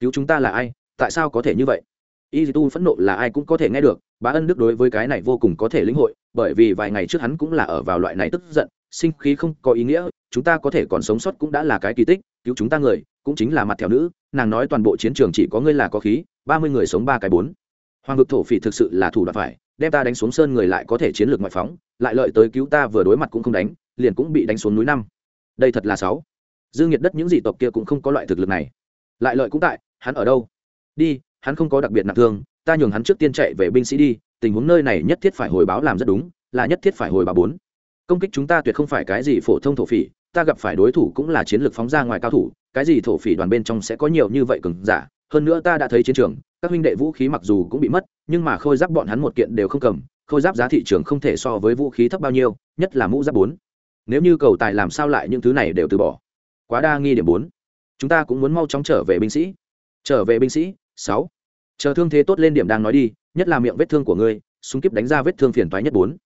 Cứu chúng ta là ai, tại sao có thể như vậy? Y tu phẫn nộ là ai cũng có thể nghe được, bá ân đức đối với cái này vô cùng có thể lĩnh hội, bởi vì vài ngày trước hắn cũng là ở vào loại này tức giận sinh khí không có ý nghĩa, chúng ta có thể còn sống sót cũng đã là cái kỳ tích, cứu chúng ta người, cũng chính là mặt thẻo nữ, nàng nói toàn bộ chiến trường chỉ có ngươi là có khí, ba mươi người sống ba cái bốn. Hoàng vực thổ phỉ thực sự là thủ đoạn phải, đem ta đánh xuống sơn người lại có thể chiến lược ngoại phóng, lại lợi tới cứu ta vừa đối mặt cũng không đánh, liền cũng bị đánh xuống núi năm. Đây thật là sáu. Dương nhiệt đất những dị tộc kia cũng không có loại thực lực này. Lại lợi cũng tại, hắn ở đâu? Đi, hắn không có đặc biệt nặng thương, ta nhường hắn trước tiên chạy về binh sĩ đi, tình huống nơi này nhất thiết phải hồi báo làm rất đúng, là nhất thiết phải hồi báo bốn công kích chúng ta tuyệt không phải cái gì phổ thông thổ phỉ, ta gặp phải đối thủ cũng là chiến lược phóng ra ngoài cao thủ, cái gì thổ phỉ đoàn bên trong sẽ có nhiều như vậy cường giả, hơn nữa ta đã thấy chiến trường, các huynh đệ vũ khí mặc dù cũng bị mất, nhưng mà khôi giáp bọn hắn một kiện đều không cầm, khôi giáp giá thị trường không thể so với vũ khí thấp bao nhiêu, nhất là mũ giáp bốn. Nếu như cầu tài làm sao lại những thứ này đều từ bỏ? Quá đa nghi điểm bốn. Chúng ta cũng muốn mau chóng trở về binh sĩ. Trở về binh sĩ, sáu. Chờ thương thế tốt lên điểm đang nói đi, nhất là miệng vết thương của ngươi, súng kíp đánh ra vết thương phiền toái nhất bốn.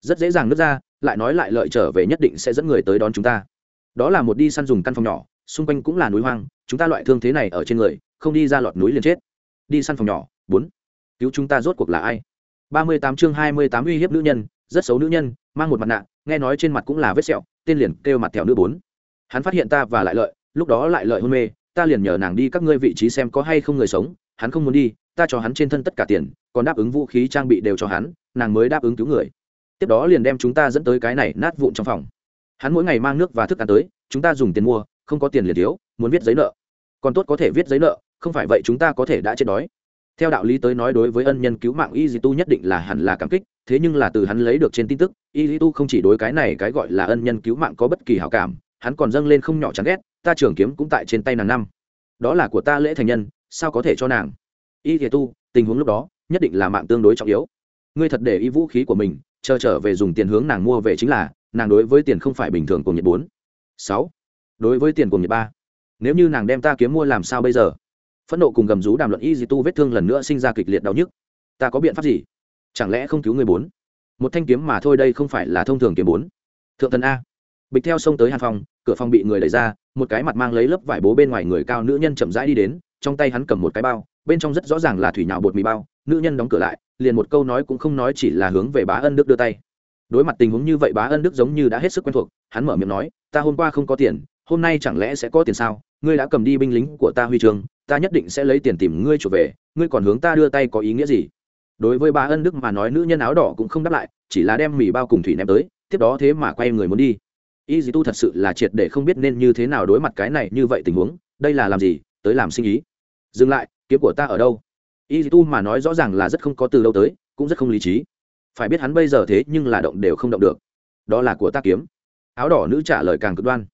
Rất dễ dàng nứt ra lại nói lại lợi trở về nhất định sẽ dẫn người tới đón chúng ta. Đó là một đi săn dùng căn phòng nhỏ, xung quanh cũng là núi hoang, chúng ta loại thương thế này ở trên người, không đi ra lọt núi liền chết. Đi săn phòng nhỏ, bốn. Cứu chúng ta rốt cuộc là ai? ba mươi tám chương hai mươi tám uy hiếp nữ nhân, rất xấu nữ nhân, mang một mặt nạ, nghe nói trên mặt cũng là vết sẹo, tên liền kêu mặt thẹo nữ bốn. Hắn phát hiện ta và lại lợi, lúc đó lại lợi hôn mê, ta liền nhờ nàng đi các ngươi vị trí xem có hay không người sống, hắn không muốn đi, ta cho hắn trên thân tất cả tiền, còn đáp ứng vũ khí trang bị đều cho hắn, nàng mới đáp ứng cứu người tiếp đó liền đem chúng ta dẫn tới cái này nát vụn trong phòng. Hắn mỗi ngày mang nước và thức ăn tới, chúng ta dùng tiền mua, không có tiền liền thiếu, muốn viết giấy nợ. Còn tốt có thể viết giấy nợ, không phải vậy chúng ta có thể đã chết đói. Theo đạo lý tới nói đối với ân nhân cứu mạng y di tu nhất định là hẳn là cảm kích, thế nhưng là từ hắn lấy được trên tin tức y di tu không chỉ đối cái này cái gọi là ân nhân cứu mạng có bất kỳ hảo cảm, hắn còn dâng lên không nhỏ chán ghét, ta trường kiếm cũng tại trên tay nàng năm. Đó là của ta lễ thành nhân, sao có thể cho nàng? Y di tu tình huống lúc đó, nhất định là mạng tương đối trọng yếu. Ngươi thật để y vũ khí của mình chờ trở về dùng tiền hướng nàng mua về chính là, nàng đối với tiền không phải bình thường cùng nhiệt bốn. Sáu. Đối với tiền cùng nhiệt ba. Nếu như nàng đem ta kiếm mua làm sao bây giờ? Phẫn nộ cùng gầm rú đàm luận y di tu vết thương lần nữa sinh ra kịch liệt đau nhức. Ta có biện pháp gì? Chẳng lẽ không cứu người bốn? Một thanh kiếm mà thôi đây không phải là thông thường kiếm bốn. Thượng thần a. Bịch theo xông tới hàn phòng cửa phòng bị người đẩy ra, một cái mặt mang lấy lớp vải bố bên ngoài người cao nữ nhân chậm rãi đi đến, trong tay hắn cầm một cái bao bên trong rất rõ ràng là thủy nhạo bột mì bao, nữ nhân đóng cửa lại, liền một câu nói cũng không nói chỉ là hướng về bá ân đức đưa tay. Đối mặt tình huống như vậy bá ân đức giống như đã hết sức quen thuộc, hắn mở miệng nói, ta hôm qua không có tiền, hôm nay chẳng lẽ sẽ có tiền sao? Ngươi đã cầm đi binh lính của ta huy trường ta nhất định sẽ lấy tiền tìm ngươi trở về, ngươi còn hướng ta đưa tay có ý nghĩa gì? Đối với bá ân đức mà nói, nữ nhân áo đỏ cũng không đáp lại, chỉ là đem mì bao cùng thủy ném tới, tiếp đó thế mà quay người muốn đi. Y dì tu thật sự là triệt để không biết nên như thế nào đối mặt cái này như vậy tình huống, đây là làm gì, tới làm sinh ý. Dừng lại kiếm của ta ở đâu? Y tu mà nói rõ ràng là rất không có từ đâu tới, cũng rất không lý trí. Phải biết hắn bây giờ thế nhưng là động đều không động được. Đó là của ta kiếm. Áo đỏ nữ trả lời càng cực đoan.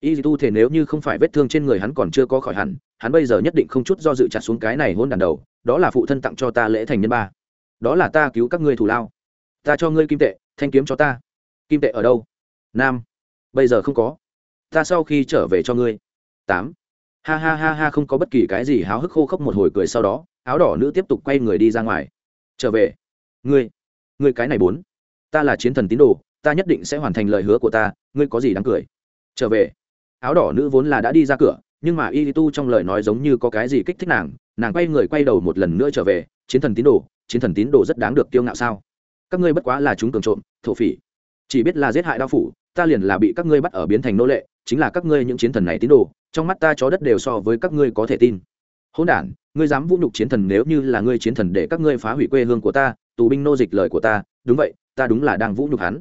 Y tu thể nếu như không phải vết thương trên người hắn còn chưa có khỏi hẳn, hắn bây giờ nhất định không chút do dự chặt xuống cái này hôn đàn đầu, đó là phụ thân tặng cho ta lễ thành nhân ba. Đó là ta cứu các ngươi thù lao. Ta cho ngươi kim tệ, thanh kiếm cho ta. Kim tệ ở đâu? Nam. Bây giờ không có. Ta sau khi trở về cho ngươi. Tám ha ha ha ha không có bất kỳ cái gì háo hức khô khốc một hồi cười sau đó, áo đỏ nữ tiếp tục quay người đi ra ngoài. Trở về. Ngươi ngươi cái này bốn. Ta là chiến thần tín đồ, ta nhất định sẽ hoàn thành lời hứa của ta, ngươi có gì đáng cười? Trở về. Áo đỏ nữ vốn là đã đi ra cửa, nhưng mà y tu trong lời nói giống như có cái gì kích thích nàng nàng quay người quay đầu một lần nữa trở về, chiến thần tín đồ, chiến thần tín đồ rất đáng được kiêu ngạo sao? Các ngươi bất quá là chúng cường trộm, thổ phỉ. Chỉ biết là giết hại đao phủ, ta liền là bị các ngươi bắt ở biến thành nô lệ, chính là các ngươi những chiến thần này tín đồ trong mắt ta chó đất đều so với các ngươi có thể tin. Hỗn đản, ngươi dám vũ nhục chiến thần nếu như là ngươi chiến thần để các ngươi phá hủy quê hương của ta, tù binh nô dịch lời của ta, đúng vậy, ta đúng là đang vũ nhục hắn.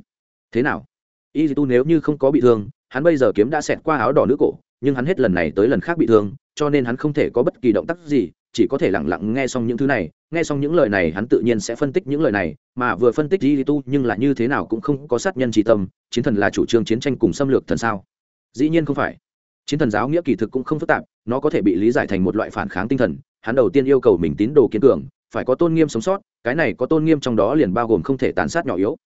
Thế nào? Y tu nếu như không có bị thương, hắn bây giờ kiếm đã xẹt qua áo đỏ nữ cổ, nhưng hắn hết lần này tới lần khác bị thương, cho nên hắn không thể có bất kỳ động tác gì, chỉ có thể lẳng lặng nghe xong những thứ này, nghe xong những lời này hắn tự nhiên sẽ phân tích những lời này, mà vừa phân tích y tu nhưng là như thế nào cũng không có sát nhân trí tâm, chiến thần là chủ trương chiến tranh cùng xâm lược thần sao? Dĩ nhiên không phải chiến thần giáo nghĩa kỳ thực cũng không phức tạp, nó có thể bị lý giải thành một loại phản kháng tinh thần. Hắn đầu tiên yêu cầu mình tín đồ kiên cường, phải có tôn nghiêm sống sót, cái này có tôn nghiêm trong đó liền bao gồm không thể tàn sát nhỏ yếu.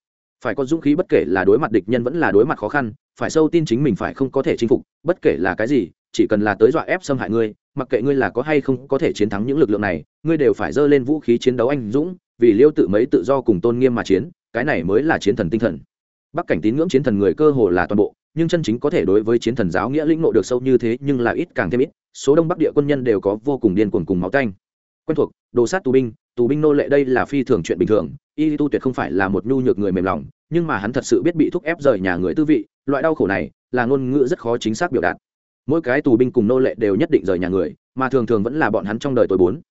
Phải có dũng khí bất kể là đối mặt địch nhân vẫn là đối mặt khó khăn, phải sâu tin chính mình phải không có thể chinh phục, bất kể là cái gì, chỉ cần là tới dọa ép xâm hại ngươi, mặc kệ ngươi là có hay không có thể chiến thắng những lực lượng này, ngươi đều phải dơ lên vũ khí chiến đấu anh dũng, vì liêu tự mấy tự do cùng tôn nghiêm mà chiến, cái này mới là chiến thần tinh thần. Bắc cảnh tín ngưỡng chiến thần người cơ hồ là toàn bộ nhưng chân chính có thể đối với chiến thần giáo nghĩa lĩnh ngộ được sâu như thế nhưng là ít càng thêm ít, số đông bắc địa quân nhân đều có vô cùng điên cuồng cùng máu tanh. Quen thuộc, đồ sát tù binh tù binh nô lệ đây là phi thường chuyện bình thường, y tu tuyệt không phải là một nhu nhược người mềm lòng, nhưng mà hắn thật sự biết bị thúc ép rời nhà người tư vị, loại đau khổ này là ngôn ngữ rất khó chính xác biểu đạt. Mỗi cái tù binh cùng nô lệ đều nhất định rời nhà người, mà thường thường vẫn là bọn hắn trong đời tối bốn,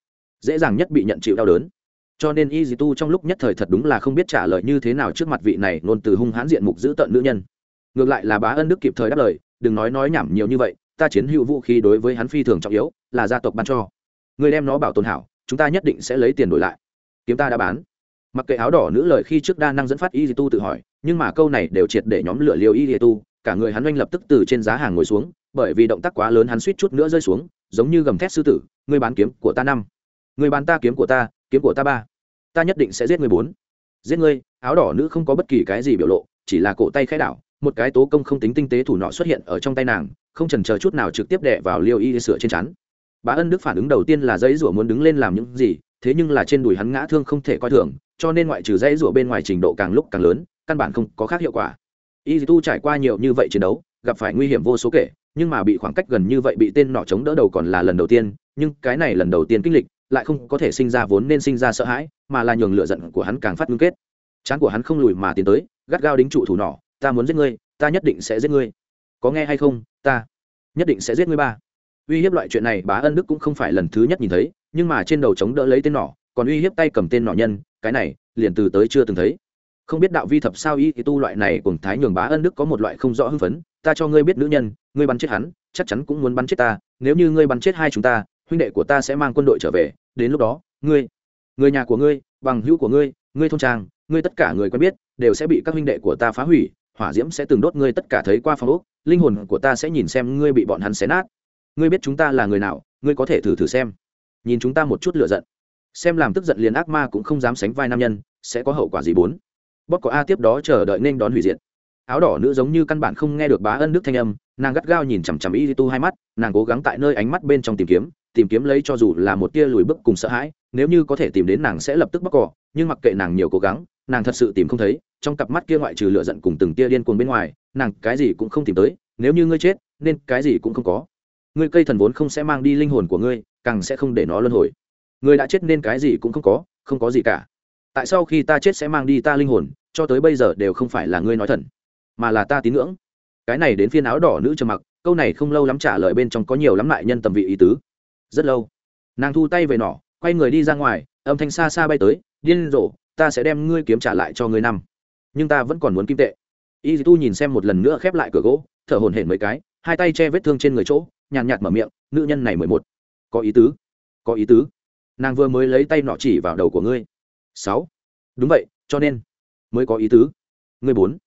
dễ dàng nhất bị nhận chịu đau đớn. Cho nên y tu trong lúc nhất thời thật đúng là không biết trả lời như thế nào trước mặt vị này ngôn từ hung hãn diện mục giữ tận nữ nhân ngược lại là bá ân đức kịp thời đáp lời, đừng nói nói nhảm nhiều như vậy, ta chiến hữu vũ khí đối với hắn phi thường trọng yếu, là gia tộc ban cho. Người đem nó bảo tồn hảo, chúng ta nhất định sẽ lấy tiền đổi lại. Kiếm ta đã bán. Mặc kệ áo đỏ nữ lời khi trước đa năng dẫn phát y di tu tự hỏi, nhưng mà câu này đều triệt để nhóm lửa liều y di tu, cả người hắn oanh lập tức từ trên giá hàng ngồi xuống, bởi vì động tác quá lớn hắn suýt chút nữa rơi xuống, giống như gầm thét sư tử người bán kiếm của ta năm người bán ta kiếm của ta, kiếm của ta ba, ta nhất định sẽ giết người bốn. Giết ngươi. Áo đỏ nữ không có bất kỳ cái gì biểu lộ, chỉ là cổ tay khai đảo một cái tố công không tính tinh tế thủ nọ xuất hiện ở trong tay nàng, không trần chờ chút nào trực tiếp đè vào liêu y sửa trên chắn bá ân đức phản ứng đầu tiên là dãy rủa muốn đứng lên làm những gì, thế nhưng là trên đùi hắn ngã thương không thể coi thường, cho nên ngoại trừ dãy rủa bên ngoài trình độ càng lúc càng lớn, căn bản không có khác hiệu quả. Y tu trải qua nhiều như vậy chiến đấu, gặp phải nguy hiểm vô số kể, nhưng mà bị khoảng cách gần như vậy bị tên nọ chống đỡ đầu còn là lần đầu tiên, nhưng cái này lần đầu tiên kinh lịch, lại không có thể sinh ra vốn nên sinh ra sợ hãi, mà là nhường lựa giận của hắn càng phát ngưng kết. Chán của hắn không lùi mà tiến tới, gắt gao đính trụ thủ nỏ ta muốn giết ngươi, ta nhất định sẽ giết ngươi. Có nghe hay không? Ta nhất định sẽ giết ngươi ba. Uy hiếp loại chuyện này, bá ân đức cũng không phải lần thứ nhất nhìn thấy, nhưng mà trên đầu chống đỡ lấy tên nỏ, còn uy hiếp tay cầm tên nỏ nhân, cái này liền từ tới chưa từng thấy. Không biết đạo vi thập sao y tu loại này cùng thái nhường bá ân đức có một loại không rõ hưng phấn, ta cho ngươi biết nữ nhân, ngươi bắn chết hắn, chắc chắn cũng muốn bắn chết ta, nếu như ngươi bắn chết hai chúng ta, huynh đệ của ta sẽ mang quân đội trở về, đến lúc đó, ngươi, người nhà của ngươi, bằng hữu của ngươi ngươi thôn trang, ngươi tất cả người quen biết, đều sẽ bị các huynh đệ của ta phá hủy hỏa diễm sẽ từng đốt ngươi tất cả thấy qua phong ốc, linh hồn của ta sẽ nhìn xem ngươi bị bọn hắn xé nát. Ngươi biết chúng ta là người nào, ngươi có thể thử thử xem. Nhìn chúng ta một chút lựa giận. Xem làm tức giận liền ác ma cũng không dám sánh vai nam nhân, sẽ có hậu quả gì bốn? Bóp có a tiếp đó chờ đợi nên đón hủy diệt. Áo đỏ nữ giống như căn bản không nghe được bá ân đức thanh âm, nàng gắt gao nhìn chằm chằm y tu hai mắt, nàng cố gắng tại nơi ánh mắt bên trong tìm kiếm tìm kiếm lấy cho dù là một tia lùi bước cùng sợ hãi, nếu như có thể tìm đến nàng sẽ lập tức bóc cỏ, nhưng mặc kệ nàng nhiều cố gắng nàng thật sự tìm không thấy, trong cặp mắt kia ngoại trừ lửa giận cùng từng tia điên cuồng bên ngoài, nàng cái gì cũng không tìm tới, nếu như ngươi chết, nên cái gì cũng không có. Ngươi cây thần vốn không sẽ mang đi linh hồn của ngươi, càng sẽ không để nó luân hồi. Ngươi đã chết nên cái gì cũng không có không có gì cả. Tại sao khi ta chết sẽ mang đi ta linh hồn, cho tới bây giờ đều không phải là ngươi nói thần, mà là ta tín ngưỡng? Cái này đến phiên áo đỏ nữ trầm mặc, câu này không lâu lắm trả lời bên trong có nhiều lắm lại nhân tầm vị ý tứ. Rất lâu, nàng thu tay về nỏ, quay người đi ra ngoài, âm thanh xa xa bay tới, điên rồ ta sẽ đem ngươi kiếm trả lại cho ngươi năm. Nhưng ta vẫn còn muốn kim tệ. Y tu nhìn xem một lần nữa khép lại cửa gỗ, thở hổn hển mấy cái, hai tay che vết thương trên người chỗ, nhàn nhạt mở miệng, nữ nhân này mười một. Có ý tứ, có ý tứ. Nàng vừa mới lấy tay nọ chỉ vào đầu của ngươi. Sáu. Đúng vậy, cho nên mới có ý tứ. Ngươi bốn.